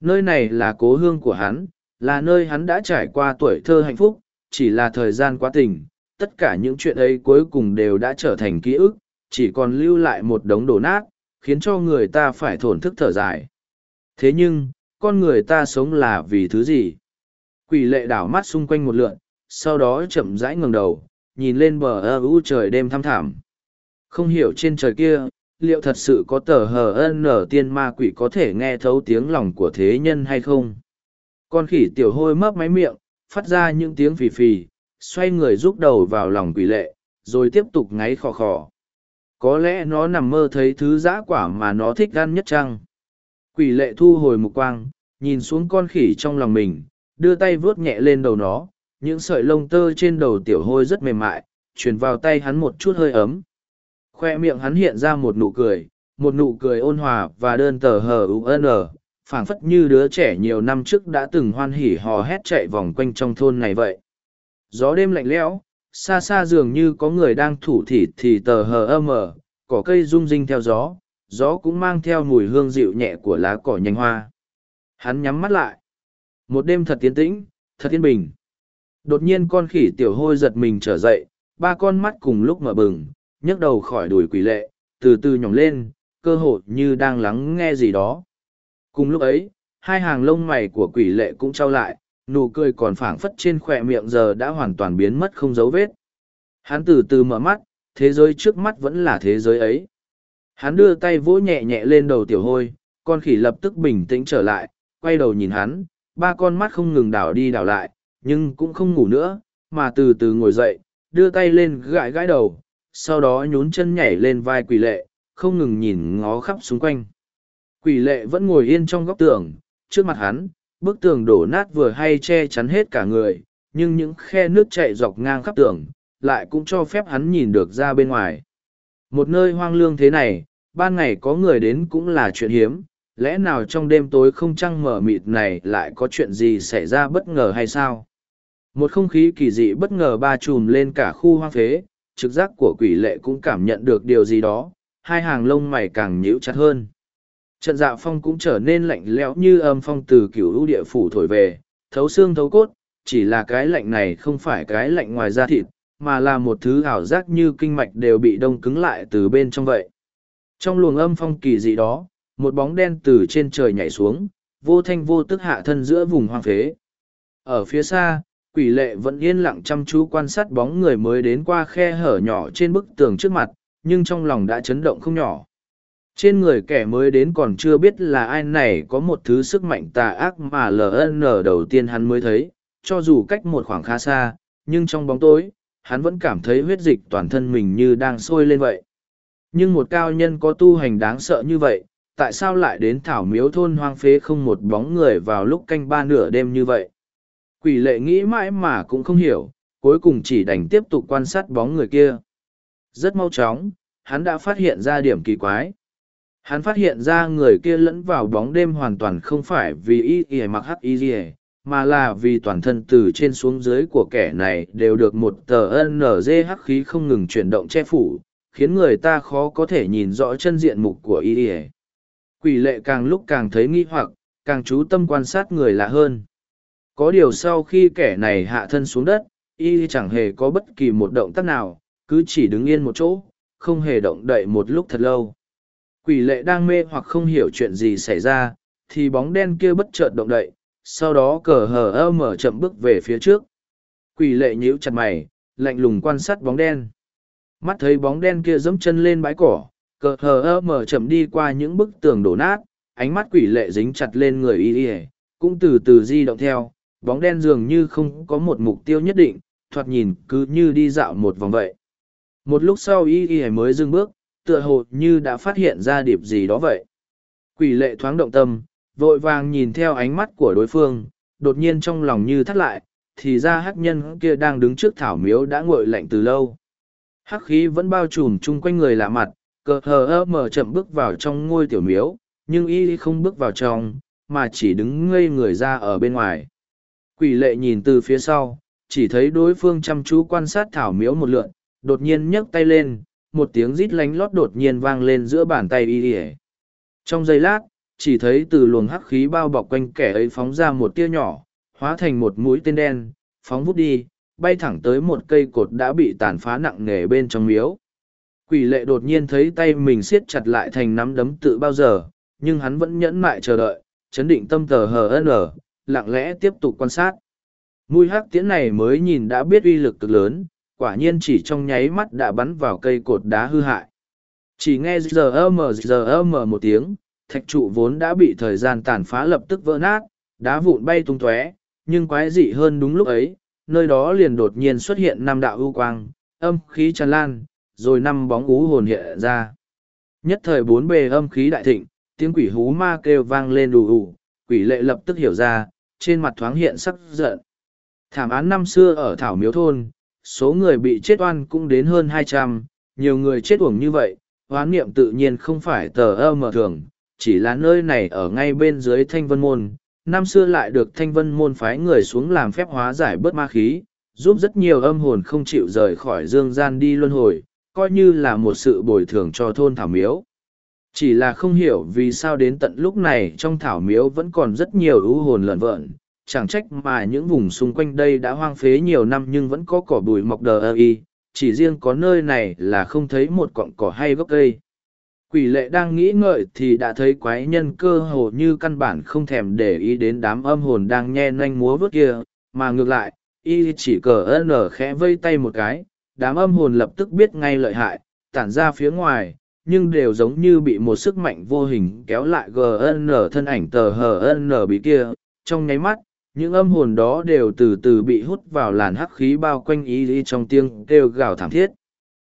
Nơi này là cố hương của hắn, là nơi hắn đã trải qua tuổi thơ hạnh phúc, chỉ là thời gian quá tình, tất cả những chuyện ấy cuối cùng đều đã trở thành ký ức, chỉ còn lưu lại một đống đổ nát, khiến cho người ta phải thổn thức thở dài. Thế nhưng, con người ta sống là vì thứ gì? Quỷ lệ đảo mắt xung quanh một lượn, sau đó chậm rãi ngẩng đầu, nhìn lên bờ ơ u trời đêm thăm thảm. Không hiểu trên trời kia, liệu thật sự có tờ hờ ân nở tiên ma quỷ có thể nghe thấu tiếng lòng của thế nhân hay không? Con khỉ tiểu hôi mấp máy miệng, phát ra những tiếng phì phì, xoay người rút đầu vào lòng quỷ lệ, rồi tiếp tục ngáy khò khò. Có lẽ nó nằm mơ thấy thứ dã quả mà nó thích ăn nhất chăng? Quỷ lệ thu hồi mục quang, nhìn xuống con khỉ trong lòng mình, đưa tay vuốt nhẹ lên đầu nó, những sợi lông tơ trên đầu tiểu hôi rất mềm mại, truyền vào tay hắn một chút hơi ấm. Khoe miệng hắn hiện ra một nụ cười, một nụ cười ôn hòa và đơn tờ hờ UN, phảng phất như đứa trẻ nhiều năm trước đã từng hoan hỉ hò hét chạy vòng quanh trong thôn này vậy. Gió đêm lạnh lẽo, xa xa dường như có người đang thủ thỉ thì tờ hờ âm ở, cỏ cây rung rinh theo gió, gió cũng mang theo mùi hương dịu nhẹ của lá cỏ nhánh hoa. Hắn nhắm mắt lại. Một đêm thật tiến tĩnh, thật yên bình. Đột nhiên con khỉ tiểu hôi giật mình trở dậy, ba con mắt cùng lúc mở bừng, nhấc đầu khỏi đùi quỷ lệ, từ từ nhỏng lên, cơ hồ như đang lắng nghe gì đó. Cùng lúc ấy, hai hàng lông mày của quỷ lệ cũng trao lại, nụ cười còn phảng phất trên khỏe miệng giờ đã hoàn toàn biến mất không dấu vết. Hắn từ từ mở mắt, thế giới trước mắt vẫn là thế giới ấy. Hắn đưa tay vỗ nhẹ nhẹ lên đầu tiểu hôi, con khỉ lập tức bình tĩnh trở lại, quay đầu nhìn hắn, ba con mắt không ngừng đảo đi đảo lại, nhưng cũng không ngủ nữa, mà từ từ ngồi dậy, đưa tay lên gãi gãi đầu, sau đó nhún chân nhảy lên vai quỷ lệ, không ngừng nhìn ngó khắp xung quanh. Quỷ lệ vẫn ngồi yên trong góc tường, trước mặt hắn, bức tường đổ nát vừa hay che chắn hết cả người, nhưng những khe nước chạy dọc ngang khắp tường, lại cũng cho phép hắn nhìn được ra bên ngoài. Một nơi hoang lương thế này, ban ngày có người đến cũng là chuyện hiếm, lẽ nào trong đêm tối không trăng mở mịt này lại có chuyện gì xảy ra bất ngờ hay sao? Một không khí kỳ dị bất ngờ ba trùm lên cả khu hoang phế, trực giác của quỷ lệ cũng cảm nhận được điều gì đó, hai hàng lông mày càng nhíu chặt hơn. Trận dạ phong cũng trở nên lạnh lẽo như âm phong từ cửu lũ địa phủ thổi về, thấu xương thấu cốt, chỉ là cái lạnh này không phải cái lạnh ngoài da thịt, mà là một thứ ảo giác như kinh mạch đều bị đông cứng lại từ bên trong vậy. Trong luồng âm phong kỳ dị đó, một bóng đen từ trên trời nhảy xuống, vô thanh vô tức hạ thân giữa vùng hoang phế. Ở phía xa, quỷ lệ vẫn yên lặng chăm chú quan sát bóng người mới đến qua khe hở nhỏ trên bức tường trước mặt, nhưng trong lòng đã chấn động không nhỏ. Trên người kẻ mới đến còn chưa biết là ai này có một thứ sức mạnh tà ác mà LN đầu tiên hắn mới thấy, cho dù cách một khoảng khá xa, nhưng trong bóng tối, hắn vẫn cảm thấy huyết dịch toàn thân mình như đang sôi lên vậy. Nhưng một cao nhân có tu hành đáng sợ như vậy, tại sao lại đến thảo miếu thôn hoang phế không một bóng người vào lúc canh ba nửa đêm như vậy? Quỷ lệ nghĩ mãi mà cũng không hiểu, cuối cùng chỉ đành tiếp tục quan sát bóng người kia. Rất mau chóng, hắn đã phát hiện ra điểm kỳ quái. Hắn phát hiện ra người kia lẫn vào bóng đêm hoàn toàn không phải vì y y mặc hắc y y, mà là vì toàn thân từ trên xuống dưới của kẻ này đều được một tờ nz hắc khí không ngừng chuyển động che phủ, khiến người ta khó có thể nhìn rõ chân diện mục của y y. Quỷ lệ càng lúc càng thấy nghi hoặc, càng chú tâm quan sát người lạ hơn. Có điều sau khi kẻ này hạ thân xuống đất, y chẳng hề có bất kỳ một động tác nào, cứ chỉ đứng yên một chỗ, không hề động đậy một lúc thật lâu. Quỷ lệ đang mê hoặc không hiểu chuyện gì xảy ra, thì bóng đen kia bất chợt động đậy, sau đó cờ hờ ơ mở chậm bước về phía trước. Quỷ lệ nhíu chặt mày, lạnh lùng quan sát bóng đen. Mắt thấy bóng đen kia dẫm chân lên bãi cỏ, cờ hờ ơ mở chậm đi qua những bức tường đổ nát, ánh mắt quỷ lệ dính chặt lên người y y, cũng từ từ di động theo, bóng đen dường như không có một mục tiêu nhất định, thoạt nhìn cứ như đi dạo một vòng vậy. Một lúc sau y y mới dừng bước, tựa hồ như đã phát hiện ra điệp gì đó vậy. Quỷ lệ thoáng động tâm, vội vàng nhìn theo ánh mắt của đối phương, đột nhiên trong lòng như thắt lại, thì ra hắc nhân kia đang đứng trước thảo miếu đã ngội lạnh từ lâu. Hắc khí vẫn bao trùm chung quanh người lạ mặt, cờ hờ ơ mở chậm bước vào trong ngôi tiểu miếu, nhưng y không bước vào trong, mà chỉ đứng ngây người ra ở bên ngoài. Quỷ lệ nhìn từ phía sau, chỉ thấy đối phương chăm chú quan sát thảo miếu một lượn, đột nhiên nhấc tay lên, một tiếng rít lánh lót đột nhiên vang lên giữa bàn tay y ỉa trong giây lát chỉ thấy từ luồng hắc khí bao bọc quanh kẻ ấy phóng ra một tia nhỏ hóa thành một mũi tên đen phóng vút đi bay thẳng tới một cây cột đã bị tàn phá nặng nề bên trong miếu quỷ lệ đột nhiên thấy tay mình siết chặt lại thành nắm đấm tự bao giờ nhưng hắn vẫn nhẫn mại chờ đợi chấn định tâm tờ hờ n lặng lẽ tiếp tục quan sát mũi hắc tiễn này mới nhìn đã biết uy lực cực lớn quả nhiên chỉ trong nháy mắt đã bắn vào cây cột đá hư hại. Chỉ nghe giờ âm giờ âm một tiếng, thạch trụ vốn đã bị thời gian tàn phá lập tức vỡ nát, đá vụn bay tung tóe, nhưng quái dị hơn đúng lúc ấy, nơi đó liền đột nhiên xuất hiện năm đạo ưu quang, âm khí tràn lan, rồi năm bóng ú hồn hiện ra. Nhất thời bốn bề âm khí đại thịnh, tiếng quỷ hú ma kêu vang lên đủ đủ, quỷ lệ lập tức hiểu ra, trên mặt thoáng hiện sắc giận. Thảm án năm xưa ở Thảo Miếu Thôn, số người bị chết oan cũng đến hơn hai trăm nhiều người chết uổng như vậy hoán niệm tự nhiên không phải tờ ơ mờ thường chỉ là nơi này ở ngay bên dưới thanh vân môn năm xưa lại được thanh vân môn phái người xuống làm phép hóa giải bớt ma khí giúp rất nhiều âm hồn không chịu rời khỏi dương gian đi luân hồi coi như là một sự bồi thường cho thôn thảo miếu chỉ là không hiểu vì sao đến tận lúc này trong thảo miếu vẫn còn rất nhiều ưu hồn lợn vợn chẳng trách mà những vùng xung quanh đây đã hoang phế nhiều năm nhưng vẫn có cỏ bụi mọc đờ ơ y, chỉ riêng có nơi này là không thấy một cọng cỏ hay gốc cây. Quỷ lệ đang nghĩ ngợi thì đã thấy quái nhân cơ hồ như căn bản không thèm để ý đến đám âm hồn đang nhe nanh múa vớt kia, mà ngược lại, y chỉ cờ ơn ở khẽ vây tay một cái, đám âm hồn lập tức biết ngay lợi hại, tản ra phía ngoài, nhưng đều giống như bị một sức mạnh vô hình kéo lại gn thân ảnh tờ hn bị kia, trong nháy mắt, những âm hồn đó đều từ từ bị hút vào làn hắc khí bao quanh ý lý trong tiếng kêu gào thảm thiết.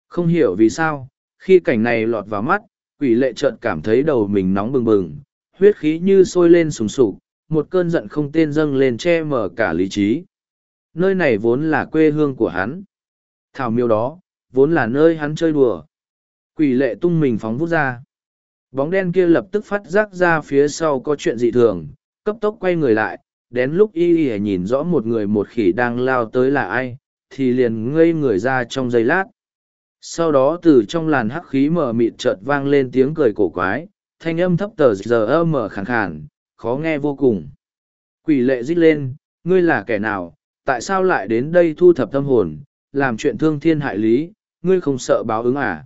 Không hiểu vì sao khi cảnh này lọt vào mắt quỷ lệ trợn cảm thấy đầu mình nóng bừng bừng, huyết khí như sôi lên sùng sục, một cơn giận không tên dâng lên che mở cả lý trí. Nơi này vốn là quê hương của hắn. Thảo miêu đó, vốn là nơi hắn chơi đùa. Quỷ lệ tung mình phóng vút ra. Bóng đen kia lập tức phát giác ra phía sau có chuyện dị thường, cấp tốc quay người lại, đến lúc y y nhìn rõ một người một khỉ đang lao tới là ai, thì liền ngây người ra trong giây lát sau đó từ trong làn hắc khí mờ mịt chợt vang lên tiếng cười cổ quái thanh âm thấp tờ giờ ơ mờ khàn khàn khó nghe vô cùng. Quỷ lệ rít lên ngươi là kẻ nào? Tại sao lại đến đây thu thập tâm hồn làm chuyện thương thiên hại lý? Ngươi không sợ báo ứng à?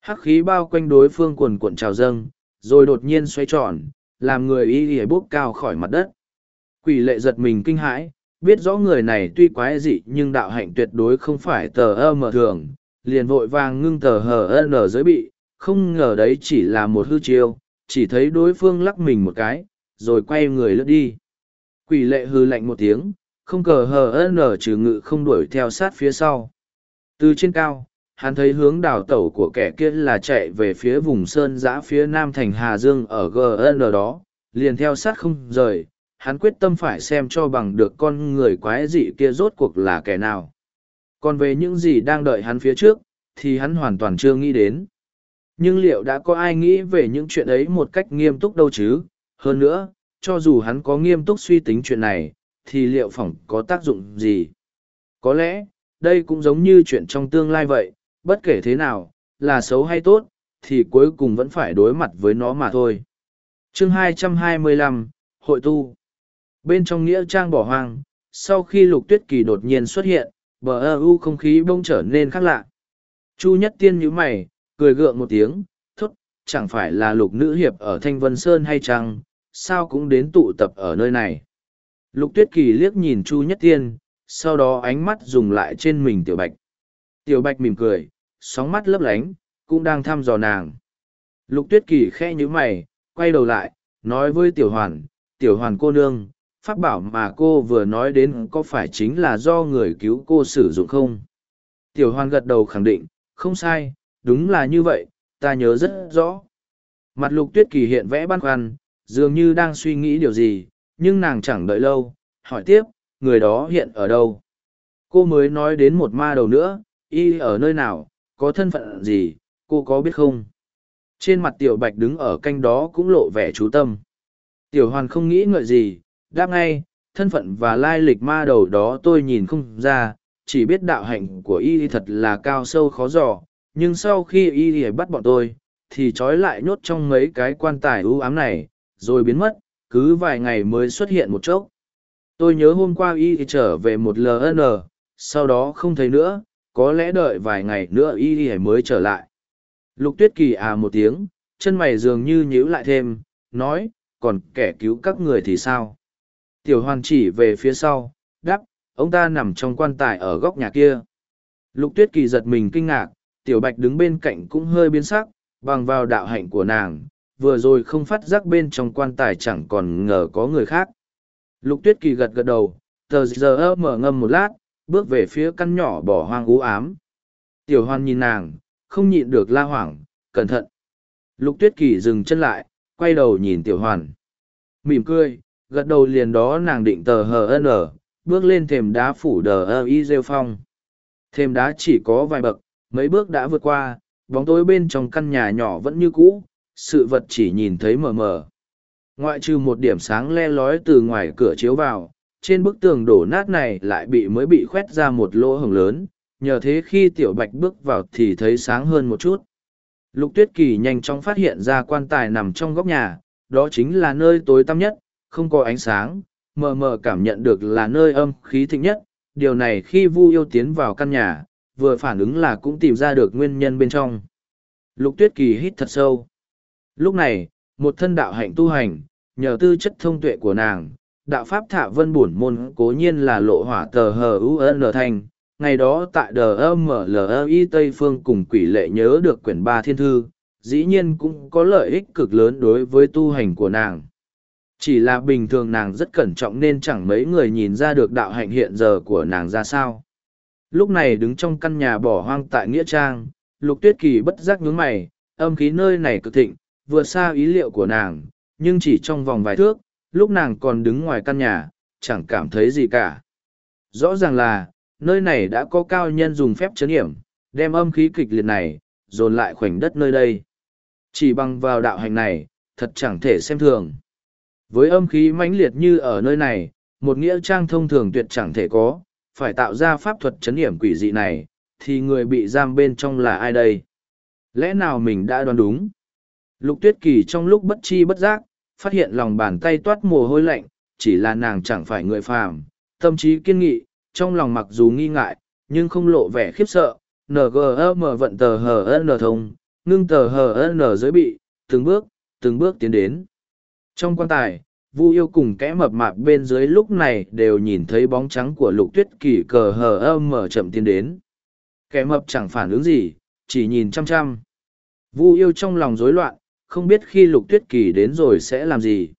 Hắc khí bao quanh đối phương quần cuộn trào dâng rồi đột nhiên xoay tròn làm người y y bốc cao khỏi mặt đất. Quỷ lệ giật mình kinh hãi, biết rõ người này tuy quái dị nhưng đạo hạnh tuyệt đối không phải tờ ơ mờ thường, liền vội vàng ngưng tờ hờ n giới bị, không ngờ đấy chỉ là một hư chiêu, chỉ thấy đối phương lắc mình một cái, rồi quay người lướt đi. Quỷ lệ hư lạnh một tiếng, không cờ hờ n trừ ngự không đuổi theo sát phía sau. Từ trên cao, hắn thấy hướng đảo tẩu của kẻ kia là chạy về phía vùng sơn giã phía nam thành Hà Dương ở GN đó, liền theo sát không rời, hắn quyết tâm phải xem cho bằng được con người quái dị kia rốt cuộc là kẻ nào. Còn về những gì đang đợi hắn phía trước, thì hắn hoàn toàn chưa nghĩ đến. Nhưng liệu đã có ai nghĩ về những chuyện ấy một cách nghiêm túc đâu chứ? Hơn nữa, cho dù hắn có nghiêm túc suy tính chuyện này, thì liệu phỏng có tác dụng gì? Có lẽ, đây cũng giống như chuyện trong tương lai vậy, bất kể thế nào, là xấu hay tốt, thì cuối cùng vẫn phải đối mặt với nó mà thôi. chương 225, Hội tu Bên trong nghĩa trang bỏ hoang, sau khi lục tuyết kỳ đột nhiên xuất hiện, bờ ơ u không khí bông trở nên khác lạ. Chu nhất tiên nhíu mày, cười gượng một tiếng, thốt, chẳng phải là lục nữ hiệp ở Thanh Vân Sơn hay chăng, sao cũng đến tụ tập ở nơi này. Lục tuyết kỳ liếc nhìn Chu nhất tiên, sau đó ánh mắt dùng lại trên mình tiểu bạch. Tiểu bạch mỉm cười, sóng mắt lấp lánh, cũng đang thăm dò nàng. Lục tuyết kỳ khe nhíu mày, quay đầu lại, nói với tiểu hoàn, tiểu hoàn cô nương, pháp bảo mà cô vừa nói đến có phải chính là do người cứu cô sử dụng không? Tiểu hoan gật đầu khẳng định, không sai, đúng là như vậy, ta nhớ rất rõ. Mặt lục tuyết kỳ hiện vẽ băn khoăn, dường như đang suy nghĩ điều gì, nhưng nàng chẳng đợi lâu, hỏi tiếp, người đó hiện ở đâu? Cô mới nói đến một ma đầu nữa, y ở nơi nào, có thân phận gì, cô có biết không? Trên mặt tiểu bạch đứng ở canh đó cũng lộ vẻ chú tâm. Tiểu hoàn không nghĩ ngợi gì đáp ngay, thân phận và lai lịch ma đầu đó tôi nhìn không ra, chỉ biết đạo hạnh của y thật là cao sâu khó dò, nhưng sau khi y bắt bọn tôi, thì trói lại nhốt trong mấy cái quan tài ưu ám này, rồi biến mất, cứ vài ngày mới xuất hiện một chốc. Tôi nhớ hôm qua y trở về một ln sau đó không thấy nữa, có lẽ đợi vài ngày nữa y mới trở lại. Lục tuyết kỳ à một tiếng, chân mày dường như nhíu lại thêm, nói, còn kẻ cứu các người thì sao? Tiểu hoàn chỉ về phía sau đáp, ông ta nằm trong quan tài ở góc nhà kia. Lục tuyết kỳ giật mình kinh ngạc tiểu bạch đứng bên cạnh cũng hơi biến sắc bằng vào đạo hạnh của nàng vừa rồi không phát giác bên trong quan tài chẳng còn ngờ có người khác. Lục tuyết kỳ gật gật đầu tờ giờ mở ngâm một lát bước về phía căn nhỏ bỏ hoang ú ám. Tiểu hoan nhìn nàng không nhịn được la hoảng cẩn thận. Lục tuyết kỳ dừng chân lại quay đầu nhìn tiểu hoàn. Mỉm cười gật đầu liền đó nàng định tờ hờ n, bước lên thềm đá phủ đờ ơ y rêu phong. Thềm đá chỉ có vài bậc, mấy bước đã vượt qua, bóng tối bên trong căn nhà nhỏ vẫn như cũ, sự vật chỉ nhìn thấy mờ mờ. Ngoại trừ một điểm sáng le lói từ ngoài cửa chiếu vào, trên bức tường đổ nát này lại bị mới bị khoét ra một lỗ hồng lớn, nhờ thế khi tiểu bạch bước vào thì thấy sáng hơn một chút. Lục tuyết kỳ nhanh chóng phát hiện ra quan tài nằm trong góc nhà, đó chính là nơi tối tăm nhất không có ánh sáng, mờ mờ cảm nhận được là nơi âm khí thịnh nhất. Điều này khi vu yêu tiến vào căn nhà, vừa phản ứng là cũng tìm ra được nguyên nhân bên trong. Lục tuyết kỳ hít thật sâu. Lúc này, một thân đạo hạnh tu hành, nhờ tư chất thông tuệ của nàng, đạo pháp Thả vân bổn môn cố nhiên là lộ hỏa tờ hờ u n thành. ngày đó tại đờ âm tây phương cùng quỷ lệ nhớ được quyển ba thiên thư, dĩ nhiên cũng có lợi ích cực lớn đối với tu hành của nàng chỉ là bình thường nàng rất cẩn trọng nên chẳng mấy người nhìn ra được đạo hạnh hiện giờ của nàng ra sao. Lúc này đứng trong căn nhà bỏ hoang tại nghĩa trang, lục tuyết kỳ bất giác nhún mày, âm khí nơi này cực thịnh vượt xa ý liệu của nàng, nhưng chỉ trong vòng vài thước, lúc nàng còn đứng ngoài căn nhà, chẳng cảm thấy gì cả. Rõ ràng là, nơi này đã có cao nhân dùng phép chấn hiểm đem âm khí kịch liệt này, dồn lại khoảnh đất nơi đây. Chỉ bằng vào đạo hành này, thật chẳng thể xem thường với âm khí mãnh liệt như ở nơi này, một nghĩa trang thông thường tuyệt chẳng thể có, phải tạo ra pháp thuật chấn hiểm quỷ dị này, thì người bị giam bên trong là ai đây? Lẽ nào mình đã đoán đúng? Lục tuyết kỳ trong lúc bất chi bất giác, phát hiện lòng bàn tay toát mồ hôi lạnh, chỉ là nàng chẳng phải người phàm, tâm trí kiên nghị, trong lòng mặc dù nghi ngại, nhưng không lộ vẻ khiếp sợ. Ngm vận tờ hn thông, ngưng tờ hn giới bị, từng bước từng bước tiến đến trong quan tài, vu yêu cùng kẽ mập mạp bên dưới lúc này đều nhìn thấy bóng trắng của lục tuyết kỳ cờ hờ âm mở chậm tiến đến. Kẻ mập chẳng phản ứng gì, chỉ nhìn chăm chăm. Vu yêu trong lòng rối loạn, không biết khi lục tuyết kỳ đến rồi sẽ làm gì.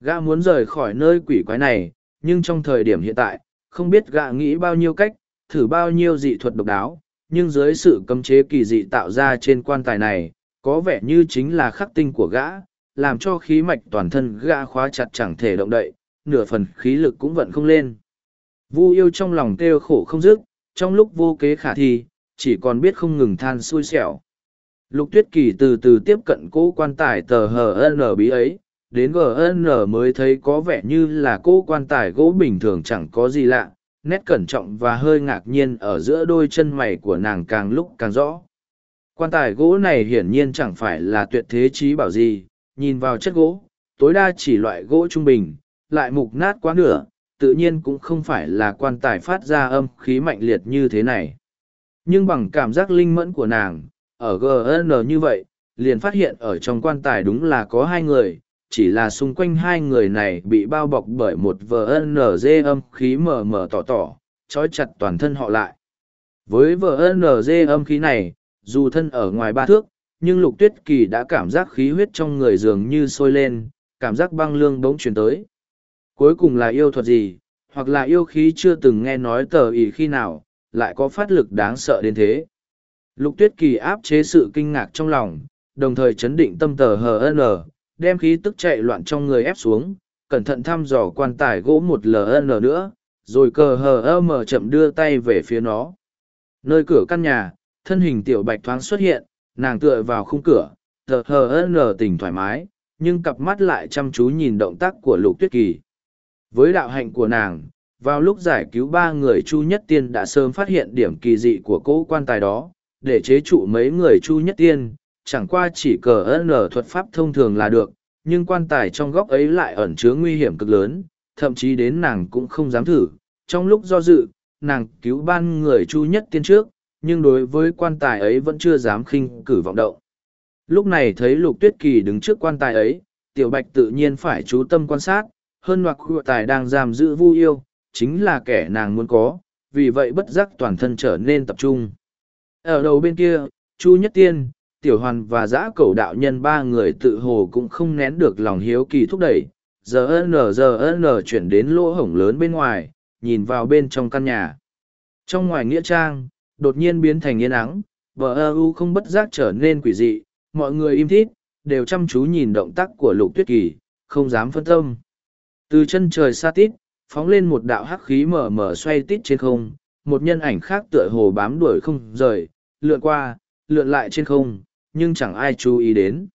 Gã muốn rời khỏi nơi quỷ quái này, nhưng trong thời điểm hiện tại, không biết gã nghĩ bao nhiêu cách, thử bao nhiêu dị thuật độc đáo, nhưng dưới sự cấm chế kỳ dị tạo ra trên quan tài này, có vẻ như chính là khắc tinh của gã làm cho khí mạch toàn thân gã khóa chặt chẳng thể động đậy, nửa phần khí lực cũng vẫn không lên. Vu yêu trong lòng kêu khổ không dứt, trong lúc vô kế khả thi, chỉ còn biết không ngừng than xui xẻo. Lục tuyết kỳ từ từ tiếp cận cỗ quan tài tờ hn bí ấy, đến gn mới thấy có vẻ như là cỗ quan tài gỗ bình thường chẳng có gì lạ, nét cẩn trọng và hơi ngạc nhiên ở giữa đôi chân mày của nàng càng lúc càng rõ. Quan tài gỗ này hiển nhiên chẳng phải là tuyệt thế trí bảo gì nhìn vào chất gỗ, tối đa chỉ loại gỗ trung bình, lại mục nát quá nửa, tự nhiên cũng không phải là quan tài phát ra âm khí mạnh liệt như thế này. Nhưng bằng cảm giác linh mẫn của nàng, ở gn như vậy, liền phát hiện ở trong quan tài đúng là có hai người, chỉ là xung quanh hai người này bị bao bọc bởi một vnz âm khí mờ mờ tỏ tỏ, trói chặt toàn thân họ lại. Với vnz âm khí này, dù thân ở ngoài ba thước nhưng lục tuyết kỳ đã cảm giác khí huyết trong người dường như sôi lên cảm giác băng lương bỗng chuyển tới Cuối cùng là yêu thuật gì, hoặc là yêu khí chưa từng nghe nói tờ ý khi nào, lại có phát lực đáng sợ đến thế. Lục tuyết kỳ áp chế sự kinh ngạc trong lòng, đồng thời chấn định tâm tờ HN, đem khí tức chạy loạn trong người ép xuống, cẩn thận thăm dò quan tài gỗ một LN nữa, rồi cờ hờ mở chậm đưa tay về phía nó. Nơi cửa căn nhà, thân hình tiểu bạch thoáng xuất hiện, nàng tựa vào khung cửa, thờ hờ ân lờ tình thoải mái, nhưng cặp mắt lại chăm chú nhìn động tác của lục tuyết kỳ. Với đạo hạnh của nàng, vào lúc giải cứu ba người Chu Nhất Tiên đã sớm phát hiện điểm kỳ dị của cỗ quan tài đó, để chế trụ mấy người Chu Nhất Tiên, chẳng qua chỉ cờ ơn lờ thuật pháp thông thường là được, nhưng quan tài trong góc ấy lại ẩn chứa nguy hiểm cực lớn, thậm chí đến nàng cũng không dám thử. Trong lúc do dự, nàng cứu ban người Chu Nhất Tiên trước, nhưng đối với quan tài ấy vẫn chưa dám khinh cử vọng động. Lúc này thấy Lục Tuyết Kỳ đứng trước quan tài ấy, Tiểu Bạch tự nhiên phải chú tâm quan sát, hơn hoặc khu tài đang giam giữ vu yêu, chính là kẻ nàng muốn có, vì vậy bất giác toàn thân trở nên tập trung. Ở đầu bên kia, Chu Nhất Tiên, Tiểu Hoàn và Giã Cẩu Đạo Nhân ba người tự hồ cũng không nén được lòng hiếu kỳ thúc đẩy, giờ n giờ n chuyển đến lỗ hổng lớn bên ngoài, nhìn vào bên trong căn nhà. Trong ngoài nghĩa trang, đột nhiên biến thành yên ắng, vợ ơ u không bất giác trở nên quỷ dị, mọi người im thít, đều chăm chú nhìn động tác của lục tuyết kỳ, không dám phân tâm. Từ chân trời xa tít, phóng lên một đạo hắc khí mở mở xoay tít trên không, một nhân ảnh khác tựa hồ bám đuổi không rời, lượn qua, lượn lại trên không, nhưng chẳng ai chú ý đến.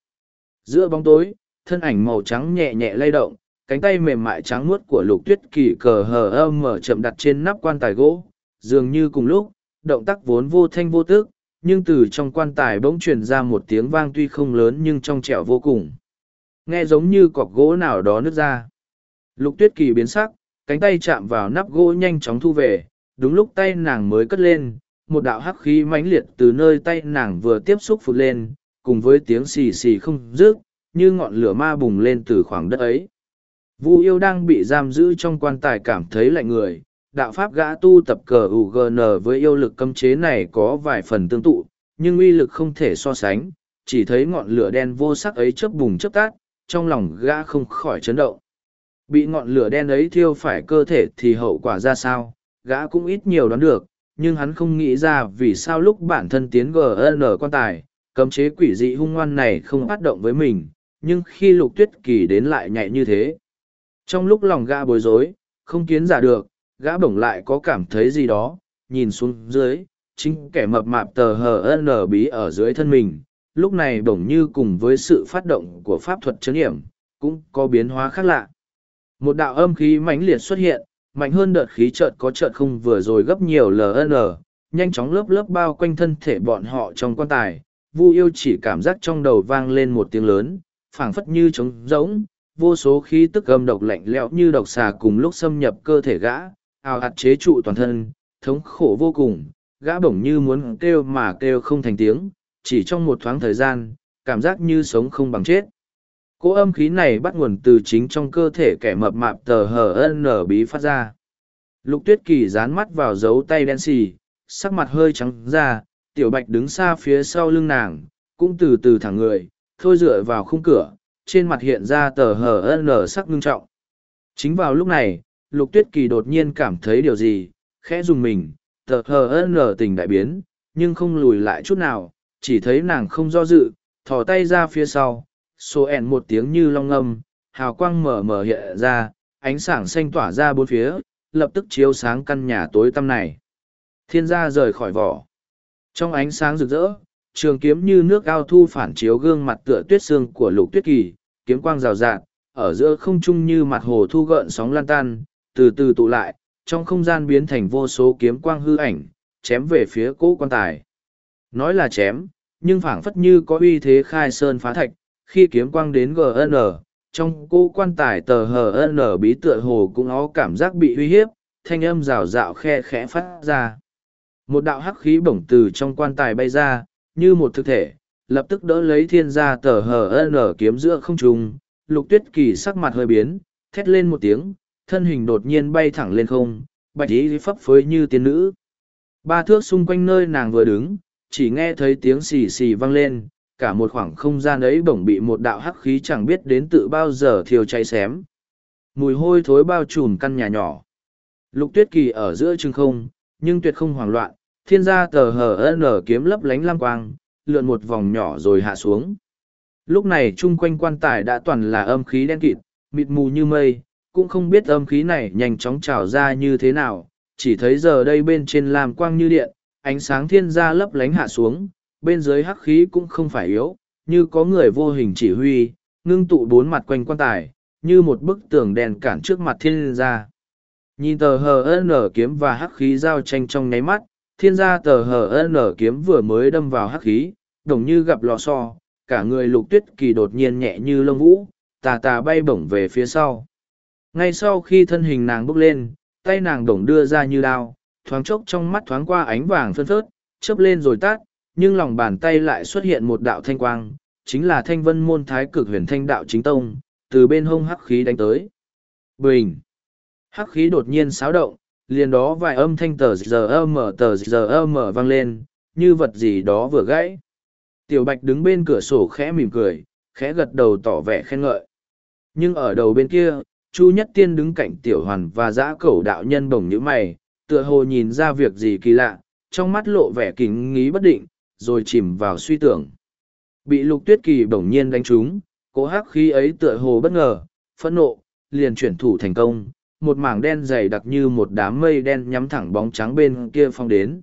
Giữa bóng tối, thân ảnh màu trắng nhẹ nhẹ lay động, cánh tay mềm mại trắng muốt của lục tuyết kỳ cờ hờ ơ mở chậm đặt trên nắp quan tài gỗ, dường như cùng lúc, động tác vốn vô thanh vô tức, nhưng từ trong quan tài bỗng truyền ra một tiếng vang tuy không lớn nhưng trong trẻo vô cùng. Nghe giống như cọc gỗ nào đó nứt ra. Lục tuyết kỳ biến sắc, cánh tay chạm vào nắp gỗ nhanh chóng thu về, đúng lúc tay nàng mới cất lên, một đạo hắc khí mãnh liệt từ nơi tay nàng vừa tiếp xúc phụt lên, cùng với tiếng xì xì không dứt, như ngọn lửa ma bùng lên từ khoảng đất ấy. Vu yêu đang bị giam giữ trong quan tài cảm thấy lạnh người, đạo pháp gã tu tập cờ UGN với yêu lực cấm chế này có vài phần tương tự, nhưng uy lực không thể so sánh, chỉ thấy ngọn lửa đen vô sắc ấy chớp bùng chớp tát, trong lòng gã không khỏi chấn động. Bị ngọn lửa đen ấy thiêu phải cơ thể thì hậu quả ra sao, gã cũng ít nhiều đoán được, nhưng hắn không nghĩ ra vì sao lúc bản thân tiến GN quan tài, cấm chế quỷ dị hung ngoan này không phát động với mình, nhưng khi lục tuyết kỳ đến lại nhạy như thế. Trong lúc lòng gã bối rối, không kiến giả được, gã bổng lại có cảm thấy gì đó, nhìn xuống dưới, chính kẻ mập mạp tờ hờ nở bí ở dưới thân mình, lúc này bổng như cùng với sự phát động của pháp thuật chấn hiểm, cũng có biến hóa khác lạ. Một đạo âm khí mãnh liệt xuất hiện, mạnh hơn đợt khí chợt có chợt không vừa rồi gấp nhiều LN, nhanh chóng lớp lớp bao quanh thân thể bọn họ trong quan tài. Vu yêu chỉ cảm giác trong đầu vang lên một tiếng lớn, phảng phất như trống rỗng, vô số khí tức âm độc lạnh lẽo như độc xà cùng lúc xâm nhập cơ thể gã, ào ạt chế trụ toàn thân, thống khổ vô cùng, gã bỗng như muốn kêu mà kêu không thành tiếng, chỉ trong một thoáng thời gian, cảm giác như sống không bằng chết. Cỗ âm khí này bắt nguồn từ chính trong cơ thể kẻ mập mạp tờ hờ nở bí phát ra. Lục tuyết kỳ dán mắt vào dấu tay đen xì, sắc mặt hơi trắng ra, tiểu bạch đứng xa phía sau lưng nàng, cũng từ từ thẳng người, thôi dựa vào khung cửa, trên mặt hiện ra tờ hờ nở sắc ngưng trọng. Chính vào lúc này, lục tuyết kỳ đột nhiên cảm thấy điều gì, khẽ dùng mình, tờ hờ nở tình đại biến, nhưng không lùi lại chút nào, chỉ thấy nàng không do dự, thò tay ra phía sau, xô ẻn một tiếng như long ngâm hào quang mở mở hiện ra ánh sáng xanh tỏa ra bốn phía lập tức chiếu sáng căn nhà tối tăm này. Thiên gia rời khỏi vỏ. Trong ánh sáng rực rỡ trường kiếm như nước ao thu phản chiếu gương mặt tựa tuyết xương của lục tuyết kỳ kiếm quang rào rạt ở giữa không trung như mặt hồ thu gợn sóng lan tan từ từ tụ lại, trong không gian biến thành vô số kiếm quang hư ảnh, chém về phía cỗ quan tài. Nói là chém, nhưng phảng phất như có uy thế khai sơn phá thạch, khi kiếm quang đến gn trong cỗ quan tài tờ hn bí tựa hồ cũng có cảm giác bị uy hiếp, thanh âm rào rạo khe khẽ phát ra. Một đạo hắc khí bổng từ trong quan tài bay ra, như một thực thể, lập tức đỡ lấy thiên gia tờ hn kiếm giữa không trùng lục tuyết kỳ sắc mặt hơi biến, thét lên một tiếng thân hình đột nhiên bay thẳng lên không, bạch ý phấp phới như tiên nữ. Ba thước xung quanh nơi nàng vừa đứng, chỉ nghe thấy tiếng xì xì vang lên, cả một khoảng không gian ấy bỗng bị một đạo hắc khí chẳng biết đến tự bao giờ thiêu cháy xém. mùi hôi thối bao trùm căn nhà nhỏ. Lục tuyết kỳ ở giữa chừng không, nhưng tuyệt không hoảng loạn, thiên gia tờ hờ nở kiếm lấp lánh lam quang, lượn một vòng nhỏ rồi hạ xuống. Lúc này chung quanh quan tài đã toàn là âm khí đen kịt, mịt mù như mây cũng không biết âm khí này nhanh chóng trào ra như thế nào, chỉ thấy giờ đây bên trên lam quang như điện, ánh sáng thiên gia lấp lánh hạ xuống, bên dưới hắc khí cũng không phải yếu, như có người vô hình chỉ huy, ngưng tụ bốn mặt quanh quan tài, như một bức tường đèn cản trước mặt thiên gia. Nhìn tờ hờ n kiếm và hắc khí giao tranh trong nháy mắt, thiên gia tờ hờ n kiếm vừa mới đâm vào hắc khí, đồng như gặp lò xo, cả người lục tuyết kỳ đột nhiên nhẹ như lông vũ, tà tà bay bổng về phía sau ngay sau khi thân hình nàng bốc lên, tay nàng đổng đưa ra như đao, thoáng chốc trong mắt thoáng qua ánh vàng phân phớt, chớp lên rồi tát nhưng lòng bàn tay lại xuất hiện một đạo thanh quang, chính là thanh vân môn thái cực huyền thanh đạo chính tông, từ bên hông hắc khí đánh tới. Bình! Hắc khí đột nhiên xáo động, liền đó vài âm thanh tờ giờ âm mở tờ giờ âm mở vang lên, như vật gì đó vừa gãy. Tiểu bạch đứng bên cửa sổ khẽ mỉm cười, khẽ gật đầu tỏ vẻ khen ngợi. Nhưng ở đầu bên kia chu nhất tiên đứng cạnh tiểu hoàn và giã cẩu đạo nhân bồng nhữ mày, tựa hồ nhìn ra việc gì kỳ lạ, trong mắt lộ vẻ kính nghĩ bất định, rồi chìm vào suy tưởng. Bị lục tuyết kỳ bỗng nhiên đánh trúng, cố hắc khí ấy tựa hồ bất ngờ, phẫn nộ, liền chuyển thủ thành công, một mảng đen dày đặc như một đám mây đen nhắm thẳng bóng trắng bên kia phong đến.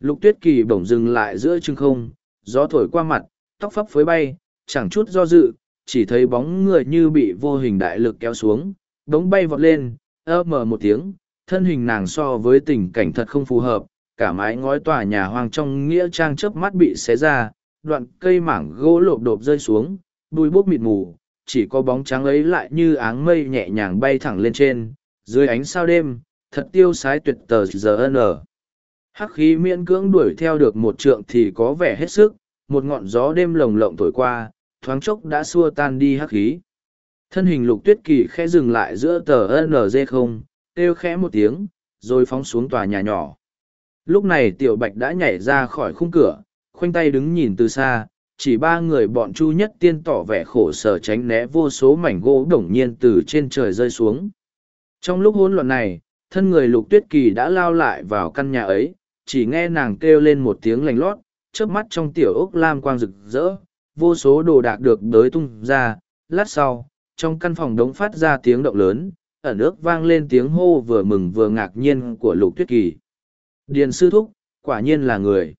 Lục tuyết kỳ bỗng dừng lại giữa chừng không, gió thổi qua mặt, tóc phấp phới bay, chẳng chút do dự chỉ thấy bóng người như bị vô hình đại lực kéo xuống bóng bay vọt lên, ơ mờ một tiếng, thân hình nàng so với tình cảnh thật không phù hợp, cả mái ngói tòa nhà hoang trong nghĩa trang chớp mắt bị xé ra, đoạn cây mảng gỗ lộp đột rơi xuống bùi bốc mịt mù, chỉ có bóng trắng ấy lại như áng mây nhẹ nhàng bay thẳng lên trên, dưới ánh sao đêm, thật tiêu sái tuyệt tờ giờ n hắc khí miễn cưỡng đuổi theo được một trượng thì có vẻ hết sức, một ngọn gió đêm lồng lộng thổi qua thoáng chốc đã xua tan đi hắc khí. Thân hình lục tuyết kỳ khẽ dừng lại giữa tờ nz không, kêu khẽ một tiếng, rồi phóng xuống tòa nhà nhỏ. Lúc này tiểu bạch đã nhảy ra khỏi khung cửa, khoanh tay đứng nhìn từ xa, chỉ ba người bọn chu nhất tiên tỏ vẻ khổ sở tránh né vô số mảnh gỗ đổng nhiên từ trên trời rơi xuống. Trong lúc hỗn loạn này, thân người lục tuyết kỳ đã lao lại vào căn nhà ấy, chỉ nghe nàng kêu lên một tiếng lành lót, chớp mắt trong tiểu ốc lam quang rực rỡ vô số đồ đạc được đới tung ra. Lát sau, trong căn phòng đống phát ra tiếng động lớn, ở nước vang lên tiếng hô vừa mừng vừa ngạc nhiên của lục tuyết kỳ. Điền sư thúc, quả nhiên là người.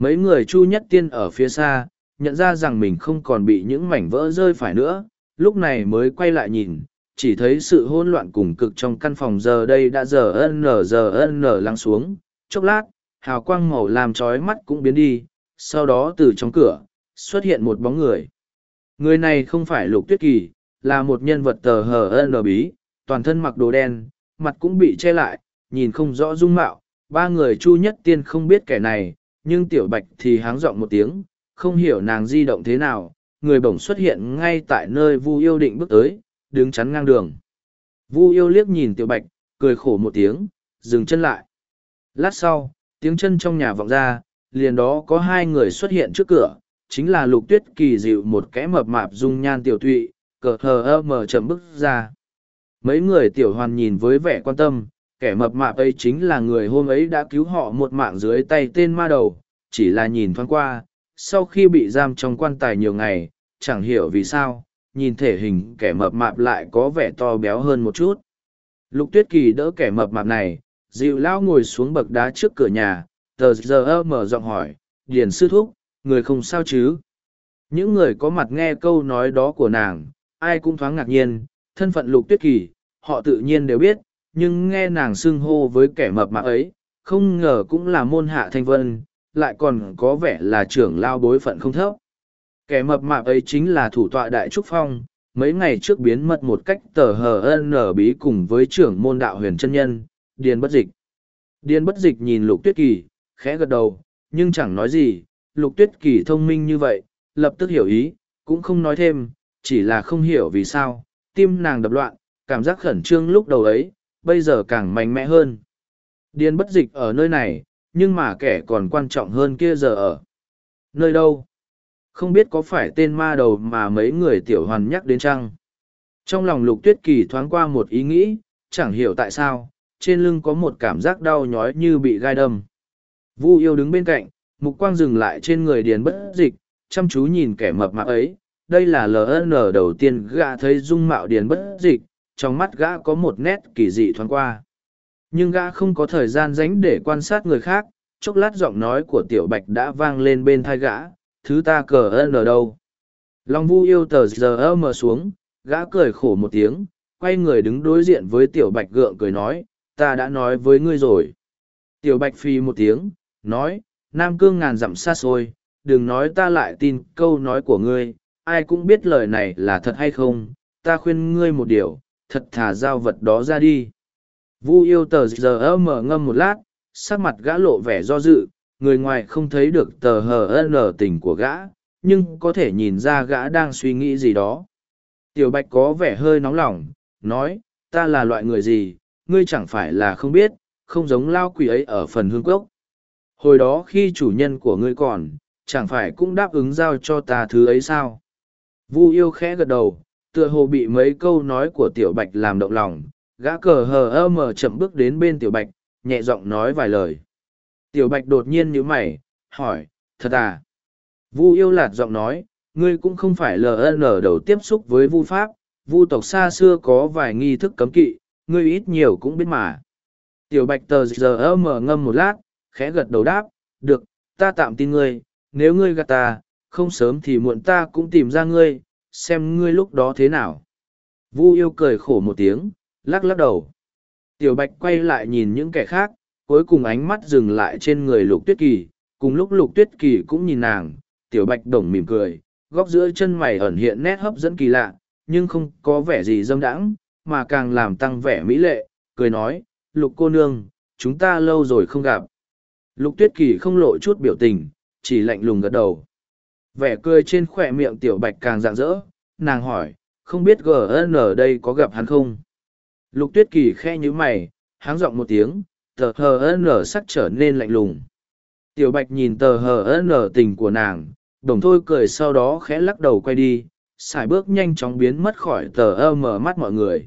Mấy người chu nhất tiên ở phía xa, nhận ra rằng mình không còn bị những mảnh vỡ rơi phải nữa, lúc này mới quay lại nhìn, chỉ thấy sự hỗn loạn cùng cực trong căn phòng giờ đây đã giờ ân nở giờ ân nở lắng xuống. Chốc lát, hào quang màu làm trói mắt cũng biến đi, sau đó từ trong cửa xuất hiện một bóng người. Người này không phải lục tuyết kỳ, là một nhân vật tờ hờ ân bí, toàn thân mặc đồ đen, mặt cũng bị che lại, nhìn không rõ dung mạo. Ba người chu nhất tiên không biết kẻ này, nhưng tiểu bạch thì háng giọng một tiếng, không hiểu nàng di động thế nào. Người bổng xuất hiện ngay tại nơi vu yêu định bước tới, đứng chắn ngang đường. Vu yêu liếc nhìn tiểu bạch, cười khổ một tiếng, dừng chân lại. Lát sau, tiếng chân trong nhà vọng ra, liền đó có hai người xuất hiện trước cửa chính là lục tuyết kỳ dịu một kẽ mập mạp dung nhan tiểu thụy, cờ hờ ơ mờ chậm bức ra. Mấy người tiểu hoàn nhìn với vẻ quan tâm, kẻ mập mạp ấy chính là người hôm ấy đã cứu họ một mạng dưới tay tên ma đầu, chỉ là nhìn thoáng qua, sau khi bị giam trong quan tài nhiều ngày, chẳng hiểu vì sao, nhìn thể hình kẻ mập mạp lại có vẻ to béo hơn một chút. Lục tuyết kỳ đỡ kẻ mập mạp này, dịu lão ngồi xuống bậc đá trước cửa nhà, tờ giờ mở giọng hỏi, điền sư thúc người không sao chứ? Những người có mặt nghe câu nói đó của nàng, ai cũng thoáng ngạc nhiên, thân phận lục tuyết kỳ, họ tự nhiên đều biết, nhưng nghe nàng xưng hô với kẻ mập mạp ấy, không ngờ cũng là môn hạ thanh vân, lại còn có vẻ là trưởng lao bối phận không thấp. Kẻ mập mạp ấy chính là thủ tọa đại trúc phong, mấy ngày trước biến mất một cách tờ hờ ân nở bí cùng với trưởng môn đạo huyền chân nhân, điền bất dịch. Điền bất dịch nhìn lục tuyết kỳ, khẽ gật đầu, nhưng chẳng nói gì lục tuyết kỳ thông minh như vậy lập tức hiểu ý cũng không nói thêm chỉ là không hiểu vì sao tim nàng đập loạn cảm giác khẩn trương lúc đầu ấy bây giờ càng mạnh mẽ hơn. Điên bất dịch ở nơi này nhưng mà kẻ còn quan trọng hơn kia giờ ở. Nơi đâu? Không biết có phải tên ma đầu mà mấy người tiểu hoàn nhắc đến chăng? Trong lòng lục tuyết kỳ thoáng qua một ý nghĩ, chẳng hiểu tại sao, trên lưng có một cảm giác đau nhói như bị gai đâm. Vu yêu đứng bên cạnh, mục quang dừng lại trên người điền bất dịch, chăm chú nhìn kẻ mập mạp ấy. Đây là LN đầu tiên gã thấy dung mạo điền bất dịch, trong mắt gã có một nét kỳ dị thoáng qua. Nhưng gã không có thời gian dánh để quan sát người khác, chốc lát giọng nói của tiểu bạch đã vang lên bên thai gã, thứ ta cờ ơn ở đâu. Long vu yêu tờ giờ mờ xuống, gã cười khổ một tiếng, quay người đứng đối diện với tiểu bạch gượng cười nói, ta đã nói với ngươi rồi. Tiểu bạch phi một tiếng, nói, Nam Cương ngàn dặm xa xôi, đừng nói ta lại tin câu nói của ngươi, ai cũng biết lời này là thật hay không, ta khuyên ngươi một điều, thật thả giao vật đó ra đi. Vu yêu tờ giờ mở ngâm một lát, sắc mặt gã lộ vẻ do dự, người ngoài không thấy được tờ hờ nở tình của gã, nhưng có thể nhìn ra gã đang suy nghĩ gì đó. Tiểu bạch có vẻ hơi nóng lòng, nói, ta là loại người gì, ngươi chẳng phải là không biết, không giống lao quỷ ấy ở phần hương cốc. Hồi đó khi chủ nhân của ngươi còn, chẳng phải cũng đáp ứng giao cho ta thứ ấy sao? Vu yêu khẽ gật đầu, tựa hồ bị mấy câu nói của tiểu bạch làm động lòng, gã cờ hờ ơ mờ chậm bước đến bên tiểu bạch, nhẹ giọng nói vài lời. Tiểu bạch đột nhiên nhíu mày, hỏi, thật à? Vu yêu lạt giọng nói, ngươi cũng không phải LN đầu tiếp xúc với vu pháp, vu tộc xa xưa có vài nghi thức cấm kỵ, ngươi ít nhiều cũng biết mà. Tiểu bạch tờ giờ mở ngâm một lát, khẽ gật đầu đáp, được, ta tạm tin ngươi, nếu ngươi gạt ta, không sớm thì muộn ta cũng tìm ra ngươi, xem ngươi lúc đó thế nào. Vu yêu cười khổ một tiếng, lắc lắc đầu. Tiểu bạch quay lại nhìn những kẻ khác, cuối cùng ánh mắt dừng lại trên người lục tuyết kỳ, cùng lúc lục tuyết kỳ cũng nhìn nàng, tiểu bạch đồng mỉm cười, góc giữa chân mày ẩn hiện nét hấp dẫn kỳ lạ, nhưng không có vẻ gì dâm đãng, mà càng làm tăng vẻ mỹ lệ, cười nói, lục cô nương, chúng ta lâu rồi không gặp. Lục tuyết kỳ không lộ chút biểu tình, chỉ lạnh lùng gật đầu. Vẻ cười trên khỏe miệng tiểu bạch càng rạng rỡ, nàng hỏi, không biết GN ở đây có gặp hắn không? Lục tuyết kỳ khe như mày, háng giọng một tiếng, tờ HN n sắc trở nên lạnh lùng. Tiểu bạch nhìn tờ HN n tình của nàng, đồng thôi cười sau đó khẽ lắc đầu quay đi, xài bước nhanh chóng biến mất khỏi tờ ơ mở mắt mọi người.